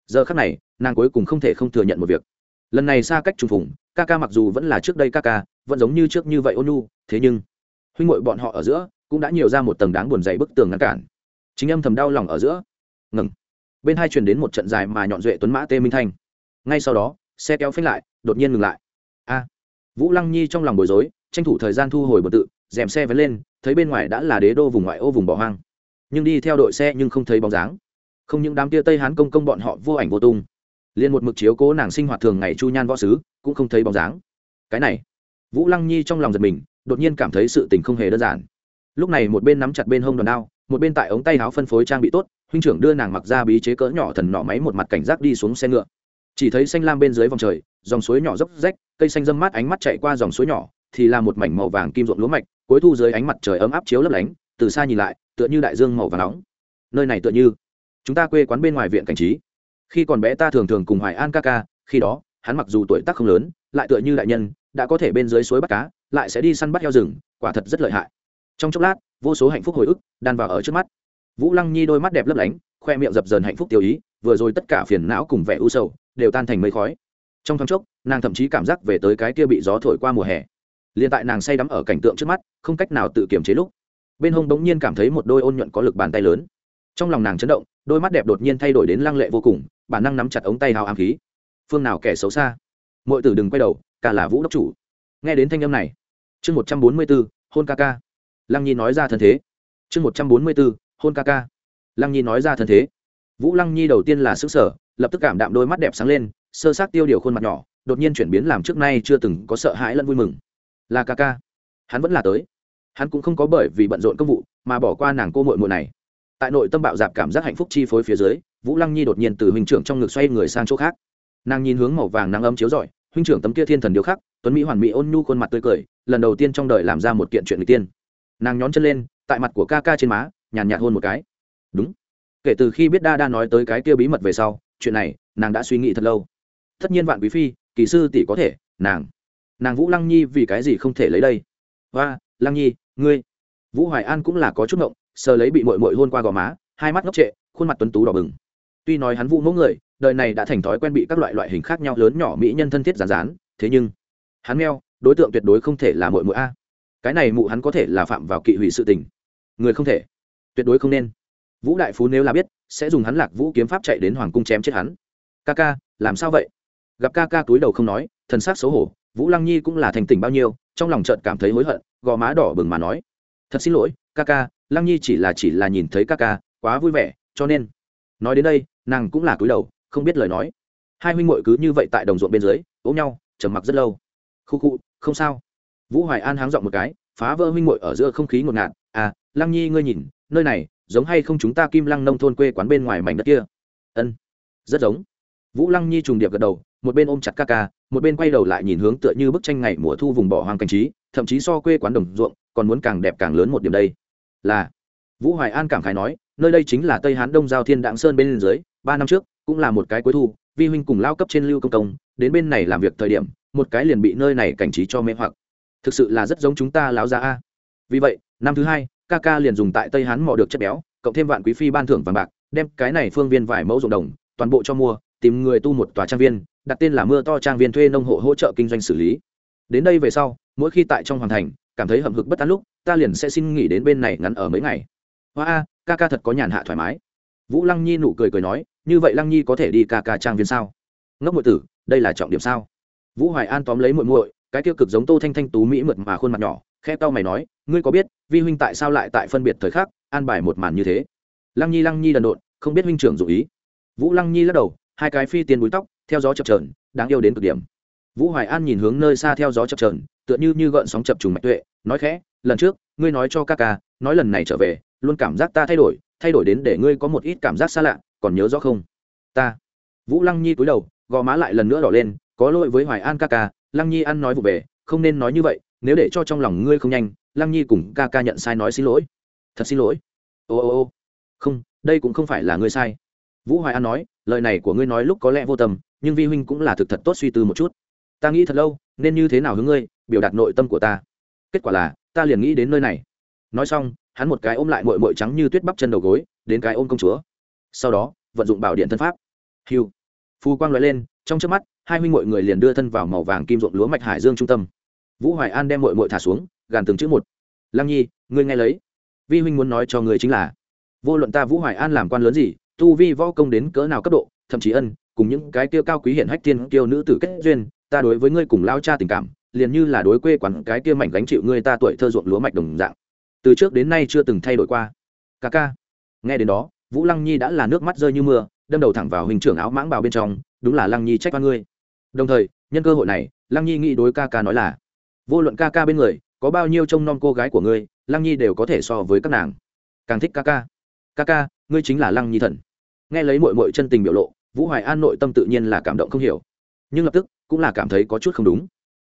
Giờ khắc này, nàng cuối cùng không thể không thừa nhận một việc. Lần này xa cách trùng phùng, ca ca mặc dù vẫn là trước đây ca ca, vẫn giống như trước như vậy ôn nhu, thế nhưng, huynh ngội bọn họ ở giữa cũng đã nhiều ra một tầng đáng buồn dày bức tường ngăn cản. Chính âm thầm đau lòng ở giữa. Ngừng. Bên hai truyền đến một trận dài mà nhọn duệ tuấn mã tê minh thanh. Ngay sau đó, xe kéo phanh lại, đột nhiên ngừng lại. A vũ lăng nhi trong lòng bối rối, tranh thủ thời gian thu hồi bật tự dèm xe vén lên, thấy bên ngoài đã là đế đô vùng ngoại ô vùng bỏ hoang. Nhưng đi theo đội xe nhưng không thấy bóng dáng. Không những đám tia tây hán công công bọn họ vô ảnh vô tung, liền một mực chiếu cố nàng sinh hoạt thường ngày chu nhan võ sứ, cũng không thấy bóng dáng. Cái này, vũ lăng nhi trong lòng giật mình, đột nhiên cảm thấy sự tình không hề đơn giản. Lúc này một bên nắm chặt bên hông đòn đao, một bên tại ống tay áo phân phối trang bị tốt, huynh trưởng đưa nàng mặc ra bí chế cỡ nhỏ thần nỏ máy một mặt cảnh giác đi xuống xe ngựa. Chỉ thấy xanh lam bên dưới vòng trời, dòng suối nhỏ dốc rách cây xanh dâm mát ánh mắt chạy qua dòng suối nhỏ, thì là một mảnh màu vàng kim ruộng lúa mạch, cuối thu dưới ánh mặt trời ấm áp chiếu lấp lánh, từ xa nhìn lại, tựa như đại dương màu vàng nóng. Nơi này tựa như, chúng ta quê quán bên ngoài viện cảnh trí. Khi còn bé ta thường thường cùng hoài an ca ca, khi đó, hắn mặc dù tuổi tác không lớn, lại tựa như đại nhân, đã có thể bên dưới suối bắt cá, lại sẽ đi săn bắt heo rừng, quả thật rất lợi hại. Trong chốc lát, vô số hạnh phúc hồi ức, đan vào ở trước mắt. Vũ lăng nhi đôi mắt đẹp lấp lánh, khoe miệng dập dờn hạnh phúc tiêu ý, vừa rồi tất cả phiền não cùng vẻ u sầu, đều tan thành mây khói trong thoáng chốc, nàng thậm chí cảm giác về tới cái kia bị gió thổi qua mùa hè. Liền tại nàng say đắm ở cảnh tượng trước mắt, không cách nào tự kiềm chế lúc, bên hông bỗng nhiên cảm thấy một đôi ôn nhuận có lực bàn tay lớn. Trong lòng nàng chấn động, đôi mắt đẹp đột nhiên thay đổi đến lăng lệ vô cùng, bản năng nắm chặt ống tay hào ám khí. Phương nào kẻ xấu xa? Mọi tử đừng quay đầu, cả là vũ đốc chủ. Nghe đến thanh âm này, chương một trăm bốn mươi b ố hôn ca ca. Lăng nhi nói ra thân thế. Chương một trăm bốn mươi b ố hôn ca ca. Lăng nhi nói ra thân thế. Vũ lăng nhi đầu tiên là xứ sở lập tức cảm đạm đôi mắt đẹp sáng lên sơ sát tiêu điều khuôn mặt nhỏ, đột nhiên chuyển biến làm trước nay chưa từng có sợ hãi lẫn vui mừng. Là ca ca, hắn vẫn là tới. Hắn cũng không có bởi vì bận rộn công vụ mà bỏ qua nàng cô mội mội này. Tại nội tâm bạo dạp cảm giác hạnh phúc chi phối phía dưới, vũ lăng nhi đột nhiên từ huynh trưởng trong ngực xoay người sang chỗ khác. Nàng nhìn hướng màu vàng nắng âm chiếu rọi, huynh trưởng tấm kia thiên thần điêu khắc, tuấn mỹ hoàn mỹ ôn nhu khuôn mặt tươi cười, lần đầu tiên trong đời làm ra một kiện chuyện người tiên. Nàng nhón chân lên, tại mặt của ca ca trên má, nhàn nhạt hôn một cái. Đúng. Kể từ khi biết đa đa nói tới cái kia bí mật về sau, chuyện này, nàng đã suy nghĩ thật lâu tất nhiên vạn quý phi, kỳ sư tỷ có thể, nàng nàng vũ lăng nhi vì cái gì không thể lấy đây? Và lăng nhi, ngươi. Vũ hoài an cũng là có chút ngộng, sờ lấy bị mội mội hôn qua gò má, hai mắt ngốc trệ, khuôn mặt tuấn tú đỏ bừng. Tuy nói hắn vũ mẫu người, đời này đã thành thói quen bị các loại loại hình khác nhau lớn nhỏ mỹ nhân thân thiết rán rán thế nhưng, hắn meo, đối tượng tuyệt đối không thể là mội mội a. Cái này mụ hắn có thể là phạm vào kỵ hủy sự tình. Người không thể. Tuyệt đối không nên. Vũ đại phú nếu là biết, sẽ dùng hắn lạc vũ kiếm pháp chạy đến hoàng cung chém chết hắn. Ca ca, làm sao vậy? Gặp ca ca túi đầu không nói, thần sắc xấu hổ, vũ lăng nhi cũng là thành tỉnh bao nhiêu, trong lòng trợt cảm thấy hối hận, gò má đỏ bừng mà nói. Thật xin lỗi, ca ca, lăng nhi chỉ là chỉ là nhìn thấy ca ca, quá vui vẻ, cho nên. Nói đến đây, nàng cũng là cúi đầu, không biết lời nói. Hai huynh muội cứ như vậy tại đồng ruộng bên dưới, ôm nhau, trầm mặc rất lâu. Khu khu, không sao. Vũ hoài an háng dọn một cái, phá vỡ huynh muội ở giữa không khí ngột ngạt. À lăng nhi ngươi nhìn, nơi này, giống hay không chúng ta kim lăng nông thôn quê quán bên ngoài mảnh đất kia? Ân, rất giống. Vũ lăng nhi trùng điệp gật đầu một bên ôm chặt ca ca, một bên quay đầu lại nhìn hướng tựa như bức tranh ngày mùa thu vùng bỏ hoang cảnh trí, thậm chí so quê quán đồng ruộng, còn muốn càng đẹp càng lớn một điểm đây. Là, vũ hoài an cảm khái nói, nơi đây chính là tây hán đông giao thiên đặng sơn bên dưới, ba năm trước, cũng là một cái cuối thu, vi huynh cùng lao cấp trên lưu công công, đến bên này làm việc thời điểm, một cái liền bị nơi này cảnh trí cho mê hoặc. Thực sự là rất giống chúng ta láo ra a. Vì vậy, năm thứ hai, ca ca liền dùng tại tây hán mò được chất béo, cộng thêm vạn quý phi ban thưởng vàng bạc, đem cái này phương viên vài mẫu ruộng đồng, toàn bộ cho mua, tìm người tu một tòa trang viên đặt tên là mưa to trang viên thuê nông hộ hỗ trợ kinh doanh xử lý. Đến đây về sau, mỗi khi tại trong hoàn thành, cảm thấy hậm hực bất an lúc, ta liền sẽ xin nghỉ đến bên này ngắn ở mấy ngày. Hoa a, ca ca thật có nhàn hạ thoải mái. Vũ lăng nhi nụ cười cười nói, như vậy lăng nhi có thể đi ca ca trang viên sao? Ngốc ngội tử, đây là trọng điểm sao? Vũ hoài an tóm lấy muội muội, cái tiêu cực giống tô thanh thanh tú mỹ mượt mà khuôn mặt nhỏ khe tao mày nói, ngươi có biết, vi huynh tại sao lại tại phân biệt thời khắc, an bài một màn như thế? Lăng nhi lăng nhi đần độn, không biết huynh trưởng dụ ý. Vũ lăng nhi lắc đầu, hai cái phi tiền búi tóc theo gió chập trờn đáng yêu đến cực điểm. Vũ hoài an nhìn hướng nơi xa theo gió chập trờn tựa như như gợn sóng chập trùng mạch tuệ, nói khẽ, lần trước, ngươi nói cho ca ca, nói lần này trở về, luôn cảm giác ta thay đổi thay đổi đến để ngươi có một ít cảm giác xa lạ, còn nhớ rõ không? Ta. Vũ lăng nhi cúi đầu, gò má lại lần nữa đỏ lên, có lỗi với hoài an ca ca, lăng nhi ăn nói vụ về, không nên nói như vậy, nếu để cho trong lòng ngươi không nhanh, lăng nhi cùng ca ca nhận sai nói xin lỗi. Thật xin lỗi. Ô ô ô. Không, đây cũng không phải là ngươi sai. Vũ hoài an nói, lời này của ngươi nói lúc có lẽ vô tâm nhưng vi huynh cũng là thực thật tốt suy tư một chút. Ta nghĩ thật lâu, nên như thế nào hướng ngươi, biểu đạt nội tâm của ta? Kết quả là, ta liền nghĩ đến nơi này. Nói xong, hắn một cái ôm lại mội mội trắng như tuyết bắp chân đầu gối, đến cái ôm công chúa. Sau đó, vận dụng bảo điện thân pháp. Hiu. Phu quang loại lên, trong trước mắt, hai huynh mọi người liền đưa thân vào màu vàng kim ruộng lúa mạch hải dương trung tâm. Vũ hoài an đem mội mội thả xuống, gàn từng chữ một. Lăng nhi, ngươi nghe lấy. Vi huynh muốn nói cho ngươi chính là, vô luận ta vũ hoài an làm quan lớn gì, tu vi võ công đến cỡ nào cấp độ, thậm chí ân cùng những cái kia cao quý hiển hách tiên kiêu nữ tử kết duyên, ta đối với ngươi cùng lao cha tình cảm, liền như là đối quê quán cái kia mảnh gánh chịu ngươi ta tuổi thơ ruộng lúa mạch đồng dạng. Từ trước đến nay chưa từng thay đổi qua. Ca ca. Nghe đến đó, vũ lăng nhi đã là nước mắt rơi như mưa, đâm đầu thẳng vào hình trưởng áo mãng bào bên trong, đúng là lăng nhi trách oan ngươi. Đồng thời, nhân cơ hội này, lăng nhi nghĩ đối ca ca nói là, vô luận ca ca bên người, có bao nhiêu trông non cô gái của ngươi, lăng nhi đều có thể so với các nàng. Càng thích ca ca. Ca ca, ngươi chính là lăng nhi thần. Nghe lấy mội mội chân tình biểu lộ vũ hoài an nội tâm tự nhiên là cảm động không hiểu. Nhưng lập tức, cũng là cảm thấy có chút không đúng.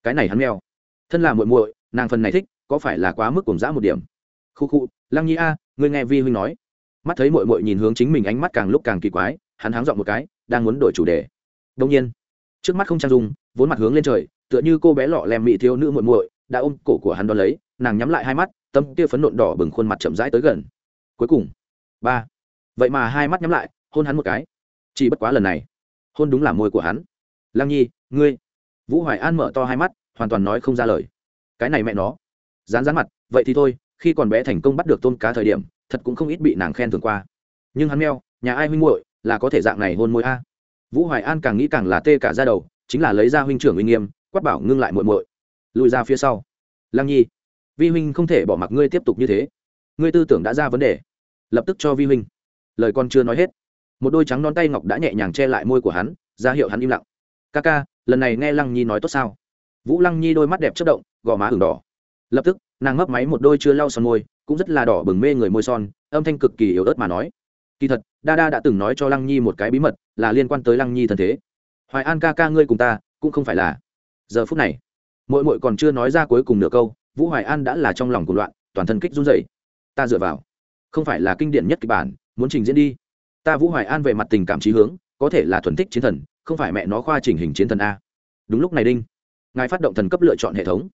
Cái này hắn mèo thân là muội muội, nàng phần này thích, có phải là quá mức cùng dã một điểm? Khu khu, lăng nhi a, ngươi nghe vi huynh nói. Mắt thấy muội muội nhìn hướng chính mình ánh mắt càng lúc càng kỳ quái, hắn háng dọn một cái, đang muốn đổi chủ đề. Đông nhiên, trước mắt không trang dung, vốn mặt hướng lên trời, tựa như cô bé lọ lem mị thiếu nữ muội muội, đã ôm cổ của hắn đón lấy, nàng nhắm lại hai mắt, tâm kia phấn nộn đỏ bừng khuôn mặt chậm rãi tới gần. Cuối cùng, ba. Vậy mà hai mắt nhắm lại, hôn hắn một cái chỉ bất quá lần này, hôn đúng là môi của hắn. Lăng nhi, ngươi. Vũ hoài an mở to hai mắt, hoàn toàn nói không ra lời. Cái này mẹ nó. Dán dán mặt, vậy thì thôi, khi còn bé thành công bắt được tôn cá thời điểm, thật cũng không ít bị nàng khen thường qua. Nhưng hắn meo, nhà ai huynh muội, là có thể dạng này hôn môi a. Vũ hoài an càng nghĩ càng là tê cả ra đầu, chính là lấy ra huynh trưởng uy nghiêm, quát bảo ngưng lại muội muội. Lùi ra phía sau. Lăng nhi, vi huynh không thể bỏ mặc ngươi tiếp tục như thế. Ngươi tư tưởng đã ra vấn đề. Lập tức cho vi huynh. Lời con chưa nói hết một đôi trắng non tay ngọc đã nhẹ nhàng che lại môi của hắn, ra hiệu hắn im lặng. Ca ca, lần này nghe lăng nhi nói tốt sao? Vũ lăng nhi đôi mắt đẹp chất động, gò má hừng đỏ. Lập tức, nàng ngấp máy một đôi chưa lau son môi, cũng rất là đỏ bừng mê người môi son, âm thanh cực kỳ yếu ớt mà nói. Kỳ thật, đa đa đã từng nói cho lăng nhi một cái bí mật, là liên quan tới lăng nhi thân thế. Hoài an ca ca ngươi cùng ta, cũng không phải là. Giờ phút này mội mội còn chưa nói ra cuối cùng nửa câu, vũ hoài an đã là trong lòng cuộc loạn, toàn thân kích run rẩy. Ta dựa vào, không phải là kinh điển nhất kịch bản, muốn trình diễn đi ta vũ hoài an về mặt tình cảm trí hướng, có thể là thuần thích chiến thần, không phải mẹ nó khoa chỉnh hình chiến thần a. Đúng lúc này đinh, ngài phát động thần cấp lựa chọn hệ thống.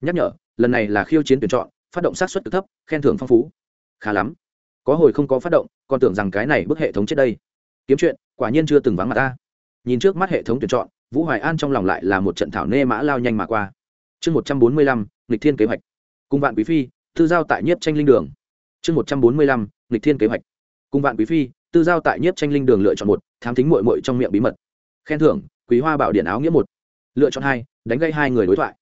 Nhắc nhở, lần này là khiêu chiến tuyển chọn, phát động sát xuất cực thấp, khen thưởng phong phú. Khá lắm. Có hồi không có phát động, còn tưởng rằng cái này bức hệ thống trước đây. Kiếm chuyện, quả nhiên chưa từng vắng mặt ta nhìn trước mắt hệ thống tuyển chọn, vũ hoài an trong lòng lại là một trận thảo nê mã lao nhanh mà qua. Chương một trăm bốn mươi lăm lịch thiên kế hoạch. Cùng vạn quý phi, thư giao tại nhiếp tranh linh đường. Chương một trăm bốn mươi lăm lịch thiên kế hoạch. Cùng vạn quý phi tư giao tại nhiếp tranh linh đường lựa chọn một, thám thính mội mội trong miệng bí mật. Khen thưởng, quý hoa bảo điện áo nghĩa một. Lựa chọn hai, đánh gây hai người đối thoại.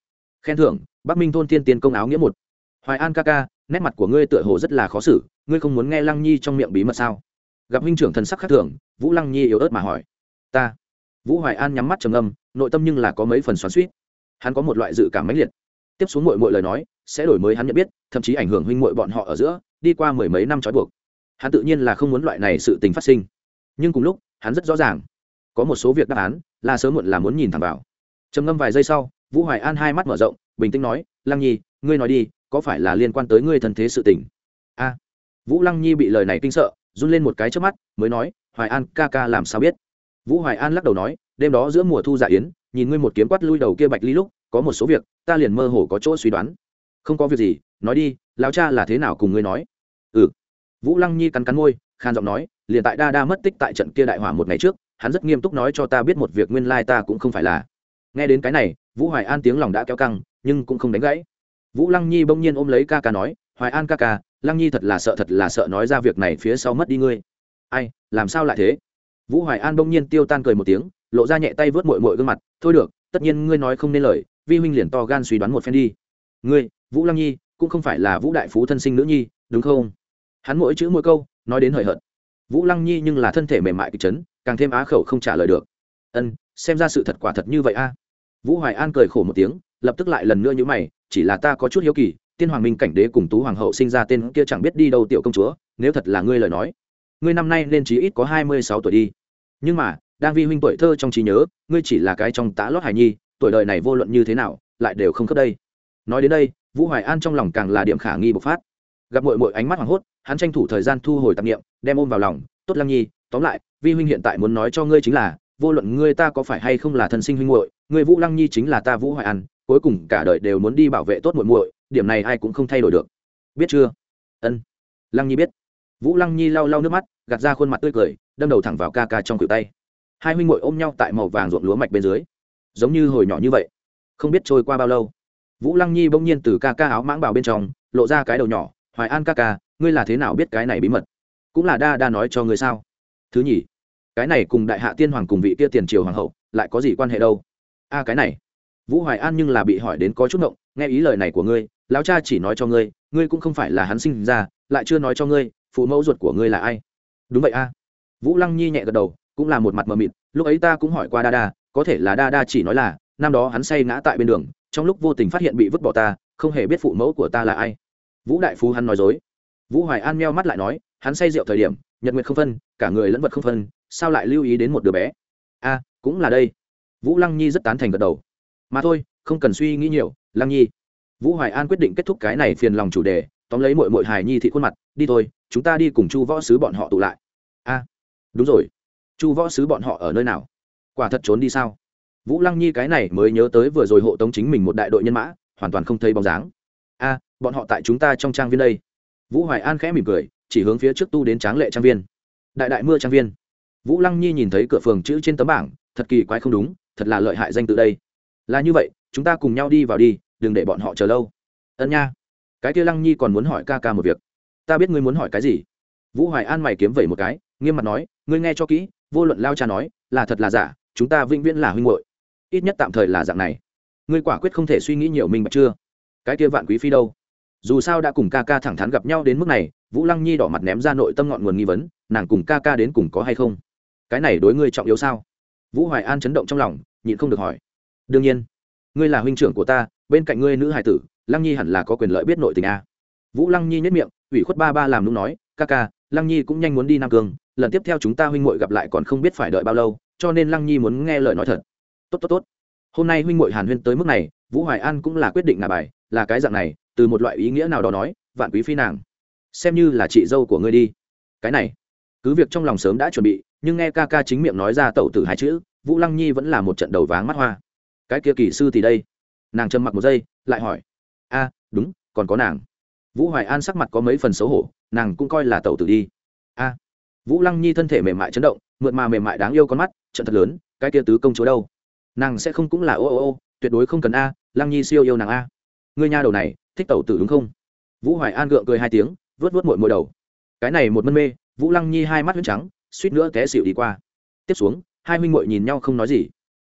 Khen thưởng, bắc minh thôn tiên tiên công áo nghĩa một. Hoài an ca ca, nét mặt của ngươi tựa hồ rất là khó xử, ngươi không muốn nghe lăng nhi trong miệng bí mật sao? Gặp huynh trưởng thần sắc khác thường, vũ lăng nhi yếu ớt mà hỏi. Ta. Vũ hoài an nhắm mắt trầm âm nội tâm nhưng là có mấy phần xoắn suýt hắn có một loại dự cảm mãnh liệt. Tiếp xuống mội mội lời nói, sẽ đổi mới hắn nhận biết, thậm chí ảnh hưởng huynh muội bọn họ ở giữa, đi qua mười mấy năm trói buộc hắn tự nhiên là không muốn loại này sự tình phát sinh. Nhưng cùng lúc, hắn rất rõ ràng. Có một số việc đáp án, là sớm muộn là muốn nhìn thẳng vào. Trầm ngâm vài giây sau, vũ hoài an hai mắt mở rộng, bình tĩnh nói, lăng nhi, ngươi nói đi, có phải là liên quan tới ngươi thân thế sự tình? A. Vũ lăng nhi bị lời này kinh sợ, run lên một cái trước mắt, mới nói, hoài an ca ca làm sao biết? Vũ hoài an lắc đầu nói, đêm đó giữa mùa thu dạ yến, nhìn ngươi một kiếm quát lui đầu kia bạch ly lúc, có một số việc, ta liền mơ hồ có chỗ suy đoán. Không có việc gì, nói đi, lão cha là thế nào cùng ngươi nói? Ừ vũ lăng nhi cắn cắn môi, khan giọng nói, liền tại đa đa mất tích tại trận kia đại hỏa một ngày trước, hắn rất nghiêm túc nói cho ta biết một việc nguyên lai ta cũng không phải là. Nghe đến cái này, vũ hoài an tiếng lòng đã kéo căng, nhưng cũng không đánh gãy. Vũ lăng nhi bỗng nhiên ôm lấy ca ca nói, hoài an ca ca, lăng nhi thật là sợ, thật là sợ nói ra việc này phía sau mất đi ngươi. Ai, làm sao lại thế? Vũ hoài an bỗng nhiên tiêu tan cười một tiếng, lộ ra nhẹ tay vớt mội mội gương mặt, thôi được, tất nhiên ngươi nói không nên lời, vi huynh liền to gan suy đoán một phen đi. Ngươi, vũ lăng nhi, cũng không phải là vũ đại phú thân sinh nữ nhi, đúng không? Hắn mỗi chữ mỗi câu, nói đến hời hợt. Vũ lăng nhi nhưng là thân thể mềm mại kịch chấn, càng thêm á khẩu không trả lời được. Ân, xem ra sự thật quả thật như vậy a. Vũ hoài an cười khổ một tiếng, lập tức lại lần nữa như mày, chỉ là ta có chút hiếu kỳ, tiên hoàng minh cảnh đế cùng tú hoàng hậu sinh ra tên kia chẳng biết đi đâu tiểu công chúa, nếu thật là ngươi lời nói, ngươi năm nay nên chí ít có hai mươi sáu tuổi đi. Nhưng mà, đang vi huynh tuổi thơ trong trí nhớ, ngươi chỉ là cái trong tá lót hài nhi, tuổi đời này vô luận như thế nào, lại đều không khớp đây. Nói đến đây, vũ hoài an trong lòng càng là điểm khả nghi bộc phát. Gặp mội mội ánh mắt hoảng hốt hắn tranh thủ thời gian thu hồi tạp nghiệm đem ôm vào lòng, tốt lăng nhi, tóm lại, vi huynh hiện tại muốn nói cho ngươi chính là, vô luận ngươi ta có phải hay không là thân sinh huynh muội, ngươi vũ lăng nhi chính là ta vũ hoài an, cuối cùng cả đời đều muốn đi bảo vệ tốt muội muội, điểm này ai cũng không thay đổi được. Biết chưa? Ân. Lăng nhi biết. Vũ lăng nhi lau lau nước mắt, gạt ra khuôn mặt tươi cười, đâm đầu thẳng vào ca ca trong cựu tay. Hai huynh muội ôm nhau tại màu vàng ruộng lúa mạch bên dưới. Giống như hồi nhỏ như vậy. Không biết trôi qua bao lâu. Vũ lăng nhi bỗng nhiên từ ca ca áo mãng bào bên trong, lộ ra cái đầu nhỏ, hoài an ca ca ngươi là thế nào biết cái này bí mật? Cũng là đa đa nói cho ngươi sao? Thứ nhì, cái này cùng đại hạ tiên hoàng cùng vị kia tiền triều hoàng hậu, lại có gì quan hệ đâu? A, cái này, vũ hoài an nhưng là bị hỏi đến có chút ngộng, nghe ý lời này của ngươi, lão cha chỉ nói cho ngươi ngươi cũng không phải là hắn sinh ra, lại chưa nói cho ngươi, phụ mẫu ruột của ngươi là ai? Đúng vậy a. Vũ lăng nhi nhẹ gật đầu, cũng là một mặt mờ mịt, lúc ấy ta cũng hỏi qua đa đa, có thể là đa đa chỉ nói là, năm đó hắn say ngã tại bên đường, trong lúc vô tình phát hiện bị vứt bỏ ta, không hề biết phụ mẫu của ta là ai. Vũ đại phú hắn nói dối vũ hoài an meo mắt lại nói, hắn say rượu thời điểm, nhật nguyệt không phân, cả người lẫn vật không phân, sao lại lưu ý đến một đứa bé? A cũng là đây. Vũ lăng nhi rất tán thành gật đầu. Mà thôi, không cần suy nghĩ nhiều, lăng nhi. Vũ hoài an quyết định kết thúc cái này phiền lòng chủ đề, tóm lấy mội mội hài nhi thị khuôn mặt, đi thôi, chúng ta đi cùng chu võ sứ bọn họ tụ lại. A đúng rồi. Chu võ sứ bọn họ ở nơi nào? Quả thật trốn đi sao? Vũ lăng nhi cái này mới nhớ tới vừa rồi hộ tống chính mình một đại đội nhân mã, hoàn toàn không thấy bóng dáng. A bọn họ tại chúng ta trong trang viên đây vũ hoài an khẽ mỉm cười, chỉ hướng phía trước tu đến tráng lệ trang viên. Đại đại mưa trang viên. Vũ lăng nhi nhìn thấy cửa phường chữ trên tấm bảng, thật kỳ quái không đúng, thật là lợi hại danh tự đây. Là như vậy, chúng ta cùng nhau đi vào đi, đừng để bọn họ chờ lâu. Ân nha. Cái kia lăng nhi còn muốn hỏi ca ca một việc. Ta biết ngươi muốn hỏi cái gì. Vũ hoài an mày kiếm vẩy một cái, nghiêm mặt nói, ngươi nghe cho kỹ, vô luận lao cha nói, là thật là giả, chúng ta vĩnh viễn là huynh hội ít nhất tạm thời là dạng này. Ngươi quả quyết không thể suy nghĩ nhiều mình mà chưa? Cái kia vạn quý phi đâu? Dù sao đã cùng ca ca thẳng thắn gặp nhau đến mức này, vũ lăng nhi đỏ mặt ném ra nội tâm ngọn nguồn nghi vấn, nàng cùng ca ca đến cùng có hay không? Cái này đối ngươi trọng yếu sao? Vũ hoài an chấn động trong lòng, nhịn không được hỏi. Đương nhiên. Ngươi là huynh trưởng của ta, bên cạnh ngươi nữ hải tử, lăng nhi hẳn là có quyền lợi biết nội tình a. Vũ lăng nhi nhất miệng, ủy khuất ba ba làm nung nói, ca ca, lăng nhi cũng nhanh muốn đi nam cương, lần tiếp theo chúng ta huynh muội gặp lại còn không biết phải đợi bao lâu, cho nên lăng nhi muốn nghe lời nói thật. Tốt tốt tốt. Hôm nay huynh muội hàn huyên tới mức này, vũ hoài an cũng là quyết định ngả bài, là cái dạng này từ một loại ý nghĩa nào đó nói, vạn quý phi nàng, xem như là chị dâu của ngươi đi. Cái này, cứ việc trong lòng sớm đã chuẩn bị, nhưng nghe ca ca chính miệng nói ra tẩu tử hai chữ, vũ lăng nhi vẫn là một trận đầu váng mắt hoa. Cái kia kỳ sư thì đây. Nàng trầm mặc một giây, lại hỏi, a, đúng, còn có nàng. Vũ hoài an sắc mặt có mấy phần xấu hổ, nàng cũng coi là tẩu tử đi. A. Vũ lăng nhi thân thể mềm mại chấn động, mượt mà mềm mại đáng yêu con mắt, trận thật lớn, cái kia tứ công chúa đâu? Nàng sẽ không cũng là ô ô ô, tuyệt đối không cần a, lăng nhi siêu yêu nàng a. Ngươi nha đầu này thích tẩu tử đúng không? Vũ hoài an gượng cười hai tiếng, vớt vớt mội mội đầu. Cái này một mân mê, vũ lăng nhi hai mắt huyết trắng, suýt nữa té xịu đi qua. Tiếp xuống, hai huynh muội nhìn nhau không nói gì.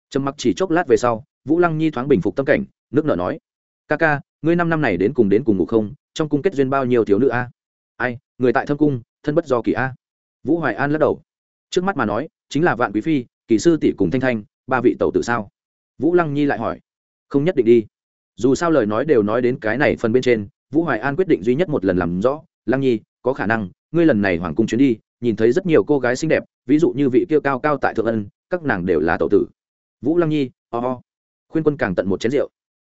Trầm mặc chỉ chốc lát về sau, vũ lăng nhi thoáng bình phục tâm cảnh, nước nở nói, ca ca, ngươi năm năm này đến cùng đến cùng ngủ không? Trong cung kết duyên bao nhiêu thiếu nữ a? Ai, người tại thâm cung, thân bất do kỳ a. Vũ hoài an lắc đầu. Trước mắt mà nói, chính là vạn quý phi, kỳ sư tỷ cùng thanh thanh, ba vị tẩu tử sao? Vũ lăng nhi lại hỏi, không nhất định đi dù sao lời nói đều nói đến cái này phần bên trên, vũ hoài an quyết định duy nhất một lần làm rõ, lăng nhi, có khả năng, ngươi lần này hoàng cung chuyến đi, nhìn thấy rất nhiều cô gái xinh đẹp, ví dụ như vị kia cao cao tại thượng ân, các nàng đều là tậu tử. Vũ lăng nhi ho、oh、ho、oh. khuyên quân càng tận một chén rượu.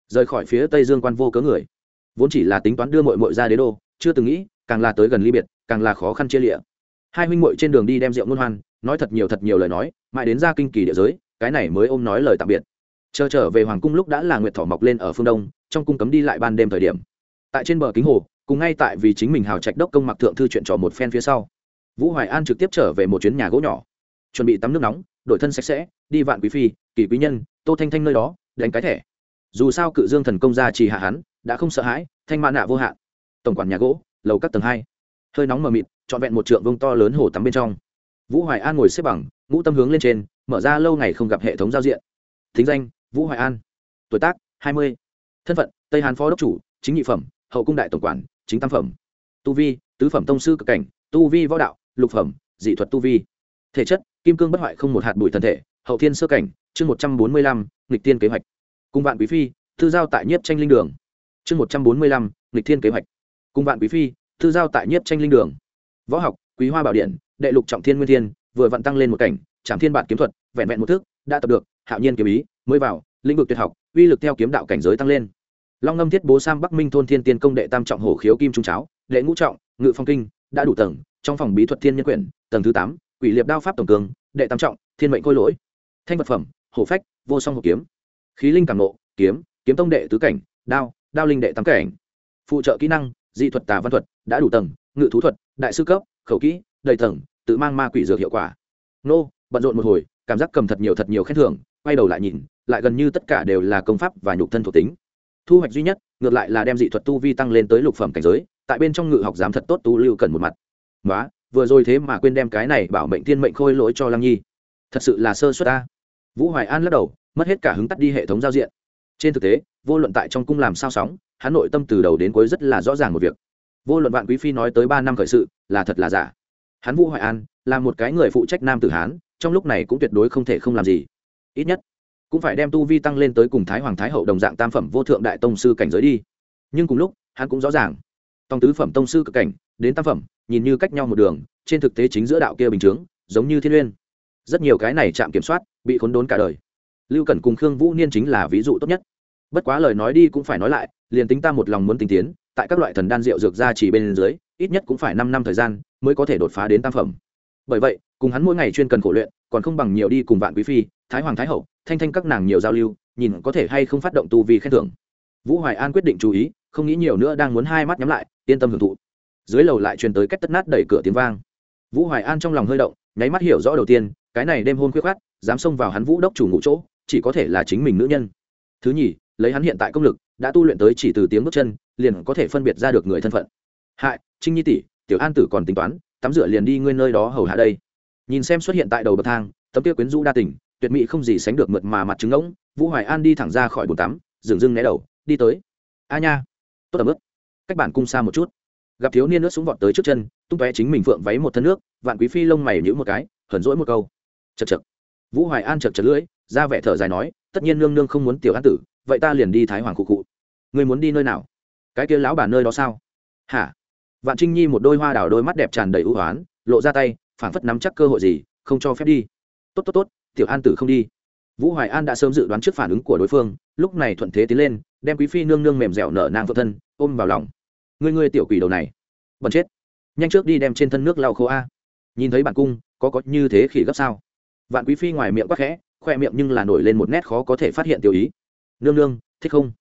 Rời khỏi phía tây dương quan vô cớ người. Vốn chỉ là tính toán đưa mội mội ra đế đô, chưa từng nghĩ, càng là tới gần ly biệt, càng là khó khăn chia lịa. Hai huynh muội trên đường đi đem rượu ngôn hoan, nói thật nhiều thật nhiều lời nói, mãi đến ra kinh kỳ địa giới, cái này mới ôm nói lời tạm biệt chờ trở về hoàng cung lúc đã là nguyệt thỏ mọc lên ở phương đông, trong cung cấm đi lại ban đêm thời điểm. Tại trên bờ kính hồ, cùng ngay tại vì chính mình hào trạch đốc công mặc thượng thư chuyện trò một phen phía sau, vũ hoài an trực tiếp trở về một chuyến nhà gỗ nhỏ. Chuẩn bị tắm nước nóng, đổi thân sạch sẽ, đi vạn quý phi, kỳ quý nhân, tô thanh thanh nơi đó, đánh cái thẻ. Dù sao cự dương thần công gia trì hạ hắn, đã không sợ hãi, thanh mã nạ vô hạn. Tổng quản nhà gỗ, lầu các tầng hai. Hơi nóng mờ mịt, trọn vẹn một trượng vông to lớn hồ tắm bên trong. Vũ hoài an ngồi xếp bằng, ngũ tâm hướng lên trên, mở ra lâu ngày không gặp hệ thống giao diện. Thính danh vũ hoài an. Tuổi tác, hai mươi. Thân phận, tây hàn phó đốc chủ, chính nhị phẩm, hậu cung đại tổng quản, chính tam phẩm. Tu vi, tứ phẩm tông sư cực cảnh, tu vi võ đạo, lục phẩm, dị thuật tu vi. Thể chất, kim cương bất hoại không một hạt bụi thân thể, hậu thiên sơ cảnh, chương một trăm bốn mươi lăm, nghịch tiên kế hoạch. Cùng vạn quý phi, thư giao tại nhiếp tranh linh đường. Chương một trăm bốn mươi lăm, nghịch thiên kế hoạch. Cùng vạn quý phi, thư giao tại nhiếp tranh linh đường. Võ học, quý hoa bảo điện, đệ lục trọng thiên nguyên thiên, vừa vặn tăng lên một cảnh, trảm thiên bản kiếm thuật, vẹn vẹn một thước đã tập được, hạo nhiên kiếm ý, mới vào, lĩnh vực tuyệt học, uy lực theo kiếm đạo cảnh giới tăng lên. Long ngâm thiết bố sam bắc minh thôn thiên tiên công đệ tam trọng hổ khiếu kim trung cháo, đệ ngũ trọng, ngự phong kinh, đã đủ tầng, trong phòng bí thuật thiên nhân quyển, tầng thứ tám, quỷ liệp đao pháp tổng cường, đệ tam trọng, thiên mệnh khôi lỗi. Thanh vật phẩm, hổ phách, vô song hổ kiếm. Khí linh cảm nộ, kiếm kiếm tông đệ tứ cảnh, đao đao linh đệ tám cảnh. Phụ trợ kỹ năng, dị thuật tà văn thuật, đã đủ tầng, ngự thú thuật, đại sư cấp, khẩu kỹ, đầy tầng, tự mang ma quỷ dược hiệu quả. Nô, bận rộn một hồi cảm giác cầm thật nhiều thật nhiều khen thưởng, quay đầu lại nhìn, lại gần như tất cả đều là công pháp và nhục thân thuộc tính. Thu hoạch duy nhất, ngược lại là đem dị thuật tu vi tăng lên tới lục phẩm cảnh giới, tại bên trong ngự học giám thật tốt tu lưu cần một mặt. Nói vừa rồi thế mà quên đem cái này bảo mệnh thiên mệnh khôi lỗi cho lăng nhi. Thật sự là sơ suất ta vũ hoài an lắc đầu, mất hết cả hứng tắt đi hệ thống giao diện. Trên thực tế, vô luận tại trong cung làm sao sóng, hắn nội tâm từ đầu đến cuối rất là rõ ràng một việc. Vô luận vạn quý phi nói tới ba năm khởi sự, là thật là giả hắn vũ hoài an, là một cái người phụ trách nam tử hán, trong lúc này cũng tuyệt đối không thể không làm gì. Ít nhất, cũng phải đem tu vi tăng lên tới cùng thái hoàng thái hậu đồng dạng tam phẩm vô thượng đại tông sư cảnh giới đi. Nhưng cùng lúc, hắn cũng rõ ràng tòng tứ phẩm tông sư cực cảnh, đến tam phẩm, nhìn như cách nhau một đường, trên thực tế chính giữa đạo kia bình chướng, giống như thiên uyên. Rất nhiều cái này chạm kiểm soát, bị khốn đốn cả đời. Lưu cẩn cùng khương vũ niên chính là ví dụ tốt nhất. Bất quá lời nói đi cũng phải nói lại, liền tính ta một lòng muốn tinh tiến tại các loại thần đan rượu dược ra chỉ bên dưới, ít nhất cũng phải năm năm thời gian mới có thể đột phá đến tam phẩm. Bởi vậy, cùng hắn mỗi ngày chuyên cần khổ luyện, còn không bằng nhiều đi cùng vạn quý phi, thái hoàng thái hậu, thanh thanh các nàng nhiều giao lưu, nhìn có thể hay không phát động tu vì khen thưởng. Vũ hoài an quyết định chú ý, không nghĩ nhiều nữa đang muốn hai mắt nhắm lại, yên tâm hưởng thụ. Dưới lầu lại truyền tới cách tất nát đẩy cửa tiếng vang. Vũ hoài an trong lòng hơi động, nháy mắt hiểu rõ đầu tiên, cái này đêm hôn khuyết khát dám xông vào hắn vũ đốc chủ ngụ chỗ, chỉ có thể là chính mình nữ nhân. Thứ nhì, lấy hắn hiện tại công lực đã tu luyện tới chỉ từ tiếng bước chân, liền có thể phân biệt ra được người thân phận. Hại, trinh nhi tỷ, tiểu an tử còn tính toán, tắm rửa liền đi ngươi nơi đó hầu hạ đây. Nhìn xem xuất hiện tại đầu bậc thang, tấm kia quyến rũ đa tình, tuyệt mỹ không gì sánh được mượt mà mặt trứng ngỗng, vũ hoài an đi thẳng ra khỏi bồn tắm, dừng dưng né đầu, đi tới. A nha. Tốt ẩm ướt cách bản cung xa một chút. Gặp thiếu niên nước súng vọt tới trước chân, tung tóe chính mình phượng váy một thân nước, vạn quý phi lông mày nhữ một cái, hờn rỗi một câu. Chật chật vũ hoài an chật chật lưỡi, ra vẻ thở dài nói, tất nhiên nương nương không muốn tiểu an tử vậy ta liền đi thái hoàng cụ cụ người muốn đi nơi nào? Cái kia lão bà nơi đó sao? Hả? Vạn trinh nhi một đôi hoa đào đôi mắt đẹp tràn đầy ưu hoán lộ ra tay phản phất nắm chắc cơ hội gì, không cho phép đi. Tốt tốt tốt, tiểu an tử không đi. Vũ hoài an đã sớm dự đoán trước phản ứng của đối phương, lúc này thuận thế tiến lên, đem quý phi nương nương mềm dẻo nở nang vợ thân, ôm vào lòng. Ngươi ngươi tiểu quỷ đầu này. Bật chết. Nhanh trước đi đem trên thân nước lau khô a. Nhìn thấy bản cung, có có như thế khỉ gấp sao? Vạn quý phi ngoài miệng quắc khẽ, khoe miệng nhưng là nổi lên một nét khó có thể phát hiện tiểu ý nương nương, thích không?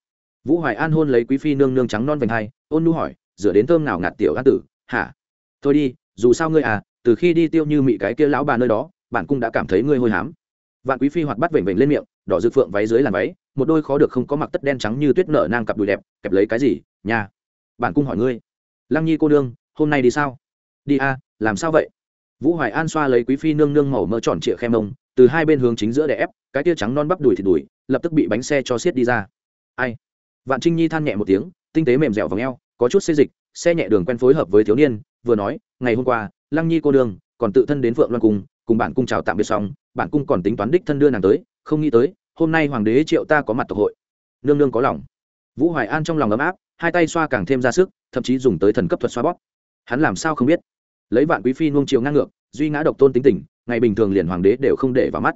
Vũ hoài an hôn lấy quý phi nương nương trắng non vành hai, ôn nu hỏi, rửa đến thơm nào ngạt tiểu an tử, hả? Thôi đi, dù sao ngươi à từ khi đi tiêu như mị cái kia lão bà nơi đó bản cung đã cảm thấy ngươi hôi hám. Vạn quý phi hoạt bắt vểnh vểnh lên miệng, đỏ dự phượng váy dưới làn váy, một đôi khó được không có mặc tất đen trắng như tuyết nở nang cặp đùi đẹp, kẹp lấy cái gì nhà bản cung hỏi ngươi. Lăng nhi cô nương, hôm nay đi sao? Đi a, làm sao vậy? Vũ hoài an xoa lấy quý phi nương nương màu mỡ tròn trịa khe mông, từ hai bên hướng chính giữa để ép, cái tia trắng non bắp đùi thịt đùi lập tức bị bánh xe cho xiết đi ra. Ai? Vạn trinh nhi than nhẹ một tiếng, tinh tế mềm dẻo v ò có chút xê dịch, xe nhẹ đường quen phối hợp với thiếu niên, vừa nói, ngày hôm qua, lăng nhi cô đường còn tự thân đến phượng loan cung cùng bản cung chào tạm biệt xong bản cung còn tính toán đích thân đưa nàng tới, không nghĩ tới, hôm nay hoàng đế triệu ta có mặt tộc hội. Nương nương có lòng. Vũ hoài an trong lòng ấm áp, hai tay xoa càng thêm ra sức, thậm chí dùng tới thần cấp thuật xoa bóp. Hắn làm sao không biết? Lấy vạn quý phi nuông chiều ngang ngược, duy ngã độc tôn tính tình, ngày bình thường liền hoàng đế đều không để vào mắt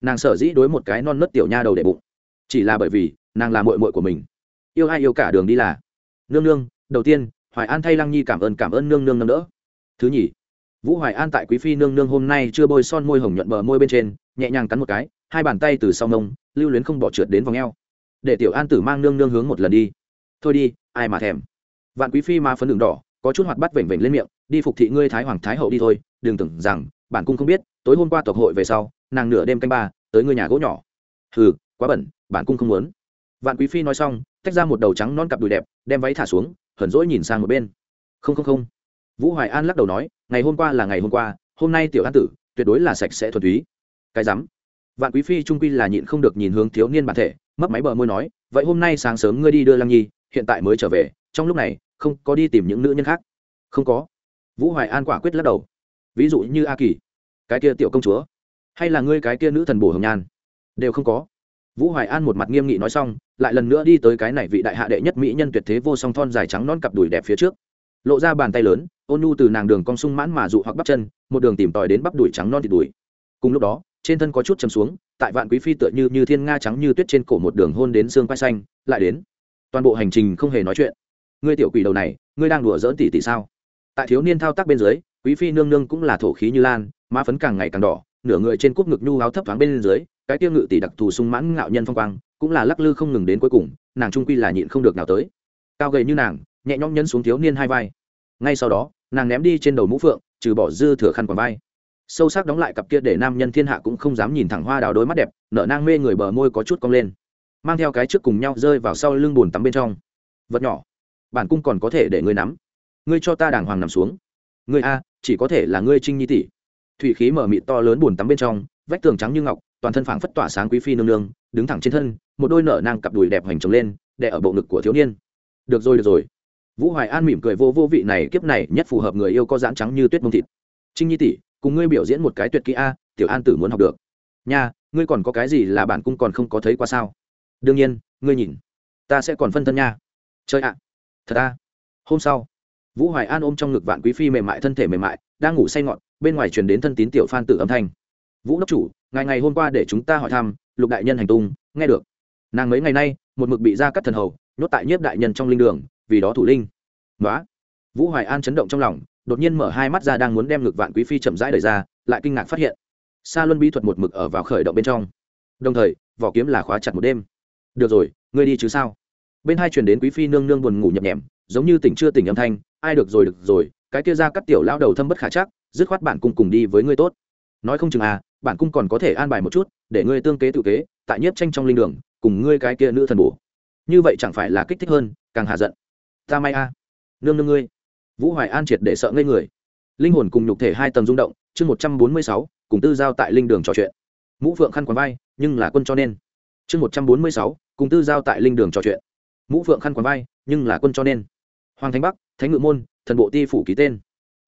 nàng sở dĩ đối một cái non nớt tiểu nha đầu để bụng. Chỉ là bởi vì, nàng là mội mội của mình. Yêu ai yêu cả đường đi là. Nương nương, đầu tiên, hoài an thay lăng nhi cảm ơn cảm ơn nương nương nâng đỡ. Thứ nhì, vũ hoài an tại quý phi nương nương hôm nay chưa bôi son môi hồng nhuận bờ môi bên trên, nhẹ nhàng cắn một cái, hai bàn tay từ sau nông lưu luyến không bỏ trượt đến vòng eo. Để tiểu an tử mang nương nương hướng một lần đi. Thôi đi, ai mà thèm. Vạn quý phi ma phấn đường đỏ, có chút hoạt bắt vểnh vểnh lên miệng, đi phục thị ngươi thái hoàng thái hậu đi thôi, đừng tưởng rằng, bản cung không biết, tối hôm qua tộc hội về sau nàng nửa đêm canh ba, tới ngôi nhà gỗ nhỏ. Hừ, quá bẩn, bản cung không muốn. Vạn quý phi nói xong, tách ra một đầu trắng non cặp đùi đẹp, đem váy thả xuống, hờn rỗi nhìn sang một bên. Không không không. Vũ hoài an lắc đầu nói, ngày hôm qua là ngày hôm qua, hôm nay tiểu an tử, tuyệt đối là sạch sẽ thuần túy. Cái rắm. Vạn quý phi trung quy là nhịn không được nhìn hướng thiếu niên bản thể, mấp máy bờ môi nói, vậy hôm nay sáng sớm ngươi đi đưa lăng nhi, hiện tại mới trở về, trong lúc này, không có đi tìm những nữ nhân khác. Không có. Vũ hoài an quả quyết lắc đầu. Ví dụ như a kỳ, cái kia tiểu công chúa hay là ngươi cái kia nữ thần bổ hồng nhan? Đều không có. Vũ hoài an một mặt nghiêm nghị nói xong, lại lần nữa đi tới cái này vị đại hạ đệ nhất mỹ nhân tuyệt thế vô song thon dài trắng non cặp đùi đẹp phía trước. Lộ ra bàn tay lớn, ôn nhu từ nàng đường cong sung mãn mà dụ hoặc bắp chân, một đường tìm tòi đến bắp đùi trắng non thịt đùi. Cùng lúc đó, trên thân có chút chầm xuống, tại vạn quý phi tựa như như thiên nga trắng như tuyết trên cổ một đường hôn đến xương quai xanh, lại đến. Toàn bộ hành trình không hề nói chuyện. Ngươi tiểu quỷ đầu này, ngươi đang đùa dỡn tỷ tỷ sao? Tại thiếu niên thao tác bên dưới, quý phi nương nương cũng là thổ khí như lan, má phấn càng ngày càng đỏ nửa người trên cúp ngực nhu áo thấp thoáng bên dưới, cái tiêu ngự tỷ đặc thù sung mãn ngạo nhân phong quang, cũng là lắc lư không ngừng đến cuối cùng, nàng trung quy là nhịn không được nào tới. Cao gầy như nàng, nhẹ nhõm nhấn xuống thiếu niên hai vai. Ngay sau đó, nàng ném đi trên đầu mũ phượng, trừ bỏ dư thừa khăn quàng vai. Sâu sắc đóng lại cặp kia để nam nhân thiên hạ cũng không dám nhìn thẳng hoa đào đôi mắt đẹp, nở nang mê người bờ môi có chút cong lên. Mang theo cái trước cùng nhau rơi vào sau lưng buồn tắm bên trong. Vật nhỏ, bản cung còn có thể để ngươi nắm. Ngươi cho ta đàng hoàng nằm xuống. Ngươi a, chỉ có thể là ngươi trinh nhi tỷ thủy khí mở mịt to lớn bùn tắm bên trong, vách tường trắng như ngọc, toàn thân phảng phất tỏa sáng quý phi nương nương, đứng thẳng trên thân, một đôi nở nang cặp đùi đẹp hoành trống lên, đè ở bộ ngực của thiếu niên. Được rồi được rồi. Vũ hoài an mỉm cười vô vô vị này, kiếp này nhất phù hợp người yêu có dáng trắng như tuyết mông thịt. Trinh nhi tỷ, cùng ngươi biểu diễn một cái tuyệt kỹ a, tiểu an tử muốn học được. Nha, ngươi còn có cái gì là bản cung còn không có thấy qua sao? Đương nhiên, ngươi nhìn, ta sẽ còn phân thân nha. Chơi ạ, thật à? hôm sau, vũ hoài an ôm trong ngực vạn quý phi mềm mại, thân thể mềm mại đang ngủ say ngọn, bên ngoài truyền đến thân tín tiểu phan tử âm thanh. Vũ đốc chủ, ngày ngày hôm qua để chúng ta hỏi thăm, lục đại nhân hành tung, nghe được. Nàng mấy ngày nay, một mực bị ra cắt thần hầu, nhốt tại nhiếp đại nhân trong linh đường, vì đó thủ linh. Nói vũ hoài an chấn động trong lòng, đột nhiên mở hai mắt ra đang muốn đem ngực vạn quý phi chậm rãi đời ra, lại kinh ngạc phát hiện xa luân bí thuật một mực ở vào khởi động bên trong. Đồng thời, vỏ kiếm là khóa chặt một đêm. Được rồi, ngươi đi chứ sao? Bên hai truyền đến quý phi nương nương buồn ngủ nhập nhèm giống như tỉnh chưa tỉnh âm thanh, ai được rồi được rồi cái kia ra cắt tiểu lao đầu thâm bất khả chắc, dứt khoát bạn cùng cùng đi với ngươi tốt. Nói không chừng à bạn cung còn có thể an bài một chút, để ngươi tương kế tự kế, tại nhiếp tranh trong linh đường, cùng ngươi cái kia nữ thần bổ. Như vậy chẳng phải là kích thích hơn, càng hạ giận. Ta may a. Nương nương ngươi. Vũ hoài an triệt để sợ ngây người. Linh hồn cùng nhục thể hai tầng rung động, chương một trăm bốn mươi sáu, cùng tư giao tại linh đường trò chuyện. Mũ phượng khăn quàng vai, nhưng là quân cho nên. Chương một trăm bốn mươi sáu, cùng tư giao tại linh đường trò chuyện. Mũ phượng khăn quàng vai, nhưng là quân cho nên. Hoàng thánh bắc, thánh ngự môn thần bộ ti phủ ký tên.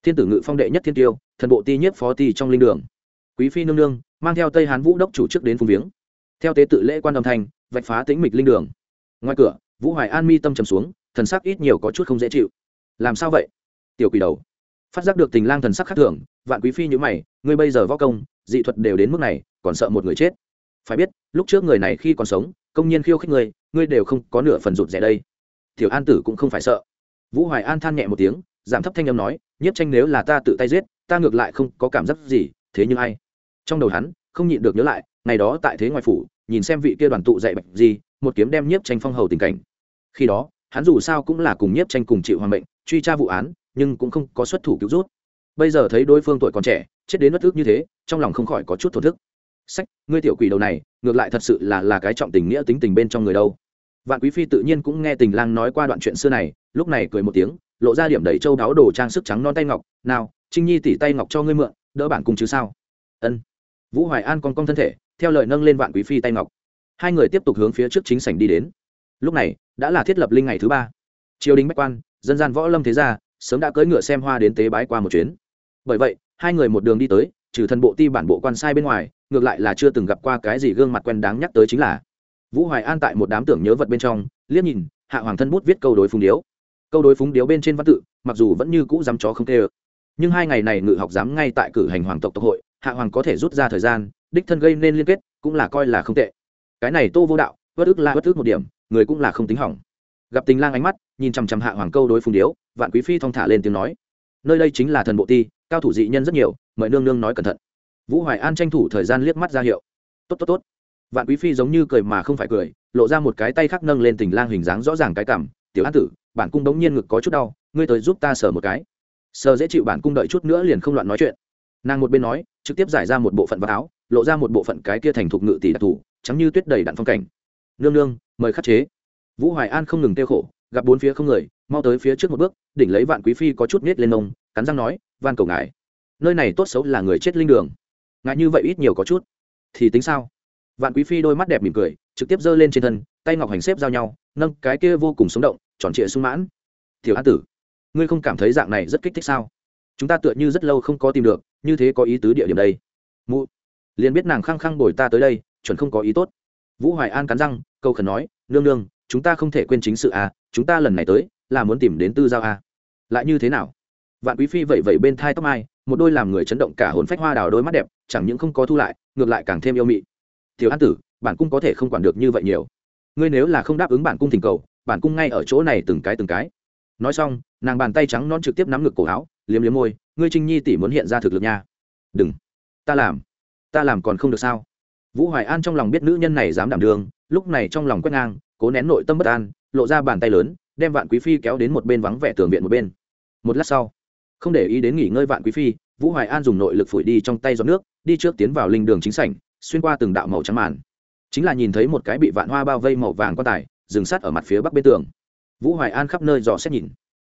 Thiên tử ngự phong đệ nhất thiên tiêu, thần bộ ti nhiếp phó ti trong linh đường. Quý phi nương nương, mang theo tây hán vũ đốc chủ trước đến phung viếng. Theo tế tự lễ quan âm thanh, vạch phá tĩnh mịch linh đường. Ngoài cửa, vũ hoài an mi tâm trầm xuống, thần sắc ít nhiều có chút không dễ chịu. Làm sao vậy? Tiểu quỷ đầu. Phát giác được tình lang thần sắc khác thường, vạn quý phi nhữ mày, ngươi bây giờ võ công, dị thuật đều đến mức này, còn sợ một người chết. Phải biết, lúc trước người này khi còn sống, công nhiên khiêu khích ngươi ngươi đều không có nửa phần rụt rẻ đây. Tiểu an tử cũng không phải sợ vũ hoài an than nhẹ một tiếng, giảm thấp thanh âm nói nhiếp tranh nếu là ta tự tay giết, ta ngược lại không có cảm giác gì, thế nhưng ai? Trong đầu hắn, không nhịn được nhớ lại, ngày đó tại thế ngoài phủ, nhìn xem vị kia đoàn tụ dạy bệnh gì một kiếm đem nhiếp tranh phong hầu tình cảnh. Khi đó, hắn dù sao cũng là cùng nhiếp tranh cùng chịu hoàng mệnh, truy tra vụ án, nhưng cũng không có xuất thủ cứu rút. Bây giờ thấy đối phương tuổi còn trẻ, chết đến bất ước như thế, trong lòng không khỏi có chút thổ thức. Sách, ngươi tiểu quỷ đầu này, ngược lại thật sự là là cái trọng tình nghĩa tính tình bên trong người đâu vạn quý phi tự nhiên cũng nghe tình lang nói qua đoạn chuyện xưa này, lúc này cười một tiếng, lộ ra điểm đầy châu đáo đồ trang sức trắng non tay ngọc, nào, trinh nhi tỉ tay ngọc cho ngươi mượn, đỡ bản cùng chứ sao? Ân. Vũ hoài an con cong thân thể, theo lời nâng lên vạn quý phi tay ngọc. Hai người tiếp tục hướng phía trước chính sảnh đi đến. Lúc này, đã là thiết lập linh ngày thứ ba. Triều đình bách quan, dân gian võ lâm thế gia, sớm đã cưỡi ngựa xem hoa đến tế bái qua một chuyến. Bởi vậy, hai người một đường đi tới, trừ thần bộ ti bản bộ quan sai bên ngoài, ngược lại là chưa từng gặp qua cái gì gương mặt quen đáng nhắc tới chính là vũ hoài an tại một đám tưởng nhớ vật bên trong, liếc nhìn, hạ hoàng thân bút viết câu đối phúng điếu. Câu đối phúng điếu bên trên văn tự, mặc dù vẫn như cũ dám chó không tê ơ. Nhưng hai ngày này ngự học dám ngay tại cử hành hoàng tộc tộc hội, hạ hoàng có thể rút ra thời gian, đích thân gây nên liên kết, cũng là coi là không tệ. Cái này tô vô đạo, bất ức là bất ức một điểm, người cũng là không tính hỏng. Gặp tình lang ánh mắt, nhìn chằm chằm hạ hoàng câu đối phùng điếu, vạn quý phi thong thả lên tiếng nói. Nơi đây chính là thần bộ ti, cao thủ dị nhân rất nhiều, mời nương nương nói cẩn thận. Vũ hoài an tranh thủ thời gian liếc mắt ra hiệu. Tốt tốt tốt vạn quý phi giống như cười mà không phải cười, lộ ra một cái tay khác nâng lên tình lang hình dáng rõ ràng cái cảm tiểu an tử, bản cung đống nhiên ngực có chút đau, ngươi tới giúp ta sờ một cái. Sờ dễ chịu bản cung đợi chút nữa liền không loạn nói chuyện. Nàng một bên nói, trực tiếp giải ra một bộ phận vào áo, lộ ra một bộ phận cái kia thành thục ngự tỷ đặc thù, trắng như tuyết đầy đạn phong cảnh. Nương nương, mời khắc chế. Vũ hoài an không ngừng tiêu khổ, gặp bốn phía không người, mau tới phía trước một bước, đỉnh lấy vạn quý phi có chút nết lên nông cắn răng nói, van cầu ngài, nơi này tốt xấu là người chết linh đường. Ngài như vậy ít nhiều có chút. Thì tính sao? Vạn quý phi đôi mắt đẹp mỉm cười, trực tiếp giơ lên trên thân, tay ngọc hành xếp giao nhau, nâng cái kia vô cùng sống động, tròn trịa sung mãn. Thiểu an tử, ngươi không cảm thấy dạng này rất kích thích sao? Chúng ta tựa như rất lâu không có tìm được, như thế có ý tứ địa điểm đây. Mụ, liền biết nàng khăng khăng bồi ta tới đây, chuẩn không có ý tốt. Vũ hoài an cắn răng, câu khẩn nói, nương nương, chúng ta không thể quên chính sự à chúng ta lần này tới, là muốn tìm đến tư giao à. Lại như thế nào? Vạn quý phi vậy vậy bên thai tóc mai, một đôi làm người chấn động cả hồn phách hoa đào đôi mắt đẹp, chẳng những không có thu lại, ngược lại càng thêm yêu mị thiếu an tử, bản cung có thể không quản được như vậy nhiều. Ngươi nếu là không đáp ứng bản cung thỉnh cầu, bản cung ngay ở chỗ này từng cái từng cái. Nói xong, nàng bàn tay trắng non trực tiếp nắm ngực cổ áo, liếm liếm môi, ngươi trinh nhi tỷ muốn hiện ra thực lực nha. Đừng. Ta làm. Ta làm còn không được sao? Vũ hoài an trong lòng biết nữ nhân này dám đảm đường, lúc này trong lòng quét ngang, cố nén nội tâm bất an, lộ ra bàn tay lớn, đem vạn quý phi kéo đến một bên vắng vẻ tường viện một bên. Một lát sau, không để ý đến nghỉ ngơi vạn quý phi, vũ hoài an dùng nội lực phủi đi trong tay giọt nước, đi trước tiến vào linh đường chính sảnh xuyên qua từng đạo màu trắng màn. Chính là nhìn thấy một cái bị vạn hoa bao vây màu vàng quan tài, dừng sát ở mặt phía bắc bên tường. Vũ hoài an khắp nơi dò xét nhìn.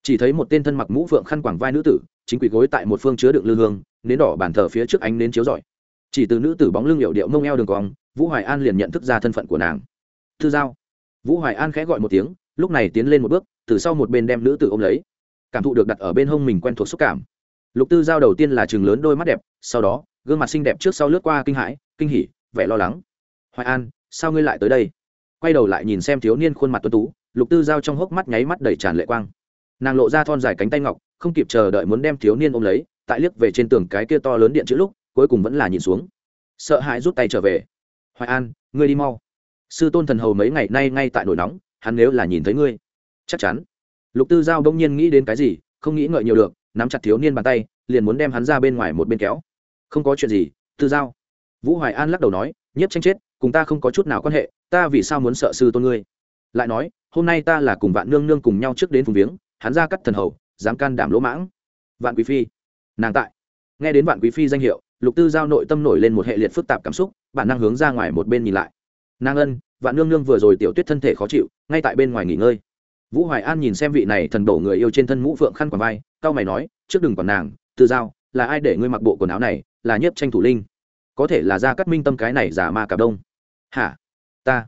Chỉ thấy một tên thân mặc mũ phượng khăn quảng vai nữ tử, chính quỷ gối tại một phương chứa đựng lư hương, nến đỏ bàn thờ phía trước ánh nến chiếu rọi. Chỉ từ nữ tử bóng lưng hiệu điệu mông eo đường cong, vũ hoài an liền nhận thức ra thân phận của nàng. Thư giao. Vũ hoài an khẽ gọi một tiếng, lúc này tiến lên một bước, từ sau một bên đem nữ tử ôm lấy. Cảm thụ được đặt ở bên hông mình quen thuộc xúc cảm. Lục tư giao đầu tiên là chừng lớn đôi mắt đẹp, sau đó, gương mặt xinh đẹp trước sau lướt qua kinh hãi kinh hỉ, vẻ lo lắng. Hoài an, sao ngươi lại tới đây? Quay đầu lại nhìn xem thiếu niên khuôn mặt tuấn tú, lục tư giao trong hốc mắt nháy mắt đầy tràn lệ quang. Nàng lộ ra thon dài cánh tay ngọc, không kịp chờ đợi muốn đem thiếu niên ôm lấy, tại liếc về trên tường cái kia to lớn điện chữ lúc, cuối cùng vẫn là nhìn xuống. Sợ hãi rút tay trở về. Hoài an, ngươi đi mau. Sư tôn thần hầu mấy ngày nay ngay tại nổi nóng, hắn nếu là nhìn thấy ngươi, chắc chắn. Lục tư giao đông nhiên nghĩ đến cái gì, không nghĩ ngợi nhiều được, nắm chặt thiếu niên bàn tay, liền muốn đem hắn ra bên ngoài một bên kéo. Không có chuyện gì, tư giao vũ hoài an lắc đầu nói, nhiếp tranh chết, cùng ta không có chút nào quan hệ, ta vì sao muốn sợ sư tôn ngươi? Lại nói, hôm nay ta là cùng vạn nương nương cùng nhau trước đến phùng viếng, hắn ra cắt thần hầu, dám can đảm lỗ mãng. Vạn quý phi, nàng tại. Nghe đến vạn quý phi danh hiệu, lục tư giao nội tâm nổi lên một hệ liệt phức tạp cảm xúc, bản năng hướng ra ngoài một bên nhìn lại. Nàng ân, vạn nương nương vừa rồi tiểu tuyết thân thể khó chịu, ngay tại bên ngoài nghỉ ngơi. Vũ hoài an nhìn xem vị này thần đổ người yêu trên thân mũ phượng khăn quả vai cao mày nói, trước đừng còn nàng, tư giao, là ai để ngươi mặc bộ quần áo này, là nhiếp tranh thủ linh có thể là ra cắt minh tâm cái này giả ma cả đông. Hả? Ta.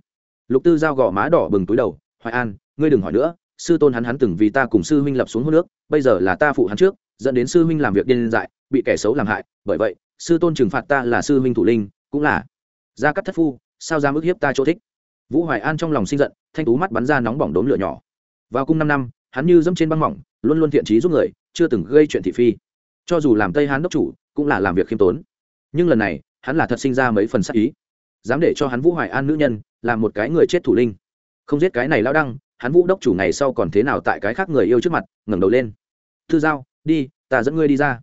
Lục tư giao gò má đỏ bừng túi đầu, hoài an, ngươi đừng hỏi nữa, sư tôn hắn hắn từng vì ta cùng sư huynh lập xuống hô nước bây giờ là ta phụ hắn trước, dẫn đến sư huynh làm việc điên dại, bị kẻ xấu làm hại, bởi vậy, sư tôn trừng phạt ta là sư huynh thủ linh, cũng là gia cắt thất phu, sao dám ức hiếp ta chỗ thích? Vũ hoài an trong lòng sinh giận, thanh tú mắt bắn ra nóng bỏng đốm lửa nhỏ. Vào cung năm năm, hắn như dẫm trên băng mỏng, luôn luôn thiện trí giúp người, chưa từng gây chuyện thị phi. Cho dù làm tây hán đốc chủ, cũng là làm việc khiêm tốn. Nhưng lần này hắn là thật sinh ra mấy phần sắc ý. Dám để cho hắn vũ hoài an nữ nhân làm một cái người chết thủ linh. Không giết cái này lao đăng, hắn vũ đốc chủ ngày sau còn thế nào tại cái khác người yêu trước mặt, ngẩng đầu lên. Thư giao, đi, ta dẫn ngươi đi ra.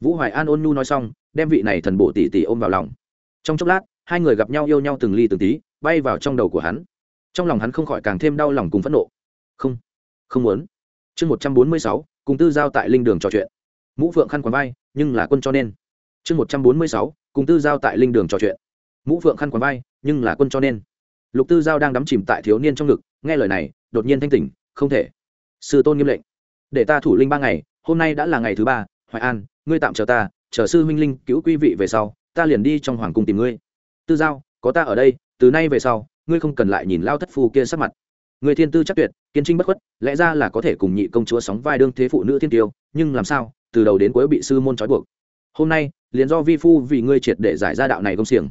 Vũ hoài an ôn nhu nói xong, đem vị này thần bộ tỷ tỷ ôm vào lòng. Trong chốc lát, hai người gặp nhau yêu nhau từng ly từng tí, bay vào trong đầu của hắn. Trong lòng hắn không khỏi càng thêm đau lòng cùng phẫn nộ. Không không muốn. Chương một trăm bốn mươi sáu, cùng tư giao tại linh đường trò chuyện. Mũ phượng khăn quàng vai, nhưng là quân cho nên. Chương một trăm bốn mươi sáu cùng tư giao tại linh đường trò chuyện. Mũ phượng khăn quàng vai, nhưng là quân cho nên. Lục tư giao đang đắm chìm tại thiếu niên trong ngực, nghe lời này, đột nhiên thanh tỉnh, không thể. Sư tôn nghiêm lệnh. Để ta thủ linh ba ngày, hôm nay đã là ngày thứ ba, hoài an, ngươi tạm chờ ta, chờ sư huynh linh cứu quý vị về sau, ta liền đi trong hoàng cung tìm ngươi. Tư giao, có ta ở đây, từ nay về sau, ngươi không cần lại nhìn lao thất phu kia sắc mặt. Người thiên tư chắc tuyệt, kiên trinh bất khuất, lẽ ra là có thể cùng nhị công chúa sóng vai đương thế phụ nữ thiên tiêu, nhưng làm sao, từ đầu đến cuối bị sư môn trói buộc hôm nay, liền do vi phu vì ngươi triệt để giải ra đạo này công xiềng.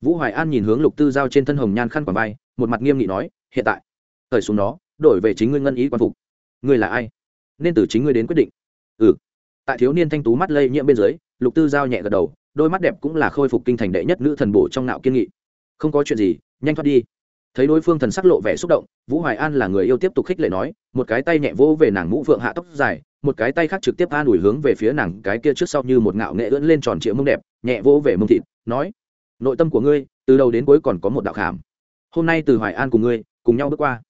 Vũ hoài an nhìn hướng lục tư giao trên thân hồng nhan khăn quảng vai, một mặt nghiêm nghị nói, hiện tại thời xuống đó đổi về chính ngươi ngân ý quan phục. Ngươi là ai? Nên từ chính ngươi đến quyết định. Ừ. Tại thiếu niên thanh tú mắt lây nhiễm bên dưới, lục tư giao nhẹ gật đầu, đôi mắt đẹp cũng là khôi phục kinh thành đệ nhất nữ thần bổ trong nạo kiên nghị. Không có chuyện gì, nhanh thoát đi. Thấy đối phương thần sắc lộ vẻ xúc động, vũ hoài an là người yêu tiếp tục khích lệ nói, một cái tay nhẹ vỗ về nàng mũ phượng hạ tóc dài một cái tay khác trực tiếp an ủi hướng về phía nàng, cái kia trước sau như một ngạo nghệ ưỡn lên tròn trịa mông đẹp, nhẹ vỗ về mông thịt, nói, nội tâm của ngươi, từ đầu đến cuối còn có một đạo khảm. Hôm nay từ hoài an cùng ngươi, cùng nhau bước qua.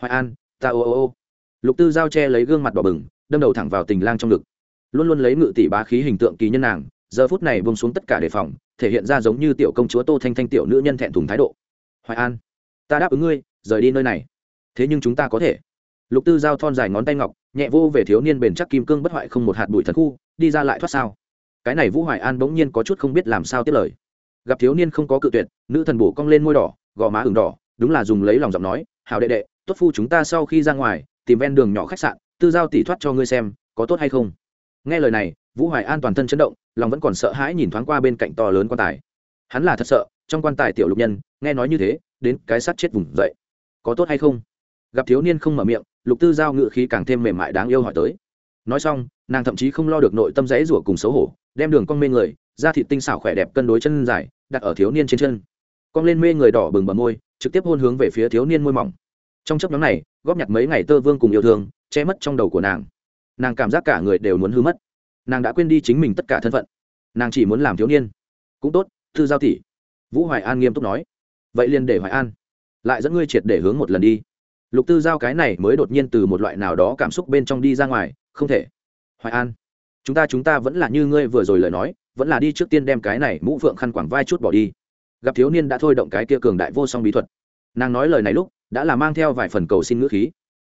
Hoài an, ta ô ô ô. Lục tư giao che lấy gương mặt đỏ bừng, đâm đầu thẳng vào tình lang trong ngực. Luôn luôn lấy ngự tỷ bá khí hình tượng kỳ nhân nàng, giờ phút này bông xuống tất cả đề phòng, thể hiện ra giống như tiểu công chúa tô thanh thanh tiểu nữ nhân thẹn thùng thái độ. Hoài an, ta đáp ứng ngươi, rời đi nơi này. Thế nhưng chúng ta có thể lục tư giao thon dài ngón tay ngọc, nhẹ vô về thiếu niên bền chắc kim cương bất hoại không một hạt bụi thần khu, đi ra lại thoát sao? Cái này vũ hoài an bỗng nhiên có chút không biết làm sao tiếp lời. Gặp thiếu niên không có cự tuyệt, nữ thần bổ cong lên môi đỏ, gò má ửng đỏ, đúng là dùng lấy lòng giọng nói hào đệ đệ, tốt phu chúng ta sau khi ra ngoài, tìm ven đường nhỏ khách sạn, tư giao tỉ thoát cho ngươi xem, có tốt hay không? Nghe lời này, vũ hoài an toàn thân chấn động, lòng vẫn còn sợ hãi nhìn thoáng qua bên cạnh to lớn quan tài. Hắn là thật sợ, trong quan tài tiểu lục nhân, nghe nói như thế, đến cái sát chết vùng dậy. Có tốt hay không? Gặp thiếu niên không mở miệng lục tư giao ngự khí càng thêm mềm mại đáng yêu hỏi tới. Nói xong, nàng thậm chí không lo được nội tâm rẽ rủa cùng xấu hổ, đem đường con mê người, da thịt tinh xảo khỏe đẹp cân đối chân dài, đặt ở thiếu niên trên chân. Con lên mê người đỏ bừng bờ môi, trực tiếp hôn hướng về phía thiếu niên môi mỏng. Trong chấp nhóm này, góp nhặt mấy ngày tơ vương cùng yêu thương, che mất trong đầu của nàng. Nàng cảm giác cả người đều muốn hư mất. Nàng đã quên đi chính mình tất cả thân phận. Nàng chỉ muốn làm thiếu niên. Cũng tốt thư giao tỷ. Vũ hoài an nghiêm túc nói. Vậy liền để hoài an. Lại dẫn ngươi triệt để hướng một lần đi lục tư giao cái này mới đột nhiên từ một loại nào đó cảm xúc bên trong đi ra ngoài, không thể. Hoài an, chúng ta chúng ta vẫn là như ngươi vừa rồi lời nói, vẫn là đi trước tiên đem cái này mũ phượng khăn quảng vai chút bỏ đi. Gặp thiếu niên đã thôi động cái kia cường đại vô song bí thuật. Nàng nói lời này lúc, đã là mang theo vài phần cầu xin ngữ khí.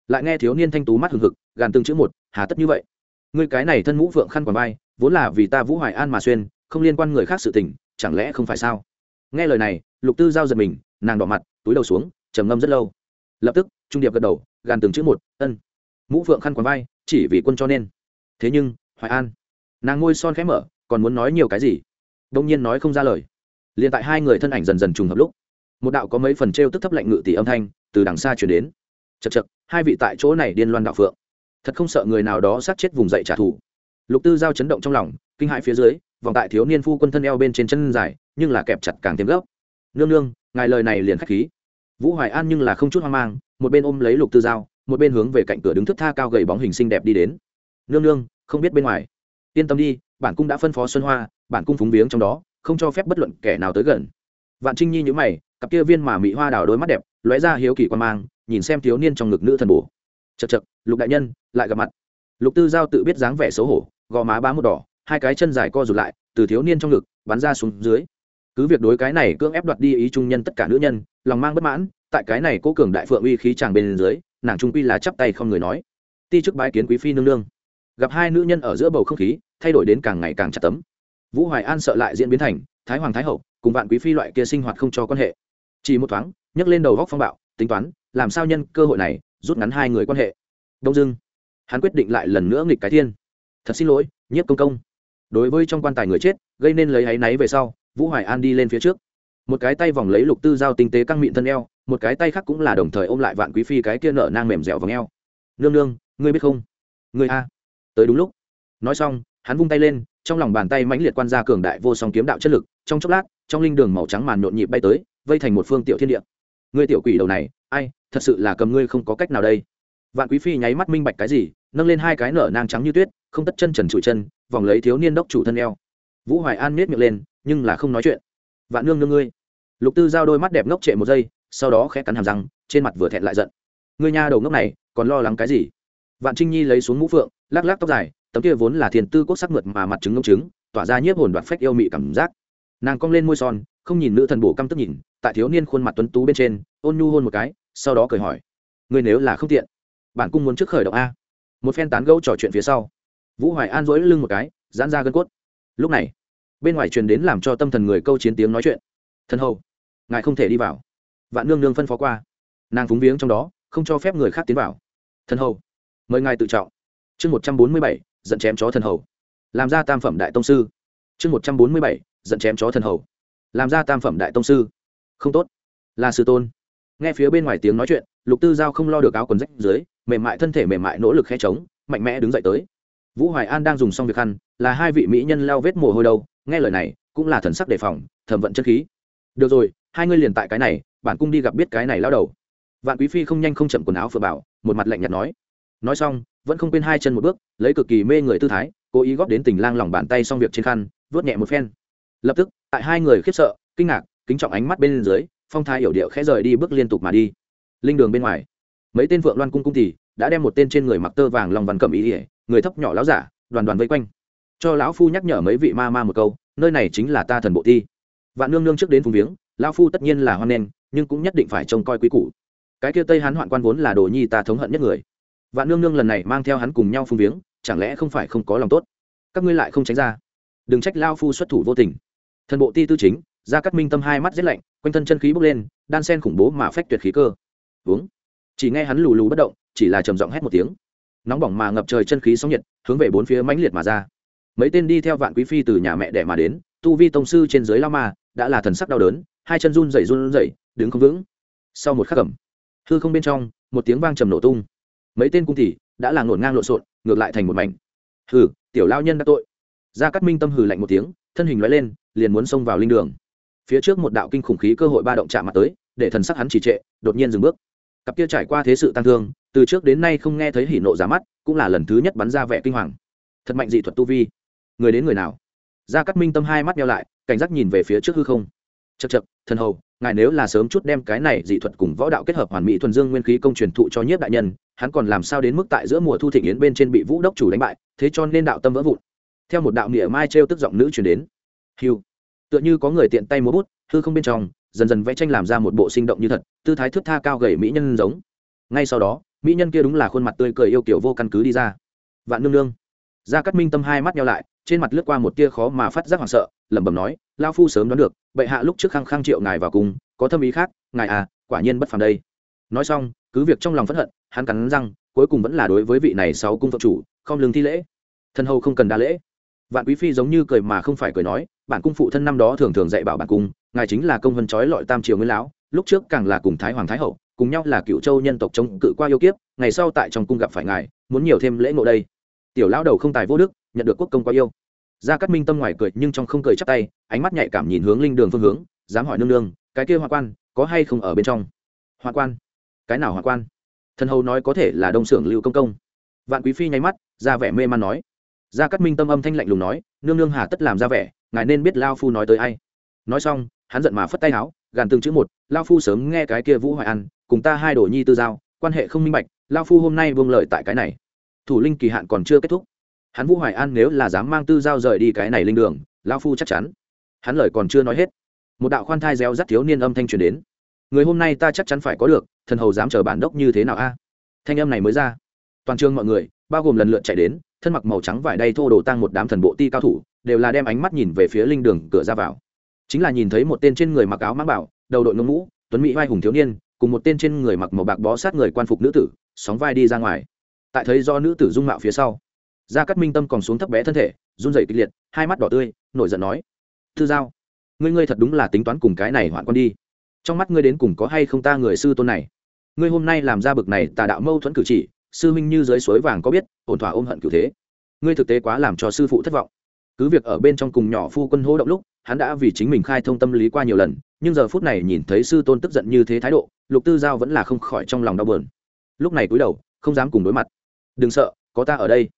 Lại nghe thiếu niên thanh tú mắt hừng hực, gàn từng chữ một, hà tất như vậy. Ngươi cái này thân mũ phượng khăn quàng vai, vốn là vì ta vũ hoài an mà xuyên, không liên quan người khác sự tình, chẳng lẽ không phải sao? Nghe lời này, lục tư giao giật mình, nàng đỏ mặt, túi đầu xuống, trầm ngâm rất lâu. Lập tức trung điệp gật đầu, gàn từng chữ một, ân. Mũ phượng khăn quàng vai, chỉ vì quân cho nên. Thế nhưng, hoài an, nàng ngôi son khẽ mở, còn muốn nói nhiều cái gì? Đông nhiên nói không ra lời. Liền tại hai người thân ảnh dần dần trùng hợp lúc, một đạo có mấy phần t r e o tức thấp lạnh ngự tỷ âm thanh từ đằng xa chuyển đến. Chật chật hai vị tại chỗ này điên loan đạo phượng. Thật không sợ người nào đó sát chết vùng dậy trả thù. Lục tư giao chấn động trong lòng, kinh hại phía dưới, vòng tại thiếu niên phu quân thân eo bên trên chân dài, nhưng là kẹp chặt càng thêm gốc nương nương, ngài lời này liền k h á c h khí vũ hoài an nhưng là không chút hoang mang, một bên ôm lấy lục tư giao, một bên hướng về cạnh cửa đứng thức tha cao gầy bóng hình xinh đẹp đi đến. Nương nương, không biết bên ngoài. Yên tâm đi, bản cung đã phân phó xuân hoa, bản cung phúng viếng trong đó, không cho phép bất luận kẻ nào tới gần. Vạn trinh nhi nhữ mày, cặp kia viên mà mỹ hoa đào đôi mắt đẹp, lóe ra hiếu kỳ quan mang, nhìn xem thiếu niên trong ngực nữ thần bổ. Chật chật lục đại nhân, lại gặp mặt. Lục tư giao tự biết dáng vẻ xấu hổ, gò má bá một đỏ, hai cái chân dài co rụt lại, từ thiếu niên trong ngực, bắn ra xuống dưới cứ việc đối cái này cưỡng ép đoạt đi ý trung nhân tất cả nữ nhân, lòng mang bất mãn, tại cái này cố cường đại phượng uy khí chàng bên dưới, nàng trung quy là chắp tay không người nói. Ti chức bái kiến quý phi nương nương. Gặp hai nữ nhân ở giữa bầu không khí, thay đổi đến càng ngày càng chặt tấm. Vũ hoài an sợ lại diễn biến thành, thái hoàng thái hậu, cùng vạn quý phi loại kia sinh hoạt không cho quan hệ. Chỉ một thoáng, nhấc lên đầu góc phong bạo, tính toán, làm sao nhân cơ hội này, rút ngắn hai người quan hệ. Đông dưng hắn quyết định lại lần nữa nghịch cái thiên. Thật xin lỗi, nhiếp công công. Đối với trong quan tài người chết, gây nên lấy áy náy về sau vũ hoài an đi lên phía trước. Một cái tay vòng lấy lục tư giao tinh tế căng mịn thân eo, một cái tay khác cũng là đồng thời ôm lại vạn quý phi cái kia nở nang mềm dẻo vòng eo. Nương nương, ngươi biết không? Ngươi a. Tới đúng lúc. Nói xong, hắn vung tay lên, trong lòng bàn tay mãnh liệt quan gia cường đại vô song kiếm đạo chất lực, trong chốc lát, trong linh đường màu trắng màn nhộn nhịp bay tới, vây thành một phương tiểu thiên địa. Ngươi tiểu quỷ đầu này, ai, thật sự là cầm ngươi không có cách nào đây. Vạn quý phi nháy mắt minh bạch cái gì, nâng lên hai cái nở nang trắng như tuyết, không tất chân trần trụi chân, vòng lấy thiếu niên đốc chủ thân eo. Vũ hoài an miết miệng lên nhưng là không nói chuyện. Vạn nương nương ngươi. Lục tư giao đôi mắt đẹp ngốc trệ một giây, sau đó khẽ cắn hàm răng, trên mặt vừa thẹn lại giận. Ngươi nha đầu ngốc này, còn lo lắng cái gì? Vạn trinh nhi lấy xuống mũ phượng, lắc lắc tóc dài, tấm kia vốn là thiền tư quốc sắc mượt mà mặt trứng ngông trứng, tỏa ra nhiếp hồn đoạt phách yêu mị cảm giác. Nàng cong lên môi son, không nhìn nữ thần bổ căm tức nhìn, tại thiếu niên khuôn mặt tuấn tú bên trên, ôn nhu hôn một cái, sau đó cười hỏi, Ngươi nếu là không tiện, bản cung muốn trước khởi động a? Một phen tán gẫu trò chuyện phía sau, vũ hoài an dỗi lưng một cái, giãn ra gân cốt. Lúc này bên ngoài truyền đến làm cho tâm thần người câu chiến tiếng nói chuyện. Thân hầu, ngài không thể đi vào. Vạn nương nương phân phó qua. Nàng phúng viếng trong đó, không cho phép người khác tiến vào. Thân hầu, mời ngài tự trọng. Chương một trăm bốn mươi bảy dẫn chém chó thần hầu. Làm ra tam phẩm đại tông sư. Chương một trăm bốn mươi bảy dẫn chém chó thần hầu. Làm ra tam phẩm đại tông sư. Không tốt. Là sư tôn. Nghe phía bên ngoài tiếng nói chuyện, lục tư giao không lo được áo quần rách dưới, mềm mại thân thể mềm mại nỗ lực khe trống, mạnh mẽ đứng dậy tới vũ hoài an đang dùng xong việc khăn, là hai vị mỹ nhân leo vết mồ hôi đâu nghe lời này cũng là thần sắc đề phòng thẩm vận chân khí. Được rồi hai ngươi liền tại cái này bản cung đi gặp biết cái này lao đầu. Vạn quý phi không nhanh không chậm quần áo phở bảo một mặt lạnh nhạt nói. Nói xong vẫn không quên hai chân một bước lấy cực kỳ mê người tư thái cố ý góp đến tình lang lòng bàn tay xong việc trên khăn vớt nhẹ một phen. Lập tức tại hai người khiếp sợ kinh ngạc kính trọng ánh mắt bên dưới phong thái hiểu điệu khẽ rời đi bước liên tục mà đi. Linh đường bên ngoài mấy tên vượng loan cung cung thì đã đem một tên trên người mặc tơ vàng lòng vằn cầm ý ỉa người thấp nhỏ lão giả, đoàn đoàn vây quanh. Cho lão phu nhắc nhở mấy vị ma ma một câu, nơi này chính là ta thần bộ thi. Vạn nương nương trước đến phùng viếng, lão phu tất nhiên là hoan nghênh, nhưng cũng nhất định phải trông coi quý củ. Cái kia tây hán hoạn quan vốn là đồ nhi ta thống hận nhất người. Vạn nương nương lần này mang theo hắn cùng nhau phùng viếng, chẳng lẽ không phải không có lòng tốt? Các ngươi lại không tránh ra. Đừng trách lao phu xuất thủ vô tình. Thần bộ ti tư chính ra cắt minh tâm hai mắt rét lạnh, quanh thân chân khí bốc lên, đan sen khủng bố mà phách tuyệt khí cơ. Uống. Chỉ nghe hắn lù lù bất động, chỉ là trầm giọng hét một tiếng nóng bỏng mà ngập trời chân khí sóng nhiệt, hướng về bốn phía mãnh liệt mà ra. Mấy tên đi theo vạn quý phi từ nhà mẹ đẻ mà đến, tu vi tông sư trên dưới lao ma, đã là thần sắc đau đớn, hai chân run rẩy run rẩy, đứng không vững. Sau một khắc cẩm hư không bên trong, một tiếng vang trầm nổ tung. Mấy tên cung thị đã là ngổn ngang lộn xộn, ngược lại thành một mảnh. Hừ, tiểu lao nhân đã tội. Gia cát minh tâm hừ lạnh một tiếng, thân hình lóe lên, liền muốn xông vào linh đường. Phía trước một đạo kinh khủng khí cơ hội ba động chạm mặt tới, để thần sắc hắn trì trệ, đột nhiên dừng bước. Cặp kia trải qua thế sự tăng thương từ trước đến nay không nghe thấy hỉ nộ giá mắt, cũng là lần thứ nhất bắn ra vẻ kinh hoàng. Thật mạnh dị thuật tu vi. Người đến người nào? Gia cát minh tâm hai mắt nhau lại, cảnh giác nhìn về phía trước hư không. Chật chật thần hầu, ngài nếu là sớm chút đem cái này dị thuật cùng võ đạo kết hợp hoàn mỹ thuần dương nguyên khí công truyền thụ cho nhiếp đại nhân, hắn còn làm sao đến mức tại giữa mùa thu thịnh yến bên trên bị vũ đốc chủ đánh bại, thế cho nên đạo tâm vỡ vụn. Theo một đạo nghĩa mai trêu tức giọng nữ truyền đến. Hiu tựa như có người tiện tay múa bút, hư không bên trong, dần dần vẽ tranh làm ra một bộ sinh động như thật, tư thái thước tha cao gầy mỹ nhân giống. Ngay sau đó mỹ nhân kia đúng là khuôn mặt tươi cười yêu kiểu vô căn cứ đi ra. Vạn nương nương. Gia cát minh tâm hai mắt nhau lại, trên mặt lướt qua một tia khó mà phát giác hoảng sợ, lẩm bẩm nói lao phu sớm đoán được, bệ hạ lúc trước khăng khăng triệu ngài vào cùng, có thâm ý khác, ngài à quả nhiên bất phàm đây. Nói xong, cứ việc trong lòng phẫn hận, hắn cắn răng, cuối cùng vẫn là đối với vị này sáu cung phật chủ, không lương thi lễ. Thân hầu không cần đa lễ. Vạn quý phi giống như cười mà không phải cười nói, bản cung phụ thân năm đó thường thường dạy bảo bản cung, ngài chính là công vân trói lọi tam triều nguyên lão, lúc trước càng là cùng thái hoàng thái hậu cùng nhau là cựu châu nhân tộc chống cự qua yêu kiếp, ngày sau tại trong cung gặp phải ngài, muốn nhiều thêm lễ ngộ đây. Tiểu lão đầu không tài vô đức, nhận được quốc công qua yêu. Gia cát minh tâm ngoài cười nhưng trong không cười chắp tay, ánh mắt nhạy cảm nhìn hướng linh đường phương hướng, dám hỏi nương nương, cái kia hoa quan, có hay không ở bên trong? Hoa quan? Cái nào hoa quan? Thần hầu nói có thể là đông xưởng lưu công công. Vạn quý phi nháy mắt, ra vẻ mê man nói. Gia cát minh tâm âm thanh lạnh lùng nói, nương nương hà tất làm ra vẻ, ngài nên biết lao phu nói tới ai. Nói xong, hắn giận mà phất tay áo, gàn từng chữ một, lao phu sớm nghe cái kia vũ hoài ăn cùng ta hai đồ nhi tư giao, quan hệ không minh bạch, lao phu hôm nay vương lợi tại cái này. Thủ linh kỳ hạn còn chưa kết thúc. Hắn vũ hoài an nếu là dám mang tư giao rời đi cái này linh đường, lao phu chắc chắn. Hắn lời còn chưa nói hết, một đạo khoan thai reo rắt thiếu niên âm thanh truyền đến. Người hôm nay ta chắc chắn phải có được, thần hầu dám chờ bản đốc như thế nào a? À? Thanh âm này mới ra. Toàn trường mọi người, bao gồm lần lượt chạy đến, thân mặc màu trắng vải đay thô đồ tăng một đám thần bộ ti cao thủ, đều là đem ánh mắt nhìn về phía linh đường cửa ra vào. Chính là nhìn thấy một tên trên người mặc áo mang bảo, đầu đội ngông mũ, tuấn mỹ vai hùng thiếu niên cùng một tên trên người mặc màu bạc bó sát người quan phục nữ tử, sóng vai đi ra ngoài. Tại thấy do nữ tử dung mạo phía sau, gia cát minh tâm còn xuống thấp bé thân thể, run rẩy kịch liệt, hai mắt đỏ tươi, nổi giận nói, thư giao, ngươi ngươi thật đúng là tính toán cùng cái này hoạn con đi. Trong mắt ngươi đến cùng có hay không ta người sư tôn này? Ngươi hôm nay làm ra bực này tà đạo mâu thuẫn cử chỉ, sư minh như dưới suối vàng có biết, ổn thỏa ôm hận cử thế. Ngươi thực tế quá làm cho sư phụ thất vọng. Cứ việc ở bên trong cùng nhỏ phu quân hô động lúc, hắn đã vì chính mình khai thông tâm lý qua nhiều lần nhưng giờ phút này nhìn thấy sư tôn tức giận như thế thái độ, lục tư giao vẫn là không khỏi trong lòng đau bờn lúc này cúi đầu, không dám cùng đối mặt. Đừng sợ, có ta ở đây.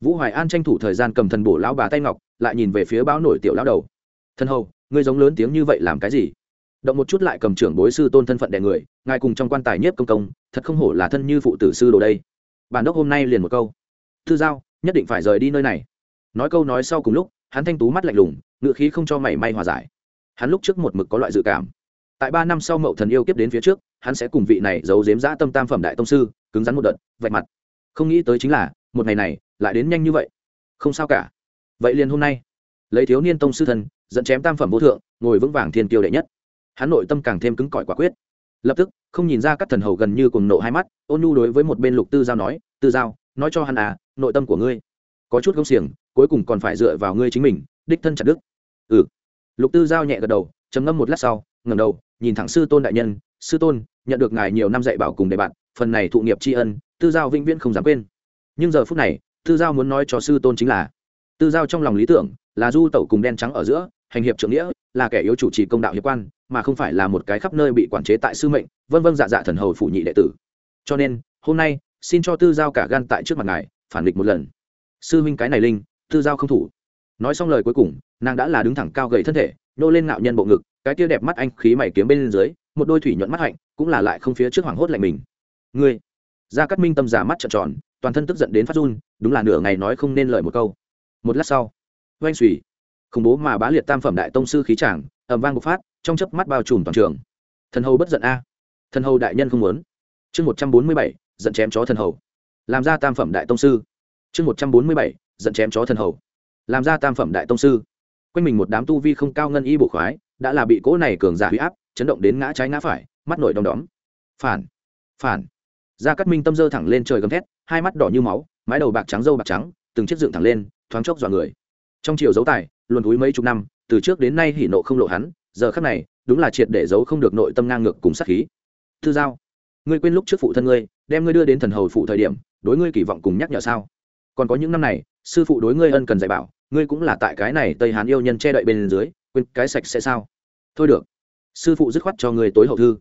Vũ hoài an tranh thủ thời gian cầm thần bổ lão bà tay ngọc, lại nhìn về phía báo nổi tiểu lão đầu. Thân hầu, ngươi giống lớn tiếng như vậy làm cái gì? Động một chút lại cầm trưởng bối sư tôn thân phận đẻ người, ngài cùng trong quan tài nhiếp công công, thật không hổ là thân như phụ tử sư đồ đây. Bản đốc hôm nay liền một câu. Thư giao, nhất định phải rời đi nơi này. Nói câu nói sau cùng lúc, hắn thanh tú mắt lạnh lùng, ngựa khí không cho mảy may hòa giải hắn lúc trước một mực có loại dự cảm. Tại ba năm sau mậu thần yêu kiếp đến phía trước, hắn sẽ cùng vị này giấu giếm giã tâm tam phẩm đại tông sư, cứng rắn một đợt, vạch mặt. Không nghĩ tới chính là, một ngày này, lại đến nhanh như vậy. Không sao cả. Vậy liền hôm nay, lấy thiếu niên tông sư thần dẫn chém tam phẩm vô thượng, ngồi vững vàng thiên kiêu đệ nhất. Hắn nội tâm càng thêm cứng cỏi quả quyết. Lập tức, không nhìn ra các thần hầu gần như cùng nộ hai mắt, ôn nhu đối với một bên lục tư giao nói, tư giao, nói cho hắn à nội tâm của ngươi có chút gông xiềng, cuối cùng còn phải dựa vào ngươi chính mình, đích thân chặt đức ừ lục tư giao nhẹ gật đầu, trầm ngâm một lát sau ngầm đầu, nhìn thẳng sư tôn đại nhân, sư tôn, nhận được ngài nhiều năm dạy bảo cùng đề bạn phần này thụ nghiệp tri ân, tư giao vĩnh viễn không dám quên. Nhưng giờ phút này, tư giao muốn nói cho sư tôn chính là, tư giao trong lòng lý tưởng là du tẩu cùng đen trắng ở giữa, hành hiệp trưởng nghĩa, là kẻ yếu chủ trì công đạo hiệp quan, mà không phải là một cái khắp nơi bị quản chế tại sư mệnh, vân vân dạ dạ thần hầu phủ nhị đệ tử. Cho nên, hôm nay, xin cho tư giao cả gan tại trước mặt ngài, phản địch một lần. Sư huynh cái này linh, tư giao không thủ nói xong lời cuối cùng, nàng đã là đứng thẳng cao gầy thân thể nô lên ngạo nhân bộ ngực, cái tia đẹp mắt anh khí mày kiếm bên dưới, một đôi thủy nhuận mắt hạnh, cũng là lại không phía trước hoảng hốt lạnh mình. Ngươi! Gia cát minh tâm giả mắt trợn tròn, toàn thân tức giận đến phát run, đúng là nửa ngày nói không nên lời một câu. Một lát sau, oanh xùy khủng bố mà bá liệt tam phẩm đại tông sư khí tràng ẩm vang bộc phát, trong chớp mắt bao trùm toàn trường. Thần hầu bất giận a. Thần hầu đại nhân không muốn. Chương một trăm bốn mươi bảy, giận chém chó thần hầu. Làm ra tam phẩm đại tông sư. Chương một trăm bốn mươi bảy, giận chém chó thần hầu làm ra tam phẩm đại tông sư. Quanh mình một đám tu vi không cao ngân y bộ khoái, đã là bị cỗ này cường giả huy áp, chấn động đến ngã trái ngã phải, mắt nổi đom đóm. Phản phản. Gia cát minh tâm dơ thẳng lên trời gầm thét, hai mắt đỏ như máu, mái đầu bạc trắng dâu bạc trắng, từng chiếc dựng thẳng lên, thoáng chốc dọa người. Trong chiều dấu tài, luồn túi mấy chục năm, từ trước đến nay hỉ nộ không lộ hắn, giờ khắc này, đúng là triệt để giấu không được nội tâm ngang ngược cùng sát khí. Thư giao, ngươi quên lúc trước phụ thân ngươi, đem ngươi đưa đến thần hầu phụ thời điểm, đối ngươi kỳ vọng cùng nhắc nhở sao? Còn có những năm này sư phụ đối ngươi ân cần dạy bảo, ngươi cũng là tại cái này tây hán yêu nhân che đậy bên dưới, quên cái sạch sẽ sao? Thôi được, sư phụ dứt khoát cho ngươi tối hậu thư.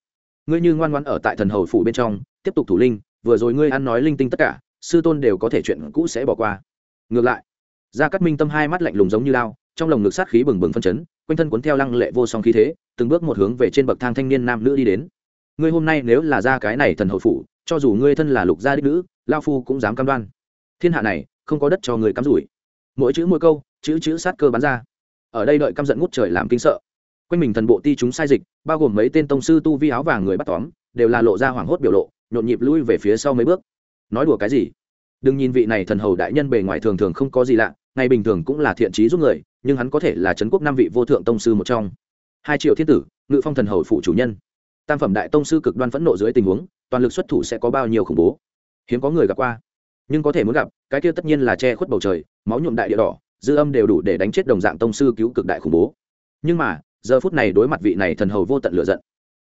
Ngươi như ngoan ngoan ở tại thần hầu phủ bên trong, tiếp tục thủ linh, vừa rồi ngươi ăn nói linh tinh tất cả, sư tôn đều có thể chuyện cũ sẽ bỏ qua. Ngược lại, gia cát minh tâm hai mắt lạnh lùng giống như lao, trong lồng ngực sát khí bừng bừng phân chấn, quanh thân cuốn theo lăng lệ vô song khí thế, từng bước một hướng về trên bậc thang thanh niên nam nữ đi đến. Ngươi hôm nay nếu là ra cái này thần hậu phủ, cho dù ngươi thân là lục gia đích nữ, lao phu cũng dám cam đoan. Thiên hạ này không có đất cho người cắm rủi. Mỗi chữ mỗi câu, chữ chữ sát cơ bắn ra. Ở đây đợi căm giận ngút trời làm kinh sợ. Quanh mình thần bộ ti chúng sai dịch, bao gồm mấy tên tông sư tu vi áo vàng người bắt tóm, đều là lộ ra hoảng hốt biểu lộ, nhộn nhịp lui về phía sau mấy bước. Nói đùa cái gì? Đừng nhìn vị này thần hầu đại nhân bề ngoài thường thường không có gì lạ, ngày bình thường cũng là thiện trí giúp người, nhưng hắn có thể là trấn quốc năm vị vô thượng tông sư một trong. Hai triệu thiên tử, ngự phong thần hầu phụ chủ nhân. Tam phẩm đại tông sư cực đoan phẫn nộ dưới tình huống, toàn lực xuất thủ sẽ có bao nhiêu khủng bố? Hiếm có người gặp qua nhưng có thể muốn gặp, cái kia tất nhiên là che khuất bầu trời, máu nhuộm đại địa đỏ, dư âm đều đủ để đánh chết đồng dạng tông sư cứu cực đại khủng bố. Nhưng mà, giờ phút này đối mặt vị này thần hầu vô tận lựa giận.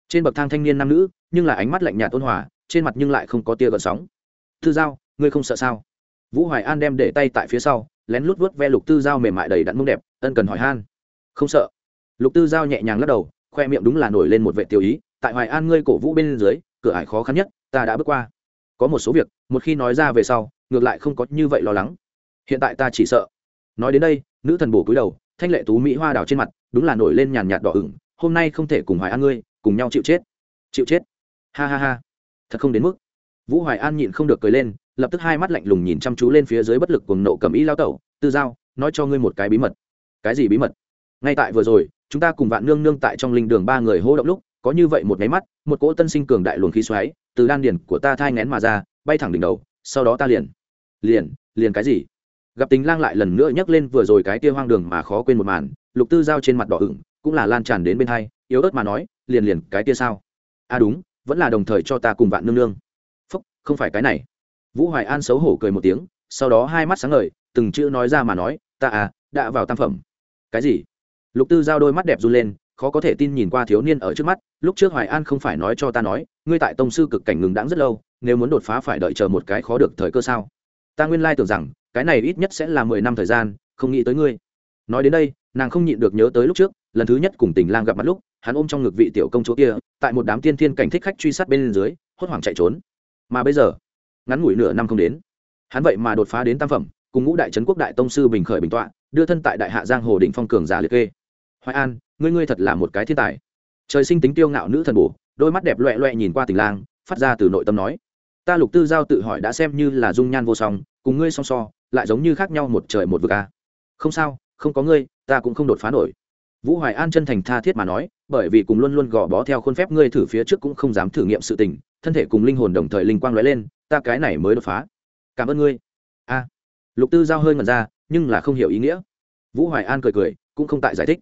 Trên bậc thang thanh niên nam nữ, nhưng là ánh mắt lạnh nhạt ôn hòa, trên mặt nhưng lại không có tia gợn sóng. Thư giao, ngươi không sợ sao? Vũ hoài an đem để tay tại phía sau, lén lút vớt ve lục tư giao mềm mại đầy đặn mông đẹp, ân cần hỏi han. Không sợ. Lục tư giao nhẹ nhàng lắc đầu, khoe miệng đúng là nổi lên một vệ tiêu ý, tại hoài an ngươi cổ vũ bên dưới, cửa ải khó khăn nhất, ta đã bước qua. Có một số việc, một khi nói ra về sau ngược lại không có như vậy lo lắng. Hiện tại ta chỉ sợ. Nói đến đây, nữ thần bổ cúi đầu, thanh lệ tú mỹ hoa đào trên mặt, đúng là nổi lên nhàn nhạt đỏ ửng. Hôm nay không thể cùng hoài an ngươi, cùng nhau chịu chết. Chịu chết. Ha ha ha. Thật không đến mức. Vũ hoài an nhịn không được cười lên, lập tức hai mắt lạnh lùng nhìn chăm chú lên phía dưới bất lực cuồng nộ cầm ý lao tẩu, tư giao, nói cho ngươi một cái bí mật. Cái gì bí mật? Ngay tại vừa rồi, chúng ta cùng vạn nương nương tại trong linh đường ba người hô động lúc, có như vậy một nháy mắt, một cỗ tân sinh cường đại luồng khí xoáy, từ đan điền của ta thai ngén mà ra, bay thẳng đỉnh đầu sau đó ta liền liền liền cái gì? Gặp tình lang lại lần nữa nhắc lên vừa rồi cái kia hoang đường mà khó quên một màn, lục tư giao trên mặt đỏ ửng, cũng là lan tràn đến bên hai, yếu ớt mà nói, liền liền, cái kia sao? À đúng, vẫn là đồng thời cho ta cùng vạn nương nương. Phúc, không phải cái này. Vũ hoài an xấu hổ cười một tiếng, sau đó hai mắt sáng ngời, từng chữ nói ra mà nói, ta à đã vào tam phẩm. Cái gì? Lục tư giao đôi mắt đẹp run lên, khó có thể tin nhìn qua thiếu niên ở trước mắt lúc trước hoài an không phải nói cho ta nói, ngươi tại tông sư cực cảnh ngừng đãng rất lâu, nếu muốn đột phá phải đợi chờ một cái khó được thời cơ sao? Ta nguyên lai tưởng rằng, cái này ít nhất sẽ là mười năm thời gian, không nghĩ tới ngươi. Nói đến đây, nàng không nhịn được nhớ tới lúc trước, lần thứ nhất cùng tình lang gặp mặt lúc, hắn ôm trong ngực vị tiểu công chúa kia, tại một đám tiên thiên cảnh thích khách truy sát bên dưới, hốt hoảng chạy trốn. Mà bây giờ, ngắn ngủi nửa năm không đến, hắn vậy mà đột phá đến tam phẩm, cùng ngũ đại trấn quốc đại tông sư bình khởi bình tọa, đưa thân tại đại hạ giang hồ định phong cường giả liệt kê. Hoài an, ngươi ngươi thật là một cái thiên tài trời sinh tính tiêu ngạo nữ thần bổ, đôi mắt đẹp loẹ loẹ nhìn qua tình lang, phát ra từ nội tâm nói. Ta lục tư giao tự hỏi đã xem như là dung nhan vô song, cùng ngươi song so, lại giống như khác nhau một trời một vực a không sao, không có ngươi, ta cũng không đột phá nổi. Vũ hoài an chân thành tha thiết mà nói, bởi vì cùng luôn luôn gò bó theo khuôn phép ngươi thử phía trước cũng không dám thử nghiệm sự tình, thân thể cùng linh hồn đồng thời linh quang lóe lên, ta cái này mới đột phá. Cảm ơn ngươi. A lục tư giao hơi ngần ra, nhưng là không hiểu ý nghĩa. Vũ hoài an cười cười, cũng không tại giải thích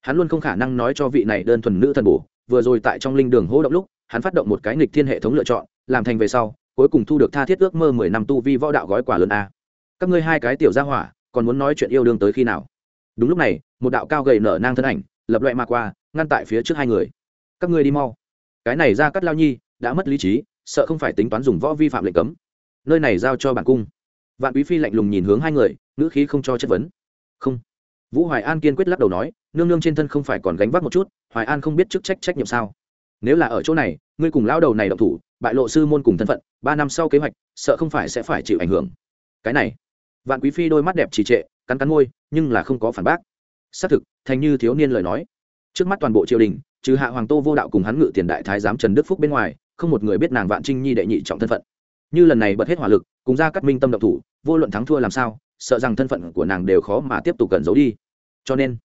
hắn luôn không khả năng nói cho vị này đơn thuần nữ thần bổ, vừa rồi tại trong linh đường hỗ động lúc, hắn phát động một cái nghịch thiên hệ thống lựa chọn, làm thành về sau, cuối cùng thu được tha thiết ước mơ mười năm tu vi võ đạo gói quà lớn a. Các ngươi hai cái tiểu gia hỏa, còn muốn nói chuyện yêu đương tới khi nào? Đúng lúc này, một đạo cao gầy nở nang thân ảnh, lập loại mà qua, ngăn tại phía trước hai người. Các ngươi đi mau. Cái này ra cắt lao nhi, đã mất lý trí, sợ không phải tính toán dùng võ vi phạm lệnh cấm. Nơi này giao cho bản cung. Vạn quý phi lạnh lùng nhìn hướng hai người, ngữ khí không cho chất vấn. Không vũ hoài an kiên quyết lắc đầu nói, nương nương trên thân không phải còn gánh vác một chút, hoài an không biết chức trách trách nhiệm sao. Nếu là ở chỗ này, ngươi cùng lão đầu này động thủ, bại lộ sư môn cùng thân phận, ba năm sau kế hoạch, sợ không phải sẽ phải chịu ảnh hưởng. Cái này, vạn quý phi đôi mắt đẹp trì trệ, cắn cắn môi, nhưng là không có phản bác. Xác thực, thành như thiếu niên lời nói. Trước mắt toàn bộ triều đình, trừ hạ hoàng tô vô đạo cùng hắn ngự tiền đại thái giám trần đức phúc bên ngoài, không một người biết nàng vạn trinh nhi đệ nhị trọng thân phận. Như lần này bật hết hỏa lực, cùng ra các minh tâm độc thủ, vô luận thắng thua làm sao sợ rằng thân phận của nàng đều khó mà tiếp tục cẩn giấu đi. Cho nên,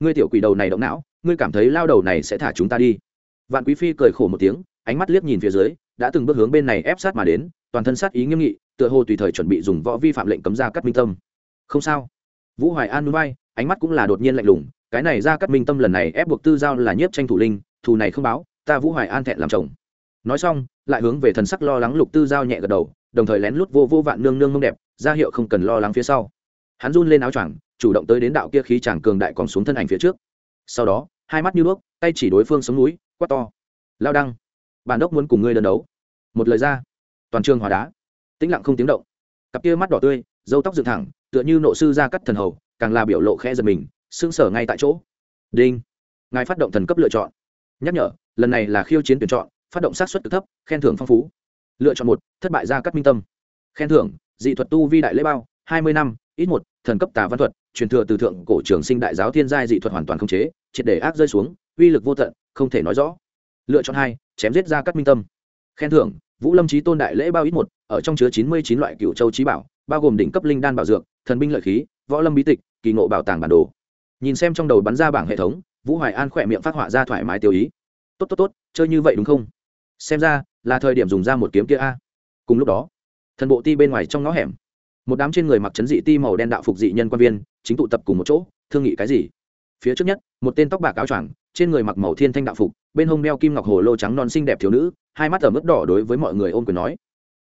ngươi tiểu quỷ đầu này động não, ngươi cảm thấy lao đầu này sẽ thả chúng ta đi. Vạn quý phi cười khổ một tiếng, ánh mắt liếc nhìn phía dưới, đã từng bước hướng bên này ép sát mà đến, toàn thân sát ý nghiêm nghị, tựa hồ tùy thời chuẩn bị dùng võ vi phạm lệnh cấm ra cắt minh tâm. Không sao. Vũ hoài an núi bay, ánh mắt cũng là đột nhiên lạnh lùng, cái này ra cắt minh tâm lần này ép buộc tư giao là nhiếp tranh thủ linh, thù này không báo, ta vũ hoài an thẹn làm chồng. Nói xong, lại hướng về thần sắc lo lắng lục tư giao nhẹ gật đầu đồng thời lén lút vô vô vạn nương nương mông đẹp, ra hiệu không cần lo lắng phía sau. Hắn run lên áo choàng, chủ động tới đến đạo kia khí chàng cường đại còn xuống thân ảnh phía trước. Sau đó, hai mắt như đuốc tay chỉ đối phương sống núi, quát to. Lao đăng, bản đốc muốn cùng ngươi đơn đấu. Một lời ra, toàn trường hòa đá. Tĩnh lặng không tiếng động. Cặp kia mắt đỏ tươi dâu tóc dựng thẳng, tựa như nộ sư ra cắt thần hầu, càng là biểu lộ khẽ giật mình, sững sở ngay tại chỗ. Đinh. Ngài phát động thần cấp lựa chọn. Nhắc nhở, lần này là khiêu chiến tuyển chọn, phát động sát xuất cực thấp, khen thưởng phong phú lựa chọn một, thất bại ra cắt minh tâm. Khen thưởng, dị thuật tu vi đại lễ bao, hai mươi năm, ít một, thần cấp tà văn thuật, truyền thừa từ thượng cổ trường sinh đại giáo thiên giai dị thuật hoàn toàn không chế, triệt để ác rơi xuống, uy lực vô tận, không thể nói rõ. Lựa chọn hai, chém giết ra cắt minh tâm. Khen thưởng, vũ lâm trí tôn đại lễ bao ít một, ở trong chứa chín mươi chín loại cựu châu trí bảo, bao gồm đỉnh cấp linh đan bảo dược, thần binh lợi khí, võ lâm bí tịch, kỳ ngộ bảo tàng bản đồ. Nhìn xem trong đầu bắn ra bảng hệ thống, vũ hoài an khỏe miệng phát họa ra thoải mái tiêu ý. Tốt tốt tốt, chơi như vậy đúng không? Xem ra là thời điểm dùng ra một kiếm kia a. Cùng lúc đó, thần bộ ti bên ngoài trong ngõ hẻm, một đám trên người mặc chấn dị ti màu đen đạo phục dị nhân quan viên, chính tụ tập cùng một chỗ, thương nghị cái gì? Phía trước nhất, một tên tóc bạc áo choàng, trên người mặc màu thiên thanh đạo phục, bên hông đeo kim ngọc hồ lô trắng non xinh đẹp thiếu nữ, hai mắt ở mức đỏ đối với mọi người ôm quyền nói,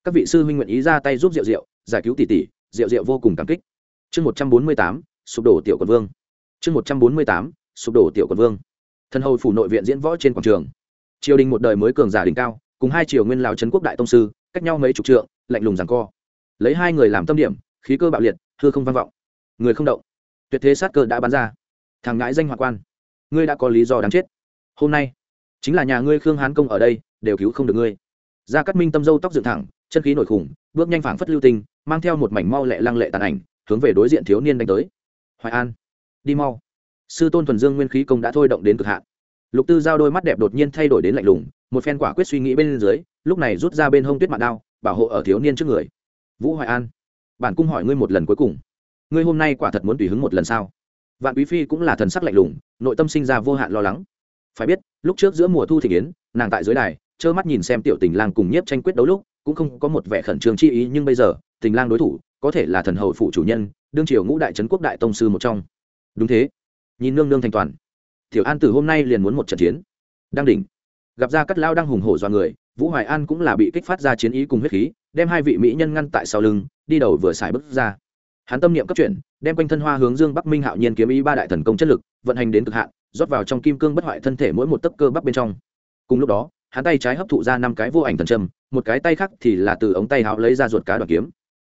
các vị sư huynh nguyện ý ra tay giúp rượu rượu giải cứu tỷ tỷ rượu rượu vô cùng cảm kích. Chương một trăm bốn mươi tám, sụp đổ tiểu quận vương. Chương một trăm bốn mươi tám, sụp đổ tiểu quận vương. Thân hầu phủ nội viện diễn võ trên quảng trường. Triều đình một đời mới cường giả đỉnh cao cùng hai triều nguyên lão trấn quốc đại tông sư, cách nhau mấy chục trượng, lạnh lùng giằng co. Lấy hai người làm tâm điểm, khí cơ bạo liệt thưa không vang vọng. Người không động. Tuyệt thế sát cơ đã bắn ra. Thằng ngãi danh hoạn quan. Ngươi đã có lý do đáng chết. Hôm nay, chính là nhà ngươi khương hán công ở đây, đều cứu không được ngươi. Gia cát minh tâm dâu tóc dựng thẳng, chân khí nổi khủng, bước nhanh phảng phất lưu tinh, mang theo một mảnh mau lẹ lăng lệ tàn ảnh, hướng về đối diện thiếu niên đánh tới. Hoài an, đi mau. Sư tôn thuần dương nguyên khí công đã thôi động đến cực hạn lục tư giao đôi mắt đẹp đột nhiên thay đổi đến lạnh lùng, một phen quả quyết suy nghĩ bên dưới, lúc này rút ra bên hông tuyết mạng đao, bảo hộ ở thiếu niên trước người. Vũ hoài an, bản cung hỏi ngươi một lần cuối cùng. Ngươi hôm nay quả thật muốn tùy hứng một lần sao? Vạn quý phi cũng là thần sắc lạnh lùng, nội tâm sinh ra vô hạn lo lắng. Phải biết, lúc trước giữa mùa thu thị kiến nàng tại dưới đài, trơ mắt nhìn xem tiểu tình lang cùng nhiếp tranh quyết đấu lúc, cũng không có một vẻ khẩn trương chi ý, nhưng bây giờ, tình lang đối thủ, có thể là thần hầu phụ chủ nhân, đương triều ngũ đại trấn quốc đại tông sư một trong. Đúng thế. Nhìn nương nương thành toàn tiểu an tử hôm nay liền muốn một trận chiến. Đang đỉnh. Gặp ra cắt lao đang hùng hổ do người, vũ hoài an cũng là bị kích phát ra chiến ý cùng huyết khí, đem hai vị mỹ nhân ngăn tại sau lưng, đi đầu vừa xài bước ra. Hắn tâm niệm cấp chuyển, đem quanh thân hoa hướng dương bắc minh hạo nhiên kiếm ý ba đại thần công chất lực, vận hành đến cực hạn, rót vào trong kim cương bất hoại thân thể mỗi một tấc cơ bắp bên trong. Cùng lúc đó, hắn tay trái hấp thụ ra năm cái vô ảnh thần trầm một cái tay khác thì là từ ống tay háo lấy ra ruột cá đoàn kiếm.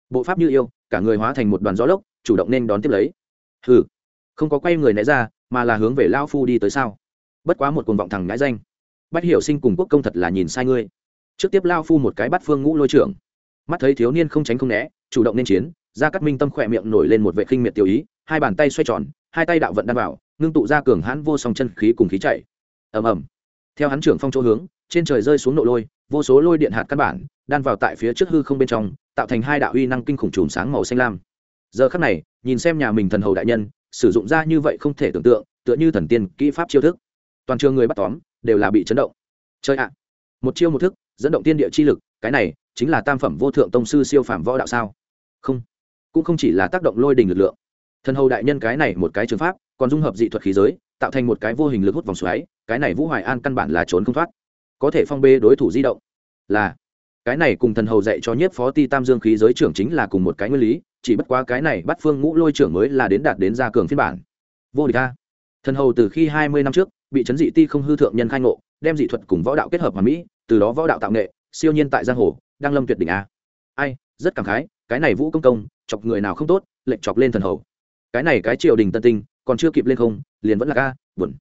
Bộ pháp như yêu, cả người hóa thành một đoàn gió lốc, chủ động nên đón tiếp lấy. Hừ, không có quay người né ra mà là hướng về lao phu đi tới sao? Bất quá một cuồng vọng thằng ngãi danh. Bách hiểu sinh cùng quốc công thật là nhìn sai ngươi. Trước tiếp lao phu một cái bắt phương ngũ lôi trưởng. Mắt thấy thiếu niên không tránh không né, chủ động nên chiến ra cắt minh tâm khỏe miệng nổi lên một vệ khinh miệt tiêu ý, hai bàn tay xoay tròn, hai tay đạo vận đan vào ngưng tụ ra cường hãn vô song chân khí cùng khí chạy. Ầm ầm. Theo hắn trưởng phong chỗ hướng, trên trời rơi xuống nộ lôi, vô số lôi điện hạt căn bản, đan vào tại phía trước hư không bên trong, tạo thành hai đạo uy năng kinh khủng chùm sáng màu xanh lam. Giờ khắc này, nhìn xem nhà mình thần hầu đại nhân sử dụng ra như vậy không thể tưởng tượng, tựa như thần tiên kỹ pháp chiêu thức. Toàn trường người bắt tóm, đều là bị chấn động. Chơi ạ. À, một chiêu một thức, dẫn động tiên địa chi lực, cái này chính là tam phẩm vô thượng tông sư siêu phàm võ đạo sao? Không, cũng không chỉ là tác động lôi đình lực lượng. Thần hầu đại nhân cái này một cái trường pháp, còn dung hợp dị thuật khí giới, tạo thành một cái vô hình lực hút vòng xoáy, cái này vũ hoài an căn bản là trốn không thoát. Có thể phong bê đối thủ di động. Là, cái này cùng thần hầu dạy cho nhiếp phó ti tam dương khí giới trưởng chính là cùng một cái nguyên lý chỉ bất quá cái này bắt phương ngũ lôi trưởng mới là đến đạt đến gia cường phiên bản. Vô địch ta thần hầu từ khi hai mươi năm trước, bị chấn dị ti không hư thượng nhân khai ngộ, đem dị thuật cùng võ đạo kết hợp hòa mỹ, từ đó võ đạo tạo nghệ, siêu nhiên tại giang hồ, đang lâm tuyệt đỉnh a. Ai, rất cảm khái, cái này vũ công công, chọc người nào không tốt lệnh chọc lên thần hầu. Cái này cái triều đình tân tinh, còn chưa kịp lên không, liền vẫn là ca buồn.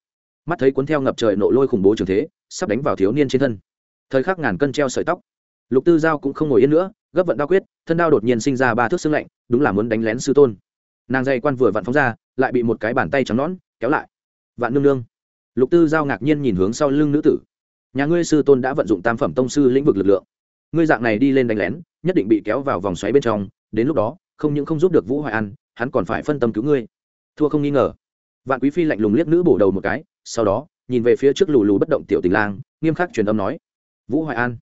Mắt thấy cuốn theo ngập trời nộ lôi khủng bố trường thế, sắp đánh vào thiếu niên trên thân. Thời khắc ngàn cân treo sợi tóc. Lục tư giao cũng không ngồi yên nữa gấp vận đao quyết, thân đao đột nhiên sinh ra ba thước xương lạnh, đúng là muốn đánh lén sư tôn. Nàng dây quan vừa vặn phóng ra, lại bị một cái bàn tay trắng nón kéo lại. Vạn nương nương. Lục tư giao ngạc nhiên nhìn hướng sau lưng nữ tử. Nhà ngươi sư tôn đã vận dụng tam phẩm tông sư lĩnh vực lực lượng. Ngươi dạng này đi lên đánh lén, nhất định bị kéo vào vòng xoáy bên trong, đến lúc đó, không những không giúp được vũ hoài an, hắn còn phải phân tâm cứu ngươi. Thua không nghi ngờ. Vạn quý phi lạnh lùng liếc nữ bổ đầu một cái, sau đó, nhìn về phía trước lù lù bất động tiểu tình lang, nghiêm khắc truyền âm nói, vũ hoài an,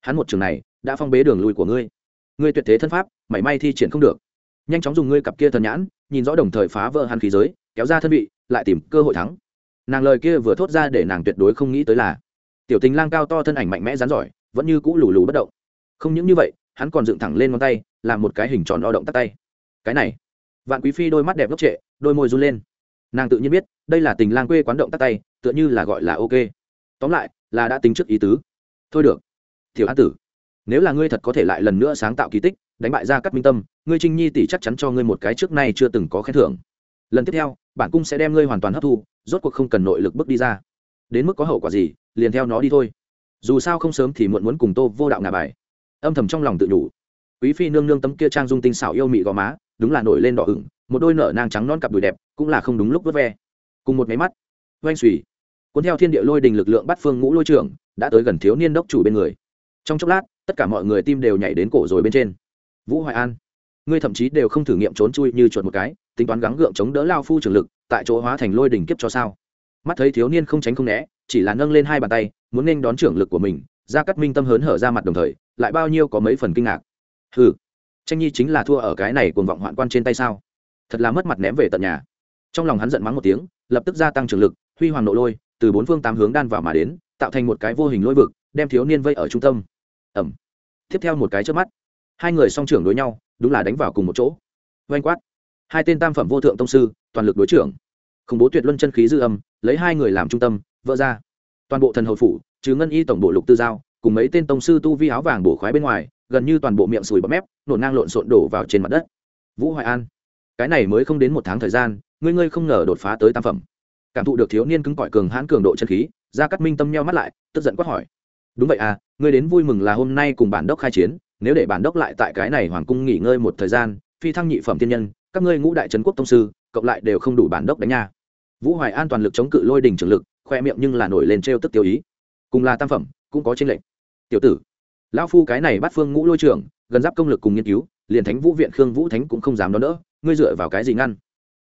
hắn một trường này đã phong bế đường lùi của ngươi ngươi tuyệt thế thân pháp, mảy may thi triển không được. Nhanh chóng dùng ngươi cặp kia thần nhãn, nhìn rõ đồng thời phá vỡ hắn khí giới, kéo ra thân vị, lại tìm cơ hội thắng. Nàng lời kia vừa thốt ra để nàng tuyệt đối không nghĩ tới là, tiểu tình lang cao to thân ảnh mạnh mẽ rắn giỏi, vẫn như cũ lù lù bất động. Không những như vậy, hắn còn dựng thẳng lên ngón tay, làm một cái hình tròn đo động tắt tay. Cái này, vạn quý phi đôi mắt đẹp ngốc trệ, đôi môi run lên. Nàng tự nhiên biết, đây là tình lang quê quán động tắt tay, tựa như là gọi là ok. Tóm lại, là đã tính trước ý tứ. Thôi được. Tiểu an tử nếu là ngươi thật có thể lại lần nữa sáng tạo kỳ tích, đánh bại ra cắt minh tâm, ngươi trinh nhi tỷ chắc chắn cho ngươi một cái trước nay chưa từng có khen thưởng. Lần tiếp theo, bản cung sẽ đem ngươi hoàn toàn hấp thu, rốt cuộc không cần nội lực bước đi ra. Đến mức có hậu quả gì, liền theo nó đi thôi. Dù sao không sớm thì muộn muốn cùng tô vô đạo ngà bài. Âm thầm trong lòng tự nhủ. Quý phi nương nương tấm kia trang dung tinh xảo yêu mị gò má, đúng là nổi lên đỏ ửng, một đôi nở nang trắng non cặp đùi đẹp, cũng là không đúng lúc vớt ve. Cùng một máy mắt, oanh xùy cuốn theo thiên địa lôi đình lực lượng bắt phương ngũ lôi trưởng, đã tới gần thiếu niên đốc chủ bên người. Trong chốc lát tất cả mọi người tim đều nhảy đến cổ rồi bên trên. Vũ hoài an, ngươi thậm chí đều không thử nghiệm trốn chui như chuột một cái, tính toán gắng gượng chống đỡ lao phu trường lực, tại chỗ hóa thành lôi đỉnh kiếp cho sao? Mắt thấy thiếu niên không tránh không né, chỉ là nâng lên hai bàn tay, muốn nên đón trưởng lực của mình ra cắt minh tâm hớn hở ra mặt đồng thời, lại bao nhiêu có mấy phần kinh ngạc. Ừ tranh nhi chính là thua ở cái này cuồng vọng hoạn quan trên tay sao? Thật là mất mặt ném về tận nhà. Trong lòng hắn giận mắng một tiếng, lập tức gia tăng trường lực, huy hoàng nội lôi, từ bốn phương tám hướng đan vào mà đến, tạo thành một cái vô hình lôi vực, đem thiếu niên vây ở trung tâm ẩm. Tiếp theo một cái trước mắt. Hai người song trưởng đối nhau, đúng là đánh vào cùng một chỗ. Vanh quát. Hai tên tam phẩm vô thượng tông sư, toàn lực đối trưởng. Khủng bố tuyệt luân chân khí dư âm, lấy hai người làm trung tâm, vỡ ra. Toàn bộ thần hầu phủ chứ ngân y tổng bộ lục tư giao, cùng mấy tên tông sư tu vi áo vàng bổ khoái bên ngoài, gần như toàn bộ miệng sùi bọt mép nổn ngang lộn xộn đổ vào trên mặt đất. Vũ hoài an, cái này mới không đến một tháng thời gian, ngươi ngươi không ngờ đột phá tới tam phẩm. Cảm thụ được thiếu niên cứng cỏi cường hãn cường độ chân khí ra cắt minh tâm nheo mắt lại, tức giận quát hỏi đúng vậy à ngươi đến vui mừng là hôm nay cùng bản đốc khai chiến, nếu để bản đốc lại tại cái này hoàng cung nghỉ ngơi một thời gian, phi thăng nhị phẩm tiên nhân, các ngươi ngũ đại trấn quốc tông sư, cộng lại đều không đủ bản đốc đánh nha. Vũ hoài an toàn lực chống cự lôi đình trường lực, khoe miệng nhưng là nổi lên trêu tức tiêu ý. Cùng là tam phẩm, cũng có tranh lệch. Tiểu tử, lão phu cái này bắt phương ngũ lôi trưởng, gần giáp công lực cùng nghiên cứu, liền thánh vũ viện khương vũ thánh cũng không dám đón đỡ, ngươi dựa vào cái gì ngăn?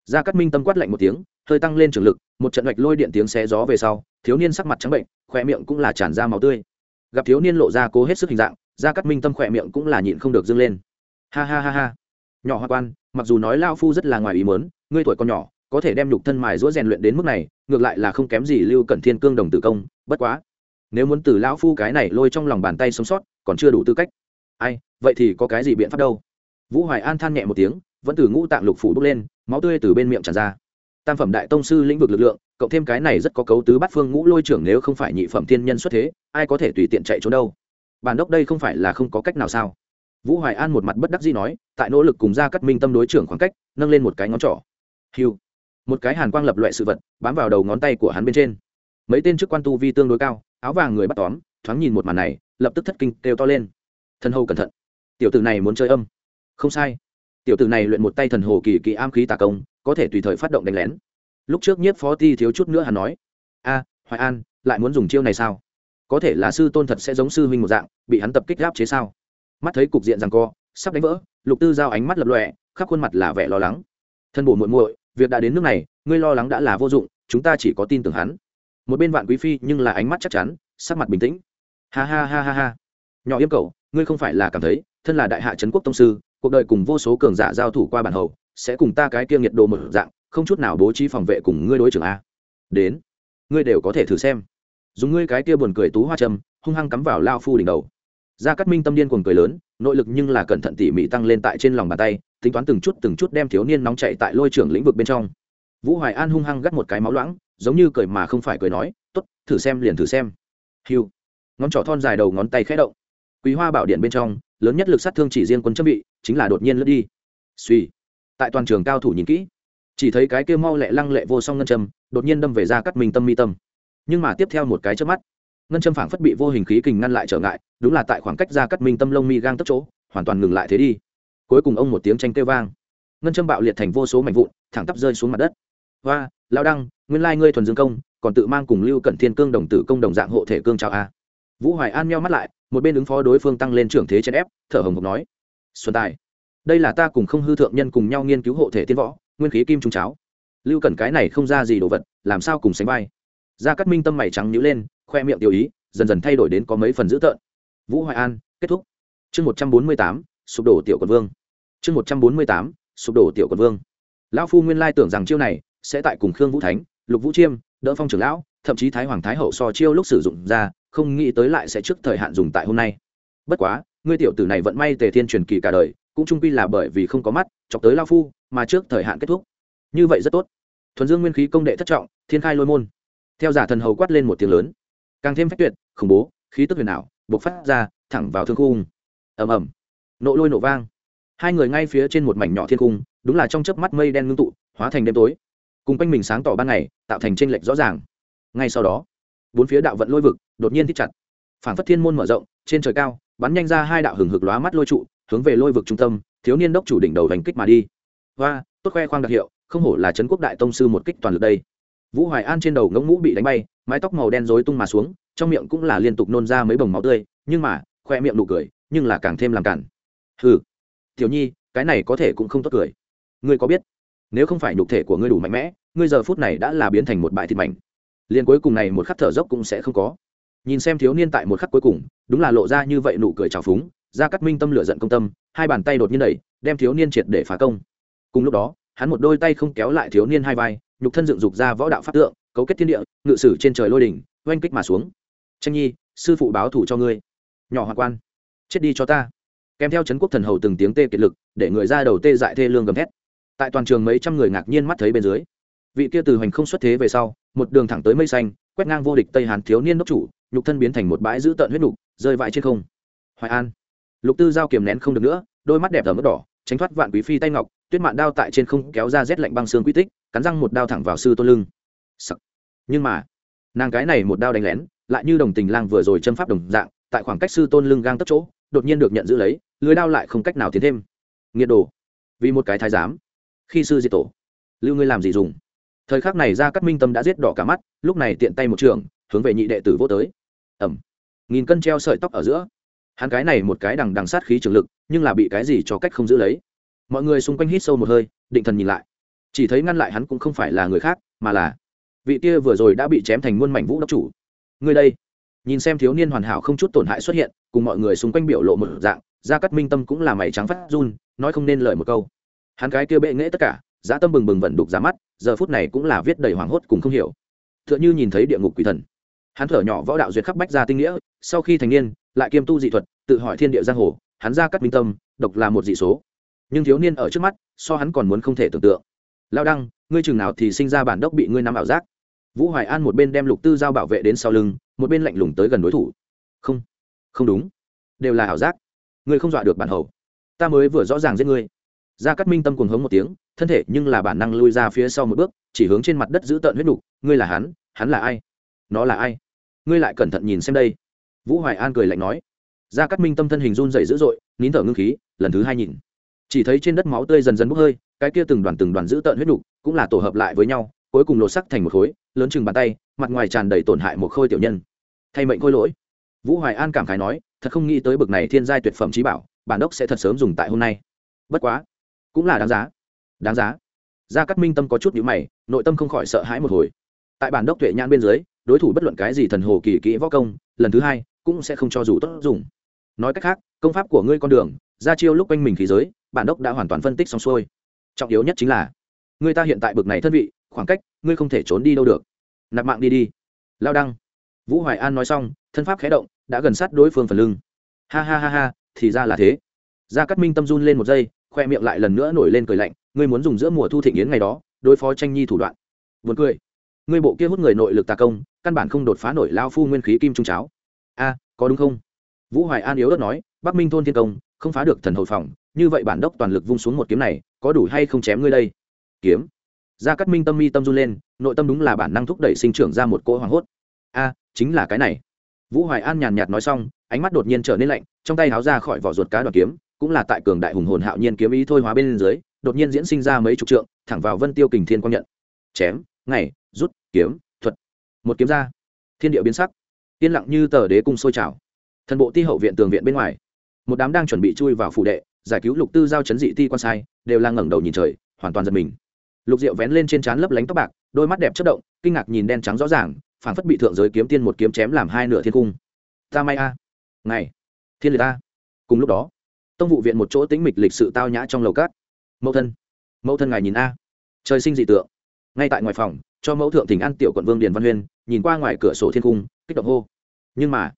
Gia cát minh tâm quát lạnh một tiếng, hơi tăng lên trường lực, một trận hoạch lôi điện tiếng xé gió về sau, thiếu niên sắc mặt trắng bệnh, khoe miệng cũng là tràn ra máu tươi gặp thiếu niên lộ ra cố hết sức hình dạng, gia cát minh tâm khỏe miệng cũng là nhịn không được dâng lên. Ha ha ha ha. Nhỏ hoa quan, mặc dù nói lao phu rất là ngoài ý mớn ngươi tuổi còn nhỏ, có thể đem nhục thân mài rũa rèn luyện đến mức này, ngược lại là không kém gì lưu cẩn thiên cương đồng tử công, bất quá. Nếu muốn từ lão phu cái này lôi trong lòng bàn tay sống sót, còn chưa đủ tư cách. Ai, vậy thì có cái gì biện pháp đâu? Vũ hoài an than nhẹ một tiếng, vẫn từ ngũ tạng lục phủ bốc lên, máu tươi từ bên miệng tràn ra tam phẩm đại tông sư lĩnh vực lực lượng, cộng thêm cái này rất có cấu tứ bắt phương ngũ lôi trưởng nếu không phải nhị phẩm thiên nhân xuất thế, ai có thể tùy tiện chạy trốn đâu? Bản đốc đây không phải là không có cách nào sao? Vũ hoài an một mặt bất đắc dĩ nói, tại nỗ lực cùng ra cắt minh tâm đối trưởng khoảng cách, nâng lên một cái ngón trỏ. Hiu. Một cái hàn quang lập loại sự vật, bám vào đầu ngón tay của hắn bên trên. Mấy tên chức quan tu vi tương đối cao, áo vàng người bắt tóm, thoáng nhìn một màn này, lập tức thất kinh, kêu to lên. Thân hầu cẩn thận. Tiểu tử này muốn chơi âm. Không sai. Tiểu tử này luyện một tay thần hồ kỳ kỳ am khí tà công có thể tùy thời phát động đánh lén. Lúc trước nhiếp phó ti thiếu chút nữa hắn nói, a, hoài an, lại muốn dùng chiêu này sao? Có thể là sư tôn thật sẽ giống sư huynh một dạng, bị hắn tập kích gáp chế sao? Mắt thấy cục diện rằng co, sắp đánh vỡ, lục tư giao ánh mắt lập lọe khắp khuôn mặt là vẻ lo lắng. Thân bổ muội muội, việc đã đến nước này, ngươi lo lắng đã là vô dụng, chúng ta chỉ có tin tưởng hắn. Một bên vạn quý phi nhưng là ánh mắt chắc chắn, sắc mặt bình tĩnh. Ha ha ha ha ha. Nhỏ yêm cầu ngươi không phải là cảm thấy, thân là đại hạ trấn quốc tông sư, cuộc đời cùng vô số cường giả giao thủ qua bản hầu sẽ cùng ta cái kia nhiệt độ một dạng không chút nào bố trí phòng vệ cùng ngươi đối trưởng a. Đến ngươi đều có thể thử xem. Dùng ngươi cái kia buồn cười tú hoa trâm hung hăng cắm vào lao phu đỉnh đầu. Gia cát minh tâm điên cuồng cười lớn nội lực nhưng là cẩn thận tỉ mỉ tăng lên tại trên lòng bàn tay tính toán từng chút từng chút đem thiếu niên nóng chạy tại lôi trưởng lĩnh vực bên trong. Vũ hoài an hung hăng gắt một cái máu loãng giống như cười mà không phải cười nói tốt, thử xem liền thử xem. Hiu ngón trỏ thon dài đầu ngón tay khẽ động. Quý hoa bảo điện bên trong lớn nhất lực sát thương chỉ riêng quân chấm bị chính là đột nhiên lướt đi. Suy tại toàn trường cao thủ nhìn kỹ, chỉ thấy cái kia mau lẹ lăng lệ vô song ngân châm đột nhiên đâm về ra cắt minh tâm mi tâm. Nhưng mà tiếp theo một cái trước mắt, ngân châm phảng phất bị vô hình khí kình ngăn lại trở ngại, đúng là tại khoảng cách ra cắt minh tâm lông mi gang tấp chỗ, hoàn toàn ngừng lại thế đi. Cuối cùng ông một tiếng tranh kêu vang. Ngân châm bạo liệt thành vô số mảnh vụn, thẳng tắp rơi xuống mặt đất. Và lao đăng, nguyên lai ngươi thuần dương công, còn tự mang cùng lưu cận thiên cương đồng tử công đồng dạng hộ thể cương chào a. Vũ hoài an meo mắt lại, một bên ứng phó đối phương tăng lên trưởng thế chèn ép, thở hồng hộc nói, xuân tài đây là ta cùng không hư thượng nhân cùng nhau nghiên cứu hộ thể tiên võ, nguyên khí kim trung cháo. Lưu cẩn cái này không ra gì đồ vật, làm sao cùng sánh vai? Ra cắt minh tâm mày trắng nhữ lên, khoe miệng tiểu ý, dần dần thay đổi đến có mấy phần dữ tợn. Vũ hoài an, kết thúc. Chương một trăm bốn mươi tám, sụp đổ tiểu quận vương. Chương một trăm bốn mươi tám, sụp đổ tiểu quận vương. Lão phu nguyên lai tưởng rằng chiêu này sẽ tại cùng khương vũ thánh, lục vũ chiêm, đỡ phong trưởng lão, thậm chí thái hoàng thái hậu so chiêu lúc sử dụng ra, không nghĩ tới lại sẽ trước thời hạn dùng tại hôm nay. Bất quá, ngươi tiểu tử này vẫn may tề thiên truyền kỳ cả đời cũng trung quy là bởi vì không có mắt, chọc tới lao phu, mà trước thời hạn kết thúc. Như vậy rất tốt. Thuần dương nguyên khí công đệ thất trọng, thiên khai lôi môn. Theo giả thần hầu quát lên một tiếng lớn. Càng thêm phách tuyệt, khủng bố, khí tức huyền ảo buộc phát ra, thẳng vào thương khung. Ầm ầm. Nộ lôi nổ vang. Hai người ngay phía trên một mảnh nhỏ thiên cung đúng là trong chớp mắt mây đen ngưng tụ, hóa thành đêm tối. Cùng quanh mình sáng tỏ ban ngày, tạo thành tranh lệch rõ ràng. Ngay sau đó, bốn phía đạo vận lôi vực đột nhiên thích chặt. Phản phất thiên môn mở rộng, trên trời cao, bắn nhanh ra hai đạo hừng hực lóa mắt lôi trụ hướng về lôi vực trung tâm, thiếu niên đốc chủ đỉnh đầu đánh kích mà đi. Và tốt khoe khoang đặc hiệu, không hổ là trấn quốc đại tông sư một kích toàn lực đây. Vũ hoài an trên đầu ngỗng mũ bị đánh bay, mái tóc màu đen rối tung mà xuống, trong miệng cũng là liên tục nôn ra mấy bồng máu tươi, nhưng mà, khoe miệng nụ cười, nhưng là càng thêm làm cản. Hừ, tiểu nhi, cái này có thể cũng không tốt cười. Ngươi có biết, nếu không phải nhục thể của ngươi đủ mạnh mẽ, ngươi giờ phút này đã là biến thành một bãi thịt mảnh. Liền cuối cùng này một khắc thở dốc cũng sẽ không có. Nhìn xem thiếu niên tại một khắc cuối cùng, đúng là lộ ra như vậy nụ cười trào phúng ra cắt minh tâm lửa giận công tâm, hai bàn tay đột nhiên đẩy, đem thiếu niên triệt để phá công. Cùng lúc đó, hắn một đôi tay không kéo lại thiếu niên hai vai, nhục thân dựng dục ra võ đạo pháp tượng, cấu kết thiên địa, ngự sử trên trời lôi đỉnh, oanh kích mà xuống. Tranh nhi, sư phụ báo thủ cho ngươi. Nhỏ hoàng quan, chết đi cho ta. Kèm theo trấn quốc thần hầu từng tiếng tê kiệt lực, để người ra đầu tê dại thê lương gầm thét. Tại toàn trường mấy trăm người ngạc nhiên mắt thấy bên dưới, vị kia từ hoành không xuất thế về sau, một đường thẳng tới mây xanh, quét ngang vô địch tây hàn thiếu niên đốc chủ, nhục thân biến thành một bãi dữ tợn huyết nục, rơi vãi trên không. Hoài an lục tư giao kiềm nén không được nữa, đôi mắt đẹp ở mức đỏ, tránh thoát vạn quý phi tay ngọc, tuyết mạn đao tại trên không kéo ra rét lạnh băng xương quy tích, cắn răng một đao thẳng vào sư tôn lưng. Sắc. nhưng mà, nàng cái này một đao đánh lén, lại như đồng tình lang vừa rồi chân pháp đồng dạng, tại khoảng cách sư tôn lưng gang tất chỗ, đột nhiên được nhận giữ lấy, lưới đao lại không cách nào tiến thêm. Nghiệt đồ. Vì một cái thái giám. Khi sư diệt tổ, lưu ngươi làm gì dùng? Thời khắc này ra các minh tâm đã giết đỏ cả mắt, lúc này tiện tay một trường, hướng về nhị đệ tử vô tới. Ẩm nghìn cân treo sợi tóc ở giữa hắn cái này một cái đằng đằng sát khí trường lực, nhưng là bị cái gì cho cách không giữ lấy. Mọi người xung quanh hít sâu một hơi, định thần nhìn lại. Chỉ thấy ngăn lại hắn cũng không phải là người khác, mà là vị kia vừa rồi đã bị chém thành muôn mảnh vũ đốc chủ. Người đây. Nhìn xem thiếu niên hoàn hảo không chút tổn hại xuất hiện, cùng mọi người xung quanh biểu lộ một dạng, gia cắt minh tâm cũng là mày trắng phát run, nói không nên lời một câu. Hắn cái kia bệ nghễ tất cả dã tâm bừng bừng vẩn đục ra mắt, giờ phút này cũng là viết đầy hoảng hốt cùng không hiểu. T h ư ợ n h ư nhìn thấy địa ngục quỷ thần. Hắn thở nhỏ võ đạo duyệt khắc bách gia tinh nghĩa, sau khi thành niên lại kiêm tu dị thuật, tự hỏi thiên địa giang hồ, hắn ra cắt minh tâm, độc là một dị số. Nhưng thiếu niên ở trước mắt, so hắn còn muốn không thể tưởng tượng. Lao đăng, ngươi chừng nào thì sinh ra bản đốc bị ngươi nắm ảo giác? Vũ hoài an một bên đem lục tư giao bảo vệ đến sau lưng, một bên lạnh lùng tới gần đối thủ. Không không đúng. Đều là ảo giác. Ngươi không dọa được bản hầu. Ta mới vừa rõ ràng giết ngươi. Gia cát minh tâm cuồng hống một tiếng, thân thể nhưng là bản năng lui ra phía sau một bước, chỉ hướng trên mặt đất giữ tợn huyết đục ngươi là hắn hắn là ai? Nó là ai? Ngươi lại cẩn thận nhìn xem đây vũ hoài an cười lạnh nói. Gia cát minh tâm thân hình run dày dữ dội, nín thở ngưng khí, lần thứ hai nhìn. Chỉ thấy trên đất máu tươi dần dần bốc hơi, cái kia từng đoàn từng đoàn dữ tợn huyết đục cũng là tổ hợp lại với nhau, cuối cùng lột sắc thành một khối, lớn chừng bàn tay, mặt ngoài tràn đầy tổn hại một khôi tiểu nhân. Thay mệnh khôi lỗi. Vũ hoài an cảm khái nói, thật không nghĩ tới bực này thiên giai tuyệt phẩm trí bảo, bản đốc sẽ thật sớm dùng tại hôm nay. Bất quá, cũng là đáng giá. Đáng giá. Gia cát minh tâm có chút nhữ mày, nội tâm không khỏi sợ hãi một hồi. Tại bản đốc tuệ nhãn bên dưới, đối thủ bất luận cái gì thần hồ kỳ kỹ võ công, lần thứ hai cũng sẽ không cho dù tốt dùng. Nói cách khác, công pháp của ngươi con đường, ra chiêu lúc quanh mình khí giới, bản đốc đã hoàn toàn phân tích xong xuôi. Trọng yếu nhất chính là, người ta hiện tại bực này thân vị, khoảng cách ngươi không thể trốn đi đâu được. Nạp mạng đi đi. Lao đăng. Vũ hoài an nói xong, thân pháp khé động, đã gần sát đối phương phần lưng. Ha ha ha ha, thì ra là thế. Gia cát minh tâm run lên một giây, khoe miệng lại lần nữa nổi lên cười lạnh, ngươi muốn dùng giữa mùa thu thịnh yến ngày đó, đối phó tranh nhi thủ đoạn. Buồn cười. Ngươi bộ kia hút người nội lực tà công, căn bản không đột phá nổi lao phu nguyên khí kim trung cháo a có đúng không? Vũ hoài an yếu đất nói, bắc minh thôn thiên công, không phá được thần hồi phòng, như vậy bản đốc toàn lực vung xuống một kiếm này, có đủ hay không chém ngươi đây? Kiếm. Gia cát minh tâm mi tâm run lên, nội tâm đúng là bản năng thúc đẩy sinh trưởng ra một cỗ hoảng hốt. A chính là cái này. Vũ hoài an nhàn nhạt nói xong, ánh mắt đột nhiên trở nên lạnh, trong tay háo ra khỏi vỏ ruột cá đoạn kiếm, cũng là tại cường đại hùng hồn hạo nhiên kiếm ý thôi hóa bên dưới, đột nhiên diễn sinh ra mấy chục trượng, thẳng vào vân tiêu kình thiên quang nhận. Chém, ngày, rút, kiếm, thuật. Một kiếm ra. Thiên địa biến sắc yên lặng như tờ đế cung sôi trào. Thần bộ ti hậu viện tường viện bên ngoài, một đám đang chuẩn bị chui vào phủ đệ, giải cứu lục tư giao chấn dị ti quan sai, đều là ngẩng đầu nhìn trời, hoàn toàn giật mình. Lục diệu vén lên trên trán lấp lánh tóc bạc, đôi mắt đẹp chất động, kinh ngạc nhìn đen trắng rõ ràng, phảng phất bị thượng giới kiếm tiên một kiếm chém làm hai nửa thiên cung. Ta may a. Ngày, thiên liệt ta. Cùng lúc đó, tông vụ viện một chỗ tĩnh mịch lịch sự tao nhã trong lầu cát. Mẫu thân mẫu thân ngài nhìn a. Trời sinh dị tượng. Ngay tại ngoài phòng, cho mẫu thượng thỉnh an tiểu quận vương điền văn huyên nhìn qua ngoài cửa sổ thiên cung, kích động hô. Nhưng mà,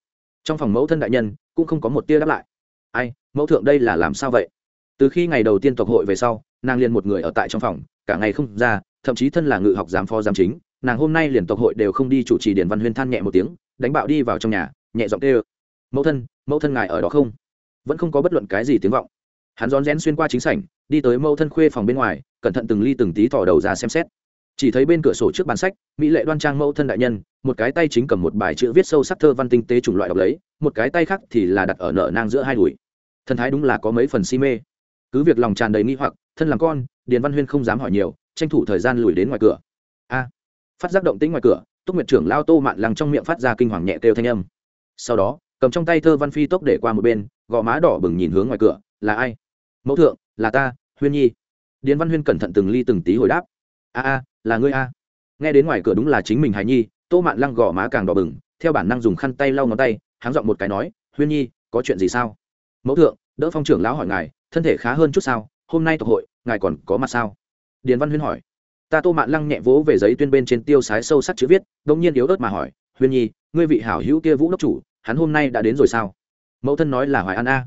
trong phòng mẫu thân đại nhân cũng không có một tia đáp lại. Ai, mẫu thượng đây là làm sao vậy? Từ khi ngày đầu tiên tộc hội về sau, nàng liền một người ở tại trong phòng, cả ngày không ra, thậm chí thân là ngự học giám phó giám chính, nàng hôm nay liền tộc hội đều không đi chủ trì điển văn huyên than nhẹ một tiếng, đánh bạo đi vào trong nhà, nhẹ giọng tê ơ mẫu thân mẫu thân ngài ở đó không? Vẫn không có bất luận cái gì tiếng vọng. Hắn rón rén xuyên qua chính sảnh, đi tới mẫu thân khuê phòng bên ngoài, cẩn thận từng ly từng tí tỏ đầu ra xem xét chỉ thấy bên cửa sổ trước bàn sách, mỹ lệ đoan trang mẫu thân đại nhân, một cái tay chính cầm một bài chữ viết sâu sắc thơ văn tinh tế chủng loại đọc lấy, một cái tay khác thì là đặt ở nợ nang giữa hai đùi. Thần thái đúng là có mấy phần si mê. Cứ việc lòng tràn đầy nghi hoặc, thân làm con, điền văn huyên không dám hỏi nhiều, tranh thủ thời gian lùi đến ngoài cửa. A! Phát giác động tĩnh ngoài cửa, túc nguyệt trưởng lao tô mạn lăng trong miệng phát ra kinh hoàng nhẹ kêu thanh âm. Sau đó, cầm trong tay thơ văn phi tốc để qua một bên, gò má đỏ bừng nhìn hướng ngoài cửa, là ai? Mẫu thượng, là ta, huyên nhi. Điền văn huyên cẩn thận từng ly từng tí hồi đáp. A a là ngươi a. Nghe đến ngoài cửa đúng là chính mình Hải nhi, tô mạn lăng gò má càng đỏ bừng, theo bản năng dùng khăn tay lau ngón tay, háng giọng một cái nói, huyên nhi, có chuyện gì sao? Mẫu thượng, đỡ phong trưởng lão hỏi ngài, thân thể khá hơn chút sao, hôm nay tộc hội, ngài còn có mặt sao? Điền văn huyên hỏi. Ta tô mạn lăng nhẹ vỗ về giấy tuyên bên trên tiêu sái sâu sắc chữ viết đông nhiên yếu ớt mà hỏi, huyên nhi, ngươi vị hảo hữu kia vũ đốc chủ, hắn hôm nay đã đến rồi sao? Mẫu thân nói là hoài an a.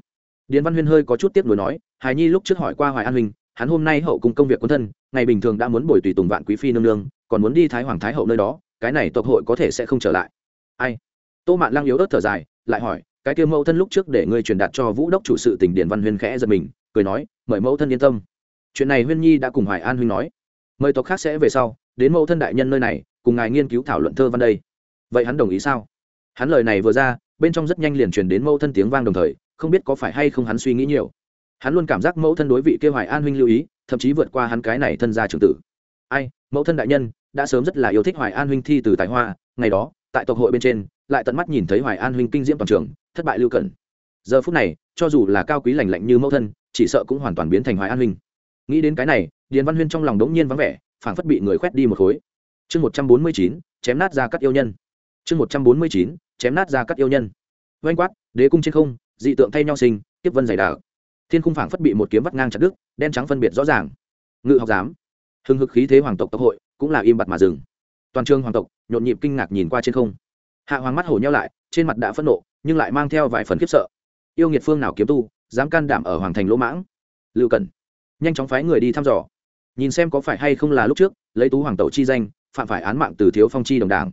Điền văn huyên hơi có chút tiếp nối nói hài nhi lúc trước hỏi qua hoài an huynh hắn hôm nay hậu cùng công việc quân thân, ngày bình thường đã muốn bồi tùy tùng vạn quý phi nương nương, còn muốn đi thái hoàng thái hậu nơi đó, cái này tộc hội có thể sẽ không trở lại. Ai? Tô mạn lăng yếu ớt thở dài, lại hỏi, cái kia mẫu thân lúc trước để ngươi truyền đạt cho vũ đốc chủ sự tỉnh điền văn huyên khẽ giật mình, cười nói, mời mẫu thân yên tâm. Chuyện này huyên nhi đã cùng hoài an huynh nói. Mời tộc khác sẽ về sau, đến mẫu thân đại nhân nơi này, cùng ngài nghiên cứu thảo luận thơ văn đây. Vậy hắn đồng ý sao? Hắn lời này vừa ra, bên trong rất nhanh liền truyền đến mẫu thân tiếng vang đồng thời, không biết có phải hay không hắn suy nghĩ nhiều hắn luôn cảm giác mẫu thân đối vị kêu hoài an huynh lưu ý, thậm chí vượt qua hắn cái này thân gia trưởng tử. Ai, mẫu thân đại nhân, đã sớm rất là yêu thích hoài an huynh thi từ tài hoa, ngày đó, tại tộc hội bên trên, lại tận mắt nhìn thấy hoài an huynh kinh diễm toàn trường, thất bại lưu cẩn giờ phút này, cho dù là cao quý lành lạnh như mẫu thân, chỉ sợ cũng hoàn toàn biến thành hoài an huynh. Nghĩ đến cái này, điền văn huyên trong lòng đống nhiên vắng vẻ, phảng phất bị người khoét đi một khối. Chương một trăm bốn mươi chín, chém nát ra cắt yêu nhân. Chương một trăm bốn mươi chín, chém nát ra cắt yêu nhân. Oanh quát, đế cung trên không, dị tượng thay nhau sinh tiếp vân dày đạo thiên cung phảng phất bị một kiếm vắt ngang chặt đứt, đen trắng phân biệt rõ ràng. Ngự học giám, hưng hực khí thế hoàng tộc tộc hội, cũng là im bặt mà dừng. Toàn trường hoàng tộc, nhộn nhịp kinh ngạc nhìn qua trên không. Hạ hoàng mắt hổ nhau lại, trên mặt đã phẫn nộ, nhưng lại mang theo vài phần khiếp sợ. Yêu nghiệt phương nào kiếm tu, dám can đảm ở hoàng thành lỗ mãng? Lưu cần nhanh chóng phái người đi thăm dò. Nhìn xem có phải hay không là lúc trước, lấy tú hoàng tẩu chi danh, phạm phải án mạng từ thiếu phong chi đồng đảng.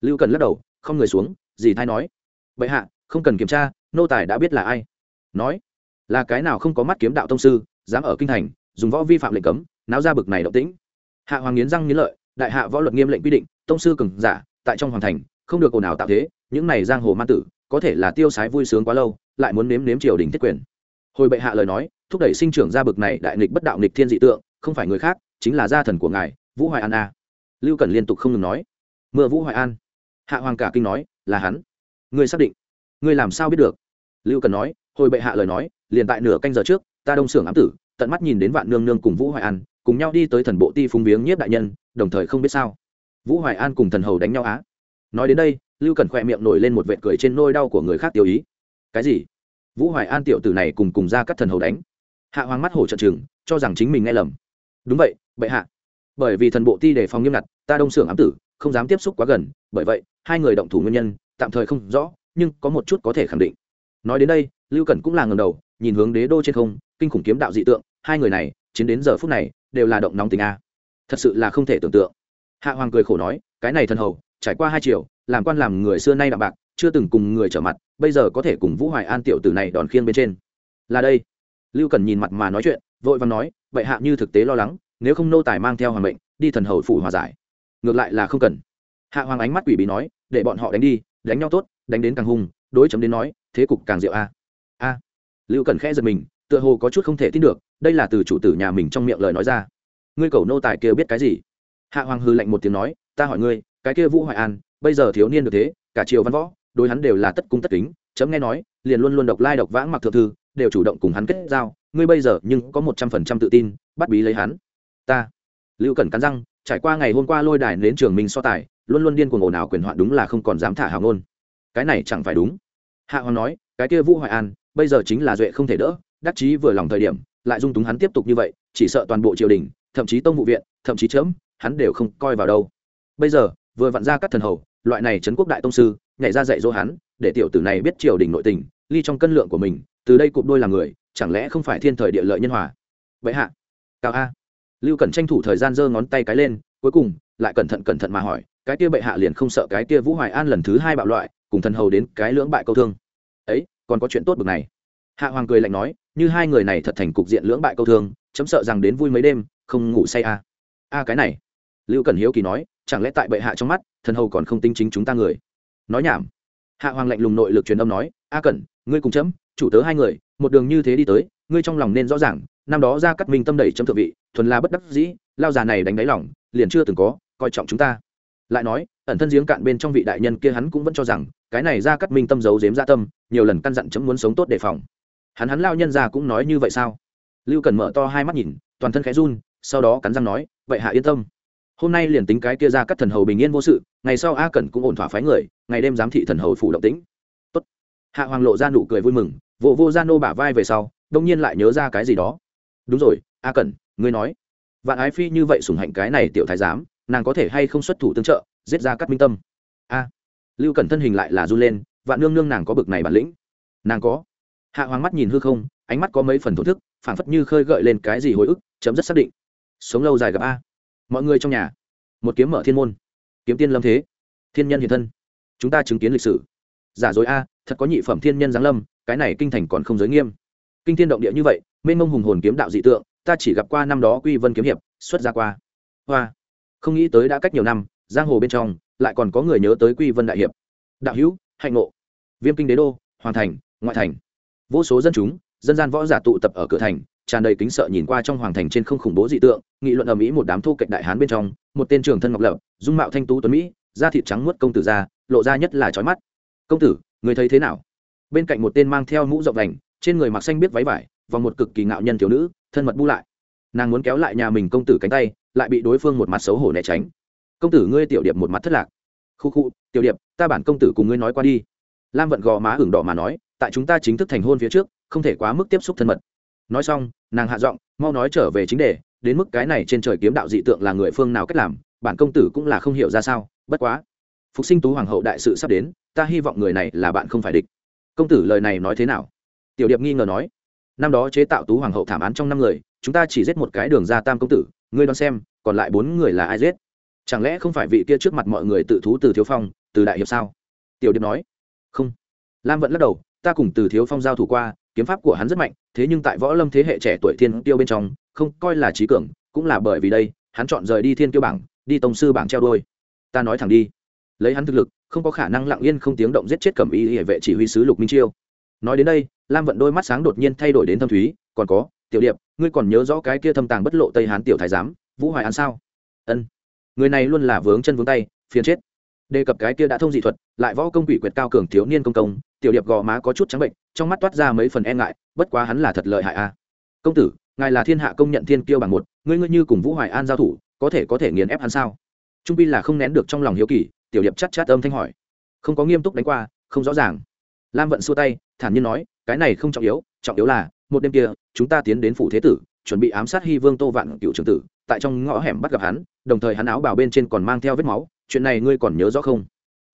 Lưu cần lắc đầu, không người xuống gì thay nói. Bệ hạ, không cần kiểm tra, nô tài đã biết là ai. Nói là cái nào không có mắt kiếm đạo tông sư, dám ở kinh thành, dùng võ vi phạm lệnh cấm, náo ra bực này động tĩnh. Hạ hoàng nghiến răng nghiến lợi, đại hạ võ luật nghiêm lệnh quy định, tông sư cường giả, tại trong hoàng thành, không được ồn ào tạo thế, những này giang hồ man tử, có thể là tiêu sái vui sướng quá lâu, lại muốn nếm nếm triều đình thiết quyền. Hồi bệ hạ lời nói, thúc đẩy sinh trưởng ra bực này đại nghịch bất đạo nghịch thiên dị tượng, không phải người khác, chính là gia thần của ngài, vũ hoài an a lưu cần liên tục không ngừng nói. Mưa vũ hoài an. Hạ hoàng cả kinh nói, là hắn. Ngươi xác định. Ngươi làm sao biết được? Lưu cần nói, hồi bệ hạ lời nói liền tại nửa canh giờ trước, ta đông xưởng ám tử, tận mắt nhìn đến vạn nương nương cùng vũ hoài an, cùng nhau đi tới thần bộ ti phúng viếng nhiếp đại nhân, đồng thời không biết sao. Vũ hoài an cùng thần hầu đánh nhau á. Nói đến đây, lưu cần khỏe miệng nổi lên một vệt cười trên nôi đau của người khác tiêu ý. Cái gì? Vũ hoài an tiểu tử này cùng cùng ra các thần hầu đánh. Hạ hoàng mắt hổ trận chừng cho rằng chính mình nghe lầm. Đúng vậy, bệ hạ. Bởi vì thần bộ ti đề phòng nghiêm ngặt, ta đông xưởng ám tử, không dám tiếp xúc quá gần, bởi vậy, hai người động thủ nguyên nhân, tạm thời không rõ, nhưng có một chút có thể khẳng định. Nói đến đây, lưu cẩn cũng là ngầm đầu nhìn hướng đế đô trên không, kinh khủng kiếm đạo dị tượng, hai người này, chiến đến giờ phút này, đều là động nóng tình a. Thật sự là không thể tưởng tượng. Hạ hoàng cười khổ nói, cái này thần hầu, trải qua hai chiều làm quan làm người xưa nay đạm bạc, chưa từng cùng người trở mặt, bây giờ có thể cùng vũ hoài an tiểu tử này đòn khiêng bên trên. Là đây. Lưu cần nhìn mặt mà nói chuyện, vội vàng nói, vậy hạ như thực tế lo lắng, nếu không nô tài mang theo hoàng mệnh, đi thần hầu phủ hòa giải. Ngược lại là không cần. Hạ hoàng ánh mắt quỷ bí nói, để bọn họ đánh đi, đánh nhau tốt, đánh đến càng hung, đối chấm đến nói, thế cục càng diệu a a lưu cần khẽ giật mình, tựa hồ có chút không thể tin được, đây là từ chủ tử nhà mình trong miệng lời nói ra. Ngươi cầu nô tài kia biết cái gì? Hạ hoàng hư lạnh một tiếng nói, ta hỏi ngươi, cái kia vũ hoài an, bây giờ thiếu niên được thế, cả triều văn võ, đối hắn đều là tất cung tất kính, chấm nghe nói, liền luôn luôn độc lai độc vãng mặc thượng thư, đều chủ động cùng hắn kết giao, ngươi bây giờ nhưng có một trăm phần trăm tự tin, bắt bí lấy hắn. Ta. Lưu cẩn cắn răng, trải qua ngày hôm qua lôi đài đến trường minh so tài, luôn luôn điên cuồng ồn ào quyền hoạn đúng là không còn dám thả hào ngôn. Cái này chẳng phải đúng. Hạ hoàng nói, cái kia vũ hoài an bây giờ chính là duệ không thể đỡ, đắc chí vừa lòng thời điểm, lại dung túng hắn tiếp tục như vậy, chỉ sợ toàn bộ triều đình, thậm chí tông vụ viện, thậm chí chớm, hắn đều không coi vào đâu. Bây giờ, vừa vặn ra các thần hầu, loại này trấn quốc đại tông sư, nhảy ra dạy dỗ hắn, để tiểu tử này biết triều đình nội tình, ly trong cân lượng của mình, từ đây cụp đôi làm người, chẳng lẽ không phải thiên thời địa lợi nhân hòa? Vậy hạ, cao a. Lưu cẩn tranh thủ thời gian giơ ngón tay cái lên, cuối cùng, lại cẩn thận cẩn thận mà hỏi, cái kia bệ hạ liền không sợ cái kia vũ hoài an lần thứ hai bạo loại, cùng thần hầu đến cái lưỡng bại câu thương. Ấy còn có chuyện tốt bực này. Hạ hoàng cười lạnh nói, như hai người này thật thành cục diện lưỡng bại câu thương, chấm sợ rằng đến vui mấy đêm, không ngủ say a a cái này. Lưu cẩn hiếu kỳ nói, chẳng lẽ tại bệ hạ trong mắt, thần hầu còn không tinh chính chúng ta người? Nói nhảm. Hạ hoàng lạnh lùng nội lực truyền âm nói, a cẩn, ngươi cùng chấm, chủ tớ hai người, một đường như thế đi tới, ngươi trong lòng nên rõ ràng, năm đó ra cắt minh tâm đẩy chấm thượng vị, thuần là bất đắc dĩ, lao già này đánh đáy lòng, liền chưa từng có coi trọng chúng ta. Lại nói ẩn thân giếng cạn bên trong vị đại nhân kia hắn cũng vẫn cho rằng, cái này ra cắt minh tâm giấu giếm ra tâm, nhiều lần căn dặn chấm muốn sống tốt đề phòng. Hắn hắn lao nhân ra cũng nói như vậy sao? Lưu cần mở to hai mắt nhìn, toàn thân khẽ run, sau đó cắn răng nói, vậy hạ yên tâm. Hôm nay liền tính cái kia ra cắt thần hầu bình yên vô sự, ngày sau a cẩn cũng ổn thỏa phái người, ngày đêm giám thị thần hầu phủ động tĩnh. Tốt. Hạ hoàng lộ ra nụ cười vui mừng vụ vô gia nô bả vai về sau, đông nhiên lại nhớ ra cái gì đó. Đúng rồi, a cẩn, ngươi nói. Vạn ái phi như vậy sủng hạnh cái này tiểu thái giám, nàng có thể hay không xuất thủ tương trợ giết ra cắt minh tâm. A, lưu cẩn thân hình lại là run lên, vạn nương nương nàng có bực này bản lĩnh. Nàng có. Hạ hoàng mắt nhìn hư không, ánh mắt có mấy phần thổ thức, phảng phất như khơi gợi lên cái gì hồi ức, chấm rất xác định. Sống lâu dài gặp a. Mọi người trong nhà. Một kiếm mở thiên môn. Kiếm tiên lâm thế. Thiên nhân hiện thân. Chúng ta chứng kiến lịch sử. Giả dối a, thật có nhị phẩm thiên nhân giáng lâm, cái này kinh thành còn không giới nghiêm. Kinh thiên động địa như vậy, mênh mông hùng hồn kiếm đạo dị tượng, ta chỉ gặp qua năm đó quy vân kiếm hiệp, xuất ra qua. Hoa. Không nghĩ tới đã cách nhiều năm giang hồ bên trong, lại còn có người nhớ tới quy vân đại hiệp. Đạo hữu, hạnh ngộ. Viêm kinh đế đô hoàn thành, ngoại thành. Vô số dân chúng, dân gian võ giả tụ tập ở cửa thành, tràn đầy kính sợ nhìn qua trong hoàng thành trên không khủng bố dị tượng, nghị luận ở mỹ một đám thu cạnh đại hán bên trong, một tên trường thân ngọc lập, dung mạo thanh tú tuấn mỹ, da thịt trắng muốt công tử ra, lộ ra nhất là trói mắt. Công tử, người thấy thế nào? Bên cạnh một tên mang theo mũ rộng vành trên người mặc xanh biết váy vải và một cực kỳ ngạo nhân thiếu nữ, thân mật bu lại. Nàng muốn kéo lại nhà mình công tử cánh tay, lại bị đối phương một mặt xấu hổ né tránh công tử ngươi tiểu điệp một mặt thất lạc. Khu khu, tiểu điệp, ta bản công tử cùng ngươi nói qua đi. Lam vận gò má hưởng đỏ mà nói, tại chúng ta chính thức thành hôn phía trước, không thể quá mức tiếp xúc thân mật. Nói xong, nàng hạ giọng, mau nói trở về chính đề, đến mức cái này trên trời kiếm đạo dị tượng là người phương nào cách làm, bản công tử cũng là không hiểu ra sao, bất quá. Phục sinh tú hoàng hậu đại sự sắp đến, ta hy vọng người này là bạn không phải địch. Công tử lời này nói thế nào? Tiểu điệp nghi ngờ nói. Năm đó chế tạo tú hoàng hậu thảm án trong năm người, chúng ta chỉ giết một cái đường ra tam công tử, ngươi đoán xem, còn lại bốn người là ai giết? Chẳng lẽ không phải vị kia trước mặt mọi người tự thú từ thiếu phong, từ đại hiệp sao? Tiểu điệp nói. Không. Lam vẫn lắc đầu, ta cùng từ thiếu phong giao thủ qua, kiếm pháp của hắn rất mạnh, thế nhưng tại võ lâm thế hệ trẻ tuổi thiên tiêu bên trong, không coi là trí cường, cũng là bởi vì đây, hắn chọn rời đi thiên tiêu bảng, đi tông sư bảng treo đôi ta nói thẳng đi. Lấy hắn thực lực, không có khả năng lặng yên không tiếng động giết chết cẩm y hệ vệ chỉ huy sứ lục minh chiêu. Nói đến đây, lam vận đôi mắt sáng đột nhiên thay đổi đến thâm thúy, còn có, tiểu điệp, ngươi còn nhớ rõ cái kia thâm tàng bất lộ tây hán tiểu thái giám, vũ hoài an sao? Ân người này luôn là vướng chân vướng tay, phiền chết. Đề cập cái kia đã thông dị thuật, lại võ công quỷ quyệt cao cường thiếu niên công công, tiểu điệp gò má có chút trắng bệnh, trong mắt toát ra mấy phần e ngại, bất quá hắn là thật lợi hại a. Công tử, ngài là thiên hạ công nhận thiên kiêu bằng một, ngươi ngươi như cùng vũ hoài an giao thủ, có thể có thể nghiền ép hắn sao? Trung pi là không nén được trong lòng hiếu kỳ, tiểu điệp chắc chát âm thanh hỏi. Không có nghiêm túc đánh qua, không rõ ràng. Lam vận xua tay, thản nhiên nói, cái này không trọng yếu trọng yếu là, một đêm kia, chúng ta tiến đến phủ thế tử, chuẩn bị ám sát hy vương tô vạn cựu trưởng tử tại trong ngõ hẻm bắt gặp hắn, đồng thời hắn áo bảo bên trên còn mang theo vết máu, chuyện này ngươi còn nhớ rõ không?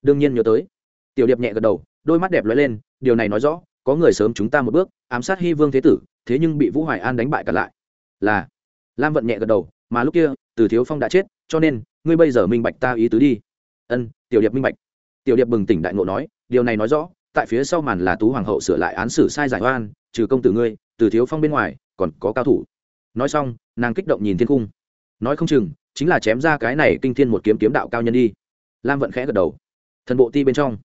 Đương nhiên nhớ tới. Tiểu điệp nhẹ gật đầu, đôi mắt đẹp lóe lên, điều này nói rõ, có người sớm chúng ta một bước, ám sát hy vương thế tử, thế nhưng bị vũ hoài an đánh bại cả lại. Là. Lam vận nhẹ gật đầu, mà lúc kia, từ thiếu phong đã chết, cho nên, ngươi bây giờ minh bạch ta ý tứ đi. Ân, tiểu điệp minh bạch. Tiểu điệp bừng tỉnh đại ngộ nói, điều này nói rõ, tại phía sau màn là tú hoàng hậu sửa lại án xử sai giải oan, trừ công tử ngươi, từ thiếu phong bên ngoài, còn có cao thủ. Nói xong, nàng kích động nhìn thiên cung nói không chừng, chính là chém ra cái này kinh thiên một kiếm kiếm đạo cao nhân đi. Lam vận khẽ gật đầu. Thần bộ ti bên trong.